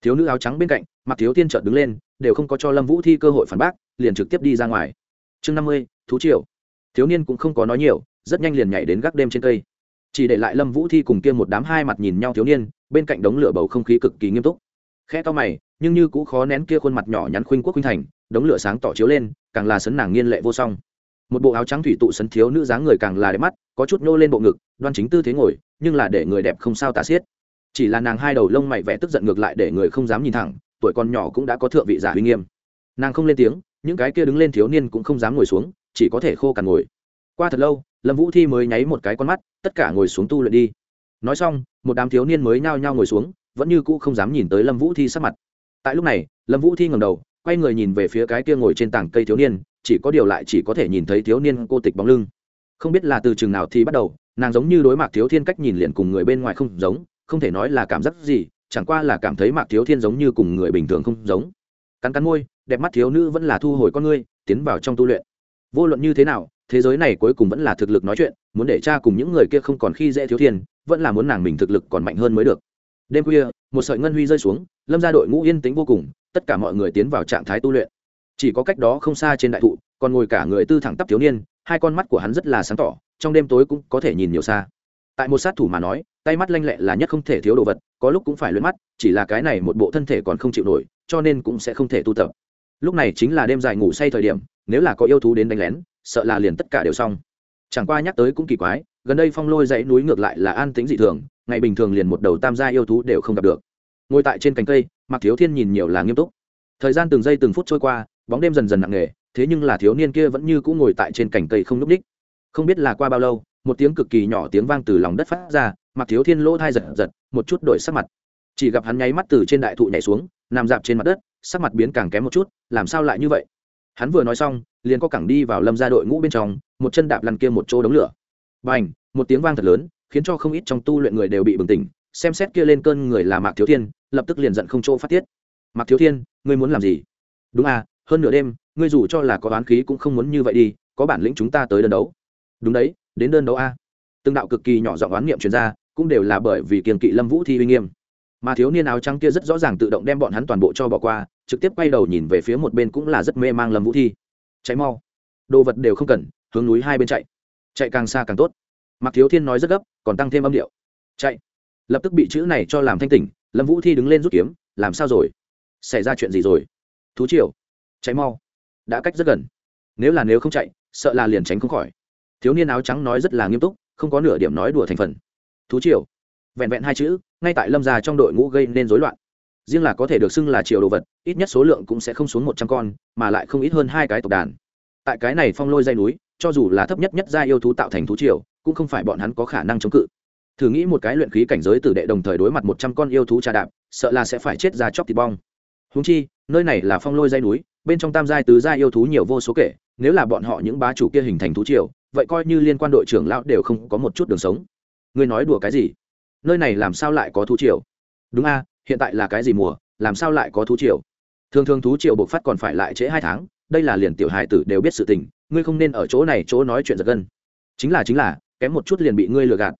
Thiếu nữ áo trắng bên cạnh mặc thiếu tiên trợt đứng lên, đều không có cho lâm vũ thi cơ hội phản bác, liền trực tiếp đi ra ngoài. Chương năm mươi, thú triều. Thiếu niên cũng không có nói nhiều, rất nhanh liền nhảy đến gác đêm trên cây chỉ để lại lâm vũ thi cùng kia một đám hai mặt nhìn nhau thiếu niên, bên cạnh đống lửa bầu không khí cực kỳ nghiêm túc. Khe to mày, nhưng như cũng khó nén kia khuôn mặt nhỏ nhắn khuynh quốc khuynh thành, đống lửa sáng tỏ chiếu lên, càng là sấn nàng nghiên lệ vô song. Một bộ áo trắng thủy tụ sấn thiếu nữ dáng người càng là đẹp mắt, có chút nô lên bộ ngực, đoan chính tư thế ngồi, nhưng là để người đẹp không sao tả xiết. Chỉ là nàng hai đầu lông mày vẽ tức giận ngược lại để người không dám nhìn thẳng, tuổi con nhỏ cũng đã có thượng vị giả uy nghiêm. Nàng không lên tiếng, những cái kia đứng lên thiếu niên cũng không dám ngồi xuống, chỉ có thể khô cằn ngồi. Qua thật lâu lâm vũ thi mới nháy một cái con mắt, tất cả ngồi xuống tu luyện đi. Nói xong, một đám thiếu niên mới nhao nhao ngồi xuống, vẫn như cũ không dám nhìn tới lâm vũ thi sắc mặt. Tại lúc này, lâm vũ thi ngầm đầu, quay người nhìn về phía cái kia ngồi trên tảng cây thiếu niên, chỉ có điều lại chỉ có thể nhìn thấy thiếu niên cô tịch bóng lưng. Không biết là từ chừng nào thì bắt đầu, nàng giống như đối mặt thiếu thiên cách nhìn liền cùng người bên ngoài không giống, không thể nói là cảm giác gì, chẳng qua là cảm thấy mạc thiếu thiên giống như cùng người bình thường không giống. Cắn cắn môi, đẹp mắt thiếu nữ vẫn là thu hồi con ngươi, tiến vào trong tu luyện. Vô luận như thế nào thế giới này cuối cùng vẫn là thực lực nói chuyện, muốn để cha cùng những người kia không còn khi dễ thiếu thiên, vẫn là muốn nàng mình thực lực còn mạnh hơn mới được. Đêm khuya, một sợi ngân huy rơi xuống, lâm ra đội ngũ yên tĩnh vô cùng, tất cả mọi người tiến vào trạng thái tu luyện. Chỉ có cách đó không xa trên đại thụ, còn ngồi cả người tư thẳng tắp thiếu niên, hai con mắt của hắn rất là sáng tỏ, trong đêm tối cũng có thể nhìn nhiều xa. Tại một sát thủ mà nói, tay mắt lanh lẹ là nhất không thể thiếu đồ vật, có lúc cũng phải luyện mắt, chỉ là cái này một bộ thân thể còn không chịu nổi, cho nên cũng sẽ không thể tu tập. Lúc này chính là đêm dài ngủ say thời điểm, nếu là có yêu thú đến đánh lén sợ là liền tất cả đều xong. Chẳng qua nhắc tới cũng kỳ quái, gần đây phong lôi dãy núi ngược lại là an tĩnh dị thường, ngày bình thường liền một đầu tam gia yêu thú đều không gặp được. Ngồi tại trên cành cây mặc thiếu thiên nhìn nhiều là nghiêm túc. Thời gian từng giây từng phút trôi qua, bóng đêm dần dần nặng nề, thế nhưng là thiếu niên kia vẫn như cũng ngồi tại trên cành cây không n ú c ních không biết là qua bao lâu, một tiếng cực kỳ nhỏ tiếng vang từ lòng đất phát ra mặc thiếu thiên lỗ thai giật giật, một chút đổi sắc mặt. Chỉ gặp hắn nháy mắt từ trên đại thụ nhảy xuống, nằm dạp trên mặt đất, sắc mặt biến càng kém một chút, làm sao lại như vậy? Hắn vừa nói xong liền có cẳng đi vào lâm ra đội ngũ bên trong, một chân đạp lăn kia một chỗ đống lửa. B à n h một tiếng vang thật lớn, khiến cho không ít trong tu luyện người đều bị bừng tỉnh, xem xét kia lên cơn người là mạc thiếu thiên, lập tức liền giận không chỗ phát tiết. Mạc thiếu thiên, ngươi muốn làm gì? Đúng à hơn nửa đêm, ngươi dù cho là có oán khí cũng không muốn như vậy đi, có bản lĩnh chúng ta tới đơn đấu. Đúng đấy, đến đơn đấu a. Từng đạo cực kỳ nhỏ giọng oán niệm chuyên gia cũng đều là bởi vì kiềm kỵ lâm vũ thi uy nghiêm. Mà thiếu niên áo trắng kia rất rõ ràng tự động đem bọn hắn toàn bộ cho bỏ qua, trực tiếp quay đầu nhìn về phía một bên cũng là rất mê mang lâm vũ thi cháy mau. Đồ vật đều không cần, hướng núi hai bên chạy. Chạy càng xa càng tốt. Mặc thiếu thiên nói rất gấp, còn tăng thêm âm điệu. Chạy. Lập tức bị chữ này cho làm thanh tỉnh, lâm vũ thi đứng lên rút kiếm, làm sao rồi? Xảy ra chuyện gì rồi? Thú triều. Cháy mau. Đã cách rất gần. Nếu là nếu không chạy, sợ là liền tránh không khỏi. Thiếu niên áo trắng nói rất là nghiêm túc, không có nửa điểm nói đùa thành phần. Thú triều. Vẹn vẹn hai chữ, ngay tại lâm gia trong đội ngũ gây nên rối loạn riêng là có thể được xưng là triều đồ vật, ít nhất số lượng cũng sẽ không xuống một trăm con, mà lại không ít hơn hai cái tộc đàn. Tại cái này phong lôi dây núi, cho dù là thấp nhất nhất gia yêu thú tạo thành thú triều, cũng không phải bọn hắn có khả năng chống cự. Thử nghĩ một cái luyện khí cảnh giới tử đệ đồng thời đối mặt một trăm con yêu thú trà đạp, sợ là sẽ phải chết ra chóc thịt bong. Húng chi, nơi này là phong lôi dây núi, bên trong tam giai tứ giai yêu thú nhiều vô số kể, nếu là bọn họ những bá chủ kia hình thành thú triều, vậy coi như liên quan đội trưởng lão đều không có một chút đường sống. Ngươi nói đùa cái gì? Nơi này làm sao lại có thú triều? Đúng a hiện tại là cái gì mùa, làm sao lại có thú triều? Thường thường thú triều bộc phát còn phải lại trễ hai tháng, đây là liền tiểu hài tử đều biết sự tình, ngươi không nên ở chỗ này chỗ nói chuyện giật gân. Chính là chính là, kém một chút liền bị ngươi lừa gạt.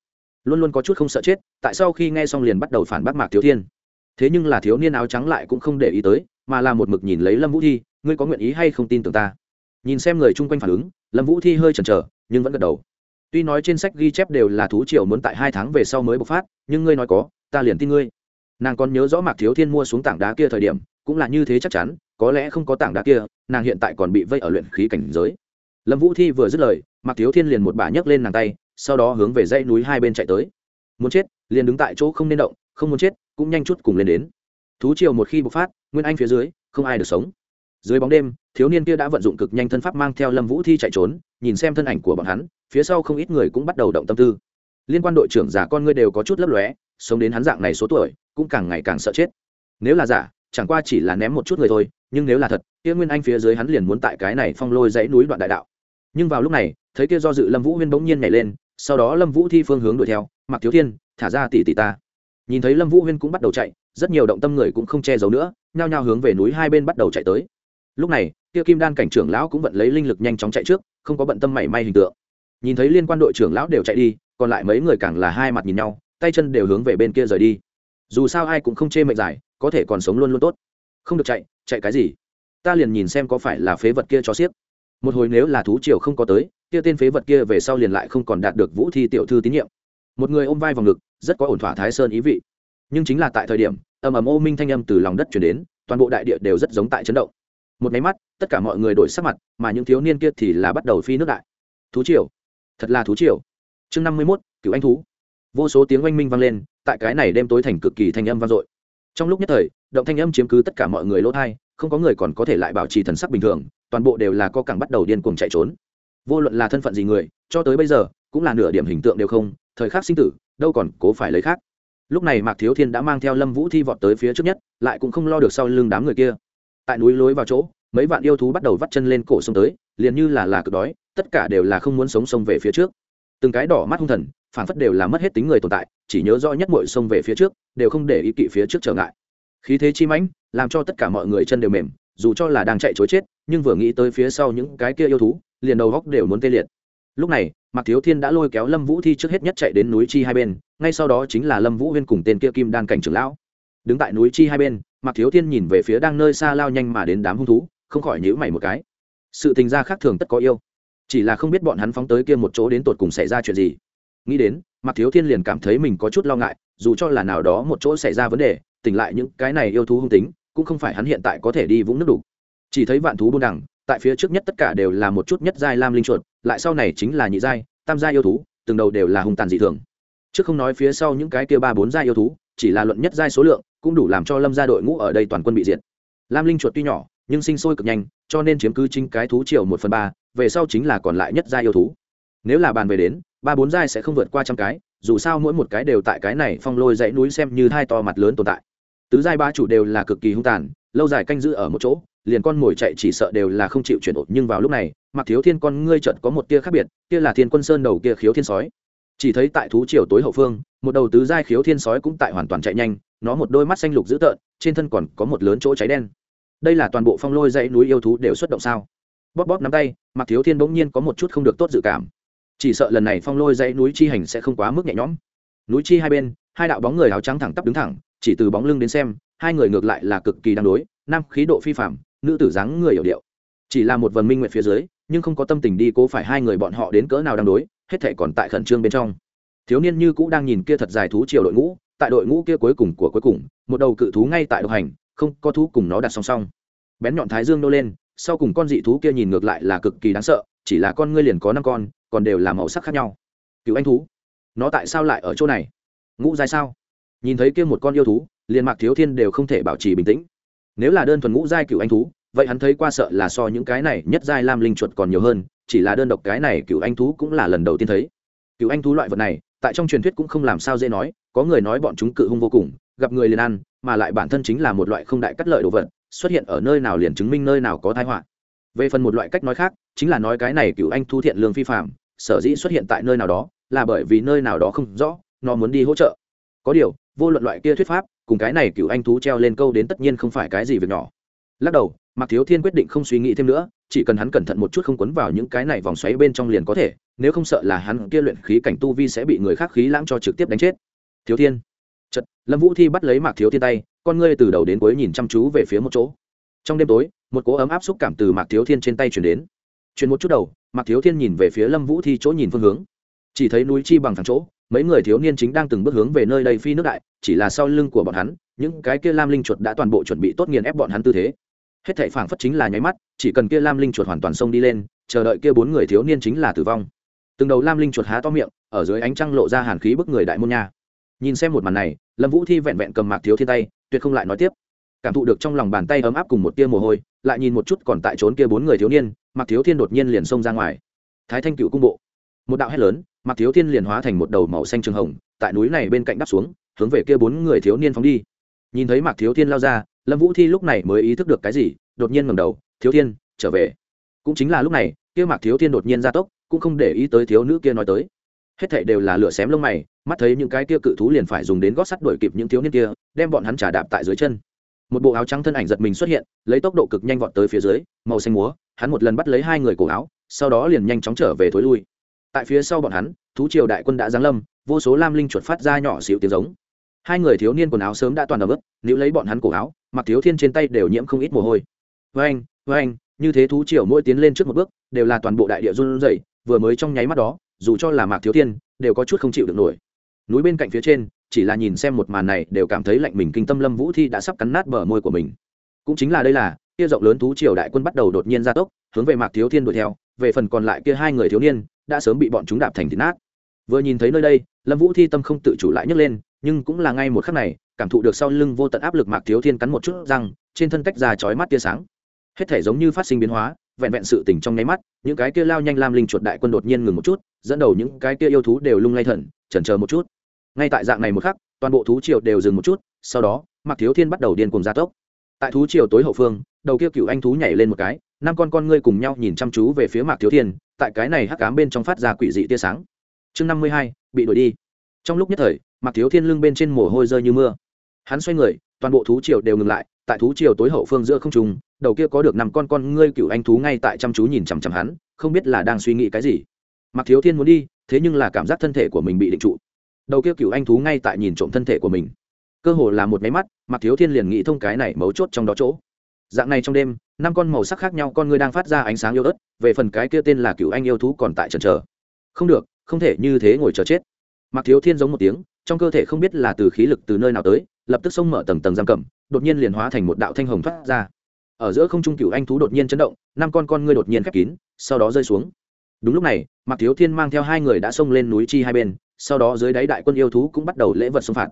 Luôn luôn có chút không sợ chết, tại sao khi nghe xong liền bắt đầu phản bác mạc thiếu thiên. Thế nhưng là thiếu niên áo trắng lại cũng không để ý tới, mà là một mực nhìn lấy lâm vũ thi, ngươi có nguyện ý hay không tin tưởng ta? Nhìn xem người chung quanh phản ứng, lâm vũ thi hơi chần chờ, nhưng vẫn gật đầu. Tuy nói trên sách ghi chép đều là thú triều muốn tại hai tháng về sau mới bộc phát, nhưng ngươi nói có, ta liền tin ngươi nàng còn nhớ rõ mạc thiếu thiên mua xuống tảng đá kia thời điểm, cũng là như thế chắc chắn, có lẽ không có tảng đá kia, nàng hiện tại còn bị vây ở luyện khí cảnh giới. Lâm vũ thi vừa dứt lời, mạc thiếu thiên liền một bà nhấc lên nàng tay, sau đó hướng về dãy núi hai bên chạy tới. Muốn chết, liền đứng tại chỗ không nên động, không muốn chết, cũng nhanh chút cùng lên đến. Thú triều một khi bộc phát, nguyên anh phía dưới, không ai được sống. Dưới bóng đêm, thiếu niên kia đã vận dụng cực nhanh thân pháp mang theo lâm vũ thi chạy trốn, nhìn xem thân ảnh của bọn hắn, phía sau không ít người cũng bắt đầu động tâm tư. Liên quan đội trưởng giả con ngươi đều có chút lấp lóe, sống đến hắn dạng này số tuổi cũng càng ngày càng sợ chết. Nếu là giả, chẳng qua chỉ là ném một chút người thôi, nhưng nếu là thật kia nguyên anh phía dưới hắn liền muốn tại cái này phong lôi dãy núi đoạn đại đạo. Nhưng vào lúc này, thấy kia do dự lâm vũ huyên bỗng nhiên nhảy lên, sau đó lâm vũ thi phương hướng đuổi theo mặc thiếu thiên, thả ra tỷ tỷ ta. Nhìn thấy lâm vũ huyên cũng bắt đầu chạy, rất nhiều động tâm người cũng không che giấu nữa, nhao nhao hướng về núi hai bên bắt đầu chạy tới. Lúc này, kia kim đan cảnh trưởng lão cũng vận lấy linh lực nhanh chóng chạy trước, không có bận tâm mảy may hình tượng. Nhìn thấy liên quan đội trưởng lão đều chạy đi, còn lại mấy người càng là hai mặt nhìn nhau, tay chân đều hướng về bên kia rời đi dù sao ai cũng không chê mệnh giải, có thể còn sống luôn luôn tốt. Không được chạy chạy cái gì? Ta liền nhìn xem có phải là phế vật kia cho xiếc. Một hồi nếu là thú triều không có tới, kia tên phế vật kia về sau liền lại không còn đạt được vũ thi tiểu thư tín nhiệm. Một người ôm vai vào ngực, rất có ổn thỏa thái sơn ý vị. Nhưng chính là tại thời điểm, ầm ầm ô minh thanh âm từ lòng đất chuyển đến, toàn bộ đại địa đều rất giống tại chấn động. Một máy mắt, tất cả mọi người đổi sắc mặt, mà những thiếu niên kia thì là bắt đầu phi nước đại. Thú triều. Thật là thú triều. Chương năm mươi mốt cựu anh thú. Vô số tiếng oanh minh vang lên tại cái này đêm tối thành cực kỳ thanh âm vang dội. Trong lúc nhất thời, động thanh âm chiếm cứ tất cả mọi người lỗ thai không có người còn có thể lại bảo trì thần sắc bình thường, toàn bộ đều là co cẳng bắt đầu điên cuồng chạy trốn. Vô luận là thân phận gì người, cho tới bây giờ, cũng là nửa điểm hình tượng đều không, thời khắc sinh tử, đâu còn cố phải lấy khác. Lúc này mạc thiếu thiên đã mang theo lâm vũ thi vọt tới phía trước nhất, lại cũng không lo được sau lưng đám người kia. Tại núi lối vào chỗ, mấy vạn yêu thú bắt đầu vắt chân lên cổ sông tới, liền như là là cực đói, tất cả đều là không muốn sống sông về phía trước từng cái đỏ mắt hung thần phản phất đều là mất hết tính người tồn tại, chỉ nhớ rõ nhất mội sông về phía trước, đều không để ý kỵ phía trước trở ngại. Khí thế chi mãnh, làm cho tất cả mọi người chân đều mềm, dù cho là đang chạy chối chết, nhưng vừa nghĩ tới phía sau những cái kia yêu thú, liền đầu góc đều muốn tê liệt. Lúc này, mạc thiếu thiên đã lôi kéo lâm vũ thi trước hết nhất chạy đến núi chi hai bên, ngay sau đó chính là lâm vũ huyên cùng tên kia kim đan cảnh trưởng lão. Đứng tại núi chi hai bên, mạc thiếu thiên nhìn về phía đang nơi xa lao nhanh mà đến đám hung thú, không khỏi nhíu mày một cái. Sự tình gia khác thường tất có yêu chỉ là không biết bọn hắn phóng tới kia một chỗ đến tột cùng xảy ra chuyện gì. Nghĩ đến mặt thiếu thiên liền cảm thấy mình có chút lo ngại, dù cho là nào đó một chỗ xảy ra vấn đề, tỉnh lại những cái này yêu thú hung tính, cũng không phải hắn hiện tại có thể đi vũng nước đủ chỉ thấy vạn thú buôn đẳng tại phía trước nhất tất cả đều là một chút nhất giai lam linh chuột, lại sau này chính là nhị giai, tam giai yêu thú, từng đầu đều là hung tàn dị thường. Chứ không nói phía sau những cái kia ba bốn giai yêu thú, chỉ là luận nhất giai số lượng, cũng đủ làm cho lâm gia đội ngũ ở đây toàn quân bị diệt. Lam linh chuột tuy nhỏ nhưng sinh sôi cực nhanh, cho nên chiếm cứ chính cái thú triều một phần ba, về sau chính là còn lại nhất giai yêu thú. Nếu là bàn về đến, ba bốn giai sẽ không vượt qua trăm cái, dù sao mỗi một cái đều tại cái này phong lôi dãy núi xem như hai to mặt lớn tồn tại. Tứ giai ba chủ đều là cực kỳ hung tàn, lâu dài canh giữ ở một chỗ, liền con mồi chạy chỉ sợ đều là không chịu chuyển ổn, nhưng vào lúc này mặc thiếu thiên con ngươi trận có một tia khác biệt, kia là thiên quân sơn đầu kia khiếu thiên sói. Chỉ thấy tại thú triều tối hậu phương, một đầu tứ giai khiếu thiên sói cũng tại hoàn toàn chạy nhanh, nó một đôi mắt xanh lục dữ tợn, trên thân còn có một lớn chỗ cháy đen đây là toàn bộ phong lôi dãy núi yêu thú đều xuất động sao? Bóp bóp nắm tay mặc thiếu thiên bỗng nhiên có một chút không được tốt dự cảm. Chỉ sợ lần này phong lôi dãy núi chi hành sẽ không quá mức nhẹ nhõm. Núi chi hai bên, hai đạo bóng người áo trắng thẳng tắp đứng thẳng, chỉ từ bóng lưng đến xem, hai người ngược lại là cực kỳ đang đối, nam khí độ phi phạm nữ tử dáng người hiểu điệu. Chỉ là một vần minh nguyện phía dưới, nhưng không có tâm tình đi cố phải hai người bọn họ đến cỡ nào đang đối, hết thể còn tại khẩn trương bên trong. Thiếu niên như cũ đang nhìn kia thật dài thú chiều đội ngũ, tại đội ngũ kia cuối cùng của cuối cùng, một đầu cự thú ngay tại độc hành không có thú cùng nó đặt song song. Bén nhọn thái dương nô lên, sau cùng con dị thú kia nhìn ngược lại là cực kỳ đáng sợ, chỉ là con ngươi liền có năm con, còn đều là màu sắc khác nhau. Cựu anh thú, nó tại sao lại ở chỗ này? Ngũ giai sao? Nhìn thấy kia một con yêu thú, liền mạc thiếu thiên đều không thể bảo trì bình tĩnh. Nếu là đơn thuần ngũ giai cựu anh thú, vậy hắn thấy qua sợ là so những cái này nhất giai lam linh chuột còn nhiều hơn, chỉ là đơn độc cái này cựu anh thú cũng là lần đầu tiên thấy. Cựu anh thú loại vật này, tại trong truyền thuyết cũng không làm sao dễ nói, có người nói bọn chúng cự hung vô cùng, gặp người liền ăn mà lại bản thân chính là một loại không đại cắt lợi đồ vật, xuất hiện ở nơi nào liền chứng minh nơi nào có thái họa. Về phần một loại cách nói khác, chính là nói cái này cựu anh thu thiện lương phi phạm, sở dĩ xuất hiện tại nơi nào đó, là bởi vì nơi nào đó không rõ, nó muốn đi hỗ trợ. Có điều, vô luận loại kia thuyết pháp, cùng cái này cựu anh thú treo lên câu đến tất nhiên không phải cái gì việc nhỏ. Lắc đầu, mạc thiếu thiên quyết định không suy nghĩ thêm nữa, chỉ cần hắn cẩn thận một chút không quấn vào những cái này vòng xoáy bên trong liền có thể, nếu không sợ là hắn kia luyện khí cảnh tu vi sẽ bị người khác khí lãng cho trực tiếp đánh chết. Thiếu thiên chật, lâm vũ thi bắt lấy mạc thiếu thiên tay, con ngươi từ đầu đến cuối nhìn chăm chú về phía một chỗ. Trong đêm tối, một cỗ ấm áp xúc cảm từ mạc thiếu thiên trên tay chuyển đến. Chuyển một chút đầu, mạc thiếu thiên nhìn về phía lâm vũ thi chỗ nhìn phương hướng. Chỉ thấy núi chi bằng thẳng chỗ, mấy người thiếu niên chính đang từng bước hướng về nơi đây phi nước đại, chỉ là sau lưng của bọn hắn, những cái kia lam linh chuột đã toàn bộ chuẩn bị tốt nghiền ép bọn hắn tư thế. Hết thảy phảng phất chính là nháy mắt, chỉ cần kia lam linh chuột hoàn toàn xông đi lên, chờ đợi kia bốn người thiếu niên chính là tử vong. Từng đầu lam linh chuột há to miệng, ở dưới ánh trăng lộ ra hàn khí bức người đại môn nha nhìn xem một màn này, lâm vũ thi vẹn vẹn cầm mạc thiếu thiên tay, tuyệt không lại nói tiếp. Cảm thụ được trong lòng bàn tay ấm áp cùng một tia mồ hôi, lại nhìn một chút còn tại trốn kia bốn người thiếu niên, mạc thiếu thiên đột nhiên liền xông ra ngoài. Thái thanh cựu cung bộ. Một đạo hét lớn, mạc thiếu thiên liền hóa thành một đầu màu xanh trường hồng, tại núi này bên cạnh đắp xuống, hướng về kia bốn người thiếu niên phóng đi. Nhìn thấy mạc thiếu thiên lao ra, lâm vũ thi lúc này mới ý thức được cái gì, đột nhiên ngầm đầu, thiếu thiên, trở về. Cũng chính là lúc này, kia mạc thiếu thiên đột nhiên ra tốc, cũng không để ý tới thiếu nữ kia nói tới hết thảy đều là lửa xém lông mày, mắt thấy những cái kia cự thú liền phải dùng đến gót sắt đuổi kịp những thiếu niên kia, đem bọn hắn trả đạp tại dưới chân. Một bộ áo trắng thân ảnh giật mình xuất hiện, lấy tốc độ cực nhanh vọt tới phía dưới, màu xanh múa, hắn một lần bắt lấy hai người cổ áo, sau đó liền nhanh chóng trở về thối lui. Tại phía sau bọn hắn, thú triều đại quân đã giáng lâm, vô số lam linh chuột phát ra nhỏ xíu tiếng giống. Hai người thiếu niên quần áo sớm đã toàn ẩm ướt nếu lấy bọn hắn cổ áo, mặc thiếu thiên trên tay đều nhiễm không ít mồ hôi. Với anh với anh như thế thú triều mỗi tiến lên trước một bước, đều là toàn bộ đại địa run rẩy, vừa mới trong nháy mắt đó dù cho là mạc thiếu thiên, đều có chút không chịu được nổi. Núi bên cạnh phía trên, chỉ là nhìn xem một màn này đều cảm thấy lạnh mình kinh tâm lâm vũ thi đã sắp cắn nát bờ môi của mình. Cũng chính là đây là, kia rộng lớn thú triều đại quân bắt đầu đột nhiên ra tốc, hướng về mạc thiếu thiên đuổi theo, về phần còn lại kia hai người thiếu niên, đã sớm bị bọn chúng đạp thành thịt nát. Vừa nhìn thấy nơi đây, lâm vũ thi tâm không tự chủ lại nhấc lên, nhưng cũng là ngay một khắc này, cảm thụ được sau lưng vô tận áp lực mạc thiếu thiên cắn một chút răng, trên thân tách ra chói mắt tia sáng. Hết thể giống như phát sinh biến hóa, vẹn vẹn sự tình trong nháy mắt, những cái kia lao nhanh lam linh chuột đại quân đột nhiên ngừng một chút dẫn đầu những cái kia yêu thú đều lung lay thần, chần chờ một chút. Ngay tại dạng này một khắc, toàn bộ thú triều đều dừng một chút, sau đó, mạc thiếu thiên bắt đầu điên cùng gia tốc. Tại thú triều tối hậu phương, đầu kia cựu anh thú nhảy lên một cái, năm con con ngươi cùng nhau nhìn chăm chú về phía mạc thiếu thiên, tại cái này hắc cám bên trong phát ra quỷ dị tia sáng. Chương năm mươi hai, bị đuổi đi. Trong lúc nhất thời, mạc thiếu thiên lưng bên trên mồ hôi rơi như mưa. Hắn xoay người, toàn bộ thú triều đều ngừng lại, tại thú triều tối hậu phương giữa không trùng đầu kia có được năm con con ngươi cựu anh thú ngay tại chăm chú nhìn chằm chằm hắn, không biết là đang suy nghĩ cái gì mặc thiếu thiên muốn đi, thế nhưng là cảm giác thân thể của mình bị định trụ. Đầu kia cựu anh thú ngay tại nhìn trộm thân thể của mình. Cơ hồ là một máy mắt mặc thiếu thiên liền nghĩ thông cái này mấu chốt trong đó chỗ. Dạng này trong đêm, năm con màu sắc khác nhau con ngươi đang phát ra ánh sáng yêu ớt, về phần cái kia tên là cựu anh yêu thú còn tại trần trờ không được, không thể như thế ngồi chờ chết. Mặc thiếu thiên giống một tiếng, trong cơ thể không biết là từ khí lực từ nơi nào tới, lập tức xông mở tầng tầng giam cầm, đột nhiên liền hóa thành một đạo thanh hồng thoát ra. Ở giữa không trung cựu anh thú đột nhiên chấn động, năm con con ngươi đột nhiên khép kín, sau đó rơi xuống đúng lúc này mặc thiếu thiên mang theo hai người đã xông lên núi chi hai bên, sau đó dưới đáy đại quân yêu thú cũng bắt đầu lễ vật xông phạt.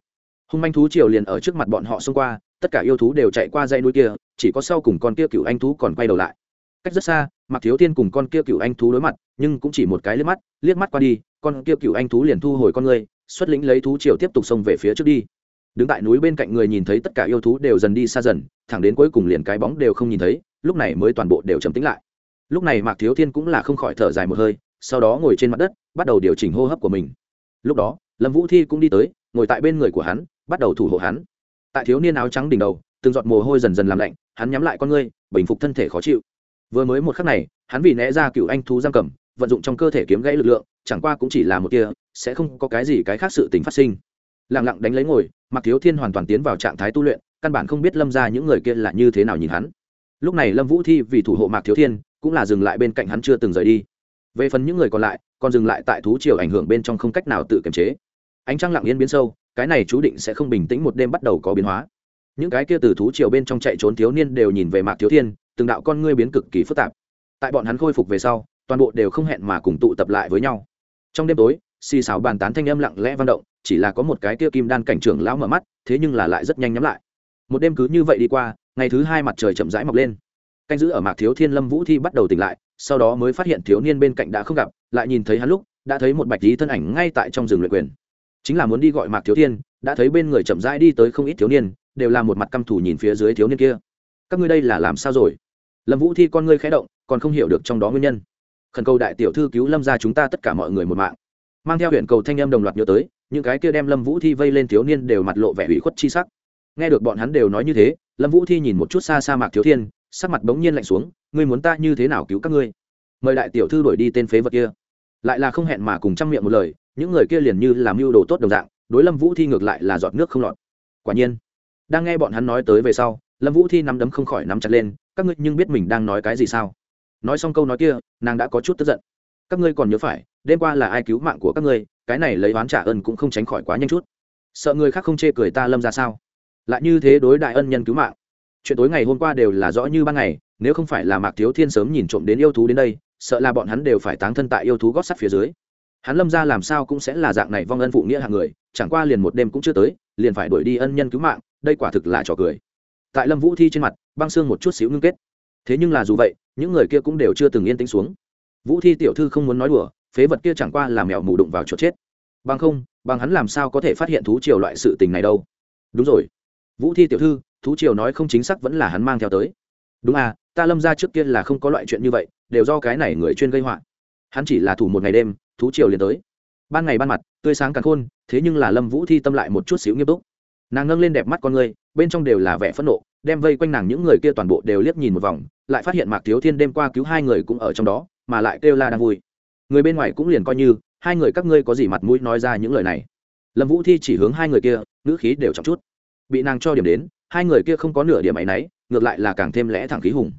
Hung manh thú triều liền ở trước mặt bọn họ xông qua, tất cả yêu thú đều chạy qua dãy núi kia, chỉ có sau cùng con kia cựu anh thú còn quay đầu lại. Cách rất xa mặc thiếu thiên cùng con kia cựu anh thú đối mặt, nhưng cũng chỉ một cái liếc mắt liếc mắt qua đi, con kia cựu anh thú liền thu hồi con người, xuất lĩnh lấy thú triều tiếp tục xông về phía trước đi. Đứng tại núi bên cạnh người nhìn thấy tất cả yêu thú đều dần đi xa dần, thẳng đến cuối cùng liền cái bóng đều không nhìn thấy, lúc này mới toàn bộ đều trầm tĩnh lại lúc này mạc thiếu thiên cũng là không khỏi thở dài một hơi, sau đó ngồi trên mặt đất, bắt đầu điều chỉnh hô hấp của mình. Lúc đó, lâm vũ thi cũng đi tới, ngồi tại bên người của hắn, bắt đầu thủ hộ hắn. Tại thiếu niên áo trắng đỉnh đầu, từng giọt mồ hôi dần dần làm lạnh, hắn nhắm lại con ngươi, bình phục thân thể khó chịu. Vừa mới một khắc này, hắn vì né ra cựu anh thú giam cầm, vận dụng trong cơ thể kiếm gãy lực lượng, chẳng qua cũng chỉ là một kia sẽ không có cái gì cái khác sự tình phát sinh. Lẳng lặng đánh lấy ngồi mặc thiếu thiên hoàn toàn tiến vào trạng thái tu luyện, căn bản không biết lâm ra những người kia là như thế nào nhìn hắn. Lúc này lâm vũ thi vì thủ hộ mạc thiếu thiên cũng là dừng lại bên cạnh hắn chưa từng rời đi. Về phần những người còn lại, còn dừng lại tại thú triều ảnh hưởng bên trong không cách nào tự kiềm chế. Ánh trăng lặng yên biến sâu, cái này chú định sẽ không bình tĩnh một đêm bắt đầu có biến hóa. Những cái kia từ thú triều bên trong chạy trốn thiếu niên đều nhìn về mạc thiếu thiên, từng đạo con ngươi biến cực kỳ phức tạp. Tại bọn hắn khôi phục về sau, toàn bộ đều không hẹn mà cùng tụ tập lại với nhau. Trong đêm tối, xì xào bàn tán thanh âm lặng lẽ vang động, chỉ là có một cái kia kim đan cảnh trưởng lão mở mắt, thế nhưng là lại rất nhanh nhắm lại. Một đêm cứ như vậy đi qua, ngày thứ hai mặt trời chậm rãi mọc lên canh giữ ở mạc thiếu thiên lâm vũ thi bắt đầu tỉnh lại, sau đó mới phát hiện thiếu niên bên cạnh đã không gặp, lại nhìn thấy hắn lúc, đã thấy một bạch lý thân ảnh ngay tại trong rừng luyện quyền. Chính là muốn đi gọi mạc thiếu thiên, đã thấy bên người chậm rãi đi tới không ít thiếu niên, đều là một mặt căm thù nhìn phía dưới thiếu niên kia. Các ngươi đây là làm sao rồi? Lâm vũ thi con ngươi khẽ động, còn không hiểu được trong đó nguyên nhân. Khẩn cầu đại tiểu thư cứu lâm ra chúng ta tất cả mọi người một mạng. Mang theo huyện cầu thanh em đồng loạt nhớ tới, những cái kia đem lâm vũ thi vây lên thiếu niên đều mặt lộ vẻ ủy khuất chi sắc. Nghe được bọn hắn đều nói như thế, lâm vũ thi nhìn một chút xa xa mạc thiếu thiên sắc mặt bỗng nhiên lạnh xuống, ngươi muốn ta như thế nào cứu các ngươi? Mời đại tiểu thư đuổi đi tên phế vật kia. Lại là không hẹn mà cùng trang miệng một lời, những người kia liền như làm mưu đồ tốt đồng dạng, đối lâm vũ thi ngược lại là giọt nước không lọt. Quả nhiên, đang nghe bọn hắn nói tới về sau, lâm vũ thi nắm đấm không khỏi nắm chặt lên, các ngươi nhưng biết mình đang nói cái gì sao? Nói xong câu nói kia, nàng đã có chút tức giận. Các ngươi còn nhớ phải, đêm qua là ai cứu mạng của các ngươi, cái này lấy oán trả ơn cũng không tránh khỏi quá nhanh chút. Sợ người khác không chê cười ta lâm ra sao? Lại như thế đối đại ân nhân cứu mạng chuyện tối ngày hôm qua đều là rõ như ban ngày, nếu không phải là mạc thiếu thiên sớm nhìn trộm đến yêu thú đến đây, sợ là bọn hắn đều phải táng thân tại yêu thú gót sắt phía dưới. Hắn lâm ra làm sao cũng sẽ là dạng này vong ân phụ nghĩa hạng người, chẳng qua liền một đêm cũng chưa tới, liền phải đuổi đi ân nhân cứu mạng, đây quả thực là trò cười. Tại lâm vũ thi trên mặt, băng xương một chút xíu ngưng kết. Thế nhưng là dù vậy, những người kia cũng đều chưa từng yên tĩnh xuống. Vũ thi tiểu thư không muốn nói đùa, phế vật kia chẳng qua là mèo mù đụng vào chỗ chết. Bằng không, bằng hắn làm sao có thể phát hiện thú triều loại sự tình này đâu? Đúng rồi. Vũ thi tiểu thư thú triều nói không chính xác vẫn là hắn mang theo tới. Đúng à ta lâm ra trước kia là không có loại chuyện như vậy, đều do cái này người chuyên gây họa. Hắn chỉ là thủ một ngày đêm, thú triều liền tới. Ban ngày ban mặt, tươi sáng càng khôn, thế nhưng là lâm vũ thi tâm lại một chút xíu nghiêm túc. Nàng ngâng lên đẹp mắt con người, bên trong đều là vẻ phẫn nộ, đem vây quanh nàng những người kia toàn bộ đều liếc nhìn một vòng, lại phát hiện mạc thiếu thiên đêm qua cứu hai người cũng ở trong đó, mà lại kêu la đang vui. Người bên ngoài cũng liền coi như, hai người các ngươi có gì mặt mũi nói ra những lời này. Lâm vũ thi chỉ hướng hai người kia, ngữ khí đều chậm chút. Bị nàng cho điểm đến hai người kia không có nửa điểm áy náy, ngược lại là càng thêm lẽ thẳng khí hùng.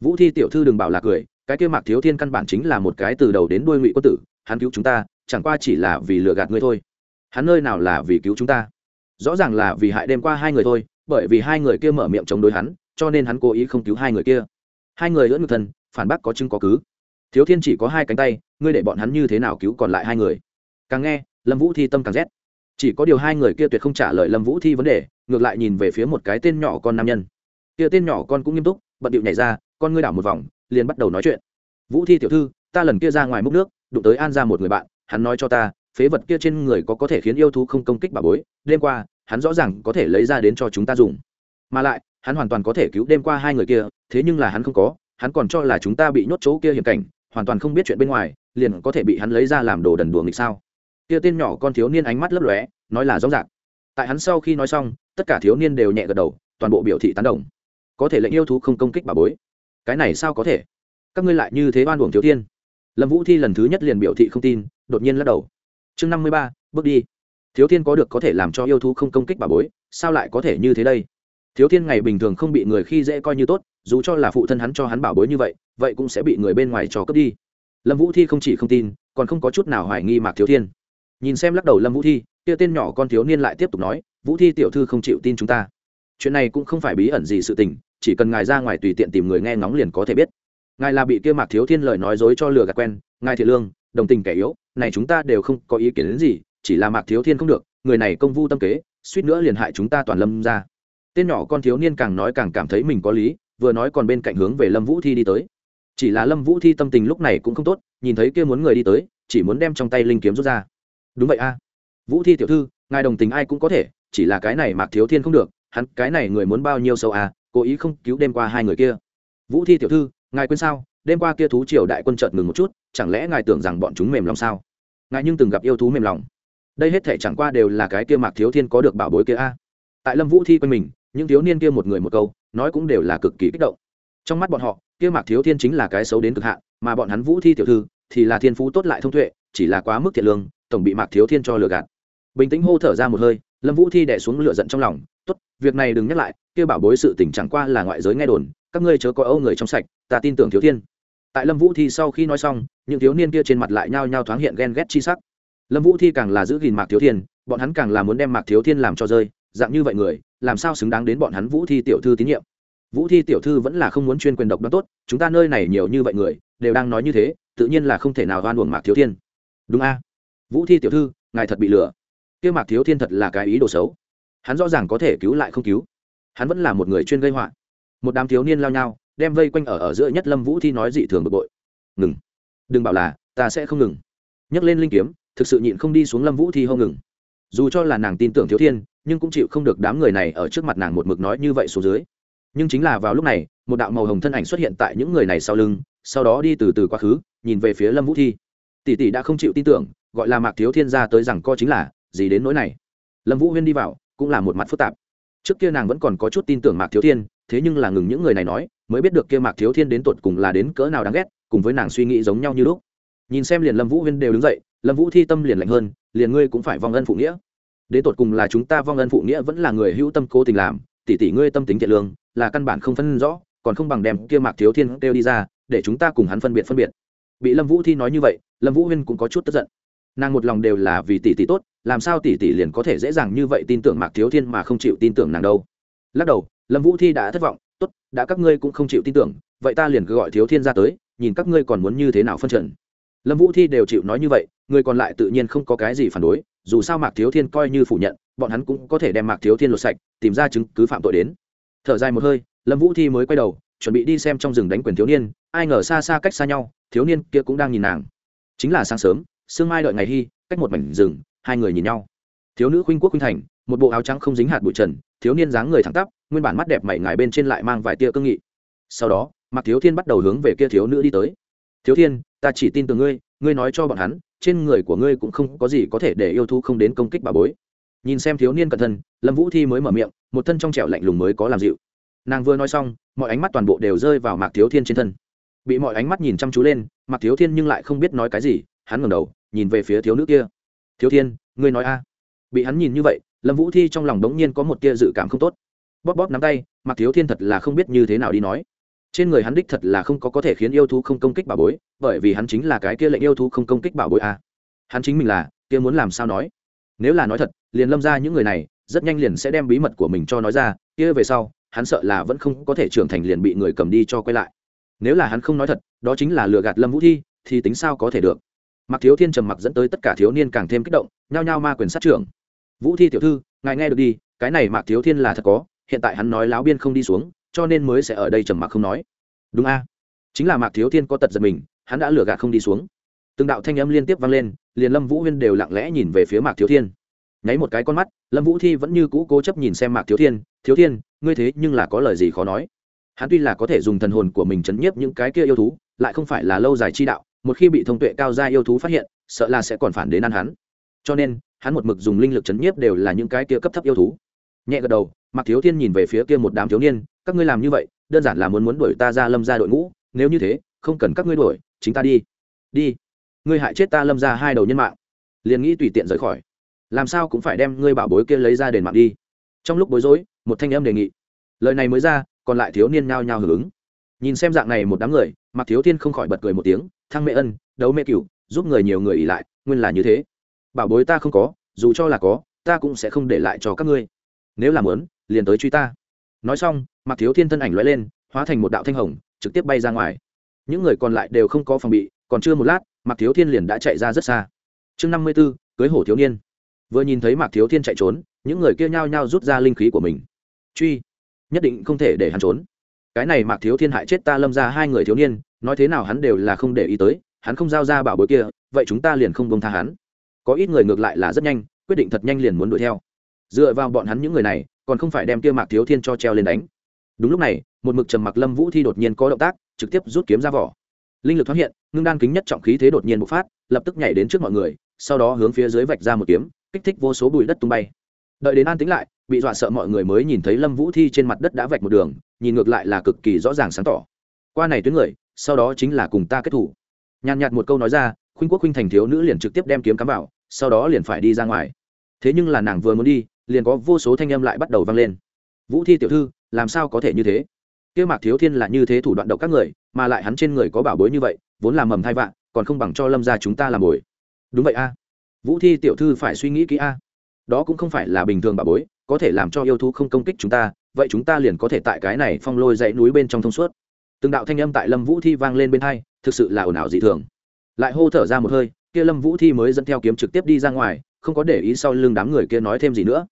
Vũ thi tiểu thư đừng bảo là cười, cái kia mạc thiếu thiên căn bản chính là một cái từ đầu đến đuôi ngụy quân tử, hắn cứu chúng ta, chẳng qua chỉ là vì lừa gạt ngươi thôi. Hắn nơi nào là vì cứu chúng ta? Rõ ràng là vì hại đêm qua hai người thôi, bởi vì hai người kia mở miệng chống đối hắn, cho nên hắn cố ý không cứu hai người kia. Hai người lẫn ngược thân, phản bác có chứng có cứ. Thiếu thiên chỉ có hai cánh tay, ngươi để bọn hắn như thế nào cứu còn lại hai người? Càng nghe, lâm vũ thi tâm càng rét. Chỉ có điều hai người kia tuyệt không trả lời lâm vũ thi vấn đề ngược lại nhìn về phía một cái tên nhỏ con nam nhân. Kia tên nhỏ con cũng nghiêm túc, bận điệu nhảy ra, con ngươi đảo một vòng, liền bắt đầu nói chuyện. Vũ thi tiểu thư, ta lần kia ra ngoài múc nước, đụng tới an ra một người bạn, hắn nói cho ta, phế vật kia trên người có có thể khiến yêu thú không công kích bà bối, đêm qua, hắn rõ ràng có thể lấy ra đến cho chúng ta dùng. Mà lại, hắn hoàn toàn có thể cứu đêm qua hai người kia, thế nhưng là hắn không có, hắn còn cho là chúng ta bị nhốt chỗ kia hiểm cảnh, hoàn toàn không biết chuyện bên ngoài, liền có thể bị hắn lấy ra làm đồ đần đùa nghịch sao? Kia tên nhỏ con thiếu niên ánh mắt lấp lóe, nói là rõ ràng. Tại hắn sau khi nói xong tất cả thiếu niên đều nhẹ gật đầu, toàn bộ biểu thị tán đồng. Có thể lệnh yêu thú không công kích bà bối. Cái này sao có thể? Các ngươi lại như thế oan uổng thiếu thiên lâm vũ thi lần thứ nhất liền biểu thị không tin, đột nhiên lắc đầu. Chương năm mươi ba, bước đi. Thiếu thiên có được có thể làm cho yêu thú không công kích bà bối, sao lại có thể như thế đây? Thiếu thiên ngày bình thường không bị người khi dễ coi như tốt, dù cho là phụ thân hắn cho hắn bảo bối như vậy vậy cũng sẽ bị người bên ngoài cho cướp đi. Lâm vũ thi không chỉ không tin, còn không có chút nào hoài nghi mạc thiếu thiên. Nhìn xem lắc đầu lâm vũ thi kia tên nhỏ con thiếu niên lại tiếp tục nói, vũ thi tiểu thư không chịu tin chúng ta. Chuyện này cũng không phải bí ẩn gì sự tình, chỉ cần ngài ra ngoài tùy tiện tìm người nghe ngóng liền có thể biết. Ngài là bị kia mạc thiếu thiên lời nói dối cho lừa gạt quen, ngài thiệt lương, đồng tình kẻ yếu, này chúng ta đều không có ý kiến đến gì, chỉ là mạc thiếu thiên không được, người này công vu tâm kế, suýt nữa liền hại chúng ta toàn lâm ra. Tên nhỏ con thiếu niên càng nói càng cảm thấy mình có lý, vừa nói còn bên cạnh hướng về lâm vũ thi đi tới. Chỉ là lâm vũ thi tâm tình lúc này cũng không tốt, nhìn thấy kia muốn người đi tới, chỉ muốn đem trong tay linh kiếm rút ra. Đúng vậy a vũ thi tiểu thư, ngài đồng tình ai cũng có thể, chỉ là cái này mạc thiếu thiên không được, hắn, cái này người muốn bao nhiêu sâu à cố ý không cứu đêm qua hai người kia. Vũ thi tiểu thư, ngài quên sao, đêm qua kia thú triều đại quân chợt ngừng một chút, chẳng lẽ ngài tưởng rằng bọn chúng mềm lòng sao? Ngài nhưng từng gặp yêu thú mềm lòng. Đây hết thể chẳng qua đều là cái kia mạc thiếu thiên có được bảo bối kia a. Tại lâm vũ thi quanh mình, những thiếu niên kia một người một câu, nói cũng đều là cực kỳ kích động. Trong mắt bọn họ, kia mạc thiếu thiên chính là cái xấu đến cực hạn, mà bọn hắn vũ thi tiểu thư thì là thiên phú tốt lại thông tuệ, chỉ là quá mức thiện lương, tổng bị mạc thiếu thiên cho lừa gạt bình tĩnh hô thở ra một hơi, lâm vũ thi đẻ xuống lửa giận trong lòng, tốt, việc này đừng nhắc lại, kia bảo bối sự tình chẳng qua là ngoại giới nghe đồn, các ngươi chớ có âu người trong sạch, ta tin tưởng thiếu thiên. Tại lâm vũ thi sau khi nói xong, những thiếu niên kia trên mặt lại nhao nhao thoáng hiện ghen ghét chi sắc. Lâm vũ thi càng là giữ gìn mạc thiếu thiên, bọn hắn càng là muốn đem mạc thiếu thiên làm cho rơi, dạng như vậy người, làm sao xứng đáng đến bọn hắn vũ thi tiểu thư tín nhiệm? Vũ thi tiểu thư vẫn là không muốn chuyên quyền độc đoán tốt, chúng ta nơi này nhiều như vậy người, đều đang nói như thế, tự nhiên là không thể nào oan uổng mạc thiếu thiên. Đúng a. Vũ thi tiểu thư, ngài thật bị lừa kia mạc thiếu thiên thật là cái ý đồ xấu. Hắn rõ ràng có thể cứu lại không cứu. Hắn vẫn là một người chuyên gây họa. Một đám thiếu niên lao nhau, đem vây quanh ở ở giữa nhất lâm vũ thi nói dị thường bực bội. Ngừng. Đừng bảo là, ta sẽ không ngừng. Nhấc lên linh kiếm, thực sự nhịn không đi xuống lâm vũ thi hông ngừng. Dù cho là nàng tin tưởng thiếu thiên, nhưng cũng chịu không được đám người này ở trước mặt nàng một mực nói như vậy xuống dưới. Nhưng chính là vào lúc này, một đạo màu hồng thân ảnh xuất hiện tại những người này sau lưng, sau đó đi từ từ quá khứ, nhìn về phía lâm vũ thi. Tỷ tỷ đã không chịu tin tưởng, gọi là mạc thiếu thiên ra tới rằng co chính là gì đến nỗi này? Lâm vũ huyên đi vào, cũng là một mặt phức tạp. Trước kia nàng vẫn còn có chút tin tưởng mạc thiếu thiên, thế nhưng là ngừng những người này nói, mới biết được kia mạc thiếu thiên đến tột cùng là đến cỡ nào đáng ghét, cùng với nàng suy nghĩ giống nhau như lúc. Nhìn xem liền lâm vũ huyên đều đứng dậy, lâm vũ thi tâm liền lạnh hơn, liền ngươi cũng phải vong ân phụ nghĩa. Đến tột cùng là chúng ta vong ân phụ nghĩa vẫn là người hữu tâm cố tình làm, tỷ tỷ ngươi tâm tính thiện lương, là căn bản không phân rõ, còn không bằng đem kia mạc thiếu thiên kêu đi ra, để chúng ta cùng hắn phân biệt phân biệt. Bị lâm vũ thi nói như vậy, lâm vũ huyên cũng có chút tức giận nàng một lòng đều là vì tỷ tỷ tốt, làm sao tỷ tỷ liền có thể dễ dàng như vậy tin tưởng mạc thiếu thiên mà không chịu tin tưởng nàng đâu? Lắc đầu, lâm vũ thi đã thất vọng, tốt, đã các ngươi cũng không chịu tin tưởng, vậy ta liền cứ gọi thiếu thiên ra tới, nhìn các ngươi còn muốn như thế nào phân trần. Lâm vũ thi đều chịu nói như vậy, người còn lại tự nhiên không có cái gì phản đối, dù sao mạc thiếu thiên coi như phủ nhận, bọn hắn cũng có thể đem mạc thiếu thiên lột sạch, tìm ra chứng cứ phạm tội đến. Thở dài một hơi, lâm vũ thi mới quay đầu, chuẩn bị đi xem trong rừng đánh quyền thiếu niên, ai ngờ xa xa cách xa nhau, thiếu niên kia cũng đang nhìn nàng. Chính là sáng sớm sương mai đợi ngày hy cách một mảnh rừng, hai người nhìn nhau. Thiếu nữ khuynh quốc khuynh thành, một bộ áo trắng không dính hạt bụi trần, thiếu niên dáng người thẳng tắp, nguyên bản mắt đẹp mảy ngài bên trên lại mang vài tia cương nghị. Sau đó mặc thiếu thiên bắt đầu hướng về kia thiếu nữ đi tới. Thiếu thiên, ta chỉ tin từ ngươi ngươi nói cho bọn hắn, trên người của ngươi cũng không có gì có thể để yêu thú không đến công kích bà bối. Nhìn xem thiếu niên cẩn thân lâm vũ thi mới mở miệng, một thân trong trẻo lạnh lùng mới có làm dịu. Nàng vừa nói xong, mọi ánh mắt toàn bộ đều rơi vào mạc thiếu thiên trên thân. Bị mọi ánh mắt nhìn chăm chú lên, mạc thiếu thiên nhưng lại không biết nói cái gì hắn ngẩng đầu, nhìn về phía thiếu nữ kia. Thiếu thiên, ngươi nói a. Bị hắn nhìn như vậy, lâm vũ thi trong lòng đống nhiên có một tia dự cảm không tốt. Bóp bóp nắm tay, mạc thiếu thiên thật là không biết như thế nào đi nói. Trên người hắn đích thật là không có có thể khiến yêu thú không công kích bảo bối, bởi vì hắn chính là cái kia lệnh yêu thú không công kích bảo bối a. Hắn chính mình là, kia muốn làm sao nói? Nếu là nói thật, liền lâm ra những người này, rất nhanh liền sẽ đem bí mật của mình cho nói ra, kia về sau, hắn sợ là vẫn không có thể trưởng thành liền bị người cầm đi cho quay lại. Nếu là hắn không nói thật, đó chính là lừa gạt lâm vũ thi, thì tính sao có thể được? Mặc thiếu thiên trầm mặc dẫn tới tất cả thiếu niên càng thêm kích động, nhao nhao ma quyền sát trưởng. Vũ thi tiểu thư, ngài nghe được đi, cái này mạc thiếu thiên là thật có, hiện tại hắn nói láo biên không đi xuống, cho nên mới sẽ ở đây trầm mặc không nói. Đúng a. Chính là mạc thiếu thiên có tật giật mình, hắn đã lừa gạt không đi xuống. Từng đạo thanh âm liên tiếp vang lên, liền lâm vũ huyên đều lặng lẽ nhìn về phía mạc thiếu thiên. Nháy một cái con mắt, lâm vũ thi vẫn như cũ cố chấp nhìn xem mạc thiếu thiên thiếu thiên, ngươi thế nhưng là có lời gì khó nói? Hắn tuy là có thể dùng thần hồn của mình chấn nhiếp những cái kia yêu thú, lại không phải là lâu dài chi đạo một khi bị thông tuệ cao gia yêu thú phát hiện, sợ là sẽ còn phản đến ăn hắn. Cho nên, hắn một mực dùng linh lực chấn nhiếp đều là những cái kia cấp thấp yêu thú. Nhẹ gật đầu, mạc thiếu thiên nhìn về phía kia một đám thiếu niên, các ngươi làm như vậy, đơn giản là muốn muốn đuổi ta ra lâm ra đội ngũ, nếu như thế, không cần các ngươi đuổi, chính ta đi. Đi? Ngươi hại chết ta lâm ra hai đầu nhân mạng. Liền nghĩ tùy tiện rời khỏi. Làm sao cũng phải đem ngươi bảo bối kia lấy ra đền mạng đi. Trong lúc bối rối, một thanh âm đề nghị. Lời này mới ra, còn lại thiếu niên nhao nhao hưởng ứng. Nhìn xem dạng này một đám người mặc thiếu thiên không khỏi bật cười một tiếng thăng mẹ ân, đấu mẹ cửu, giúp người nhiều người ỉ lại, nguyên là như thế. Bảo bối ta không có, dù cho là có, ta cũng sẽ không để lại cho các ngươi. Nếu làm lớn liền tới truy ta. Nói xong mặc thiếu thiên thân ảnh lóe lên, hóa thành một đạo thanh hồng, trực tiếp bay ra ngoài. Những người còn lại đều không có phòng bị, còn chưa một lát mặc thiếu thiên liền đã chạy ra rất xa. Chương năm mươi b ố cưới hổ thiếu niên. Vừa nhìn thấy mạc thiếu thiên chạy trốn, những người kia nhao nhao rút ra linh khí của mình. Truy, nhất định không thể để hắn trốn cái này mạc thiếu thiên hại chết ta lâm ra hai người thiếu niên, nói thế nào hắn đều là không để ý tới, hắn không giao ra bảo bối kia, vậy chúng ta liền không bông tha hắn. Có ít người ngược lại là rất nhanh, quyết định thật nhanh liền muốn đuổi theo. Dựa vào bọn hắn những người này, còn không phải đem kia mạc thiếu thiên cho treo lên đánh. Đúng lúc này, một mực trầm mặc lâm vũ thi đột nhiên có động tác, trực tiếp rút kiếm ra vỏ. Linh lực thoát hiện, ngưng đan kính nhất trọng khí thế đột nhiên bộc phát, lập tức nhảy đến trước mọi người, sau đó hướng phía dưới vạch ra một kiếm, kích thích vô số bụi đất tung bay. Đợi đến an tính lại, bị dọa sợ mọi người mới nhìn thấy lâm vũ thi trên mặt đất đã vạch một đường nhìn ngược lại là cực kỳ rõ ràng sáng tỏ. Qua này tuyến người, sau đó chính là cùng ta kết thủ. Nhàn nhạt một câu nói ra, khuynh quốc khuynh thành thiếu nữ liền trực tiếp đem kiếm cắm vào, sau đó liền phải đi ra ngoài. Thế nhưng là nàng vừa muốn đi, liền có vô số thanh âm lại bắt đầu vang lên. Vũ thi tiểu thư, làm sao có thể như thế? Kia mạc thiếu thiên là như thế thủ đoạn độc các người, mà lại hắn trên người có bảo bối như vậy, vốn là mầm thai vạn, còn không bằng cho lâm ra chúng ta làm bồi. Đúng vậy a. Vũ thi tiểu thư phải suy nghĩ kỹ a. Đó cũng không phải là bình thường bảo bối, có thể làm cho yêu thú không công kích chúng ta vậy chúng ta liền có thể tại cái này phong lôi dãy núi bên trong thông suốt. Từng đạo thanh âm tại lâm vũ thi vang lên bên hai, thực sự là ồn ào dị thường. Lại hô thở ra một hơi, kia lâm vũ thi mới dẫn theo kiếm trực tiếp đi ra ngoài, không có để ý sau lưng đám người kia nói thêm gì nữa.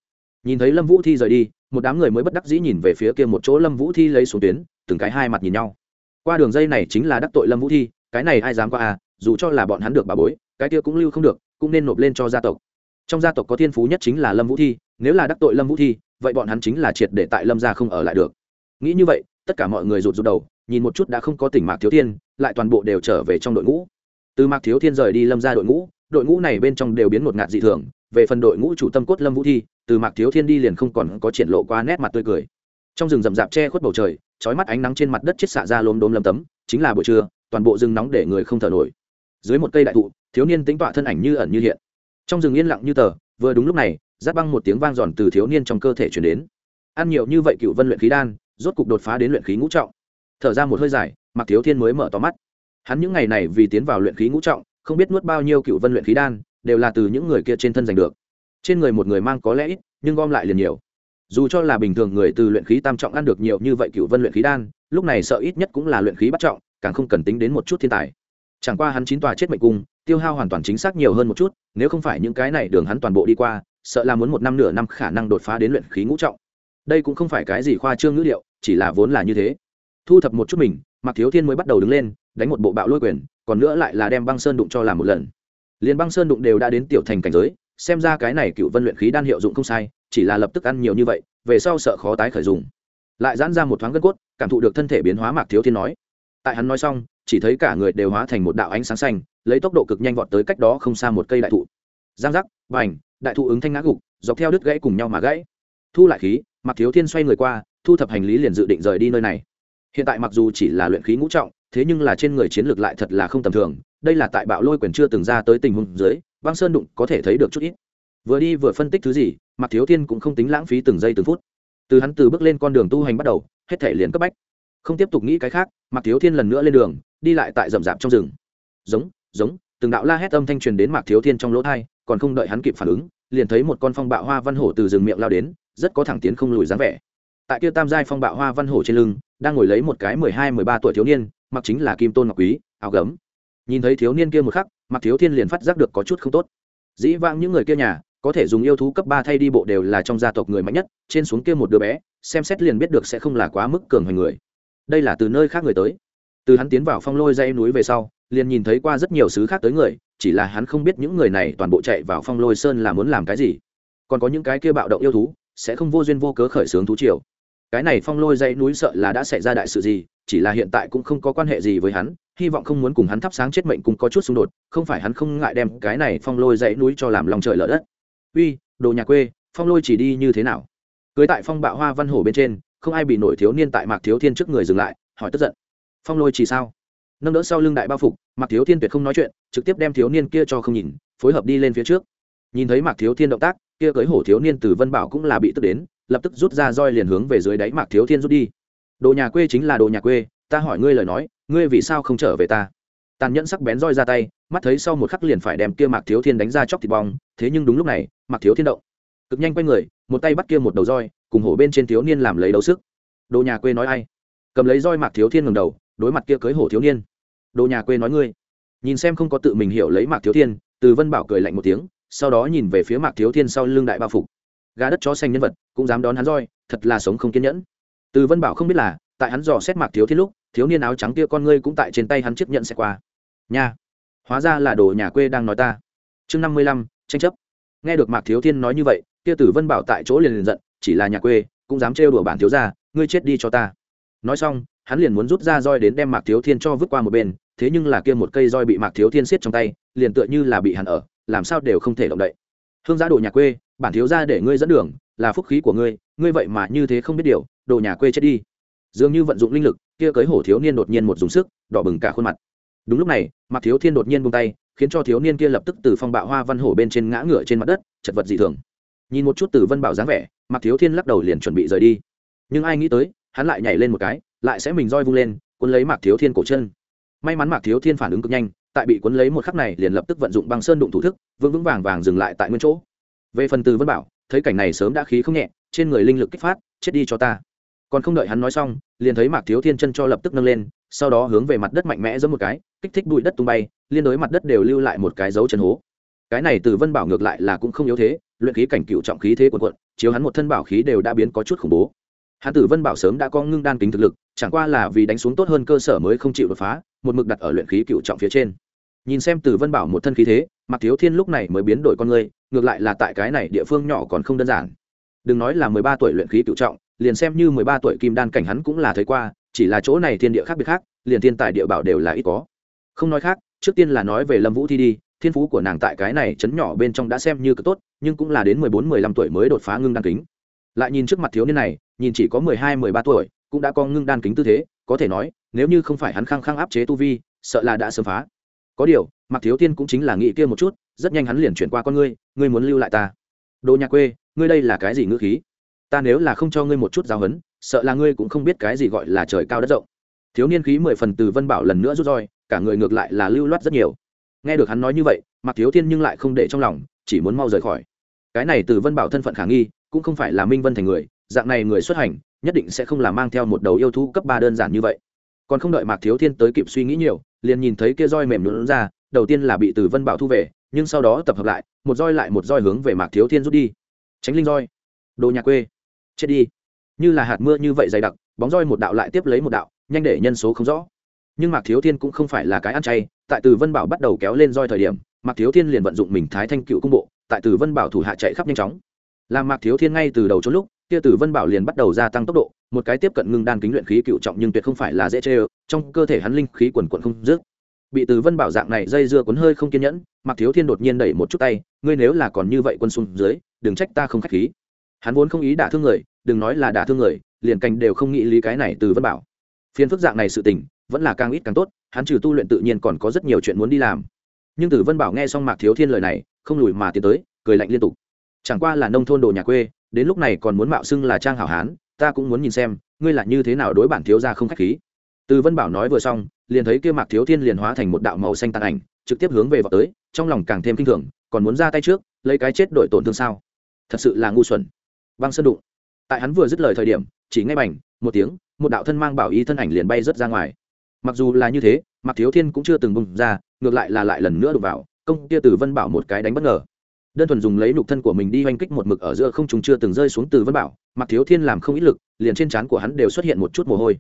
Nhìn thấy lâm vũ thi rời đi, một đám người mới bất đắc dĩ nhìn về phía kia một chỗ lâm vũ thi lấy xuống tuyến, từng cái hai mặt nhìn nhau. Qua đường dây này chính là đắc tội lâm vũ thi, cái này ai dám qua à dù cho là bọn hắn được bà bối, cái kia cũng lưu không được, cũng nên nộp lên cho gia tộc. Trong gia tộc có thiên phú nhất chính là lâm vũ thi, nếu là đắc tội lâm vũ thi vậy bọn hắn chính là triệt để tại lâm gia không ở lại được. Nghĩ như vậy, tất cả mọi người rụt rụt đầu, nhìn một chút đã không có tỉnh mạc thiếu thiên, lại toàn bộ đều trở về trong đội ngũ. Từ mạc thiếu thiên rời đi lâm ra đội ngũ đội ngũ này bên trong đều biến một ngạt dị thường, về phần đội ngũ chủ tâm cốt lâm vũ thi, từ mạc thiếu thiên đi liền không còn có triển lộ qua nét mặt tươi cười. Trong rừng rậm rạp che khuất bầu trời trói mắt ánh nắng trên mặt đất chết xạ ra lốm đốm lấm tấm, chính là buổi trưa, toàn bộ rừng nóng để người không thở nổi. Dưới một cây đại thụ, thiếu niên tính tọa thân ảnh như ẩn như hiện. Trong rừng yên lặng như tờ, vừa đúng lúc này giáp băng một tiếng vang giòn từ thiếu niên trong cơ thể chuyển đến. Ăn nhiều như vậy cựu vân luyện khí đan, rốt cục đột phá đến luyện khí ngũ trọng. Thở ra một hơi dài mặc thiếu thiên mới mở tóm mắt. Hắn những ngày này vì tiến vào luyện khí ngũ trọng, không biết nuốt bao nhiêu cựu vân luyện khí đan, đều là từ những người kia trên thân giành được. Trên người một người mang có lẽ ít, nhưng gom lại liền nhiều. Dù cho là bình thường người từ luyện khí tam trọng ăn được nhiều như vậy cựu vân luyện khí đan, lúc này sợ ít nhất cũng là luyện khí bắt trọng, càng không cần tính đến một chút thiên tài. Chẳng qua hắn chín tòa chết mệnh cung, tiêu hao hoàn toàn chính xác nhiều hơn một chút, nếu không phải những cái này đường hắn toàn bộ đi qua sợ là muốn một năm nửa năm khả năng đột phá đến luyện khí ngũ trọng. Đây cũng không phải cái gì khoa trương ngữ liệu, chỉ là vốn là như thế. Thu thập một chút mình mặc thiếu thiên mới bắt đầu đứng lên, đánh một bộ bạo lôi quyền, còn nữa lại là đem băng sơn đụng cho làm một lần. Liền băng sơn đụng đều đã đến tiểu thành cảnh giới, xem ra cái này cựu vân luyện khí đan hiệu dụng không sai, chỉ là lập tức ăn nhiều như vậy, về sau sợ khó tái khởi dùng. Lại giãn ra một thoáng gân cốt, cảm thụ được thân thể biến hóa mạc thiếu thiên nói. Tại hắn nói xong, chỉ thấy cả người đều hóa thành một đạo ánh sáng xanh, lấy tốc độ cực nhanh vọt tới cách đó không xa một cây đại thụ. Giang giác, vành đại thụ ứng thanh ngã gục, dọc theo đứt gãy cùng nhau mà gãy. Thu lại khí mặc thiếu thiên xoay người qua, thu thập hành lý liền dự định rời đi nơi này. Hiện tại mặc dù chỉ là luyện khí ngũ trọng, thế nhưng là trên người chiến lược lại thật là không tầm thường, đây là tại bạo lôi quyền chưa từng ra tới tình huống dưới, băng sơn đụng có thể thấy được chút ít. Vừa đi vừa phân tích thứ gì mặc thiếu thiên cũng không tính lãng phí từng giây từng phút. Từ hắn từ bước lên con đường tu hành bắt đầu, hết thể liền cấp bách. Không tiếp tục nghĩ cái khác mặc thiếu thiên lần nữa lên đường, đi lại tại rậm rạp trong rừng. Giống giống, từng đạo la hét âm thanh truyền đến mạc thiếu thiên trong lỗ thai còn không đợi hắn kịp phản ứng, liền thấy một con phong bạo hoa văn hổ từ rừng miệng lao đến, rất có thẳng tiến không lùi dáng vẻ. Tại kia tam giai phong bạo hoa văn hổ trên lưng, đang ngồi lấy một cái mười hai, mười ba tuổi thiếu niên, mặc chính là kim tôn ngọc quý, áo gấm. Nhìn thấy thiếu niên kia một khắc mặc thiếu thiên liền phát giác được có chút không tốt. Dĩ vãng những người kia nhà, có thể dùng yêu thú cấp ba thay đi bộ đều là trong gia tộc người mạnh nhất, trên xuống kia một đứa bé, xem xét liền biết được sẽ không là quá mức cường hoành người. Đây là từ nơi khác người tới. Từ hắn tiến vào phong lôi dây núi về sau liền nhìn thấy qua rất nhiều sứ khác tới người, chỉ là hắn không biết những người này toàn bộ chạy vào phong lôi sơn là muốn làm cái gì. Còn có những cái kia bạo động yêu thú, sẽ không vô duyên vô cớ khởi xướng thú triều. Cái này phong lôi dãy núi sợ là đã xảy ra đại sự gì, chỉ là hiện tại cũng không có quan hệ gì với hắn, hy vọng không muốn cùng hắn thắp sáng chết mệnh cũng có chút xung đột, không phải hắn không ngại đem cái này phong lôi dãy núi cho làm lòng trời lở đất. Uy, đồ nhà quê, phong lôi chỉ đi như thế nào? Cưới tại phong bạo hoa văn hổ bên trên, không ai bị nổi thiếu niên tại mạc thiếu thiên trước người dừng lại, hỏi tức giận. Phong lôi chỉ sao? Nâng đỡ sau lưng đại bao phục, mạc thiếu thiên tuyệt không nói chuyện, trực tiếp đem thiếu niên kia cho không nhìn, phối hợp đi lên phía trước. Nhìn thấy mạc thiếu thiên động tác, kia cưới hổ thiếu niên từ vân bảo cũng là bị tức đến, lập tức rút ra roi liền hướng về dưới đáy mạc thiếu thiên rút đi. Đồ nhà quê chính là đồ nhà quê, ta hỏi ngươi lời nói, ngươi vì sao không trở về ta? Tàn nhẫn sắc bén roi ra tay, mắt thấy sau một khắc liền phải đem kia mạc thiếu thiên đánh ra chóc thịt bong, thế nhưng đúng lúc này, mạc thiếu thiên động. Cực nhanh quay người, một tay bắt kia một đầu roi, cùng hổ bên trên thiếu niên làm lấy đấu sức. Đồ nhà quê nói ai? Cầm lấy roi mạc thiếu thiên ngầm đầu đối mặt kia cưới hổ thiếu niên. Đồ nhà quê nói ngươi. Nhìn xem không có tự mình hiểu lấy mạc thiếu thiên, từ vân bảo cười lạnh một tiếng, sau đó nhìn về phía mạc thiếu thiên sau lưng đại bao phục. Gà đất chó xanh nhân vật, cũng dám đón hắn roi, thật là sống không kiên nhẫn. Từ vân bảo không biết là, tại hắn dò xét mạc thiếu thiên lúc, thiếu niên áo trắng kia con ngươi cũng tại trên tay hắn chấp nhận xe qua. Nha. Hóa ra là đồ nhà quê đang nói ta. Chương năm mươi lăm, tranh chấp. Nghe được mạc thiếu thiên nói như vậy, kia tử vân bảo tại chỗ liền liền giận, chỉ là nhà quê, cũng dám trêu đùa bản thiếu gia, ngươi chết đi cho ta nói xong, hắn liền muốn rút ra roi đến đem mạc thiếu thiên cho vứt qua một bên, thế nhưng là kia một cây roi bị mạc thiếu thiên siết trong tay, liền tựa như là bị hẳn ở, làm sao đều không thể động đậy. Hương gia đồ nhà quê, bản thiếu gia để ngươi dẫn đường, là phúc khí của ngươi ngươi vậy mà như thế không biết điều, đồ nhà quê chết đi. Dường như vận dụng linh lực, kia cưới hổ thiếu niên đột nhiên một dùng sức, đỏ bừng cả khuôn mặt. Đúng lúc này, mạc thiếu thiên đột nhiên buông tay, khiến cho thiếu niên kia lập tức từ phong bạo hoa văn hổ bên trên ngã ngựa trên mặt đất, chật vật dị thường. Nhìn một chút từ vân bảo dáng vẻ, mạc thiếu thiên lắc đầu liền chuẩn bị rời đi. Nhưng ai nghĩ tới hắn lại nhảy lên một cái, lại sẽ mình roi vung lên, cuốn lấy mạc thiếu thiên cổ chân. May mắn mạc thiếu thiên phản ứng cực nhanh, tại bị cuốn lấy một khắc này liền lập tức vận dụng băng sơn đụng thủ thức, vững vững vàng vàng dừng lại tại nguyên chỗ. Về phần từ vân bảo, thấy cảnh này sớm đã khí không nhẹ, trên người linh lực kích phát, chết đi cho ta. Còn không đợi hắn nói xong, liền thấy mạc thiếu thiên chân cho lập tức nâng lên, sau đó hướng về mặt đất mạnh mẽ giẫm một cái, kích thích bụi đất tung bay, liên đối mặt đất đều lưu lại một cái dấu chân hố. Cái này từ vân bảo ngược lại là cũng không yếu thế, luyện khí cảnh cựu trọng khí thế quần quận chiếu hắn một thân bảo khí đều đã biến có chút khủng bố hắn tử vân bảo sớm đã có ngưng đan kính thực lực, chẳng qua là vì đánh xuống tốt hơn cơ sở mới không chịu đột phá, một mực đặt ở luyện khí cựu trọng phía trên. Nhìn xem tử vân bảo một thân khí thế mặc thiếu thiên lúc này mới biến đổi con người, ngược lại là tại cái này địa phương nhỏ còn không đơn giản. Đừng nói là mười ba tuổi luyện khí cựu trọng, liền xem như mười ba tuổi kim đan cảnh hắn cũng là thấy qua, chỉ là chỗ này thiên địa khác biệt khác, liền thiên tài địa bảo đều là ít có. Không nói khác, trước tiên là nói về lâm vũ thi đi, thiên phú của nàng tại cái này chấn nhỏ bên trong đã xem như cực tốt, nhưng cũng là đến mười bốn, mười lăm tuổi mới đột phá ngưng đan kính. Lại nhìn trước mặt thiếu niên này nhìn chỉ có mười hai, mười ba tuổi, cũng đã có ngưng đan kính tư thế, có thể nói, nếu như không phải hắn khăng khăng áp chế tu vi, sợ là đã sớm phá. Có điều mặc thiếu tiên cũng chính là nghĩ kia một chút, rất nhanh hắn liền chuyển qua con ngươi ngươi muốn lưu lại ta. Đồ nhà quê, ngươi đây là cái gì ngữ khí? Ta nếu là không cho ngươi một chút giáo hấn sợ là ngươi cũng không biết cái gì gọi là trời cao đất rộng. Thiếu niên khí mười phần từ vân bảo lần nữa rút roi, cả người ngược lại là lưu loát rất nhiều. Nghe được hắn nói như vậy mặc thiếu thiên nhưng lại không để trong lòng, chỉ muốn mau rời khỏi. Cái này từ vân bảo thân phận khả nghi, cũng không phải là minh vân thành người dạng này người xuất hành, nhất định sẽ không là mang theo một đầu yêu thú cấp ba đơn giản như vậy. Còn không đợi mạc thiếu thiên tới kịp suy nghĩ nhiều, liền nhìn thấy kia roi mềm lún ra, đầu tiên là bị từ vân bảo thu về, nhưng sau đó tập hợp lại, một roi lại một roi hướng về mạc thiếu thiên rút đi. Tránh linh roi. Đồ nhà quê. Chết đi. Như là hạt mưa như vậy dày đặc, bóng roi một đạo lại tiếp lấy một đạo, nhanh để nhân số không rõ. Nhưng mạc thiếu thiên cũng không phải là cái ăn chay, tại từ vân bảo bắt đầu kéo lên roi thời điểm, mạc thiếu thiên liền vận dụng mình thái thanh cựu cung bộ, tại từ vân bảo thủ hạ chạy khắp nhanh chóng. Làm mạc thiếu thiên ngay từ đầu chốn lúc kia tử vân bảo liền bắt đầu gia tăng tốc độ, một cái tiếp cận ngưng đan kính luyện khí cựu trọng nhưng tuyệt không phải là dễ chê ơ, trong cơ thể hắn linh khí quần quận không dứt. Bị tử vân bảo dạng này dây dưa cuốn hơi không kiên nhẫn Mặc thiếu thiên đột nhiên đẩy một chút tay, ngươi nếu là còn như vậy quân xuống dưới, đừng trách ta không khách khí. Hắn vốn không ý đả thương người, đừng nói là đả thương người, liền cành đều không nghĩ lý cái này từ vân bảo. Phiên phức dạng này sự tình, vẫn là càng ít càng tốt, hắn trừ tu luyện tự nhiên còn có rất nhiều chuyện muốn đi làm. Nhưng tử vân bảo nghe xong mạc thiếu thiên lời này, không lùi mà tiến tới, cười lạnh liên tục. Chẳng qua là nông thôn đồ nhà quê đến lúc này còn muốn mạo xưng là trang hảo hán, ta cũng muốn nhìn xem, ngươi là như thế nào đối bản thiếu gia không khách khí. Từ vân bảo nói vừa xong, liền thấy kia mạc thiếu thiên liền hóa thành một đạo màu xanh tàn ảnh, trực tiếp hướng về vào tới, trong lòng càng thêm kinh thường, còn muốn ra tay trước, lấy cái chết đổi tổn thương sao? Thật sự là ngu xuẩn. Băng sơn đụng. Tại hắn vừa dứt lời thời điểm, chỉ ngay bành, một tiếng, một đạo thân mang bảo y thân ảnh liền bay rớt ra ngoài. Mặc dù là như thế, mạc thiếu thiên cũng chưa từng bùng ra, ngược lại là lại lần nữa đụng vào, công kia từ vân bảo một cái đánh bất ngờ đơn thuần dùng lấy nục thân của mình đi oanh kích một mực ở giữa không trùng chưa từng rơi xuống từ vân bảo mặc thiếu thiên làm không ít lực, liền trên trán của hắn đều xuất hiện một chút mồ hôi.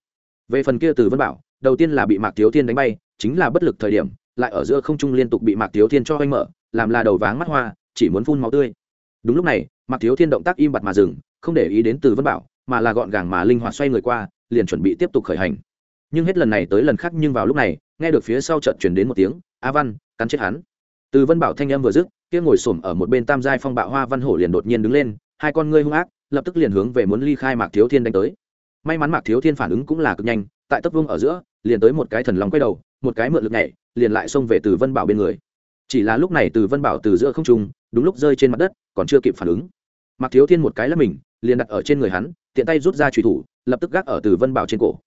Về phần kia từ vân bảo, đầu tiên là bị mạc thiếu thiên đánh bay, chính là bất lực thời điểm, lại ở giữa không trung liên tục bị mạc thiếu thiên cho oanh mở, làm là đầu váng mắt hoa, chỉ muốn phun máu tươi. Đúng lúc này, mạc thiếu thiên động tác im bặt mà dừng, không để ý đến từ vân bảo, mà là gọn gàng mà linh hoạt xoay người qua, liền chuẩn bị tiếp tục khởi hành. Nhưng hết lần này tới lần khác nhưng vào lúc này, nghe được phía sau trận chuyển đến một tiếng, a văn, cắn chết hắn. Từ vân bảo thanh em vừa dứt kia ngồi xổm ở một bên tam giai phong bạo hoa văn hổ liền đột nhiên đứng lên, hai con ngươi hung ác, lập tức liền hướng về muốn ly khai mạc thiếu thiên đánh tới. May mắn mạc thiếu thiên phản ứng cũng là cực nhanh, tại tấp vương ở giữa, liền tới một cái thần long quay đầu, một cái mượn lực nhảy, liền lại xông về từ vân bảo bên người. Chỉ là lúc này từ vân bảo từ giữa không trung, đúng lúc rơi trên mặt đất, còn chưa kịp phản ứng. Mặc thiếu thiên một cái là mình, liền đặt ở trên người hắn, tiện tay rút ra trùy thủ, lập tức gác ở từ vân bảo trên cổ.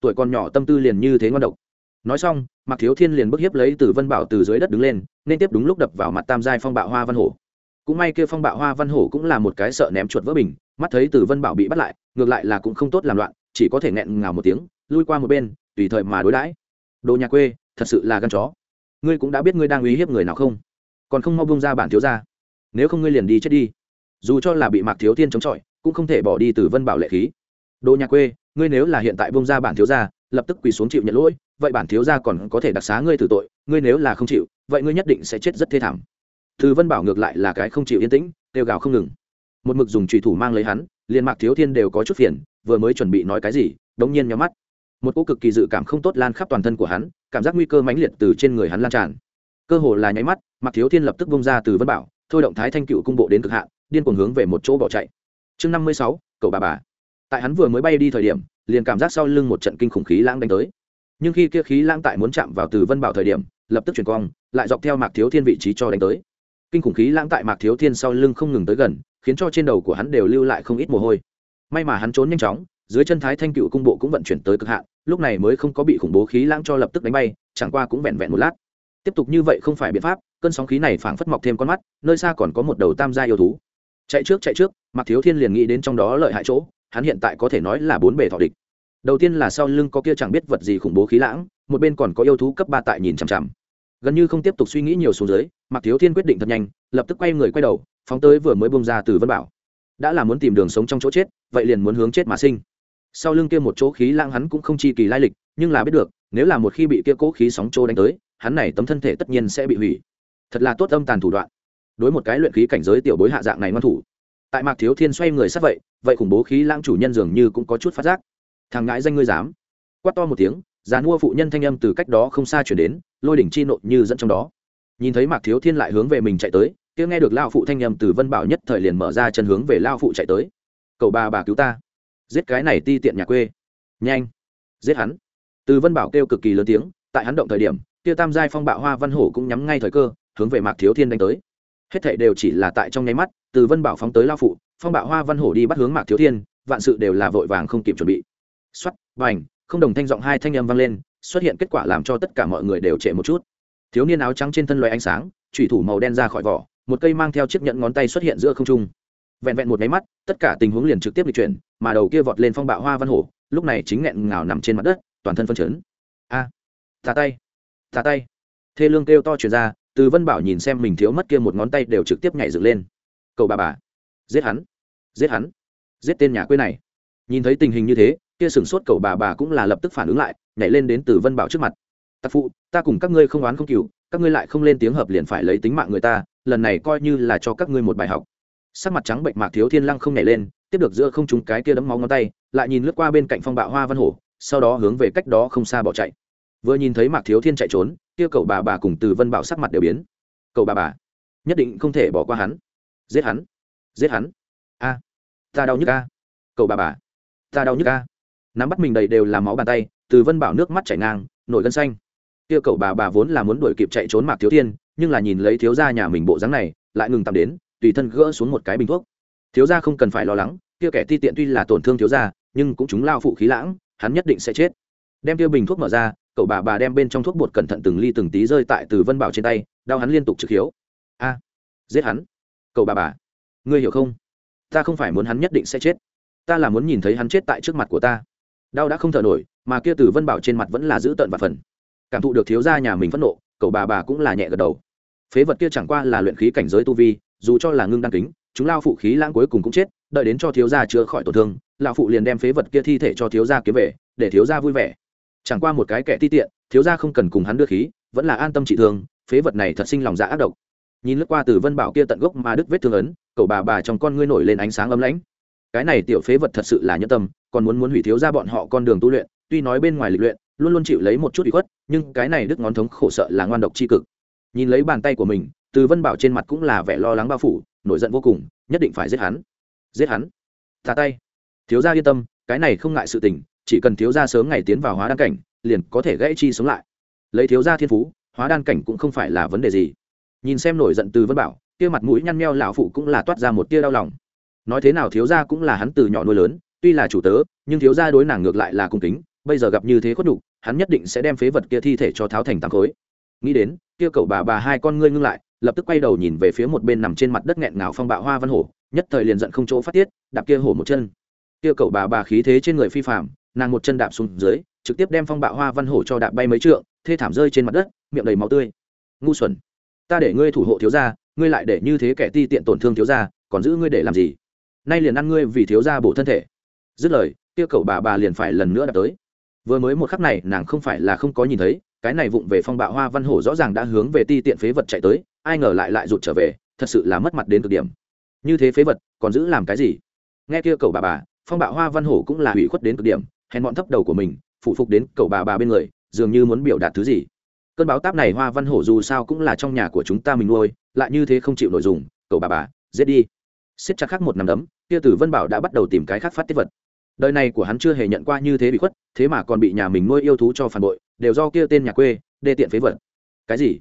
Tuổi còn nhỏ tâm tư liền như thế ngon độc nói xong mặc thiếu thiên liền bức hiếp lấy từ vân bảo từ dưới đất đứng lên, nên tiếp đúng lúc đập vào mặt tam giai phong bạo hoa văn hổ. Cũng may kia phong bạo hoa văn hổ cũng là một cái sợ ném chuột vỡ bình, mắt thấy từ vân bảo bị bắt lại, ngược lại là cũng không tốt làm loạn, chỉ có thể nghẹn ngào một tiếng, lui qua một bên, tùy thời mà đối đãi. Đồ nhà quê, thật sự là gan chó. Ngươi cũng đã biết ngươi đang uy hiếp người nào không? Còn không mau bông ra bản thiếu ra nếu không ngươi liền đi chết đi. Dù cho là bị mạc thiếu thiên chống chọi, cũng không thể bỏ đi từ vân bảo lệ khí. Đồ nhà quê, ngươi nếu là hiện tại bông ra bản thiếu gia lập tức quỳ xuống chịu nhận lỗi, vậy bản thiếu gia còn có thể đặc xá ngươi thử tội, ngươi nếu là không chịu, vậy ngươi nhất định sẽ chết rất thê thảm. Từ vân bảo ngược lại là cái không chịu yên tĩnh, kêu gào không ngừng. Một mực dùng trùy thủ mang lấy hắn, liền mạc thiếu thiên đều có chút phiền, vừa mới chuẩn bị nói cái gì, đống nhiên nhắm mắt. Một cô cực kỳ dự cảm không tốt lan khắp toàn thân của hắn, cảm giác nguy cơ mãnh liệt từ trên người hắn lan tràn. Cơ hồ là nháy mắt, mạc thiếu thiên lập tức bông ra từ vân bảo, thôi động thái thanh cựu cung bộ đến cực hạn, điên cuồng hướng về một chỗ bỏ chạy. Chương năm mươi sáu, cậu bà bà. Tại hắn vừa mới bay đi thời điểm liền cảm giác sau lưng một trận kinh khủng khí lãng đánh tới. Nhưng khi kia khí lãng tại muốn chạm vào từ vân bảo thời điểm, lập tức chuyển cong, lại dọc theo mạc thiếu thiên vị trí cho đánh tới. Kinh khủng khí lãng tại mạc thiếu thiên sau lưng không ngừng tới gần, khiến cho trên đầu của hắn đều lưu lại không ít mồ hôi. May mà hắn trốn nhanh chóng, dưới chân thái thanh cựu cung bộ cũng vận chuyển tới cực hạn, lúc này mới không có bị khủng bố khí lãng cho lập tức đánh bay, chẳng qua cũng vẹn vẹn một lát. Tiếp tục như vậy không phải biện pháp, cơn sóng khí này phảng phất mọc thêm con mắt, nơi xa còn có một đầu tam gia yêu thú. Chạy trước chạy trước, mạc thiếu thiên liền nghĩ đến trong đó lợi hại chỗ hắn hiện tại có thể nói là bốn bề thọ địch. Đầu tiên là sau lưng có kia chẳng biết vật gì khủng bố khí lãng, một bên còn có yêu thú cấp ba tại nhìn chằm chằm. Gần như không tiếp tục suy nghĩ nhiều xuống dưới, mạc thiếu thiên quyết định thật nhanh, lập tức quay người quay đầu, phóng tới vừa mới bông ra từ vân bảo. Đã là muốn tìm đường sống trong chỗ chết, vậy liền muốn hướng chết mà sinh. Sau lưng kia một chỗ khí lãng hắn cũng không chi kỳ lai lịch, nhưng là biết được, nếu là một khi bị kia cố khí sóng trô đánh tới, hắn này tấm thân thể tất nhiên sẽ bị hủy. Thật là tốt âm tàn thủ đoạn. Đối một cái luyện khí cảnh giới tiểu bối hạ dạng này ngoan thủ. Tại mạc thiếu thiên xoay người sát vậy vậy khủng bố khí lãng chủ nhân dường như cũng có chút phát giác. Thằng ngãi danh ngươi dám. Quát to một tiếng dàn mua phụ nhân thanh âm từ cách đó không xa chuyển đến, lôi đỉnh chi nộ như dẫn trong đó. Nhìn thấy mạc thiếu thiên lại hướng về mình chạy tới, kia nghe được lao phụ thanh âm từ vân bảo nhất thời liền mở ra chân hướng về lao phụ chạy tới. Cầu bà bà cứu ta. Giết cái này ti tiện nhà quê. Nhanh. Giết hắn. Từ vân bảo kêu cực kỳ lớn tiếng, tại hắn động thời điểm, kia tam giai phong bạo hoa văn hổ cũng nhắm ngay thời cơ, hướng về mạc thiếu thiên đánh tới. Hết thảy đều chỉ là tại trong nháy mắt, từ vân bảo phóng tới lao phụ phong bạo hoa văn hổ đi bắt hướng mạc thiếu thiên vạn sự đều là vội vàng không kịp chuẩn bị. Xuất vành không đồng thanh giọng hai thanh âm vang lên xuất hiện kết quả làm cho tất cả mọi người đều trệ một chút. Thiếu niên áo trắng trên thân loài ánh sáng thủy thủ màu đen ra khỏi vỏ một cây mang theo chiếc nhẫn ngón tay xuất hiện giữa không trung. Vẹn vẹn một máy mắt tất cả tình huống liền trực tiếp lịch chuyển mà đầu kia vọt lên phong bạo hoa văn hổ lúc này chính nghẹn ngào nằm trên mặt đất toàn thân phân chấn. A à, tà tay tà tay. Thê lương kêu to chuyển ra từ vân bảo nhìn xem mình thiếu mất kia một ngón tay đều trực tiếp nhảy dựng lên. Cậu bà bà giết hắn giết hắn, giết tên nhà quê này. Nhìn thấy tình hình như thế, kia sửng sốt cậu bà bà cũng là lập tức phản ứng lại, nhảy lên đến từ vân bảo trước mặt. Tặc phụ, ta cùng các ngươi không oán không cừu, các ngươi lại không lên tiếng hợp liền phải lấy tính mạng người ta, lần này coi như là cho các ngươi một bài học. Sắc mặt trắng bệnh mạc thiếu thiên lăng không nhảy lên, tiếp được giữa không trúng cái kia đấm máu ngón tay, lại nhìn lướt qua bên cạnh phong bạo hoa văn hổ, sau đó hướng về cách đó không xa bỏ chạy. Vừa nhìn thấy mạc thiếu thiên chạy trốn, kia cậu bà bà cùng từ vân bảo sắc mặt đều biến. Cậu bà bà, nhất định không thể bỏ qua hắn. Giết hắn giết hắn a, ta đau nhức a. Cậu bà bà, ta đau nhức a. Nắm bắt mình đầy đều là máu bàn tay, từ vân bảo nước mắt chảy ngang, nổi gân xanh. Kia cậu bà bà vốn là muốn đuổi kịp chạy trốn mạc thiếu thiên, nhưng là nhìn lấy thiếu gia nhà mình bộ dáng này, lại ngừng tạm đến, tùy thân gỡ xuống một cái bình thuốc. Thiếu gia không cần phải lo lắng, kia kẻ ti tiện tuy là tổn thương thiếu gia, nhưng cũng chúng lao phụ khí lãng, hắn nhất định sẽ chết. Đem kia bình thuốc mở ra, cậu bà bà đem bên trong thuốc bột cẩn thận từng ly từng tí rơi tại từ vân bảo trên tay, đau hắn liên tục trực hiếu. A, giết hắn. Cậu bà bà, ngươi hiểu không? Ta không phải muốn hắn nhất định sẽ chết. Ta là muốn nhìn thấy hắn chết tại trước mặt của ta. Đau đã không thở nổi, mà kia từ vân bảo trên mặt vẫn là giữ tợn và phần. Cảm thụ được thiếu gia nhà mình phẫn nộ, cậu bà bà cũng là nhẹ gật đầu. Phế vật kia chẳng qua là luyện khí cảnh giới tu vi, dù cho là ngưng đăng kính, chúng lao phụ khí lãng cuối cùng cũng chết, đợi đến cho thiếu gia chữa khỏi tổn thương, lão phụ liền đem phế vật kia thi thể cho thiếu gia kiếm về, để thiếu gia vui vẻ. Chẳng qua một cái kẻ ti tiện, thiếu gia không cần cùng hắn đưa khí, vẫn là an tâm trị thương, phế vật này thật sinh lòng dạ ác độc. Nhìn lướt qua từ vân bảo kia tận gốc mà đứt vết thương ấn cậu bà bà trong con ngươi nổi lên ánh sáng ấm lãnh. Cái này tiểu phế vật thật sự là nhẫn tâm, còn muốn muốn hủy thiếu ra bọn họ con đường tu luyện, tuy nói bên ngoài lịch luyện, luôn luôn chịu lấy một chút bị khuất, nhưng cái này đứt ngón thống khổ sợ là ngoan độc c cực. Nhìn lấy bàn tay của mình, từ vân bảo trên mặt cũng là vẻ lo lắng bao phủ, nổi giận vô cùng, nhất định phải giết hắn. Giết hắn? Tà tay. Thiếu gia yên tâm, cái này không ngại sự tình, chỉ cần thiếu gia sớm ngày tiến vào hóa đan cảnh, liền có thể gãy chi sống lại. Lấy thiếu gia thiên phú, hóa đan cảnh cũng không phải là vấn đề gì. Nhìn xem nổi giận từ vân bảo kia mặt mũi nhăn nheo lão phụ cũng là toát ra một tia đau lòng. Nói thế nào thiếu gia cũng là hắn từ nhỏ nuôi lớn tuy là chủ tớ nhưng thiếu gia đối nàng ngược lại là cung kính bây giờ gặp như thế khuất đủ, hắn nhất định sẽ đem phế vật kia thi thể cho tháo thành tám khối. Nghĩ đến kia cậu bà bà hai con ngươi ngưng lại lập tức quay đầu nhìn về phía một bên nằm trên mặt đất nghẹn ngào phong bạo hoa văn hổ nhất thời liền giận không chỗ phát tiết đạp kia hổ một chân. Kia cậu bà bà khí thế trên người phi phạm nàng một chân đạp xuống dưới trực tiếp đem phong bạo hoa văn hổ cho đạp bay mấy trượng thê thảm rơi trên mặt đất miệng đầy máu tươi. Ngu xuẩn ta để ngươi thủ hộ thiếu gia ngươi lại để như thế kẻ ti tiện tổn thương thiếu gia, còn giữ ngươi để làm gì? Nay liền ăn ngươi vì thiếu gia bổ thân thể. Dứt lời, kia cậu bà bà liền phải lần nữa đạp tới. Vừa mới một khắc này, nàng không phải là không có nhìn thấy, cái này vụng về phong bạo hoa văn hổ rõ ràng đã hướng về ti tiện phế vật chạy tới, ai ngờ lại lại rụt trở về, thật sự là mất mặt đến cực điểm. Như thế phế vật, còn giữ làm cái gì? Nghe kia cậu bà bà, phong bạo hoa văn hổ cũng là hủy khuất đến cực điểm, hèn bọn thấp đầu của mình phụ phục đến cậu bà bà bên người, dường như muốn biểu đạt thứ gì cơn báo táp này hoa văn hổ dù sao cũng là trong nhà của chúng ta mình nuôi lại như thế không chịu nội dùng, cậu bà bà giết đi. Xếp chặt khác một nằm đấm kia tử vân bảo đã bắt đầu tìm cái khác phát tiết vật. Đời này của hắn chưa hề nhận qua như thế bị khuất thế mà còn bị nhà mình nuôi yêu thú cho phản bội đều do kia tên nhà quê đê tiện phế vật. Cái gì?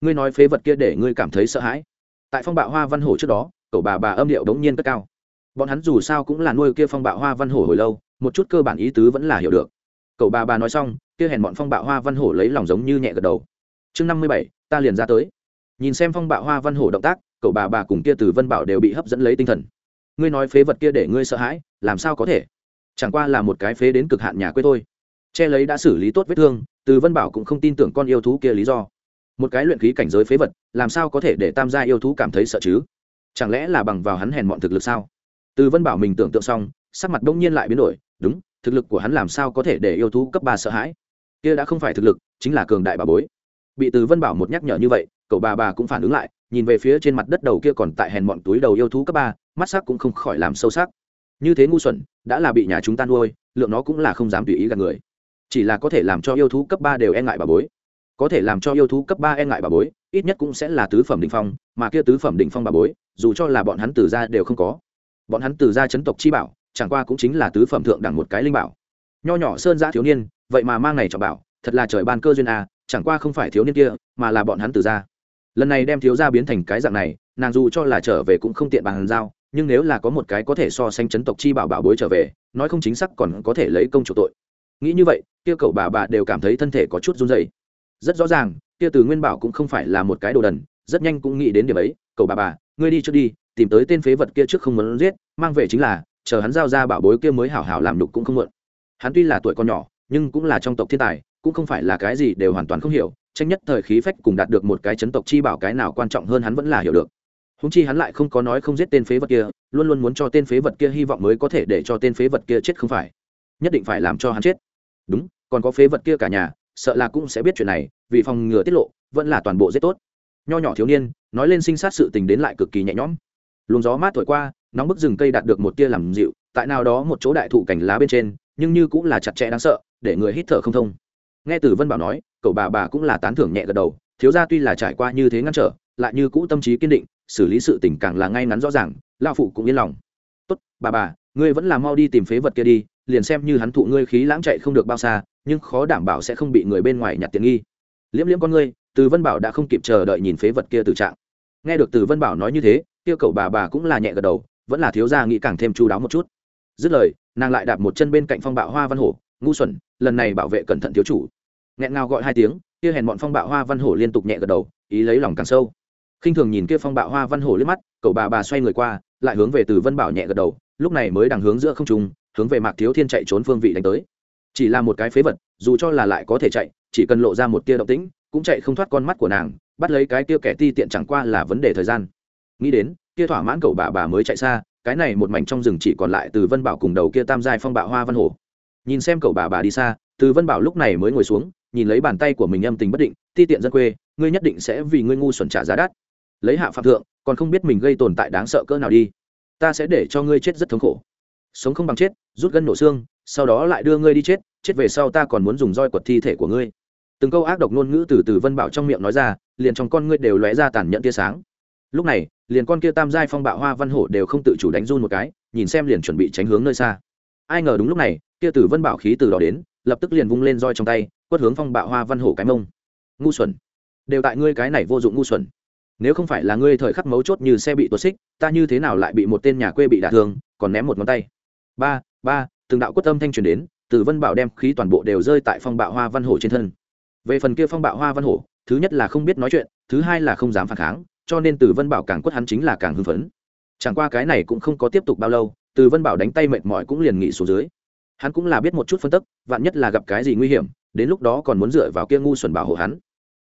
Ngươi nói phế vật kia để ngươi cảm thấy sợ hãi. Tại phong bạo hoa văn hổ trước đó cậu bà bà âm điệu đống nhiên cất cao. Bọn hắn dù sao cũng là nuôi kia phong bạo hoa văn hổ hồi lâu một chút cơ bản ý tứ vẫn là hiểu được cậu bà bà nói xong, kia hèn bọn phong bạo hoa văn hổ lấy lòng giống như nhẹ gật đầu. Chương năm mươi bảy, ta liền ra tới. Nhìn xem phong bạo hoa văn hổ động tác, cậu bà bà cùng kia từ vân bảo đều bị hấp dẫn lấy tinh thần. Ngươi nói phế vật kia để ngươi sợ hãi, làm sao có thể? Chẳng qua là một cái phế đến cực hạn nhà quê thôi. Che lấy đã xử lý tốt vết thương, từ vân bảo cũng không tin tưởng con yêu thú kia lý do. Một cái luyện khí cảnh giới phế vật, làm sao có thể để tam gia yêu thú cảm thấy sợ chứ? Chẳng lẽ là bằng vào hắn hèn mọn thực lực sao? Từ vân bảo mình tưởng tượng xong, sắc mặt đông nhiên lại biến đổi, đúng thực lực của hắn làm sao có thể để yêu thú cấp ba sợ hãi? Kia đã không phải thực lực, chính là cường đại bà bối. Bị từ vân bảo một nhắc nhở như vậy, cậu bà bà cũng phản ứng lại, nhìn về phía trên mặt đất đầu kia còn tại hèn mọn túi đầu yêu thú cấp ba, mắt sắc cũng không khỏi làm sâu sắc. Như thế ngu xuẩn, đã là bị nhà chúng ta nuôi, lượng nó cũng là không dám tùy ý gạt người. Chỉ là có thể làm cho yêu thú cấp ba đều e ngại bà bối. Có thể làm cho yêu thú cấp ba e ngại bà bối, ít nhất cũng sẽ là tứ phẩm đ ỉ n h phong, mà kia tứ phẩm đ ỉ n h phong bà bối, dù cho là bọn hắn từ ra đều không có. Bọn hắn từ ra chấn tộc chi bảo chẳng qua cũng chính là tứ phẩm thượng đẳng một cái linh bảo. Nho nhỏ sơn giã thiếu niên, vậy mà mang này cho bảo, thật là trời ban cơ duyên à chẳng qua không phải thiếu niên kia, mà là bọn hắn từ ra lần này đem thiếu gia biến thành cái dạng này, nàng dù cho là trở về cũng không tiện bàn giao, nhưng nếu là có một cái có thể so sánh chấn tộc chi bảo bảo bối trở về, nói không chính xác còn có thể lấy công chủ tội. Nghĩ như vậy, kia cậu bà bà đều cảm thấy thân thể có chút run dày rất rõ ràng, kia từ nguyên bảo cũng không phải là một cái đồ đần, rất nhanh cũng nghĩ đến điểm ấy, cậu bà bà, ngươi đi trước đi, tìm tới tên phế vật kia trước không muốn giết, mang về chính là chờ hắn giao ra bảo bối kia mới hảo hảo làm đục cũng không mượn hắn tuy là tuổi còn nhỏ, nhưng cũng là trong tộc thiên tài, cũng không phải là cái gì đều hoàn toàn không hiểu, tranh nhất thời khí phách cùng đạt được một cái chấn tộc chi bảo cái nào quan trọng hơn hắn vẫn là hiểu được. Húng chi hắn lại không có nói không giết tên phế vật kia, luôn luôn muốn cho tên phế vật kia hy vọng mới có thể để cho tên phế vật kia chết không phải. Nhất định phải làm cho hắn chết. Đúng, còn có phế vật kia cả nhà, sợ là cũng sẽ biết chuyện này, vì phòng ngừa tiết lộ, vẫn là toàn bộ rất tốt. Nho nhỏ thiếu niên, nói lên sinh sát sự tình đến lại cực kỳ nhẹ nhõm. Luồng gió mát thổi qua nóng bức rừng cây đạt được một tia làm dịu, tại nào đó một chỗ đại thụ cành lá bên trên, nhưng như cũng là chặt chẽ đáng sợ, để người hít thở không thông. Nghe từ vân bảo nói, cậu bà bà cũng là tán thưởng nhẹ gật đầu, thiếu gia tuy là trải qua như thế ngăn trở, lại như cũ tâm trí kiên định, xử lý sự tình càng là ngay ngắn rõ ràng lao phụ cũng yên lòng. Tốt, bà bà, ngươi vẫn là mau đi tìm phế vật kia đi, liền xem như hắn thụ ngươi khí lãng chạy không được bao xa, nhưng khó đảm bảo sẽ không bị người bên ngoài nhặt tiền nghi. Liễm liễm con ngươi, từ vân bảo đã không kịp chờ đợi nhìn phế vật kia từ trạng. Nghe được từ vân bảo nói như thế, kia cậu bà bà cũng là nhẹ gật đầu vẫn là thiếu gia nghĩ càng thêm chú đáo một chút. Dứt lời, nàng lại đạp một chân bên cạnh phong bạo hoa văn hổ, ngu xuẩn, lần này bảo vệ cẩn thận thiếu chủ. Nghẹn ngào gọi hai tiếng, kia hèn bọn phong bạo hoa văn hổ liên tục nhẹ gật đầu, ý lấy lòng càng sâu. Khinh thường nhìn kia phong bạo hoa văn hổ liếc mắt, cậu bà bà xoay người qua, lại hướng về từ vân bảo nhẹ gật đầu, lúc này mới đằng hướng giữa không trung, hướng về mạc thiếu thiên chạy trốn phương vị đánh tới. Chỉ là một cái phế vật, dù cho là lại có thể chạy, chỉ cần lộ ra một tia động tĩnh, cũng chạy không thoát con mắt của nàng, bắt lấy cái kia kẻ ti tiện chẳng qua là vấn đề thời gian. Nghĩ đến kia thỏa mãn cậu bà bà mới chạy xa, cái này một mảnh trong rừng chỉ còn lại từ vân bảo cùng đầu kia tam giai phong bạo hoa văn hổ nhìn xem cậu bà bà đi xa, từ vân bảo lúc này mới ngồi xuống, nhìn lấy bàn tay của mình âm tình bất định, ti tiện dân quê, ngươi nhất định sẽ vì ngươi ngu xuẩn trả giá đắt. Lấy hạ phạm thượng, còn không biết mình gây tồn tại đáng sợ cỡ nào đi. Ta sẽ để cho ngươi chết rất thống khổ. Sống không bằng chết, rút gân nổ xương, sau đó lại đưa ngươi đi chết chết về sau ta còn muốn dùng roi quật thi thể của ngươi. Từng câu ác độc ngôn ngữ từ từ vân bảo trong miệng nói ra, liền trong con ngươi đều lóe ra tàn nhẫn tia sáng. Lúc này liền con kia tam giai phong bạo hoa văn hổ đều không tự chủ đánh run một cái, nhìn xem liền chuẩn bị tránh hướng nơi xa. Ai ngờ đúng lúc này, kia tử vân bảo khí từ đó đến, lập tức liền vung lên roi trong tay, quất hướng phong bạo hoa văn hổ cái mông. Ngu xuẩn. Đều tại ngươi cái này vô dụng ngu xuẩn. Nếu không phải là ngươi thời khắc mấu chốt như xe bị tuột xích, ta như thế nào lại bị một tên nhà quê bị đả thương, còn ném một ngón tay. Ba ba, từng đạo quất âm thanh truyền đến từ vân bảo đem khí toàn bộ đều rơi tại phong bạo hoa văn hổ trên thân. Về phần kia phong bạo hoa văn hổ, thứ nhất là không biết nói chuyện, thứ hai là không dám phản kháng cho nên từ vân bảo càng quất hắn chính là càng hưng phấn. Chẳng qua cái này cũng không có tiếp tục bao lâu, từ vân bảo đánh tay mệt mỏi cũng liền nghỉ xuống dưới. Hắn cũng là biết một chút phân tức, vạn nhất là gặp cái gì nguy hiểm, đến lúc đó còn muốn dựa vào kia ngu xuẩn bảo hộ hắn.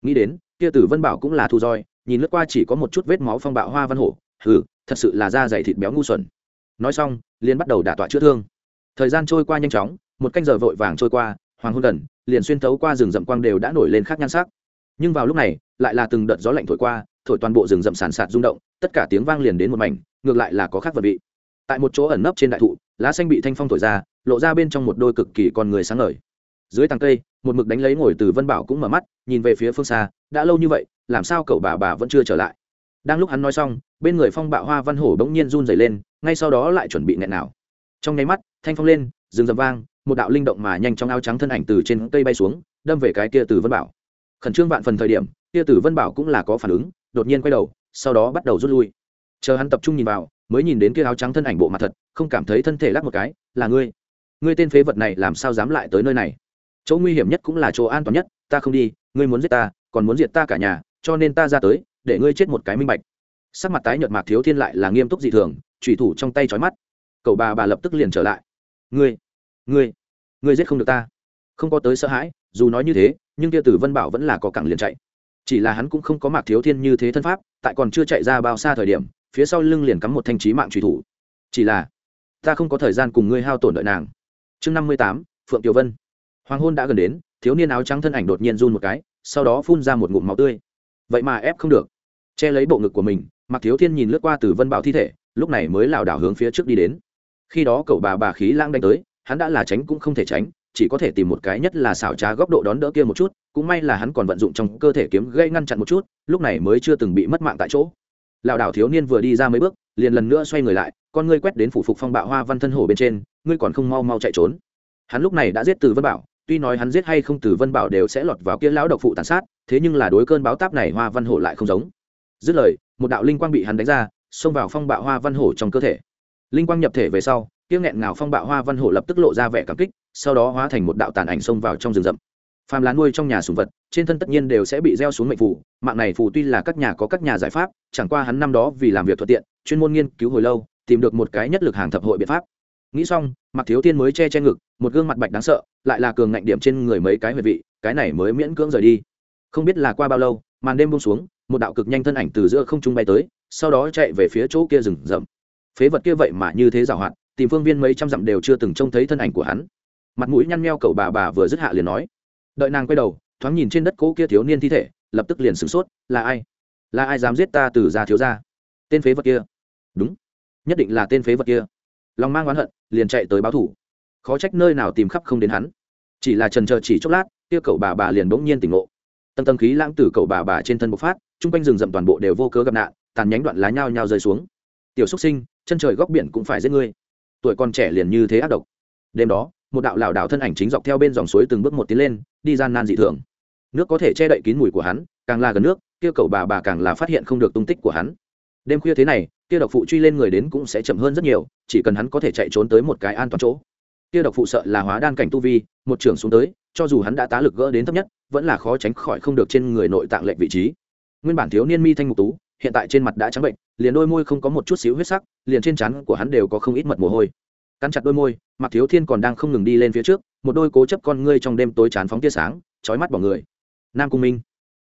Nghĩ đến, kia tử vân bảo cũng là thu roi nhìn lướt qua chỉ có một chút vết máu phong bạo hoa văn hổ, hừ, thật sự là da dày thịt béo ngu xuẩn. Nói xong, liền bắt đầu đả tọa chữa thương. Thời gian trôi qua nhanh chóng, một canh giờ vội vàng trôi qua, hoàng hôn gần, liền xuyên thấu qua rừng rậm quang đều đã nổi lên khác nhan sắc. Nhưng vào lúc này, lại là từng đợt gió lạnh thổi qua thổi toàn bộ rừng rậm sàn sạt rung động, tất cả tiếng vang liền đến một mảnh, ngược lại là có khác vật vị. Tại một chỗ ẩn nấp trên đại thụ, lá xanh bị thanh phong thổi ra, lộ ra bên trong một đôi cực kỳ con người sáng ngời. Dưới tàng cây, một mực đánh lấy ngồi từ vân bảo cũng mở mắt, nhìn về phía phương xa, đã lâu như vậy, làm sao cậu bà bà vẫn chưa trở lại? Đang lúc hắn nói xong, bên người phong bạo hoa văn hổ bỗng nhiên run dày lên, ngay sau đó lại chuẩn bị nghẹn nào. Trong nháy mắt, thanh phong lên, rừng rậm vang, một đạo linh động mà nhanh trong áo trắng thân ảnh từ trên cây bay xuống, đâm về cái kia từ vân bảo khẩn trương vạn phần thời điểm tia tử vân bảo cũng là có phản ứng, đột nhiên quay đầu, sau đó bắt đầu rút lui. Chờ hắn tập trung nhìn vào, mới nhìn đến kia áo trắng thân ảnh bộ mặt thật, không cảm thấy thân thể lắc một cái, là ngươi. Ngươi tên phế vật này làm sao dám lại tới nơi này? Chỗ nguy hiểm nhất cũng là chỗ an toàn nhất, ta không đi, ngươi muốn giết ta, còn muốn diệt ta cả nhà, cho nên ta ra tới, để ngươi chết một cái minh bạch. Sắc mặt tái nhợt mạc thiếu thiên lại là nghiêm túc dị thường trùy thủ trong tay trói mắt. Cậu bà bà lập tức liền trở lại. Ngươi ngươi ngươi giết không được ta. Không có tới sợ hãi dù nói như thế, nhưng kia tử vân bảo vẫn là có cẳng liền chạy. Chỉ là hắn cũng không có mạc thiếu thiên như thế thân pháp, tại còn chưa chạy ra bao xa thời điểm, phía sau lưng liền cắm một thanh trí mạng truy thủ. Chỉ là, ta không có thời gian cùng ngươi hao tổn đợi nàng. Chương năm mươi tám, phượng tiểu vân. Hoàng hôn đã gần đến, thiếu niên áo trắng thân ảnh đột nhiên run một cái, sau đó phun ra một ngụm máu tươi. Vậy mà ép không được. Che lấy bộ ngực của mình mặc thiếu thiên nhìn lướt qua từ vân bảo thi thể, lúc này mới lảo đảo hướng phía trước đi đến. Khi đó cậu bà bà khí lang đánh tới, hắn đã là tránh cũng không thể tránh chỉ có thể tìm một cái nhất là xảo trá góc độ đón đỡ kia một chút, cũng may là hắn còn vận dụng trong cơ thể kiếm gây ngăn chặn một chút, lúc này mới chưa từng bị mất mạng tại chỗ. Lảo đảo thiếu niên vừa đi ra mấy bước, liền lần nữa xoay người lại, con ngươi quét đến phủ phục phong bạo hoa văn thân hổ bên trên, ngươi còn không mau mau chạy trốn. Hắn lúc này đã giết từ vân bảo, tuy nói hắn giết hay không từ vân bảo đều sẽ lọt vào kia lão độc phụ tàn sát, thế nhưng là đối cơn báo táp này hoa văn hổ lại không giống. Dứt lời, một đạo linh quang bị hắn đánh ra, xông vào phong bạo hoa văn hổ trong cơ thể. Linh quang nhập thể về sau kia nghẹn ngào phong bạo hoa văn hổ lập tức lộ ra vẻ cảm kích, sau đó hóa thành một đạo tàn ảnh xông vào trong rừng rậm. Phàm lá nuôi trong nhà sùng vật, trên thân tất nhiên đều sẽ bị gieo xuống mệnh phù mạng này phù tuy là các nhà có các nhà giải pháp, chẳng qua hắn năm đó vì làm việc thuận tiện, chuyên môn nghiên cứu hồi lâu, tìm được một cái nhất lực hàng thập hội biện pháp. Nghĩ xong mặc thiếu tiên mới che che ngực, một gương mặt bạch đáng sợ, lại là cường ngạnh điểm trên người mấy cái huyệt vị, cái này mới miễn cưỡng rời đi. Không biết là qua bao lâu, màn đêm buông xuống, một đạo cực nhanh thân ảnh từ giữa không trung bay tới, sau đó chạy về phía chỗ kia rừng rậm. Phế vật kia vậy mà như thế giảo hoạt tìm phương viên mấy trăm dặm đều chưa từng trông thấy thân ảnh của hắn. Mặt mũi nhăn meo cậu bà bà vừa dứt hạ liền nói, đợi nàng quay đầu, thoáng nhìn trên đất cỗ kia thiếu niên thi thể, lập tức liền sửng sốt, là ai? Là ai dám giết ta từ gia thiếu gia? Tên phế vật kia. Đúng, nhất định là tên phế vật kia. Lòng mang oán hận, liền chạy tới báo thủ. Khó trách nơi nào tìm khắp không đến hắn. Chỉ là trần chờ chỉ chốc lát, kia cậu bà bà liền bỗng nhiên tỉnh ngộ. Tầng tầng khí lãng tử cậu bà bà trên thân bộc phát, chung quanh rừng rậm toàn bộ đều vô cớ gặp nạn, tàn nhánh đoạn lá nhao nhao rơi xuống. Tiểu xúc sinh, chân trời góc biển cũng phải giết ngươi tuổi còn trẻ liền như thế ác độc. Đêm đó, một đạo lảo đảo thân ảnh chính dọc theo bên dòng suối từng bước một tiến lên, đi gian nan dị thường. Nước có thể che đậy kín mùi của hắn, càng là gần nước, kia cậu bà bà càng là phát hiện không được tung tích của hắn. Đêm khuya thế này, kia độc phụ truy lên người đến cũng sẽ chậm hơn rất nhiều, chỉ cần hắn có thể chạy trốn tới một cái an toàn chỗ. Kia độc phụ sợ là hóa đan cảnh tu vi, một trường xuống tới, cho dù hắn đã tá lực gỡ đến thấp nhất, vẫn là khó tránh khỏi không được trên người nội tạng lệnh vị trí. Nguyên bản thiếu niên mi thanh mục tú hiện tại trên mặt đã trắng bệnh, liền đôi môi không có một chút xíu huyết sắc, liền trên trán của hắn đều có không ít mật mồ hôi. Cắn chặt đôi môi mặc thiếu thiên còn đang không ngừng đi lên phía trước, một đôi cố chấp con ngươi trong đêm tối chán phóng tia sáng trói mắt bỏ người. Nam cung minh,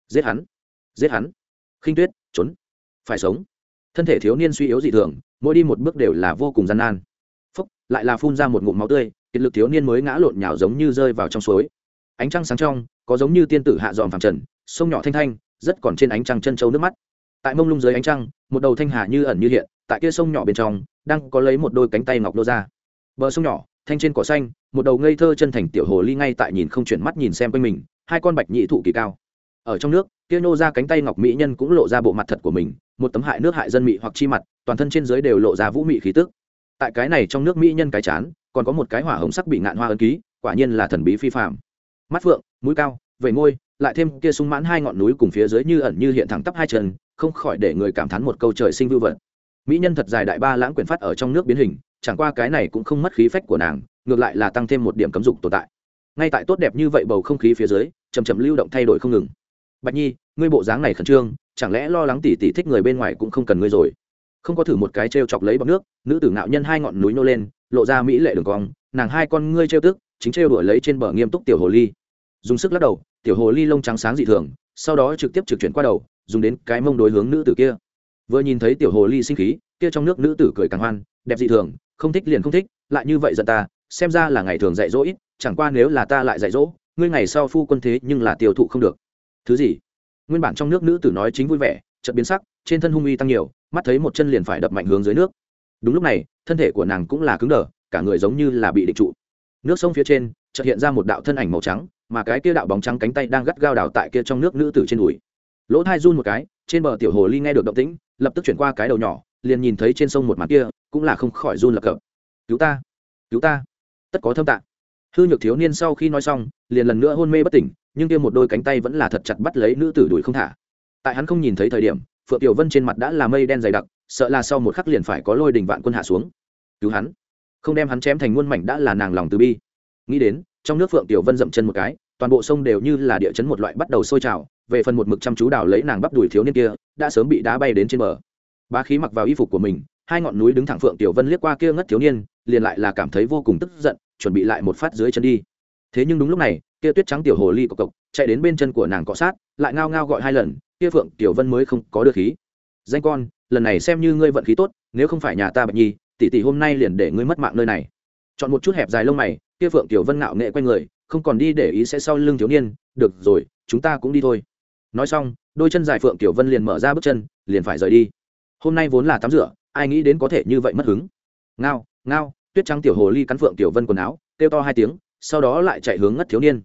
giết hắn giết hắn. Khinh tuyết, trốn, phải sống. Thân thể thiếu niên suy yếu dị thường, mỗi đi một bước đều là vô cùng gian nan. Phúc, lại là phun ra một ngụm máu tươi, kiệt lực thiếu niên mới ngã lộn nhào giống như rơi vào trong suối. Ánh trăng sáng trong, có giống như tiên tử hạ dòm phẳng trần, sông nhỏ thanh thanh, rất còn trên ánh trăng chân trâu nước mắt tại mông lung dưới ánh trăng, một đầu thanh hà như ẩn như hiện, tại kia sông nhỏ bên trong, đang có lấy một đôi cánh tay ngọc đô ra. Bờ sông nhỏ, thanh trên cỏ xanh, một đầu ngây thơ chân thành tiểu hồ ly ngay tại nhìn không chuyển mắt nhìn xem quanh mình, hai con bạch nhị thụ kỳ cao. Ở trong nước, kia nô ra cánh tay ngọc mỹ nhân cũng lộ ra bộ mặt thật của mình, một tấm hại nước hại dân mị hoặc chi mặt, toàn thân trên dưới đều lộ ra vũ mị khí tức. Tại cái này trong nước mỹ nhân cái chán, còn có một cái hỏa hồng sắc bị ngạn hoa ấn ký, quả nhiên là thần bí phi phạm mắt phượng, mũi cao vẩy ngôi lại thêm kia sung mãn hai ngọn núi cùng phía dưới như ẩn như hiện thẳng tắp hai chân không khỏi để người cảm thán một câu trời sinh vưu vật. Mỹ nhân thật dài đại ba lãng quyển phát ở trong nước biến hình, chẳng qua cái này cũng không mất khí phách của nàng, ngược lại là tăng thêm một điểm cấm dục tồn tại. Ngay tại tốt đẹp như vậy bầu không khí phía dưới chầm chầm lưu động thay đổi không ngừng. Bạch nhi, ngươi bộ dáng này khẩn trương, chẳng lẽ lo lắng tỉ tỉ thích người bên ngoài cũng không cần ngươi rồi? Không có thử một cái t r e o chọc lấy bọc nước, nữ tử ngạo nhân hai ngọn núi nô lên, lộ ra mỹ lệ đường cong, nàng hai con ngươi trêu tức, chính trêu đuổi lấy trên bờ nghiêm túc tiểu hồ ly. Dùng sức lắc đầu, tiểu hồ ly lông trắng sáng dị thường, sau đó trực tiếp trực chuyển qua đầu dùng đến cái mông đối hướng nữ tử kia. Vừa nhìn thấy tiểu hồ ly sinh khí, kia trong nước nữ tử cười càng hoan, đẹp dị thường, không thích liền không thích, lại như vậy giận ta, xem ra là ngày thường dạy dỗ ít, chẳng qua nếu là ta lại dạy dỗ, ngươi ngày sau phu quân thế nhưng là tiêu thụ không được. Thứ gì? Nguyên bản trong nước nữ tử nói chính vui vẻ, chợt biến sắc, trên thân hung uy tăng nhiều, mắt thấy một chân liền phải đập mạnh hướng dưới nước. Đúng lúc này, thân thể của nàng cũng là cứng đờ, cả người giống như là bị định trụ. Nước sông phía trên, chợt hiện ra một đạo thân ảnh màu trắng, mà cái kia đạo bóng trắng cánh tay đang gắt gao đào tại kia trong nước nữ tử trên đùi lỗ thai run một cái, trên bờ tiểu hồ ly nghe được động tĩnh, lập tức chuyển qua cái đầu nhỏ, liền nhìn thấy trên sông một mặt kia, cũng là không khỏi run lập cập. Cứu ta cứu ta, tất có thâm tạng hư nhược thiếu niên sau khi nói xong, liền lần nữa hôn mê bất tỉnh, nhưng kia một đôi cánh tay vẫn là thật chặt bắt lấy nữ tử đuổi không thả. Tại hắn không nhìn thấy thời điểm, phượng tiểu vân trên mặt đã là mây đen dày đặc, sợ là sau một khắc liền phải có lôi đình vạn quân hạ xuống. Cứu hắn. Không đem hắn chém thành muôn mảnh đã là nàng lòng từ bi. Nghĩ đến, trong nước phượng tiểu vân dậm chân một cái toàn bộ sông đều như là địa chấn một loại bắt đầu sôi trào, về phần một mực chăm chú đào lấy nàng bắp đuổi thiếu niên kia, đã sớm bị đá bay đến trên bờ. Bá khí mặc vào y phục của mình, hai ngọn núi đứng thẳng phượng tiểu vân liếc qua kia ngất thiếu niên, liền lại là cảm thấy vô cùng tức giận, chuẩn bị lại một phát dưới chân đi. Thế nhưng đúng lúc này, kia tuyết trắng tiểu hồ ly cộc cộc chạy đến bên chân của nàng cọ sát, lại ngao ngao gọi hai lần, kia phượng tiểu vân mới không có được khí. Danh con, lần này xem như ngươi vận khí tốt, nếu không phải nhà ta bạch nhi, tỷ tỷ hôm nay liền để ngươi mất mạng nơi này. Chọn một chút hẹp dài lông mày, kia phượng tiểu vân ngạo nghệ q u a y người không còn đi để ý sẽ sau lưng thiếu niên, được rồi, chúng ta cũng đi thôi. Nói xong, đôi chân dài phượng tiểu vân liền mở ra bước chân, liền phải rời đi. Hôm nay vốn là tắm rửa, ai nghĩ đến có thể như vậy mất hứng. Ngao ngao, tuyết trắng tiểu hồ ly cắn phượng tiểu vân quần áo, kêu to hai tiếng, sau đó lại chạy hướng ngất thiếu niên.